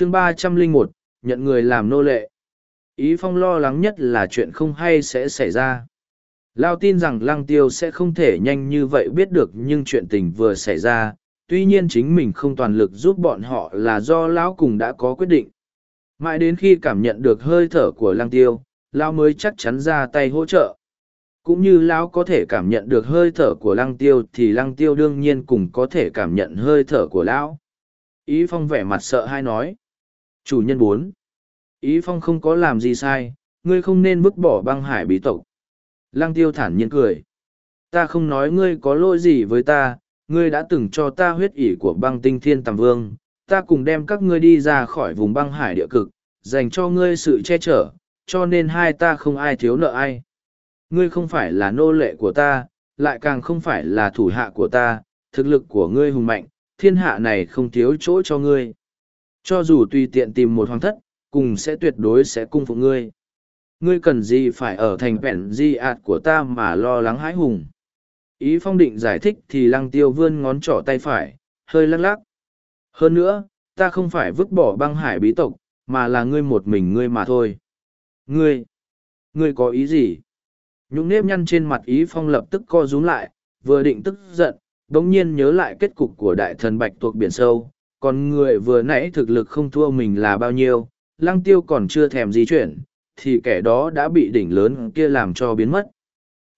chương ba trăm linh một, nhận người làm nô lệ. Ý phong lo lắng nhất là chuyện không hay sẽ xảy ra. Lao tin rằng lăng tiêu sẽ không thể nhanh như vậy biết được nhưng chuyện tình vừa xảy ra, tuy nhiên chính mình không toàn lực giúp bọn họ là do lão cùng đã có quyết định. Mãi đến khi cảm nhận được hơi thở của lăng tiêu, lão mới chắc chắn ra tay hỗ trợ. Cũng như lão có thể cảm nhận được hơi thở của lăng tiêu thì lăng tiêu đương nhiên cũng có thể cảm nhận hơi thở của lão. Ý phong vẻ mặt sợ hay nói chủ nhân bốn. Ý phong không có làm gì sai, ngươi không nên vứt bỏ băng hải bí tộc. Lăng tiêu thản nhiên cười. Ta không nói ngươi có lỗi gì với ta, ngươi đã từng cho ta huyết ỷ của băng tinh thiên tàm vương. Ta cùng đem các ngươi đi ra khỏi vùng băng hải địa cực, dành cho ngươi sự che chở, cho nên hai ta không ai thiếu nợ ai. Ngươi không phải là nô lệ của ta, lại càng không phải là thủ hạ của ta, thực lực của ngươi hùng mạnh, thiên hạ này không thiếu chỗ cho ngươi cho dù tùy tiện tìm một hoàng thất, cùng sẽ tuyệt đối sẽ cung phụ ngươi. Ngươi cần gì phải ở thành vẹn di ạt của ta mà lo lắng hãi hùng? Ý phong định giải thích thì lăng tiêu vươn ngón trỏ tay phải, hơi lắc lắc. Hơn nữa, ta không phải vứt bỏ băng hải bí tộc, mà là ngươi một mình ngươi mà thôi. Ngươi ngươi có ý gì? Những nếp nhăn trên mặt ý phong lập tức co rúm lại, vừa định tức giận đ ỗ n g nhiên nhớ lại kết cục của đại thần bạch thuộc biển sâu còn người vừa nãy thực lực không thua mình là bao nhiêu lăng tiêu còn chưa thèm di chuyển thì kẻ đó đã bị đỉnh lớn kia làm cho biến mất.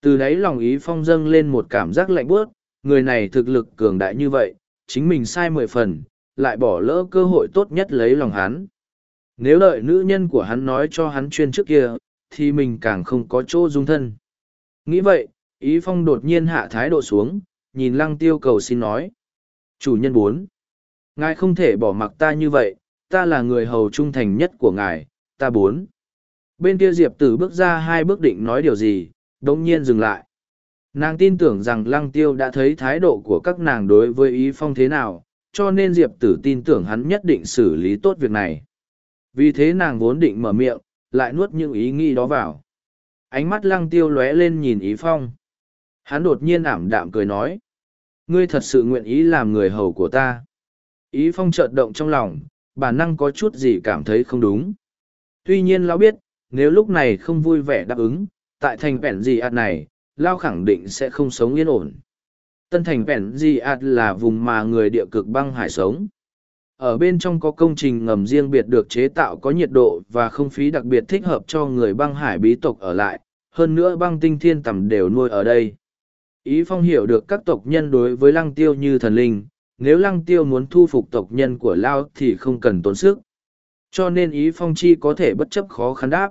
Từ đấy lòng ý phong dâng lên một cảm giác lạnh bước, người này thực lực cường đại như vậy chính mình sai mười phần lại bỏ lỡ cơ hội tốt nhất lấy lòng hắn. Nếu đợi nữ nhân của hắn nói cho hắn chuyên trước kia thì mình càng không có chỗ dung thân. Nghĩ vậy ý phong đột nhiên hạ thái độ xuống nhìn lăng tiêu cầu xin nói. Chủ nhân bốn ngài không thể bỏ mặc ta như vậy, ta là người hầu trung thành nhất của ngài, ta bốn. Bên kia diệp tử bước ra hai bước định nói điều gì, đống nhiên dừng lại. Nàng tin tưởng rằng lăng tiêu đã thấy thái độ của các nàng đối với ý phong thế nào, cho nên diệp tử tin tưởng hắn nhất định xử lý tốt việc này. Vì thế nàng vốn định mở miệng, lại nuốt những ý nghĩ đó vào. Ánh mắt lăng tiêu lóe lên nhìn ý phong. Hắn đột nhiên ảm đạm cười nói, ngươi thật sự nguyện ý làm người hầu của ta? Ý phong chợt động trong lòng bản năng có chút gì cảm thấy không đúng. Tuy nhiên lão biết, nếu lúc này không vui vẻ đáp ứng, tại thành vẹn gì ạt này lao khẳng định sẽ không sống yên ổn. Tân thành vẹn gì ạt là vùng mà người địa cực băng hải sống. Ở bên trong có công trình ngầm riêng biệt được chế tạo có nhiệt độ và không khí đặc biệt thích hợp cho người băng hải bí tộc ở lại, hơn nữa băng tinh thiên tầm đều nuôi ở đây. Ý phong hiểu được các tộc nhân đối với lăng tiêu như thần linh nếu lăng tiêu muốn thu phục tộc nhân của lao thì không cần tốn sức. Cho nên ý phong chi có thể bất chấp khó khăn đáp.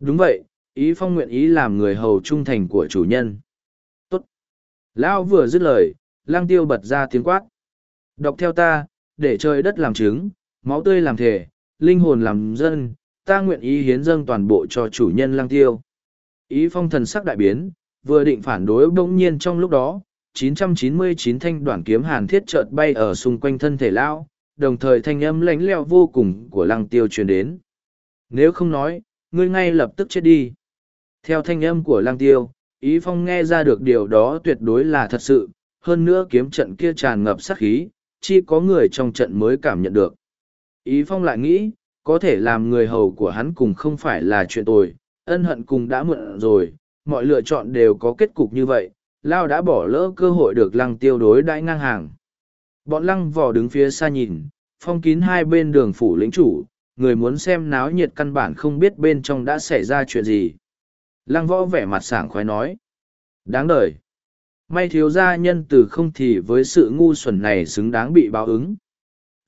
Đúng vậy ý phong nguyện ý làm người hầu trung thành của chủ nhân. Tốt. Lao vừa dứt lời lăng tiêu bật ra tiếng quát. Đọc theo ta để trời đất làm trứng, máu tươi làm thể, linh hồn làm dân, ta nguyện ý hiến dâng toàn bộ cho chủ nhân lang tiêu. Ý phong thần sắc đại biến, vừa định phản đối bỗng nhiên trong lúc đó, 999 thanh đoạn kiếm hàn thiết chợt bay ở xung quanh thân thể lão, đồng thời thanh âm lánh leo vô cùng của lăng tiêu truyền đến. Nếu không nói, ngươi ngay lập tức chết đi. Theo thanh âm của lăng tiêu, ý phong nghe ra được điều đó tuyệt đối là thật sự, hơn nữa kiếm trận kia tràn ngập sát khí, chỉ có người trong trận mới cảm nhận được. Ý Phong lại nghĩ, có thể làm người hầu của hắn cùng không phải là chuyện tồi, ân hận cùng đã muộn rồi, mọi lựa chọn đều có kết cục như vậy, Lao đã bỏ lỡ cơ hội được lăng tiêu đối đãi ngang hàng. Bọn lăng vò đứng phía xa nhìn, phong kín hai bên đường phủ lĩnh chủ, người muốn xem náo nhiệt căn bản không biết bên trong đã xảy ra chuyện gì. Lăng võ vẻ mặt sảng khoái nói. Đáng đời. May thiếu gia nhân từ không thì với sự ngu xuẩn này xứng đáng bị báo ứng.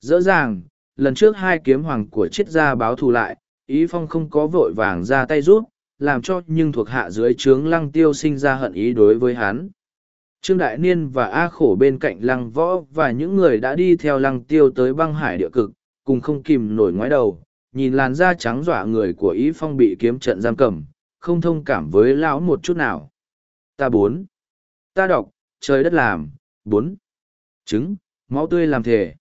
Dỡ dàng, lần trước hai kiếm hoàng của triết gia báo thù lại, ý phong không có vội vàng ra tay rút, làm cho nhưng thuộc hạ dưới trướng lăng tiêu sinh ra hận ý đối với hắn. Trương Đại Niên và A Khổ bên cạnh lăng võ và những người đã đi theo lăng tiêu tới băng hải địa cực, cùng không kìm nổi ngoái đầu, nhìn làn da trắng dọa người của ý phong bị kiếm trận giam cầm, không thông cảm với lão một chút nào. Ta bốn. Ta đọc, trời đất làm, bốn. Trứng, máu tươi làm thể.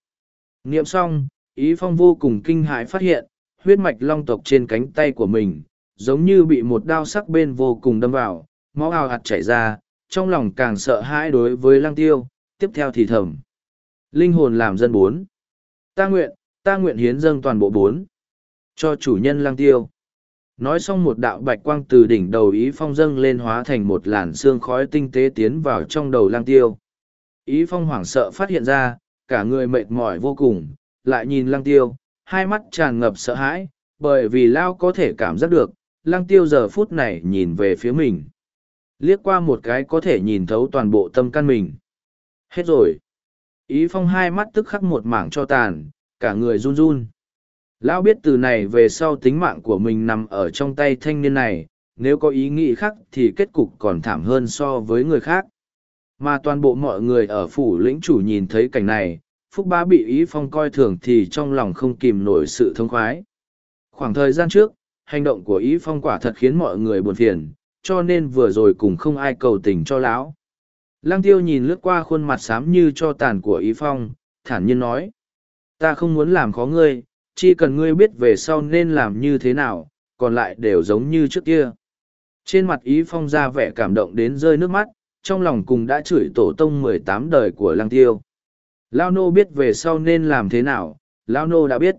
Niệm xong, ý phong vô cùng kinh hãi phát hiện, huyết mạch long tộc trên cánh tay của mình, giống như bị một đao sắc bên vô cùng đâm vào, máu ào hạt chảy ra, trong lòng càng sợ hãi đối với lăng tiêu, tiếp theo thì thầm. Linh hồn làm dân bốn. Ta nguyện, ta nguyện hiến dâng toàn bộ bốn cho chủ nhân lang tiêu nói xong một đạo bạch quang từ đỉnh đầu ý phong dâng lên hóa thành một làn xương khói tinh tế tiến vào trong đầu lang tiêu ý phong hoảng sợ phát hiện ra cả người mệt mỏi vô cùng lại nhìn lang tiêu hai mắt tràn ngập sợ hãi bởi vì lao có thể cảm giác được lang tiêu giờ phút này nhìn về phía mình. Liếc qua một cái có thể nhìn thấu toàn bộ tâm căn mình. Hết rồi. Ý phong hai mắt tức khắc một mảng cho tàn, cả người run run. Lão biết từ này về sau tính mạng của mình nằm ở trong tay thanh niên này, nếu có ý nghĩ khác thì kết cục còn thảm hơn so với người khác. Mà toàn bộ mọi người ở phủ lĩnh chủ nhìn thấy cảnh này, phúc bá bị ý phong coi thường thì trong lòng không kìm nổi sự thông khoái. Khoảng thời gian trước hành động của ý phong quả thật khiến mọi người buồn phiền, cho nên vừa rồi cùng không ai cầu tình cho lão. Lăng tiêu nhìn lướt qua khuôn mặt xám như cho tàn của ý phong, thản nhiên nói, ta không muốn làm khó ngươi, chỉ cần ngươi biết về sau nên làm như thế nào, còn lại đều giống như trước kia. Trên mặt ý phong ra vẻ cảm động đến rơi nước mắt, trong lòng cùng đã chửi tổ tông mười tám đời của lăng tiêu. Lao nô biết về sau nên làm thế nào lao nô đã biết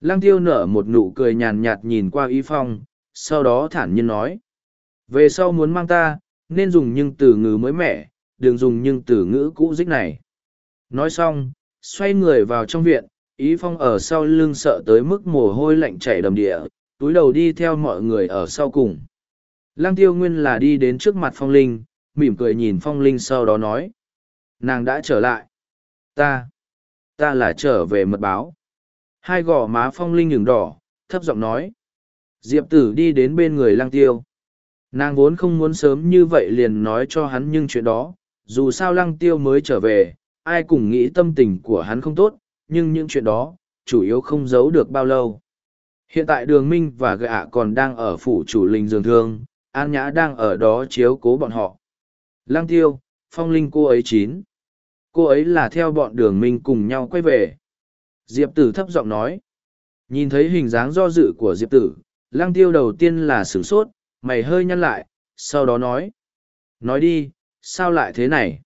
lăng tiêu nở một nụ cười nhàn nhạt nhìn qua Y phong, sau đó thản nhiên nói. Về sau muốn mang ta, nên dùng nhưng từ ngữ mới mẻ, đừng dùng nhưng từ ngữ cũ dích này. Nói xong, xoay người vào trong viện ý phong ở sau lưng sợ tới mức mồ hôi lạnh chảy đầm địa, túi đầu đi theo mọi người ở sau cùng. Lăng tiêu nguyên là đi đến trước mặt phong linh, mỉm cười nhìn phong linh sau đó nói. Nàng đã trở lại. Ta ta là trở về mật báo hai gò má phong linh nhường đỏ, thấp giọng nói. Diệp tử đi đến bên người lang tiêu. Nàng vốn không muốn sớm như vậy liền nói cho hắn nhưng chuyện đó, dù sao lăng tiêu mới trở về, ai cũng nghĩ tâm tình của hắn không tốt, nhưng những chuyện đó, chủ yếu không giấu được bao lâu. Hiện tại đường minh và gạ còn đang ở phủ chủ linh dường thương, an nhã đang ở đó chiếu cố bọn họ. Lăng tiêu, phong linh cô ấy chín. Cô ấy là theo bọn đường minh cùng nhau quay về diệp tử thấp giọng nói. Nhìn thấy hình dáng do dự của diệp tử, lăng tiêu đầu tiên là sửng sốt, mày hơi nhăn lại, sau đó nói. Nói đi, sao lại thế này?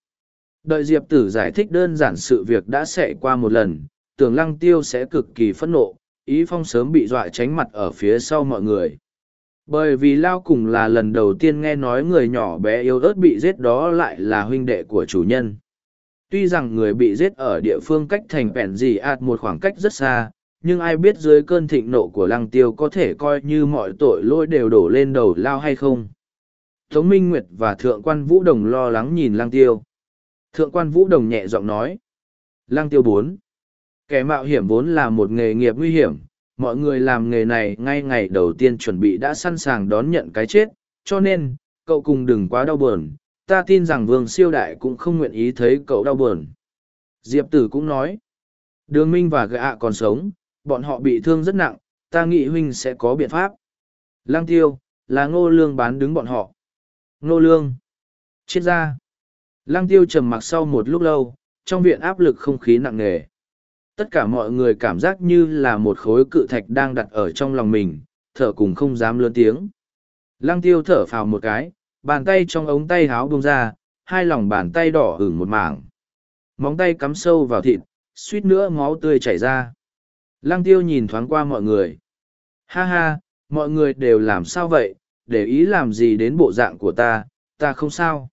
Đợi diệp tử giải thích đơn giản sự việc đã xảy qua một lần, tưởng lăng tiêu sẽ cực kỳ phẫn nộ, ý phong sớm bị dọa tránh mặt ở phía sau mọi người. Bởi vì lao cùng là lần đầu tiên nghe nói người nhỏ bé yếu ớt bị giết đó lại là huynh đệ của chủ nhân tuy rằng người bị giết ở địa phương cách thành bẹn gì ạt một khoảng cách rất xa, nhưng ai biết dưới cơn thịnh nộ của lăng tiêu có thể coi như mọi tội lỗi đều đổ lên đầu lao hay không? Tống minh nguyệt và thượng quan vũ đồng lo lắng nhìn lăng tiêu. Thượng quan vũ đồng nhẹ giọng nói, lăng tiêu bốn, kẻ mạo hiểm vốn là một nghề nghiệp nguy hiểm. Mọi người làm nghề này ngay ngày đầu tiên chuẩn bị đã sẵn sàng đón nhận cái chết, cho nên, cậu cùng đừng quá đau buồn ta tin rằng vương siêu đại cũng không nguyện ý thấy cậu đau buồn. Diệp tử cũng nói, đường minh và gạ còn sống, bọn họ bị thương rất nặng, ta nghĩ huynh sẽ có biện pháp. Lang tiêu, là ngô lương bán đứng bọn họ. Ngô lương triết ra. Lang tiêu trầm mặc sau một lúc lâu, trong viện áp lực không khí nặng nề. Tất cả mọi người cảm giác như là một khối cự thạch đang đặt ở trong lòng mình, thở cùng không dám lớn tiếng. Lăng tiêu thở phào một cái bàn tay trong ống tay háo bông ra hai lòng bàn tay đỏ hửng một mảng. Móng tay cắm sâu vào thịt suýt nữa máu tươi chảy ra. Lăng tiêu nhìn thoáng qua mọi người. Ha ha mọi người đều làm sao vậy? Để ý làm gì đến bộ dạng của ta ta không sao.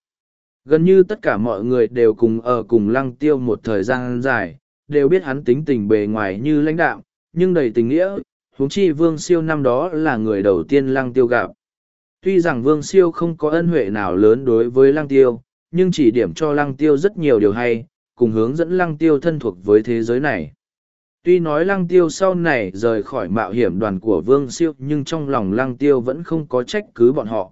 Gần như tất cả mọi người đều cùng ở cùng lăng tiêu một thời gian dài đều biết hắn tính tình bề ngoài như lãnh đạo, nhưng đầy tình nghĩa, huống chi Vương Siêu năm đó là người đầu tiên Lăng Tiêu gặp. Tuy rằng Vương Siêu không có ân huệ nào lớn đối với Lăng Tiêu, nhưng chỉ điểm cho Lăng Tiêu rất nhiều điều hay, cùng hướng dẫn Lăng Tiêu thân thuộc với thế giới này. Tuy nói Lăng Tiêu sau này rời khỏi mạo hiểm đoàn của Vương Siêu nhưng trong lòng Lăng Tiêu vẫn không có trách cứ bọn họ.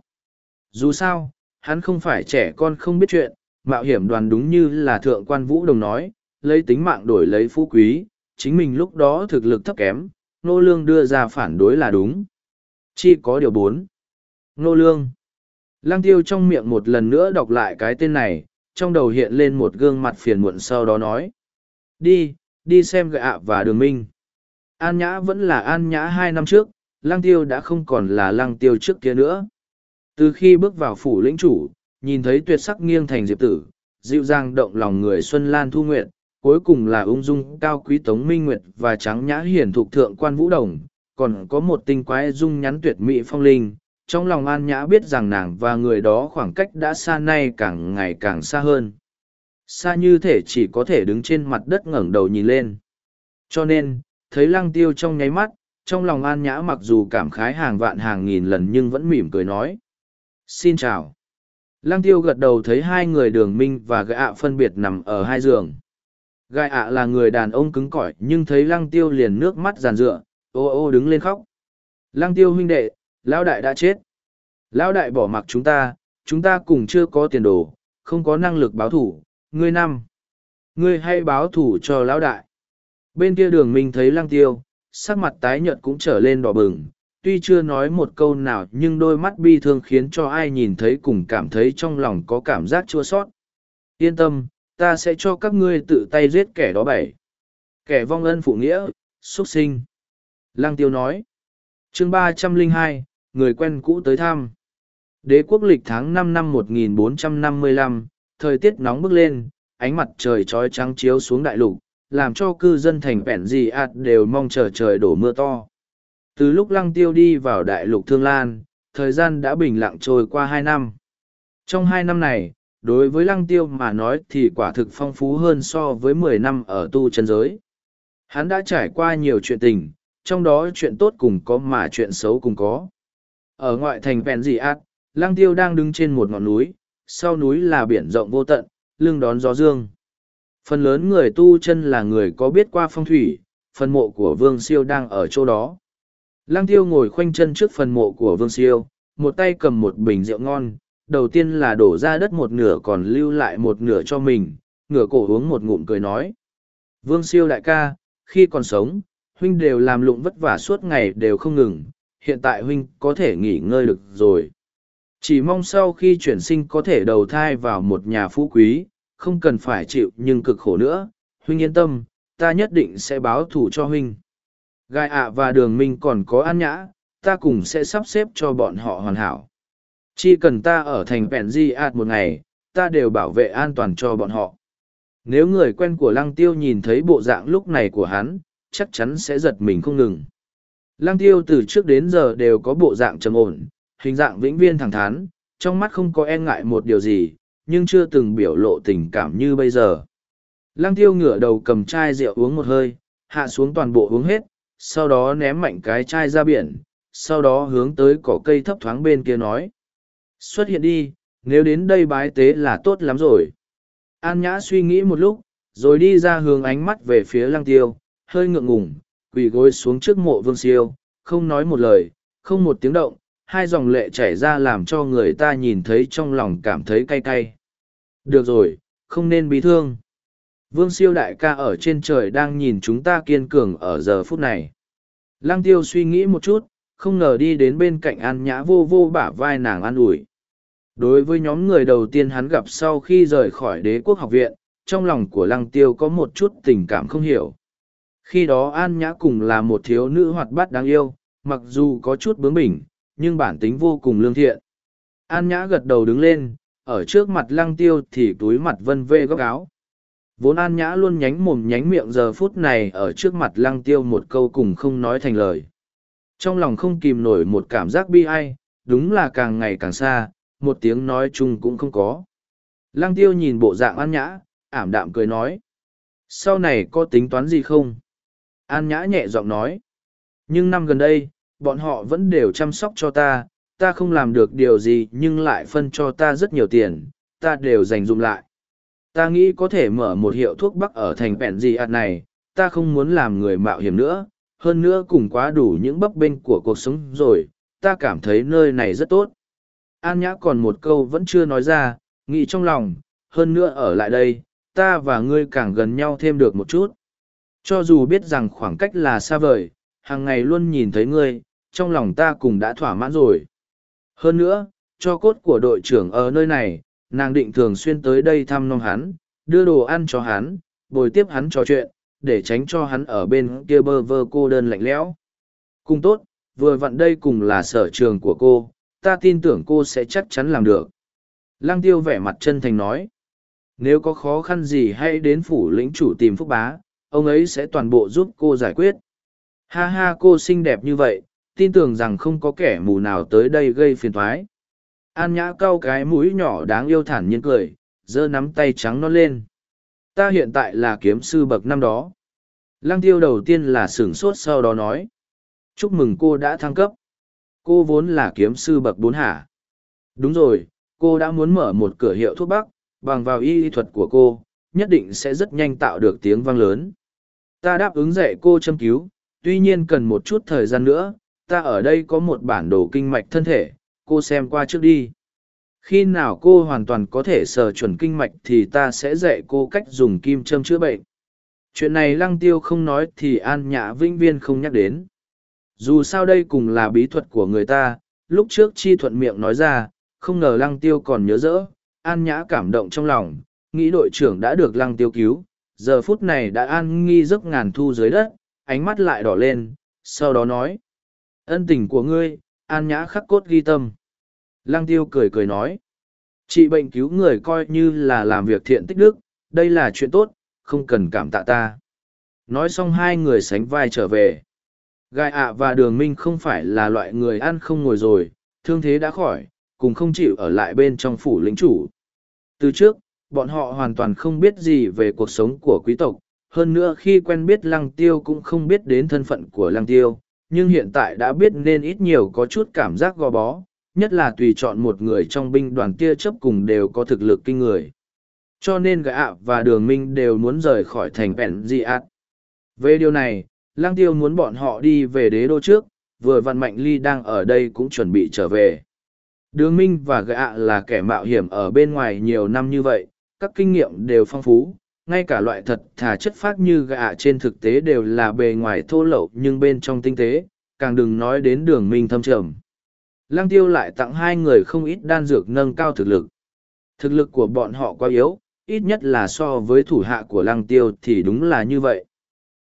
Dù sao, hắn không phải trẻ con không biết chuyện, mạo hiểm đoàn đúng như là Thượng quan Vũ Đồng nói, lấy tính mạng đổi lấy phú quý, chính mình lúc đó thực lực thấp kém, nô lương đưa ra phản đối là đúng. Chi có điều bốn. Nô lương. Lăng tiêu trong miệng một lần nữa đọc lại cái tên này, trong đầu hiện lên một gương mặt phiền muộn sau đó nói. Đi, đi xem gạ và đường minh. An Nhã vẫn là An Nhã hai năm trước, Lăng Tiêu đã không còn là Lăng Tiêu trước kia nữa. Từ khi bước vào phủ lĩnh chủ, nhìn thấy tuyệt sắc nghiêng thành diệp tử, dịu dàng động lòng người Xuân Lan Thu Nguyệt, cuối cùng là ung dung cao quý Tống Minh Nguyệt và trắng nhã hiển thục thượng quan Vũ Đồng, còn có một tinh quái dung nhắn tuyệt mỹ phong linh. Trong lòng An Nhã biết rằng nàng và người đó khoảng cách đã xa nay càng ngày càng xa hơn. Xa như thể chỉ có thể đứng trên mặt đất ngẩng đầu nhìn lên. Cho nên, thấy lăng tiêu trong nháy mắt, trong lòng An Nhã mặc dù cảm khái hàng vạn hàng nghìn lần nhưng vẫn mỉm cười nói. Xin chào. Lăng tiêu gật đầu thấy hai người đường minh và gạ ạ phân biệt nằm ở hai giường. Gai ạ là người đàn ông cứng cỏi nhưng thấy lăng tiêu liền nước mắt giàn dựa, ô ô đứng lên khóc. Lăng tiêu huynh đệ, lão đại đã chết. Lão đại bỏ mặc chúng ta, chúng ta cùng chưa có tiền đồ, không có năng lực báo thủ, ngươi năm. Ngươi hay báo thủ cho lão đại. Bên kia đường minh thấy lăng tiêu, sắc mặt tái nhợt cũng trở lên đỏ bừng, tuy chưa nói một câu nào nhưng đôi mắt bi thương khiến cho ai nhìn thấy cùng cảm thấy trong lòng có cảm giác chua sót. Yên tâm, ta sẽ cho các ngươi tự tay giết kẻ đó bảy. Kẻ vong ân phụ nghĩa, xuất sinh. Lăng tiêu nói. chương ba trăm linh hai người quen cũ tới thăm. Đế quốc lịch tháng năm năm 1455, thời tiết nóng bức lên, ánh mặt trời trói trắng chiếu xuống đại lục, làm cho cư dân thành vẹn gì ạt đều mong chờ trời đổ mưa to. Từ lúc lăng tiêu đi vào đại lục Thương Lan, thời gian đã bình lặng trôi qua hai năm. Trong hai năm này, đối với lăng tiêu mà nói thì quả thực phong phú hơn so với mười năm ở tu chân giới. Hắn đã trải qua nhiều chuyện tình, trong đó chuyện tốt cùng có mà chuyện xấu cùng có. Ở ngoại thành Vẹn Dị Át, lăng tiêu đang đứng trên một ngọn núi, sau núi là biển rộng vô tận, lưng đón gió dương. Phần lớn người tu chân là người có biết qua phong thủy, phần mộ của Vương Siêu đang ở chỗ đó. Lăng tiêu ngồi khoanh chân trước phần mộ của Vương Siêu, một tay cầm một bình rượu ngon, đầu tiên là đổ ra đất một nửa còn lưu lại một nửa cho mình, ngửa cổ uống một ngụm cười nói. Vương Siêu đại ca, khi còn sống, huynh đều làm lụng vất vả suốt ngày đều không ngừng, hiện tại huynh có thể nghỉ ngơi được rồi. Chỉ mong sau khi chuyển sinh có thể đầu thai vào một nhà phú quý, không cần phải chịu nhưng cực khổ nữa, huynh yên tâm, ta nhất định sẽ báo thù cho huynh. Gai ạ và đường minh còn có an nhã, ta cùng sẽ sắp xếp cho bọn họ hoàn hảo. Chỉ cần ta ở thành vẹn Di ạt một ngày, ta đều bảo vệ an toàn cho bọn họ. Nếu người quen của lăng tiêu nhìn thấy bộ dạng lúc này của hắn, chắc chắn sẽ giật mình không ngừng. Lăng tiêu từ trước đến giờ đều có bộ dạng trầm ổn, hình dạng vĩnh viên thẳng thắn, trong mắt không có e ngại một điều gì, nhưng chưa từng biểu lộ tình cảm như bây giờ. Lăng tiêu ngửa đầu cầm chai rượu uống một hơi, hạ xuống toàn bộ uống hết, sau đó ném mạnh cái chai ra biển, sau đó hướng tới cỏ cây thấp thoáng bên kia nói. Xuất hiện đi, nếu đến đây bái tế là tốt lắm rồi. An Nhã suy nghĩ một lúc, rồi đi ra hướng ánh mắt về phía lăng tiêu, hơi ngượng ngùng, quỳ gối xuống trước mộ vương siêu, không nói một lời, không một tiếng động, hai dòng lệ chảy ra làm cho người ta nhìn thấy trong lòng cảm thấy cay cay. Được rồi, không nên bị thương. Vương siêu đại ca ở trên trời đang nhìn chúng ta kiên cường ở giờ phút này. Lăng tiêu suy nghĩ một chút, không ngờ đi đến bên cạnh an nhã vô vô bả vai nàng an ủi. Đối với nhóm người đầu tiên hắn gặp sau khi rời khỏi đế quốc học viện, trong lòng của lăng tiêu có một chút tình cảm không hiểu. Khi đó An Nhã cùng là một thiếu nữ hoạt bát đáng yêu, mặc dù có chút bướng bỉnh, nhưng bản tính vô cùng lương thiện. An Nhã gật đầu đứng lên, ở trước mặt lăng tiêu thì túi mặt vân vê góc áo. Vốn An Nhã luôn nhánh mồm nhánh miệng giờ phút này ở trước mặt lăng tiêu một câu cùng không nói thành lời. Trong lòng không kìm nổi một cảm giác bi ai, đúng là càng ngày càng xa, một tiếng nói chung cũng không có. Lăng tiêu nhìn bộ dạng An Nhã, ảm đạm cười nói. Sau này có tính toán gì không? An Nhã nhẹ giọng nói. Nhưng năm gần đây, bọn họ vẫn đều chăm sóc cho ta, ta không làm được điều gì nhưng lại phân cho ta rất nhiều tiền, ta đều dành dụm lại. Ta nghĩ có thể mở một hiệu thuốc bắc ở thành bẹn gì ạt này, ta không muốn làm người mạo hiểm nữa, hơn nữa cùng quá đủ những bấp bênh của cuộc sống rồi, ta cảm thấy nơi này rất tốt. An Nhã còn một câu vẫn chưa nói ra, nghĩ trong lòng, hơn nữa ở lại đây, ta và ngươi càng gần nhau thêm được một chút. Cho dù biết rằng khoảng cách là xa vời, hàng ngày luôn nhìn thấy ngươi, trong lòng ta cũng đã thỏa mãn rồi. Hơn nữa, cho cốt của đội trưởng ở nơi này, nàng định thường xuyên tới đây thăm nom hắn, đưa đồ ăn cho hắn, bồi tiếp hắn trò chuyện, để tránh cho hắn ở bên kia bơ vơ cô đơn lạnh lẽo. Cùng tốt, vừa vặn đây cùng là sở trường của cô, ta tin tưởng cô sẽ chắc chắn làm được. Lăng tiêu vẻ mặt chân thành nói. Nếu có khó khăn gì hãy đến phủ lĩnh chủ tìm Phúc Bá, ông ấy sẽ toàn bộ giúp cô giải quyết. Ha ha cô xinh đẹp như vậy, tin tưởng rằng không có kẻ mù nào tới đây gây phiền thoái. An nhã cau cái mũi nhỏ đáng yêu thản nhiên cười, giơ nắm tay trắng nó lên. Ta hiện tại là kiếm sư bậc năm đó. Lăng tiêu đầu tiên là sửng sốt sau đó nói. Chúc mừng cô đã thăng cấp. Cô vốn là kiếm sư bậc bốn hả? Đúng rồi, cô đã muốn mở một cửa hiệu thuốc bắc, bằng vào y thuật của cô, nhất định sẽ rất nhanh tạo được tiếng vang lớn. Ta đáp ứng dạy cô châm cứu, tuy nhiên cần một chút thời gian nữa, ta ở đây có một bản đồ kinh mạch thân thể, cô xem qua trước đi. Khi nào cô hoàn toàn có thể sờ chuẩn kinh mạch thì ta sẽ dạy cô cách dùng kim châm chữa bệnh. Chuyện này lăng tiêu không nói thì an nhã vĩnh viên không nhắc đến. Dù sao đây cùng là bí thuật của người ta, lúc trước chi thuận miệng nói ra, không ngờ lăng tiêu còn nhớ dỡ, an nhã cảm động trong lòng, nghĩ đội trưởng đã được lăng tiêu cứu, giờ phút này đã an nghi giấc ngàn thu dưới đất, ánh mắt lại đỏ lên, sau đó nói. Ân tình của ngươi, an nhã khắc cốt ghi tâm. Lăng tiêu cười cười nói. Trị bệnh cứu người coi như là làm việc thiện tích đức, đây là chuyện tốt, không cần cảm tạ ta. Nói xong hai người sánh vai trở về. Gai ạ và đường minh không phải là loại người ăn không ngồi rồi, thương thế đã khỏi, cùng không chịu ở lại bên trong phủ lĩnh chủ. Từ trước, bọn họ hoàn toàn không biết gì về cuộc sống của quý tộc, hơn nữa khi quen biết lăng tiêu cũng không biết đến thân phận của lăng tiêu, nhưng hiện tại đã biết nên ít nhiều có chút cảm giác gò bó, nhất là tùy chọn một người trong binh đoàn tia chấp cùng đều có thực lực kinh người. Cho nên gã ạ và đường minh đều muốn rời khỏi thành vẹn di ạt. Về điều này, lang tiêu muốn bọn họ đi về đế đô trước, vừa văn mạnh ly đang ở đây cũng chuẩn bị trở về. Đường minh và gã ạ là kẻ mạo hiểm ở bên ngoài nhiều năm như vậy, các kinh nghiệm đều phong phú, ngay cả loại thật thà chất phác như gạ trên thực tế đều là bề ngoài thô lậu nhưng bên trong tinh tế, càng đừng nói đến đường minh thâm trầm. Lăng tiêu lại tặng hai người không ít đan dược nâng cao thực lực. Thực lực của bọn họ quá yếu, ít nhất là so với thủ hạ của lăng tiêu thì đúng là như vậy.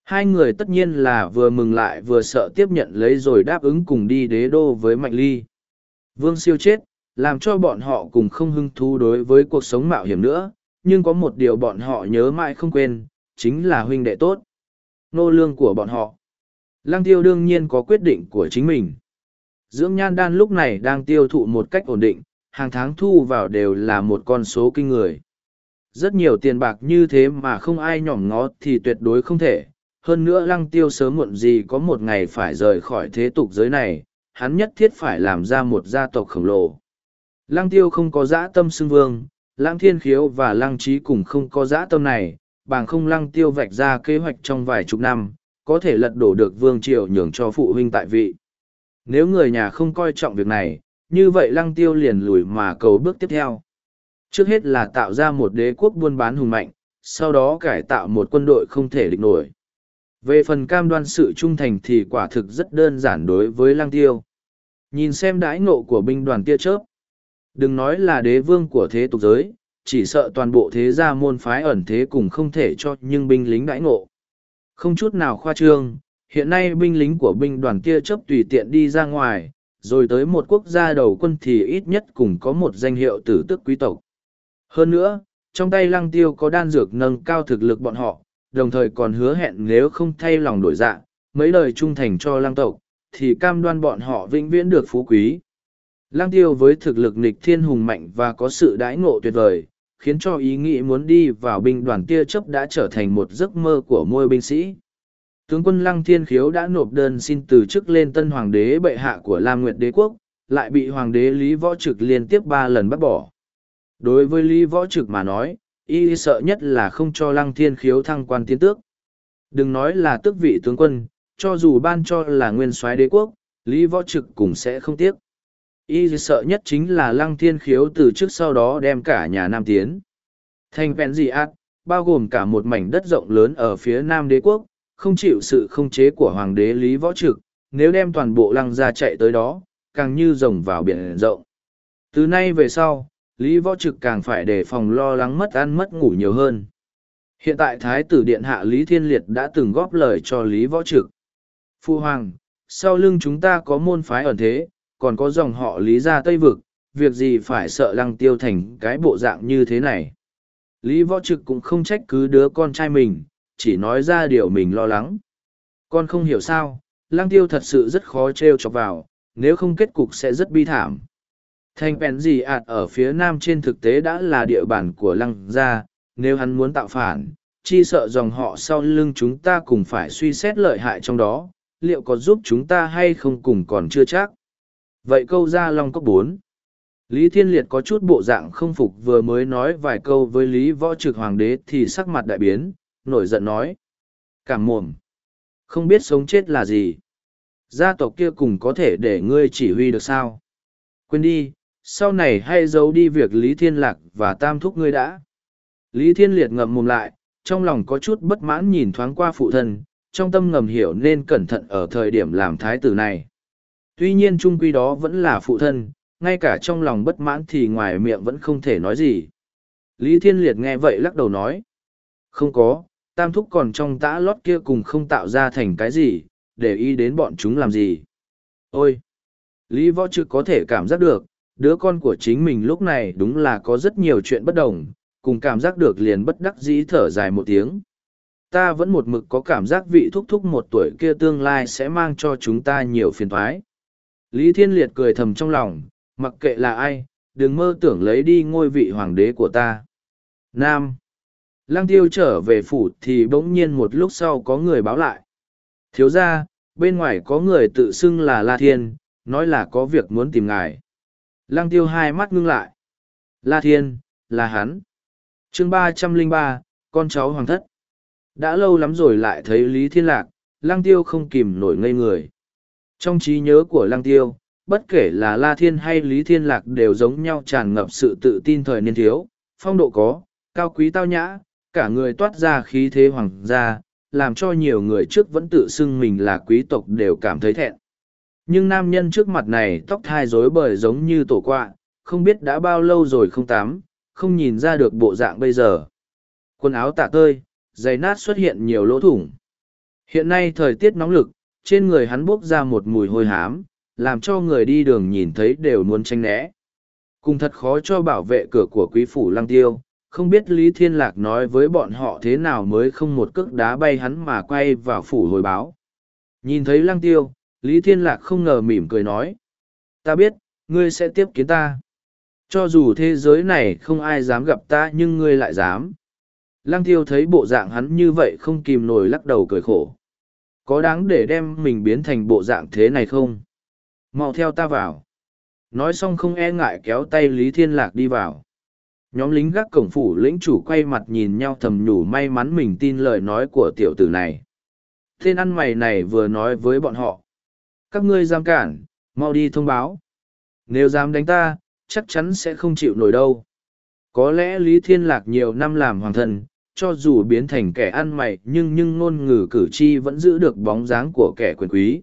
Hai người tất nhiên là vừa mừng lại vừa sợ tiếp nhận lấy rồi đáp ứng cùng đi đế đô với Mạnh Ly. Vương siêu chết, làm cho bọn họ cùng không hứng thú đối với cuộc sống mạo hiểm nữa, nhưng có một điều bọn họ nhớ mãi không quên, chính là huynh đệ tốt. Nô lương của bọn họ. Lăng tiêu đương nhiên có quyết định của chính mình. Dưỡng nhan đan lúc này đang tiêu thụ một cách ổn định, hàng tháng thu vào đều là một con số kinh người. Rất nhiều tiền bạc như thế mà không ai nhỏm ngó thì tuyệt đối không thể. Hơn nữa lăng tiêu sớm muộn gì có một ngày phải rời khỏi thế tục giới này, hắn nhất thiết phải làm ra một gia tộc khổng lồ. Lăng tiêu không có dã tâm xưng vương, lăng thiên khiếu và lăng trí cùng không có dã tâm này, bằng không lăng tiêu vạch ra kế hoạch trong vài chục năm, có thể lật đổ được vương triều nhường cho phụ huynh tại vị. Nếu người nhà không coi trọng việc này, như vậy lăng tiêu liền lùi mà cầu bước tiếp theo. Trước hết là tạo ra một đế quốc buôn bán hùng mạnh, sau đó cải tạo một quân đội không thể địch nổi. Về phần cam đoan sự trung thành thì quả thực rất đơn giản đối với lăng tiêu. Nhìn xem đãi ngộ của binh đoàn tia chớp. Đừng nói là đế vương của thế tục giới, chỉ sợ toàn bộ thế gia môn phái ẩn thế cùng không thể cho nhưng binh lính đãi ngộ. Không chút nào khoa trương, hiện nay binh lính của binh đoàn kia chấp tùy tiện đi ra ngoài, rồi tới một quốc gia đầu quân thì ít nhất cũng có một danh hiệu tử tức quý tộc. Hơn nữa, trong tay lăng tiêu có đan dược nâng cao thực lực bọn họ, đồng thời còn hứa hẹn nếu không thay lòng đổi dạ, mấy lời trung thành cho lăng tộc, thì cam đoan bọn họ vĩnh viễn được phú quý. Lăng tiêu với thực lực nịch thiên hùng mạnh và có sự đãi ngộ tuyệt vời, khiến cho ý nghĩ muốn đi vào binh đoàn tia chấp đã trở thành một giấc mơ của môi binh sĩ tướng quân Lăng Thiên Khiếu đã nộp đơn xin từ chức lên tân hoàng đế bệ hạ của Lam Nguyệt đế quốc, lại bị hoàng đế Lý Võ Trực liên tiếp ba lần bắt bỏ. Đối với Lý Võ Trực mà nói, y sợ nhất là không cho Lăng Thiên Khiếu thăng quan tiến tước. Đừng nói là tước vị tướng quân, cho dù ban cho là nguyên soái đế quốc, Lý Võ Trực cũng sẽ không tiếc. Y sợ nhất chính là Lăng Thiên Khiếu từ trước sau đó đem cả nhà Nam tiến. Thành vẹn dị ạt, bao gồm cả một mảnh đất rộng lớn ở phía Nam đế quốc, không chịu sự không chế của hoàng đế Lý Võ Trực, nếu đem toàn bộ lăng ra chạy tới đó, càng như rồng vào biển rộng. Từ nay về sau, Lý Võ Trực càng phải đề phòng lo lắng mất ăn mất ngủ nhiều hơn. Hiện tại Thái tử Điện Hạ Lý Thiên Liệt đã từng góp lời cho Lý Võ Trực. Phu Hoàng, sau lưng chúng ta có môn phái ẩn thế, còn có dòng họ Lý ra Tây Vực, việc gì phải sợ lăng tiêu thành cái bộ dạng như thế này. Lý Võ Trực cũng không trách cứ đứa con trai mình, chỉ nói ra điều mình lo lắng. Con không hiểu sao, lang tiêu thật sự rất khó trêu chọc vào, nếu không kết cục sẽ rất bi thảm. Thành bèn gì ạt ở phía nam trên thực tế đã là địa bàn của lăng gia, nếu hắn muốn tạo phản, chi sợ dòng họ sau lưng chúng ta cùng phải suy xét lợi hại trong đó, liệu có giúp chúng ta hay không cùng còn chưa chắc. Vậy câu ra long cốc bốn Lý Thiên Liệt có chút bộ dạng không phục vừa mới nói vài câu với Lý Võ Trực Hoàng đế thì sắc mặt đại biến, nổi giận nói. Cảm mồm. Không biết sống chết là gì. Gia tộc kia cùng có thể để ngươi chỉ huy được sao. Quên đi, sau này hay giấu đi việc Lý Thiên Lạc và Tam Thúc ngươi đã. Lý Thiên Liệt ngậm mồm lại, trong lòng có chút bất mãn nhìn thoáng qua phụ thân, trong tâm ngầm hiểu nên cẩn thận ở thời điểm làm thái tử này. Tuy nhiên trung quy đó vẫn là phụ thân, ngay cả trong lòng bất mãn thì ngoài miệng vẫn không thể nói gì. Lý Thiên Liệt nghe vậy lắc đầu nói. Không có, tam thúc còn trong tã lót kia cùng không tạo ra thành cái gì, để ý đến bọn chúng làm gì. Ôi! Lý Võ Trực có thể cảm giác được, đứa con của chính mình lúc này đúng là có rất nhiều chuyện bất đồng, cùng cảm giác được liền bất đắc dĩ thở dài một tiếng. Ta vẫn một mực có cảm giác vị thúc thúc một tuổi kia tương lai sẽ mang cho chúng ta nhiều phiền thoái. Lý Thiên Liệt cười thầm trong lòng, mặc kệ là ai, đừng mơ tưởng lấy đi ngôi vị hoàng đế của ta. Nam. Lăng tiêu trở về phủ thì bỗng nhiên một lúc sau có người báo lại. Thiếu ra, bên ngoài có người tự xưng là La Thiên, nói là có việc muốn tìm ngài. Lăng tiêu hai mắt ngưng lại. La Thiên, là hắn. chương ba trăm linh ba con cháu hoàng thất. Đã lâu lắm rồi lại thấy Lý Thiên Lạc, Lăng tiêu không kìm nổi ngây người. Trong trí nhớ của Lăng tiêu, bất kể là La Thiên hay Lý Thiên Lạc đều giống nhau tràn ngập sự tự tin thời niên thiếu, phong độ có, cao quý tao nhã, cả người toát ra khí thế hoàng gia, làm cho nhiều người trước vẫn tự xưng mình là quý tộc đều cảm thấy thẹn. Nhưng nam nhân trước mặt này tóc thai rối bời giống như tổ quạ, không biết đã bao lâu rồi không tắm, không nhìn ra được bộ dạng bây giờ. Quần áo tạ tơi, giày nát xuất hiện nhiều lỗ thủng. Hiện nay thời tiết nóng lực, trên người hắn bốc ra một mùi hôi hám, làm cho người đi đường nhìn thấy đều muốn tranh né. Cùng thật khó cho bảo vệ cửa của quý phủ lăng tiêu, không biết Lý Thiên Lạc nói với bọn họ thế nào mới không một cước đá bay hắn mà quay vào phủ hồi báo. Nhìn thấy lăng tiêu, Lý Thiên Lạc không ngờ mỉm cười nói. Ta biết, ngươi sẽ tiếp kiến ta. Cho dù thế giới này không ai dám gặp ta nhưng ngươi lại dám. Lăng tiêu thấy bộ dạng hắn như vậy không kìm nổi lắc đầu cười khổ. Có đáng để đem mình biến thành bộ dạng thế này không? mau theo ta vào. Nói xong không e ngại kéo tay lý thiên lạc đi vào. Nhóm lính gác cổng phủ lĩnh chủ quay mặt nhìn nhau thầm nhủ may mắn mình tin lời nói của tiểu tử này. Tên ăn mày này vừa nói với bọn họ. Các ngươi dám cản, mau đi thông báo. Nếu dám đánh ta, chắc chắn sẽ không chịu nổi đâu. Có lẽ lý thiên lạc nhiều năm làm hoàng thân cho dù biến thành kẻ ăn mày nhưng nhưng ngôn ngữ cử tri vẫn giữ được bóng dáng của kẻ quyền quý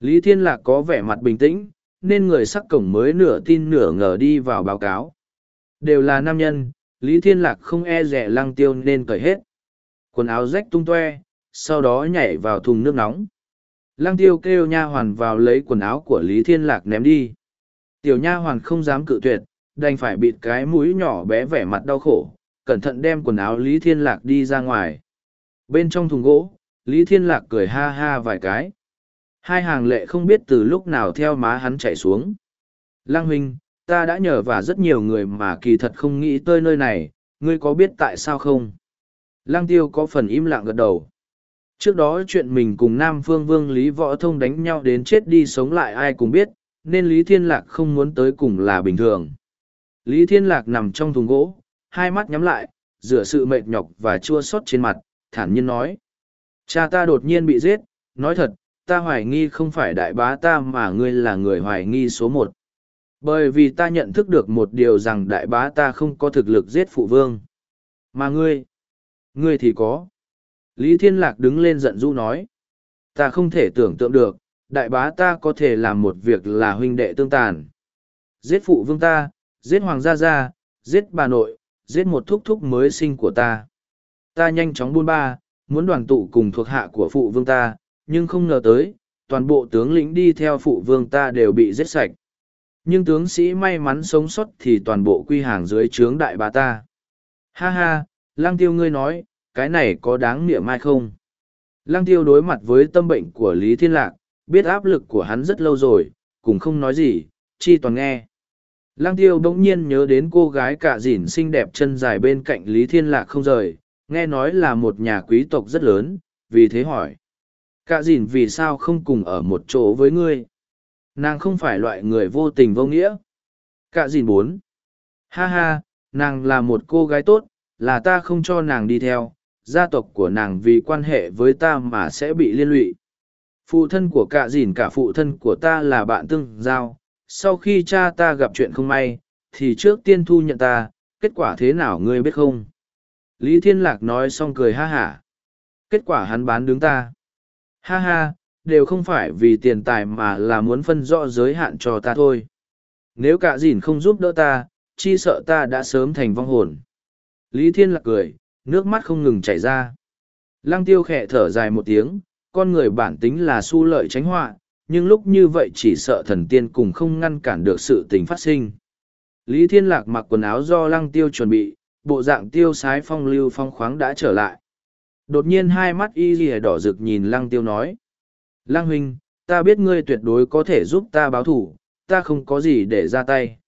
Lý Thiên Lạc có vẻ mặt bình tĩnh, nên người sắc cổng mới nửa tin nửa ngờ đi vào báo cáo. Đều là nam nhân, Lý Thiên Lạc không e rẻ lăng tiêu nên cởi hết. Quần áo rách tung toe, sau đó nhảy vào thùng nước nóng. Lăng tiêu kêu nha hoàn vào lấy quần áo của Lý Thiên Lạc ném đi. Tiểu nha hoàn không dám cự tuyệt, đành phải bịt cái mũi nhỏ bé vẻ mặt đau khổ, cẩn thận đem quần áo Lý Thiên Lạc đi ra ngoài. Bên trong thùng gỗ, Lý Thiên Lạc cười ha ha vài cái. Hai hàng lệ không biết từ lúc nào theo má hắn chạy xuống. Lăng huynh, ta đã nhờ và rất nhiều người mà kỳ thật không nghĩ tới nơi này, ngươi có biết tại sao không? Lăng tiêu có phần im lặng gật đầu. Trước đó chuyện mình cùng Nam Phương Vương Lý Võ Thông đánh nhau đến chết đi sống lại ai cũng biết, nên Lý Thiên Lạc không muốn tới cùng là bình thường. Lý Thiên Lạc nằm trong thùng gỗ, hai mắt nhắm lại, rửa sự mệt nhọc và chua xót trên mặt, thản nhiên nói. Cha ta đột nhiên bị giết, nói thật, ta hoài nghi không phải đại bá ta mà ngươi là người hoài nghi số một. Bởi vì ta nhận thức được một điều rằng đại bá ta không có thực lực giết phụ vương. Mà ngươi ngươi thì có. Lý thiên lạc đứng lên giận dữ nói. Ta không thể tưởng tượng được đại bá ta có thể làm một việc là huynh đệ tương tàn. Giết phụ vương ta giết hoàng gia gia giết bà nội giết một thúc thúc mới sinh của ta ta nhanh chóng buôn ba muốn đoàn tụ cùng thuộc hạ của phụ vương ta nhưng không ngờ tới, toàn bộ tướng lĩnh đi theo phụ vương ta đều bị giết sạch. Nhưng tướng sĩ may mắn sống sót thì toàn bộ quy hàng dưới trướng đại bà ta. Ha ha, Lang tiêu ngươi nói, cái này có đáng niệm mai không? Lang tiêu đối mặt với tâm bệnh của Lý Thiên Lạc, biết áp lực của hắn rất lâu rồi, cũng không nói gì, chi toàn nghe. Lăng tiêu bỗng nhiên nhớ đến cô gái cả dỉn xinh đẹp chân dài bên cạnh Lý Thiên Lạc không rời, nghe nói là một nhà quý tộc rất lớn, vì thế hỏi. Cả dỉn vì sao không cùng ở một chỗ với ngươi? Nàng không phải loại người vô tình vô nghĩa. Cả dỉn bốn. Ha ha, nàng là một cô gái tốt, là ta không cho nàng đi theo, gia tộc của nàng vì quan hệ với ta mà sẽ bị liên lụy. Phụ thân của cả dỉn cả phụ thân của ta là bạn tương giao, sau khi cha ta gặp chuyện không may, thì trước tiên thu nhận ta, kết quả thế nào ngươi biết không? Lý Thiên Lạc nói xong cười ha hả. Kết quả hắn bán đứng ta. Ha ha, đều không phải vì tiền tài mà là muốn phân rõ giới hạn cho ta thôi. Nếu cả dìn không giúp đỡ ta, chi sợ ta đã sớm thành vong hồn. Lý Thiên Lạc cười, nước mắt không ngừng chảy ra. Lăng tiêu khẽ thở dài một tiếng, con người bản tính là su lợi tránh họa, nhưng lúc như vậy chỉ sợ thần tiên cùng không ngăn cản được sự tình phát sinh. Lý Thiên Lạc mặc quần áo do lăng tiêu chuẩn bị, bộ dạng tiêu sái phong lưu phong khoáng đã trở lại. Đột nhiên hai mắt y ghi đỏ rực nhìn lăng tiêu nói. Lăng huynh, ta biết ngươi tuyệt đối có thể giúp ta báo thủ, ta không có gì để ra tay.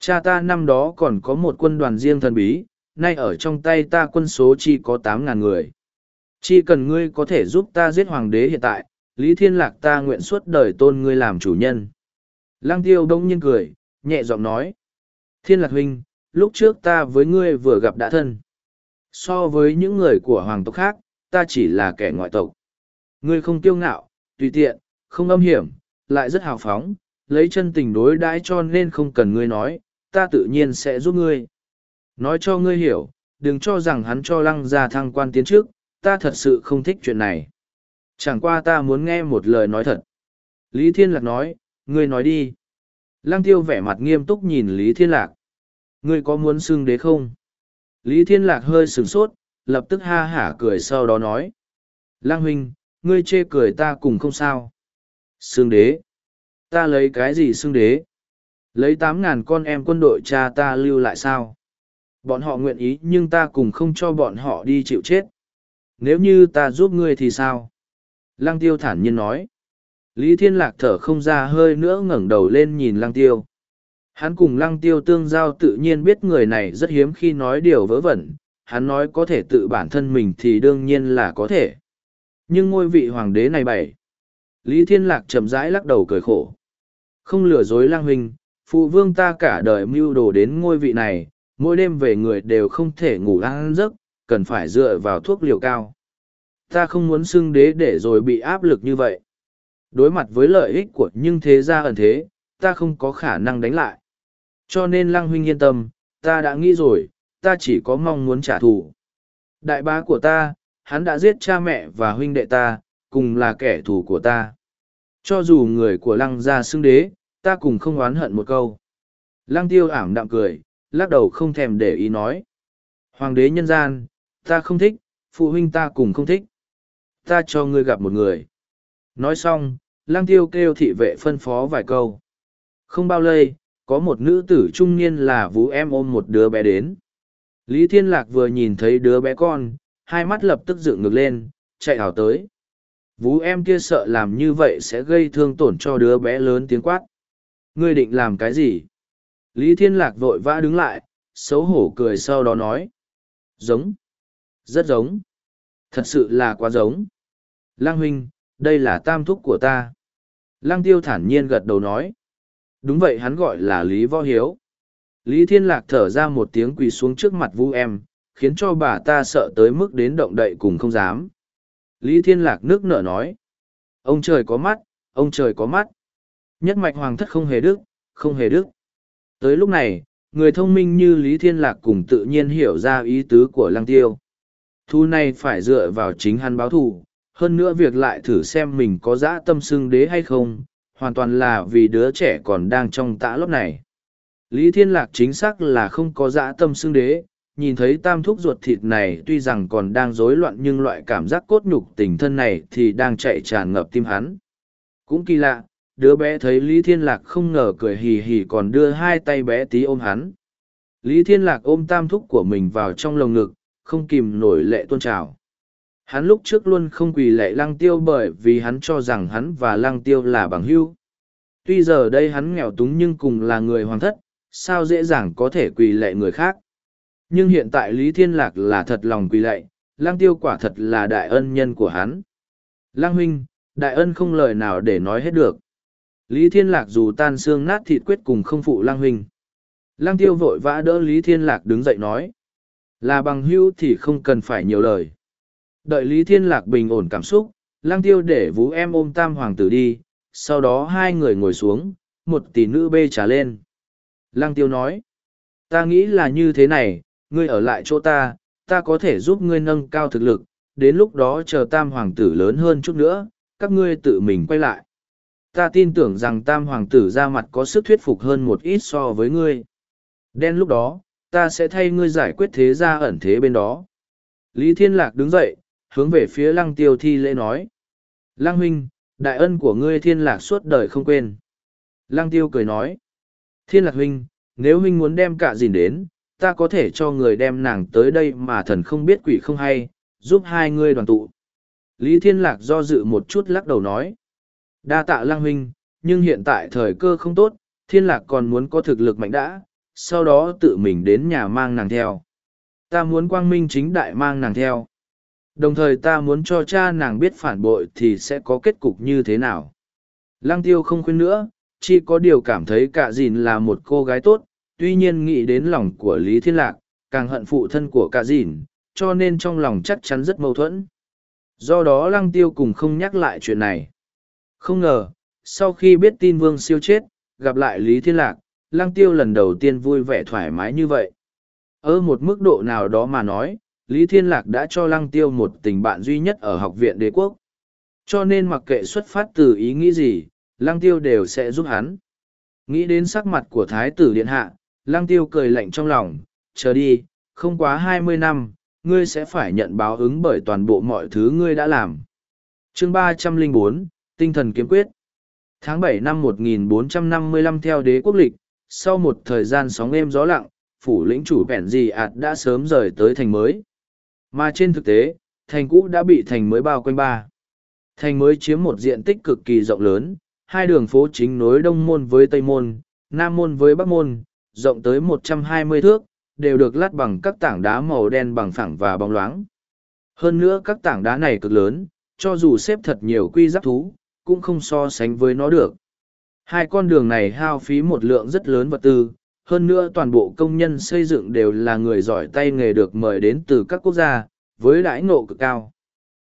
Cha ta năm đó còn có một quân đoàn riêng thần bí, nay ở trong tay ta quân số chi có tám ngàn người. Chỉ cần ngươi có thể giúp ta giết hoàng đế hiện tại, Lý Thiên Lạc ta nguyện suốt đời tôn ngươi làm chủ nhân. Lăng tiêu đông nhiên cười, nhẹ giọng nói. Thiên Lạc huynh, lúc trước ta với ngươi vừa gặp đã thân. So với những người của hoàng tộc khác, ta chỉ là kẻ ngoại tộc. Ngươi không kiêu ngạo, tùy tiện, không âm hiểm, lại rất hào phóng, lấy chân tình đối đãi cho nên không cần ngươi nói, ta tự nhiên sẽ giúp ngươi. Nói cho ngươi hiểu, đừng cho rằng hắn cho lăng ra thăng quan tiến trước, ta thật sự không thích chuyện này. Chẳng qua ta muốn nghe một lời nói thật. Lý Thiên Lạc nói, ngươi nói đi. Lăng tiêu vẻ mặt nghiêm túc nhìn Lý Thiên Lạc. Ngươi có muốn xưng đế không? Lý Thiên Lạc hơi sửng sốt, lập tức ha hả cười sau đó nói. Lăng huynh, ngươi chê cười ta cùng không sao. Xưng đế. Ta lấy cái gì xưng đế? Lấy tám ngàn con em quân đội cha ta lưu lại sao? Bọn họ nguyện ý nhưng ta cùng không cho bọn họ đi chịu chết. Nếu như ta giúp ngươi thì sao? Lăng tiêu thản nhiên nói. Lý Thiên Lạc thở không ra hơi nữa ngẩng đầu lên nhìn lăng tiêu. Hắn cùng lăng tiêu tương giao tự nhiên biết người này rất hiếm khi nói điều vớ vẩn, hắn nói có thể tự bản thân mình thì đương nhiên là có thể. Nhưng ngôi vị hoàng đế này bảy. Lý Thiên Lạc chậm rãi lắc đầu cười khổ. Không lừa dối lăng huynh, phụ vương ta cả đời mưu đồ đến ngôi vị này, mỗi đêm về người đều không thể ngủ ăn giấc, cần phải dựa vào thuốc liều cao. Ta không muốn xưng đế để rồi bị áp lực như vậy. Đối mặt với lợi ích của nhưng thế gia ẩn thế, ta không có khả năng đánh lại. Cho nên lăng huynh yên tâm, ta đã nghĩ rồi, ta chỉ có mong muốn trả thù. Đại bá của ta, hắn đã giết cha mẹ và huynh đệ ta, cùng là kẻ thù của ta. Cho dù người của lăng gia xưng đế, ta cùng không oán hận một câu. Lăng tiêu ảm đạm cười, lắc đầu không thèm để ý nói. Hoàng đế nhân gian, ta không thích, phụ huynh ta cùng không thích. Ta cho ngươi gặp một người. Nói xong, lăng tiêu kêu thị vệ phân phó vài câu. Không bao lây, có một nữ tử trung niên là vũ em ôm một đứa bé đến. Lý Thiên Lạc vừa nhìn thấy đứa bé con, hai mắt lập tức dựng ngược lên, chạy hào tới. Vũ em kia sợ làm như vậy sẽ gây thương tổn cho đứa bé lớn tiếng quát. Ngươi định làm cái gì? Lý Thiên Lạc vội vã đứng lại, xấu hổ cười sau đó nói. Giống. Rất giống. Thật sự là quá giống. Lăng huynh, đây là tam thúc của ta. Lăng tiêu thản nhiên gật đầu nói. Đúng vậy hắn gọi là Lý Võ Hiếu. Lý Thiên Lạc thở ra một tiếng quỳ xuống trước mặt Vu em, khiến cho bà ta sợ tới mức đến động đậy cùng không dám. Lý Thiên Lạc nước nở nói. Ông trời có mắt, ông trời có mắt. Nhất mạch hoàng thất không hề đức, không hề đức. Tới lúc này, người thông minh như Lý Thiên Lạc cùng tự nhiên hiểu ra ý tứ của Lăng Tiêu. Thu này phải dựa vào chính hắn báo thù, hơn nữa việc lại thử xem mình có dã tâm xưng đế hay không, hoàn toàn là vì đứa trẻ còn đang trong tã lốc này. Lý Thiên Lạc chính xác là không có dã tâm xưng đế, nhìn thấy tam thúc ruột thịt này tuy rằng còn đang rối loạn nhưng loại cảm giác cốt nhục tình thân này thì đang chạy tràn ngập tim hắn. Cũng kỳ lạ, đứa bé thấy Lý Thiên Lạc không ngờ cười hì hì còn đưa hai tay bé tí ôm hắn. Lý Thiên Lạc ôm tam thúc của mình vào trong lồng ngực, không kìm nổi lệ tôn trào. Hắn lúc trước luôn không quỳ lệ lăng tiêu bởi vì hắn cho rằng hắn và lăng tiêu là bằng hữu. Tuy giờ đây hắn nghèo túng nhưng cùng là người hoàng thất, sao dễ dàng có thể quỳ lệ người khác. Nhưng hiện tại Lý Thiên Lạc là thật lòng quỳ lệ, lăng tiêu quả thật là đại ân nhân của hắn. Lăng huynh, đại ân không lời nào để nói hết được. Lý Thiên Lạc dù tan xương nát thịt quyết cùng không phụ lăng huynh. Lăng tiêu vội vã đỡ Lý Thiên Lạc đứng dậy nói. Là bằng hữu thì không cần phải nhiều lời. Đợi Lý Thiên Lạc bình ổn cảm xúc, lăng tiêu để vũ em ôm tam hoàng tử đi, sau đó hai người ngồi xuống, một tỷ nữ bê trà lên. Lăng tiêu nói, ta nghĩ là như thế này, ngươi ở lại chỗ ta, ta có thể giúp ngươi nâng cao thực lực, đến lúc đó chờ tam hoàng tử lớn hơn chút nữa, các ngươi tự mình quay lại. Ta tin tưởng rằng tam hoàng tử ra mặt có sức thuyết phục hơn một ít so với ngươi. Đen lúc đó, ta sẽ thay ngươi giải quyết thế gia ẩn thế bên đó. Lý Thiên Lạc đứng dậy, hướng về phía lăng tiêu thi lễ nói. Lăng huynh, đại ân của ngươi thiên lạc suốt đời không quên. Lăng tiêu cười nói. Thiên lạc huynh, nếu huynh muốn đem cả gìn đến, ta có thể cho người đem nàng tới đây mà thần không biết quỷ không hay, giúp hai ngươi đoàn tụ. Lý Thiên Lạc do dự một chút lắc đầu nói. Đa tạ lăng huynh, nhưng hiện tại thời cơ không tốt, Thiên Lạc còn muốn có thực lực mạnh đã, sau đó tự mình đến nhà mang nàng theo. Ta muốn quang minh chính đại mang nàng theo. Đồng thời ta muốn cho cha nàng biết phản bội thì sẽ có kết cục như thế nào. Lăng tiêu không khuyên nữa, chỉ có điều cảm thấy cả dìn là một cô gái tốt, tuy nhiên nghĩ đến lòng của Lý Thiên Lạc, càng hận phụ thân của cả dìn, cho nên trong lòng chắc chắn rất mâu thuẫn. Do đó lăng tiêu cùng không nhắc lại chuyện này. Không ngờ, sau khi biết tin vương siêu chết, gặp lại Lý Thiên Lạc, lăng tiêu lần đầu tiên vui vẻ thoải mái như vậy. Ở một mức độ nào đó mà nói, Lý Thiên Lạc đã cho lăng tiêu một tình bạn duy nhất ở học viện đế quốc. Cho nên mặc kệ xuất phát từ ý nghĩ gì, lăng tiêu đều sẽ giúp hắn. Nghĩ đến sắc mặt của thái tử điện hạ, lăng tiêu cười lạnh trong lòng, chờ đi, không quá hai mươi năm, ngươi sẽ phải nhận báo ứng bởi toàn bộ mọi thứ ngươi đã làm. chương ba trăm linh bốn Tinh thần kiếm quyết Tháng bảy năm 1455 theo đế quốc lịch, sau một thời gian sóng êm gió lặng, phủ lĩnh chủ bẻn gì ạt đã sớm rời tới thành mới. Mà trên thực tế, thành cũ đã bị thành mới bao quanh ba. Thành mới chiếm một diện tích cực kỳ rộng lớn, hai đường phố chính nối đông môn với tây môn, nam môn với bắc môn, rộng tới một trăm hai mươi thước, đều được lát bằng các tảng đá màu đen bằng phẳng và bóng loáng. Hơn nữa các tảng đá này cực lớn, cho dù xếp thật nhiều quy giáp thú, cũng không so sánh với nó được. Hai con đường này hao phí một lượng rất lớn vật tư, hơn nữa toàn bộ công nhân xây dựng đều là người giỏi tay nghề được mời đến từ các quốc gia, với đãi ngộ cực cao.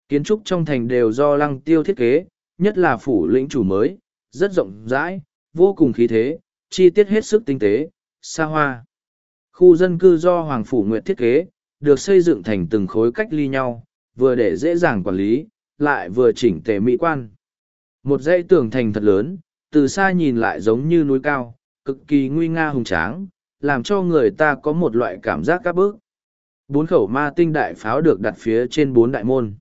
Kiến trúc trong thành đều do lăng tiêu thiết kế, nhất là phủ lĩnh chủ mới, rất rộng rãi, vô cùng khí thế, chi tiết hết sức tinh tế, xa hoa. Khu dân cư do Hoàng Phủ Nguyệt thiết kế, được xây dựng thành từng khối cách ly nhau, vừa để dễ dàng quản lý, lại vừa chỉnh tề mỹ quan. Một dãy tường thành thật lớn, từ xa nhìn lại giống như núi cao, cực kỳ nguy nga hùng tráng, làm cho người ta có một loại cảm giác các bước. Bốn khẩu ma tinh đại pháo được đặt phía trên bốn đại môn.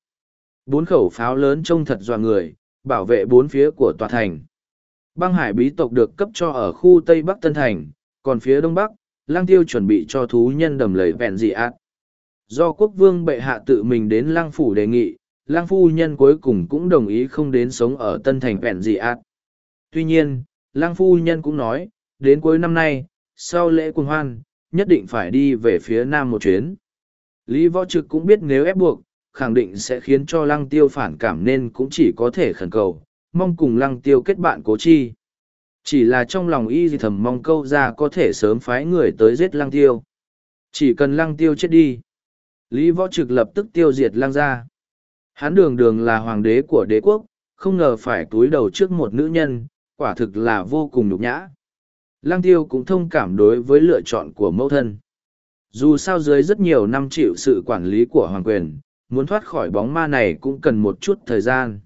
Bốn khẩu pháo lớn trông thật dọa người, bảo vệ bốn phía của tòa thành. Băng hải bí tộc được cấp cho ở khu Tây Bắc Tân Thành, còn phía Đông Bắc, lang tiêu chuẩn bị cho thú nhân đầm lầy vẹn dị ác. Do quốc vương bệ hạ tự mình đến lang phủ đề nghị, lang phu nhân cuối cùng cũng đồng ý không đến sống ở Tân Thành vẹn dị ác. Tuy nhiên, lang phu nhân cũng nói, đến cuối năm nay, sau lễ cuồng hoan, nhất định phải đi về phía nam một chuyến. Lý Võ Trực cũng biết nếu ép buộc, khẳng định sẽ khiến cho lăng tiêu phản cảm nên cũng chỉ có thể khẩn cầu, mong cùng lăng tiêu kết bạn cố chi. Chỉ là trong lòng y gì thầm mong câu ra có thể sớm phái người tới giết lăng tiêu. Chỉ cần lăng tiêu chết đi. Lý Võ Trực lập tức tiêu diệt lăng gia. Hán đường đường là hoàng đế của đế quốc, không ngờ phải túi đầu trước một nữ nhân, quả thực là vô cùng nhục nhã. Lang tiêu cũng thông cảm đối với lựa chọn của mẫu thân. Dù sao dưới rất nhiều năm chịu sự quản lý của hoàng quyền, muốn thoát khỏi bóng ma này cũng cần một chút thời gian.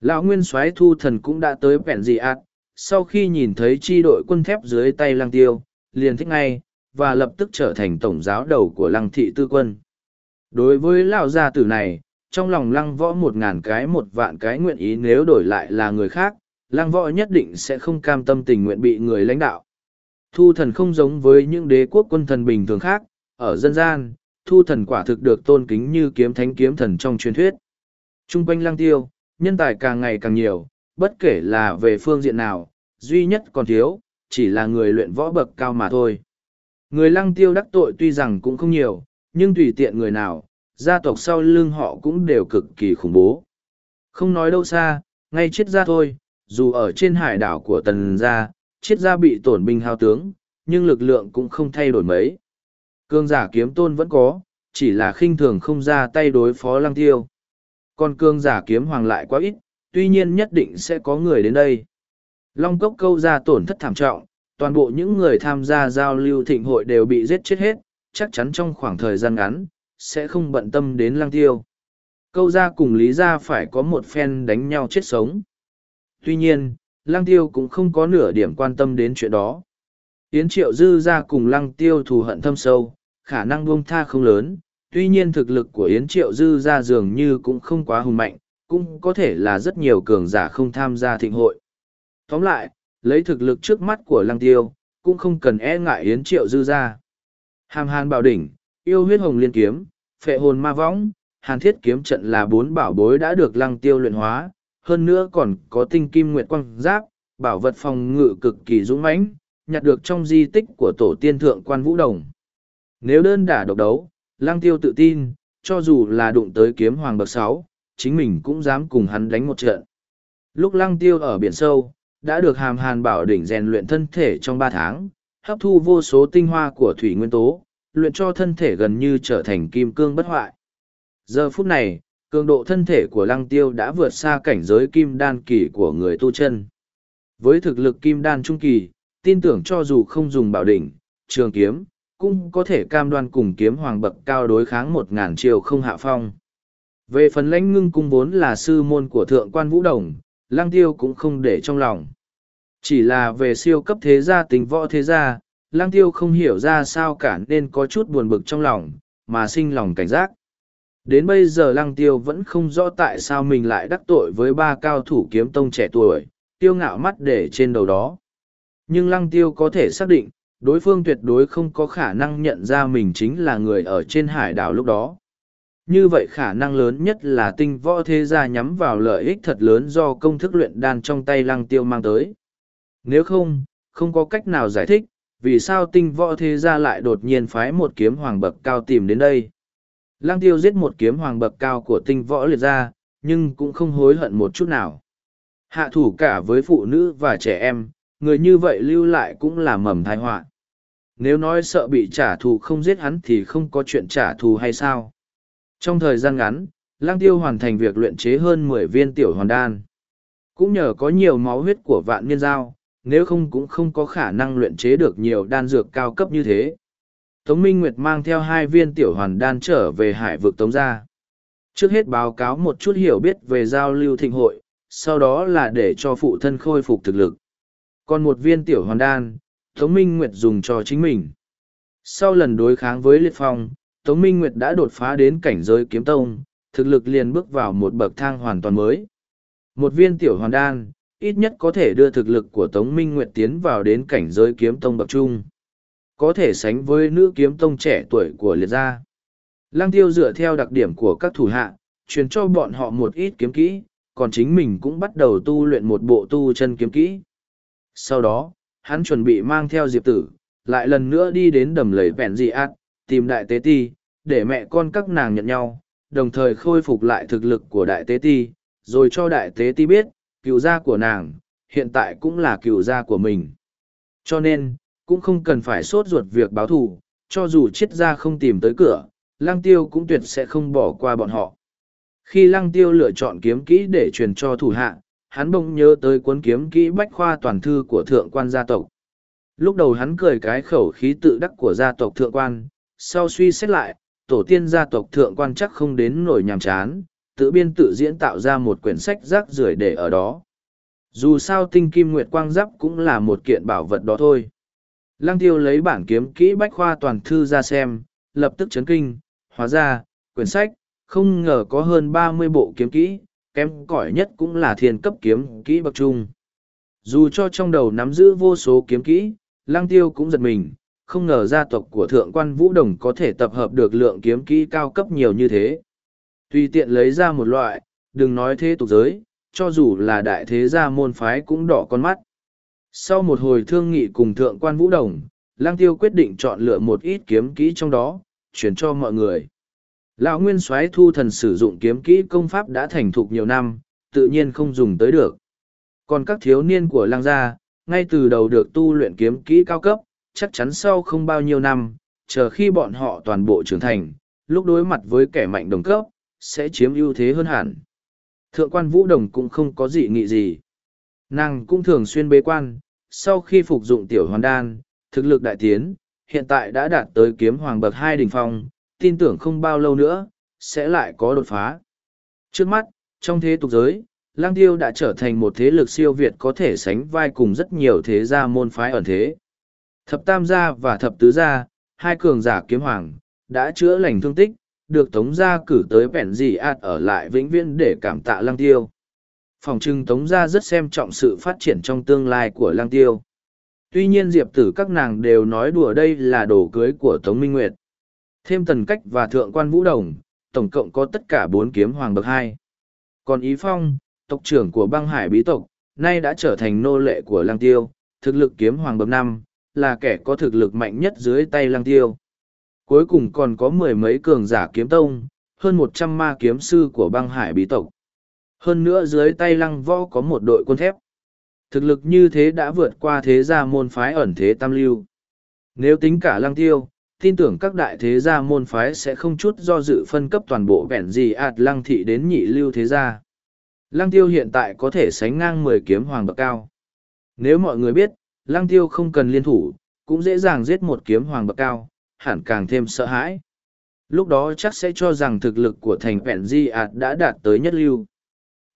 Lão Nguyên soái thu thần cũng đã tới bẹn dị ạt, sau khi nhìn thấy chi đội quân thép dưới tay Lang tiêu, liền thích ngay, và lập tức trở thành tổng giáo đầu của lăng thị tư quân. Đối với lão gia tử này, trong lòng lăng võ một ngàn cái một vạn cái nguyện ý nếu đổi lại là người khác, Lang võ nhất định sẽ không cam tâm tình nguyện bị người lãnh đạo. Thu thần không giống với những đế quốc quân thần bình thường khác, ở dân gian, thu thần quả thực được tôn kính như kiếm thánh kiếm thần trong truyền thuyết. Trung quanh Lang tiêu, nhân tài càng ngày càng nhiều, bất kể là về phương diện nào, duy nhất còn thiếu, chỉ là người luyện võ bậc cao mà thôi. Người lăng tiêu đắc tội tuy rằng cũng không nhiều, nhưng tùy tiện người nào, gia tộc sau lưng họ cũng đều cực kỳ khủng bố. Không nói đâu xa, ngay chết ra thôi, dù ở trên hải đảo của tần gia, Triết gia bị tổn binh hao tướng, nhưng lực lượng cũng không thay đổi mấy. Cương giả kiếm tôn vẫn có, chỉ là khinh thường không ra tay đối phó lăng tiêu. Còn cương giả kiếm hoàng lại quá ít, tuy nhiên nhất định sẽ có người đến đây. Long cốc câu ra tổn thất thảm trọng, toàn bộ những người tham gia giao lưu thịnh hội đều bị giết chết hết, chắc chắn trong khoảng thời gian ngắn, sẽ không bận tâm đến lăng tiêu. Câu ra cùng lý ra phải có một phen đánh nhau chết sống. Tuy nhiên, lăng tiêu cũng không có nửa điểm quan tâm đến chuyện đó. Yến triệu dư ra cùng lăng tiêu thù hận thâm sâu, khả năng buông tha không lớn, tuy nhiên thực lực của Yến triệu dư ra dường như cũng không quá hùng mạnh, cũng có thể là rất nhiều cường giả không tham gia thịnh hội. Tóm lại, lấy thực lực trước mắt của lăng tiêu, cũng không cần e ngại Yến triệu dư ra. Hàm hàn bảo đỉnh, yêu huyết hồng liên kiếm, phệ hồn ma võng, hàn thiết kiếm trận là bốn bảo bối đã được lăng tiêu luyện hóa, hơn nữa còn có tinh kim nguyệt quang giáp, bảo vật phòng ngự cực kỳ dũng mãnh, nhặt được trong di tích của tổ tiên thượng quan vũ đồng. Nếu đơn đả độc đấu, lăng tiêu tự tin, cho dù là đụng tới kiếm hoàng bậc sáu, chính mình cũng dám cùng hắn đánh một trận. Lúc lăng tiêu ở biển sâu, đã được hàm hàn bảo đỉnh rèn luyện thân thể trong ba tháng, hấp thu vô số tinh hoa của thủy nguyên tố, luyện cho thân thể gần như trở thành kim cương bất hoại. Giờ phút này, cường độ thân thể của lăng tiêu đã vượt xa cảnh giới kim đan kỳ của người tu chân. Với thực lực kim đan trung kỳ, tin tưởng cho dù không dùng bảo đỉnh, trường kiếm, cũng có thể cam đoan cùng kiếm hoàng bậc cao đối kháng một ngàn chiều không hạ phong. Về phần lãnh ngưng cung vốn là sư môn của thượng quan vũ đồng, lăng tiêu cũng không để trong lòng. Chỉ là về siêu cấp thế gia tình võ thế gia, lăng tiêu không hiểu ra sao cả nên có chút buồn bực trong lòng, mà sinh lòng cảnh giác. Đến bây giờ lăng tiêu vẫn không rõ tại sao mình lại đắc tội với ba cao thủ kiếm tông trẻ tuổi, tiêu ngạo mắt để trên đầu đó. Nhưng lăng tiêu có thể xác định, đối phương tuyệt đối không có khả năng nhận ra mình chính là người ở trên hải đảo lúc đó. Như vậy khả năng lớn nhất là tinh võ thế gia nhắm vào lợi ích thật lớn do công thức luyện đan trong tay lăng tiêu mang tới. Nếu không, không có cách nào giải thích, vì sao tinh võ thế gia lại đột nhiên phái một kiếm hoàng bậc cao tìm đến đây. Lăng tiêu giết một kiếm hoàng bậc cao của tinh võ liệt ra, nhưng cũng không hối hận một chút nào. Hạ thủ cả với phụ nữ và trẻ em, người như vậy lưu lại cũng là mầm thai họa. Nếu nói sợ bị trả thù không giết hắn thì không có chuyện trả thù hay sao? Trong thời gian ngắn lang tiêu hoàn thành việc luyện chế hơn mười viên tiểu hoàn đan. Cũng nhờ có nhiều máu huyết của vạn niên giao nếu không cũng không có khả năng luyện chế được nhiều đan dược cao cấp như thế tống minh nguyệt mang theo hai viên tiểu hoàn đan trở về hải vực tống gia trước hết báo cáo một chút hiểu biết về giao lưu thịnh hội sau đó là để cho phụ thân khôi phục thực lực còn một viên tiểu hoàn đan Tống Minh Nguyệt dùng cho chính mình. Sau lần đối kháng với Liệt Phong, Tống Minh Nguyệt đã đột phá đến cảnh giới kiếm tông, thực lực liền bước vào một bậc thang hoàn toàn mới. Một viên tiểu hoàn đan, ít nhất có thể đưa thực lực của Tống Minh Nguyệt tiến vào đến cảnh giới kiếm tông bậc trung. Có thể sánh với nữ kiếm tông trẻ tuổi của liệt gia. Lăng tiêu dựa theo đặc điểm của các thủ hạ, truyền cho bọn họ một ít kiếm kỹ, còn chính mình cũng bắt đầu tu luyện một bộ tu chân kiếm kỹ. Sau đó, hắn chuẩn bị mang theo diệp tử, lại lần nữa đi đến đầm lầy vẹn dị ác, tìm đại tế ti, để mẹ con các nàng nhận nhau, đồng thời khôi phục lại thực lực của đại tế ti, rồi cho đại tế ti biết, cựu gia của nàng, hiện tại cũng là cựu gia của mình. Cho nên, cũng không cần phải sốt ruột việc báo thù, cho dù chiết gia không tìm tới cửa, lăng tiêu cũng tuyệt sẽ không bỏ qua bọn họ. Khi lăng tiêu lựa chọn kiếm kỹ để truyền cho thủ hạ, hắn bỗng nhớ tới cuốn kiếm kỹ bách khoa toàn thư của thượng quan gia tộc. Lúc đầu hắn cười cái khẩu khí tự đắc của gia tộc thượng quan, sau suy xét lại, tổ tiên gia tộc thượng quan chắc không đến nổi nhàm chán, tự biên tự diễn tạo ra một quyển sách rác rưởi để ở đó. Dù sao tinh kim nguyệt quang giáp cũng là một kiện bảo vật đó thôi. Lăng tiêu lấy bản kiếm kỹ bách khoa toàn thư ra xem, lập tức chấn kinh, hóa ra, quyển sách, không ngờ có hơn ba mươi bộ kiếm kỹ, kém cỏi nhất cũng là thiên cấp kiếm kỹ bậc trung. Dù cho trong đầu nắm giữ vô số kiếm kỹ, Lăng Tiêu cũng giật mình, không ngờ gia tộc của Thượng quan Vũ Đồng có thể tập hợp được lượng kiếm kỹ cao cấp nhiều như thế. Tuy tiện lấy ra một loại, đừng nói thế tục giới, cho dù là đại thế gia môn phái cũng đỏ con mắt. Sau một hồi thương nghị cùng Thượng quan Vũ Đồng, Lang Tiêu quyết định chọn lựa một ít kiếm kỹ trong đó, chuyển cho mọi người. Lão Nguyên soái thu thần sử dụng kiếm kỹ công pháp đã thành thục nhiều năm, tự nhiên không dùng tới được. Còn các thiếu niên của Lang gia, ngay từ đầu được tu luyện kiếm kỹ cao cấp, chắc chắn sau không bao nhiêu năm, chờ khi bọn họ toàn bộ trưởng thành, lúc đối mặt với kẻ mạnh đồng cấp, sẽ chiếm ưu thế hơn hẳn. Thượng quan Vũ Đồng cũng không có gì nghị gì. Nàng cũng thường xuyên bế quan, sau khi phục dụng tiểu hoàn đan, thực lực đại tiến, hiện tại đã đạt tới kiếm hoàng bậc hai đỉnh phong, tin tưởng không bao lâu nữa, sẽ lại có đột phá. Trước mắt, trong thế tục giới, Lang Tiêu đã trở thành một thế lực siêu việt có thể sánh vai cùng rất nhiều thế gia môn phái ẩn thế. Thập Tam gia và Thập Tứ gia, hai cường giả kiếm hoàng, đã chữa lành thương tích, được Tống gia cử tới bẻn Dị ạt ở lại vĩnh viễn để cảm tạ Lang Tiêu. Phòng trưng Tống gia rất xem trọng sự phát triển trong tương lai của Lang Tiêu. Tuy nhiên Diệp tử các nàng đều nói đùa đây là đồ cưới của Tống Minh Nguyệt. Thêm tần cách và thượng quan vũ đồng, tổng cộng có tất cả bốn kiếm hoàng bậc hai. Còn Ý Phong, tộc trưởng của băng hải bí tộc, nay đã trở thành nô lệ của Lang Tiêu, thực lực kiếm hoàng bậc năm, là kẻ có thực lực mạnh nhất dưới tay Lang Tiêu. Cuối cùng còn có mười mấy cường giả kiếm tông, hơn một trăm ma kiếm sư của băng hải bí tộc. Hơn nữa dưới tay Lăng Võ có một đội quân thép. Thực lực như thế đã vượt qua thế gia môn phái ẩn thế tam lưu. Nếu tính cả Lăng Tiêu, tin tưởng các đại thế gia môn phái sẽ không chút do dự phân cấp toàn bộ vẹn gì ạt lăng thị đến nhị lưu thế gia. Lăng tiêu hiện tại có thể sánh ngang mười kiếm hoàng bậc cao. Nếu mọi người biết, lăng tiêu không cần liên thủ, cũng dễ dàng giết một kiếm hoàng bậc cao, hẳn càng thêm sợ hãi. Lúc đó chắc sẽ cho rằng thực lực của thành vẹn di ạt đã đạt tới nhất lưu.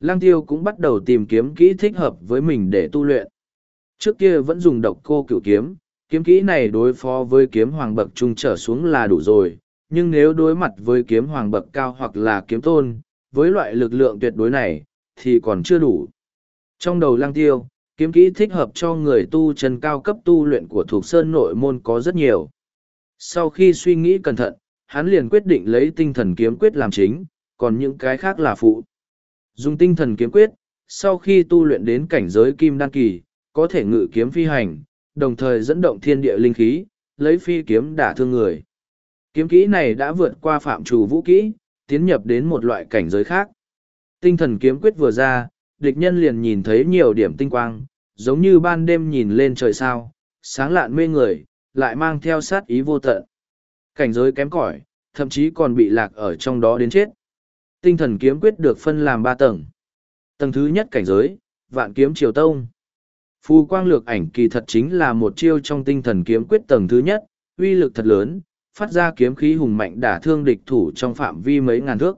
Lăng tiêu cũng bắt đầu tìm kiếm kỹ thích hợp với mình để tu luyện. Trước kia vẫn dùng độc cô cửu kiếm, kiếm kỹ này đối phó với kiếm hoàng bậc trung trở xuống là đủ rồi, nhưng nếu đối mặt với kiếm hoàng bậc cao hoặc là kiếm tôn, với loại lực lượng tuyệt đối này, thì còn chưa đủ. Trong đầu lăng tiêu, kiếm kỹ thích hợp cho người tu chân cao cấp tu luyện của thuộc sơn nội môn có rất nhiều. Sau khi suy nghĩ cẩn thận, hắn liền quyết định lấy tinh thần kiếm quyết làm chính, còn những cái khác là phụ. Dùng tinh thần kiếm quyết, sau khi tu luyện đến cảnh giới kim đan kỳ, có thể ngự kiếm phi hành, đồng thời dẫn động thiên địa linh khí, lấy phi kiếm đả thương người. Kiếm kỹ này đã vượt qua phạm trù vũ kỹ, tiến nhập đến một loại cảnh giới khác. Tinh thần kiếm quyết vừa ra, địch nhân liền nhìn thấy nhiều điểm tinh quang, giống như ban đêm nhìn lên trời sao, sáng lạn mê người, lại mang theo sát ý vô tận. Cảnh giới kém cỏi, thậm chí còn bị lạc ở trong đó đến chết. Tinh thần kiếm quyết được phân làm ba tầng. Tầng thứ nhất cảnh giới, vạn kiếm triều tông. Phù quang lược ảnh kỳ thật chính là một chiêu trong tinh thần kiếm quyết tầng thứ nhất, uy lực thật lớn, phát ra kiếm khí hùng mạnh đả thương địch thủ trong phạm vi mấy ngàn thước.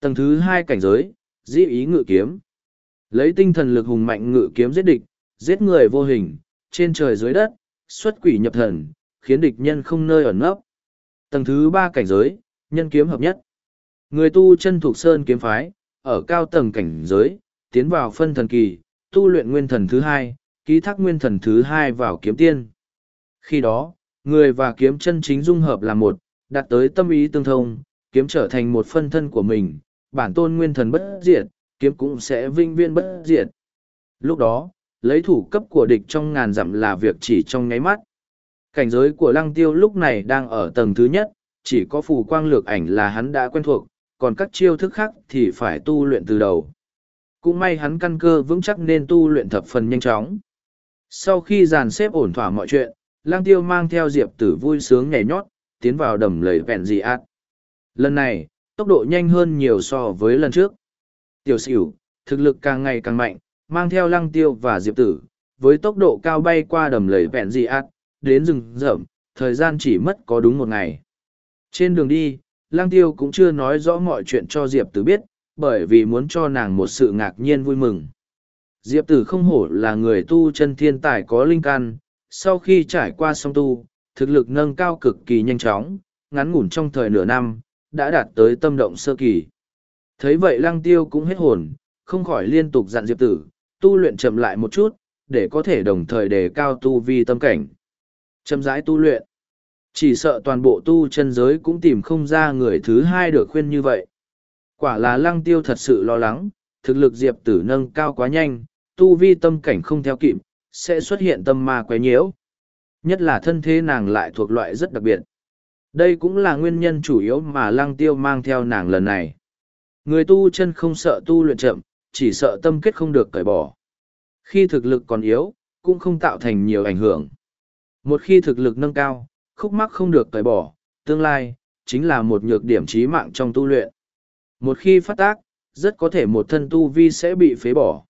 Tầng thứ hai cảnh giới, dĩ ý ngự kiếm. Lấy tinh thần lực hùng mạnh ngự kiếm giết địch, giết người vô hình, trên trời dưới đất, xuất quỷ nhập thần, khiến địch nhân không nơi ẩn nấp. Tầng thứ ba cảnh giới, nhân kiếm hợp nhất. Người tu chân thuộc sơn kiếm phái, ở cao tầng cảnh giới, tiến vào phân thần kỳ, tu luyện nguyên thần thứ hai, ký thác nguyên thần thứ hai vào kiếm tiên. Khi đó, người và kiếm chân chính dung hợp là một, đạt tới tâm ý tương thông, kiếm trở thành một phân thân của mình, bản tôn nguyên thần bất diệt, kiếm cũng sẽ vinh viên bất diệt. Lúc đó, lấy thủ cấp của địch trong ngàn dặm là việc chỉ trong nháy mắt. Cảnh giới của lăng tiêu lúc này đang ở tầng thứ nhất, chỉ có phù quang lược ảnh là hắn đã quen thuộc, còn các chiêu thức khác thì phải tu luyện từ đầu. Cũng may hắn căn cơ vững chắc nên tu luyện thập phần nhanh chóng. Sau khi dàn xếp ổn thỏa mọi chuyện, lang tiêu mang theo diệp tử vui sướng nhảy nhót, tiến vào đầm lầy vẹn dị ạt. Lần này, tốc độ nhanh hơn nhiều so với lần trước. Tiểu xỉu, thực lực càng ngày càng mạnh, mang theo lăng tiêu và diệp tử, với tốc độ cao bay qua đầm lầy vẹn dị ạt, đến rừng rậm, thời gian chỉ mất có đúng một ngày. Trên đường đi, lang tiêu cũng chưa nói rõ mọi chuyện cho diệp tử biết, bởi vì muốn cho nàng một sự ngạc nhiên vui mừng. Diệp tử không hổ là người tu chân thiên tài có linh căn, sau khi trải qua song tu, thực lực nâng cao cực kỳ nhanh chóng, ngắn ngủn trong thời nửa năm, đã đạt tới tâm động sơ kỳ. Thấy vậy lăng tiêu cũng hết hồn, không khỏi liên tục dặn Diệp tử, tu luyện chậm lại một chút, để có thể đồng thời đề cao tu vi tâm cảnh. Chậm rãi tu luyện. Chỉ sợ toàn bộ tu chân giới cũng tìm không ra người thứ hai được khuyên như vậy. Quả là lăng tiêu thật sự lo lắng, thực lực diệp tử nâng cao quá nhanh, tu vi tâm cảnh không theo kịp, sẽ xuất hiện tâm ma quấy nhiễu. Nhất là thân thế nàng lại thuộc loại rất đặc biệt. Đây cũng là nguyên nhân chủ yếu mà lăng tiêu mang theo nàng lần này. Người tu chân không sợ tu luyện chậm, chỉ sợ tâm kết không được cởi bỏ. Khi thực lực còn yếu, cũng không tạo thành nhiều ảnh hưởng. Một khi thực lực nâng cao, khúc mắc không được cởi bỏ, tương lai, chính là một nhược điểm trí mạng trong tu luyện. Một khi phát tác, rất có thể một thân tu vi sẽ bị phế bỏ.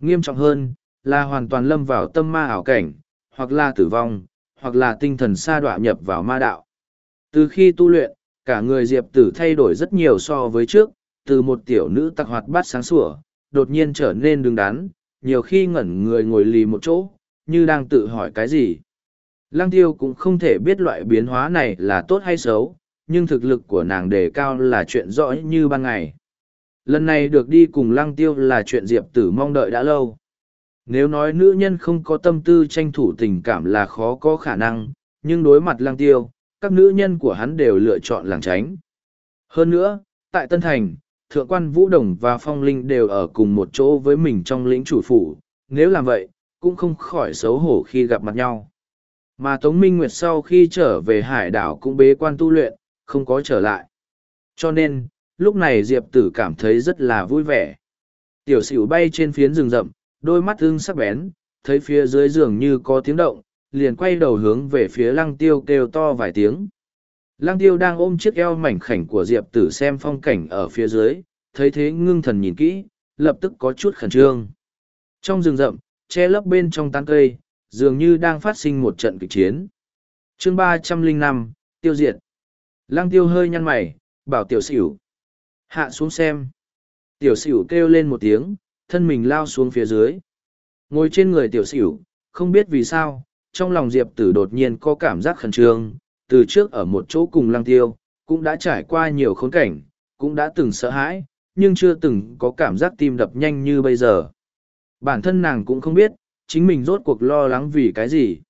Nghiêm trọng hơn, là hoàn toàn lâm vào tâm ma ảo cảnh, hoặc là tử vong, hoặc là tinh thần sa đọa nhập vào ma đạo. Từ khi tu luyện, cả người Diệp Tử thay đổi rất nhiều so với trước, từ một tiểu nữ tặc hoạt bát sáng sủa, đột nhiên trở nên đứng đắn, nhiều khi ngẩn người ngồi lì một chỗ, như đang tự hỏi cái gì. Lăng tiêu cũng không thể biết loại biến hóa này là tốt hay xấu, nhưng thực lực của nàng đề cao là chuyện rõ như ban ngày. Lần này được đi cùng lăng tiêu là chuyện Diệp Tử mong đợi đã lâu. Nếu nói nữ nhân không có tâm tư tranh thủ tình cảm là khó có khả năng, nhưng đối mặt lăng tiêu, các nữ nhân của hắn đều lựa chọn làng tránh. Hơn nữa, tại Tân Thành, Thượng quan Vũ Đồng và Phong Linh đều ở cùng một chỗ với mình trong lĩnh chủ phủ, nếu làm vậy, cũng không khỏi xấu hổ khi gặp mặt nhau. Mà Tống Minh Nguyệt sau khi trở về hải đảo cũng bế quan tu luyện, không có trở lại. Cho nên, lúc này Diệp Tử cảm thấy rất là vui vẻ. Tiểu sửu bay trên phiến rừng rậm, đôi mắt ưng sắc bén, thấy phía dưới giường như có tiếng động, liền quay đầu hướng về phía lăng tiêu kêu to vài tiếng. Lăng tiêu đang ôm chiếc eo mảnh khảnh của Diệp Tử xem phong cảnh ở phía dưới, thấy thế ngưng thần nhìn kỹ, lập tức có chút khẩn trương. Trong rừng rậm, che lấp bên trong tán cây, dường như đang phát sinh một trận kịch chiến. chương ba trăm linh năm tiêu diệt. Lăng tiêu hơi nhăn mày, bảo tiểu xỉu. Hạ xuống xem. Tiểu xỉu kêu lên một tiếng, thân mình lao xuống phía dưới. Ngồi trên người tiểu xỉu, không biết vì sao, trong lòng diệp tử đột nhiên có cảm giác khẩn trương, từ trước ở một chỗ cùng lăng tiêu, cũng đã trải qua nhiều khốn cảnh, cũng đã từng sợ hãi, nhưng chưa từng có cảm giác tim đập nhanh như bây giờ. Bản thân nàng cũng không biết, chính mình rốt cuộc lo lắng vì cái gì.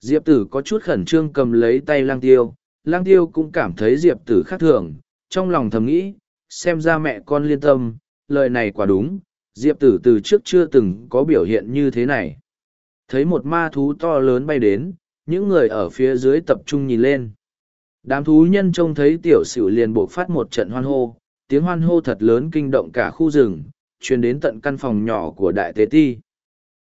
Diệp tử có chút khẩn trương cầm lấy tay lang tiêu, lang tiêu cũng cảm thấy diệp tử khác thường, trong lòng thầm nghĩ, xem ra mẹ con liên tâm, lời này quả đúng, diệp tử từ trước chưa từng có biểu hiện như thế này. Thấy một ma thú to lớn bay đến, những người ở phía dưới tập trung nhìn lên. Đám thú nhân trông thấy tiểu sửu liền buộc phát một trận hoan hô, tiếng hoan hô thật lớn kinh động cả khu rừng, truyền đến tận căn phòng nhỏ của đại tế ti.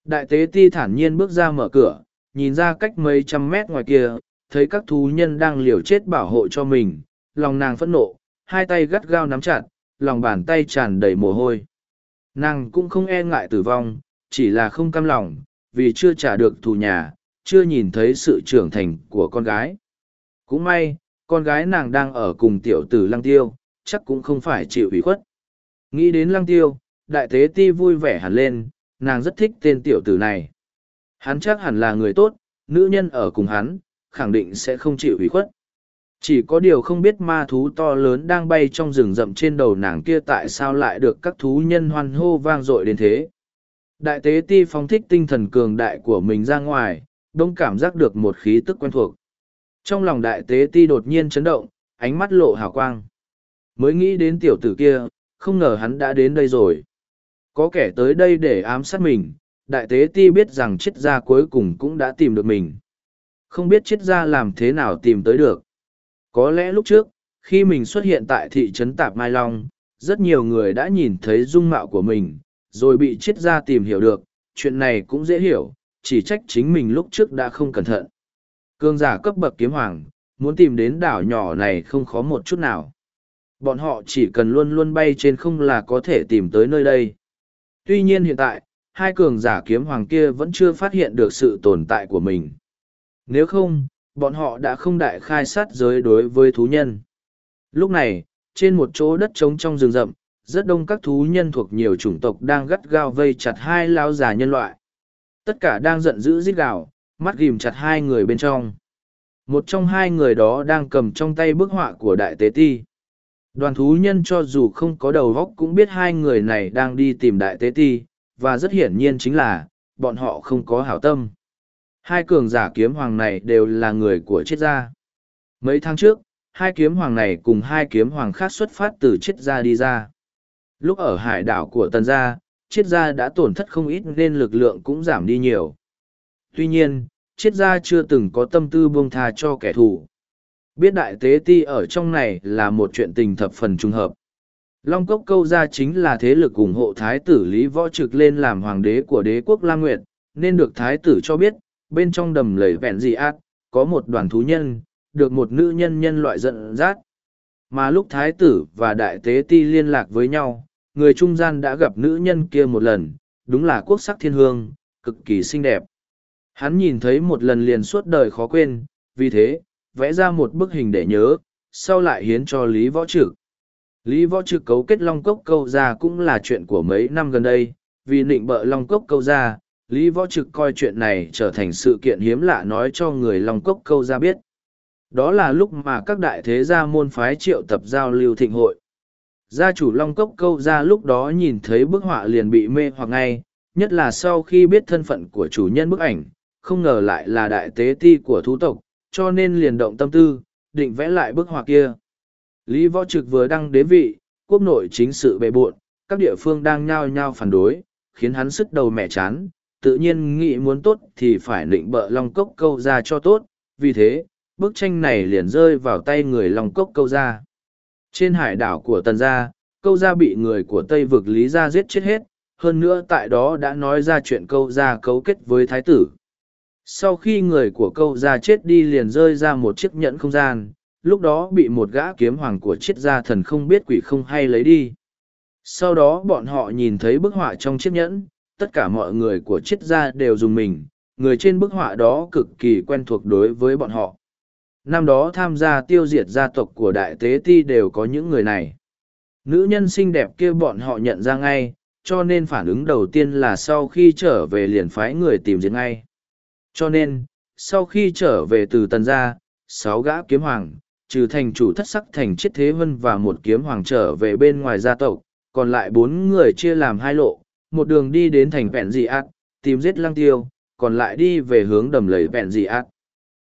Đại tế ti thản nhiên bước ra mở cửa, nhìn ra cách mấy trăm mét ngoài kia, thấy các thú nhân đang liều chết bảo hộ cho mình, lòng nàng phẫn nộ, hai tay gắt gao nắm chặt, lòng bàn tay tràn đầy mồ hôi. Nàng cũng không e ngại tử vong, chỉ là không cam lòng, vì chưa trả được thù nhà, chưa nhìn thấy sự trưởng thành của con gái. Cũng may, con gái nàng đang ở cùng tiểu tử lăng tiêu, chắc cũng không phải chịu ủy khuất. Nghĩ đến lăng tiêu, đại tế ti vui vẻ hẳn lên, nàng rất thích tên tiểu tử này. Hắn chắc hẳn là người tốt, nữ nhân ở cùng hắn, khẳng định sẽ không chịu ủy khuất. Chỉ có điều không biết ma thú to lớn đang bay trong rừng rậm trên đầu nàng kia tại sao lại được các thú nhân hoan hô vang dội đến thế. Đại tế ti phóng thích tinh thần cường đại của mình ra ngoài, đông cảm giác được một khí tức quen thuộc. Trong lòng đại tế ti đột nhiên chấn động, ánh mắt lộ hào quang. Mới nghĩ đến tiểu tử kia, không ngờ hắn đã đến đây rồi. Có kẻ tới đây để ám sát mình, đại tế ti biết rằng triết gia cuối cùng cũng đã tìm được mình. Không biết triết gia làm thế nào tìm tới được. Có lẽ lúc trước, khi mình xuất hiện tại thị trấn Tạp Mai Long, rất nhiều người đã nhìn thấy dung mạo của mình, rồi bị triết gia tìm hiểu được, chuyện này cũng dễ hiểu, chỉ trách chính mình lúc trước đã không cẩn thận. Cương giả cấp bậc kiếm hoàng, muốn tìm đến đảo nhỏ này không khó một chút nào. Bọn họ chỉ cần luôn luôn bay trên không là có thể tìm tới nơi đây. Tuy nhiên hiện tại, hai cường giả kiếm hoàng kia vẫn chưa phát hiện được sự tồn tại của mình. Nếu không, bọn họ đã không đại khai sát giới đối với thú nhân. Lúc này, trên một chỗ đất trống trong rừng rậm, rất đông các thú nhân thuộc nhiều chủng tộc đang gắt gao vây chặt hai lao già nhân loại. Tất cả đang giận dữ rít gào, mắt ghim chặt hai người bên trong. Một trong hai người đó đang cầm trong tay bức họa của đại tế ti. Đoàn thú nhân cho dù không có đầu góc cũng biết hai người này đang đi tìm đại tế ti, và rất hiển nhiên chính là, bọn họ không có hảo tâm. Hai cường giả kiếm hoàng này đều là người của triết gia. Mấy tháng trước, hai kiếm hoàng này cùng hai kiếm hoàng khác xuất phát từ triết gia đi ra. Lúc ở hải đảo của tần gia, triết gia đã tổn thất không ít nên lực lượng cũng giảm đi nhiều. Tuy nhiên, triết gia chưa từng có tâm tư buông tha cho kẻ thù. Biết đại tế ti ở trong này là một chuyện tình thập phần trùng hợp. Long Cốc Câu Gia chính là thế lực ủng hộ Thái tử Lý Võ Trực lên làm hoàng đế của đế quốc la Nguyệt, nên được Thái tử cho biết, bên trong đầm lầy vẹn dị ác, có một đoàn thú nhân, được một nữ nhân nhân loại giận dắt. Mà lúc Thái tử và Đại Tế Ti liên lạc với nhau, người trung gian đã gặp nữ nhân kia một lần, đúng là quốc sắc thiên hương, cực kỳ xinh đẹp. Hắn nhìn thấy một lần liền suốt đời khó quên, vì thế, vẽ ra một bức hình để nhớ, sau lại hiến cho Lý Võ Trực. Lý Võ Trực cấu kết Long Cốc câu gia cũng là chuyện của mấy năm gần đây, vì nịnh bợ Long Cốc câu gia Lý Võ Trực coi chuyện này trở thành sự kiện hiếm lạ nói cho người Long Cốc câu gia biết. Đó là lúc mà các đại thế gia môn phái triệu tập giao lưu thịnh hội. Gia chủ Long Cốc câu gia lúc đó nhìn thấy bức họa liền bị mê hoặc ngay, nhất là sau khi biết thân phận của chủ nhân bức ảnh, không ngờ lại là đại tế ti của thú tộc, cho nên liền động tâm tư, định vẽ lại bức họa kia. Lý Võ Trực vừa đăng đế vị, quốc nội chính sự bề buộn, các địa phương đang nhao nhao phản đối, khiến hắn sức đầu mẹ chán, tự nhiên nghĩ muốn tốt thì phải định bợ Long Cốc câu ra cho tốt, vì thế, bức tranh này liền rơi vào tay người Long Cốc câu ra. Trên hải đảo của Tần Gia, câu gia bị người của Tây vực Lý Gia giết chết hết, hơn nữa tại đó đã nói ra chuyện câu gia cấu kết với Thái tử. Sau khi người của câu gia chết đi liền rơi ra một chiếc nhẫn không gian, lúc đó bị một gã kiếm hoàng của chiếc gia thần không biết quỷ không hay lấy đi. Sau đó bọn họ nhìn thấy bức họa trong chiếc nhẫn, tất cả mọi người của chiếc gia đều dùng mình, người trên bức họa đó cực kỳ quen thuộc đối với bọn họ. Năm đó tham gia tiêu diệt gia tộc của Đại Tế Ti đều có những người này. Nữ nhân xinh đẹp kia bọn họ nhận ra ngay, cho nên phản ứng đầu tiên là sau khi trở về liền phái người tìm diệt ngay. Cho nên, sau khi trở về từ tần gia, sáu gã kiếm hoàng, trừ thành chủ thất sắc thành chiết thế vân và một kiếm hoàng trở về bên ngoài gia tộc, còn lại bốn người chia làm hai lộ, một đường đi đến thành vẹn dị ác, tìm giết lăng tiêu, còn lại đi về hướng đầm lầy vẹn dị ác.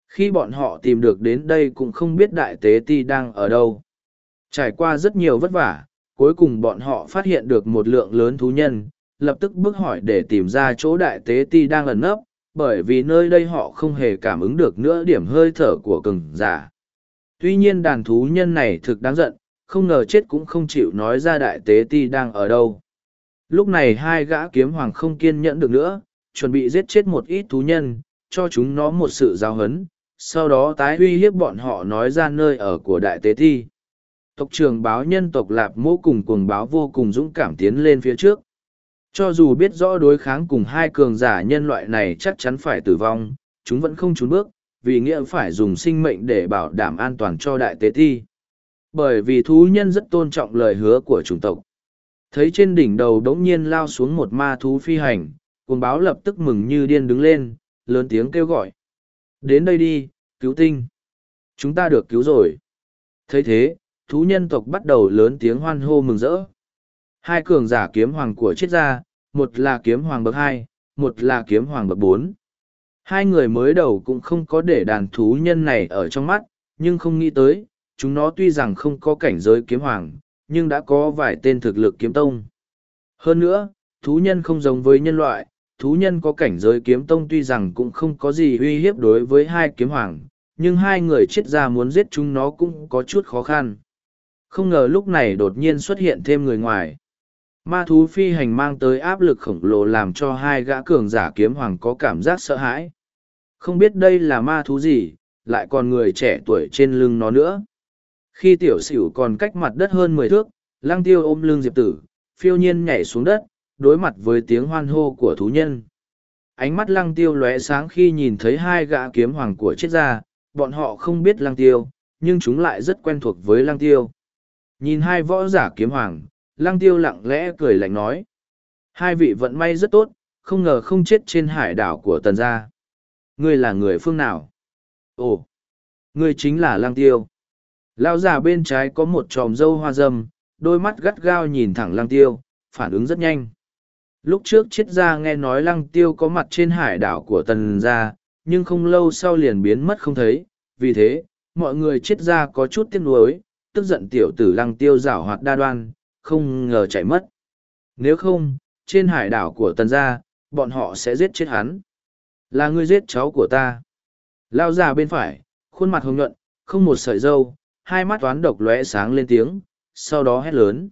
Khi bọn họ tìm được đến đây cũng không biết đại tế ti đang ở đâu. Trải qua rất nhiều vất vả, cuối cùng bọn họ phát hiện được một lượng lớn thú nhân, lập tức bước hỏi để tìm ra chỗ đại tế ti đang ẩn nấp, bởi vì nơi đây họ không hề cảm ứng được nữa điểm hơi thở của cường giả. Tuy nhiên đàn thú nhân này thực đáng giận, không ngờ chết cũng không chịu nói ra đại tế ti đang ở đâu. Lúc này hai gã kiếm hoàng không kiên nhẫn được nữa, chuẩn bị giết chết một ít thú nhân, cho chúng nó một sự giáo hấn, sau đó tái uy hiếp bọn họ nói ra nơi ở của đại tế ti. Tộc trưởng báo nhân tộc Lạp mô cùng cuồng báo vô cùng dũng cảm tiến lên phía trước. Cho dù biết rõ đối kháng cùng hai cường giả nhân loại này chắc chắn phải tử vong, chúng vẫn không trốn bước, vì nghĩa phải dùng sinh mệnh để bảo đảm an toàn cho đại tế thi. Bởi vì thú nhân rất tôn trọng lời hứa của chủng tộc. Thấy trên đỉnh đầu đống nhiên lao xuống một ma thú phi hành, cuồng báo lập tức mừng như điên đứng lên, lớn tiếng kêu gọi. Đến đây đi, cứu tinh. Chúng ta được cứu rồi. thấy thế, thú nhân tộc bắt đầu lớn tiếng hoan hô mừng rỡ. Hai cường giả kiếm hoàng của triết gia, một là kiếm hoàng bậc hai, một là kiếm hoàng bậc bốn. Hai người mới đầu cũng không có để đàn thú nhân này ở trong mắt, nhưng không nghĩ tới, chúng nó tuy rằng không có cảnh giới kiếm hoàng, nhưng đã có vài tên thực lực kiếm tông. Hơn nữa, thú nhân không giống với nhân loại, thú nhân có cảnh giới kiếm tông tuy rằng cũng không có gì uy hiếp đối với hai kiếm hoàng, nhưng hai người chết ra muốn giết chúng nó cũng có chút khó khăn. Không ngờ lúc này đột nhiên xuất hiện thêm người ngoài. Ma thú phi hành mang tới áp lực khổng lồ làm cho hai gã cường giả kiếm hoàng có cảm giác sợ hãi. Không biết đây là ma thú gì, lại còn người trẻ tuổi trên lưng nó nữa. Khi tiểu sửu còn cách mặt đất hơn mười thước, lăng tiêu ôm lưng diệp tử, phiêu nhiên nhảy xuống đất, đối mặt với tiếng hoan hô của thú nhân. Ánh mắt lăng tiêu lóe sáng khi nhìn thấy hai gã kiếm hoàng của chết gia. bọn họ không biết lăng tiêu, nhưng chúng lại rất quen thuộc với lăng tiêu. Nhìn hai võ giả kiếm hoàng, lăng tiêu lặng lẽ cười lạnh nói. Hai vị vận may rất tốt, không ngờ không chết trên hải đảo của tần gia. Ngươi là người phương nào? Ồ, ngươi chính là lăng tiêu. Lao giả bên trái có một tròm dâu hoa dâm, đôi mắt gắt gao nhìn thẳng lăng tiêu, phản ứng rất nhanh. Lúc trước chết gia nghe nói lăng tiêu có mặt trên hải đảo của tần gia, nhưng không lâu sau liền biến mất không thấy, vì thế, mọi người chết ra có chút tiếc nuối, tức giận tiểu tử lăng tiêu rảo hoạt đa đoan, không ngờ chạy mất. Nếu không, trên hải đảo của tần gia, bọn họ sẽ giết chết hắn. Là ngươi giết cháu của ta. Lao già bên phải, khuôn mặt hồng nhuận, không một sợi dâu, hai mắt toán độc lóe sáng lên tiếng, sau đó hét lớn.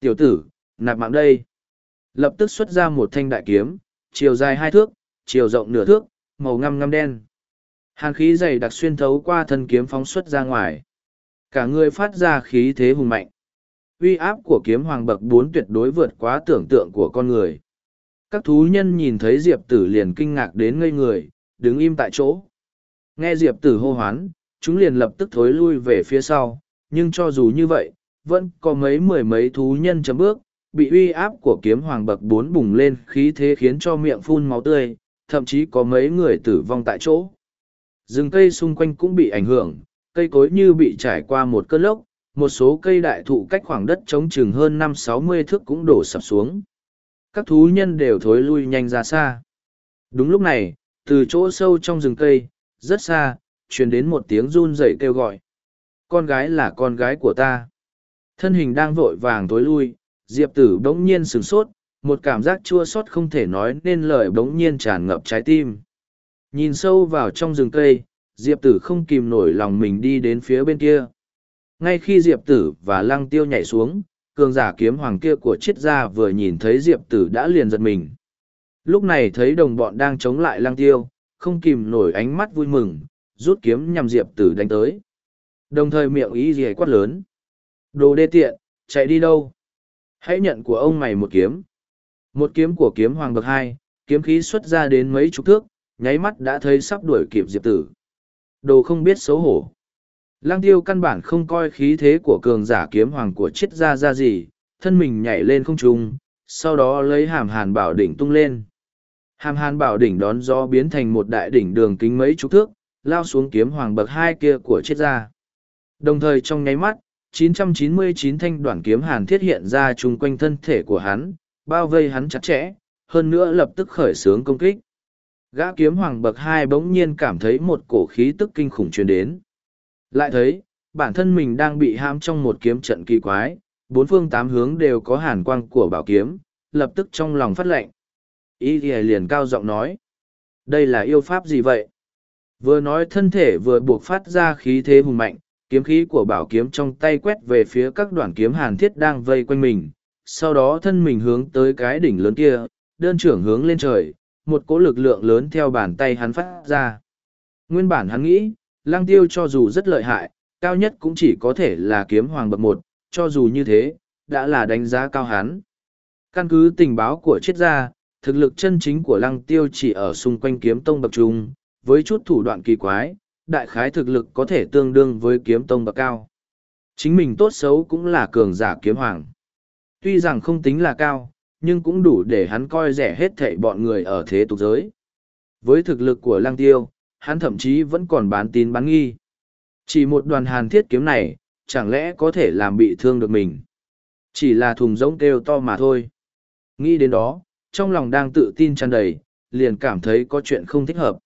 Tiểu tử, nạp mạng đây. Lập tức xuất ra một thanh đại kiếm, chiều dài hai thước, chiều rộng nửa thước, màu ngăm ngăm đen. Hàn khí dày đặc xuyên thấu qua thân kiếm phóng xuất ra ngoài. Cả người phát ra khí thế hùng mạnh. Uy áp của kiếm hoàng bậc bốn tuyệt đối vượt quá tưởng tượng của con người. Các thú nhân nhìn thấy Diệp Tử liền kinh ngạc đến ngây người, đứng im tại chỗ. Nghe Diệp Tử hô hoán, chúng liền lập tức thối lui về phía sau, nhưng cho dù như vậy, vẫn có mấy mười mấy thú nhân chấm bước, bị uy áp của kiếm hoàng bậc bốn bùng lên khí thế khiến cho miệng phun máu tươi, thậm chí có mấy người tử vong tại chỗ. Rừng cây xung quanh cũng bị ảnh hưởng, cây cối như bị trải qua một cơn lốc, một số cây đại thụ cách khoảng đất trống chừng hơn năm sáu mươi thước cũng đổ sập xuống. Các thú nhân đều thối lui nhanh ra xa. Đúng lúc này, từ chỗ sâu trong rừng cây, rất xa, truyền đến một tiếng run rẩy kêu gọi. Con gái là con gái của ta. Thân hình đang vội vàng tối lui, Diệp tử bỗng nhiên sửng sốt, một cảm giác chua xót không thể nói nên lời bỗng nhiên tràn ngập trái tim. Nhìn sâu vào trong rừng cây, Diệp tử không kìm nổi lòng mình đi đến phía bên kia. Ngay khi Diệp tử và lăng tiêu nhảy xuống, cường giả kiếm hoàng kia của triết gia vừa nhìn thấy Diệp tử đã liền giật mình. Lúc này thấy đồng bọn đang chống lại lăng tiêu, không kìm nổi ánh mắt vui mừng, rút kiếm nhằm Diệp tử đánh tới. Đồng thời miệng ý gì quát lớn. Đồ đê tiện, chạy đi đâu? Hãy nhận của ông mày một kiếm. Một kiếm của kiếm hoàng bậc hai, kiếm khí xuất ra đến mấy chục thước, nháy mắt đã thấy sắp đuổi kịp Diệp tử. Đồ không biết xấu hổ. Lăng tiêu căn bản không coi khí thế của cường giả kiếm hoàng của triết gia ra gì, thân mình nhảy lên không trung, sau đó lấy hàm hàn bảo đỉnh tung lên. Hàm hàn bảo đỉnh đón gió biến thành một đại đỉnh đường kính mấy chục thước, lao xuống kiếm hoàng bậc hai kia của triết gia. Đồng thời trong nháy mắt, 999 thanh đoạn kiếm hàn thiết hiện ra chung quanh thân thể của hắn, bao vây hắn chặt chẽ, hơn nữa lập tức khởi xướng công kích. Gã kiếm hoàng bậc hai bỗng nhiên cảm thấy một cổ khí tức kinh khủng truyền đến. Lại thấy, bản thân mình đang bị ham trong một kiếm trận kỳ quái, bốn phương tám hướng đều có hàn quang của bảo kiếm, lập tức trong lòng phát lệnh. Ý thì liền cao giọng nói. Đây là yêu pháp gì vậy? Vừa nói thân thể vừa buộc phát ra khí thế hùng mạnh, kiếm khí của bảo kiếm trong tay quét về phía các đoạn kiếm hàn thiết đang vây quanh mình, sau đó thân mình hướng tới cái đỉnh lớn kia, đơn trưởng hướng lên trời, một cỗ lực lượng lớn theo bàn tay hắn phát ra. Nguyên bản hắn nghĩ, Lăng tiêu cho dù rất lợi hại, cao nhất cũng chỉ có thể là kiếm hoàng bậc một, cho dù như thế, đã là đánh giá cao hắn. Căn cứ tình báo của triết gia, thực lực chân chính của lăng tiêu chỉ ở xung quanh kiếm tông bậc trung, với chút thủ đoạn kỳ quái, đại khái thực lực có thể tương đương với kiếm tông bậc cao. Chính mình tốt xấu cũng là cường giả kiếm hoàng. Tuy rằng không tính là cao, nhưng cũng đủ để hắn coi rẻ hết thảy bọn người ở thế tục giới. Với thực lực của lăng tiêu, hắn thậm chí vẫn còn bán tín bán nghi. Chỉ một đoàn hàn thiết kiếm này, chẳng lẽ có thể làm bị thương được mình. Chỉ là thùng rỗng kêu to mà thôi. Nghĩ đến đó, trong lòng đang tự tin tràn đầy, liền cảm thấy có chuyện không thích hợp.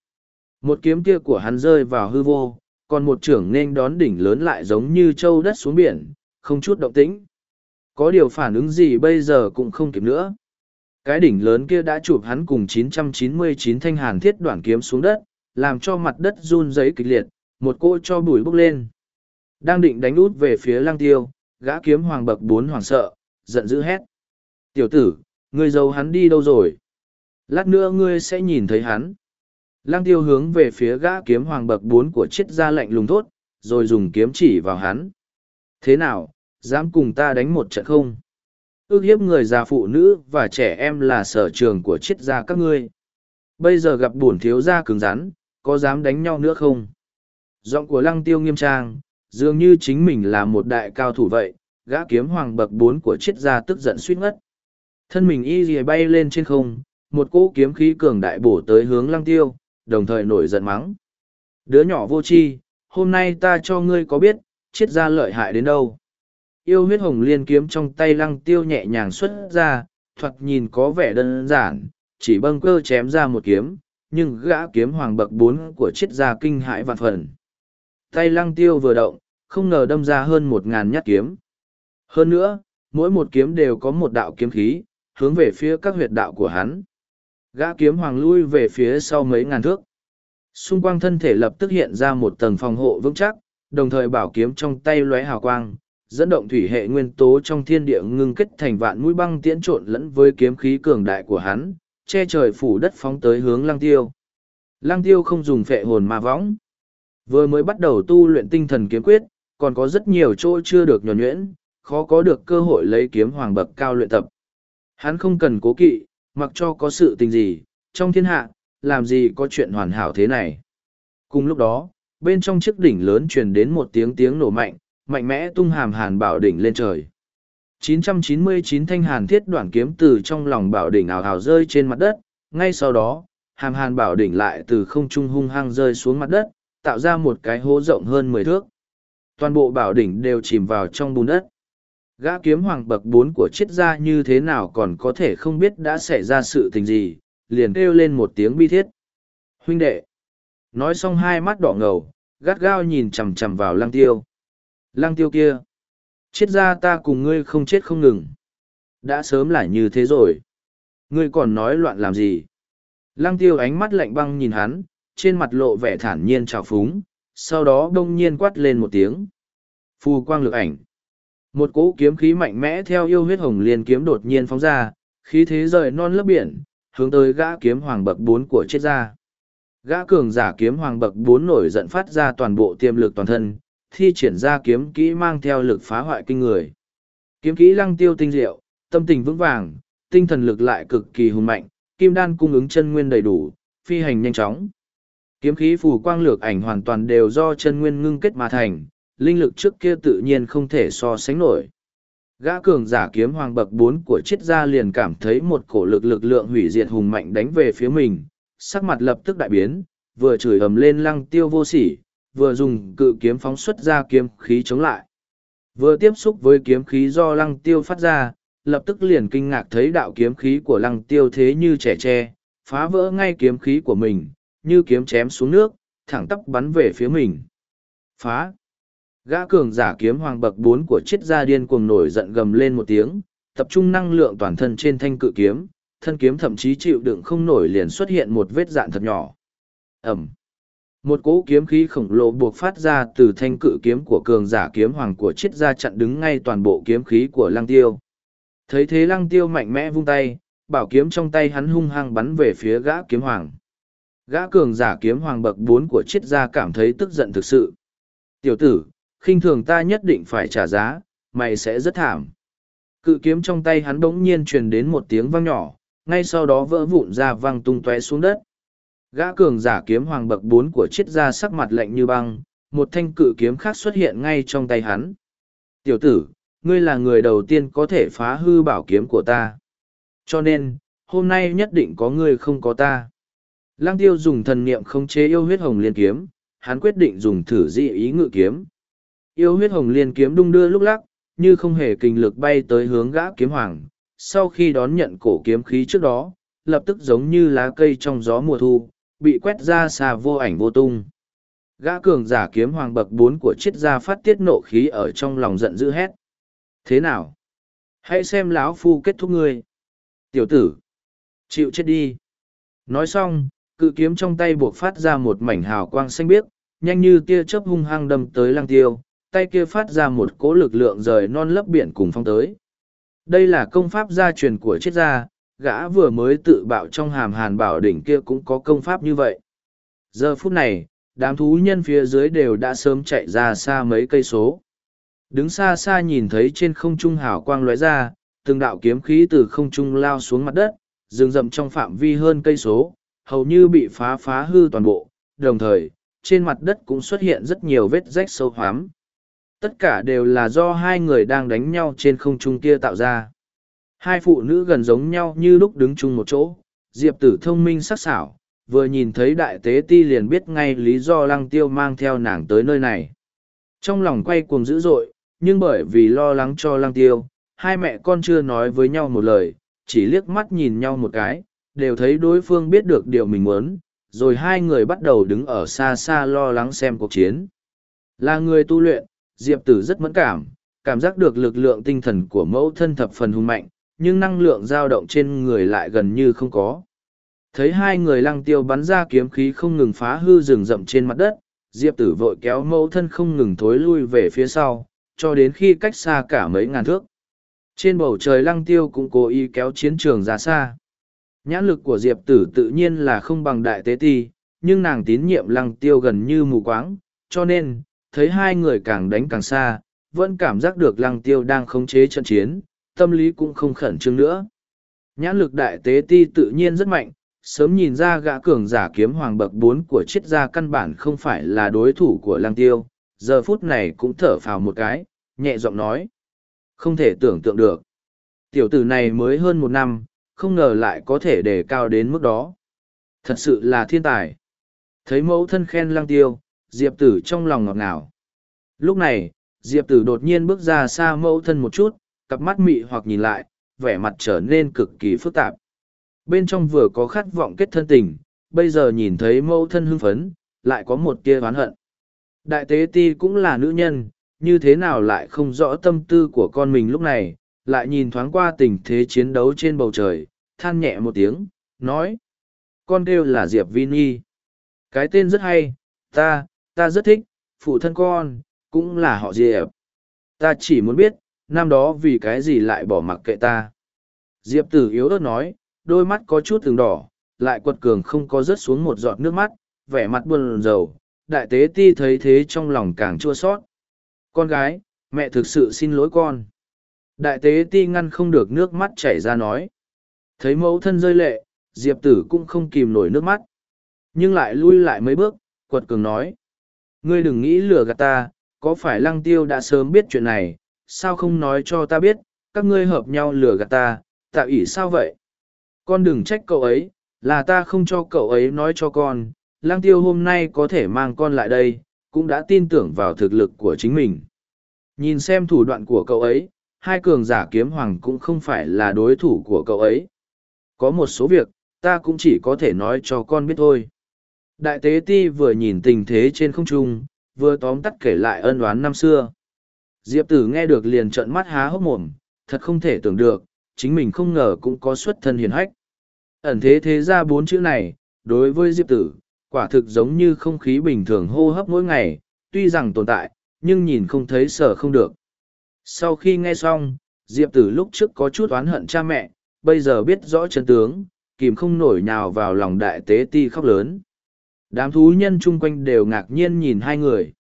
Một kiếm kia của hắn rơi vào hư vô, còn một trưởng nên đón đỉnh lớn lại giống như châu đất xuống biển, không chút động tĩnh. Có điều phản ứng gì bây giờ cũng không kịp nữa. Cái đỉnh lớn kia đã chụp hắn cùng 999 thanh hàn thiết đoạn kiếm xuống đất, làm cho mặt đất run rẩy kịch liệt, một cỗ cho bụi bốc lên. Đang định đánh út về phía lăng tiêu, gã kiếm hoàng bậc bốn hoàng sợ, giận dữ hét. Tiểu tử, ngươi giấu hắn đi đâu rồi? Lát nữa ngươi sẽ nhìn thấy hắn. Lăng tiêu hướng về phía gã kiếm hoàng bậc bốn của chiết gia lạnh lùng thốt, rồi dùng kiếm chỉ vào hắn. Thế nào, dám cùng ta đánh một trận không? Ước hiếp người già phụ nữ và trẻ em là sở trường của Triết gia các ngươi. Bây giờ gặp bổn thiếu gia cứng rắn, có dám đánh nhau nữa không? Giọng của lăng tiêu nghiêm trang, dường như chính mình là một đại cao thủ vậy, gã kiếm hoàng bậc bốn của triết gia tức giận suýt ngất. Thân mình y dì bay lên trên không, một cỗ kiếm khí cường đại bổ tới hướng lăng tiêu, đồng thời nổi giận mắng. Đứa nhỏ vô tri, hôm nay ta cho ngươi có biết, triết gia lợi hại đến đâu. Yêu huyết hồng liên kiếm trong tay lăng tiêu nhẹ nhàng xuất ra, thoạt nhìn có vẻ đơn giản, chỉ bâng cơ chém ra một kiếm, nhưng gã kiếm hoàng bậc bốn của triết gia kinh hãi vạn phần. Tay lăng tiêu vừa động, không ngờ đâm ra hơn một ngàn nhát kiếm. Hơn nữa, mỗi một kiếm đều có một đạo kiếm khí, hướng về phía các huyệt đạo của hắn. Gã kiếm hoàng lui về phía sau mấy ngàn thước. Xung quanh thân thể lập tức hiện ra một tầng phòng hộ vững chắc, đồng thời bảo kiếm trong tay lóe hào quang, dẫn động thủy hệ nguyên tố trong thiên địa ngưng kết thành vạn mũi băng tiễn trộn lẫn với kiếm khí cường đại của hắn, che trời phủ đất phóng tới hướng lăng tiêu. Lăng tiêu không dùng phệ hồn ma võng. Vừa mới bắt đầu tu luyện tinh thần kiếm quyết, còn có rất nhiều chỗ chưa được nhuẩn nhuyễn, khó có được cơ hội lấy kiếm hoàng bậc cao luyện tập. Hắn không cần cố kỵ, mặc cho có sự tình gì, trong thiên hạ, làm gì có chuyện hoàn hảo thế này. Cùng lúc đó, bên trong chiếc đỉnh lớn truyền đến một tiếng tiếng nổ mạnh, mạnh mẽ tung hàm hàn bảo đỉnh lên trời. 999 thanh hàn thiết đoạn kiếm từ trong lòng bảo đỉnh ảo ảo rơi trên mặt đất, ngay sau đó, hàm hàn bảo đỉnh lại từ không trung hung hăng rơi xuống mặt đất, tạo ra một cái hố rộng hơn mười thước. Toàn bộ bảo đỉnh đều chìm vào trong bùn đất. Gã kiếm hoàng bậc bốn của triết gia như thế nào còn có thể không biết đã xảy ra sự tình gì, liền kêu lên một tiếng bi thiết. Huynh đệ! Nói xong hai mắt đỏ ngầu, gắt gao nhìn chằm chằm vào lăng tiêu. Lăng tiêu kia! Chết gia ta cùng ngươi không chết không ngừng. Đã sớm là như thế rồi. Ngươi còn nói loạn làm gì? Lăng tiêu ánh mắt lạnh băng nhìn hắn, trên mặt lộ vẻ thản nhiên trào phúng, sau đó đông nhiên quát lên một tiếng. Phù quang lực ảnh. Một cỗ kiếm khí mạnh mẽ theo yêu huyết hồng liên kiếm đột nhiên phóng ra, khí thế rời non lớp biển, hướng tới gã kiếm hoàng bậc bốn của chết ra. Gã cường giả kiếm hoàng bậc bốn nổi giận phát ra toàn bộ tiềm lực toàn thân, thi triển ra kiếm kỹ mang theo lực phá hoại kinh người. Kiếm kỹ lăng tiêu tinh diệu, tâm tình vững vàng, tinh thần lực lại cực kỳ hùng mạnh, kim đan cung ứng chân nguyên đầy đủ, phi hành nhanh chóng. Kiếm khí phù quang lược ảnh hoàn toàn đều do chân nguyên ngưng kết mà thành, linh lực trước kia tự nhiên không thể so sánh nổi. Gã cường giả kiếm hoàng bậc bốn của triết gia liền cảm thấy một cổ lực lực lượng hủy diệt hùng mạnh đánh về phía mình, sắc mặt lập tức đại biến, vừa chửi ầm lên lăng tiêu vô sỉ, vừa dùng cự kiếm phóng xuất ra kiếm khí chống lại. Vừa tiếp xúc với kiếm khí do lăng tiêu phát ra, lập tức liền kinh ngạc thấy đạo kiếm khí của lăng tiêu thế như trẻ tre, phá vỡ ngay kiếm khí của mình, như kiếm chém xuống nước, thẳng tắp bắn về phía mình. Phá! Gã cường giả kiếm hoàng bậc bốn của triết gia điên cuồng nổi giận gầm lên một tiếng, tập trung năng lượng toàn thân trên thanh cự kiếm, thân kiếm thậm chí chịu đựng không nổi liền xuất hiện một vết dạn thật nhỏ. Ẩm. Một cỗ kiếm khí khổng lồ buộc phát ra từ thanh cự kiếm của cường giả kiếm hoàng của triết gia chặn đứng ngay toàn bộ kiếm khí của lăng tiêu. Thấy thế lăng tiêu mạnh mẽ vung tay, bảo kiếm trong tay hắn hung hăng bắn về phía gã kiếm hoàng. Gã cường giả kiếm hoàng bậc bốn của triết gia cảm thấy tức giận thực sự. Tiểu tử, khinh thường ta nhất định phải trả giá, mày sẽ rất thảm. Cự kiếm trong tay hắn bỗng nhiên truyền đến một tiếng vang nhỏ, ngay sau đó vỡ vụn ra văng tung tóe xuống đất. Gã cường giả kiếm hoàng bậc bốn của triết gia sắc mặt lạnh như băng, một thanh cự kiếm khác xuất hiện ngay trong tay hắn. Tiểu tử, ngươi là người đầu tiên có thể phá hư bảo kiếm của ta. Cho nên, hôm nay nhất định có ngươi không có ta. Lăng tiêu dùng thần niệm không chế yêu huyết hồng liên kiếm, hắn quyết định dùng thử dị ý ngự kiếm. Yêu huyết hồng liên kiếm đung đưa lúc lắc, như không hề kinh lực bay tới hướng gã kiếm hoàng. Sau khi đón nhận cổ kiếm khí trước đó, lập tức giống như lá cây trong gió mùa thu, bị quét ra xa vô ảnh vô tung. Gã cường giả kiếm hoàng bậc bốn của triết gia phát tiết nộ khí ở trong lòng giận dữ hét. Thế nào? Hãy xem lão phu kết thúc ngươi. Tiểu tử! Chịu chết đi! Nói xong, cự kiếm trong tay buộc phát ra một mảnh hào quang xanh biếc, nhanh như tia chớp hung hăng đâm tới lăng tiêu, tay kia phát ra một cỗ lực lượng rời non lấp biển cùng phong tới. Đây là công pháp gia truyền của triết gia, gã vừa mới tự bạo trong hàm hàn bảo đỉnh kia cũng có công pháp như vậy. Giờ phút này, đám thú nhân phía dưới đều đã sớm chạy ra xa mấy cây số. Đứng xa xa nhìn thấy trên không trung hào quang lóe ra, từng đạo kiếm khí từ không trung lao xuống mặt đất, rừng rậm trong phạm vi hơn cây số, hầu như bị phá phá hư toàn bộ, đồng thời, trên mặt đất cũng xuất hiện rất nhiều vết rách sâu hoắm. Tất cả đều là do hai người đang đánh nhau trên không trung kia tạo ra. Hai phụ nữ gần giống nhau như lúc đứng chung một chỗ, Diệp tử thông minh sắc sảo, vừa nhìn thấy đại tế ti liền biết ngay lý do lăng tiêu mang theo nàng tới nơi này. Trong lòng quay cuồng dữ dội, nhưng bởi vì lo lắng cho lăng tiêu, hai mẹ con chưa nói với nhau một lời, chỉ liếc mắt nhìn nhau một cái, đều thấy đối phương biết được điều mình muốn, rồi hai người bắt đầu đứng ở xa xa lo lắng xem cuộc chiến. Là người tu luyện, Diệp Tử rất mẫn cảm, cảm giác được lực lượng tinh thần của mẫu thân thập phần hùng mạnh, nhưng năng lượng dao động trên người lại gần như không có. Thấy hai người lăng tiêu bắn ra kiếm khí không ngừng phá hư rừng rậm trên mặt đất, Diệp Tử vội kéo mẫu thân không ngừng thối lui về phía sau, cho đến khi cách xa cả mấy ngàn thước. Trên bầu trời lăng tiêu cũng cố ý kéo chiến trường ra xa. Nhãn lực của Diệp Tử tự nhiên là không bằng đại tế ti, nhưng nàng tín nhiệm lăng tiêu gần như mù quáng, cho nên, thấy hai người càng đánh càng xa, vẫn cảm giác được lăng tiêu đang khống chế trận chiến, tâm lý cũng không khẩn trương nữa. Nhãn lực đại tế ti tự nhiên rất mạnh, sớm nhìn ra gã cường giả kiếm hoàng bậc bốn của triết gia căn bản không phải là đối thủ của lăng tiêu, giờ phút này cũng thở phào một cái, nhẹ giọng nói. Không thể tưởng tượng được. Tiểu tử này mới hơn một năm, không ngờ lại có thể đề cao đến mức đó. Thật sự là thiên tài. Thấy mẫu thân khen lăng tiêu, Diệp tử trong lòng ngọt ngào. Lúc này, Diệp tử đột nhiên bước ra xa mẫu thân một chút, cặp mắt mị hoặc nhìn lại, vẻ mặt trở nên cực kỳ phức tạp. Bên trong vừa có khát vọng kết thân tình, bây giờ nhìn thấy mẫu thân hưng phấn, lại có một tia oán hận. Đại tế ti cũng là nữ nhân, như thế nào lại không rõ tâm tư của con mình lúc này, lại nhìn thoáng qua tình thế chiến đấu trên bầu trời, than nhẹ một tiếng, nói. Con kêu là Diệp Vi Nhi. Cái tên rất hay, ta, ta rất thích, phụ thân con, cũng là họ Diệp. Ta chỉ muốn biết, năm đó vì cái gì lại bỏ mặc kệ ta. Diệp tử yếu ớt nói, đôi mắt có chút từng đỏ, lại quật cường không có rớt xuống một giọt nước mắt, vẻ mặt buồn rầu. Đại tế ti thấy thế trong lòng càng chua sót. Con gái, mẹ thực sự xin lỗi con. Đại tế ti ngăn không được nước mắt chảy ra nói. Thấy mẫu thân rơi lệ, Diệp tử cũng không kìm nổi nước mắt. Nhưng lại lui lại mấy bước, quật cường nói. Ngươi đừng nghĩ lừa gạt ta, có phải lăng tiêu đã sớm biết chuyện này, sao không nói cho ta biết, các ngươi hợp nhau lừa gạt ta, tạ ỷ sao vậy? Con đừng trách cậu ấy, là ta không cho cậu ấy nói cho con, lang tiêu hôm nay có thể mang con lại đây, cũng đã tin tưởng vào thực lực của chính mình. Nhìn xem thủ đoạn của cậu ấy, hai cường giả kiếm hoàng cũng không phải là đối thủ của cậu ấy. Có một số việc, ta cũng chỉ có thể nói cho con biết thôi. Đại tế ti vừa nhìn tình thế trên không trung, vừa tóm tắt kể lại ân oán năm xưa. Diệp tử nghe được liền trợn mắt há hốc mồm, thật không thể tưởng được, chính mình không ngờ cũng có xuất thân hiền hách. Ẩn thế thế ra bốn chữ này, đối với Diệp tử, quả thực giống như không khí bình thường hô hấp mỗi ngày, tuy rằng tồn tại, nhưng nhìn không thấy sở không được. Sau khi nghe xong, Diệp tử lúc trước có chút oán hận cha mẹ, bây giờ biết rõ chân tướng, kìm không nổi nhào vào lòng đại tế ti khóc lớn. Đám thú nhân chung quanh đều ngạc nhiên nhìn hai người.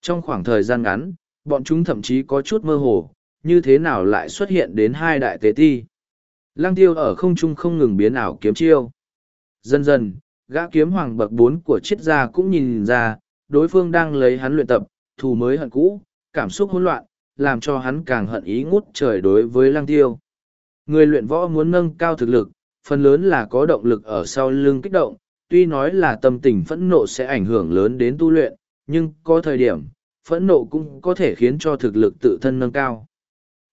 Trong khoảng thời gian ngắn, bọn chúng thậm chí có chút mơ hồ, như thế nào lại xuất hiện đến hai đại tế ti. Lăng tiêu ở không trung không ngừng biến ảo kiếm chiêu. Dần dần, gã kiếm hoàng bậc bốn của triết gia cũng nhìn ra, đối phương đang lấy hắn luyện tập, thù mới hận cũ, cảm xúc hỗn loạn, làm cho hắn càng hận ý ngút trời đối với lăng tiêu. Người luyện võ muốn nâng cao thực lực, phần lớn là có động lực ở sau lưng kích động, tuy nói là tâm tình phẫn nộ sẽ ảnh hưởng lớn đến tu luyện, nhưng có thời điểm, phẫn nộ cũng có thể khiến cho thực lực tự thân nâng cao.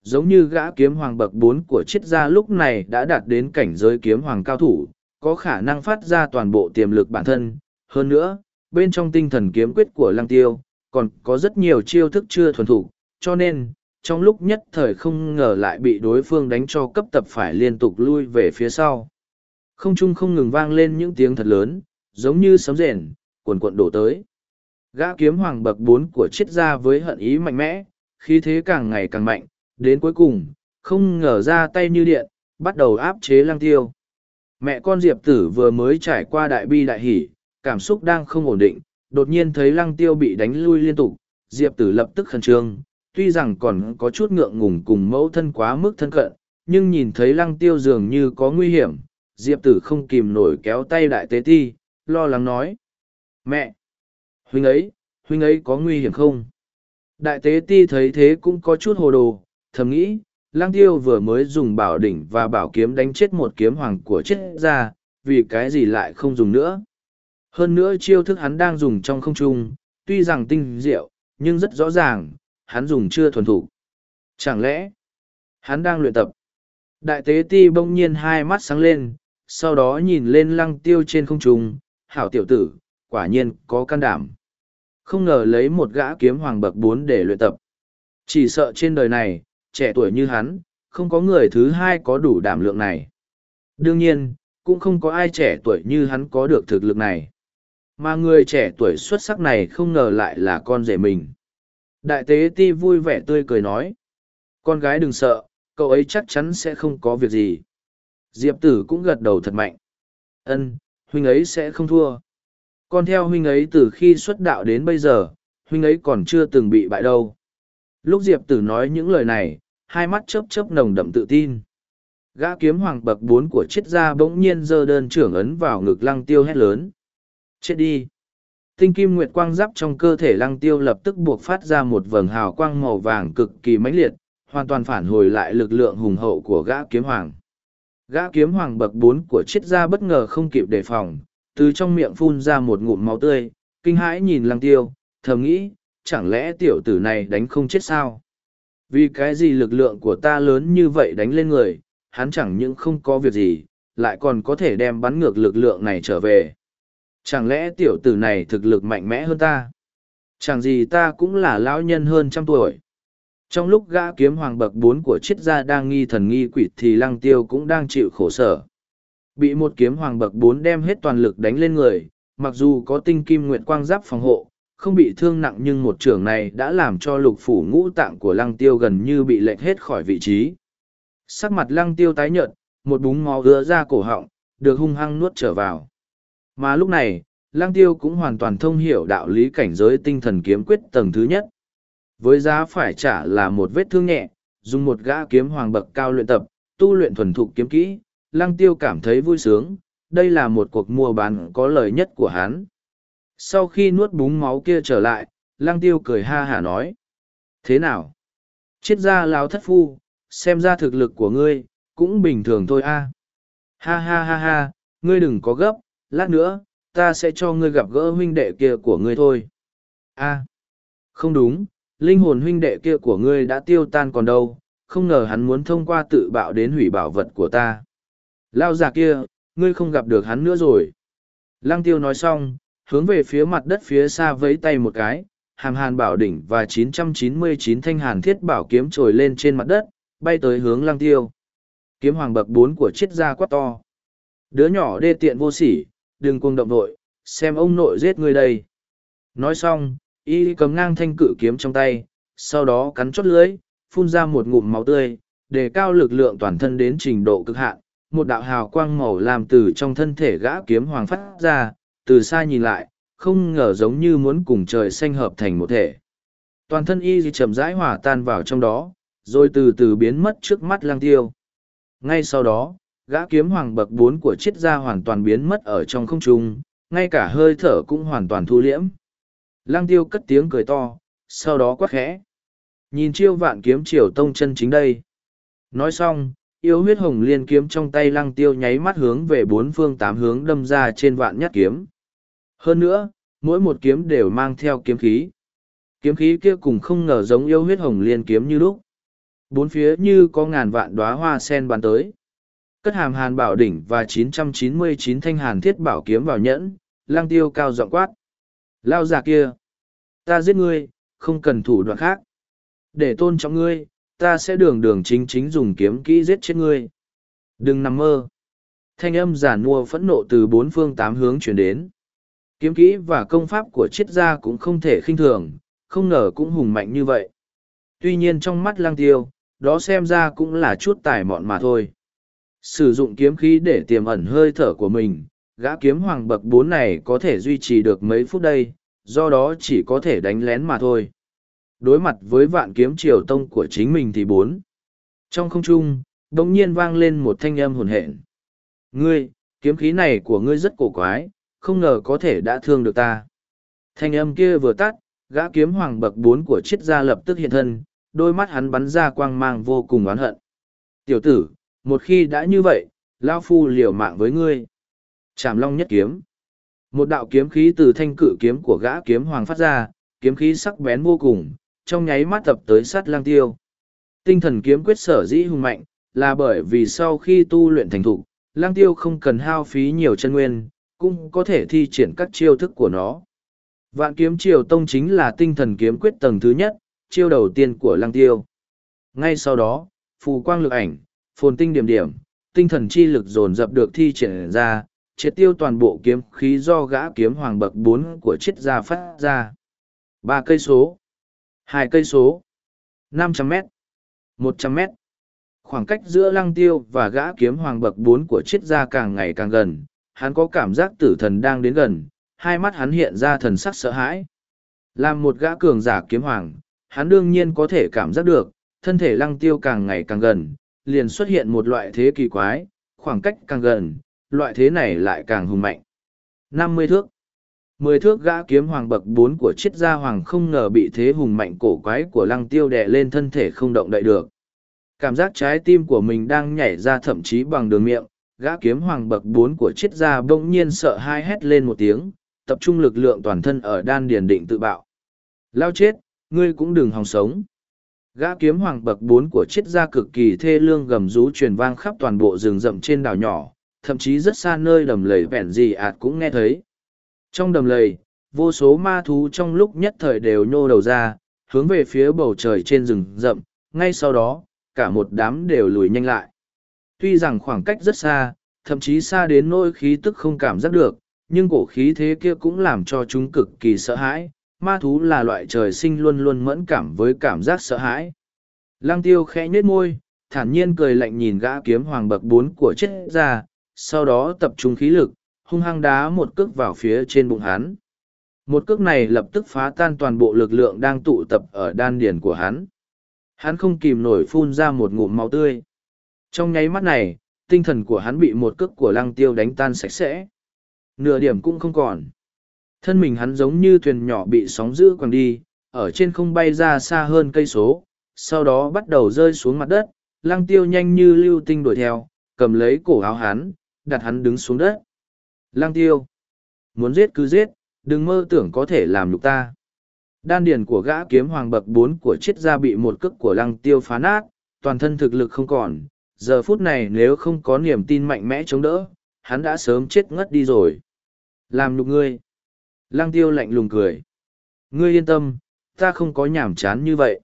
Giống như gã kiếm hoàng bậc bốn của triết gia lúc này đã đạt đến cảnh giới kiếm hoàng cao thủ, có khả năng phát ra toàn bộ tiềm lực bản thân. Hơn nữa, bên trong tinh thần kiếm quyết của lăng tiêu, còn có rất nhiều chiêu thức chưa thuần thủ, cho nên, trong lúc nhất thời không ngờ lại bị đối phương đánh cho cấp tập phải liên tục lui về phía sau. Không trung không ngừng vang lên những tiếng thật lớn, giống như sấm rền, cuồn cuộn đổ tới. Gã kiếm hoàng bậc bốn của triết gia với hận ý mạnh mẽ, khí thế càng ngày càng mạnh, đến cuối cùng, không ngờ ra tay như điện, bắt đầu áp chế lăng tiêu. Mẹ con Diệp tử vừa mới trải qua đại bi đại hỷ, cảm xúc đang không ổn định, đột nhiên thấy lăng tiêu bị đánh lui liên tục, Diệp tử lập tức khẩn trương, tuy rằng còn có chút ngượng ngùng cùng mẫu thân quá mức thân cận, nhưng nhìn thấy lăng tiêu dường như có nguy hiểm, Diệp tử không kìm nổi kéo tay đại tế ti, lo lắng nói. Mẹ! Huynh ấy, huynh ấy có nguy hiểm không? Đại tế ti thấy thế cũng có chút hồ đồ, thầm nghĩ, lang tiêu vừa mới dùng bảo đỉnh và bảo kiếm đánh chết một kiếm hoàng của chết ra, vì cái gì lại không dùng nữa. Hơn nữa chiêu thức hắn đang dùng trong không trung, tuy rằng tinh diệu, nhưng rất rõ ràng, hắn dùng chưa thuần thủ. Chẳng lẽ, hắn đang luyện tập? Đại tế ti bỗng nhiên hai mắt sáng lên, sau đó nhìn lên lăng tiêu trên không trung, hảo tiểu tử, quả nhiên có can đảm. Không ngờ lấy một gã kiếm hoàng bậc bốn để luyện tập. Chỉ sợ trên đời này, trẻ tuổi như hắn, không có người thứ hai có đủ đảm lượng này. Đương nhiên, cũng không có ai trẻ tuổi như hắn có được thực lực này. Mà người trẻ tuổi xuất sắc này không ngờ lại là con rể mình. Đại tế ti vui vẻ tươi cười nói. Con gái đừng sợ, cậu ấy chắc chắn sẽ không có việc gì. Diệp tử cũng gật đầu thật mạnh. Ân, huynh ấy sẽ không thua. Con theo huynh ấy từ khi xuất đạo đến bây giờ, huynh ấy còn chưa từng bị bại đâu. Lúc Diệp tử nói những lời này, hai mắt chớp chớp nồng đậm tự tin. Gã kiếm hoàng bậc bốn của triết gia bỗng nhiên giơ đơn trưởng ấn vào ngực lăng tiêu hét lớn. Chết đi! Tinh kim nguyệt quang giáp trong cơ thể lăng tiêu lập tức buộc phát ra một vầng hào quang màu vàng cực kỳ mãnh liệt, hoàn toàn phản hồi lại lực lượng hùng hậu của gã kiếm hoàng. Gã kiếm hoàng bậc bốn của triết gia bất ngờ không kịp đề phòng, từ trong miệng phun ra một ngụm máu tươi, kinh hãi nhìn lăng tiêu, thầm nghĩ, chẳng lẽ tiểu tử này đánh không chết sao? Vì cái gì lực lượng của ta lớn như vậy đánh lên người, hắn chẳng những không có việc gì, lại còn có thể đem bắn ngược lực lượng này trở về. Chẳng lẽ tiểu tử này thực lực mạnh mẽ hơn ta? Chẳng gì ta cũng là lão nhân hơn trăm tuổi. Trong lúc gã kiếm hoàng bậc bốn của triết gia đang nghi thần nghi quỷ thì lăng tiêu cũng đang chịu khổ sở. Bị một kiếm hoàng bậc bốn đem hết toàn lực đánh lên người, mặc dù có tinh kim nguyện quang giáp phòng hộ, không bị thương nặng nhưng một trưởng này đã làm cho lục phủ ngũ tạng của lăng tiêu gần như bị lệch hết khỏi vị trí. Sắc mặt lăng tiêu tái nhợt, một búng máu ứa ra cổ họng, được hung hăng nuốt trở vào. Mà lúc này, lăng tiêu cũng hoàn toàn thông hiểu đạo lý cảnh giới tinh thần kiếm quyết tầng thứ nhất. Với giá phải trả là một vết thương nhẹ, dùng một gã kiếm hoàng bậc cao luyện tập, tu luyện thuần thục kiếm kỹ, lăng tiêu cảm thấy vui sướng, đây là một cuộc mua bán có lợi nhất của hắn. Sau khi nuốt búng máu kia trở lại, lăng tiêu cười ha hả nói. Thế nào? Chết ra lao thất phu, xem ra thực lực của ngươi, cũng bình thường thôi a. Ha ha ha ha, ngươi đừng có gấp, lát nữa, ta sẽ cho ngươi gặp gỡ huynh đệ kia của ngươi thôi. A, không đúng, linh hồn huynh đệ kia của ngươi đã tiêu tan còn đâu, không ngờ hắn muốn thông qua tự bạo đến hủy bảo vật của ta. Lao già kia, ngươi không gặp được hắn nữa rồi. Lăng tiêu nói xong, hướng về phía mặt đất phía xa vẫy tay một cái, hàm hàn bảo đỉnh và 999 thanh hàn thiết bảo kiếm trồi lên trên mặt đất, bay tới hướng lăng tiêu. Kiếm hoàng bậc bốn của chiết gia quát to. Đứa nhỏ đê tiện vô sỉ, đừng cuồng động nội, xem ông nội giết người đây. Nói xong, y cầm ngang thanh cự kiếm trong tay, sau đó cắn chốt lưới, phun ra một ngụm máu tươi, để cao lực lượng toàn thân đến trình độ cực hạn. Một đạo hào quang màu làm từ trong thân thể gã kiếm hoàng phát ra, từ xa nhìn lại, không ngờ giống như muốn cùng trời xanh hợp thành một thể. Toàn thân y chậm rãi hỏa tan vào trong đó, rồi từ từ biến mất trước mắt lang tiêu. Ngay sau đó, gã kiếm hoàng bậc bốn của triết gia hoàn toàn biến mất ở trong không trung, ngay cả hơi thở cũng hoàn toàn thu liễm. Lang tiêu cất tiếng cười to, sau đó quát khẽ. Nhìn chiêu vạn kiếm triều tông chân chính đây. Nói xong, yêu huyết hồng liên kiếm trong tay lăng tiêu nháy mắt hướng về bốn phương tám hướng đâm ra trên vạn nhát kiếm. Hơn nữa, mỗi một kiếm đều mang theo kiếm khí. Kiếm khí kia cùng không ngờ giống yêu huyết hồng liên kiếm như lúc. Bốn phía như có ngàn vạn đóa hoa sen bắn tới. Cất hàm hàn bảo đỉnh và 999 thanh hàn thiết bảo kiếm vào nhẫn, lang tiêu cao giọng quát. Lao giả kia! Ta giết ngươi, không cần thủ đoạn khác. Để tôn trọng ngươi, ta sẽ đường đường chính chính dùng kiếm kỹ giết chết ngươi. Đừng nằm mơ. Thanh âm giả nua phẫn nộ từ bốn phương tám hướng chuyển đến. Kiếm kỹ và công pháp của triết gia cũng không thể khinh thường, không ngờ cũng hùng mạnh như vậy. Tuy nhiên trong mắt lang tiêu, đó xem ra cũng là chút tài mọn mà thôi. Sử dụng kiếm khí để tiềm ẩn hơi thở của mình, gã kiếm hoàng bậc bốn này có thể duy trì được mấy phút đây, do đó chỉ có thể đánh lén mà thôi. Đối mặt với vạn kiếm triều tông của chính mình thì bốn. Trong không trung, đồng nhiên vang lên một thanh âm hồn hện. Ngươi, kiếm khí này của ngươi rất cổ quái, không ngờ có thể đã thương được ta. Thanh âm kia vừa tắt, gã kiếm hoàng bậc bốn của triết gia lập tức hiện thân, đôi mắt hắn bắn ra quang mang vô cùng oán hận. Tiểu tử, một khi đã như vậy, Lao Phu liều mạng với ngươi. Trảm long nhất kiếm. Một đạo kiếm khí từ thanh cự kiếm của gã kiếm hoàng phát ra, kiếm khí sắc bén vô cùng, trong nháy mắt tập tới sát lang tiêu. Tinh thần kiếm quyết sở dĩ hùng mạnh, là bởi vì sau khi tu luyện thành thục, lang tiêu không cần hao phí nhiều chân nguyên, cũng có thể thi triển các chiêu thức của nó. Vạn kiếm triều tông chính là tinh thần kiếm quyết tầng thứ nhất, chiêu đầu tiên của Lang tiêu. Ngay sau đó, phù quang lực ảnh, phồn tinh điểm điểm, tinh thần chi lực dồn dập được thi triển ra, triệt tiêu toàn bộ kiếm khí do gã kiếm hoàng bậc bốn của triết gia phát ra. ba cây số, hai cây số, năm trăm mét, một trăm mét. Khoảng cách giữa lăng tiêu và gã kiếm hoàng bậc bốn của chiết gia càng ngày càng gần, hắn có cảm giác tử thần đang đến gần, hai mắt hắn hiện ra thần sắc sợ hãi. Làm một gã cường giả kiếm hoàng, hắn đương nhiên có thể cảm giác được, thân thể lăng tiêu càng ngày càng gần, liền xuất hiện một loại thế kỳ quái, khoảng cách càng gần, loại thế này lại càng hùng mạnh. năm mươi thước mười thước gã kiếm hoàng bậc bốn của triết gia hoàng không ngờ bị thế hùng mạnh cổ quái của lăng tiêu đè lên thân thể không động đậy được. Cảm giác trái tim của mình đang nhảy ra thậm chí bằng đường miệng, gã kiếm hoàng bậc bốn của triết gia bỗng nhiên sợ hai hét lên một tiếng, tập trung lực lượng toàn thân ở đan điền định tự bạo. Lao chết, ngươi cũng đừng hòng sống. Gã kiếm hoàng bậc bốn của triết gia cực kỳ thê lương gầm rú truyền vang khắp toàn bộ rừng rậm trên đảo nhỏ, thậm chí rất xa nơi đầm lầy vẹn gì ạt cũng nghe thấy. Trong đầm lầy, vô số ma thú trong lúc nhất thời đều nhô đầu ra, hướng về phía bầu trời trên rừng rậm, ngay sau đó, cả một đám đều lùi nhanh lại. Tuy rằng khoảng cách rất xa, thậm chí xa đến nỗi khí tức không cảm giác được, nhưng cổ khí thế kia cũng làm cho chúng cực kỳ sợ hãi. Ma thú là loại trời sinh luôn luôn mẫn cảm với cảm giác sợ hãi. Lăng tiêu khẽ nhếch môi, thản nhiên cười lạnh nhìn gã kiếm hoàng bậc bốn của chết ra, sau đó tập trung khí lực, hung hăng đá một cước vào phía trên bụng hắn. Một cước này lập tức phá tan toàn bộ lực lượng đang tụ tập ở đan điền của hắn. Hắn không kìm nổi phun ra một ngụm máu tươi. Trong nháy mắt này, tinh thần của hắn bị một cước của lăng tiêu đánh tan sạch sẽ. Nửa điểm cũng không còn. Thân mình hắn giống như thuyền nhỏ bị sóng dữ quăng đi, ở trên không bay ra xa hơn cây số, sau đó bắt đầu rơi xuống mặt đất, lăng tiêu nhanh như lưu tinh đuổi theo, cầm lấy cổ áo hắn, đặt hắn đứng xuống đất. Lăng tiêu. Muốn giết cứ giết, đừng mơ tưởng có thể làm nhục ta. Đan điền của gã kiếm hoàng bậc bốn của Triết gia bị một cước của lăng tiêu phá nát, toàn thân thực lực không còn. Giờ phút này nếu không có niềm tin mạnh mẽ chống đỡ, hắn đã sớm chết ngất đi rồi. Làm nhục ngươi. Lăng tiêu lạnh lùng cười. Ngươi yên tâm, ta không có nhảm chán như vậy.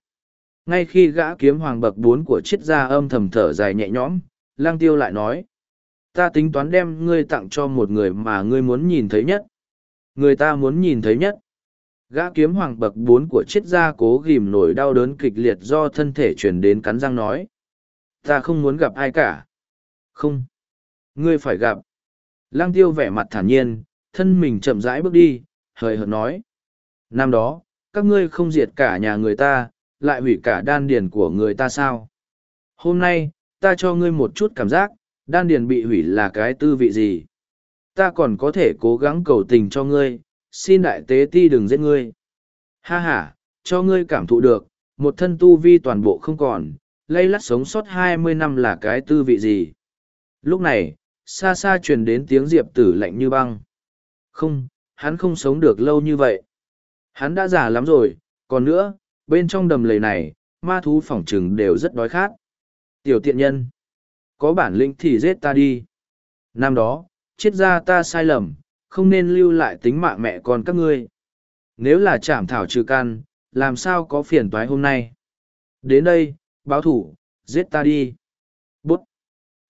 Ngay khi gã kiếm hoàng bậc bốn của Triết gia âm thầm thở dài nhẹ nhõm, lăng tiêu lại nói ta tính toán đem ngươi tặng cho một người mà ngươi muốn nhìn thấy nhất. Người ta muốn nhìn thấy nhất. Gã kiếm hoàng bậc bốn của triết gia cố ghim nổi đau đớn kịch liệt do thân thể truyền đến cắn răng nói. Ta không muốn gặp ai cả. Không. Ngươi phải gặp. Lăng tiêu vẻ mặt thản nhiên, thân mình chậm rãi bước đi, hời hợt nói. Năm đó, các ngươi không diệt cả nhà người ta, lại hủy cả đan điền của người ta sao? Hôm nay, ta cho ngươi một chút cảm giác, đan điền bị hủy là cái tư vị gì? Ta còn có thể cố gắng cầu tình cho ngươi, xin đại tế ti đừng giết ngươi. Ha ha, cho ngươi cảm thụ được, một thân tu vi toàn bộ không còn, lây lắt sống sót hai mươi năm là cái tư vị gì? Lúc này, xa xa truyền đến tiếng diệp tử lạnh như băng. Không, hắn không sống được lâu như vậy. Hắn đã già lắm rồi, còn nữa, bên trong đầm lầy này, ma thú phỏng trừng đều rất đói khát. Tiểu tiện nhân có bản lĩnh thì giết ta đi. Năm đó, triết gia ta sai lầm, không nên lưu lại tính mạng mẹ con các ngươi. Nếu là chảm thảo trừ căn, làm sao có phiền toái hôm nay? Đến đây, báo thủ, giết ta đi. Bút.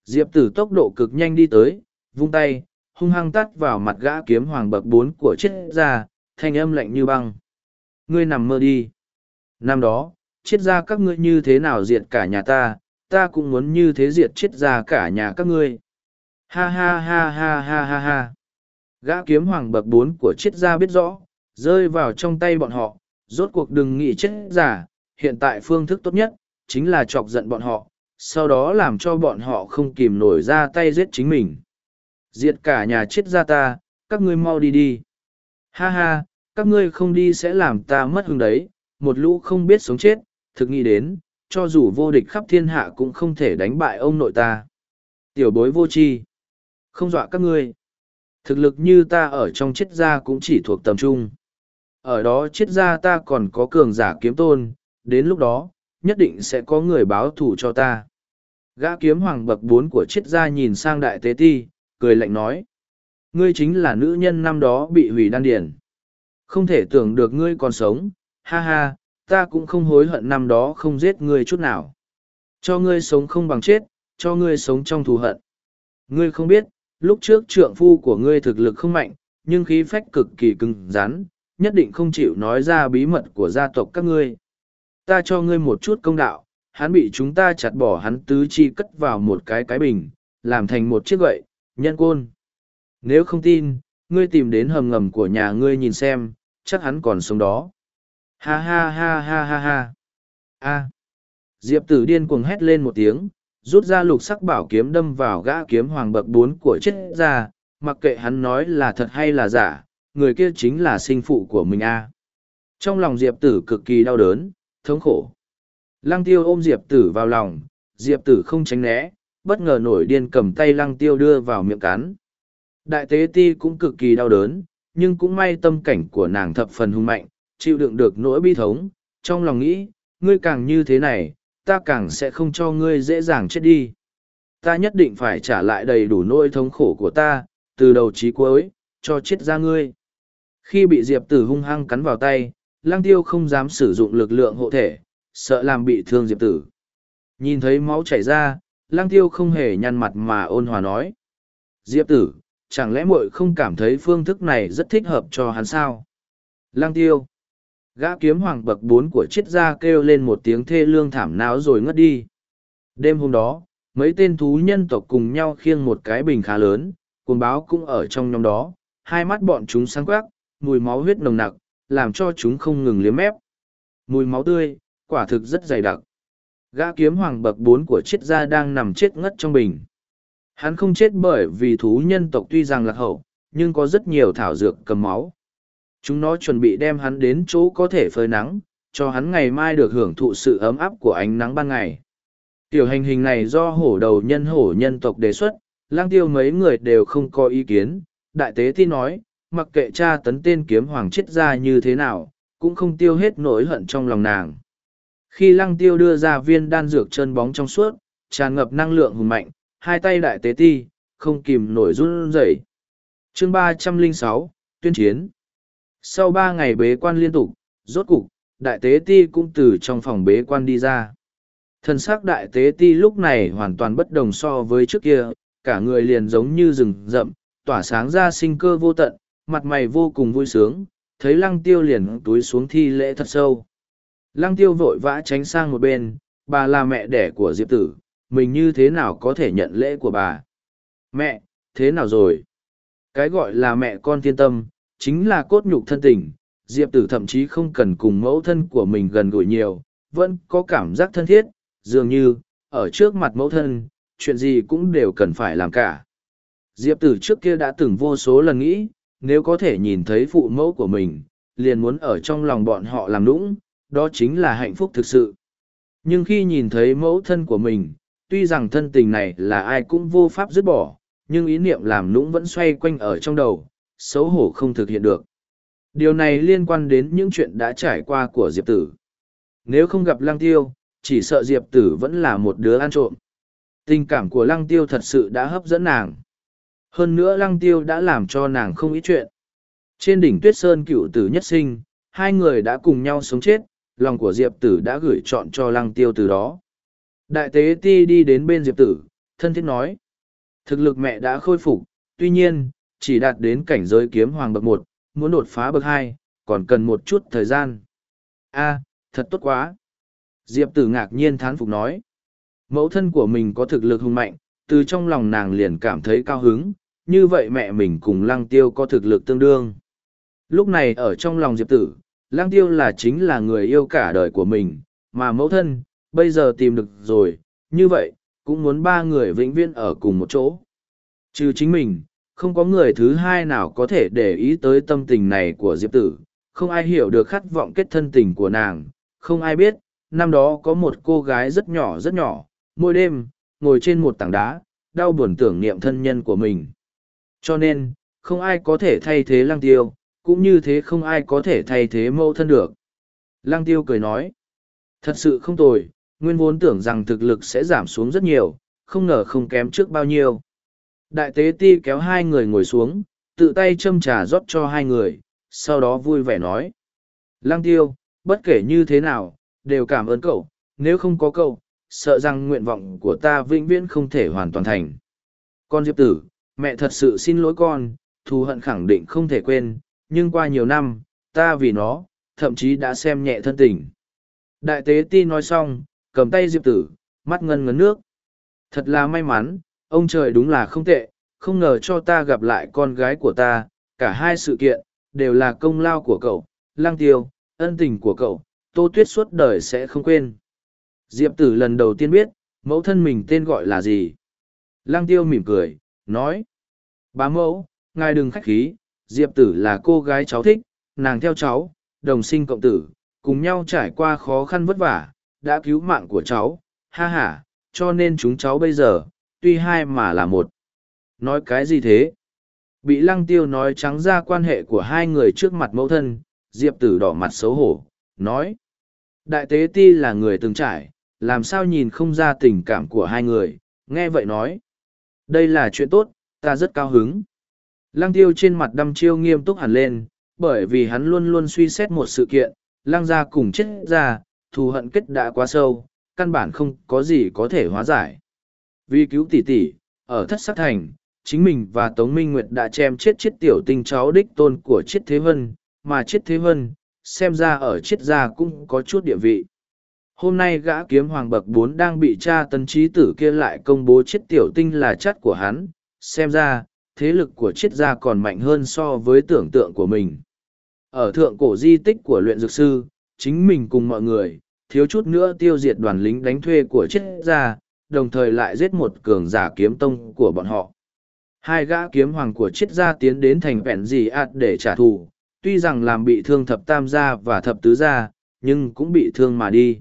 Diệp tử tốc độ cực nhanh đi tới, vung tay, hung hăng tắt vào mặt gã kiếm hoàng bậc bốn của triết gia, thanh âm lạnh như băng. Ngươi nằm mơ đi. Năm đó, triết gia các ngươi như thế nào diệt cả nhà ta, ta cũng muốn như thế diệt chết ra cả nhà các ngươi. Ha ha ha ha ha ha ha. Gã kiếm hoàng bậc bốn của chết gia biết rõ, rơi vào trong tay bọn họ, rốt cuộc đừng nghĩ chết giả, hiện tại phương thức tốt nhất, chính là chọc giận bọn họ, sau đó làm cho bọn họ không kìm nổi ra tay giết chính mình. Diệt cả nhà chết gia ta, các ngươi mau đi đi. Ha ha, các ngươi không đi sẽ làm ta mất hứng đấy, một lũ không biết sống chết, thực nghĩ đến, cho dù vô địch khắp thiên hạ cũng không thể đánh bại ông nội ta. Tiểu bối vô tri Không dọa các ngươi. Thực lực như ta ở trong chết gia cũng chỉ thuộc tầm trung. Ở đó chết gia ta còn có cường giả kiếm tôn, đến lúc đó, nhất định sẽ có người báo thù cho ta. Gã kiếm hoàng bậc bốn của chết gia nhìn sang đại tế ti, cười lạnh nói. Ngươi chính là nữ nhân năm đó bị hủy đan điển, Không thể tưởng được ngươi còn sống, ha ha, ta cũng không hối hận năm đó không giết ngươi chút nào. Cho ngươi sống không bằng chết, cho ngươi sống trong thù hận. Ngươi không biết, lúc trước trượng phu của ngươi thực lực không mạnh, nhưng khí phách cực kỳ cứng rắn, nhất định không chịu nói ra bí mật của gia tộc các ngươi. Ta cho ngươi một chút công đạo, hắn bị chúng ta chặt bỏ hắn tứ chi cất vào một cái cái bình, làm thành một chiếc gậy, nhân côn. Nếu không tin, ngươi tìm đến hầm ngầm của nhà ngươi nhìn xem, chắc hắn còn sống đó. Ha ha ha ha ha ha. A. Diệp tử điên cuồng hét lên một tiếng, rút ra lục sắc bảo kiếm đâm vào gã kiếm hoàng bậc bốn của chết ra, mặc kệ hắn nói là thật hay là giả, người kia chính là sinh phụ của mình a. Trong lòng Diệp tử cực kỳ đau đớn, thống khổ. Lăng tiêu ôm Diệp tử vào lòng, Diệp tử không tránh né, bất ngờ nổi điên cầm tay lăng tiêu đưa vào miệng cắn. Đại tế ti cũng cực kỳ đau đớn, nhưng cũng may tâm cảnh của nàng thập phần hung mạnh, chịu đựng được nỗi bi thống, trong lòng nghĩ, ngươi càng như thế này, ta càng sẽ không cho ngươi dễ dàng chết đi. Ta nhất định phải trả lại đầy đủ nỗi thống khổ của ta, từ đầu chí cuối, cho chết ra ngươi. Khi bị Diệp Tử hung hăng cắn vào tay, Lăng Tiêu không dám sử dụng lực lượng hộ thể, sợ làm bị thương Diệp Tử. Nhìn thấy máu chảy ra, Lăng Tiêu không hề nhăn mặt mà ôn hòa nói. Diệp Tử, chẳng lẽ muội không cảm thấy phương thức này rất thích hợp cho hắn sao? Lăng Tiêu. Gã kiếm hoàng bậc bốn của triết gia kêu lên một tiếng thê lương thảm náo rồi ngất đi. Đêm hôm đó, mấy tên thú nhân tộc cùng nhau khiêng một cái bình khá lớn, cuồng báo cũng ở trong nhóm đó, hai mắt bọn chúng sáng quắc, mùi máu huyết nồng nặc, làm cho chúng không ngừng liếm mép. Mùi máu tươi, quả thực rất dày đặc. Gã kiếm hoàng bậc bốn của triết gia đang nằm chết ngất trong bình. Hắn không chết bởi vì thú nhân tộc tuy rằng lạc hậu, nhưng có rất nhiều thảo dược cầm máu. Chúng nó chuẩn bị đem hắn đến chỗ có thể phơi nắng, cho hắn ngày mai được hưởng thụ sự ấm áp của ánh nắng ban ngày. Tiểu hành hình này do hổ đầu nhân hổ nhân tộc đề xuất, lang tiêu mấy người đều không có ý kiến. Đại tế thi nói, mặc kệ cha tấn tên kiếm hoàng chết ra như thế nào, cũng không tiêu hết nỗi hận trong lòng nàng. Khi lăng tiêu đưa ra viên đan dược chân bóng trong suốt, tràn ngập năng lượng hùng mạnh, hai tay đại tế ti, không kìm nổi run rẩy. Chương ba trăm linh sáu tuyên chiến. Sau ba ngày bế quan liên tục, rốt cục, đại tế ti cũng từ trong phòng bế quan đi ra. Thân xác đại tế ti lúc này hoàn toàn bất đồng so với trước kia, cả người liền giống như rừng rậm, tỏa sáng ra sinh cơ vô tận, mặt mày vô cùng vui sướng, thấy lăng tiêu liền túi xuống thi lễ thật sâu. Lăng tiêu vội vã tránh sang một bên, bà là mẹ đẻ của Diệp tử, mình như thế nào có thể nhận lễ của bà? Mẹ, thế nào rồi? Cái gọi là mẹ con thiên tâm, chính là cốt nhục thân tình. Diệp tử thậm chí không cần cùng mẫu thân của mình gần gũi nhiều, vẫn có cảm giác thân thiết, dường như, ở trước mặt mẫu thân, chuyện gì cũng đều cần phải làm cả. Diệp tử trước kia đã từng vô số lần nghĩ, nếu có thể nhìn thấy phụ mẫu của mình, liền muốn ở trong lòng bọn họ làm nũng, đó chính là hạnh phúc thực sự. Nhưng khi nhìn thấy mẫu thân của mình, tuy rằng thân tình này là ai cũng vô pháp dứt bỏ, nhưng ý niệm làm nũng vẫn xoay quanh ở trong đầu, xấu hổ không thực hiện được. Điều này liên quan đến những chuyện đã trải qua của Diệp Tử. Nếu không gặp Lăng Tiêu, chỉ sợ Diệp Tử vẫn là một đứa ăn trộm. Tình cảm của Lăng Tiêu thật sự đã hấp dẫn nàng. Hơn nữa Lăng Tiêu đã làm cho nàng không ý chuyện. Trên đỉnh Tuyết Sơn cựu tử nhất sinh, hai người đã cùng nhau sống chết, lòng của Diệp Tử đã gửi chọn cho Lăng Tiêu từ đó. Đại tế ti đi đến bên Diệp Tử, thân thiết nói. Thực lực mẹ đã khôi phục, tuy nhiên, chỉ đạt đến cảnh giới kiếm hoàng bậc một, muốn đột phá bậc hai, còn cần một chút thời gian. A, thật tốt quá. Diệp tử ngạc nhiên thán phục nói. Mẫu thân của mình có thực lực hùng mạnh, từ trong lòng nàng liền cảm thấy cao hứng, như vậy mẹ mình cùng lăng tiêu có thực lực tương đương. Lúc này ở trong lòng Diệp tử, lăng tiêu là chính là người yêu cả đời của mình, mà mẫu thân, bây giờ tìm được rồi, như vậy, cũng muốn ba người vĩnh viễn ở cùng một chỗ. Trừ chính mình, không có người thứ hai nào có thể để ý tới tâm tình này của diệp tử. Không ai hiểu được khát vọng kết thân tình của nàng. Không ai biết, năm đó có một cô gái rất nhỏ rất nhỏ. Mỗi đêm, ngồi trên một tảng đá, đau buồn tưởng niệm thân nhân của mình. Cho nên, không ai có thể thay thế lăng tiêu, cũng như thế không ai có thể thay thế mẫu thân được. Lăng tiêu cười nói, thật sự không tồi, nguyên vốn tưởng rằng thực lực sẽ giảm xuống rất nhiều, không ngờ không kém trước bao nhiêu. Đại tế ti kéo hai người ngồi xuống, tự tay châm trà rót cho hai người, sau đó vui vẻ nói. Lăng tiêu, bất kể như thế nào, đều cảm ơn cậu, nếu không có cậu, sợ rằng nguyện vọng của ta vĩnh viễn không thể hoàn toàn thành. Con Diệp Tử, mẹ thật sự xin lỗi con, thù hận khẳng định không thể quên, nhưng qua nhiều năm, ta vì nó, thậm chí đã xem nhẹ thân tình. Đại tế ti nói xong, cầm tay Diệp Tử, mắt ngân ngấn nước. Thật là may mắn, ông trời đúng là không tệ, không ngờ cho ta gặp lại con gái của ta, cả hai sự kiện, đều là công lao của cậu, lang tiêu, ân tình của cậu, tô tuyết suốt đời sẽ không quên. Diệp tử lần đầu tiên biết, mẫu thân mình tên gọi là gì. Lang tiêu mỉm cười, nói. Bá mẫu, ngài đừng khách khí, Diệp tử là cô gái cháu thích, nàng theo cháu, đồng sinh cộng tử, cùng nhau trải qua khó khăn vất vả, đã cứu mạng của cháu, ha ha, cho nên chúng cháu bây giờ, tuy hai mà là một. Nói cái gì thế? Bị lăng tiêu nói trắng ra quan hệ của hai người trước mặt mẫu thân, Diệp tử đỏ mặt xấu hổ, nói. Đại tế ti là người từng trải, làm sao nhìn không ra tình cảm của hai người, nghe vậy nói. Đây là chuyện tốt, ta rất cao hứng. Lăng tiêu trên mặt đăm chiêu nghiêm túc hẳn lên, bởi vì hắn luôn luôn suy xét một sự kiện, lăng gia cùng chết ra, thù hận kết đã quá sâu, căn bản không có gì có thể hóa giải. Vì cứu tỷ tỷ, ở thất sắc thành, chính mình và Tống Minh Nguyệt đã chém chết chết tiểu tinh cháu đích tôn của chết thế vân, mà chết thế vân, xem ra ở chết gia cũng có chút địa vị. Hôm nay gã kiếm hoàng bậc bốn đang bị cha tân trí tử kia lại công bố chết tiểu tinh là chất của hắn, xem ra, thế lực của chết gia còn mạnh hơn so với tưởng tượng của mình. Ở thượng cổ di tích của luyện dược sư, chính mình cùng mọi người, thiếu chút nữa tiêu diệt đoàn lính đánh thuê của chết gia, đồng thời lại giết một cường giả kiếm tông của bọn họ. Hai gã kiếm hoàng của triết gia tiến đến thành vẹn gì ạt để trả thù, tuy rằng làm bị thương thập tam gia và thập tứ gia, nhưng cũng bị thương mà đi.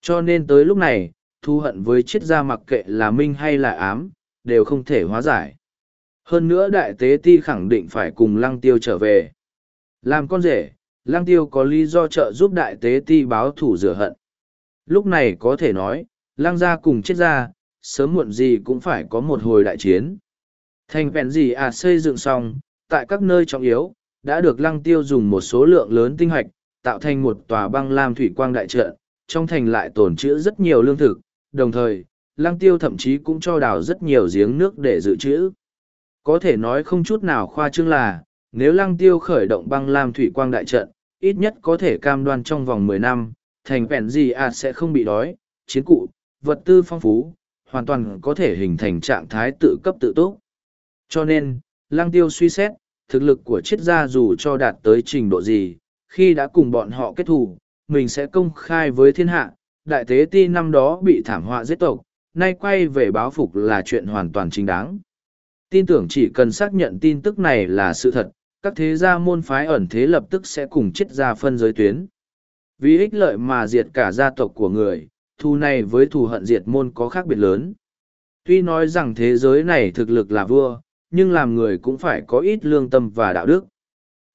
Cho nên tới lúc này, thu hận với triết gia mặc kệ là minh hay là ám, đều không thể hóa giải. Hơn nữa đại tế ti khẳng định phải cùng lăng tiêu trở về. Làm con rể, lăng tiêu có lý do trợ giúp đại tế ti báo thủ rửa hận. Lúc này có thể nói, Lang gia cùng chết gia, sớm muộn gì cũng phải có một hồi đại chiến. Thành vẹn gì à xây dựng xong, tại các nơi trọng yếu, đã được lăng tiêu dùng một số lượng lớn tinh hoạch, tạo thành một tòa băng lam thủy quang đại trận, trong thành lại tồn trữ rất nhiều lương thực, đồng thời, lăng tiêu thậm chí cũng cho đào rất nhiều giếng nước để dự trữ. Có thể nói không chút nào khoa trương là, nếu lăng tiêu khởi động băng lam thủy quang đại trận, ít nhất có thể cam đoan trong vòng mười năm, thành vẹn gì à sẽ không bị đói, chiến cụ, vật tư phong phú, hoàn toàn có thể hình thành trạng thái tự cấp tự túc. Cho nên, lăng tiêu suy xét, thực lực của triết gia dù cho đạt tới trình độ gì, khi đã cùng bọn họ kết thù, mình sẽ công khai với thiên hạ, đại tế ti năm đó bị thảm họa giết tộc, nay quay về báo phục là chuyện hoàn toàn chính đáng. Tin tưởng chỉ cần xác nhận tin tức này là sự thật, các thế gia môn phái ẩn thế lập tức sẽ cùng triết gia phân giới tuyến. Vì ích lợi mà diệt cả gia tộc của người, thù này với thù hận diệt môn có khác biệt lớn. Tuy nói rằng thế giới này thực lực là vua, nhưng làm người cũng phải có ít lương tâm và đạo đức.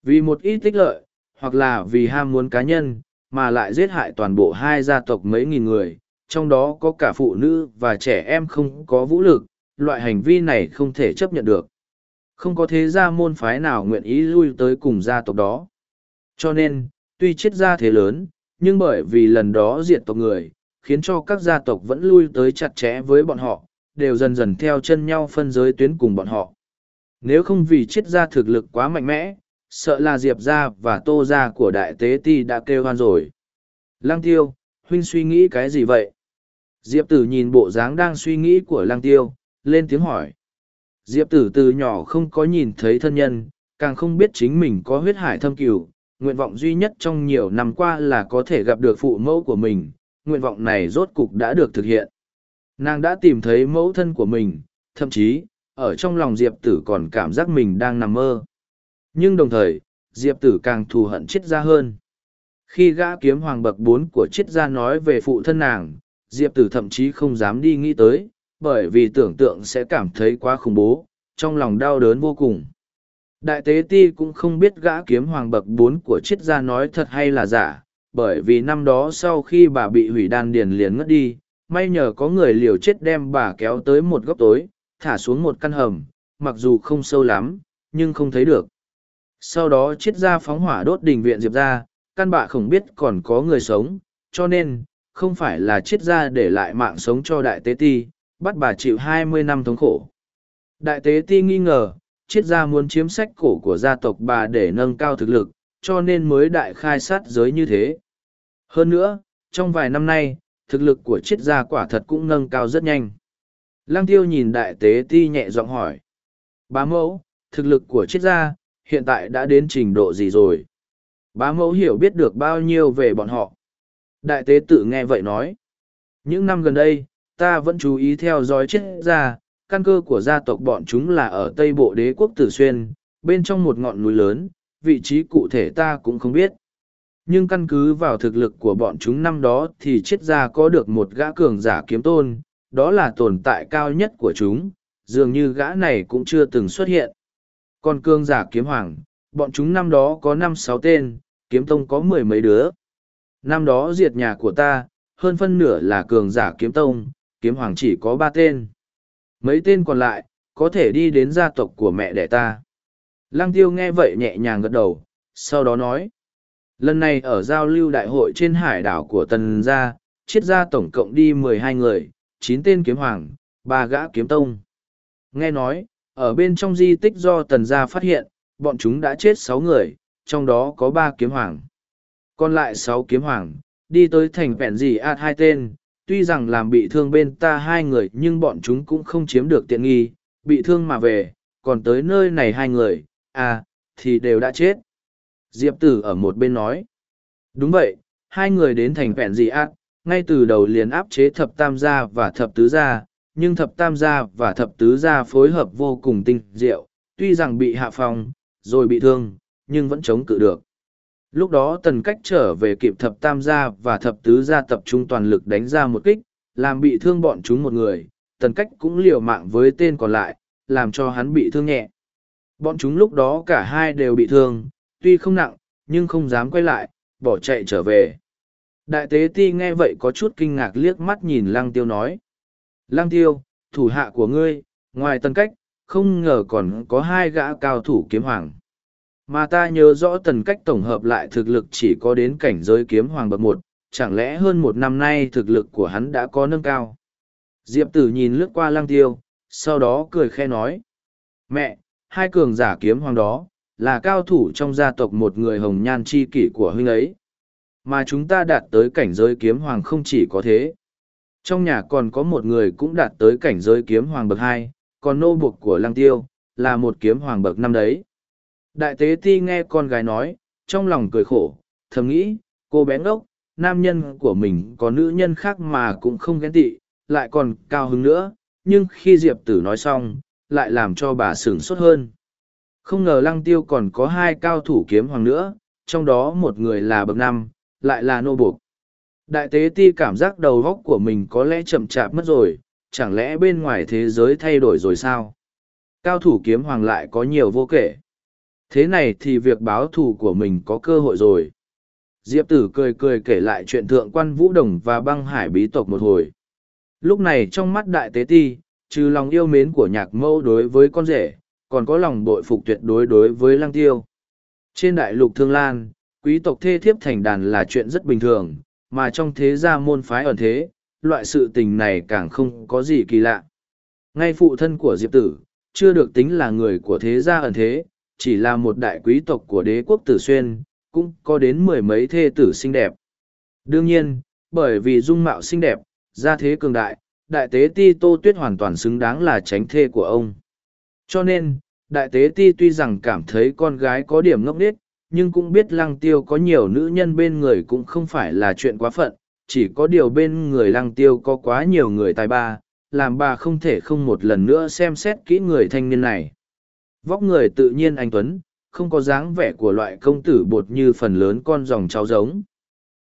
Vì một ít tích lợi, hoặc là vì ham muốn cá nhân, mà lại giết hại toàn bộ hai gia tộc mấy nghìn người, trong đó có cả phụ nữ và trẻ em không có vũ lực, loại hành vi này không thể chấp nhận được. Không có thế gia môn phái nào nguyện ý lui tới cùng gia tộc đó. Cho nên, tuy chết gia thế lớn, nhưng bởi vì lần đó diệt tộc người, khiến cho các gia tộc vẫn lui tới chặt chẽ với bọn họ, đều dần dần theo chân nhau phân giới tuyến cùng bọn họ. Nếu không vì triết gia thực lực quá mạnh mẽ, sợ là Diệp gia và Tô gia của đại tế ti đã kêu hoan rồi. Lăng tiêu, huynh suy nghĩ cái gì vậy? Diệp tử nhìn bộ dáng đang suy nghĩ của lăng tiêu, lên tiếng hỏi. Diệp tử từ nhỏ không có nhìn thấy thân nhân, càng không biết chính mình có huyết hải thâm cửu. Nguyện vọng duy nhất trong nhiều năm qua là có thể gặp được phụ mẫu của mình, nguyện vọng này rốt cục đã được thực hiện. Nàng đã tìm thấy mẫu thân của mình, thậm chí, ở trong lòng diệp tử còn cảm giác mình đang nằm mơ. Nhưng đồng thời diệp tử càng thù hận triết gia hơn. Khi gã kiếm hoàng bậc bốn của triết gia nói về phụ thân nàng diệp tử thậm chí không dám đi nghĩ tới bởi vì tưởng tượng sẽ cảm thấy quá khủng bố trong lòng đau đớn vô cùng. Đại tế ti cũng không biết gã kiếm hoàng bậc bốn của triết gia nói thật hay là giả bởi vì năm đó sau khi bà bị hủy đan điền liền ngất đi may nhờ có người liều chết đem bà kéo tới một góc tối thả xuống một căn hầm, mặc dù không sâu lắm, nhưng không thấy được. Sau đó triết ra phóng hỏa đốt đình viện Diệp ra, căn bạ không biết còn có người sống, cho nên, không phải là triết ra để lại mạng sống cho đại tế ti, bắt bà chịu hai mươi năm thống khổ. Đại tế ti nghi ngờ, triết ra muốn chiếm sách cổ của gia tộc bà để nâng cao thực lực, cho nên mới đại khai sát giới như thế. Hơn nữa, trong vài năm nay, thực lực của triết gia quả thật cũng nâng cao rất nhanh. Lăng tiêu nhìn đại tế ti nhẹ giọng hỏi. Bá mẫu, thực lực của triết gia, hiện tại đã đến trình độ gì rồi? Bá mẫu hiểu biết được bao nhiêu về bọn họ. Đại tế tự nghe vậy nói. Những năm gần đây, ta vẫn chú ý theo dõi triết gia, căn cơ của gia tộc bọn chúng là ở Tây Bộ đế quốc Tử Xuyên, bên trong một ngọn núi lớn, vị trí cụ thể ta cũng không biết. Nhưng căn cứ vào thực lực của bọn chúng năm đó thì triết gia có được một gã cường giả kiếm tôn, đó là tồn tại cao nhất của chúng, dường như gã này cũng chưa từng xuất hiện. Còn cường giả kiếm hoàng, bọn chúng năm đó có năm sáu tên, kiếm tông có mười mấy đứa. Năm đó diệt nhà của ta, hơn phân nửa là cường giả kiếm tông, kiếm hoàng chỉ có ba tên. Mấy tên còn lại, có thể đi đến gia tộc của mẹ đẻ ta. Lăng tiêu nghe vậy nhẹ nhàng gật đầu, sau đó nói. Lần này ở giao lưu đại hội trên hải đảo của Tần Gia, triết gia tổng cộng đi mười hai người, chín tên kiếm hoàng, ba gã kiếm tông. Nghe nói, ở bên trong di tích do Tần Gia phát hiện, bọn chúng đã chết sáu người, trong đó có ba kiếm hoàng. Còn lại sáu kiếm hoàng, đi tới thành vẹn gì ạt hai tên, tuy rằng làm bị thương bên ta hai người nhưng bọn chúng cũng không chiếm được tiện nghi, bị thương mà về, còn tới nơi này hai người, à, thì đều đã chết. Diệp tử ở một bên nói. Đúng vậy, hai người đến thành vẹn gì ác, ngay từ đầu liền áp chế thập tam gia và thập tứ gia, nhưng thập tam gia và thập tứ gia phối hợp vô cùng tinh diệu, tuy rằng bị hạ phòng, rồi bị thương, nhưng vẫn chống cự được. Lúc đó tần cách trở về kịp thập tam gia và thập tứ gia tập trung toàn lực đánh ra một kích, làm bị thương bọn chúng một người, tần cách cũng liều mạng với tên còn lại, làm cho hắn bị thương nhẹ. Bọn chúng lúc đó cả hai đều bị thương, tuy không nặng, nhưng không dám quay lại, bỏ chạy trở về. Đại tế ti nghe vậy có chút kinh ngạc liếc mắt nhìn lăng tiêu nói. Lăng tiêu, thủ hạ của ngươi, ngoài tần cách, không ngờ còn có hai gã cao thủ kiếm hoàng. Mà ta nhớ rõ tần cách tổng hợp lại thực lực chỉ có đến cảnh giới kiếm hoàng bậc một, chẳng lẽ hơn một năm nay thực lực của hắn đã có nâng cao. Diệp tử nhìn lướt qua lăng tiêu, sau đó cười khe nói. Mẹ, hai cường giả kiếm hoàng đó, là cao thủ trong gia tộc một người hồng nhan chi kỷ của huynh ấy. Mà chúng ta đạt tới cảnh giới kiếm hoàng không chỉ có thế. Trong nhà còn có một người cũng đạt tới cảnh giới kiếm hoàng bậc hai, còn nô buộc của lăng tiêu, là một kiếm hoàng bậc năm đấy. Đại tế ti nghe con gái nói, trong lòng cười khổ, thầm nghĩ, cô bé ngốc, nam nhân của mình có nữ nhân khác mà cũng không ghen tị, lại còn cao hứng nữa, nhưng khi Diệp tử nói xong, lại làm cho bà sửng sốt hơn. Không ngờ lăng tiêu còn có hai cao thủ kiếm hoàng nữa, trong đó một người là bậc năm, lại là nô buộc. Đại tế ti cảm giác đầu góc của mình có lẽ chậm chạp mất rồi, chẳng lẽ bên ngoài thế giới thay đổi rồi sao? Cao thủ kiếm hoàng lại có nhiều vô kể. Thế này thì việc báo thù của mình có cơ hội rồi. Diệp tử cười cười kể lại chuyện thượng quan Vũ Đồng và băng hải bí tộc một hồi. Lúc này trong mắt đại tế ti, trừ lòng yêu mến của nhạc mẫu đối với con rể, còn có lòng bội phục tuyệt đối đối với lăng tiêu. Trên đại lục Thương Lan, quý tộc thê thiếp thành đàn là chuyện rất bình thường, mà trong thế gia môn phái ẩn thế, loại sự tình này càng không có gì kỳ lạ. Ngay phụ thân của Diệp Tử, chưa được tính là người của thế gia ẩn thế, chỉ là một đại quý tộc của đế quốc Tử Xuyên, cũng có đến mười mấy thê tử xinh đẹp. Đương nhiên, bởi vì dung mạo xinh đẹp, gia thế cường đại, đại tế ti tô tuyết hoàn toàn xứng đáng là tránh thê của ông. Cho nên, đại tế ti tuy rằng cảm thấy con gái có điểm ngốc nghếch, nhưng cũng biết lăng tiêu có nhiều nữ nhân bên người cũng không phải là chuyện quá phận, chỉ có điều bên người lăng tiêu có quá nhiều người tài ba, làm bà không thể không một lần nữa xem xét kỹ người thanh niên này. Vóc người tự nhiên anh Tuấn, không có dáng vẻ của loại công tử bột như phần lớn con dòng cháu giống.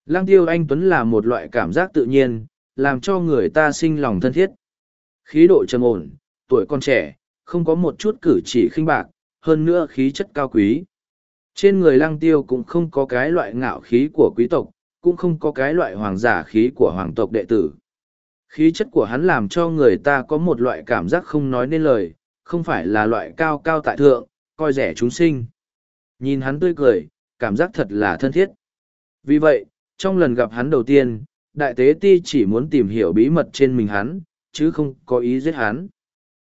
Lăng tiêu anh Tuấn là một loại cảm giác tự nhiên, làm cho người ta sinh lòng thân thiết. Khí độ trầm ổn, tuổi con trẻ, không có một chút cử chỉ khinh bạc, hơn nữa khí chất cao quý. Trên người lăng tiêu cũng không có cái loại ngạo khí của quý tộc, cũng không có cái loại hoàng giả khí của hoàng tộc đệ tử. Khí chất của hắn làm cho người ta có một loại cảm giác không nói nên lời, không phải là loại cao cao tại thượng, coi rẻ chúng sinh. Nhìn hắn tươi cười, cảm giác thật là thân thiết. Vì vậy, trong lần gặp hắn đầu tiên, đại tế ti chỉ muốn tìm hiểu bí mật trên mình hắn, chứ không có ý giết hắn.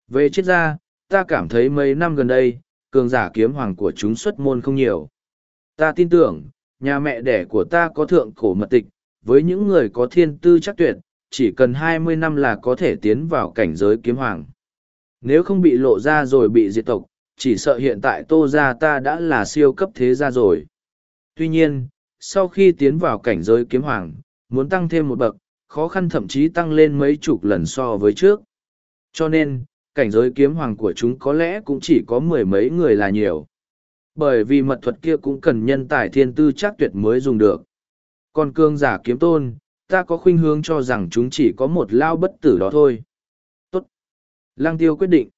Về chết ra, ta cảm thấy mấy năm gần đây, cường giả kiếm hoàng của chúng xuất môn không nhiều. Ta tin tưởng, nhà mẹ đẻ của ta có thượng cổ mật tịch, với những người có thiên tư chắc tuyệt, chỉ cần hai mươi năm là có thể tiến vào cảnh giới kiếm hoàng. Nếu không bị lộ ra rồi bị diệt tộc, chỉ sợ hiện tại tô gia ta đã là siêu cấp thế gia rồi. Tuy nhiên, sau khi tiến vào cảnh giới kiếm hoàng, muốn tăng thêm một bậc, khó khăn thậm chí tăng lên mấy chục lần so với trước. Cho nên, cảnh giới kiếm hoàng của chúng có lẽ cũng chỉ có mười mấy người là nhiều. Bởi vì mật thuật kia cũng cần nhân tài thiên tư chắc tuyệt mới dùng được. Còn cương giả kiếm tôn, ta có khuynh hướng cho rằng chúng chỉ có một lao bất tử đó thôi. Tốt. Lăng tiêu quyết định.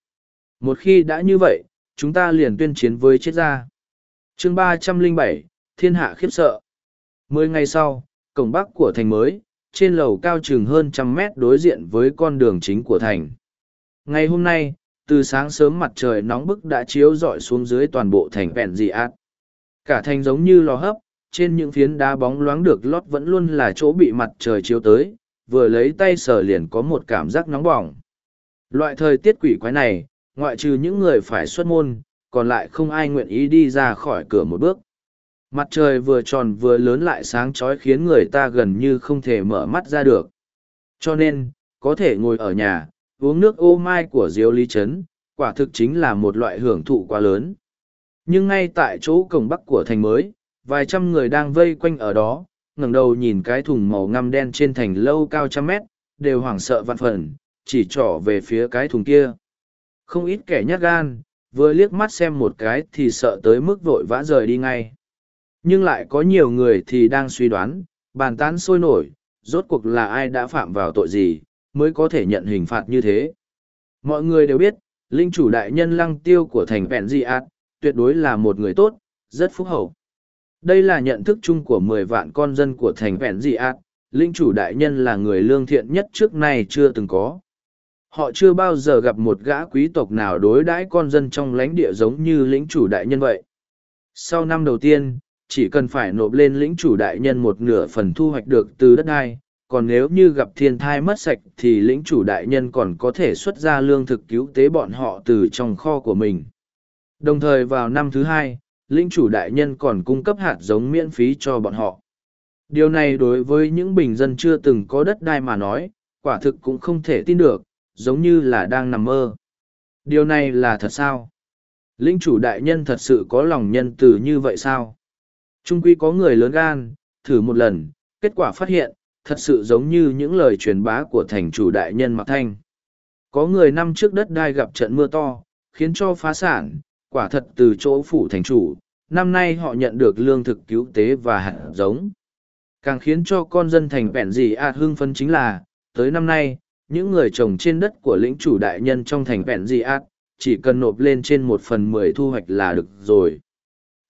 Một khi đã như vậy, chúng ta liền tuyên chiến với chết gia. chương ba trăm linh bảy Thiên hạ khiếp sợ. Mười ngày sau, cổng bắc của thành mới, trên lầu cao chừng hơn trăm mét đối diện với con đường chính của thành. Ngày hôm nay, từ sáng sớm mặt trời nóng bức đã chiếu rọi xuống dưới toàn bộ thành vẹn dị ạt. Cả thành giống như lò hấp, trên những phiến đá bóng loáng được lót vẫn luôn là chỗ bị mặt trời chiếu tới, vừa lấy tay sờ liền có một cảm giác nóng bỏng. Loại thời tiết quỷ quái này, ngoại trừ những người phải xuất môn, còn lại không ai nguyện ý đi ra khỏi cửa một bước. Mặt trời vừa tròn vừa lớn lại sáng chói khiến người ta gần như không thể mở mắt ra được. Cho nên, có thể ngồi ở nhà, uống nước ô mai của diếu lý trấn, quả thực chính là một loại hưởng thụ quá lớn. Nhưng ngay tại chỗ cổng bắc của thành mới, vài trăm người đang vây quanh ở đó, ngẩng đầu nhìn cái thùng màu ngăm đen trên thành lâu cao trăm mét, đều hoảng sợ vạn phần, chỉ trỏ về phía cái thùng kia. Không ít kẻ nhát gan, vừa liếc mắt xem một cái thì sợ tới mức vội vã rời đi ngay. Nhưng lại có nhiều người thì đang suy đoán, bàn tán sôi nổi, rốt cuộc là ai đã phạm vào tội gì, mới có thể nhận hình phạt như thế. Mọi người đều biết, linh chủ đại nhân lăng tiêu của thành vẹn di ạt, tuyệt đối là một người tốt, rất phúc hậu. Đây là nhận thức chung của mười vạn con dân của thành vẹn di ạt, linh chủ đại nhân là người lương thiện nhất trước nay chưa từng có. Họ chưa bao giờ gặp một gã quý tộc nào đối đãi con dân trong lãnh địa giống như lĩnh chủ đại nhân vậy. Sau năm đầu tiên, chỉ cần phải nộp lên lĩnh chủ đại nhân một nửa phần thu hoạch được từ đất đai, còn nếu như gặp thiên thai mất sạch thì lĩnh chủ đại nhân còn có thể xuất ra lương thực cứu tế bọn họ từ trong kho của mình. Đồng thời vào năm thứ hai, lĩnh chủ đại nhân còn cung cấp hạt giống miễn phí cho bọn họ. Điều này đối với những bình dân chưa từng có đất đai mà nói, quả thực cũng không thể tin được, giống như là đang nằm mơ. Điều này là thật sao? Lĩnh chủ đại nhân thật sự có lòng nhân từ như vậy sao? Trung quy có người lớn gan, thử một lần, kết quả phát hiện, thật sự giống như những lời truyền bá của thành chủ đại nhân Mạc Thanh. Có người năm trước đất đai gặp trận mưa to, khiến cho phá sản, quả thật từ chỗ phủ thành chủ, năm nay họ nhận được lương thực cứu tế và hạt giống. Càng khiến cho con dân thành vẹn gì ạt à hưng phấn chính là, tới năm nay, những người trồng trên đất của lĩnh chủ đại nhân trong thành vẹn gì ạt, à, chỉ cần nộp lên trên một phần mười thu hoạch là được rồi.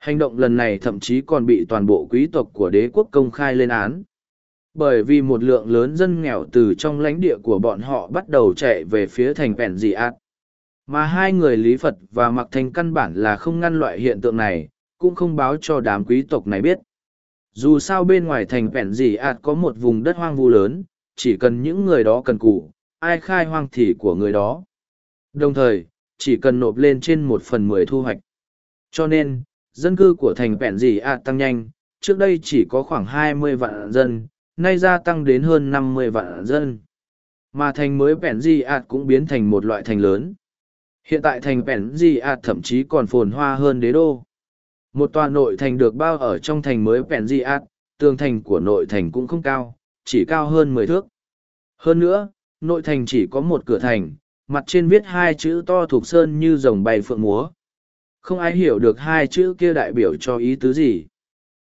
Hành động lần này thậm chí còn bị toàn bộ quý tộc của đế quốc công khai lên án. Bởi vì một lượng lớn dân nghèo từ trong lãnh địa của bọn họ bắt đầu chạy về phía thành vẹn Dị ạt, Mà hai người Lý Phật và Mặc Thành căn bản là không ngăn loại hiện tượng này, cũng không báo cho đám quý tộc này biết. Dù sao bên ngoài thành vẹn Dị ạt có một vùng đất hoang vu lớn, chỉ cần những người đó cần cù, ai khai hoang thì của người đó. Đồng thời, chỉ cần nộp lên trên một phần mười thu hoạch. Cho nên, dân cư của thành vẹn gì ạ tăng nhanh, trước đây chỉ có khoảng hai mươi vạn dân, nay gia tăng đến hơn năm mươi vạn dân. Mà thành mới vẹn gì ạ cũng biến thành một loại thành lớn. Hiện tại thành vẹn gì ạ thậm chí còn phồn hoa hơn đế đô. Một tòa nội thành được bao ở trong thành mới vẹn gì ạ, tường thành của nội thành cũng không cao, chỉ cao hơn mười thước. Hơn nữa, nội thành chỉ có một cửa thành, mặt trên viết hai chữ to thuộc sơn như rồng bay phượng múa. Không ai hiểu được hai chữ kia đại biểu cho ý tứ gì.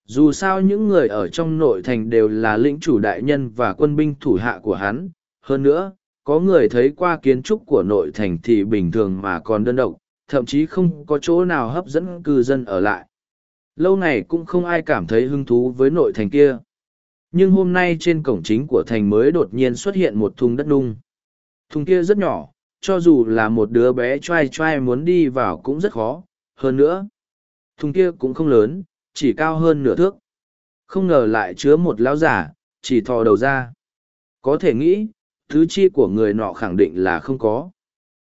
Dù sao những người ở trong nội thành đều là lĩnh chủ đại nhân và quân binh thủ hạ của hắn. Hơn nữa, có người thấy qua kiến trúc của nội thành thì bình thường mà còn đơn độc, thậm chí không có chỗ nào hấp dẫn cư dân ở lại. Lâu ngày cũng không ai cảm thấy hứng thú với nội thành kia. Nhưng hôm nay trên cổng chính của thành mới đột nhiên xuất hiện một thùng đất nung. Thùng kia rất nhỏ, cho dù là một đứa bé t r a i t r a i muốn đi vào cũng rất khó. Hơn nữa, thùng kia cũng không lớn, chỉ cao hơn nửa thước. Không ngờ lại chứa một lão giả, chỉ thò đầu ra. Có thể nghĩ, thứ chi của người nọ khẳng định là không có.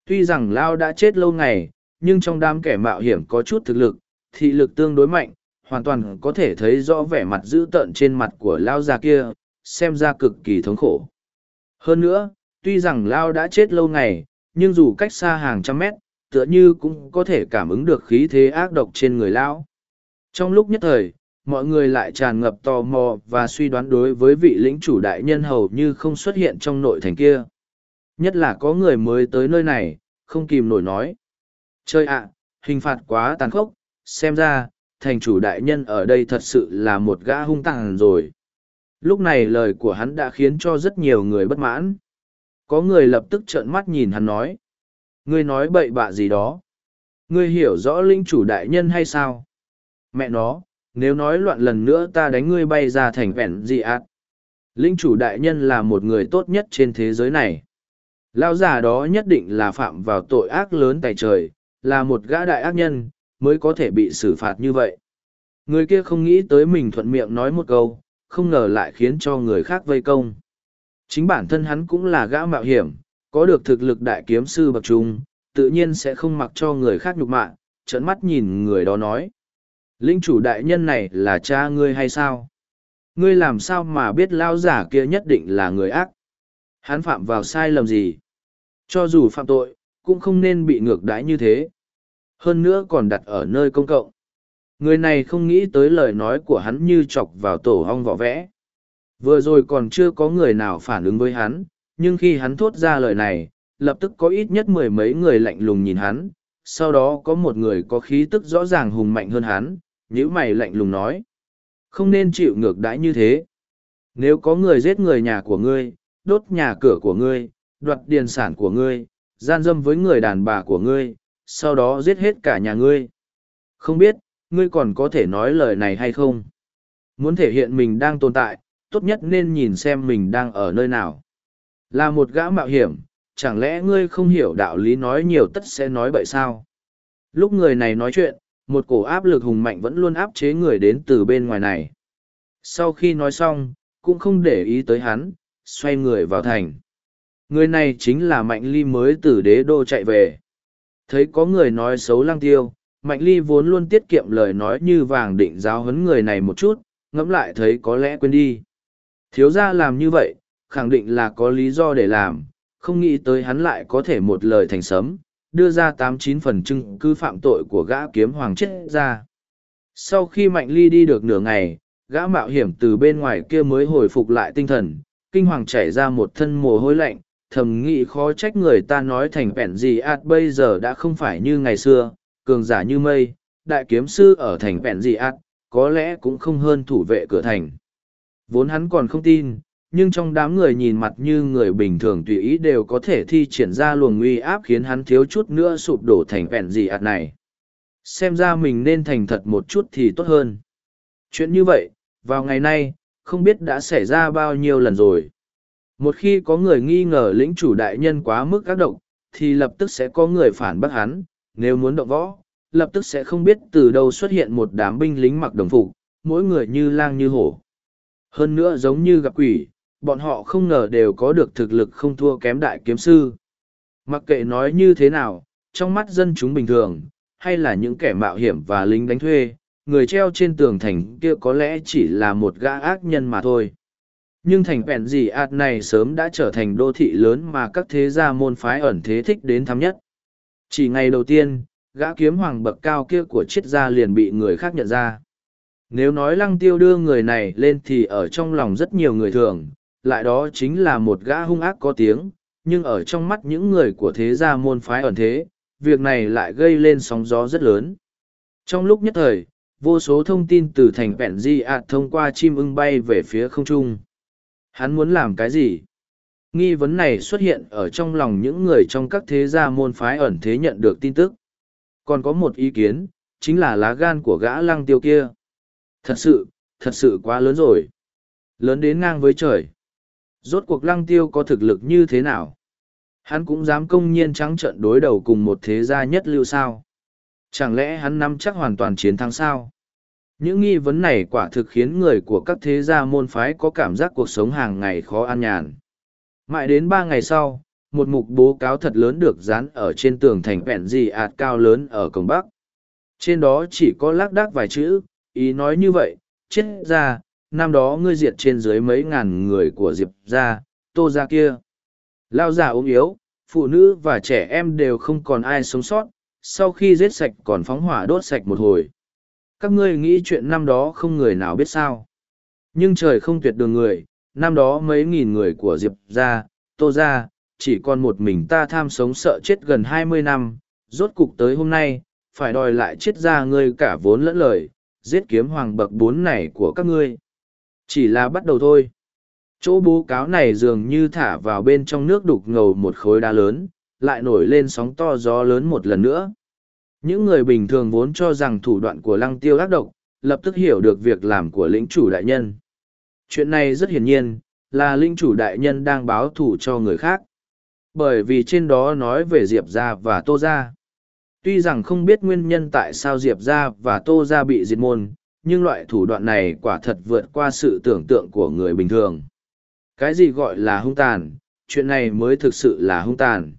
Tuy rằng Lao đã chết lâu ngày, nhưng trong đám kẻ mạo hiểm có chút thực lực, thị lực tương đối mạnh, hoàn toàn có thể thấy rõ vẻ mặt dữ tợn trên mặt của Lao già kia, xem ra cực kỳ thống khổ. Hơn nữa, tuy rằng Lao đã chết lâu ngày, nhưng dù cách xa hàng trăm mét, tựa như cũng có thể cảm ứng được khí thế ác độc trên người lão. Trong lúc nhất thời, mọi người lại tràn ngập tò mò và suy đoán đối với vị lĩnh chủ đại nhân hầu như không xuất hiện trong nội thành kia. Nhất là có người mới tới nơi này, không kìm nổi nói. Chơi ạ, hình phạt quá tàn khốc, xem ra, thành chủ đại nhân ở đây thật sự là một gã hung tàn rồi. Lúc này lời của hắn đã khiến cho rất nhiều người bất mãn. Có người lập tức trợn mắt nhìn hắn nói. Ngươi nói bậy bạ gì đó. Ngươi hiểu rõ linh chủ đại nhân hay sao? Mẹ nó, nếu nói loạn lần nữa ta đánh ngươi bay ra thành vẹn gì ạt. Linh chủ đại nhân là một người tốt nhất trên thế giới này. Lao già đó nhất định là phạm vào tội ác lớn tại trời, là một gã đại ác nhân, mới có thể bị xử phạt như vậy. Người kia không nghĩ tới mình thuận miệng nói một câu, không ngờ lại khiến cho người khác vây công. Chính bản thân hắn cũng là gã mạo hiểm, có được thực lực đại kiếm sư bậc trung, tự nhiên sẽ không mặc cho người khác nhục mạ, trợn mắt nhìn người đó nói. Linh chủ đại nhân này là cha ngươi hay sao? Ngươi làm sao mà biết lao giả kia nhất định là người ác? Hắn phạm vào sai lầm gì? Cho dù phạm tội, cũng không nên bị ngược đãi như thế. Hơn nữa còn đặt ở nơi công cộng. Người này không nghĩ tới lời nói của hắn như chọc vào tổ hong vỏ vẽ. Vừa rồi còn chưa có người nào phản ứng với hắn, nhưng khi hắn thốt ra lời này, lập tức có ít nhất mười mấy người lạnh lùng nhìn hắn, sau đó có một người có khí tức rõ ràng hùng mạnh hơn hắn, nhữ mày lạnh lùng nói. Không nên chịu ngược đãi như thế. Nếu có người giết người nhà của ngươi, đốt nhà cửa của ngươi, đoạt điền sản của ngươi, gian dâm với người đàn bà của ngươi, sau đó giết hết cả nhà ngươi. Không biết, ngươi còn có thể nói lời này hay không? Muốn thể hiện mình đang tồn tại, tốt nhất nên nhìn xem mình đang ở nơi nào. Là một gã mạo hiểm, chẳng lẽ ngươi không hiểu đạo lý nói nhiều tất sẽ nói bậy sao? Lúc người này nói chuyện, một cổ áp lực hùng mạnh vẫn luôn áp chế người đến từ bên ngoài này. Sau khi nói xong, cũng không để ý tới hắn, xoay người vào thành. Người này chính là Mạnh Ly mới từ đế đô chạy về. Thấy có người nói xấu lăng tiêu, Mạnh Ly vốn luôn tiết kiệm lời nói như vàng định giáo huấn người này một chút, ngẫm lại thấy có lẽ quên đi. Thiếu gia làm như vậy, khẳng định là có lý do để làm, không nghĩ tới hắn lại có thể một lời thành sấm, đưa ra tám chín phần chứng cứ phạm tội của gã kiếm hoàng chết ra. Sau khi Mạnh Ly đi được nửa ngày, gã mạo hiểm từ bên ngoài kia mới hồi phục lại tinh thần, kinh hoàng chảy ra một thân mồ hôi lạnh, thầm nghĩ khó trách người ta nói thành vẹn gì ạt bây giờ đã không phải như ngày xưa, cường giả như mây, đại kiếm sư ở thành vẹn gì ạt, có lẽ cũng không hơn thủ vệ cửa thành. Vốn hắn còn không tin, nhưng trong đám người nhìn mặt như người bình thường tùy ý đều có thể thi triển ra luồng uy áp khiến hắn thiếu chút nữa sụp đổ thành vẹn gì ạt này. Xem ra mình nên thành thật một chút thì tốt hơn. Chuyện như vậy, vào ngày nay, không biết đã xảy ra bao nhiêu lần rồi. Một khi có người nghi ngờ lĩnh chủ đại nhân quá mức các động, thì lập tức sẽ có người phản bác hắn, nếu muốn động võ, lập tức sẽ không biết từ đâu xuất hiện một đám binh lính mặc đồng phục, mỗi người như lang như hổ. Hơn nữa giống như gặp quỷ, bọn họ không ngờ đều có được thực lực không thua kém đại kiếm sư. Mặc kệ nói như thế nào, trong mắt dân chúng bình thường, hay là những kẻ mạo hiểm và lính đánh thuê, người treo trên tường thành kia có lẽ chỉ là một gã ác nhân mà thôi. Nhưng thành vẹn gì ạt này sớm đã trở thành đô thị lớn mà các thế gia môn phái ẩn thế thích đến thăm nhất. Chỉ ngày đầu tiên gã kiếm hoàng bậc cao kia của triết gia liền bị người khác nhận ra. Nếu nói lăng tiêu đưa người này lên thì ở trong lòng rất nhiều người thường lại đó chính là một gã hung ác có tiếng nhưng ở trong mắt những người của thế gia môn phái ẩn thế việc này lại gây lên sóng gió rất lớn trong lúc nhất thời vô số thông tin từ thành vẹn di ạt thông qua chim ưng bay về phía không trung Hắn muốn làm cái gì? Nghi vấn này xuất hiện ở trong lòng những người trong các thế gia môn phái ẩn thế nhận được tin tức. Còn có một ý kiến, chính là lá gan của gã lăng tiêu kia. Thật sự, thật sự quá lớn rồi. Lớn đến ngang với trời. Rốt cuộc lăng tiêu có thực lực như thế nào? Hắn cũng dám công nhiên trắng trận đối đầu cùng một thế gia nhất lưu sao. Chẳng lẽ hắn nắm chắc hoàn toàn chiến thắng sao? Những nghi vấn này quả thực khiến người của các thế gia môn phái có cảm giác cuộc sống hàng ngày khó an nhàn. Mãi đến ba ngày sau, một mục bố cáo thật lớn được dán ở trên tường thành vẹn gì ạt cao lớn ở cổng Bắc. Trên đó chỉ có lác đác vài chữ, ý nói như vậy, chết ra, năm đó ngươi diệt trên dưới mấy ngàn người của Diệp gia, tô gia kia. Lao già ốm yếu, phụ nữ và trẻ em đều không còn ai sống sót, sau khi giết sạch còn phóng hỏa đốt sạch một hồi. Các ngươi nghĩ chuyện năm đó không người nào biết sao. Nhưng trời không tuyệt đường người, năm đó mấy nghìn người của Diệp gia, tô gia chỉ còn một mình ta tham sống sợ chết gần hai mươi năm, rốt cục tới hôm nay, phải đòi lại chết ra ngươi cả vốn lẫn lời, giết kiếm hoàng bậc bốn này của các ngươi. Chỉ là bắt đầu thôi. Chỗ bố cáo này dường như thả vào bên trong nước đục ngầu một khối đá lớn, lại nổi lên sóng to gió lớn một lần nữa. Những người bình thường vốn cho rằng thủ đoạn của lăng tiêu ác độc, lập tức hiểu được việc làm của lĩnh chủ đại nhân. Chuyện này rất hiển nhiên, là lĩnh chủ đại nhân đang báo thủ cho người khác. Bởi vì trên đó nói về Diệp Gia và Tô Gia. Tuy rằng không biết nguyên nhân tại sao Diệp Gia và Tô Gia bị diệt môn, nhưng loại thủ đoạn này quả thật vượt qua sự tưởng tượng của người bình thường. Cái gì gọi là hung tàn, chuyện này mới thực sự là hung tàn.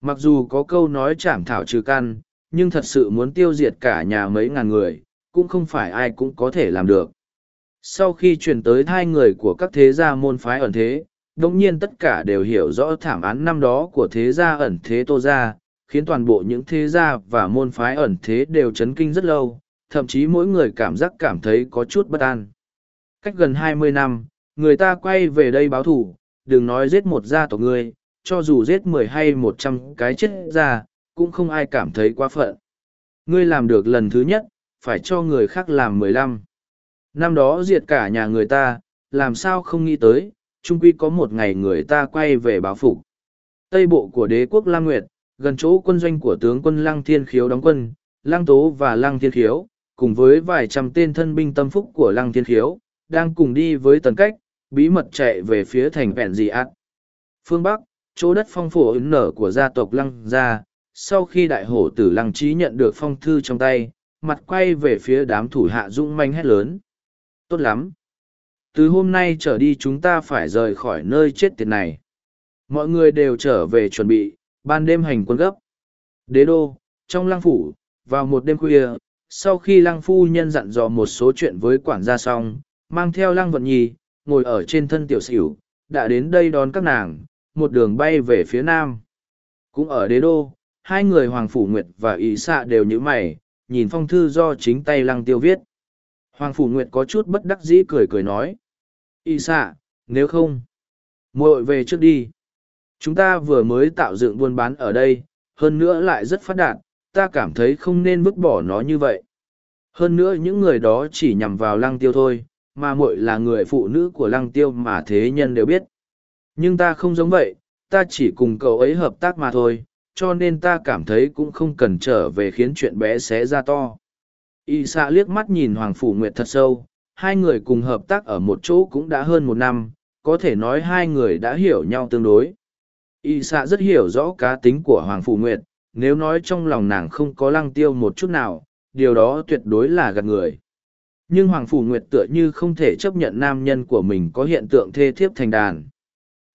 Mặc dù có câu nói chảm thảo trừ căn, nhưng thật sự muốn tiêu diệt cả nhà mấy ngàn người, cũng không phải ai cũng có thể làm được. Sau khi truyền tới hai người của các thế gia môn phái ẩn thế, đồng nhiên tất cả đều hiểu rõ thảm án năm đó của thế gia ẩn thế tô gia, khiến toàn bộ những thế gia và môn phái ẩn thế đều chấn kinh rất lâu, thậm chí mỗi người cảm giác cảm thấy có chút bất an. Cách gần hai mươi năm, người ta quay về đây báo thù, đừng nói giết một gia tộc ngươi, cho dù giết mười hay một trăm cái chết ra, cũng không ai cảm thấy quá phận. Ngươi làm được lần thứ nhất, phải cho người khác làm mười lăm. Năm đó diệt cả nhà người ta, làm sao không nghĩ tới, chung quy có một ngày người ta quay về báo phục. Tây bộ của đế quốc Lam Nguyệt, gần chỗ quân doanh của tướng quân Lăng Thiên Khiếu đóng quân, Lăng Tố và Lăng Thiên Khiếu, cùng với vài trăm tên thân binh tâm phúc của Lăng Thiên Khiếu, đang cùng đi với tần cách, bí mật chạy về phía thành vẹn dị ác. Phương Bắc, chỗ đất phong phổ ứng nở của gia tộc Lăng Gia, sau khi đại hổ tử Lăng Trí nhận được phong thư trong tay, mặt quay về phía đám thủ hạ dũng manh hét lớn. Tốt lắm! Từ hôm nay trở đi chúng ta phải rời khỏi nơi chết tiệt này. Mọi người đều trở về chuẩn bị, ban đêm hành quân gấp. Đế đô, trong lăng phủ, vào một đêm khuya, sau khi lăng phu nhân dặn dò một số chuyện với quản gia xong, mang theo lăng vận nhi, ngồi ở trên thân tiểu xỉu, đã đến đây đón các nàng, một đường bay về phía nam. Cũng ở đế đô, hai người Hoàng Phủ Nguyệt và Ý xạ đều nhữ mày, nhìn phong thư do chính tay lăng tiêu viết. Hoàng Phủ Nguyệt có chút bất đắc dĩ cười cười nói. Ý xạ, nếu không, muội về trước đi. Chúng ta vừa mới tạo dựng buôn bán ở đây, hơn nữa lại rất phát đạt, ta cảm thấy không nên vứt bỏ nó như vậy. Hơn nữa những người đó chỉ nhằm vào lăng tiêu thôi, mà muội là người phụ nữ của lăng tiêu mà thế nhân đều biết. Nhưng ta không giống vậy, ta chỉ cùng cậu ấy hợp tác mà thôi, cho nên ta cảm thấy cũng không cần trở về khiến chuyện bé xé ra to. Y xạ liếc mắt nhìn Hoàng Phủ Nguyệt thật sâu, hai người cùng hợp tác ở một chỗ cũng đã hơn một năm, có thể nói hai người đã hiểu nhau tương đối. Y xạ rất hiểu rõ cá tính của Hoàng Phủ Nguyệt, nếu nói trong lòng nàng không có lăng tiêu một chút nào, điều đó tuyệt đối là gạt người. Nhưng Hoàng Phủ Nguyệt tựa như không thể chấp nhận nam nhân của mình có hiện tượng thê thiếp thành đàn.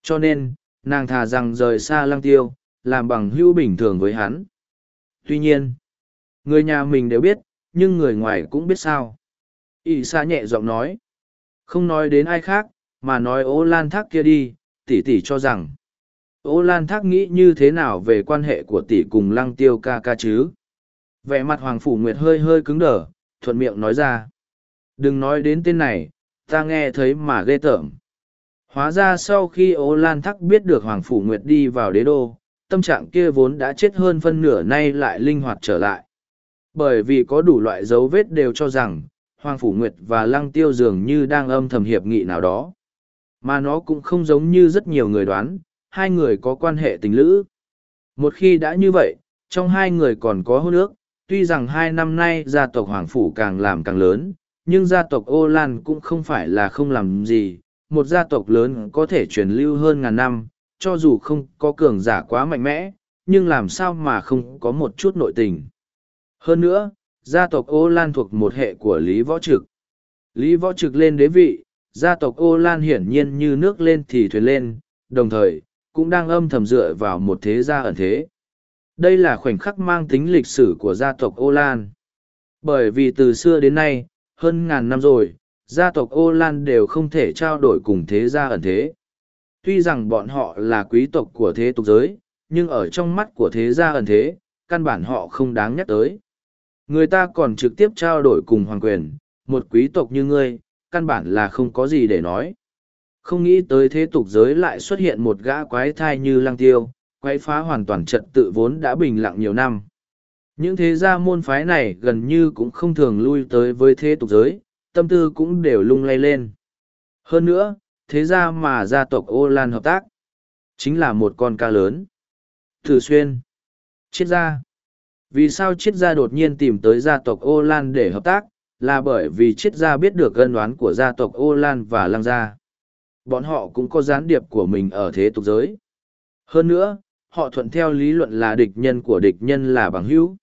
Cho nên, nàng thà rằng rời xa lăng tiêu, làm bằng hữu bình thường với hắn. Tuy nhiên, người nhà mình đều biết, nhưng người ngoài cũng biết sao. ỷ xa nhẹ giọng nói, không nói đến ai khác, mà nói ô lan thác kia đi, tỷ tỷ cho rằng. Ô lan thác nghĩ như thế nào về quan hệ của tỷ cùng lăng tiêu ca ca chứ? Vẻ mặt Hoàng Phủ Nguyệt hơi hơi cứng đờ, thuận miệng nói ra. Đừng nói đến tên này, ta nghe thấy mà ghê tởm. Hóa ra sau khi ô lan thắc biết được Hoàng Phủ Nguyệt đi vào đế đô, tâm trạng kia vốn đã chết hơn phân nửa nay lại linh hoạt trở lại. Bởi vì có đủ loại dấu vết đều cho rằng, Hoàng Phủ Nguyệt và Lăng Tiêu dường như đang âm thầm hiệp nghị nào đó. Mà nó cũng không giống như rất nhiều người đoán, hai người có quan hệ tình lữ. Một khi đã như vậy, trong hai người còn có hôn ước, tuy rằng hai năm nay gia tộc Hoàng Phủ càng làm càng lớn, nhưng gia tộc Ô Lan cũng không phải là không làm gì. Một gia tộc lớn có thể truyền lưu hơn ngàn năm, cho dù không có cường giả quá mạnh mẽ, nhưng làm sao mà không có một chút nội tình. Hơn nữa, gia tộc Ô Lan thuộc một hệ của Lý Võ Trực. Lý Võ Trực lên đế vị, gia tộc Ô Lan hiển nhiên như nước lên thì thuyền lên, đồng thời, cũng đang âm thầm dựa vào một thế gia ẩn thế. Đây là khoảnh khắc mang tính lịch sử của gia tộc Ô Lan. Bởi vì từ xưa đến nay, hơn ngàn năm rồi, gia tộc Ô Lan đều không thể trao đổi cùng thế gia ẩn thế. Tuy rằng bọn họ là quý tộc của thế tục giới, nhưng ở trong mắt của thế gia ẩn thế, căn bản họ không đáng nhắc tới. Người ta còn trực tiếp trao đổi cùng hoàng quyền, một quý tộc như ngươi, căn bản là không có gì để nói. Không nghĩ tới thế tục giới lại xuất hiện một gã quái thai như lăng tiêu, quái phá hoàn toàn trật tự vốn đã bình lặng nhiều năm. Những thế gia môn phái này gần như cũng không thường lui tới với thế tục giới, tâm tư cũng đều lung lay lên. Hơn nữa, thế gia mà gia tộc ô lan hợp tác, chính là một con ca lớn. Thử xuyên, triết gia. Vì sao triết gia đột nhiên tìm tới gia tộc ô lan để hợp tác, là bởi vì triết gia biết được gân đoán của gia tộc ô lan và lăng gia. Bọn họ cũng có gián điệp của mình ở thế tục giới. Hơn nữa, họ thuận theo lý luận là địch nhân của địch nhân là bằng hữu.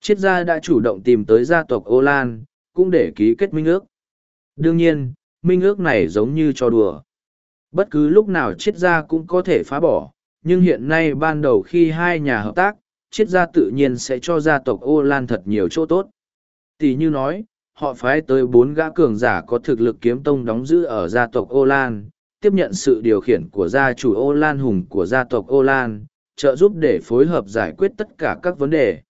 Triết gia đã chủ động tìm tới gia tộc Ô Lan, cũng để ký kết minh ước. Đương nhiên, minh ước này giống như cho đùa. Bất cứ lúc nào triết gia cũng có thể phá bỏ, nhưng hiện nay ban đầu khi hai nhà hợp tác, triết gia tự nhiên sẽ cho gia tộc Ô Lan thật nhiều chỗ tốt. Tỷ như nói, họ phái tới bốn gã cường giả có thực lực kiếm tông đóng giữ ở gia tộc Ô Lan, tiếp nhận sự điều khiển của gia chủ Ô Lan Hùng của gia tộc Ô Lan, trợ giúp để phối hợp giải quyết tất cả các vấn đề.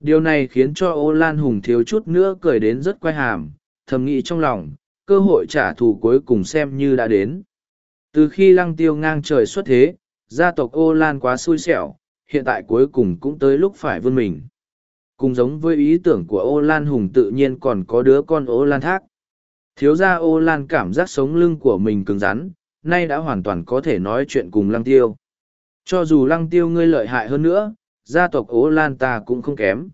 Điều này khiến cho Ô Lan Hùng thiếu chút nữa cười đến rất quay hàm, thầm nghĩ trong lòng, cơ hội trả thù cuối cùng xem như đã đến. Từ khi lăng tiêu ngang trời xuất thế, gia tộc Ô Lan quá xui xẻo, hiện tại cuối cùng cũng tới lúc phải vươn mình. Cùng giống với ý tưởng của Ô Lan Hùng tự nhiên còn có đứa con Ô Lan Thác. Thiếu gia Ô Lan cảm giác sống lưng của mình cứng rắn, nay đã hoàn toàn có thể nói chuyện cùng lăng tiêu. Cho dù lăng tiêu ngươi lợi hại hơn nữa, gia tộc Ô Lan ta cũng không kém.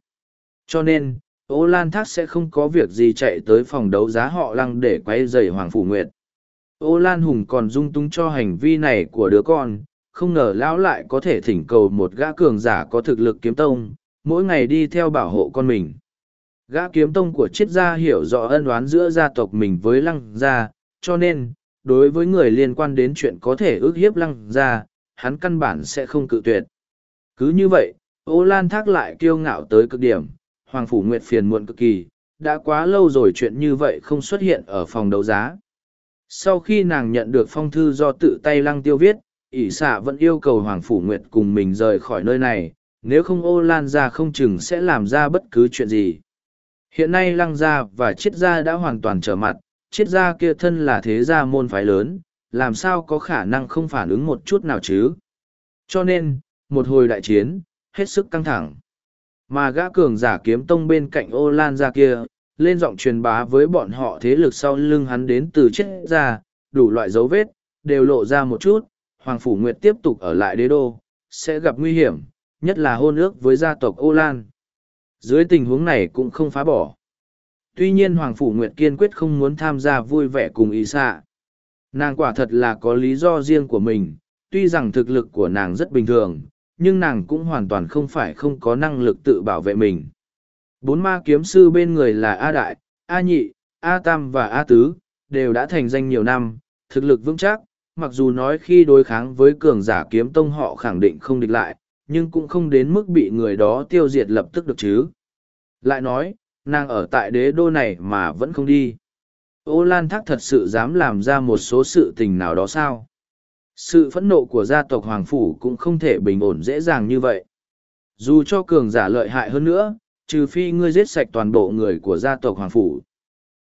Cho nên, Ô Lan Thác sẽ không có việc gì chạy tới phòng đấu giá họ lăng để quay dày Hoàng Phủ Nguyệt. Ô Lan Hùng còn dung túng cho hành vi này của đứa con, không ngờ lão lại có thể thỉnh cầu một gã cường giả có thực lực kiếm tông, mỗi ngày đi theo bảo hộ con mình. Gã kiếm tông của triết gia hiểu rõ ân oán giữa gia tộc mình với lăng gia, cho nên, đối với người liên quan đến chuyện có thể ước hiếp lăng gia, hắn căn bản sẽ không cự tuyệt. Cứ như vậy, ô lan thác lại kiêu ngạo tới cực điểm, Hoàng Phủ Nguyệt phiền muộn cực kỳ, đã quá lâu rồi chuyện như vậy không xuất hiện ở phòng đấu giá. Sau khi nàng nhận được phong thư do tự tay lăng tiêu viết, ỷ xạ vẫn yêu cầu Hoàng Phủ Nguyệt cùng mình rời khỏi nơi này, nếu không ô lan gia không chừng sẽ làm ra bất cứ chuyện gì. Hiện nay lăng gia và triết gia đã hoàn toàn trở mặt, triết gia kia thân là thế gia môn phái lớn, làm sao có khả năng không phản ứng một chút nào chứ. Cho nên, một hồi đại chiến, hết sức căng thẳng. Mà gã cường giả kiếm tông bên cạnh ô lan gia kia, lên giọng truyền bá với bọn họ thế lực sau lưng hắn đến từ triết gia, đủ loại dấu vết, đều lộ ra một chút, Hoàng Phủ Nguyệt tiếp tục ở lại đế đô, sẽ gặp nguy hiểm, nhất là hôn ước với gia tộc ô lan. Dưới tình huống này cũng không phá bỏ. Tuy nhiên Hoàng Phủ Nguyệt kiên quyết không muốn tham gia vui vẻ cùng ý xạ. Nàng quả thật là có lý do riêng của mình, tuy rằng thực lực của nàng rất bình thường, nhưng nàng cũng hoàn toàn không phải không có năng lực tự bảo vệ mình. Bốn ma kiếm sư bên người là A Đại, A Nhị, A Tam và A Tứ, đều đã thành danh nhiều năm, thực lực vững chắc, mặc dù nói khi đối kháng với cường giả kiếm tông họ khẳng định không địch lại, nhưng cũng không đến mức bị người đó tiêu diệt lập tức được chứ. Lại nói, nàng ở tại đế đô này mà vẫn không đi. Ô Lan Thác thật sự dám làm ra một số sự tình nào đó sao? Sự phẫn nộ của gia tộc Hoàng Phủ cũng không thể bình ổn dễ dàng như vậy. Dù cho cường giả lợi hại hơn nữa, trừ phi ngươi giết sạch toàn bộ người của gia tộc Hoàng Phủ.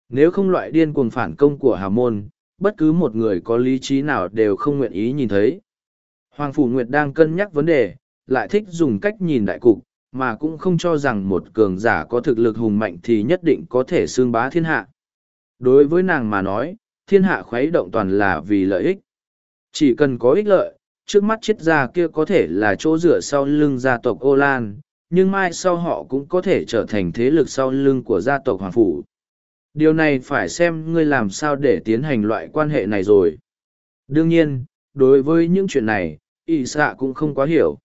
Nếu không loại điên cuồng phản công của Hà Môn, bất cứ một người có lý trí nào đều không nguyện ý nhìn thấy. Hoàng Phủ Nguyệt đang cân nhắc vấn đề, lại thích dùng cách nhìn đại cục, mà cũng không cho rằng một cường giả có thực lực hùng mạnh thì nhất định có thể xương bá thiên hạ. Đối với nàng mà nói, thiên hạ khuấy động toàn là vì lợi ích. Chỉ cần có ích lợi, trước mắt chết gia kia có thể là chỗ dựa sau lưng gia tộc Ô Lan, nhưng mai sau họ cũng có thể trở thành thế lực sau lưng của gia tộc Hoàng Phủ. Điều này phải xem ngươi làm sao để tiến hành loại quan hệ này rồi. Đương nhiên, đối với những chuyện này, ỷ xạ cũng không quá hiểu.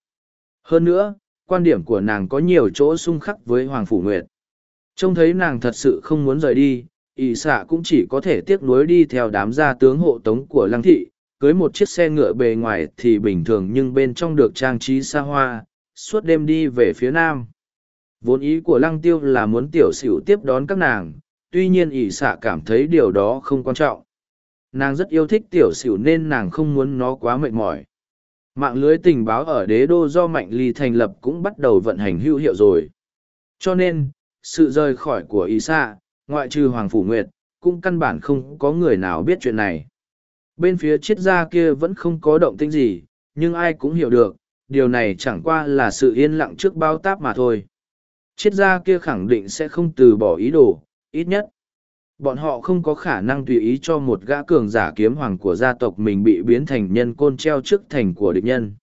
Hơn nữa, quan điểm của nàng có nhiều chỗ xung khắc với Hoàng Phủ Nguyệt. Trông thấy nàng thật sự không muốn rời đi, ỷ xạ cũng chỉ có thể tiếc nuối đi theo đám gia tướng hộ tống của lăng thị, cưới một chiếc xe ngựa bề ngoài thì bình thường nhưng bên trong được trang trí xa hoa, suốt đêm đi về phía nam. Vốn ý của lăng tiêu là muốn tiểu xỉu tiếp đón các nàng, tuy nhiên ỷ xạ cảm thấy điều đó không quan trọng. Nàng rất yêu thích tiểu xỉu nên nàng không muốn nó quá mệt mỏi. Mạng lưới tình báo ở đế đô do Mạnh Ly thành lập cũng bắt đầu vận hành hữu hiệu rồi. Cho nên, sự rời khỏi của ỷ xạ, ngoại trừ Hoàng Phủ Nguyệt, cũng căn bản không có người nào biết chuyện này. Bên phía triết gia kia vẫn không có động tĩnh gì, nhưng ai cũng hiểu được, điều này chẳng qua là sự yên lặng trước bao táp mà thôi. Triết gia kia khẳng định sẽ không từ bỏ ý đồ, ít nhất. Bọn họ không có khả năng tùy ý cho một gã cường giả kiếm hoàng của gia tộc mình bị biến thành nhân côn treo trước thành của địch nhân.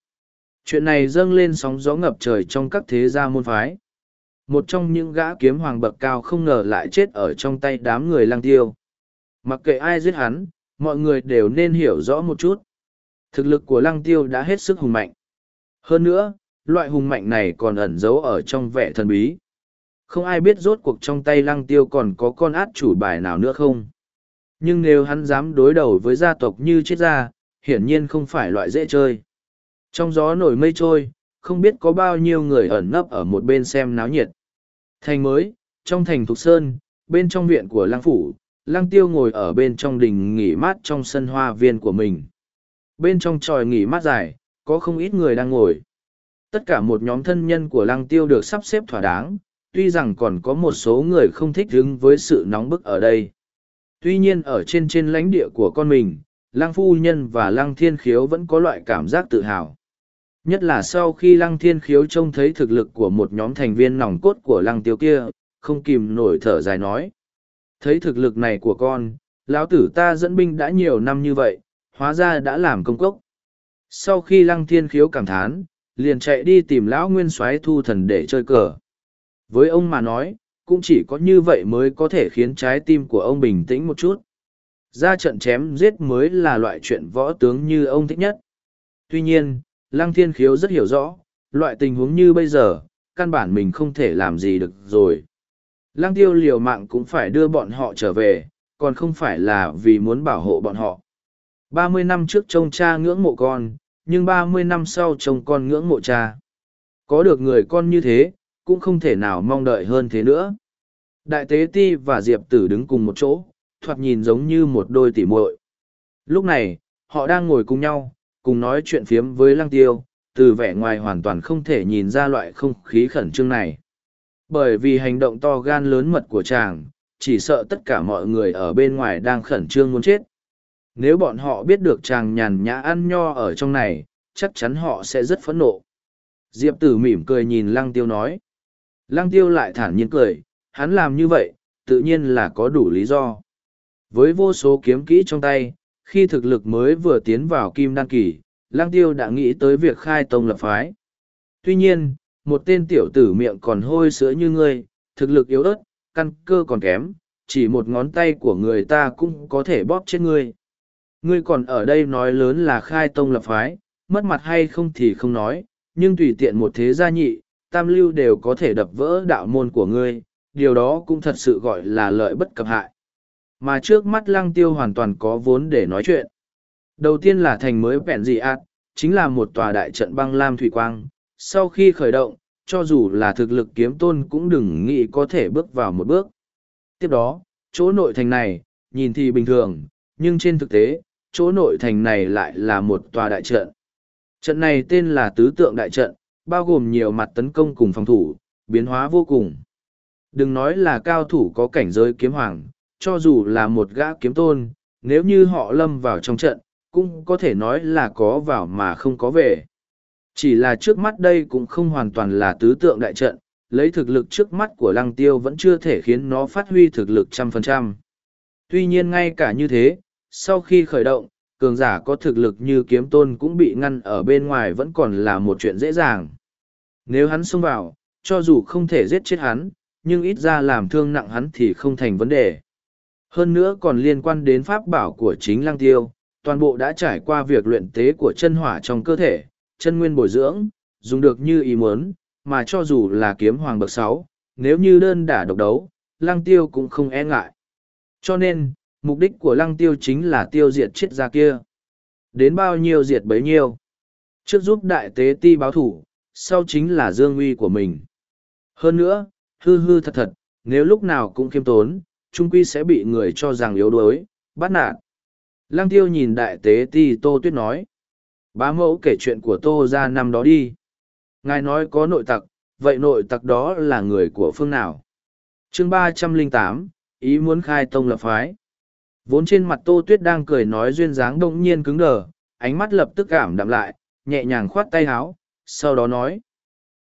Chuyện này dâng lên sóng gió ngập trời trong các thế gia môn phái. Một trong những gã kiếm hoàng bậc cao không ngờ lại chết ở trong tay đám người lang tiêu. Mặc kệ ai giết hắn, mọi người đều nên hiểu rõ một chút. Thực lực của lăng tiêu đã hết sức hùng mạnh. Hơn nữa, loại hùng mạnh này còn ẩn giấu ở trong vẻ thần bí. Không ai biết rốt cuộc trong tay lăng tiêu còn có con át chủ bài nào nữa không. Nhưng nếu hắn dám đối đầu với gia tộc như chết ra, hiển nhiên không phải loại dễ chơi. Trong gió nổi mây trôi, không biết có bao nhiêu người ẩn nấp ở một bên xem náo nhiệt. Thành mới, trong thành Thục Sơn, bên trong viện của lăng phủ, lăng tiêu ngồi ở bên trong đình nghỉ mát trong sân hoa viên của mình. Bên trong tròi nghỉ mát dài, có không ít người đang ngồi. Tất cả một nhóm thân nhân của lăng tiêu được sắp xếp thỏa đáng, tuy rằng còn có một số người không thích đứng với sự nóng bức ở đây. Tuy nhiên ở trên trên lãnh địa của con mình, lăng phu nhân và lăng thiên khiếu vẫn có loại cảm giác tự hào. Nhất là sau khi lăng thiên khiếu trông thấy thực lực của một nhóm thành viên nòng cốt của lăng tiêu kia, không kìm nổi thở dài nói. Thấy thực lực này của con, lão tử ta dẫn binh đã nhiều năm như vậy, hóa ra đã làm công cốc. Sau khi lăng thiên khiếu cảm thán, liền chạy đi tìm lão nguyên soái thu thần để chơi cờ. Với ông mà nói, cũng chỉ có như vậy mới có thể khiến trái tim của ông bình tĩnh một chút. Ra trận chém giết mới là loại chuyện võ tướng như ông thích nhất. Tuy nhiên, Lăng Thiên Khiếu rất hiểu rõ, loại tình huống như bây giờ, căn bản mình không thể làm gì được rồi. Lăng Tiêu liều mạng cũng phải đưa bọn họ trở về, còn không phải là vì muốn bảo hộ bọn họ. Ba mươi năm trước trông cha ngưỡng mộ con, nhưng ba mươi năm sau trông con ngưỡng mộ cha. Có được người con như thế, cũng không thể nào mong đợi hơn thế nữa. Đại tế ti và Diệp tử đứng cùng một chỗ, thoạt nhìn giống như một đôi tỉ muội. Lúc này, họ đang ngồi cùng nhau, cùng nói chuyện phiếm với lăng tiêu, từ vẻ ngoài hoàn toàn không thể nhìn ra loại không khí khẩn trương này. Bởi vì hành động to gan lớn mật của chàng, chỉ sợ tất cả mọi người ở bên ngoài đang khẩn trương muốn chết. Nếu bọn họ biết được chàng nhàn nhã ăn nho ở trong này, chắc chắn họ sẽ rất phẫn nộ. Diệp tử mỉm cười nhìn lăng tiêu nói. Lăng tiêu lại thản nhiên cười, hắn làm như vậy, tự nhiên là có đủ lý do. Với vô số kiếm kỹ trong tay, khi thực lực mới vừa tiến vào kim đan kỳ, Lăng Tiêu đã nghĩ tới việc khai tông lập phái. Tuy nhiên, một tên tiểu tử miệng còn hôi sữa như ngươi, thực lực yếu ớt, căn cơ còn kém, chỉ một ngón tay của người ta cũng có thể bóp chết ngươi. Ngươi còn ở đây nói lớn là khai tông lập phái, mất mặt hay không thì không nói, nhưng tùy tiện một thế gia nhị, tam lưu đều có thể đập vỡ đạo môn của ngươi, điều đó cũng thật sự gọi là lợi bất cập hại mà trước mắt lăng tiêu hoàn toàn có vốn để nói chuyện. Đầu tiên là thành mới vẹn dị ạt, chính là một tòa đại trận băng lam thủy quang, sau khi khởi động, cho dù là thực lực kiếm tôn cũng đừng nghĩ có thể bước vào một bước. Tiếp đó, chỗ nội thành này, nhìn thì bình thường, nhưng trên thực tế, chỗ nội thành này lại là một tòa đại trận. Trận này tên là Tứ Tượng Đại Trận, bao gồm nhiều mặt tấn công cùng phòng thủ, biến hóa vô cùng. Đừng nói là cao thủ có cảnh giới kiếm hoàng, cho dù là một gã kiếm tôn, nếu như họ lâm vào trong trận, cũng có thể nói là có vào mà không có về. Chỉ là trước mắt đây cũng không hoàn toàn là tứ tượng đại trận, lấy thực lực trước mắt của lăng tiêu vẫn chưa thể khiến nó phát huy thực lực trăm phần trăm. Tuy nhiên ngay cả như thế, sau khi khởi động, cường giả có thực lực như kiếm tôn cũng bị ngăn ở bên ngoài vẫn còn là một chuyện dễ dàng. Nếu hắn xông vào, cho dù không thể giết chết hắn, nhưng ít ra làm thương nặng hắn thì không thành vấn đề. Hơn nữa còn liên quan đến pháp bảo của chính lăng tiêu, toàn bộ đã trải qua việc luyện tế của chân hỏa trong cơ thể, chân nguyên bồi dưỡng, dùng được như ý muốn, mà cho dù là kiếm hoàng bậc sáu, nếu như đơn đả độc đấu, lăng tiêu cũng không e ngại. Cho nên, mục đích của lăng tiêu chính là tiêu diệt chết gia kia. Đến bao nhiêu diệt bấy nhiêu. Trước giúp đại tế ti báo thủ, sau chính là dương uy của mình. Hơn nữa, hư hư thật thật, nếu lúc nào cũng khiêm tốn, trung quy sẽ bị người cho rằng yếu đuối, bắt nạt. Lăng tiêu nhìn đại tế ti Tô Tuyết nói. Bá mẫu kể chuyện của Tô ra năm đó đi. Ngài nói có nội tặc, vậy nội tặc đó là người của phương nào? chương ba trăm linh tám ý muốn khai tông lập phái. Vốn trên mặt Tô Tuyết đang cười nói duyên dáng đông nhiên cứng đờ, ánh mắt lập tức cảm đạm lại, nhẹ nhàng khoát tay háo, sau đó nói.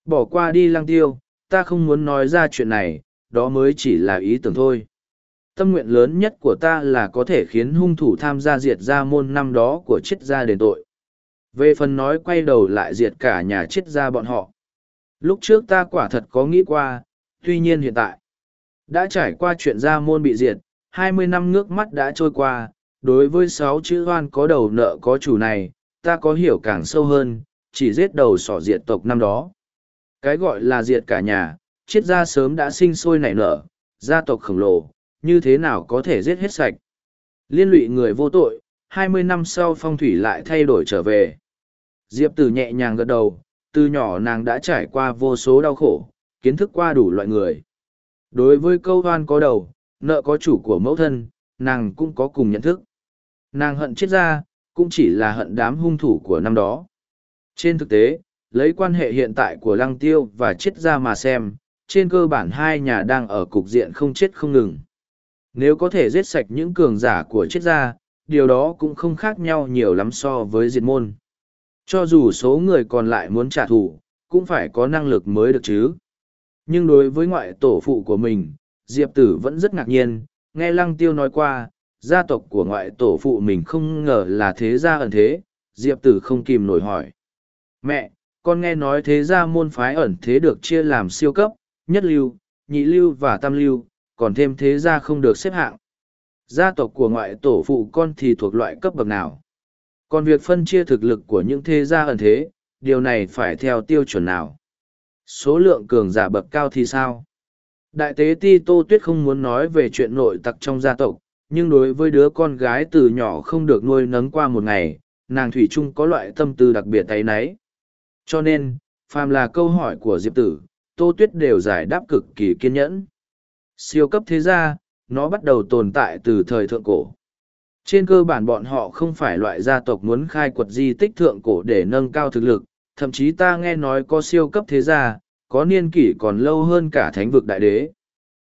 Bỏ qua đi lăng tiêu, ta không muốn nói ra chuyện này, đó mới chỉ là ý tưởng thôi. Tâm nguyện lớn nhất của ta là có thể khiến hung thủ tham gia diệt gia môn năm đó của triết gia đền tội. Về phần nói quay đầu lại diệt cả nhà triết gia bọn họ. Lúc trước ta quả thật có nghĩ qua, tuy nhiên hiện tại, đã trải qua chuyện gia môn bị diệt, hai mươi năm nước mắt đã trôi qua, đối với sáu chữ hoan có đầu nợ có chủ này, ta có hiểu càng sâu hơn, chỉ giết đầu sỏ diệt tộc năm đó. Cái gọi là diệt cả nhà, triết gia sớm đã sinh sôi nảy nở, gia tộc khổng lồ, như thế nào có thể giết hết sạch. Liên lụy người vô tội, hai mươi năm sau phong thủy lại thay đổi trở về. Diệp Tử nhẹ nhàng gật đầu, từ nhỏ nàng đã trải qua vô số đau khổ, kiến thức qua đủ loại người. Đối với câu hoan có đầu, nợ có chủ của mẫu thân, nàng cũng có cùng nhận thức. Nàng hận chết ra, cũng chỉ là hận đám hung thủ của năm đó. Trên thực tế, lấy quan hệ hiện tại của lăng tiêu và chết ra mà xem, trên cơ bản hai nhà đang ở cục diện không chết không ngừng. Nếu có thể giết sạch những cường giả của chết ra, điều đó cũng không khác nhau nhiều lắm so với diệt môn. Cho dù số người còn lại muốn trả thù, cũng phải có năng lực mới được chứ. Nhưng đối với ngoại tổ phụ của mình, Diệp Tử vẫn rất ngạc nhiên, nghe Lăng Tiêu nói qua, gia tộc của ngoại tổ phụ mình không ngờ là thế gia ẩn thế, Diệp Tử không kìm nổi hỏi. Mẹ, con nghe nói thế gia môn phái ẩn thế được chia làm siêu cấp, nhất lưu, nhị lưu và tam lưu, còn thêm thế gia không được xếp hạng. Gia tộc của ngoại tổ phụ con thì thuộc loại cấp bậc nào? Còn việc phân chia thực lực của những thế gia ẩn thế, điều này phải theo tiêu chuẩn nào? Số lượng cường giả bậc cao thì sao? Đại tế Ti Tô Tuyết không muốn nói về chuyện nội tặc trong gia tộc, nhưng đối với đứa con gái từ nhỏ không được nuôi nấng qua một ngày, nàng Thủy Trung có loại tâm tư đặc biệt tay nấy. Cho nên, phàm là câu hỏi của Diệp Tử, Tô Tuyết đều giải đáp cực kỳ kiên nhẫn. Siêu cấp thế gia, nó bắt đầu tồn tại từ thời thượng cổ. Trên cơ bản bọn họ không phải loại gia tộc muốn khai quật di tích thượng cổ để nâng cao thực lực, thậm chí ta nghe nói có siêu cấp thế gia, có niên kỷ còn lâu hơn cả thánh vực đại đế.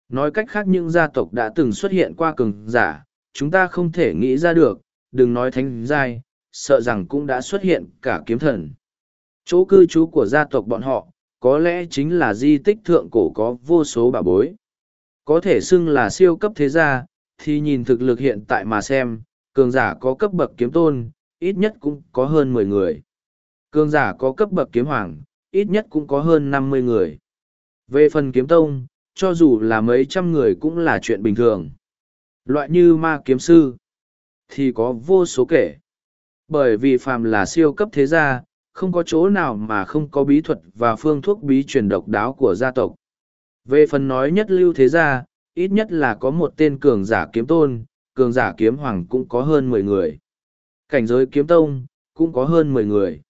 Nói cách khác những gia tộc đã từng xuất hiện qua cường giả, chúng ta không thể nghĩ ra được, đừng nói thánh giai, sợ rằng cũng đã xuất hiện cả kiếm thần. Chỗ cư trú của gia tộc bọn họ, có lẽ chính là di tích thượng cổ có vô số bà bối. Có thể xưng là siêu cấp thế gia, thì nhìn thực lực hiện tại mà xem, cường giả có cấp bậc kiếm tôn, ít nhất cũng có hơn mười người. Cường giả có cấp bậc kiếm hoàng, ít nhất cũng có hơn năm mươi người. Về phần kiếm tông, cho dù là mấy trăm người cũng là chuyện bình thường. Loại như ma kiếm sư, thì có vô số kể. Bởi vì phàm là siêu cấp thế gia, không có chỗ nào mà không có bí thuật và phương thuốc bí truyền độc đáo của gia tộc. Về phần nói nhất lưu thế gia, ít nhất là có một tên cường giả kiếm tôn, cường giả kiếm hoàng cũng có hơn mười người. Cảnh giới kiếm tông, cũng có hơn mười người.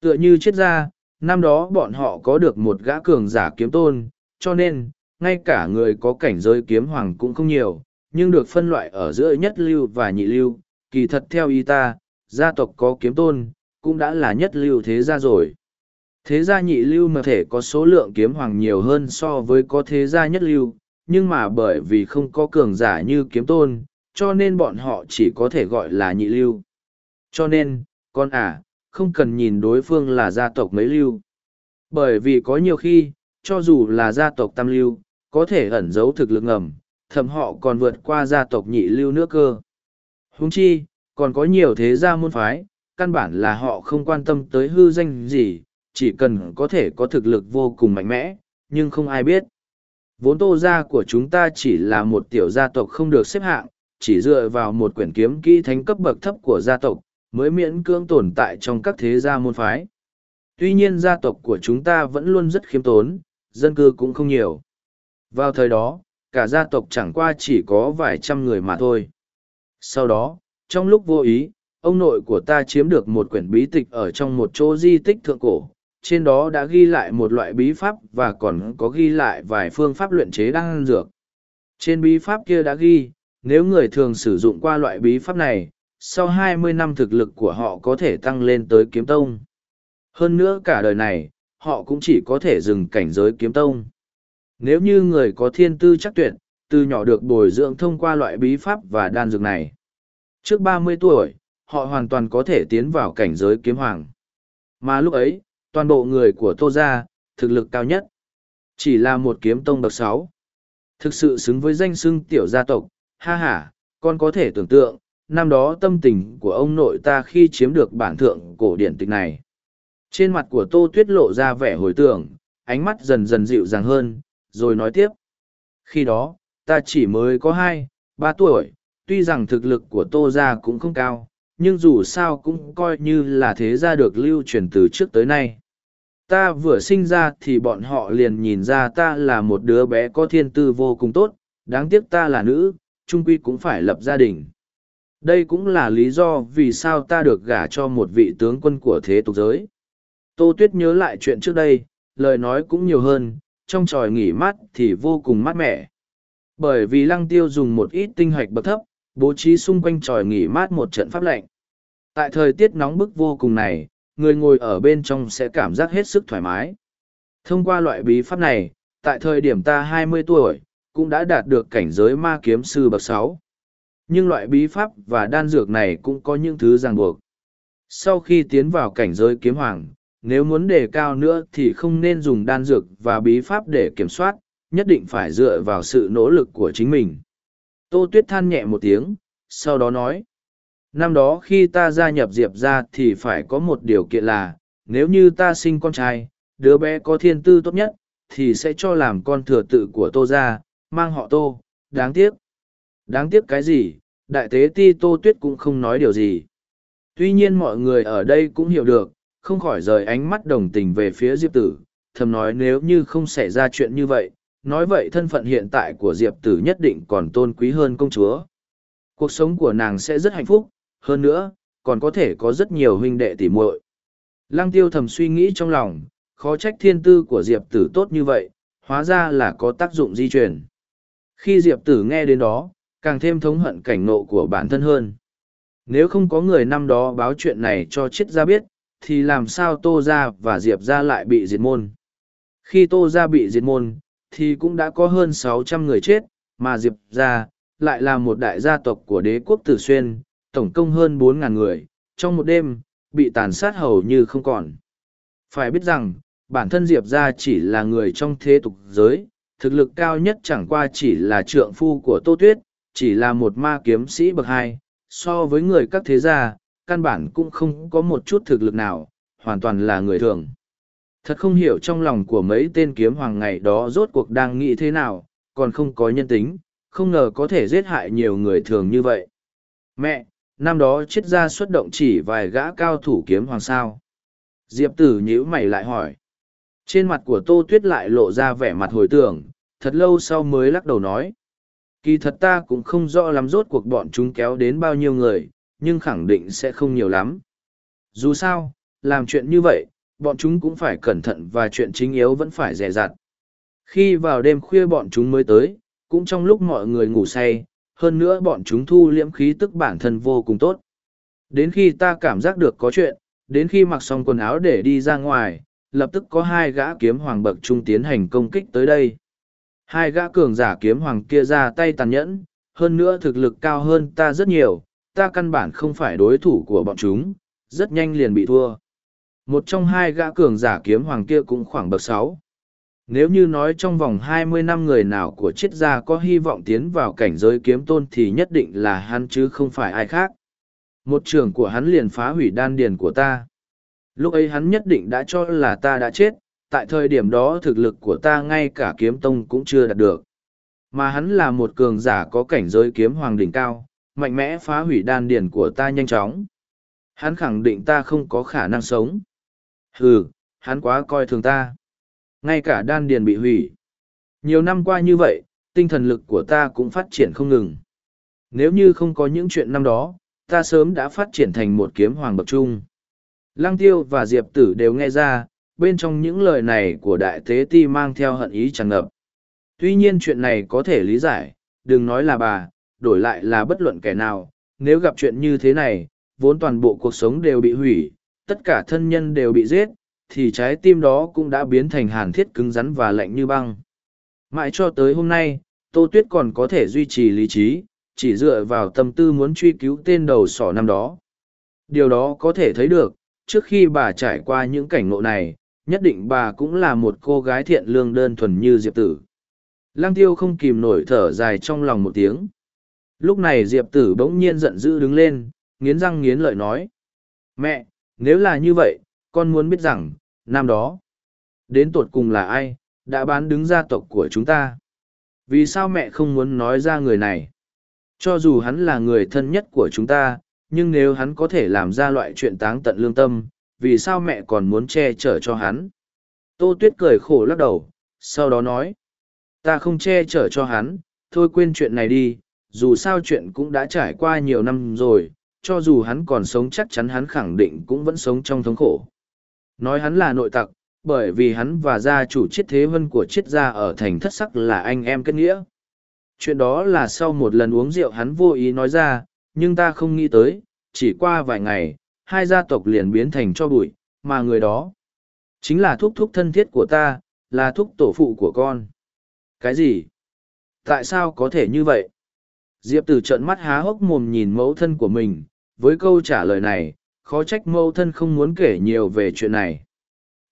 Tựa như chết ra, năm đó bọn họ có được một gã cường giả kiếm tôn, cho nên, ngay cả người có cảnh giới kiếm hoàng cũng không nhiều, nhưng được phân loại ở giữa nhất lưu và nhị lưu, kỳ thật theo ý ta, gia tộc có kiếm tôn, cũng đã là nhất lưu thế gia rồi. Thế gia nhị lưu mà thể có số lượng kiếm hoàng nhiều hơn so với có thế gia nhất lưu, nhưng mà bởi vì không có cường giả như kiếm tôn, cho nên bọn họ chỉ có thể gọi là nhị lưu. Cho nên, con à, không cần nhìn đối phương là gia tộc mấy lưu. Bởi vì có nhiều khi, cho dù là gia tộc tam lưu, có thể ẩn giấu thực lực ngầm, thậm họ còn vượt qua gia tộc nhị lưu nữa cơ. Húng chi, còn có nhiều thế gia môn phái, căn bản là họ không quan tâm tới hư danh gì, chỉ cần có thể có thực lực vô cùng mạnh mẽ, nhưng không ai biết. Vốn tô gia của chúng ta chỉ là một tiểu gia tộc không được xếp hạng, chỉ dựa vào một quyển kiếm kỹ thánh cấp bậc thấp của gia tộc, mới miễn cưỡng tồn tại trong các thế gia môn phái. Tuy nhiên gia tộc của chúng ta vẫn luôn rất khiêm tốn, dân cư cũng không nhiều. Vào thời đó, cả gia tộc chẳng qua chỉ có vài trăm người mà thôi. Sau đó, trong lúc vô ý, ông nội của ta chiếm được một quyển bí tịch ở trong một chỗ di tích thượng cổ. Trên đó đã ghi lại một loại bí pháp và còn có ghi lại vài phương pháp luyện chế đan dược. Trên bí pháp kia đã ghi, nếu người thường sử dụng qua loại bí pháp này, sau 20 năm thực lực của họ có thể tăng lên tới kiếm tông. Hơn nữa cả đời này, họ cũng chỉ có thể dừng cảnh giới kiếm tông. Nếu như người có thiên tư chắc tuyệt, từ nhỏ được bồi dưỡng thông qua loại bí pháp và đan dược này. Trước 30 tuổi, họ hoàn toàn có thể tiến vào cảnh giới kiếm hoàng. Mà lúc ấy, toàn bộ người của Tô Gia, thực lực cao nhất, chỉ là một kiếm tông bậc sáu. Thực sự xứng với danh xưng tiểu gia tộc, ha ha, con có thể tưởng tượng, năm đó tâm tình của ông nội ta khi chiếm được bản thượng cổ điển tịch này. Trên mặt của Tô Tuyết lộ ra vẻ hồi tưởng, ánh mắt dần dần dịu dàng hơn, rồi nói tiếp. Khi đó, ta chỉ mới có hai, ba tuổi, tuy rằng thực lực của Tô Gia cũng không cao, nhưng dù sao cũng coi như là thế gia được lưu truyền từ trước tới nay. Ta vừa sinh ra thì bọn họ liền nhìn ra ta là một đứa bé có thiên tư vô cùng tốt, đáng tiếc ta là nữ, trung quy cũng phải lập gia đình. Đây cũng là lý do vì sao ta được gả cho một vị tướng quân của thế tục giới. Tô Tuyết nhớ lại chuyện trước đây, lời nói cũng nhiều hơn, trong tròi nghỉ mát thì vô cùng mát mẻ. Bởi vì lăng tiêu dùng một ít tinh hoạch bậc thấp, bố trí xung quanh tròi nghỉ mát một trận pháp lạnh. Tại thời tiết nóng bức vô cùng này, người ngồi ở bên trong sẽ cảm giác hết sức thoải mái. Thông qua loại bí pháp này, tại thời điểm ta hai mươi tuổi, cũng đã đạt được cảnh giới ma kiếm sư bậc sáu. Nhưng loại bí pháp và đan dược này cũng có những thứ ràng buộc. Sau khi tiến vào cảnh giới kiếm hoàng, nếu muốn đề cao nữa thì không nên dùng đan dược và bí pháp để kiểm soát, nhất định phải dựa vào sự nỗ lực của chính mình. Tô Tuyết than nhẹ một tiếng, sau đó nói. Năm đó khi ta gia nhập Diệp ra thì phải có một điều kiện là, nếu như ta sinh con trai, đứa bé có thiên tư tốt nhất, thì sẽ cho làm con thừa tự của Tô ra, mang họ Tô, đáng tiếc. Đáng tiếc cái gì, đại tế ti Tô Tuyết cũng không nói điều gì. Tuy nhiên mọi người ở đây cũng hiểu được, không khỏi rời ánh mắt đồng tình về phía Diệp Tử, thầm nói nếu như không xảy ra chuyện như vậy, nói vậy thân phận hiện tại của Diệp Tử nhất định còn tôn quý hơn công chúa. Cuộc sống của nàng sẽ rất hạnh phúc, hơn nữa, còn có thể có rất nhiều huynh đệ tỉ muội. Lăng tiêu thầm suy nghĩ trong lòng, khó trách thiên tư của Diệp Tử tốt như vậy, hóa ra là có tác dụng di truyền. Khi Diệp Tử nghe đến đó, càng thêm thống hận cảnh nộ của bản thân hơn. Nếu không có người năm đó báo chuyện này cho triết gia biết, thì làm sao Tô Gia và Diệp Gia lại bị diệt môn? Khi Tô Gia bị diệt môn, thì cũng đã có hơn sáu trăm người chết, mà Diệp Gia lại là một đại gia tộc của đế quốc Tử Xuyên, tổng công hơn bốn ngàn người, trong một đêm, bị tàn sát hầu như không còn. Phải biết rằng, bản thân Diệp Gia chỉ là người trong thế tục giới, thực lực cao nhất chẳng qua chỉ là trượng phu của Tô Tuyết, chỉ là một ma kiếm sĩ bậc hai, so với người các thế gia, căn bản cũng không có một chút thực lực nào, hoàn toàn là người thường. Thật không hiểu trong lòng của mấy tên kiếm hoàng ngày đó rốt cuộc đang nghĩ thế nào, còn không có nhân tính, không ngờ có thể giết hại nhiều người thường như vậy. Mẹ, năm đó chết ra xuất động chỉ vài gã cao thủ kiếm hoàng sao. Diệp tử nhíu mày lại hỏi. Trên mặt của Tô Tuyết lại lộ ra vẻ mặt hồi tưởng, thật lâu sau mới lắc đầu nói. Kỳ thật ta cũng không rõ lắm rốt cuộc bọn chúng kéo đến bao nhiêu người, nhưng khẳng định sẽ không nhiều lắm. Dù sao, làm chuyện như vậy, bọn chúng cũng phải cẩn thận và chuyện chính yếu vẫn phải dè dặt. Khi vào đêm khuya bọn chúng mới tới, cũng trong lúc mọi người ngủ say, hơn nữa bọn chúng thu liễm khí tức bản thân vô cùng tốt. Đến khi ta cảm giác được có chuyện, đến khi mặc xong quần áo để đi ra ngoài, lập tức có hai gã kiếm hoàng bậc trung tiến hành công kích tới đây. Hai gã cường giả kiếm hoàng kia ra tay tàn nhẫn, hơn nữa thực lực cao hơn ta rất nhiều, ta căn bản không phải đối thủ của bọn chúng, rất nhanh liền bị thua. Một trong hai gã cường giả kiếm hoàng kia cũng khoảng bậc sáu. Nếu như nói trong vòng hai mươi năm người nào của triết gia có hy vọng tiến vào cảnh giới kiếm tôn thì nhất định là hắn chứ không phải ai khác. Một trường của hắn liền phá hủy đan điền của ta. Lúc ấy hắn nhất định đã cho là ta đã chết, tại thời điểm đó thực lực của ta ngay cả kiếm tông cũng chưa đạt được. Mà hắn là một cường giả có cảnh giới kiếm hoàng đỉnh cao, mạnh mẽ phá hủy đan điển của ta nhanh chóng. Hắn khẳng định ta không có khả năng sống. Hừ, hắn quá coi thường ta. Ngay cả đan điền bị hủy. Nhiều năm qua như vậy, tinh thần lực của ta cũng phát triển không ngừng. Nếu như không có những chuyện năm đó, ta sớm đã phát triển thành một kiếm hoàng bậc trung. Lăng tiêu và Diệp tử đều nghe ra, bên trong những lời này của đại tế ti mang theo hận ý tràn ngập. Tuy nhiên chuyện này có thể lý giải, đừng nói là bà, đổi lại là bất luận kẻ nào, nếu gặp chuyện như thế này, vốn toàn bộ cuộc sống đều bị hủy, tất cả thân nhân đều bị giết, thì trái tim đó cũng đã biến thành hàn thiết cứng rắn và lạnh như băng. Mãi cho tới hôm nay, Tô Tuyết còn có thể duy trì lý trí, chỉ dựa vào tâm tư muốn truy cứu tên đầu sỏ năm đó. Điều đó có thể thấy được, trước khi bà trải qua những cảnh ngộ này, nhất định bà cũng là một cô gái thiện lương đơn thuần như Diệp Tử. Lang tiêu không kìm nổi thở dài trong lòng một tiếng. Lúc này Diệp Tử bỗng nhiên giận dữ đứng lên, nghiến răng nghiến lợi nói. Mẹ, nếu là như vậy, con muốn biết rằng, năm đó, đến tột cùng là ai, đã bán đứng gia tộc của chúng ta. Vì sao mẹ không muốn nói ra người này? Cho dù hắn là người thân nhất của chúng ta, nhưng nếu hắn có thể làm ra loại chuyện táng tận lương tâm, vì sao mẹ còn muốn che chở cho hắn? Tô Tuyết cười khổ lắc đầu, sau đó nói, ta không che chở cho hắn, thôi quên chuyện này đi, dù sao chuyện cũng đã trải qua nhiều năm rồi, cho dù hắn còn sống chắc chắn hắn khẳng định cũng vẫn sống trong thống khổ. Nói hắn là nội tặc, bởi vì hắn và gia chủ chiết thế vân của chiết gia ở thành thất sắc là anh em kết nghĩa. Chuyện đó là sau một lần uống rượu hắn vô ý nói ra, nhưng ta không nghĩ tới, chỉ qua vài ngày, hai gia tộc liền biến thành cho bụi, mà người đó chính là thúc thúc thân thiết của ta, là thúc tổ phụ của con. Cái gì? Tại sao có thể như vậy? Diệp Tử trợn mắt há hốc mồm nhìn mẫu thân của mình, với câu trả lời này, khó trách mẫu thân không muốn kể nhiều về chuyện này.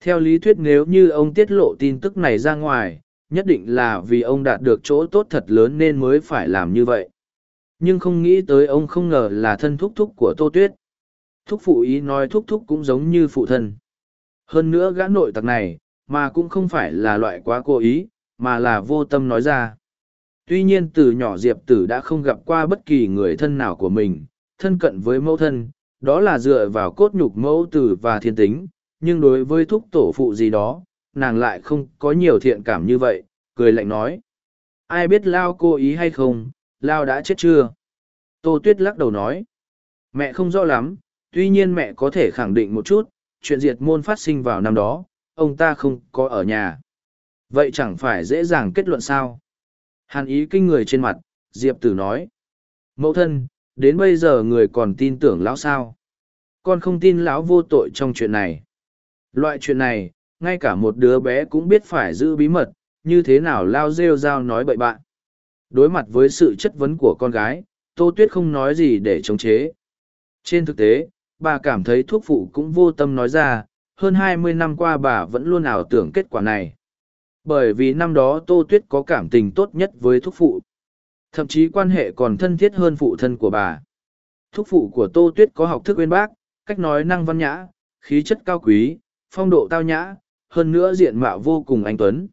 Theo lý thuyết nếu như ông tiết lộ tin tức này ra ngoài, nhất định là vì ông đạt được chỗ tốt thật lớn nên mới phải làm như vậy. Nhưng không nghĩ tới ông không ngờ là thân thúc thúc của Tô Tuyết. Thúc phụ ý nói thúc thúc cũng giống như phụ thân. Hơn nữa gã nội tặc này, mà cũng không phải là loại quá cố ý, mà là vô tâm nói ra. Tuy nhiên từ nhỏ Diệp Tử đã không gặp qua bất kỳ người thân nào của mình, thân cận với mẫu thân, đó là dựa vào cốt nhục mẫu tử và thiên tính, nhưng đối với thúc tổ phụ gì đó, nàng lại không có nhiều thiện cảm như vậy, cười lạnh nói. Ai biết Lao cố ý hay không, Lao đã chết chưa? Tô Tuyết lắc đầu nói. Mẹ không rõ lắm, tuy nhiên mẹ có thể khẳng định một chút, chuyện diệt môn phát sinh vào năm đó, ông ta không có ở nhà. Vậy chẳng phải dễ dàng kết luận sao? Hàn ý kinh người trên mặt, Diệp Tử nói. Mẫu thân, đến bây giờ người còn tin tưởng lão sao? Con không tin lão vô tội trong chuyện này. Loại chuyện này, ngay cả một đứa bé cũng biết phải giữ bí mật, như thế nào lao rêu rao nói bậy bạn. Đối mặt với sự chất vấn của con gái, Tô Tuyết không nói gì để chống chế. Trên thực tế, bà cảm thấy thuốc phụ cũng vô tâm nói ra, hơn hai mươi năm qua bà vẫn luôn ảo tưởng kết quả này. Bởi vì năm đó Tô Tuyết có cảm tình tốt nhất với thuốc phụ. Thậm chí quan hệ còn thân thiết hơn phụ thân của bà. Thuốc phụ của Tô Tuyết có học thức uyên bác, cách nói năng văn nhã, khí chất cao quý, phong độ tao nhã, hơn nữa diện mạo vô cùng anh tuấn.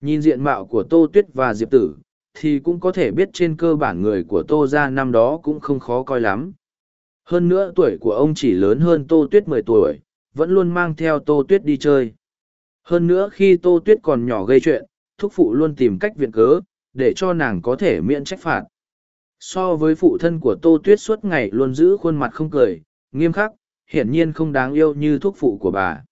Nhìn diện mạo của Tô Tuyết và Diệp Tử, thì cũng có thể biết trên cơ bản người của Tô ra năm đó cũng không khó coi lắm. Hơn nữa tuổi của ông chỉ lớn hơn Tô Tuyết mười tuổi, vẫn luôn mang theo Tô Tuyết đi chơi. Hơn nữa khi Tô Tuyết còn nhỏ gây chuyện, thúc phụ luôn tìm cách viện cớ, để cho nàng có thể miễn trách phạt. So với phụ thân của Tô Tuyết suốt ngày luôn giữ khuôn mặt không cười, nghiêm khắc, hiển nhiên không đáng yêu như thúc phụ của bà.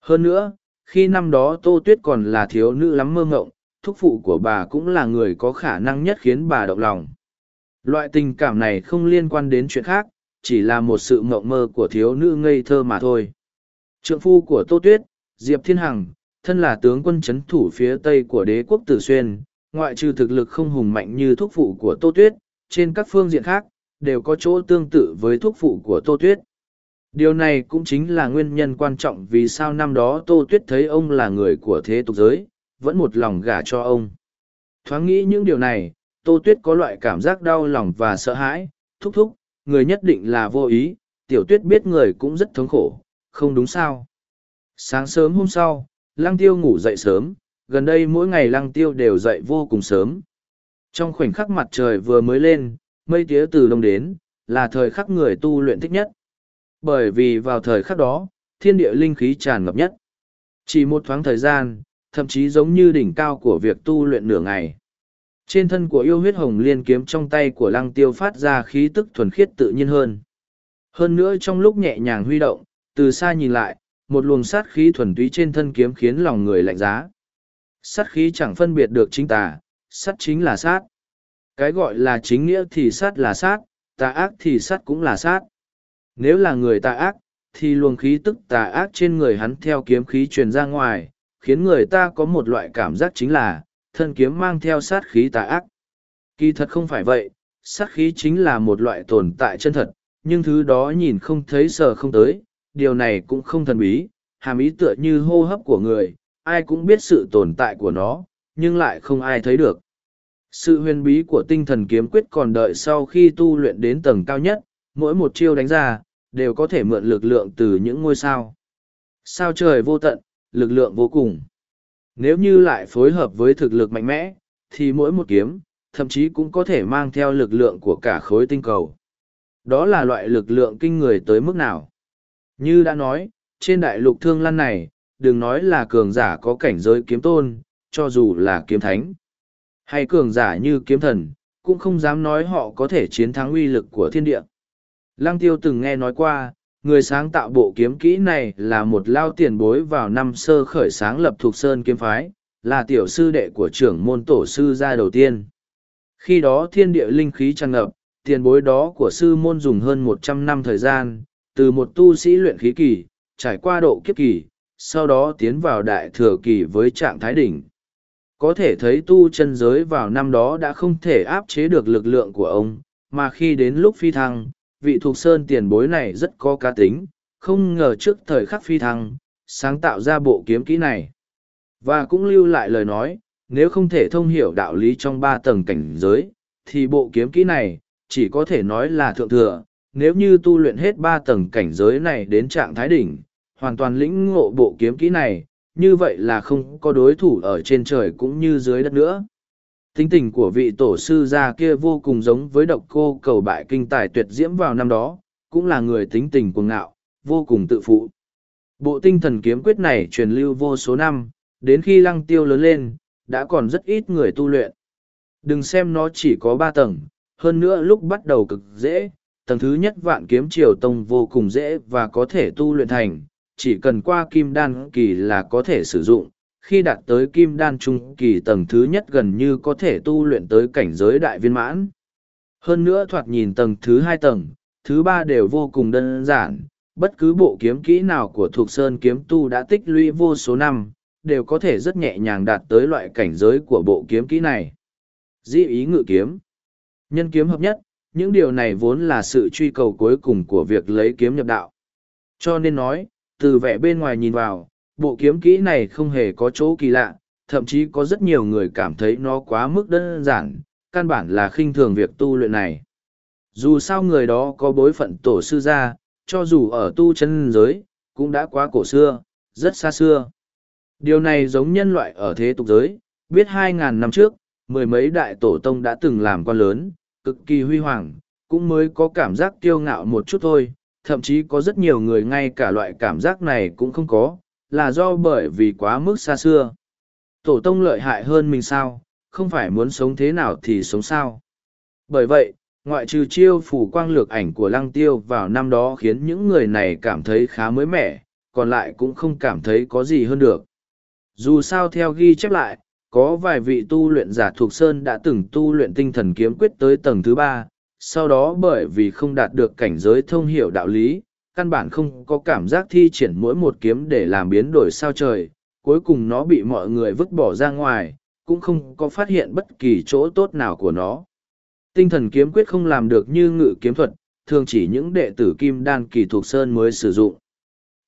Hơn nữa, khi năm đó Tô Tuyết còn là thiếu nữ lắm mơ ngộng, thúc phụ của bà cũng là người có khả năng nhất khiến bà động lòng. Loại tình cảm này không liên quan đến chuyện khác, chỉ là một sự mộng mơ của thiếu nữ ngây thơ mà thôi. Trượng phu của Tô Tuyết, Diệp Thiên Hằng, thân là tướng quân chấn thủ phía tây của đế quốc Tử Xuyên, ngoại trừ thực lực không hùng mạnh như thúc phụ của Tô Tuyết, trên các phương diện khác, đều có chỗ tương tự với thúc phụ của Tô Tuyết. Điều này cũng chính là nguyên nhân quan trọng vì sao năm đó Tô Tuyết thấy ông là người của thế tục giới, vẫn một lòng gả cho ông. Thoáng nghĩ những điều này, Tô Tuyết có loại cảm giác đau lòng và sợ hãi, thúc thúc, người nhất định là vô ý, tiểu tuyết biết người cũng rất thống khổ, không đúng sao. Sáng sớm hôm sau, Lăng Tiêu ngủ dậy sớm, gần đây mỗi ngày Lăng Tiêu đều dậy vô cùng sớm. Trong khoảnh khắc mặt trời vừa mới lên, mây tía từ đông đến, là thời khắc người tu luyện thích nhất. Bởi vì vào thời khắc đó, thiên địa linh khí tràn ngập nhất. Chỉ một thoáng thời gian, thậm chí giống như đỉnh cao của việc tu luyện nửa ngày. Trên thân của yêu huyết hồng liên kiếm trong tay của lăng tiêu phát ra khí tức thuần khiết tự nhiên hơn. Hơn nữa trong lúc nhẹ nhàng huy động, từ xa nhìn lại, một luồng sát khí thuần túy trên thân kiếm khiến lòng người lạnh giá. Sát khí chẳng phân biệt được chính tà, sát chính là sát. Cái gọi là chính nghĩa thì sát là sát, tà ác thì sát cũng là sát. Nếu là người tà ác, thì luồng khí tức tà ác trên người hắn theo kiếm khí truyền ra ngoài, khiến người ta có một loại cảm giác chính là, thân kiếm mang theo sát khí tà ác. Kỳ thật không phải vậy, sát khí chính là một loại tồn tại chân thật, nhưng thứ đó nhìn không thấy sờ không tới, điều này cũng không thần bí, hàm ý tựa như hô hấp của người, ai cũng biết sự tồn tại của nó, nhưng lại không ai thấy được. Sự huyền bí của tinh thần kiếm quyết còn đợi sau khi tu luyện đến tầng cao nhất, mỗi một chiêu đánh ra, đều có thể mượn lực lượng từ những ngôi sao. Sao trời vô tận, lực lượng vô cùng. Nếu như lại phối hợp với thực lực mạnh mẽ, thì mỗi một kiếm, thậm chí cũng có thể mang theo lực lượng của cả khối tinh cầu. Đó là loại lực lượng kinh người tới mức nào? Như đã nói, trên đại lục thương lăn này, đừng nói là cường giả có cảnh giới kiếm tôn, cho dù là kiếm thánh. Hay cường giả như kiếm thần, cũng không dám nói họ có thể chiến thắng uy lực của thiên địa. Lăng tiêu từng nghe nói qua, người sáng tạo bộ kiếm kỹ này là một lao tiền bối vào năm sơ khởi sáng lập thuộc sơn kiếm phái, là tiểu sư đệ của trưởng môn tổ sư gia đầu tiên. Khi đó thiên địa linh khí tràn ngập, tiền bối đó của sư môn dùng hơn một trăm năm thời gian, từ một tu sĩ luyện khí kỳ, trải qua độ kiếp kỳ, sau đó tiến vào đại thừa kỳ với trạng thái đỉnh. Có thể thấy tu chân giới vào năm đó đã không thể áp chế được lực lượng của ông, mà khi đến lúc phi thăng, vị thuộc sơn tiền bối này rất có cá tính, không ngờ trước thời khắc phi thăng, sáng tạo ra bộ kiếm kỹ này. Và cũng lưu lại lời nói, nếu không thể thông hiểu đạo lý trong ba tầng cảnh giới, thì bộ kiếm kỹ này, chỉ có thể nói là thượng thừa, nếu như tu luyện hết ba tầng cảnh giới này đến trạng thái đỉnh, hoàn toàn lĩnh ngộ bộ kiếm kỹ này, như vậy là không có đối thủ ở trên trời cũng như dưới đất nữa. Tính tình của vị tổ sư gia kia vô cùng giống với độc cô cầu bại kinh tài tuyệt diễm vào năm đó, cũng là người tính tình cuồng ngạo, vô cùng tự phụ. Bộ tinh thần kiếm quyết này truyền lưu vô số năm, đến khi lăng tiêu lớn lên, đã còn rất ít người tu luyện. Đừng xem nó chỉ có ba tầng, hơn nữa lúc bắt đầu cực dễ, tầng thứ nhất vạn kiếm triều tông vô cùng dễ và có thể tu luyện thành, chỉ cần qua kim đan kỳ là có thể sử dụng, khi đạt tới kim đan trung kỳ tầng thứ nhất gần như có thể tu luyện tới cảnh giới đại viên mãn. Hơn nữa thoạt nhìn tầng thứ hai tầng, thứ ba đều vô cùng đơn giản, bất cứ bộ kiếm kỹ nào của thuộc sơn kiếm tu đã tích lũy vô số năm, đều có thể rất nhẹ nhàng đạt tới loại cảnh giới của bộ kiếm kỹ này. Di ý ngự kiếm, nhân kiếm hợp nhất, những điều này vốn là sự truy cầu cuối cùng của việc lấy kiếm nhập đạo. Cho nên nói, từ vẻ bên ngoài nhìn vào, bộ kiếm kỹ này không hề có chỗ kỳ lạ, thậm chí có rất nhiều người cảm thấy nó quá mức đơn giản, căn bản là khinh thường việc tu luyện này. Dù sao người đó có bối phận tổ sư gia, cho dù ở tu chân giới, cũng đã quá cổ xưa, rất xa xưa. Điều này giống nhân loại ở thế tục giới, biết 2.000 năm trước, mười mấy đại tổ tông đã từng làm con lớn, cực kỳ huy hoàng, cũng mới có cảm giác kiêu ngạo một chút thôi, thậm chí có rất nhiều người ngay cả loại cảm giác này cũng không có, là do bởi vì quá mức xa xưa. Tổ tông lợi hại hơn mình sao, không phải muốn sống thế nào thì sống sao. Bởi vậy, ngoại trừ chiêu phủ quang lược ảnh của lăng tiêu vào năm đó khiến những người này cảm thấy khá mới mẻ, còn lại cũng không cảm thấy có gì hơn được. Dù sao theo ghi chép lại, có vài vị tu luyện giả thuộc Sơn đã từng tu luyện tinh thần kiếm quyết tới tầng thứ ba, sau đó bởi vì không đạt được cảnh giới thông hiểu đạo lý, căn bản không có cảm giác thi triển mỗi một kiếm để làm biến đổi sao trời, cuối cùng nó bị mọi người vứt bỏ ra ngoài, cũng không có phát hiện bất kỳ chỗ tốt nào của nó. Tinh thần kiếm quyết không làm được như ngự kiếm thuật, thường chỉ những đệ tử kim đan kỳ thuộc sơn mới sử dụng.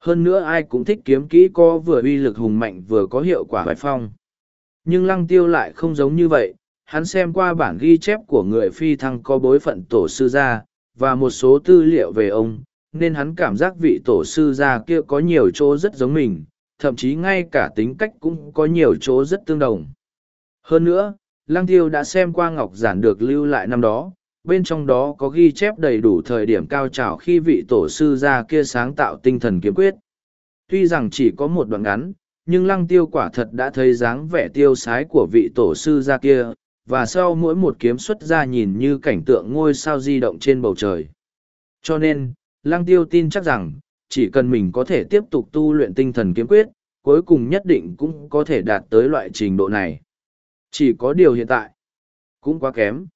Hơn nữa ai cũng thích kiếm kỹ có vừa uy lực hùng mạnh vừa có hiệu quả bài phong. Nhưng lăng tiêu lại không giống như vậy, hắn xem qua bản ghi chép của người phi thăng có bối phận tổ sư gia, và một số tư liệu về ông, nên hắn cảm giác vị tổ sư gia kia có nhiều chỗ rất giống mình, thậm chí ngay cả tính cách cũng có nhiều chỗ rất tương đồng. Hơn nữa, Lăng Tiêu đã xem qua ngọc giản được lưu lại năm đó, bên trong đó có ghi chép đầy đủ thời điểm cao trào khi vị tổ sư gia kia sáng tạo tinh thần kiếm quyết. Tuy rằng chỉ có một đoạn ngắn, nhưng lăng tiêu quả thật đã thấy dáng vẻ tiêu sái của vị tổ sư gia kia, và sau mỗi một kiếm xuất ra nhìn như cảnh tượng ngôi sao di động trên bầu trời. Cho nên, lăng tiêu tin chắc rằng, chỉ cần mình có thể tiếp tục tu luyện tinh thần kiếm quyết, cuối cùng nhất định cũng có thể đạt tới loại trình độ này. Chỉ có điều hiện tại, cũng quá kém.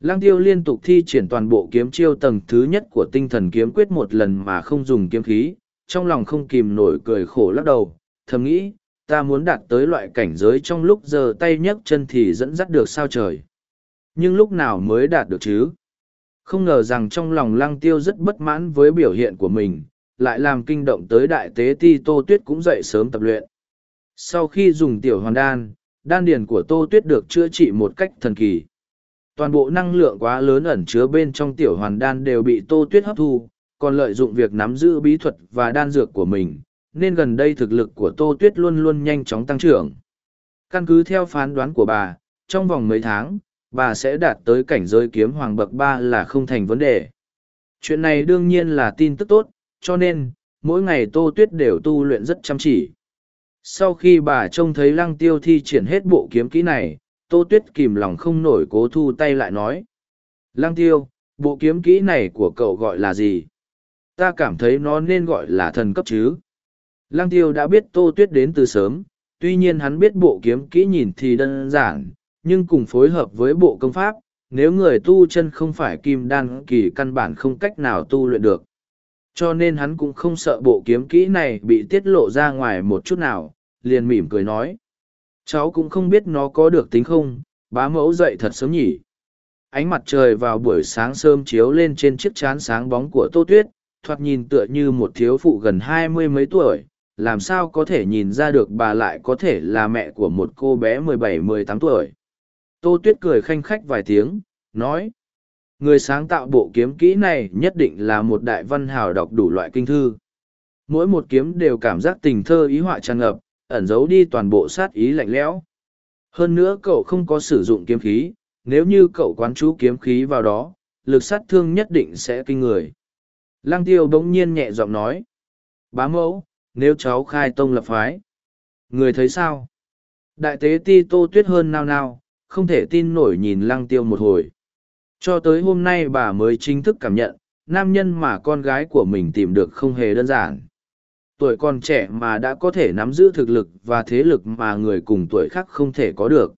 Lăng tiêu liên tục thi triển toàn bộ kiếm chiêu tầng thứ nhất của tinh thần kiếm quyết một lần mà không dùng kiếm khí, trong lòng không kìm nổi cười khổ lắc đầu, thầm nghĩ, ta muốn đạt tới loại cảnh giới trong lúc giờ tay nhấc chân thì dẫn dắt được sao trời. Nhưng lúc nào mới đạt được chứ? Không ngờ rằng trong lòng lăng tiêu rất bất mãn với biểu hiện của mình, lại làm kinh động tới đại tế ti Tô Tuyết cũng dậy sớm tập luyện. Sau khi dùng tiểu hoàn đan, đan điền của Tô Tuyết được chữa trị một cách thần kỳ. Toàn bộ năng lượng quá lớn ẩn chứa bên trong tiểu hoàn đan đều bị Tô Tuyết hấp thu, còn lợi dụng việc nắm giữ bí thuật và đan dược của mình, nên gần đây thực lực của Tô Tuyết luôn luôn nhanh chóng tăng trưởng. Căn cứ theo phán đoán của bà, trong vòng mấy tháng, bà sẽ đạt tới cảnh giới kiếm hoàng bậc ba là không thành vấn đề. Chuyện này đương nhiên là tin tức tốt, cho nên, mỗi ngày Tô Tuyết đều tu luyện rất chăm chỉ. Sau khi bà trông thấy lăng tiêu thi triển hết bộ kiếm kỹ này, Tô Tuyết kìm lòng không nổi cố thu tay lại nói. Lăng tiêu, bộ kiếm kỹ này của cậu gọi là gì? Ta cảm thấy nó nên gọi là thần cấp chứ. Lăng tiêu đã biết Tô Tuyết đến từ sớm, tuy nhiên hắn biết bộ kiếm kỹ nhìn thì đơn giản, nhưng cùng phối hợp với bộ công pháp, nếu người tu chân không phải kim đan kỳ căn bản không cách nào tu luyện được. Cho nên hắn cũng không sợ bộ kiếm kỹ này bị tiết lộ ra ngoài một chút nào, liền mỉm cười nói. Cháu cũng không biết nó có được tính không, bá mẫu dậy thật sớm nhỉ. Ánh mặt trời vào buổi sáng sớm chiếu lên trên chiếc chán sáng bóng của Tô Tuyết, thoạt nhìn tựa như một thiếu phụ gần hai mươi mấy tuổi, làm sao có thể nhìn ra được bà lại có thể là mẹ của một cô bé mười bảy mười tám tuổi. Tô Tuyết cười khanh khách vài tiếng, nói. Người sáng tạo bộ kiếm kỹ này nhất định là một đại văn hào đọc đủ loại kinh thư. Mỗi một kiếm đều cảm giác tình thơ ý họa tràn ngập, ẩn giấu đi toàn bộ sát ý lạnh lẽo. Hơn nữa cậu không có sử dụng kiếm khí, nếu như cậu quán chú kiếm khí vào đó, lực sát thương nhất định sẽ kinh người. Lăng tiêu bỗng nhiên nhẹ giọng nói. Bá mẫu, nếu cháu khai tông lập phái. Người thấy sao? Đại tế ti tô tuyết hơn nao nao, không thể tin nổi nhìn lăng tiêu một hồi. Cho tới hôm nay bà mới chính thức cảm nhận, nam nhân mà con gái của mình tìm được không hề đơn giản. Tuổi còn trẻ mà đã có thể nắm giữ thực lực và thế lực mà người cùng tuổi khác không thể có được.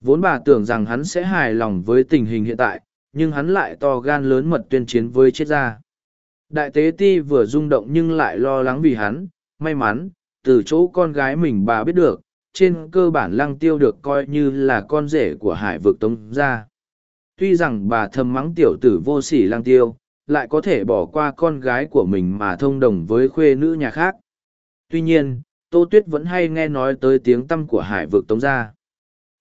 Vốn bà tưởng rằng hắn sẽ hài lòng với tình hình hiện tại, nhưng hắn lại to gan lớn mật tuyên chiến với chết gia. Đại tế ti vừa rung động nhưng lại lo lắng vì hắn, may mắn, từ chỗ con gái mình bà biết được, trên cơ bản lăng tiêu được coi như là con rể của hải vực tống gia. Tuy rằng bà thầm mắng tiểu tử vô sỉ lăng tiêu, lại có thể bỏ qua con gái của mình mà thông đồng với khuê nữ nhà khác. Tuy nhiên, Tô Tuyết vẫn hay nghe nói tới tiếng tâm của hải vực tống gia.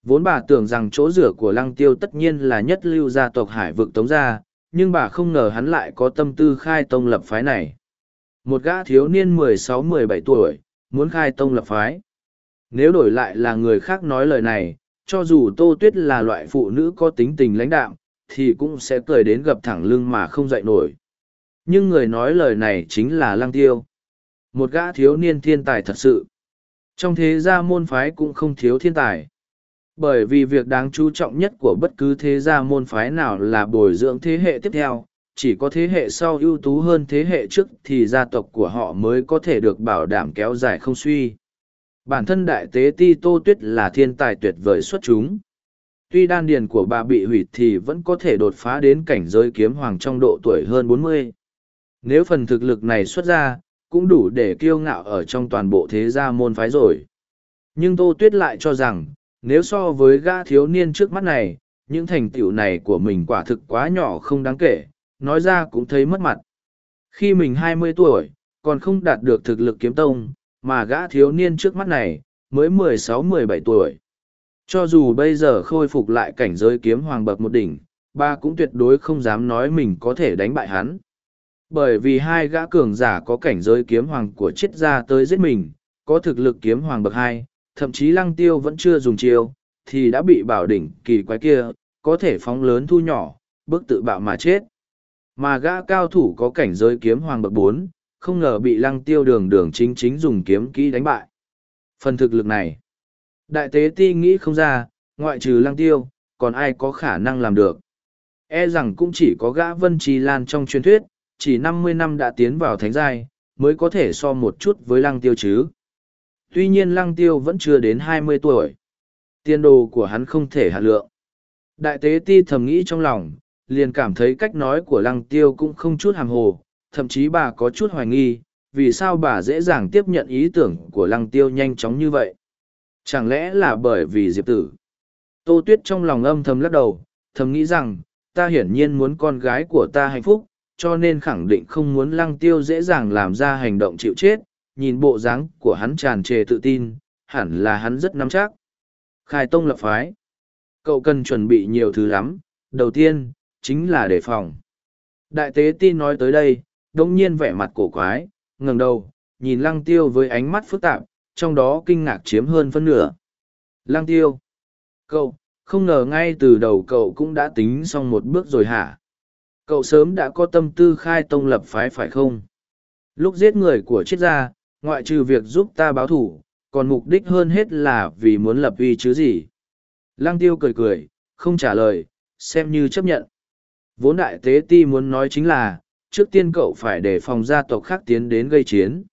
Vốn bà tưởng rằng chỗ rửa của lăng tiêu tất nhiên là nhất lưu gia tộc hải vực tống gia, nhưng bà không ngờ hắn lại có tâm tư khai tông lập phái này. Một gã thiếu niên mười sáu mười bảy tuổi, muốn khai tông lập phái. Nếu đổi lại là người khác nói lời này, cho dù Tô Tuyết là loại phụ nữ có tính tình lãnh đạm, thì cũng sẽ cười đến gập thẳng lưng mà không dậy nổi. Nhưng người nói lời này chính là Lăng Tiêu. Một gã thiếu niên thiên tài thật sự. Trong thế gia môn phái cũng không thiếu thiên tài. Bởi vì việc đáng chú trọng nhất của bất cứ thế gia môn phái nào là bồi dưỡng thế hệ tiếp theo, chỉ có thế hệ sau ưu tú hơn thế hệ trước thì gia tộc của họ mới có thể được bảo đảm kéo dài không suy. Bản thân đại tế Ti Tô Tuyết là thiên tài tuyệt vời xuất chúng. Tuy đan điền của bà bị hủy thì vẫn có thể đột phá đến cảnh giới kiếm hoàng trong độ tuổi hơn bốn mươi. Nếu phần thực lực này xuất ra, cũng đủ để kiêu ngạo ở trong toàn bộ thế gia môn phái rồi. Nhưng Tô Tuyết lại cho rằng, nếu so với gã thiếu niên trước mắt này, những thành tựu này của mình quả thực quá nhỏ không đáng kể, nói ra cũng thấy mất mặt. Khi mình hai mươi tuổi, còn không đạt được thực lực kiếm tông, mà gã thiếu niên trước mắt này, mới mười sáu mười bảy tuổi. Cho dù bây giờ khôi phục lại cảnh giới kiếm hoàng bậc một đỉnh, ba cũng tuyệt đối không dám nói mình có thể đánh bại hắn. Bởi vì hai gã cường giả có cảnh giới kiếm hoàng của triết gia tới giết mình, có thực lực kiếm hoàng bậc hai, thậm chí lăng tiêu vẫn chưa dùng chiêu, thì đã bị bảo đỉnh kỳ quái kia, có thể phóng lớn thu nhỏ, bước tự bạo mà chết. Mà gã cao thủ có cảnh giới kiếm hoàng bậc bốn, không ngờ bị lăng tiêu đường đường chính chính dùng kiếm kỹ đánh bại. Phần thực lực này, đại tế ti nghĩ không ra, ngoại trừ lăng tiêu, còn ai có khả năng làm được. E rằng cũng chỉ có gã Vân Trì Lan trong truyền thuyết, chỉ năm mươi năm đã tiến vào thánh giai, mới có thể so một chút với lăng tiêu chứ. Tuy nhiên lăng tiêu vẫn chưa đến hai mươi tuổi. Tiên đồ của hắn không thể hạ lượng. Đại tế ti thầm nghĩ trong lòng, liền cảm thấy cách nói của lăng tiêu cũng không chút hàm hồ, thậm chí bà có chút hoài nghi, vì sao bà dễ dàng tiếp nhận ý tưởng của lăng tiêu nhanh chóng như vậy. Chẳng lẽ là bởi vì Diệp Tử? Tô Tuyết trong lòng âm thầm lắc đầu, thầm nghĩ rằng, ta hiển nhiên muốn con gái của ta hạnh phúc, cho nên khẳng định không muốn lăng tiêu dễ dàng làm ra hành động chịu chết, nhìn bộ dáng của hắn tràn trề tự tin, hẳn là hắn rất nắm chắc. Khai tông lập phái. Cậu cần chuẩn bị nhiều thứ lắm, đầu tiên, chính là đề phòng. Đại tế tin nói tới đây, đông nhiên vẻ mặt cổ quái, ngẩng đầu, nhìn lăng tiêu với ánh mắt phức tạp, trong đó kinh ngạc chiếm hơn phân nửa. Lăng tiêu. Cậu, không ngờ ngay từ đầu cậu cũng đã tính xong một bước rồi hả? Cậu sớm đã có tâm tư khai tông lập phái phải không? Lúc giết người của triết gia, ngoại trừ việc giúp ta báo thủ, còn mục đích hơn hết là vì muốn lập uy chứ gì. Lăng tiêu cười cười, không trả lời, xem như chấp nhận. Vốn đại tế ti muốn nói chính là, trước tiên cậu phải đề phòng gia tộc khác tiến đến gây chiến.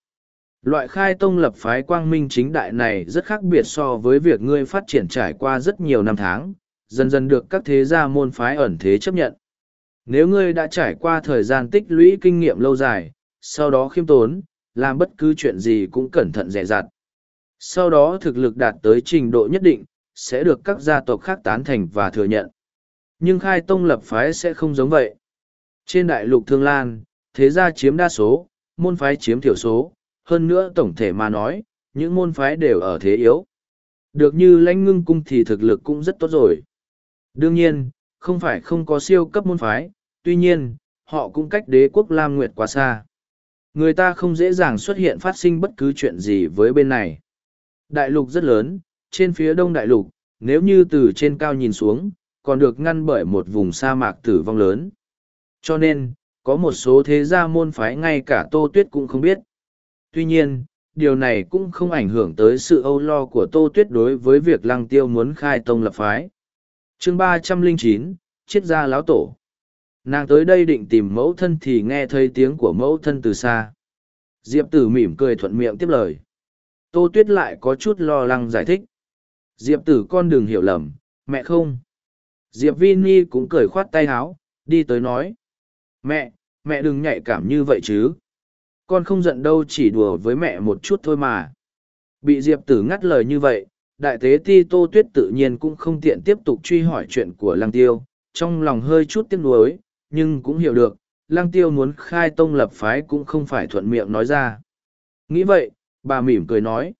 Loại khai tông lập phái quang minh chính đại này rất khác biệt so với việc ngươi phát triển trải qua rất nhiều năm tháng, dần dần được các thế gia môn phái ẩn thế chấp nhận. Nếu ngươi đã trải qua thời gian tích lũy kinh nghiệm lâu dài, sau đó khiêm tốn, làm bất cứ chuyện gì cũng cẩn thận dè dặt. Sau đó thực lực đạt tới trình độ nhất định, sẽ được các gia tộc khác tán thành và thừa nhận. Nhưng khai tông lập phái sẽ không giống vậy. Trên đại lục Thương Lan, thế gia chiếm đa số, môn phái chiếm thiểu số, hơn nữa tổng thể mà nói, những môn phái đều ở thế yếu. Được như lãnh ngưng cung thì thực lực cũng rất tốt rồi. Đương nhiên, không phải không có siêu cấp môn phái, tuy nhiên, họ cũng cách đế quốc Lam Nguyệt quá xa. Người ta không dễ dàng xuất hiện phát sinh bất cứ chuyện gì với bên này. Đại lục rất lớn, trên phía đông đại lục, nếu như từ trên cao nhìn xuống, còn được ngăn bởi một vùng sa mạc tử vong lớn. Cho nên, có một số thế gia môn phái ngay cả Tô Tuyết cũng không biết. Tuy nhiên, điều này cũng không ảnh hưởng tới sự âu lo của Tô Tuyết đối với việc Lăng Tiêu muốn khai tông lập phái. chương ba trăm linh chín Triết gia lão tổ. Nàng tới đây định tìm mẫu thân thì nghe thấy tiếng của mẫu thân từ xa. Diệp tử mỉm cười thuận miệng tiếp lời. Tô Tuyết lại có chút lo lắng giải thích. Diệp tử con đừng hiểu lầm, mẹ không. Diệp Vini cũng cười khoát tay háo, đi tới nói. Mẹ, mẹ đừng nhạy cảm như vậy chứ. Con không giận đâu chỉ đùa với mẹ một chút thôi mà. Bị Diệp tử ngắt lời như vậy, đại tế ti tô tuyết tự nhiên cũng không tiện tiếp tục truy hỏi chuyện của lăng tiêu, trong lòng hơi chút tiếc nuối, nhưng cũng hiểu được, lăng tiêu muốn khai tông lập phái cũng không phải thuận miệng nói ra. Nghĩ vậy, bà mỉm cười nói.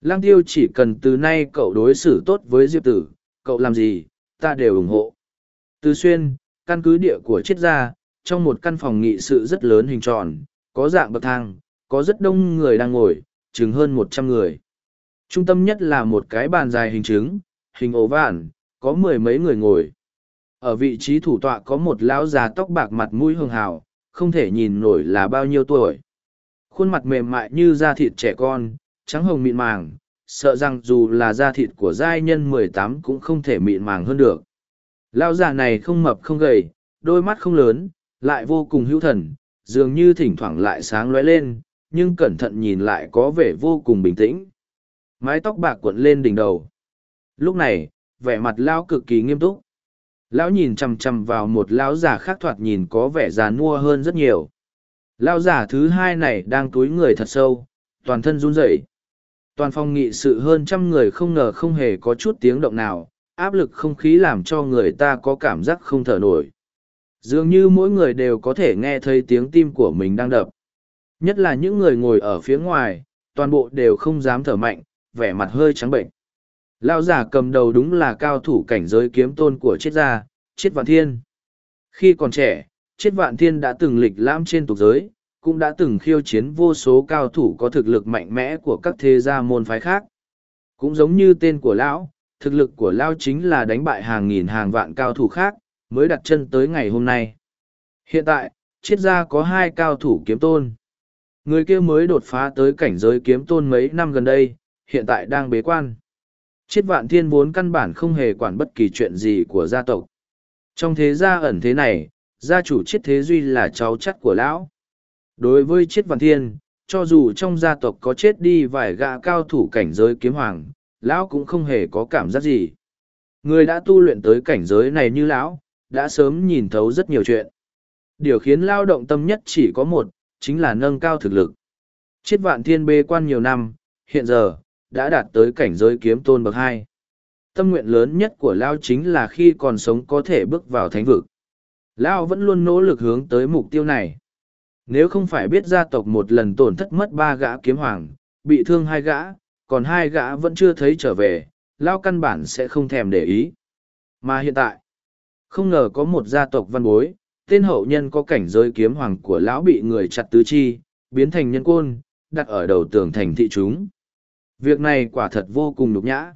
Lăng tiêu chỉ cần từ nay cậu đối xử tốt với Diệp tử, cậu làm gì, ta đều ủng hộ. Từ xuyên, căn cứ địa của triết gia, trong một căn phòng nghị sự rất lớn hình tròn, có dạng bậc thang, có rất đông người đang ngồi, chừng hơn một trăm người. Trung tâm nhất là một cái bàn dài hình trứng, hình ổ vạn, có mười mấy người ngồi. Ở vị trí thủ tọa có một lão già tóc bạc mặt mũi hường hào, không thể nhìn nổi là bao nhiêu tuổi. Khuôn mặt mềm mại như da thịt trẻ con, trắng hồng mịn màng, sợ rằng dù là da thịt của giai nhân mười tám cũng không thể mịn màng hơn được. Lão già này không mập không gầy, đôi mắt không lớn, lại vô cùng hữu thần, dường như thỉnh thoảng lại sáng lóe lên, nhưng cẩn thận nhìn lại có vẻ vô cùng bình tĩnh. Mái tóc bạc cuộn lên đỉnh đầu. Lúc này, vẻ mặt lão cực kỳ nghiêm túc. Lão nhìn chằm chằm vào một lão già khác thoạt nhìn có vẻ già nua hơn rất nhiều. Lão già thứ hai này đang túi người thật sâu, toàn thân run rẩy. Toàn phòng nghị sự hơn trăm người không ngờ không hề có chút tiếng động nào, áp lực không khí làm cho người ta có cảm giác không thở nổi. Dường như mỗi người đều có thể nghe thấy tiếng tim của mình đang đập. Nhất là những người ngồi ở phía ngoài, toàn bộ đều không dám thở mạnh, vẻ mặt hơi trắng bệnh. Lao giả cầm đầu đúng là cao thủ cảnh giới kiếm tôn của triết gia, triết vạn thiên. Khi còn trẻ, triết vạn thiên đã từng lịch lãm trên tục giới, cũng đã từng khiêu chiến vô số cao thủ có thực lực mạnh mẽ của các thế gia môn phái khác. Cũng giống như tên của lão, thực lực của lão chính là đánh bại hàng nghìn hàng vạn cao thủ khác, mới đặt chân tới ngày hôm nay. Hiện tại, triết gia có hai cao thủ kiếm tôn. Người kia mới đột phá tới cảnh giới kiếm tôn mấy năm gần đây, hiện tại đang bế quan. Triết vạn thiên vốn căn bản không hề quản bất kỳ chuyện gì của gia tộc. Trong thế gia ẩn thế này, gia chủ Triết thế duy là cháu chắt của lão. Đối với Triết vạn thiên, cho dù trong gia tộc có chết đi vài gã cao thủ cảnh giới kiếm hoàng, lão cũng không hề có cảm giác gì. Người đã tu luyện tới cảnh giới này như lão, đã sớm nhìn thấu rất nhiều chuyện. Điều khiến lao động tâm nhất chỉ có một, chính là nâng cao thực lực. Chiết vạn thiên bê quan nhiều năm, hiện giờ, đã đạt tới cảnh giới kiếm tôn bậc hai. Tâm nguyện lớn nhất của Lao chính là khi còn sống có thể bước vào thánh vực. Lao vẫn luôn nỗ lực hướng tới mục tiêu này. Nếu không phải biết gia tộc một lần tổn thất mất ba gã kiếm hoàng, bị thương hai gã, còn hai gã vẫn chưa thấy trở về, Lao căn bản sẽ không thèm để ý. Mà hiện tại, không ngờ có một gia tộc văn bối, tên hậu nhân có cảnh giới kiếm hoàng của lão bị người chặt tứ chi, biến thành nhân côn, đặt ở đầu tường thành thị chúng. Việc này quả thật vô cùng nhục nhã.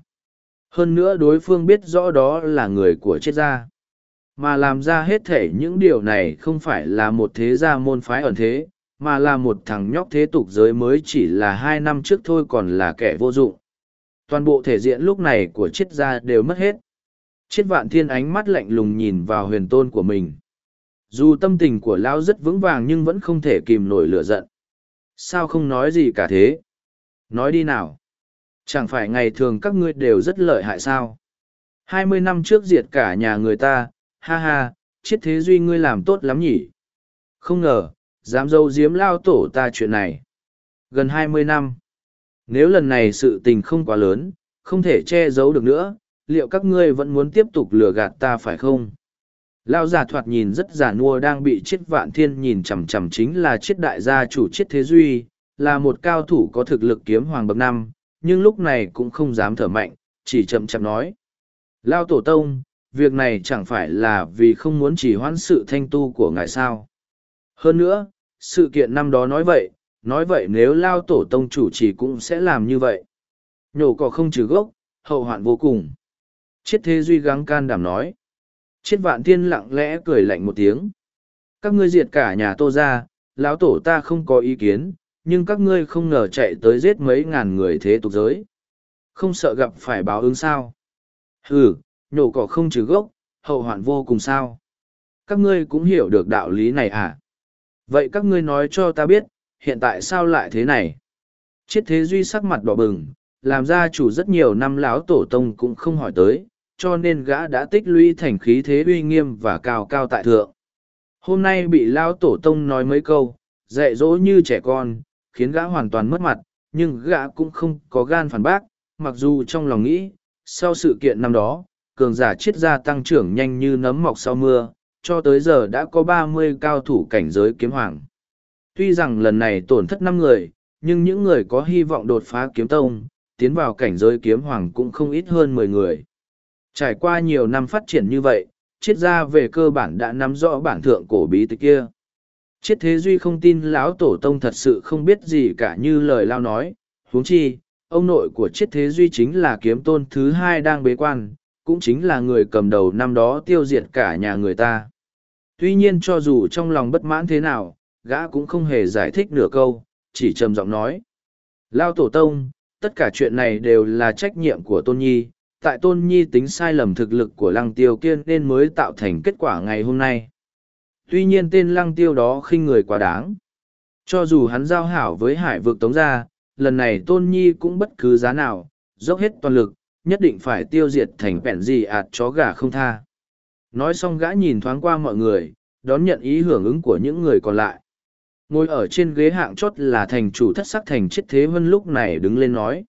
Hơn nữa đối phương biết rõ đó là người của chết gia. Mà làm ra hết thể những điều này không phải là một thế gia môn phái ẩn thế, mà là một thằng nhóc thế tục giới mới chỉ là hai năm trước thôi còn là kẻ vô dụng. Toàn bộ thể diện lúc này của triết gia đều mất hết chiết vạn thiên ánh mắt lạnh lùng nhìn vào huyền tôn của mình. Dù tâm tình của lão rất vững vàng nhưng vẫn không thể kìm nổi lửa giận. Sao không nói gì cả thế? Nói đi nào. Chẳng phải ngày thường các ngươi đều rất lợi hại sao? Hai mươi năm trước diệt cả nhà người ta, ha ha, chết thế duy ngươi làm tốt lắm nhỉ? Không ngờ, dám dâu diếm lao tổ ta chuyện này. Gần hai mươi năm. Nếu lần này sự tình không quá lớn, không thể che giấu được nữa, liệu các ngươi vẫn muốn tiếp tục lừa gạt ta phải không? Lao giả thoạt nhìn rất giả nua đang bị chết vạn thiên nhìn chằm chằm chính là chết đại gia chủ chết thế duy, là một cao thủ có thực lực kiếm hoàng bậc năm, nhưng lúc này cũng không dám thở mạnh, chỉ chậm chậm nói. Lao tổ tông, việc này chẳng phải là vì không muốn chỉ hoãn sự thanh tu của ngài sao. Hơn nữa, sự kiện năm đó nói vậy, nói vậy nếu Lao tổ tông chủ chỉ cũng sẽ làm như vậy. Nhổ cỏ không trừ gốc, hậu hoạn vô cùng. Chiết thế duy gắng can đảm nói. Chiết vạn thiên lặng lẽ cười lạnh một tiếng. Các ngươi diệt cả nhà tô ra, lão tổ ta không có ý kiến, nhưng các ngươi không ngờ chạy tới giết mấy ngàn người thế tục giới. Không sợ gặp phải báo ứng sao. Hừ, nhổ cỏ không trừ gốc, hậu hoạn vô cùng sao. Các ngươi cũng hiểu được đạo lý này à? Vậy các ngươi nói cho ta biết, hiện tại sao lại thế này? Chiết thế duy sắc mặt đỏ bừng, làm ra chủ rất nhiều năm lão tổ tông cũng không hỏi tới, cho nên gã đã tích lũy thành khí thế uy nghiêm và cao cao tại thượng. Hôm nay bị lão tổ tông nói mấy câu, dạy dỗ như trẻ con, khiến gã hoàn toàn mất mặt, nhưng gã cũng không có gan phản bác, mặc dù trong lòng nghĩ, sau sự kiện năm đó, cường giả chiết gia tăng trưởng nhanh như nấm mọc sau mưa, cho tới giờ đã có ba mươi cao thủ cảnh giới kiếm hoàng. Tuy rằng lần này tổn thất năm người, nhưng những người có hy vọng đột phá kiếm tông, tiến vào cảnh giới kiếm hoàng cũng không ít hơn mười người. Trải qua nhiều năm phát triển như vậy, triết gia về cơ bản đã nắm rõ bản thượng cổ bí tịch kia. Triết thế duy không tin lão tổ tông thật sự không biết gì cả như lời lao nói. Huống chi ông nội của Triết thế duy chính là kiếm tôn thứ hai đang bế quan cũng chính là người cầm đầu năm đó tiêu diệt cả nhà người ta. Tuy nhiên cho dù trong lòng bất mãn thế nào gã cũng không hề giải thích nửa câu chỉ trầm giọng nói. Lao tổ tông tất cả chuyện này đều là trách nhiệm của tôn nhi tại tôn nhi tính sai lầm thực lực của lăng tiêu kiên nên mới tạo thành kết quả ngày hôm nay Tuy nhiên tên lăng tiêu đó khinh người quá đáng. Cho dù hắn giao hảo với hải vực tống gia, lần này tôn nhi cũng bất cứ giá nào, dốc hết toàn lực, nhất định phải tiêu diệt thành vẹn gì ạt chó gà không tha. Nói xong gã nhìn thoáng qua mọi người, đón nhận ý hưởng ứng của những người còn lại. Ngồi ở trên ghế hạng chốt là thành chủ thất sắc thành chết thế vân lúc này đứng lên nói.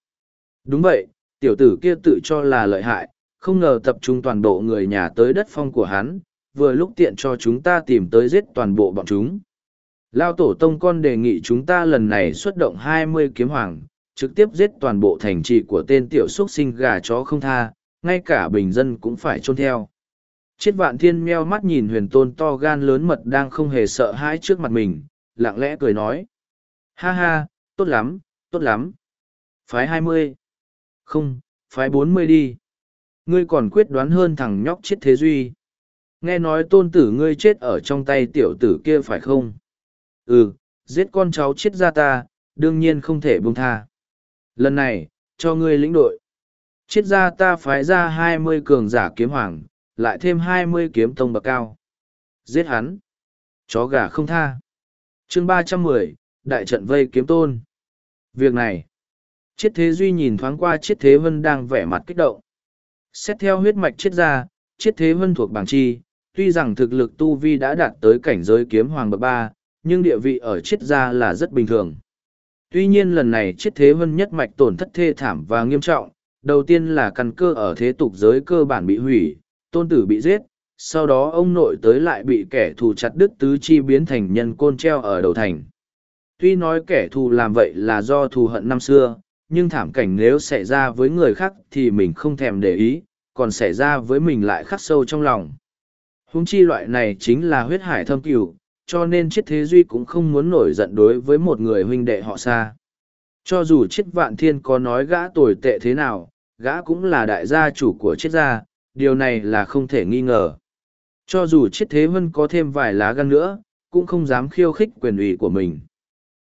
Đúng vậy, tiểu tử kia tự cho là lợi hại, không ngờ tập trung toàn bộ người nhà tới đất phong của hắn, vừa lúc tiện cho chúng ta tìm tới giết toàn bộ bọn chúng. Lao tổ tông con đề nghị chúng ta lần này xuất động hai mươi kiếm hoàng, trực tiếp giết toàn bộ thành trì của tên tiểu xuất sinh gà chó không tha, ngay cả bình dân cũng phải trôn theo. Chiết vạn thiên meo mắt nhìn huyền tôn to gan lớn mật đang không hề sợ hãi trước mặt mình, lặng lẽ cười nói. Ha ha, tốt lắm, tốt lắm. Phái hai mươi. Không, phái bốn mươi đi. Ngươi còn quyết đoán hơn thằng nhóc chết thế duy nghe nói tôn tử ngươi chết ở trong tay tiểu tử kia phải không ừ giết con cháu chết ra ta đương nhiên không thể buông tha lần này cho ngươi lĩnh đội. chết ra ta phái ra hai mươi cường giả kiếm hoàng, lại thêm hai mươi kiếm tông bậc cao. Giết hắn. Chó gà không tha. chương ba trăm mười đại trận vây kiếm tôn. Việc này. Chiết thế duy nhìn thoáng qua chiết thế vân đang vẻ mặt kích động. Xét theo huyết mạch chiết ra, chiết thế vân thuộc bảng chi, tuy rằng thực lực tu vi đã đạt tới cảnh giới kiếm hoàng bậc ba, nhưng địa vị ở chiết gia là rất bình thường. Tuy nhiên lần này chiết thế vân nhất mạch tổn thất thê thảm và nghiêm trọng, đầu tiên là căn cơ ở thế tục giới cơ bản bị hủy, tôn tử bị giết, sau đó ông nội tới lại bị kẻ thù chặt đứt tứ chi biến thành nhân côn treo ở đầu thành. Tuy nói kẻ thù làm vậy là do thù hận năm xưa, nhưng thảm cảnh nếu xảy ra với người khác thì mình không thèm để ý, còn xảy ra với mình lại khắc sâu trong lòng. Húng chi loại này chính là huyết hải thâm cửu, cho nên chiết thế duy cũng không muốn nổi giận đối với một người huynh đệ họ xa. Cho dù chiết vạn thiên có nói gã tồi tệ thế nào, gã cũng là đại gia chủ của chiết gia, điều này là không thể nghi ngờ. Cho dù chiết thế vân có thêm vài lá gan nữa, cũng không dám khiêu khích quyền ủy của mình.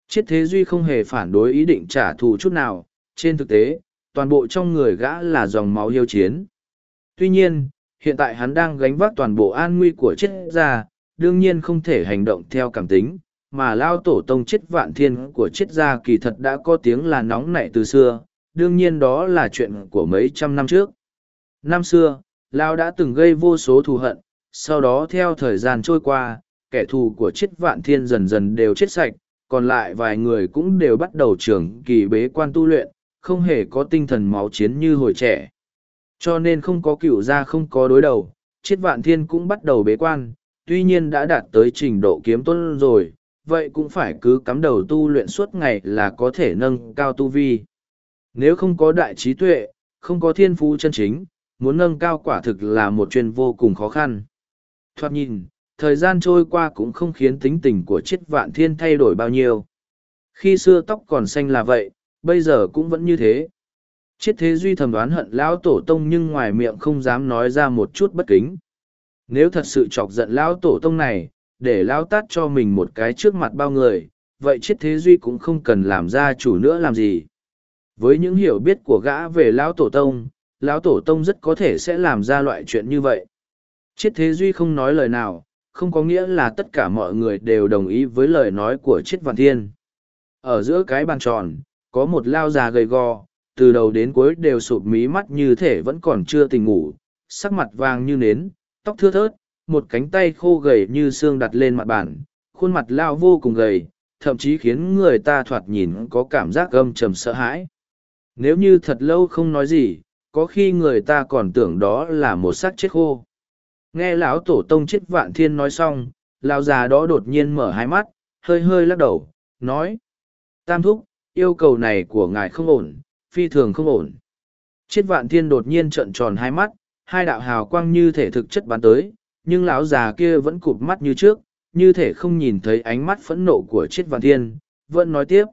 Chiết thế duy không hề phản đối ý định trả thù chút nào, trên thực tế, toàn bộ trong người gã là dòng máu yêu chiến. Tuy nhiên, hiện tại hắn đang gánh vác toàn bộ an nguy của chết gia, đương nhiên không thể hành động theo cảm tính, mà lao tổ tông chết vạn thiên của chết gia kỳ thật đã có tiếng là nóng nảy từ xưa, đương nhiên đó là chuyện của mấy trăm năm trước. Năm xưa, lao đã từng gây vô số thù hận, sau đó theo thời gian trôi qua, kẻ thù của chết vạn thiên dần dần đều chết sạch, còn lại vài người cũng đều bắt đầu trưởng kỳ bế quan tu luyện, không hề có tinh thần máu chiến như hồi trẻ. Cho nên không có cựu gia không có đối đầu, chết vạn thiên cũng bắt đầu bế quan, tuy nhiên đã đạt tới trình độ kiếm tuân rồi, vậy cũng phải cứ cắm đầu tu luyện suốt ngày là có thể nâng cao tu vi. Nếu không có đại trí tuệ, không có thiên phú chân chính, muốn nâng cao quả thực là một chuyện vô cùng khó khăn. Thoạt nhìn, thời gian trôi qua cũng không khiến tính tình của chiết vạn thiên thay đổi bao nhiêu. Khi xưa tóc còn xanh là vậy, bây giờ cũng vẫn như thế. Chiết thế duy thầm đoán hận lão tổ tông nhưng ngoài miệng không dám nói ra một chút bất kính. Nếu thật sự chọc giận lão tổ tông này, để lão tát cho mình một cái trước mặt bao người, vậy chiết thế duy cũng không cần làm ra chủ nữa làm gì. Với những hiểu biết của gã về lão tổ tông, lão tổ tông rất có thể sẽ làm ra loại chuyện như vậy. Chiết thế duy không nói lời nào, không có nghĩa là tất cả mọi người đều đồng ý với lời nói của chiết vạn thiên. Ở giữa cái bàn tròn, có một lao già gầy gò, từ đầu đến cuối đều sụp mí mắt như thể vẫn còn chưa tỉnh ngủ, sắc mặt vàng như nến, tóc thưa thớt, một cánh tay khô gầy như xương đặt lên mặt bàn, khuôn mặt lao vô cùng gầy, thậm chí khiến người ta thoạt nhìn có cảm giác gâm trầm sợ hãi. Nếu như thật lâu không nói gì, có khi người ta còn tưởng đó là một xác chết khô. Nghe lão tổ tông chết vạn thiên nói xong, lão già đó đột nhiên mở hai mắt, hơi hơi lắc đầu, nói. Tam thúc, yêu cầu này của ngài không ổn, phi thường không ổn. Chiết vạn thiên đột nhiên trợn tròn hai mắt, hai đạo hào quang như thể thực chất bắn tới, nhưng lão già kia vẫn cụp mắt như trước, như thể không nhìn thấy ánh mắt phẫn nộ của Triết Vạn Thiên, vẫn nói tiếp.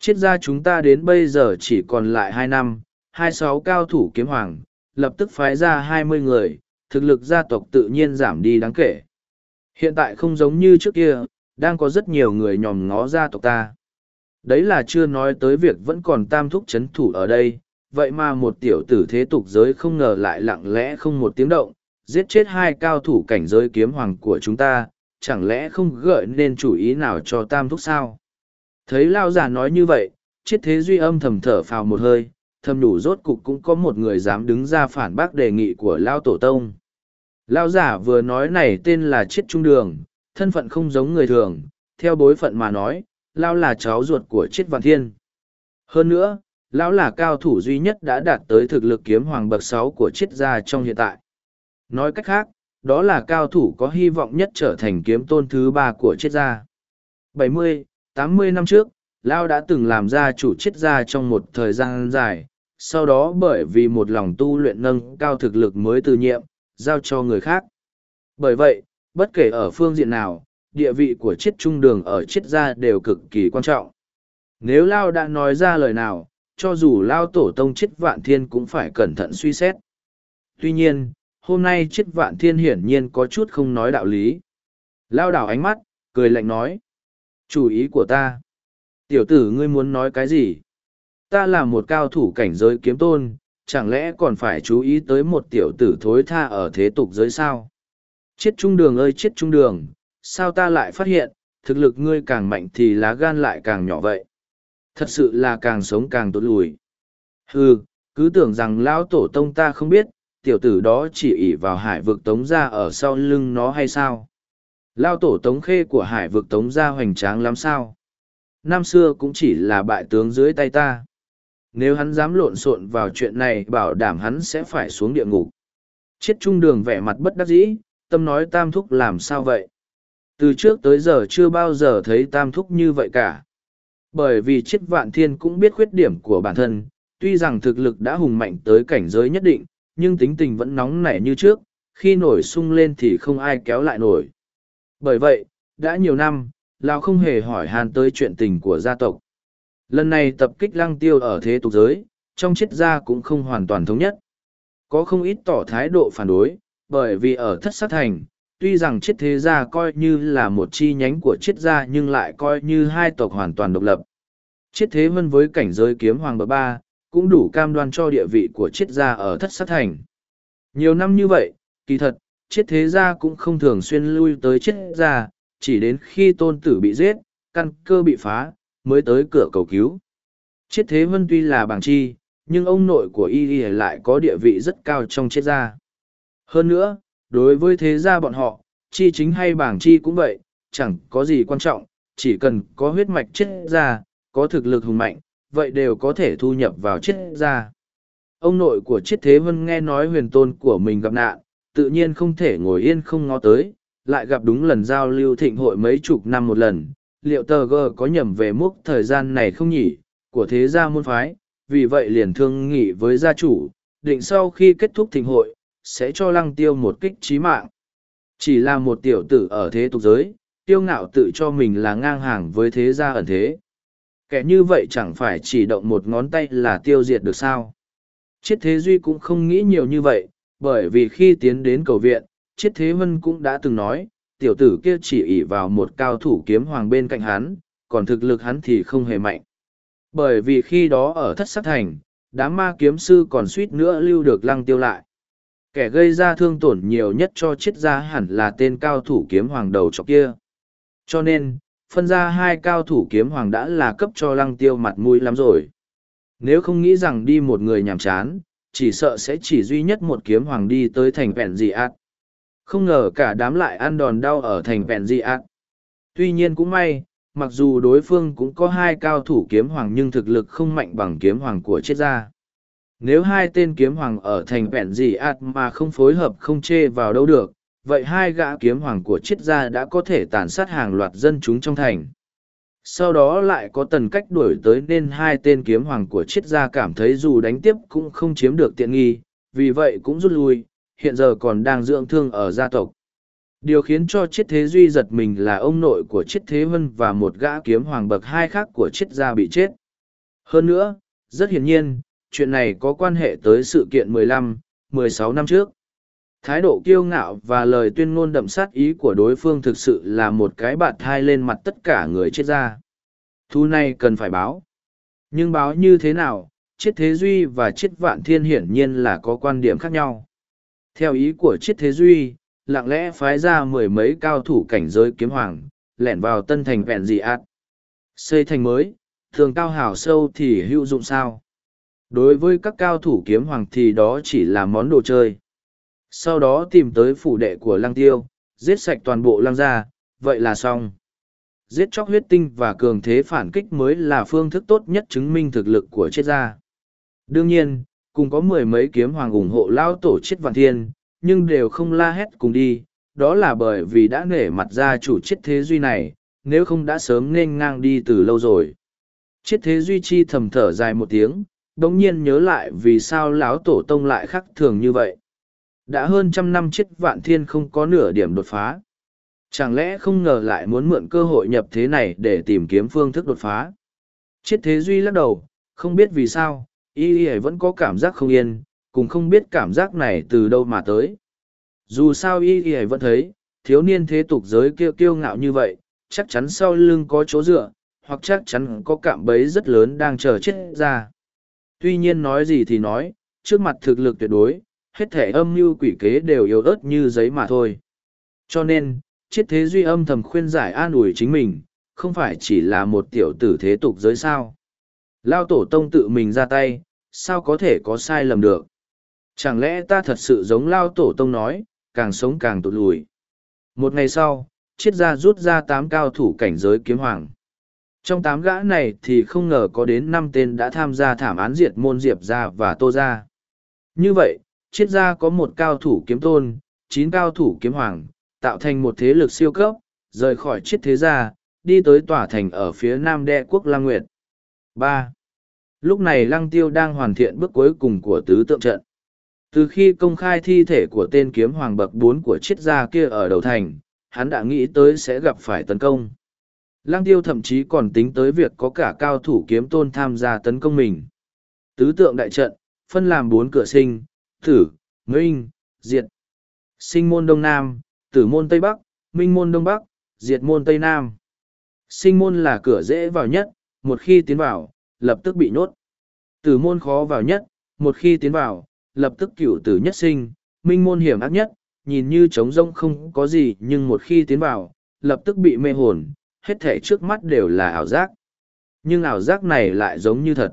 Triết gia chúng ta đến bây giờ chỉ còn lại hai năm, hai sáu cao thủ kiếm hoàng, lập tức phái ra hai mươi người, thực lực gia tộc tự nhiên giảm đi đáng kể. Hiện tại không giống như trước kia, đang có rất nhiều người nhòm ngó gia tộc ta. Đấy là chưa nói tới việc vẫn còn tam thúc chấn thủ ở đây, vậy mà một tiểu tử thế tục giới không ngờ lại lặng lẽ không một tiếng động, giết chết hai cao thủ cảnh giới kiếm hoàng của chúng ta, chẳng lẽ không gợi nên chủ ý nào cho tam thúc sao? Thấy lao già nói như vậy, chết thế duy âm thầm thở phào một hơi, thầm đủ rốt cục cũng có một người dám đứng ra phản bác đề nghị của lao tổ tông. Lao giả vừa nói này tên là chết trung đường, thân phận không giống người thường, theo bối phận mà nói, Lão là cháu ruột của chiết vạn thiên. Hơn nữa, lão là cao thủ duy nhất đã đạt tới thực lực kiếm hoàng bậc sáu của triết gia trong hiện tại. Nói cách khác đó là cao thủ có hy vọng nhất trở thành kiếm tôn thứ ba của triết gia. 70, 80 năm trước lão đã từng làm gia chủ triết gia trong một thời gian dài sau đó bởi vì một lòng tu luyện nâng cao thực lực mới từ nhiệm giao cho người khác. Bởi vậy bất kể ở phương diện nào địa vị của triết trung đường ở triết gia đều cực kỳ quan trọng nếu lao đã nói ra lời nào cho dù lao tổ tông chiết vạn thiên cũng phải cẩn thận suy xét. Tuy nhiên, hôm nay chiết vạn thiên hiển nhiên có chút không nói đạo lý. Lao đảo ánh mắt, cười lạnh nói. Chủ ý của ta. Tiểu tử ngươi muốn nói cái gì? Ta là một cao thủ cảnh giới kiếm tôn, chẳng lẽ còn phải chú ý tới một tiểu tử thối tha ở thế tục giới sao? Chết trung đường ơi chết trung đường, sao ta lại phát hiện, thực lực ngươi càng mạnh thì lá gan lại càng nhỏ vậy? Thật sự là càng sống càng tốt lùi. Hừ, cứ tưởng rằng lão tổ tông ta không biết, tiểu tử đó chỉ ỉ vào hải vực tống ra ở sau lưng nó hay sao? Lao tổ tống khê của hải vực tống ra hoành tráng lắm sao? Năm xưa cũng chỉ là bại tướng dưới tay ta. Nếu hắn dám lộn xộn vào chuyện này bảo đảm hắn sẽ phải xuống địa ngục. Chết trung đường vẻ mặt bất đắc dĩ, tâm nói tam thúc làm sao vậy? Từ trước tới giờ chưa bao giờ thấy tam thúc như vậy cả. Bởi vì chiết vạn thiên cũng biết khuyết điểm của bản thân, tuy rằng thực lực đã hùng mạnh tới cảnh giới nhất định, nhưng tính tình vẫn nóng nảy như trước, khi nổi sung lên thì không ai kéo lại nổi. Bởi vậy, đã nhiều năm, Lão không hề hỏi han tới chuyện tình của gia tộc. Lần này tập kích lăng tiêu ở thế tục giới, trong chiết gia cũng không hoàn toàn thống nhất. Có không ít tỏ thái độ phản đối, bởi vì ở thất sát thành, tuy rằng chiết thế gia coi như là một chi nhánh của chiết gia nhưng lại coi như hai tộc hoàn toàn độc lập. Chiết thế vân với cảnh giới kiếm hoàng bậc ba, cũng đủ cam đoan cho địa vị của chiết gia ở thất sát thành. Nhiều năm như vậy, kỳ thật, chiết thế gia cũng không thường xuyên lui tới chiết gia, chỉ đến khi tôn tử bị giết, căn cơ bị phá, mới tới cửa cầu cứu. Chiết thế vân tuy là bảng chi, nhưng ông nội của y y lại có địa vị rất cao trong chiết gia. Hơn nữa, đối với thế gia bọn họ, chi chính hay bảng chi cũng vậy, chẳng có gì quan trọng, chỉ cần có huyết mạch chết gia, có thực lực hùng mạnh, vậy đều có thể thu nhập vào chết gia. Ông nội của chết thế vân nghe nói huyền tôn của mình gặp nạn, tự nhiên không thể ngồi yên không ngó tới, lại gặp đúng lần giao lưu thịnh hội mấy chục năm một lần, liệu tờ gờ có nhầm về mốc thời gian này không nhỉ, của thế gia môn phái, vì vậy liền thương nghị với gia chủ, định sau khi kết thúc thịnh hội, sẽ cho lăng tiêu một kích trí mạng. Chỉ là một tiểu tử ở thế tục giới, tiêu ngạo tự cho mình là ngang hàng với thế gia ẩn thế. Kẻ như vậy chẳng phải chỉ động một ngón tay là tiêu diệt được sao. Chiết Thế Duy cũng không nghĩ nhiều như vậy, bởi vì khi tiến đến cầu viện, Chiết Thế Vân cũng đã từng nói, tiểu tử kia chỉ ỷ vào một cao thủ kiếm hoàng bên cạnh hắn, còn thực lực hắn thì không hề mạnh. Bởi vì khi đó ở thất sắc thành, đám ma kiếm sư còn suýt nữa lưu được lăng tiêu lại. Kẻ gây ra thương tổn nhiều nhất cho chiết gia hẳn là tên cao thủ kiếm hoàng đầu chọc kia. Cho nên, phân ra hai cao thủ kiếm hoàng đã là cấp cho lăng tiêu mặt mũi lắm rồi. Nếu không nghĩ rằng đi một người nhàm chán, chỉ sợ sẽ chỉ duy nhất một kiếm hoàng đi tới thành vẹn dị ạt. Không ngờ cả đám lại ăn đòn đau ở thành vẹn dị ạt. Tuy nhiên cũng may, mặc dù đối phương cũng có hai cao thủ kiếm hoàng nhưng thực lực không mạnh bằng kiếm hoàng của chết gia. Nếu hai tên kiếm hoàng ở thành vẹn gì ạt mà không phối hợp không chê vào đâu được, vậy hai gã kiếm hoàng của triết gia đã có thể tàn sát hàng loạt dân chúng trong thành. Sau đó lại có tần cách đuổi tới nên hai tên kiếm hoàng của triết gia cảm thấy dù đánh tiếp cũng không chiếm được tiện nghi vì vậy cũng rút lui hiện giờ còn đang dưỡng thương ở gia tộc. Điều khiến cho triết thế duy giật mình là ông nội của triết thế vân và một gã kiếm hoàng bậc hai khác của triết gia bị chết. Hơn nữa rất hiển nhiên chuyện này có quan hệ tới sự kiện 15, 16 năm trước. Thái độ kiêu ngạo và lời tuyên ngôn đậm sát ý của đối phương thực sự là một cái bạt thai lên mặt tất cả người chết ra. Thu này cần phải báo. Nhưng báo như thế nào Triết thế duy và Triết vạn thiên hiển nhiên là có quan điểm khác nhau. Theo ý của Triết thế duy lặng lẽ phái ra mười mấy cao thủ cảnh giới kiếm hoàng lẻn vào tân thành vẹn dị ạt. Xây thành mới thường cao hảo sâu thì hữu dụng sao? Đối với các cao thủ kiếm hoàng thì đó chỉ là món đồ chơi sau đó tìm tới phủ đệ của lăng tiêu, giết sạch toàn bộ lăng gia, vậy là xong. Giết chóc huyết tinh và cường thế phản kích mới là phương thức tốt nhất chứng minh thực lực của chết gia. Đương nhiên, cùng có mười mấy kiếm hoàng ủng hộ lao tổ chết vạn thiên, nhưng đều không la hét cùng đi, đó là bởi vì đã nể mặt gia chủ chết thế duy này, nếu không đã sớm nên ngang đi từ lâu rồi. Chết thế duy chi thầm thở dài một tiếng, đống nhiên nhớ lại vì sao lão tổ tông lại khắc thường như vậy. Đã hơn trăm năm chết vạn thiên không có nửa điểm đột phá. Chẳng lẽ không ngờ lại muốn mượn cơ hội nhập thế này để tìm kiếm phương thức đột phá? Chết thế duy lắc đầu, không biết vì sao, y y vẫn có cảm giác không yên, cùng không biết cảm giác này từ đâu mà tới. Dù sao y y vẫn thấy, thiếu niên thế tục giới kiêu kiêu ngạo như vậy, chắc chắn sau lưng có chỗ dựa, hoặc chắc chắn có cạm bẫy rất lớn đang chờ chết ra. Tuy nhiên nói gì thì nói, trước mặt thực lực tuyệt đối, hết thể âm mưu quỷ kế đều yếu ớt như giấy mà thôi. Cho nên, chiết thế duy âm thầm khuyên giải an ủi chính mình, không phải chỉ là một tiểu tử thế tục giới sao. Lao tổ tông tự mình ra tay, sao có thể có sai lầm được. Chẳng lẽ ta thật sự giống Lao tổ tông nói, càng sống càng tụt lùi. Một ngày sau, triết gia rút ra tám cao thủ cảnh giới kiếm hoàng. Trong tám gã này thì không ngờ có đến năm tên đã tham gia thảm án diệt môn Diệp Gia và Tô Gia. Như vậy, triết gia có một cao thủ kiếm tôn, chín cao thủ kiếm hoàng, tạo thành một thế lực siêu cấp, rời khỏi triết thế gia, đi tới tòa thành ở phía nam đệ quốc Lang Nguyệt. ba Lúc này Lăng Tiêu đang hoàn thiện bước cuối cùng của tứ tượng trận. Từ khi công khai thi thể của tên kiếm hoàng bậc bốn của triết gia kia ở đầu thành, hắn đã nghĩ tới sẽ gặp phải tấn công. Lang tiêu thậm chí còn tính tới việc có cả cao thủ kiếm tôn tham gia tấn công mình. Tứ tượng đại trận, phân làm bốn cửa sinh, tử, minh, diệt. Sinh môn Đông Nam, tử môn Tây Bắc, minh môn Đông Bắc, diệt môn Tây Nam. Sinh môn là cửa dễ vào nhất, một khi tiến vào, lập tức bị nhốt. Tử môn khó vào nhất, một khi tiến vào, lập tức cửu tử nhất sinh, minh môn hiểm ác nhất, nhìn như trống rông không có gì nhưng một khi tiến vào, lập tức bị mê hồn, hết thể trước mắt đều là ảo giác. Nhưng ảo giác này lại giống như thật.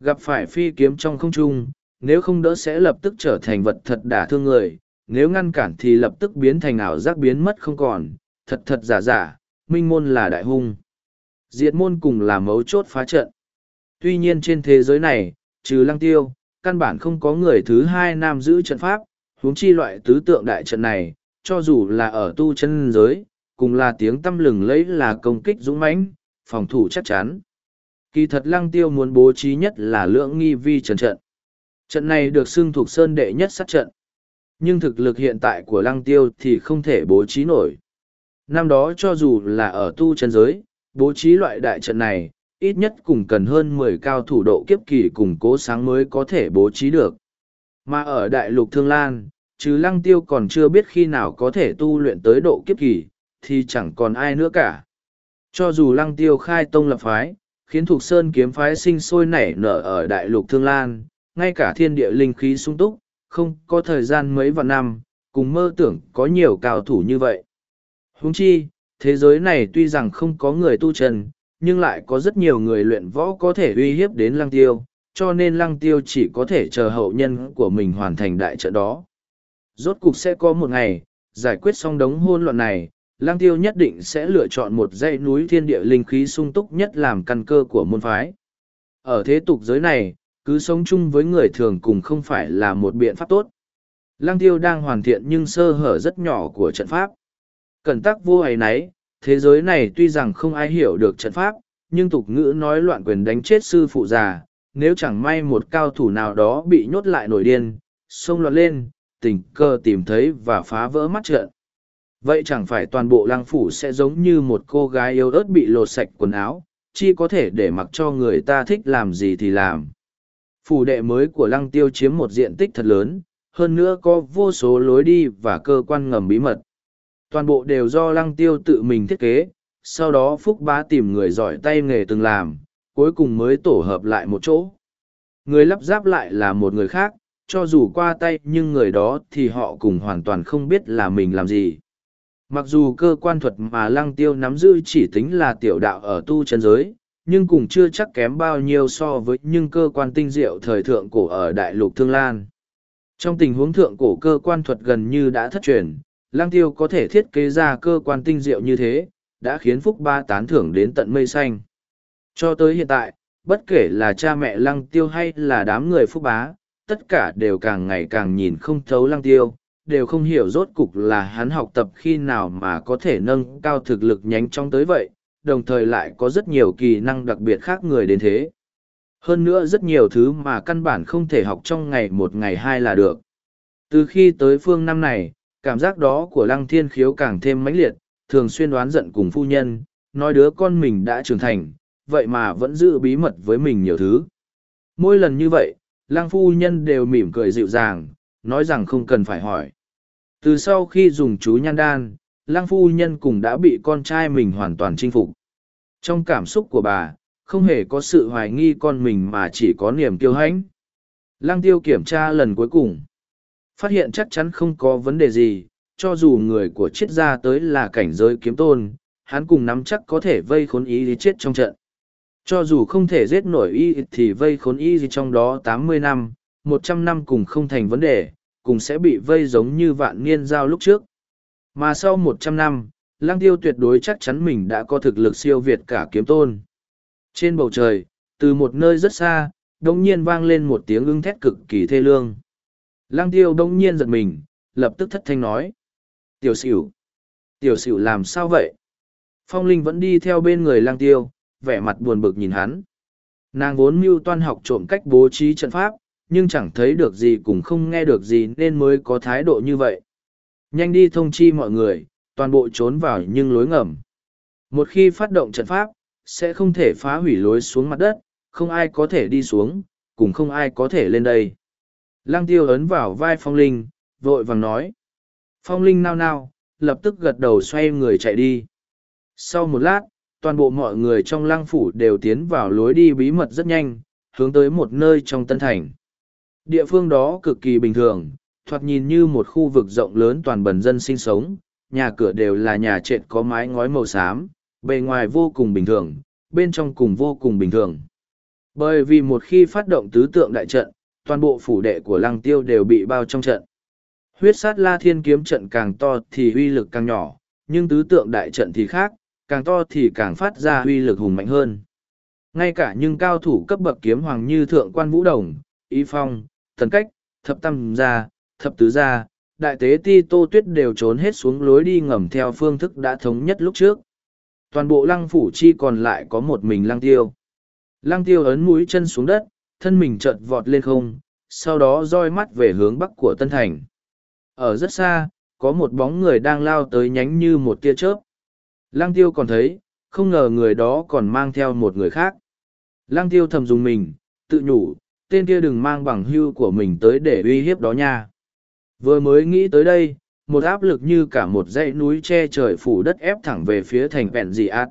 Gặp phải phi kiếm trong không trung, nếu không đỡ sẽ lập tức trở thành vật thật đả thương người, nếu ngăn cản thì lập tức biến thành ảo giác biến mất không còn, thật thật giả giả, minh môn là đại hung. Diệt môn cùng là mấu chốt phá trận. Tuy nhiên trên thế giới này, trừ lăng tiêu, căn bản không có người thứ hai nam giữ trận pháp, huống chi loại tứ tượng đại trận này, cho dù là ở tu chân giới, cùng là tiếng tâm lừng lấy là công kích dũng mãnh, phòng thủ chắc chắn. Kỳ thật lăng tiêu muốn bố trí nhất là lưỡng nghi vi trần trận. Trận này được xưng thuộc sơn đệ nhất sát trận. Nhưng thực lực hiện tại của lăng tiêu thì không thể bố trí nổi. Năm đó cho dù là ở tu chân giới, bố trí loại đại trận này, ít nhất cùng cần hơn mười cao thủ độ kiếp kỳ cùng cố sáng mới có thể bố trí được. Mà ở đại lục Thương Lan, chứ lăng tiêu còn chưa biết khi nào có thể tu luyện tới độ kiếp kỳ, thì chẳng còn ai nữa cả. Cho dù lăng tiêu khai tông lập phái, khiến Thục Sơn kiếm phái sinh sôi nảy nở ở đại lục Thương Lan, ngay cả thiên địa linh khí sung túc, không có thời gian mấy vạn năm, cùng mơ tưởng có nhiều cao thủ như vậy. Huống chi, thế giới này tuy rằng không có người tu chân, nhưng lại có rất nhiều người luyện võ có thể uy hiếp đến lăng tiêu, cho nên lăng tiêu chỉ có thể chờ hậu nhân của mình hoàn thành đại trận đó. Rốt cục sẽ có một ngày, giải quyết xong đống hôn loạn này, Lang tiêu nhất định sẽ lựa chọn một dãy núi thiên địa linh khí sung túc nhất làm căn cơ của môn phái. Ở thế tục giới này, cứ sống chung với người thường cùng không phải là một biện pháp tốt. Lăng tiêu đang hoàn thiện nhưng sơ hở rất nhỏ của trận pháp. Cẩn tắc vô ấy nấy, thế giới này tuy rằng không ai hiểu được trận pháp, nhưng tục ngữ nói loạn quyền đánh chết sư phụ già, nếu chẳng may một cao thủ nào đó bị nhốt lại nổi điên, xông loạn lên, tình cờ tìm thấy và phá vỡ mắt trận. Vậy chẳng phải toàn bộ lăng phủ sẽ giống như một cô gái yêu ớt bị lột sạch quần áo, chi có thể để mặc cho người ta thích làm gì thì làm. Phủ đệ mới của lăng tiêu chiếm một diện tích thật lớn, hơn nữa có vô số lối đi và cơ quan ngầm bí mật. Toàn bộ đều do lăng tiêu tự mình thiết kế, sau đó Phúc Bá tìm người giỏi tay nghề từng làm, cuối cùng mới tổ hợp lại một chỗ. Người lắp ráp lại là một người khác, cho dù qua tay nhưng người đó thì họ cùng hoàn toàn không biết là mình làm gì. Mặc dù cơ quan thuật mà lăng tiêu nắm giữ chỉ tính là tiểu đạo ở tu chân giới, nhưng cũng chưa chắc kém bao nhiêu so với những cơ quan tinh diệu thời thượng cổ ở đại lục Thương Lan. Trong tình huống thượng cổ cơ quan thuật gần như đã thất truyền, lăng tiêu có thể thiết kế ra cơ quan tinh diệu như thế, đã khiến Phúc Ba tán thưởng đến tận mây xanh. Cho tới hiện tại, bất kể là cha mẹ lăng tiêu hay là đám người Phúc Bá, tất cả đều càng ngày càng nhìn không thấu lăng tiêu, đều không hiểu rốt cục là hắn học tập khi nào mà có thể nâng cao thực lực nhanh chóng tới vậy, đồng thời lại có rất nhiều kỳ năng đặc biệt khác người đến thế. Hơn nữa rất nhiều thứ mà căn bản không thể học trong ngày một ngày hai là được. Từ khi tới phương năm này, cảm giác đó của lăng thiên khiếu càng thêm mãnh liệt, thường xuyên đoán giận cùng phu nhân, nói đứa con mình đã trưởng thành, vậy mà vẫn giữ bí mật với mình nhiều thứ. Mỗi lần như vậy, lăng phu nhân đều mỉm cười dịu dàng, nói rằng không cần phải hỏi. Từ sau khi dùng chú nhan đan, lang phu nhân cùng đã bị con trai mình hoàn toàn chinh phục. Trong cảm xúc của bà, không hề có sự hoài nghi con mình mà chỉ có niềm kiêu hãnh. Lăng tiêu kiểm tra lần cuối cùng. Phát hiện chắc chắn không có vấn đề gì, cho dù người của triết gia tới là cảnh giới kiếm tôn, hắn cùng nắm chắc có thể vây khốn ý thì chết trong trận. Cho dù không thể giết nổi y thì vây khốn y gì trong đó tám mươi năm, một trăm năm cùng không thành vấn đề, cùng sẽ bị vây giống như vạn niên giao lúc trước. Mà sau một trăm năm, Lăng Tiêu tuyệt đối chắc chắn mình đã có thực lực siêu việt cả kiếm tôn. Trên bầu trời, từ một nơi rất xa, đông nhiên vang lên một tiếng ưng thét cực kỳ thê lương. Lăng Tiêu đông nhiên giật mình, lập tức thất thanh nói. Tiểu xỉu! Tiểu xỉu làm sao vậy? Phong Linh vẫn đi theo bên người Lăng Tiêu, vẻ mặt buồn bực nhìn hắn. Nàng vốn mưu toan học trộm cách bố trí trận pháp, nhưng chẳng thấy được gì cũng không nghe được gì nên mới có thái độ như vậy. Nhanh đi thông chi mọi người, toàn bộ trốn vào nhưng lối ngầm. Một khi phát động trận pháp, sẽ không thể phá hủy lối xuống mặt đất, không ai có thể đi xuống, cũng không ai có thể lên đây. Lăng tiêu ấn vào vai phong linh, vội vàng nói. Phong linh nao nao, lập tức gật đầu xoay người chạy đi. Sau một lát, toàn bộ mọi người trong lăng phủ đều tiến vào lối đi bí mật rất nhanh, hướng tới một nơi trong tân thành. Địa phương đó cực kỳ bình thường, thoạt nhìn như một khu vực rộng lớn toàn bần dân sinh sống, nhà cửa đều là nhà trệt có mái ngói màu xám, bề ngoài vô cùng bình thường, bên trong cùng vô cùng bình thường. Bởi vì một khi phát động tứ tượng đại trận, toàn bộ phủ đệ của lăng tiêu đều bị bao trong trận. Huyết sát la thiên kiếm trận càng to thì uy lực càng nhỏ, nhưng tứ tượng đại trận thì khác, càng to thì càng phát ra uy lực hùng mạnh hơn. Ngay cả những cao thủ cấp bậc kiếm hoàng như thượng quan vũ đồng, y phong, thần cách, thập tam gia, thập tứ gia, đại tế ti tô tuyết đều trốn hết xuống lối đi ngầm theo phương thức đã thống nhất lúc trước. Toàn bộ lăng phủ chi còn lại có một mình lăng tiêu. Lăng tiêu ấn mũi chân xuống đất, thân mình chợt vọt lên không, sau đó roi mắt về hướng bắc của Tân Thành. Ở rất xa, có một bóng người đang lao tới nhánh như một tia chớp. Lăng tiêu còn thấy, không ngờ người đó còn mang theo một người khác. Lăng tiêu thầm dùng mình, tự nhủ, tên kia đừng mang bằng hưu của mình tới để uy hiếp đó nha. Vừa mới nghĩ tới đây, một áp lực như cả một dãy núi che trời phủ đất ép thẳng về phía thành vẹn dị ạt.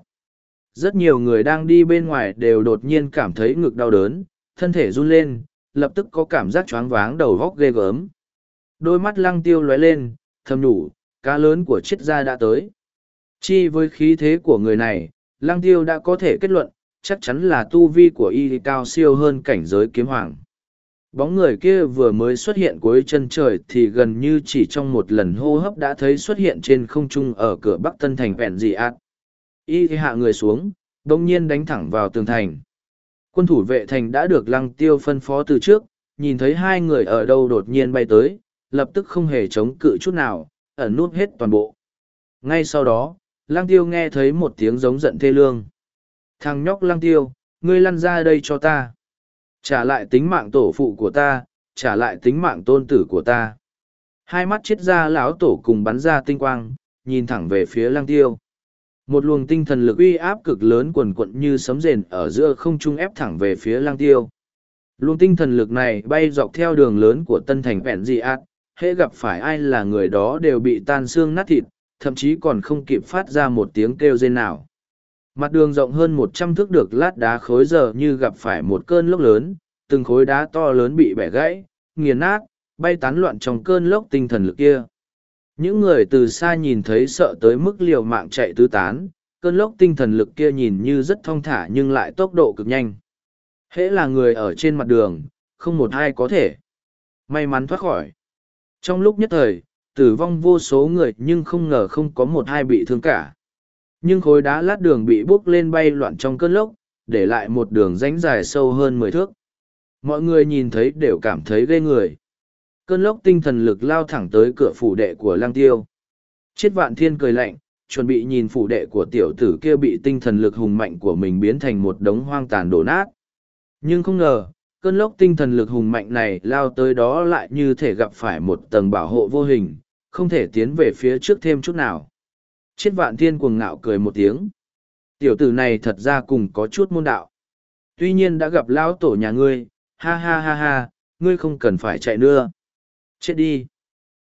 Rất nhiều người đang đi bên ngoài đều đột nhiên cảm thấy ngực đau đớn, thân thể run lên, lập tức có cảm giác choáng váng đầu góc ghê gớm. Đôi mắt lăng tiêu lóe lên, thầm nhủ, cá lớn của triết gia đã tới. Chi với khí thế của người này, lăng tiêu đã có thể kết luận, chắc chắn là tu vi của y cao siêu hơn cảnh giới kiếm hoàng. Bóng người kia vừa mới xuất hiện cuối chân trời thì gần như chỉ trong một lần hô hấp đã thấy xuất hiện trên không trung ở cửa bắc tân thành vẹn dị ạt. Y hạ người xuống, đông nhiên đánh thẳng vào tường thành. Quân thủ vệ thành đã được lăng tiêu phân phó từ trước, nhìn thấy hai người ở đâu đột nhiên bay tới, lập tức không hề chống cự chút nào, ẩn nút hết toàn bộ. Ngay sau đó, lăng tiêu nghe thấy một tiếng giống giận thê lương. Thằng nhóc lăng tiêu, ngươi lăn ra đây cho ta. Trả lại tính mạng tổ phụ của ta, trả lại tính mạng tôn tử của ta. Hai mắt chết ra lão tổ cùng bắn ra tinh quang, nhìn thẳng về phía lăng tiêu. Một luồng tinh thần lực uy áp cực lớn quần quận như sấm rền ở giữa không trung ép thẳng về phía lăng tiêu. Luồng tinh thần lực này bay dọc theo đường lớn của tân thành vẹn dị ác, hễ gặp phải ai là người đó đều bị tan xương nát thịt, thậm chí còn không kịp phát ra một tiếng kêu rên nào. Mặt đường rộng hơn một trăm thước được lát đá khối giờ như gặp phải một cơn lốc lớn, từng khối đá to lớn bị bẻ gãy, nghiền nát, bay tán loạn trong cơn lốc tinh thần lực kia. Những người từ xa nhìn thấy sợ tới mức liều mạng chạy tứ tán, cơn lốc tinh thần lực kia nhìn như rất thong thả nhưng lại tốc độ cực nhanh. Hễ là người ở trên mặt đường, không một ai có thể may mắn thoát khỏi. Trong lúc nhất thời, tử vong vô số người nhưng không ngờ không có một ai bị thương cả. Nhưng khối đá lát đường bị bốc lên bay loạn trong cơn lốc, để lại một đường rãnh dài sâu hơn mười thước. Mọi người nhìn thấy đều cảm thấy ghê người. Cơn lốc tinh thần lực lao thẳng tới cửa phủ đệ của lang tiêu. Chiết vạn thiên cười lạnh, chuẩn bị nhìn phủ đệ của tiểu tử kia bị tinh thần lực hùng mạnh của mình biến thành một đống hoang tàn đổ nát. Nhưng không ngờ, cơn lốc tinh thần lực hùng mạnh này lao tới đó lại như thể gặp phải một tầng bảo hộ vô hình, không thể tiến về phía trước thêm chút nào. Chiết vạn thiên cuồng ngạo cười một tiếng. Tiểu tử này thật ra cùng có chút môn đạo. Tuy nhiên đã gặp lão tổ nhà ngươi, ha ha ha ha, ngươi không cần phải chạy nữa. Chết đi.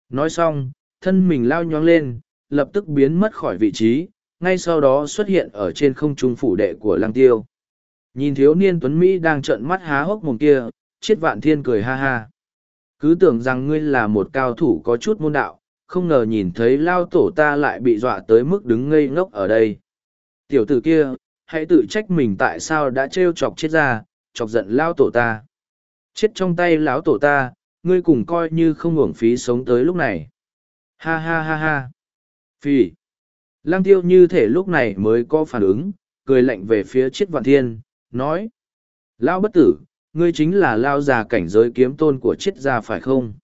Nói xong, thân mình lao nhoáng lên, lập tức biến mất khỏi vị trí, ngay sau đó xuất hiện ở trên không trung phủ đệ của lăng tiêu. Nhìn thiếu niên tuấn Mỹ đang trợn mắt há hốc mồm kia, chiết vạn thiên cười ha ha. Cứ tưởng rằng ngươi là một cao thủ có chút môn đạo, không ngờ nhìn thấy lao tổ ta lại bị dọa tới mức đứng ngây ngốc ở đây. Tiểu tử kia, hãy tự trách mình tại sao đã trêu chọc chết ra, chọc giận lao tổ ta. Chết trong tay lão tổ ta, ngươi cùng coi như không hưởng phí sống tới lúc này. Ha ha ha ha. Phi. Lăng tiêu như thể lúc này mới có phản ứng, cười lạnh về phía chiết vạn thiên, nói. Lao bất tử, ngươi chính là lao già cảnh giới kiếm tôn của chiết gia phải không?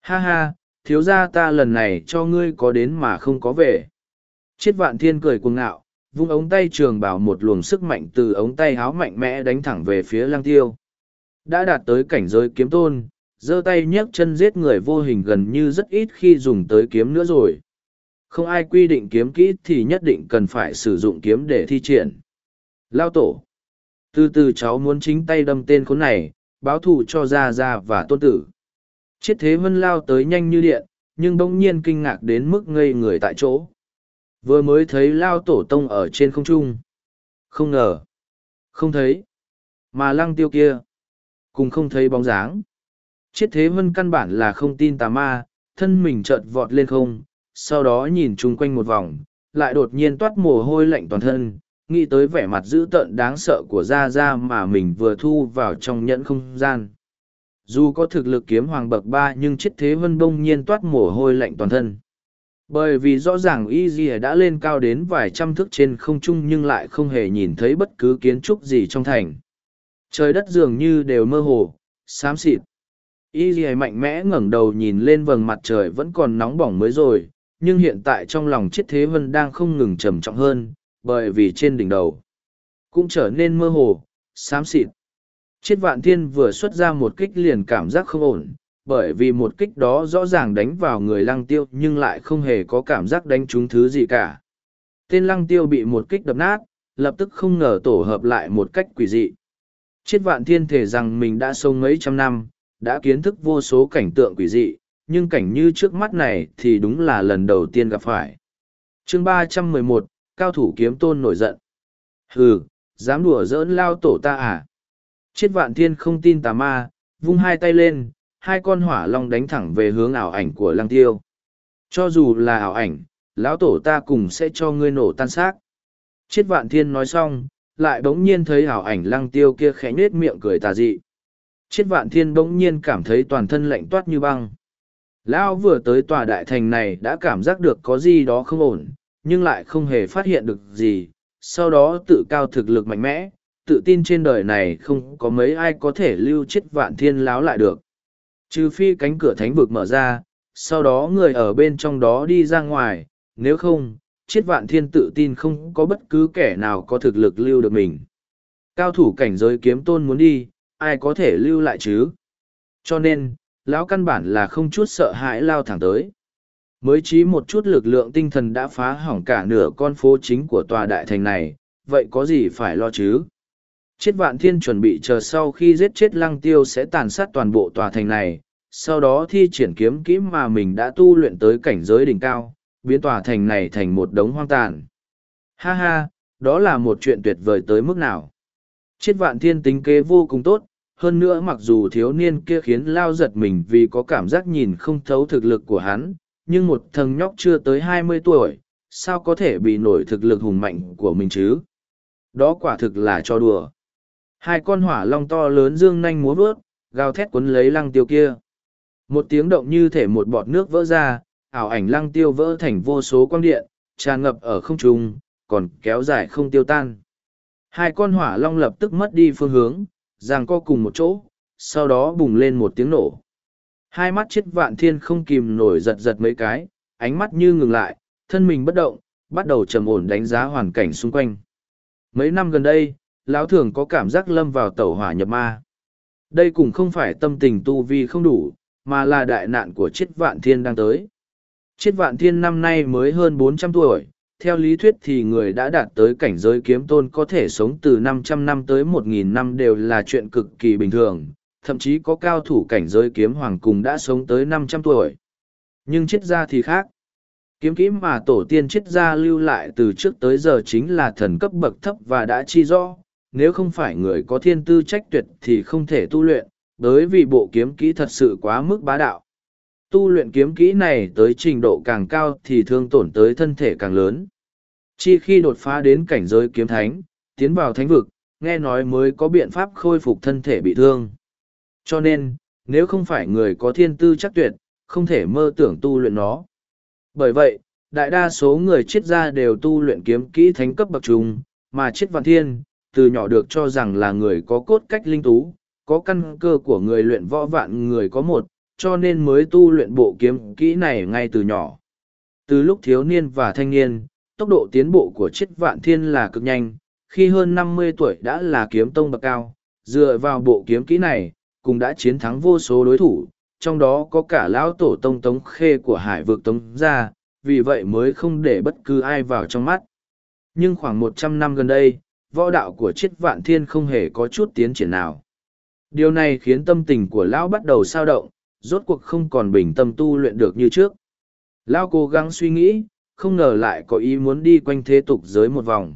Ha ha, thiếu gia ta lần này cho ngươi có đến mà không có về. Chiết vạn thiên cười cuồng ngạo, vung ống tay trường bảo một luồng sức mạnh từ ống tay háo mạnh mẽ đánh thẳng về phía lăng tiêu. Đã đạt tới cảnh giới kiếm tôn, giơ tay nhấc chân giết người vô hình gần như rất ít khi dùng tới kiếm nữa rồi. Không ai quy định kiếm kỹ thì nhất định cần phải sử dụng kiếm để thi triển. Lao tổ. Từ từ cháu muốn chính tay đâm tên khốn này, báo thù cho Gia Gia và tôn tử. Chiết thế vân lao tới nhanh như điện, nhưng bỗng nhiên kinh ngạc đến mức ngây người tại chỗ. Vừa mới thấy lao tổ tông ở trên không trung. Không ngờ. Không thấy. Mà lăng tiêu kia. Cùng không thấy bóng dáng. Chiết thế vân căn bản là không tin tà ma, thân mình chợt vọt lên không, sau đó nhìn chung quanh một vòng, lại đột nhiên toát mồ hôi lạnh toàn thân, nghĩ tới vẻ mặt dữ tợn đáng sợ của Gia Gia mà mình vừa thu vào trong nhẫn không gian. Dù có thực lực kiếm hoàng bậc ba nhưng chiết thế vân bông nhiên toát mồ hôi lạnh toàn thân. Bởi vì rõ ràng Y Di đã lên cao đến vài trăm thước trên không trung nhưng lại không hề nhìn thấy bất cứ kiến trúc gì trong thành. Trời đất dường như đều mơ hồ, xám xịt. Y Di mạnh mẽ ngẩng đầu nhìn lên vầng mặt trời vẫn còn nóng bỏng mới rồi, nhưng hiện tại trong lòng chiết thế vân đang không ngừng trầm trọng hơn, bởi vì trên đỉnh đầu cũng trở nên mơ hồ, xám xịt. Chiết vạn thiên vừa xuất ra một kích liền cảm giác không ổn, bởi vì một kích đó rõ ràng đánh vào người lăng tiêu nhưng lại không hề có cảm giác đánh trúng thứ gì cả. Tên lăng tiêu bị một kích đập nát, lập tức không ngờ tổ hợp lại một cách quỷ dị. Chiết vạn thiên thể rằng mình đã sống mấy trăm năm, đã kiến thức vô số cảnh tượng quỷ dị, nhưng cảnh như trước mắt này thì đúng là lần đầu tiên gặp phải. chương ba trăm mười một cao thủ kiếm tôn nổi giận. Hừ, dám đùa giỡn lao tổ ta à? Chiết vạn thiên không tin tà ma, vung hai tay lên, hai con hỏa long đánh thẳng về hướng ảo ảnh của lăng tiêu. Cho dù là ảo ảnh, lão tổ ta cùng sẽ cho ngươi nổ tan xác. Chiết vạn thiên nói xong, lại bỗng nhiên thấy ảo ảnh lăng tiêu kia khẽ nết miệng cười tà dị. Chiết vạn thiên bỗng nhiên cảm thấy toàn thân lạnh toát như băng. Lão vừa tới tòa đại thành này đã cảm giác được có gì đó không ổn, nhưng lại không hề phát hiện được gì, sau đó tự cao thực lực mạnh mẽ, tự tin trên đời này không có mấy ai có thể lưu chết vạn thiên láo lại được. Trừ phi cánh cửa thánh vực mở ra, sau đó người ở bên trong đó đi ra ngoài, nếu không, chết vạn thiên tự tin không có bất cứ kẻ nào có thực lực lưu được mình. Cao thủ cảnh giới kiếm tôn muốn đi, ai có thể lưu lại chứ? Cho nên, lão căn bản là không chút sợ hãi lao thẳng tới. Mới chỉ một chút lực lượng tinh thần đã phá hỏng cả nửa con phố chính của tòa đại thành này, vậy có gì phải lo chứ? Chết vạn thiên chuẩn bị chờ sau khi giết chết lăng tiêu sẽ tàn sát toàn bộ tòa thành này, sau đó thi triển kiếm kỹ mà mình đã tu luyện tới cảnh giới đỉnh cao, biến tòa thành này thành một đống hoang tàn. Ha ha, đó là một chuyện tuyệt vời tới mức nào. Chết vạn thiên tính kế vô cùng tốt, hơn nữa mặc dù thiếu niên kia khiến lao giật mình vì có cảm giác nhìn không thấu thực lực của hắn, nhưng một thằng nhóc chưa tới hai mươi tuổi, sao có thể bị nổi thực lực hùng mạnh của mình chứ? Đó quả thực là cho đùa. Hai con hỏa long to lớn dương nanh múa vớt, gào thét cuốn lấy lăng tiêu kia. Một tiếng động như thể một bọt nước vỡ ra, ảo ảnh lăng tiêu vỡ thành vô số quang điện, tràn ngập ở không trung, còn kéo dài không tiêu tan. Hai con hỏa long lập tức mất đi phương hướng, ràng co cùng một chỗ, sau đó bùng lên một tiếng nổ. Hai mắt chết vạn thiên không kìm nổi giật giật mấy cái, ánh mắt như ngừng lại, thân mình bất động, bắt đầu trầm ổn đánh giá hoàn cảnh xung quanh. Mấy năm gần đây, lão thường có cảm giác lâm vào tẩu hỏa nhập ma. Đây cũng không phải tâm tình tu vi không đủ, mà là đại nạn của chiết vạn thiên đang tới. Chiết vạn thiên năm nay mới hơn bốn trăm tuổi, theo lý thuyết thì người đã đạt tới cảnh giới kiếm tôn có thể sống từ năm trăm năm tới một nghìn năm đều là chuyện cực kỳ bình thường, thậm chí có cao thủ cảnh giới kiếm hoàng cùng đã sống tới năm trăm tuổi. Nhưng chiết gia thì khác. Kiếm kỹ mà tổ tiên chiết gia lưu lại từ trước tới giờ chính là thần cấp bậc thấp và đã chi rõ, nếu không phải người có thiên tư trách tuyệt thì không thể tu luyện, bởi vì bộ kiếm kỹ thật sự quá mức bá đạo. Tu luyện kiếm kỹ này tới trình độ càng cao thì thương tổn tới thân thể càng lớn. chỉ khi đột phá đến cảnh giới kiếm thánh, tiến vào thánh vực, nghe nói mới có biện pháp khôi phục thân thể bị thương. Cho nên, nếu không phải người có thiên tư chắc tuyệt, không thể mơ tưởng tu luyện nó. Bởi vậy, đại đa số người chết ra đều tu luyện kiếm kỹ thánh cấp bậc trùng, mà chết vạn thiên, từ nhỏ được cho rằng là người có cốt cách linh tú, có căn cơ của người luyện võ vạn người có một, cho nên mới tu luyện bộ kiếm kỹ này ngay từ nhỏ. Từ lúc thiếu niên và thanh niên, tốc độ tiến bộ của chiết vạn thiên là cực nhanh, khi hơn năm mươi tuổi đã là kiếm tông bậc cao, dựa vào bộ kiếm kỹ này, cũng đã chiến thắng vô số đối thủ, trong đó có cả lão tổ tông tống khê của hải vực tống gia, vì vậy mới không để bất cứ ai vào trong mắt. Nhưng khoảng một trăm năm gần đây, võ đạo của chiết vạn thiên không hề có chút tiến triển nào. Điều này khiến tâm tình của lão bắt đầu sao động, rốt cuộc không còn bình tâm tu luyện được như trước. Lão cố gắng suy nghĩ, không ngờ lại có ý muốn đi quanh thế tục giới một vòng.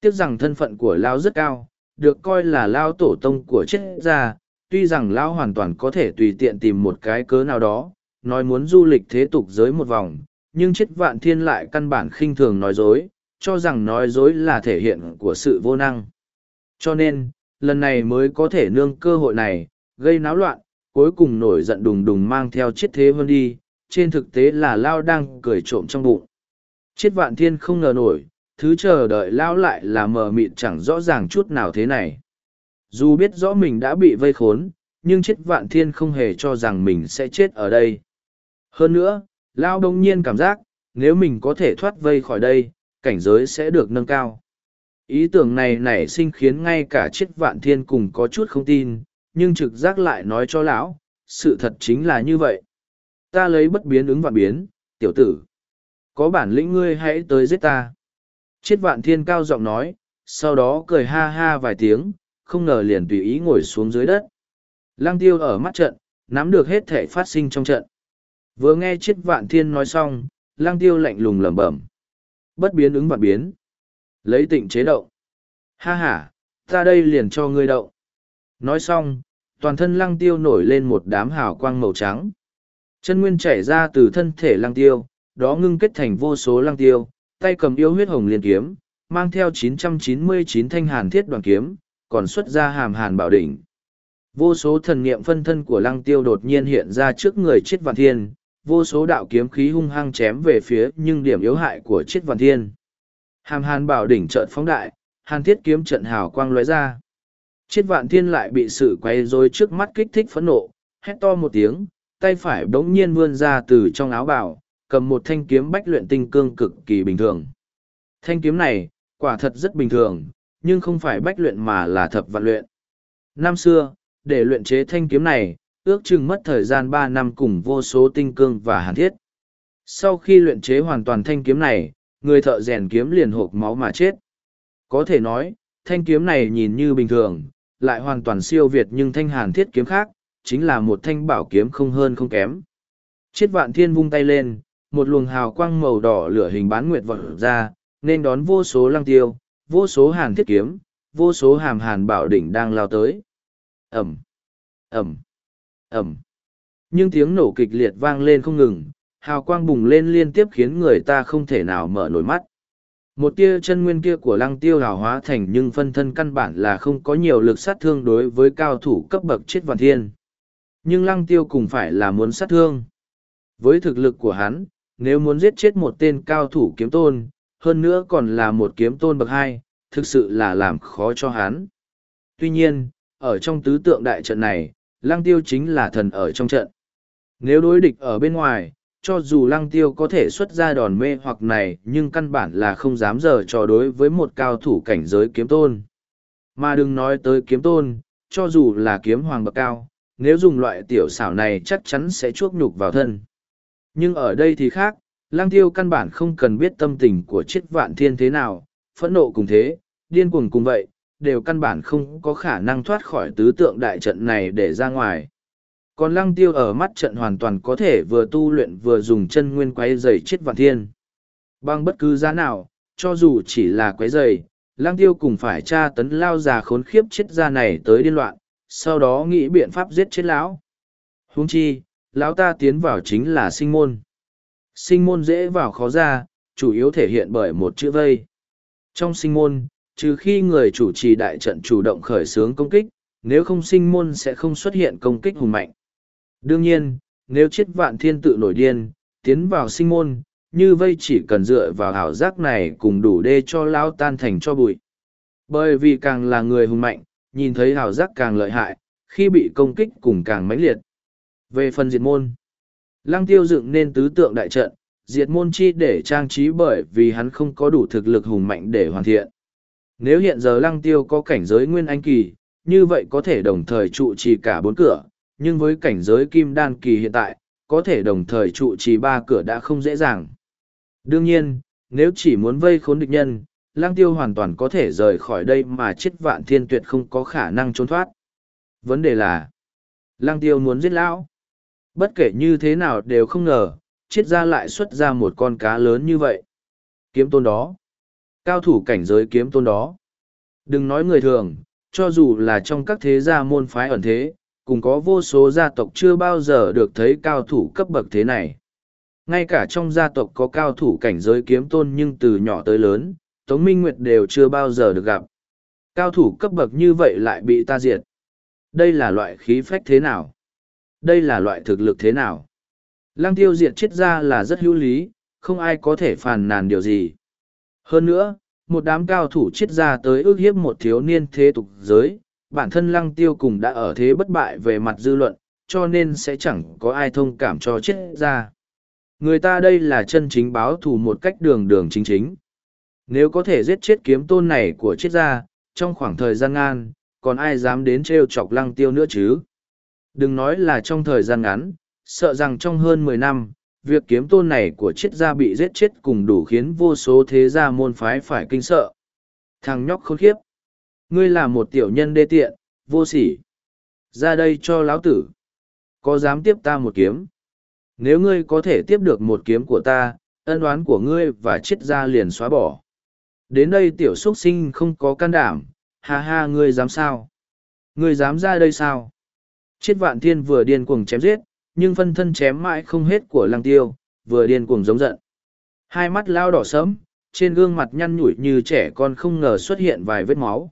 Tiếc rằng thân phận của Lão rất cao, được coi là Lão tổ tông của chết gia, tuy rằng Lão hoàn toàn có thể tùy tiện tìm một cái cớ nào đó, nói muốn du lịch thế tục giới một vòng, nhưng chết vạn thiên lại căn bản khinh thường nói dối, cho rằng nói dối là thể hiện của sự vô năng. Cho nên, lần này mới có thể nương cơ hội này, gây náo loạn, cuối cùng nổi giận đùng đùng mang theo chiết thế vân đi, trên thực tế là Lao đang cười trộm trong bụng. Chiết vạn thiên không ngờ nổi, thứ chờ đợi Lao lại là mờ mịt chẳng rõ ràng chút nào thế này. Dù biết rõ mình đã bị vây khốn, nhưng chiết vạn thiên không hề cho rằng mình sẽ chết ở đây. Hơn nữa, Lao đông nhiên cảm giác, nếu mình có thể thoát vây khỏi đây, cảnh giới sẽ được nâng cao. Ý tưởng này nảy sinh khiến ngay cả chiết vạn thiên cùng có chút không tin, nhưng trực giác lại nói cho lão, sự thật chính là như vậy. Ta lấy bất biến ứng vạn biến, tiểu tử. Có bản lĩnh ngươi hãy tới giết ta. Chiết vạn thiên cao giọng nói, sau đó cười ha ha vài tiếng, không ngờ liền tùy ý ngồi xuống dưới đất. Lăng tiêu ở mắt trận, nắm được hết thể phát sinh trong trận. Vừa nghe chiết vạn thiên nói xong, lăng tiêu lạnh lùng lẩm bẩm. Bất biến ứng vạn biến. Lấy tịnh chế động. Ha ha, ta đây liền cho ngươi động. Nói xong, toàn thân lăng tiêu nổi lên một đám hào quang màu trắng. Chân nguyên chảy ra từ thân thể lăng tiêu, đó ngưng kết thành vô số lăng tiêu, tay cầm yêu huyết hồng liên kiếm, mang theo 999 thanh hàn thiết đoàn kiếm, còn xuất ra hàm hàn bảo đỉnh. Vô số thần niệm phân thân của lăng tiêu đột nhiên hiện ra trước người chết vạn thiên, vô số đạo kiếm khí hung hăng chém về phía nhưng điểm yếu hại của chiết vạn thiên. Hàm hàn bảo đỉnh trợn phóng đại, hàn thiết kiếm trận hào quang lóe ra. chiết vạn thiên lại bị sự quay rối trước mắt kích thích phẫn nộ, hét to một tiếng, tay phải bỗng nhiên vươn ra từ trong áo bào, cầm một thanh kiếm bách luyện tinh cương cực kỳ bình thường. Thanh kiếm này, quả thật rất bình thường, nhưng không phải bách luyện mà là thập vạn luyện. Năm xưa, để luyện chế thanh kiếm này, ước chừng mất thời gian ba năm cùng vô số tinh cương và hàn thiết. Sau khi luyện chế hoàn toàn thanh kiếm này, người thợ rèn kiếm liền hộp máu mà chết. Có thể nói, thanh kiếm này nhìn như bình thường, lại hoàn toàn siêu việt nhưng thanh hàn thiết kiếm khác, chính là một thanh bảo kiếm không hơn không kém. Chiết vạn thiên vung tay lên, một luồng hào quang màu đỏ lửa hình bán nguyệt vọt ra, nên đón vô số lăng tiêu, vô số hàn thiết kiếm, vô số hàm hàn bảo đỉnh đang lao tới. Ẩm, Ẩm, Ẩm. Nhưng tiếng nổ kịch liệt vang lên không ngừng, hào quang bùng lên liên tiếp khiến người ta không thể nào mở nổi mắt. Một tia chân nguyên kia của lăng tiêu hào hóa thành nhưng phân thân căn bản là không có nhiều lực sát thương đối với cao thủ cấp bậc chết vạn thiên. Nhưng lăng tiêu cũng phải là muốn sát thương. Với thực lực của hắn, nếu muốn giết chết một tên cao thủ kiếm tôn, hơn nữa còn là một kiếm tôn bậc hai, thực sự là làm khó cho hắn. Tuy nhiên, ở trong tứ tượng đại trận này, lăng tiêu chính là thần ở trong trận. Nếu đối địch ở bên ngoài, cho dù lăng tiêu có thể xuất ra đòn mê hoặc này nhưng căn bản là không dám giờ trò đối với một cao thủ cảnh giới kiếm tôn. Mà đừng nói tới kiếm tôn, cho dù là kiếm hoàng bậc cao, nếu dùng loại tiểu xảo này chắc chắn sẽ chuốc nhục vào thân. Nhưng ở đây thì khác, lăng tiêu căn bản không cần biết tâm tình của chết vạn thiên thế nào, phẫn nộ cùng thế, điên cuồng cùng vậy, đều căn bản không có khả năng thoát khỏi tứ tượng đại trận này để ra ngoài. Còn lăng tiêu ở mắt trận hoàn toàn có thể vừa tu luyện vừa dùng chân nguyên quấy giày chết vạn thiên. Bằng bất cứ giá nào, cho dù chỉ là quấy giày, Lang tiêu cùng phải tra tấn lao già khốn khiếp chết ra này tới điên loạn, sau đó nghĩ biện pháp giết chết lão. Huống chi, lão ta tiến vào chính là sinh môn. Sinh môn dễ vào khó ra, chủ yếu thể hiện bởi một chữ vây. Trong sinh môn, trừ khi người chủ trì đại trận chủ động khởi xướng công kích, nếu không sinh môn sẽ không xuất hiện công kích hùng mạnh. Đương nhiên, nếu chết vạn thiên tự nổi điên, tiến vào sinh môn, như vây chỉ cần dựa vào ảo giác này cùng đủ đê cho lao tan thành cho bụi. Bởi vì càng là người hùng mạnh, nhìn thấy ảo giác càng lợi hại, khi bị công kích cùng càng mãnh liệt. Về phần diệt môn, lăng tiêu dựng nên tứ tượng đại trận, diệt môn chi để trang trí bởi vì hắn không có đủ thực lực hùng mạnh để hoàn thiện. Nếu hiện giờ lăng tiêu có cảnh giới nguyên anh kỳ, như vậy có thể đồng thời trụ trì cả bốn cửa, nhưng với cảnh giới kim đan kỳ hiện tại, có thể đồng thời trụ trì ba cửa đã không dễ dàng. Đương nhiên, nếu chỉ muốn vây khốn địch nhân, lang tiêu hoàn toàn có thể rời khỏi đây mà chết vạn thiên tuyệt không có khả năng trốn thoát. Vấn đề là, lang tiêu muốn giết lão. Bất kể như thế nào đều không ngờ, chết ra lại xuất ra một con cá lớn như vậy. Kiếm tôn đó. Cao thủ cảnh giới kiếm tôn đó. Đừng nói người thường, cho dù là trong các thế gia môn phái ẩn thế, cùng có vô số gia tộc chưa bao giờ được thấy cao thủ cấp bậc thế này. Ngay cả trong gia tộc có cao thủ cảnh giới kiếm tôn nhưng từ nhỏ tới lớn, Tống Minh Nguyệt đều chưa bao giờ được gặp. Cao thủ cấp bậc như vậy lại bị ta diệt. Đây là loại khí phách thế nào? Đây là loại thực lực thế nào? Lăng tiêu diệt chết ra là rất hữu lý, không ai có thể phàn nàn điều gì. Hơn nữa, một đám cao thủ chết ra tới ước hiếp một thiếu niên thế tục giới, bản thân lăng tiêu cùng đã ở thế bất bại về mặt dư luận, cho nên sẽ chẳng có ai thông cảm cho chết ra. Người ta đây là chân chính báo thù một cách đường đường chính chính. Nếu có thể giết chết kiếm tôn này của chết ra, trong khoảng thời gian ngan, còn ai dám đến trêu chọc lăng tiêu nữa chứ? Đừng nói là trong thời gian ngắn, sợ rằng trong hơn mười năm, việc kiếm tôn này của triết gia bị giết chết cùng đủ khiến vô số thế gia môn phái phải kinh sợ. Thằng nhóc khốn khiếp. Ngươi là một tiểu nhân đê tiện, vô sỉ. Ra đây cho lão tử. Có dám tiếp ta một kiếm? Nếu ngươi có thể tiếp được một kiếm của ta, ân oán của ngươi và triết gia liền xóa bỏ. Đến đây tiểu xuất sinh không có can đảm, ha ha ngươi dám sao? Ngươi dám ra đây sao? Triết vạn thiên vừa điên cuồng chém giết, nhưng phân thân chém mãi không hết của lăng tiêu, vừa điên cuồng giống giận. Hai mắt lao đỏ sẫm, trên gương mặt nhăn nhủi như trẻ con không ngờ xuất hiện vài vết máu.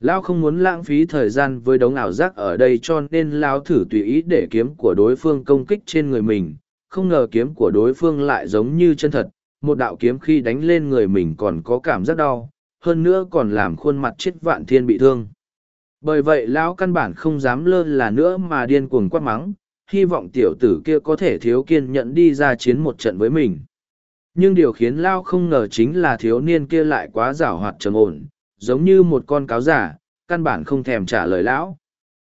Lao không muốn lãng phí thời gian với đống ảo giác ở đây cho nên Lao thử tùy ý để kiếm của đối phương công kích trên người mình, không ngờ kiếm của đối phương lại giống như chân thật, một đạo kiếm khi đánh lên người mình còn có cảm giác đau, hơn nữa còn làm khuôn mặt chết vạn thiên bị thương. Bởi vậy Lão căn bản không dám lơ là nữa mà điên cuồng quát mắng, hy vọng tiểu tử kia có thể thiếu kiên nhẫn đi ra chiến một trận với mình. Nhưng điều khiến Lao không ngờ chính là thiếu niên kia lại quá rảo hoạt trầm ổn, giống như một con cáo giả, căn bản không thèm trả lời Lão.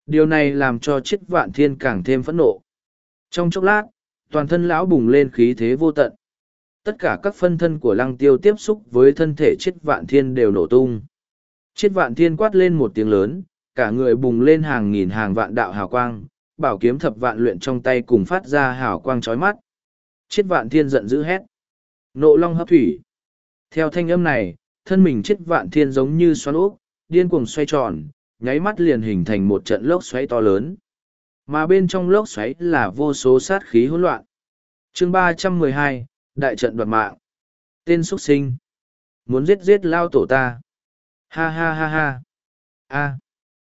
Điều này làm cho chiết vạn thiên càng thêm phẫn nộ. Trong chốc lát, toàn thân Lão bùng lên khí thế vô tận. Tất cả các phân thân của lăng tiêu tiếp xúc với thân thể chiết vạn thiên đều nổ tung. Chiết vạn thiên quát lên một tiếng lớn, cả người bùng lên hàng nghìn hàng vạn đạo hào quang, bảo kiếm thập vạn luyện trong tay cùng phát ra hào quang chói mắt. Chiết vạn thiên giận dữ hét. Nộ long hấp thủy. Theo thanh âm này, thân mình chiết vạn thiên giống như xoắn ốc, điên cuồng xoay tròn, nháy mắt liền hình thành một trận lốc xoáy to lớn. Mà bên trong lốc xoáy là vô số sát khí hỗn loạn. chương ba trăm mười hai Đại trận đoạt mạng. Tên xuất sinh. Muốn giết giết lao tổ ta. Ha ha ha ha. A.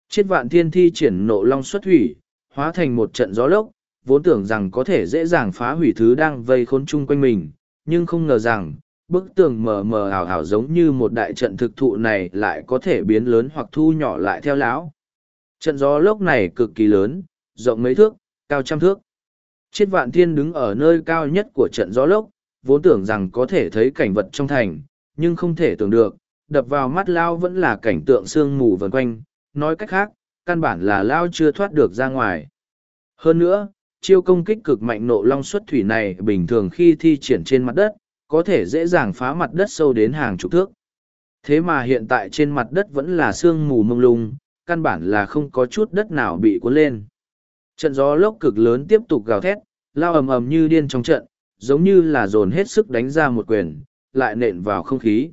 Chiết vạn thiên thi triển nộ long xuất thủy, hóa thành một trận gió lốc, vốn tưởng rằng có thể dễ dàng phá hủy thứ đang vây khốn chung quanh mình, nhưng không ngờ rằng, bức tường mờ mờ ảo ảo giống như một đại trận thực thụ này lại có thể biến lớn hoặc thu nhỏ lại theo lão. Trận gió lốc này cực kỳ lớn, rộng mấy thước, cao trăm thước. Chiết vạn thiên đứng ở nơi cao nhất của trận gió lốc, vốn tưởng rằng có thể thấy cảnh vật trong thành, nhưng không thể tưởng được, đập vào mắt lao vẫn là cảnh tượng sương mù vần quanh, nói cách khác, căn bản là lao chưa thoát được ra ngoài. Hơn nữa, chiêu công kích cực mạnh nộ long xuất thủy này bình thường khi thi triển trên mặt đất, có thể dễ dàng phá mặt đất sâu đến hàng chục thước. Thế mà hiện tại trên mặt đất vẫn là sương mù mông lung, căn bản là không có chút đất nào bị cuốn lên. Trận gió lốc cực lớn tiếp tục gào thét, lao ầm ầm như điên trong trận, giống như là dồn hết sức đánh ra một quyền, lại nện vào không khí.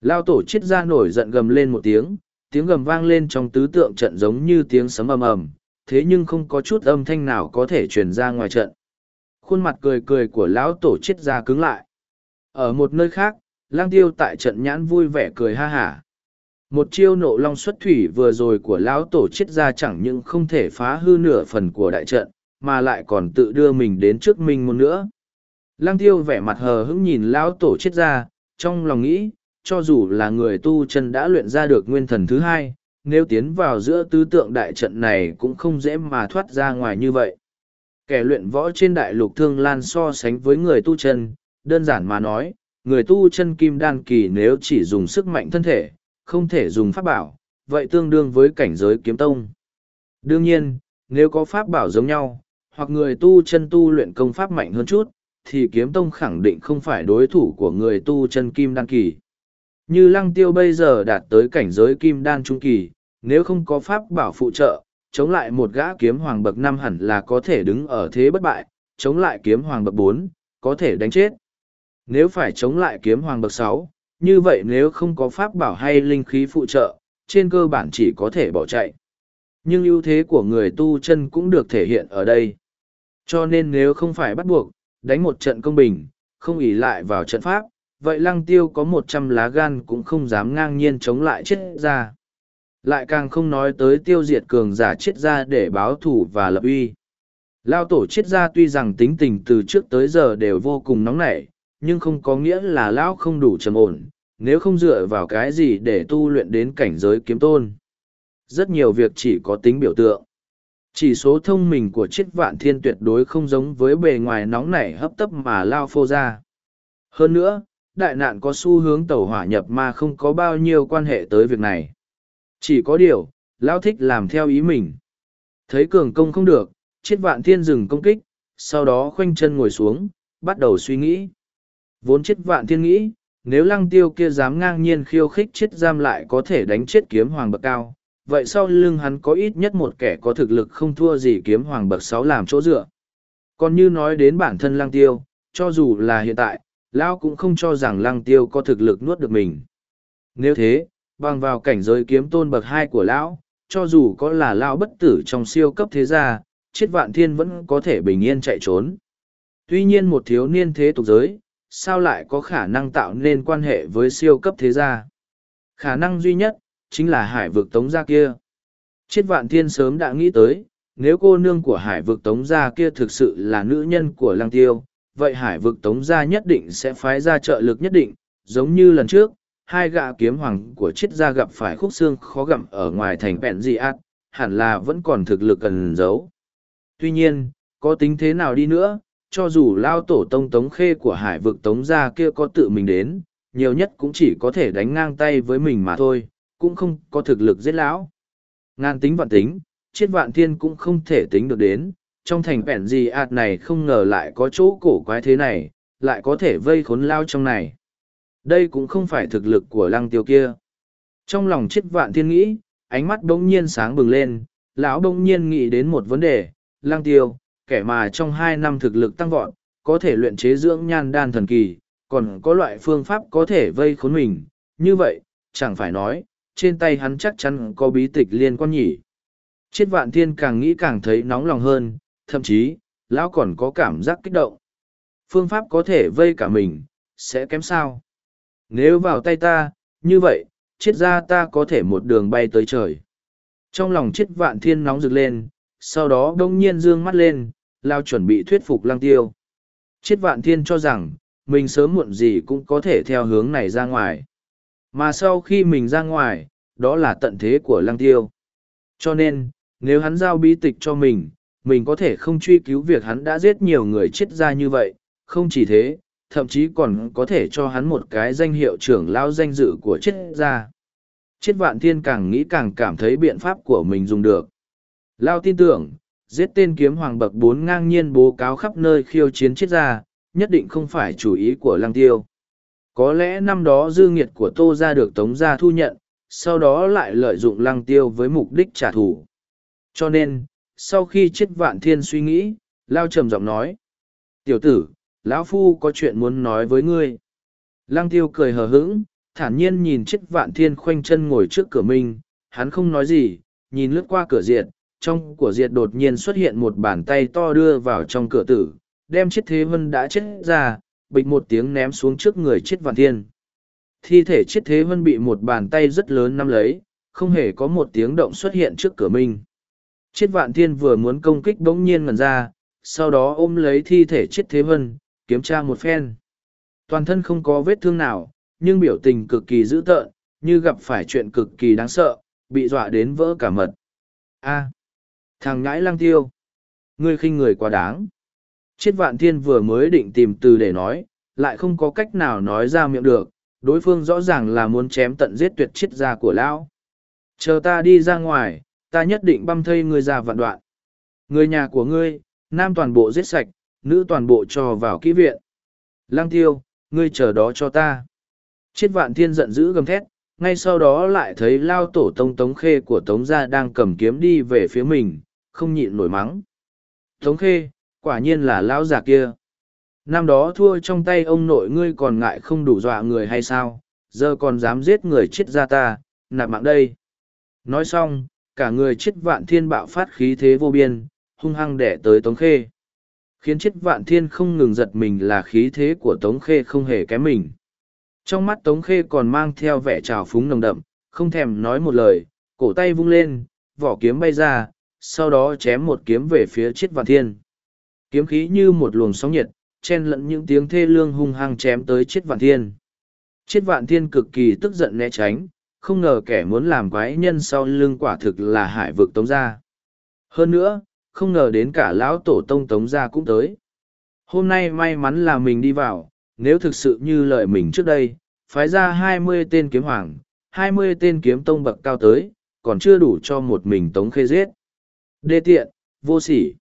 Lao tổ chết ra nổi giận gầm lên một tiếng, tiếng gầm vang lên trong tứ tượng trận giống như tiếng sấm ầm ầm, thế nhưng không có chút âm thanh nào có thể truyền ra ngoài trận. Khuôn mặt cười cười của lão tổ chết ra cứng lại. Ở một nơi khác, lang tiêu tại trận nhãn vui vẻ cười ha hả. Một chiêu nộ long xuất thủy vừa rồi của lão tổ chết ra chẳng những không thể phá hư nửa phần của đại trận, mà lại còn tự đưa mình đến trước mình một nữa. Lang tiêu vẻ mặt hờ hững nhìn lão tổ chết ra, trong lòng nghĩ, cho dù là người tu chân đã luyện ra được nguyên thần thứ hai, nếu tiến vào giữa tứ tượng đại trận này cũng không dễ mà thoát ra ngoài như vậy. Kẻ luyện võ trên đại lục thương lan so sánh với người tu chân, đơn giản mà nói, người tu chân kim đan kỳ nếu chỉ dùng sức mạnh thân thể, không thể dùng pháp bảo, vậy tương đương với cảnh giới kiếm tông. Đương nhiên, nếu có pháp bảo giống nhau, hoặc người tu chân tu luyện công pháp mạnh hơn chút, thì kiếm tông khẳng định không phải đối thủ của người tu chân kim đan kỳ. Như lăng tiêu bây giờ đạt tới cảnh giới kim đan trung kỳ, nếu không có pháp bảo phụ trợ, chống lại một gã kiếm hoàng bậc năm hẳn là có thể đứng ở thế bất bại, chống lại kiếm hoàng bậc bốn, có thể đánh chết. Nếu phải chống lại kiếm hoàng bậc sáu, như vậy nếu không có pháp bảo hay linh khí phụ trợ, trên cơ bản chỉ có thể bỏ chạy. Nhưng ưu thế của người tu chân cũng được thể hiện ở đây. Cho nên nếu không phải bắt buộc, đánh một trận công bình, không ỷ lại vào trận pháp, vậy lăng tiêu có một trăm lá gan cũng không dám ngang nhiên chống lại chết ra. Lại càng không nói tới tiêu diệt cường giả chết ra để báo thủ và lập uy. Lao tổ chết ra tuy rằng tính tình từ trước tới giờ đều vô cùng nóng nảy, nhưng không có nghĩa là lão không đủ trầm ổn, nếu không dựa vào cái gì để tu luyện đến cảnh giới kiếm tôn. Rất nhiều việc chỉ có tính biểu tượng. Chỉ số thông minh của chiết vạn thiên tuyệt đối không giống với bề ngoài nóng nảy hấp tấp mà lao phô ra. Hơn nữa, đại nạn có xu hướng tẩu hỏa nhập ma không có bao nhiêu quan hệ tới việc này. Chỉ có điều, Lão thích làm theo ý mình. Thấy cường công không được, chiết vạn thiên dừng công kích, sau đó khoanh chân ngồi xuống, bắt đầu suy nghĩ. Vốn chiết vạn thiên nghĩ, nếu lăng tiêu kia dám ngang nhiên khiêu khích chết giam lại có thể đánh chết kiếm hoàng bậc cao, vậy sau lưng hắn có ít nhất một kẻ có thực lực không thua gì kiếm hoàng bậc sáu làm chỗ dựa. Còn như nói đến bản thân lăng tiêu, cho dù là hiện tại, Lão cũng không cho rằng lăng tiêu có thực lực nuốt được mình. Nếu thế, bằng vào cảnh giới kiếm tôn bậc hai của Lão, cho dù có là Lão bất tử trong siêu cấp thế gia, chết vạn thiên vẫn có thể bình yên chạy trốn. Tuy nhiên một thiếu niên thế tục giới, sao lại có khả năng tạo nên quan hệ với siêu cấp thế gia? Khả năng duy nhất, chính là hải vực tống gia kia. Chết vạn thiên sớm đã nghĩ tới, nếu cô nương của hải vực tống gia kia thực sự là nữ nhân của lăng tiêu, vậy hải vực tống gia nhất định sẽ phái ra trợ lực nhất định, giống như lần trước, hai gạ kiếm hoàng của chiết gia gặp phải khúc xương khó gặm ở ngoài thành bẹn dị ạt, hẳn là vẫn còn thực lực cần giấu. Tuy nhiên, có tính thế nào đi nữa, cho dù lao tổ tông tống khê của hải vực tống gia kia có tự mình đến, nhiều nhất cũng chỉ có thể đánh ngang tay với mình mà thôi, cũng không có thực lực giết lão. Ngan tính vạn tính, chiết vạn thiên cũng không thể tính được đến, trong thành vẹn gì ạt này không ngờ lại có chỗ cổ quái thế này, lại có thể vây khốn lao trong này. Đây cũng không phải thực lực của lăng tiêu kia. Trong lòng chiết vạn thiên nghĩ, ánh mắt bỗng nhiên sáng bừng lên, lão bỗng nhiên nghĩ đến một vấn đề, lăng tiêu, kẻ mà trong hai năm thực lực tăng vọt, có thể luyện chế dưỡng nhan đan thần kỳ, còn có loại phương pháp có thể vây khốn mình, như vậy, chẳng phải nói, trên tay hắn chắc chắn có bí tịch liên quan nhỉ. Chiết vạn thiên càng nghĩ càng thấy nóng lòng hơn, thậm chí, lão còn có cảm giác kích động. Phương pháp có thể vây cả mình, sẽ kém sao. Nếu vào tay ta, như vậy, chiết ra ta có thể một đường bay tới trời. Trong lòng chiết vạn thiên nóng rực lên, sau đó đông nhiên dương mắt lên, lao chuẩn bị thuyết phục lang tiêu. Chiết vạn thiên cho rằng, mình sớm muộn gì cũng có thể theo hướng này ra ngoài. Mà sau khi mình ra ngoài, đó là tận thế của lang tiêu. Cho nên, nếu hắn giao bí tịch cho mình, mình có thể không truy cứu việc hắn đã giết nhiều người chết ra như vậy, không chỉ thế, thậm chí còn có thể cho hắn một cái danh hiệu trưởng lao danh dự của chết ra. Chết vạn thiên càng nghĩ càng cảm thấy biện pháp của mình dùng được. Lao tin tưởng, giết tên kiếm hoàng bậc bốn ngang nhiên bố cáo khắp nơi khiêu chiến chết ra, nhất định không phải chủ ý của lăng tiêu. Có lẽ năm đó dư nghiệt của Tô ra được Tống gia thu nhận, sau đó lại lợi dụng lăng tiêu với mục đích trả thù. Cho nên, sau khi chết vạn thiên suy nghĩ, Lao trầm giọng nói. Tiểu tử, lão Phu có chuyện muốn nói với ngươi. Lăng tiêu cười hờ hững, thản nhiên nhìn chết vạn thiên khoanh chân ngồi trước cửa mình, hắn không nói gì, nhìn lướt qua cửa diệt, trong của diệt đột nhiên xuất hiện một bàn tay to đưa vào trong cửa tử, đem chết thế vân đã chết ra, bịch một tiếng ném xuống trước người chết vạn thiên. Thi thể chết thế vân bị một bàn tay rất lớn nắm lấy, không hề có một tiếng động xuất hiện trước cửa mình. Chiết vạn thiên vừa muốn công kích bỗng nhiên ngần ra, sau đó ôm lấy thi thể chiết thế vân, kiểm tra một phen. Toàn thân không có vết thương nào, nhưng biểu tình cực kỳ dữ tợn, như gặp phải chuyện cực kỳ đáng sợ, bị dọa đến vỡ cả mật. A, thằng ngãi lang tiêu, ngươi khinh người quá đáng. Chiết vạn thiên vừa mới định tìm từ để nói, lại không có cách nào nói ra miệng được, đối phương rõ ràng là muốn chém tận giết tuyệt chiết gia của lão. Chờ ta đi ra ngoài, ta nhất định băm thây ngươi ra vạn đoạn. Người nhà của ngươi, nam toàn bộ giết sạch, nữ toàn bộ cho vào kỹ viện. Lang tiêu, ngươi chờ đó cho ta. Chiết vạn thiên giận dữ gầm thét, ngay sau đó lại thấy lao tổ tông tống khê của tống gia đang cầm kiếm đi về phía mình, không nhịn nổi mắng. Tống khê, quả nhiên là lão già kia. Năm đó thua trong tay ông nội ngươi còn ngại không đủ dọa người hay sao, giờ còn dám giết người chết ra ta, nạp mạng đây. Nói xong, cả người chết vạn thiên bạo phát khí thế vô biên, hung hăng đẻ tới Tống Khê. Khiến chết vạn thiên không ngừng giật mình là khí thế của Tống Khê không hề kém mình. Trong mắt Tống Khê còn mang theo vẻ trào phúng nồng đậm, không thèm nói một lời, cổ tay vung lên, vỏ kiếm bay ra, sau đó chém một kiếm về phía chết vạn thiên. Kiếm khí như một luồng sóng nhiệt, chen lẫn những tiếng thê lương hung hăng chém tới chết vạn thiên. Chết vạn thiên cực kỳ tức giận né tránh, không ngờ kẻ muốn làm quái nhân sau lưng quả thực là hải vực tống gia. Hơn nữa, không ngờ đến cả lão tổ tông tống gia cũng tới. Hôm nay may mắn là mình đi vào, nếu thực sự như lời mình trước đây, phái ra hai mươi tên kiếm hoàng, hai mươi tên kiếm tông bậc cao tới, còn chưa đủ cho một mình tống khê giết. Đê tiện, vô sỉ.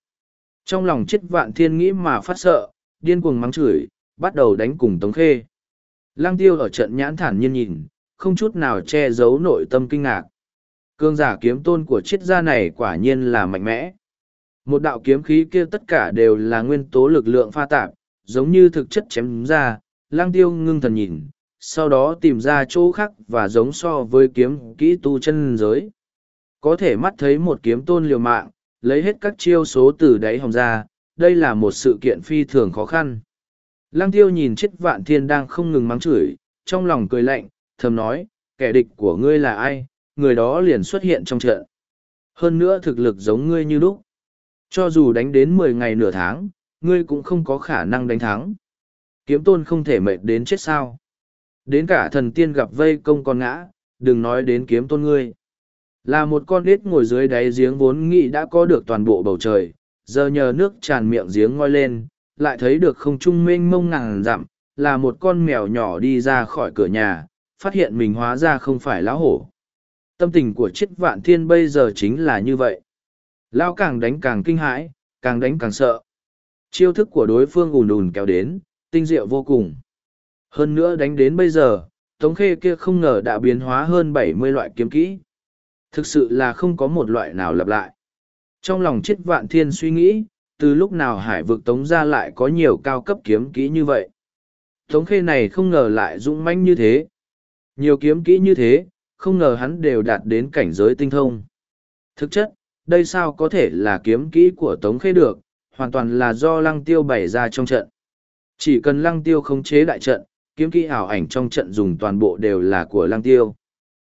Trong lòng chết vạn thiên nghĩ mà phát sợ, điên cuồng mắng chửi, bắt đầu đánh cùng tống khê. Lăng tiêu ở trận nhãn thản nhiên nhìn, không chút nào che giấu nội tâm kinh ngạc. Cương giả kiếm tôn của triết gia này quả nhiên là mạnh mẽ. Một đạo kiếm khí kia tất cả đều là nguyên tố lực lượng pha tạp, giống như thực chất chém ra, lang tiêu ngưng thần nhìn, sau đó tìm ra chỗ khác và giống so với kiếm kỹ tu chân giới. Có thể mắt thấy một kiếm tôn liều mạng, lấy hết các chiêu số từ đáy hồng ra, đây là một sự kiện phi thường khó khăn. Lăng tiêu nhìn chết vạn thiên đang không ngừng mắng chửi, trong lòng cười lạnh, thầm nói, kẻ địch của ngươi là ai, người đó liền xuất hiện trong trận. Hơn nữa thực lực giống ngươi như lúc. Cho dù đánh đến mười ngày nửa tháng, ngươi cũng không có khả năng đánh thắng. Kiếm tôn không thể mệt đến chết sao. Đến cả thần tiên gặp vây công con ngã, đừng nói đến kiếm tôn ngươi. Là một con đít ngồi dưới đáy giếng vốn nghĩ đã có được toàn bộ bầu trời, giờ nhờ nước tràn miệng giếng ngoi lên, lại thấy được không trung mênh mông ngàn dặm, là một con mèo nhỏ đi ra khỏi cửa nhà, phát hiện mình hóa ra không phải lão hổ. Tâm tình của chiết vạn thiên bây giờ chính là như vậy. Lão càng đánh càng kinh hãi, càng đánh càng sợ. Chiêu thức của đối phương ùn ùn kéo đến, tinh diệu vô cùng. Hơn nữa đánh đến bây giờ, Tống Khê kia không ngờ đã biến hóa hơn bảy mươi loại kiếm kỹ. Thực sự là không có một loại nào lặp lại. Trong lòng chiết vạn thiên suy nghĩ, từ lúc nào hải vực Tống ra lại có nhiều cao cấp kiếm kỹ như vậy. Tống Khê này không ngờ lại dũng mãnh như thế. Nhiều kiếm kỹ như thế, không ngờ hắn đều đạt đến cảnh giới tinh thông. Thực chất, đây sao có thể là kiếm kỹ của Tống Khê được, hoàn toàn là do lăng tiêu bày ra trong trận. Chỉ cần lăng tiêu khống chế đại trận, kiếm kỹ ảo ảnh trong trận dùng toàn bộ đều là của lăng tiêu.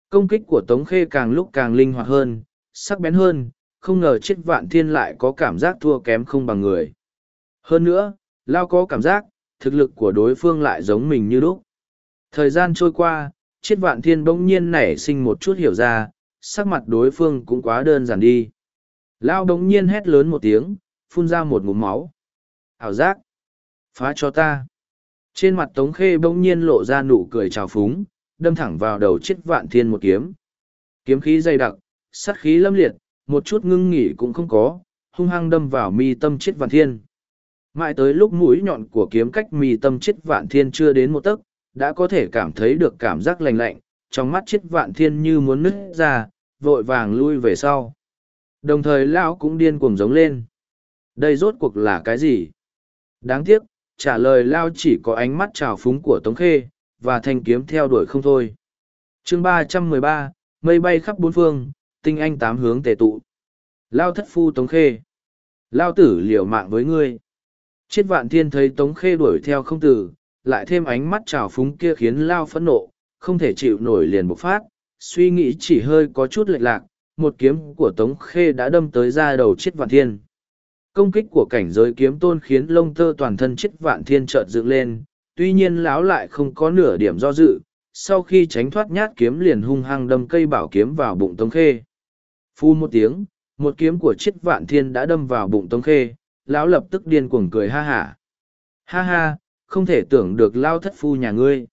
Công kích của Tống Khê càng lúc càng linh hoạt hơn, sắc bén hơn, không ngờ chết vạn thiên lại có cảm giác thua kém không bằng người. Hơn nữa, Lao có cảm giác, thực lực của đối phương lại giống mình như lúc. Thời gian trôi qua, chiết vạn thiên bỗng nhiên nảy sinh một chút hiểu ra, sắc mặt đối phương cũng quá đơn giản đi. Lao bỗng nhiên hét lớn một tiếng, phun ra một ngụm máu. Ảo giác! Phá cho ta! Trên mặt Tống Khê bỗng nhiên lộ ra nụ cười trào phúng, đâm thẳng vào đầu chiết vạn thiên một kiếm. Kiếm khí dày đặc, sắt khí lâm liệt, một chút ngưng nghỉ cũng không có, hung hăng đâm vào mi tâm chiết vạn thiên. Mãi tới lúc mũi nhọn của kiếm cách mi tâm chiết vạn thiên chưa đến một tấc, đã có thể cảm thấy được cảm giác lành lạnh, trong mắt chết vạn thiên như muốn nứt ra, vội vàng lui về sau. Đồng thời lão cũng điên cuồng giống lên. Đây rốt cuộc là cái gì? Đáng tiếc, trả lời lao chỉ có ánh mắt trào phúng của Tống Khê, và thanh kiếm theo đuổi không thôi. chương ba trăm mười ba mây bay khắp bốn phương, tinh anh tám hướng tề tụ. Lao thất phu Tống Khê. Lao tử liều mạng với ngươi. Chiết vạn thiên thấy Tống Khê đuổi theo không tử, lại thêm ánh mắt trào phúng kia khiến Lao phẫn nộ, không thể chịu nổi liền bộc phát, suy nghĩ chỉ hơi có chút lệch lạc, một kiếm của Tống Khê đã đâm tới ra đầu Chiết vạn thiên. Công kích của cảnh giới kiếm tôn khiến lông tơ toàn thân Chiết vạn thiên chợt dựng lên, tuy nhiên lão lại không có nửa điểm do dự, sau khi tránh thoát nhát kiếm liền hung hăng đâm cây bảo kiếm vào bụng Tống Khê. Phu một tiếng, một kiếm của chiết vạn thiên đã đâm vào bụng tống khê lão lập tức điên cuồng cười ha hả ha. ha ha không thể tưởng được lao thất phu nhà ngươi.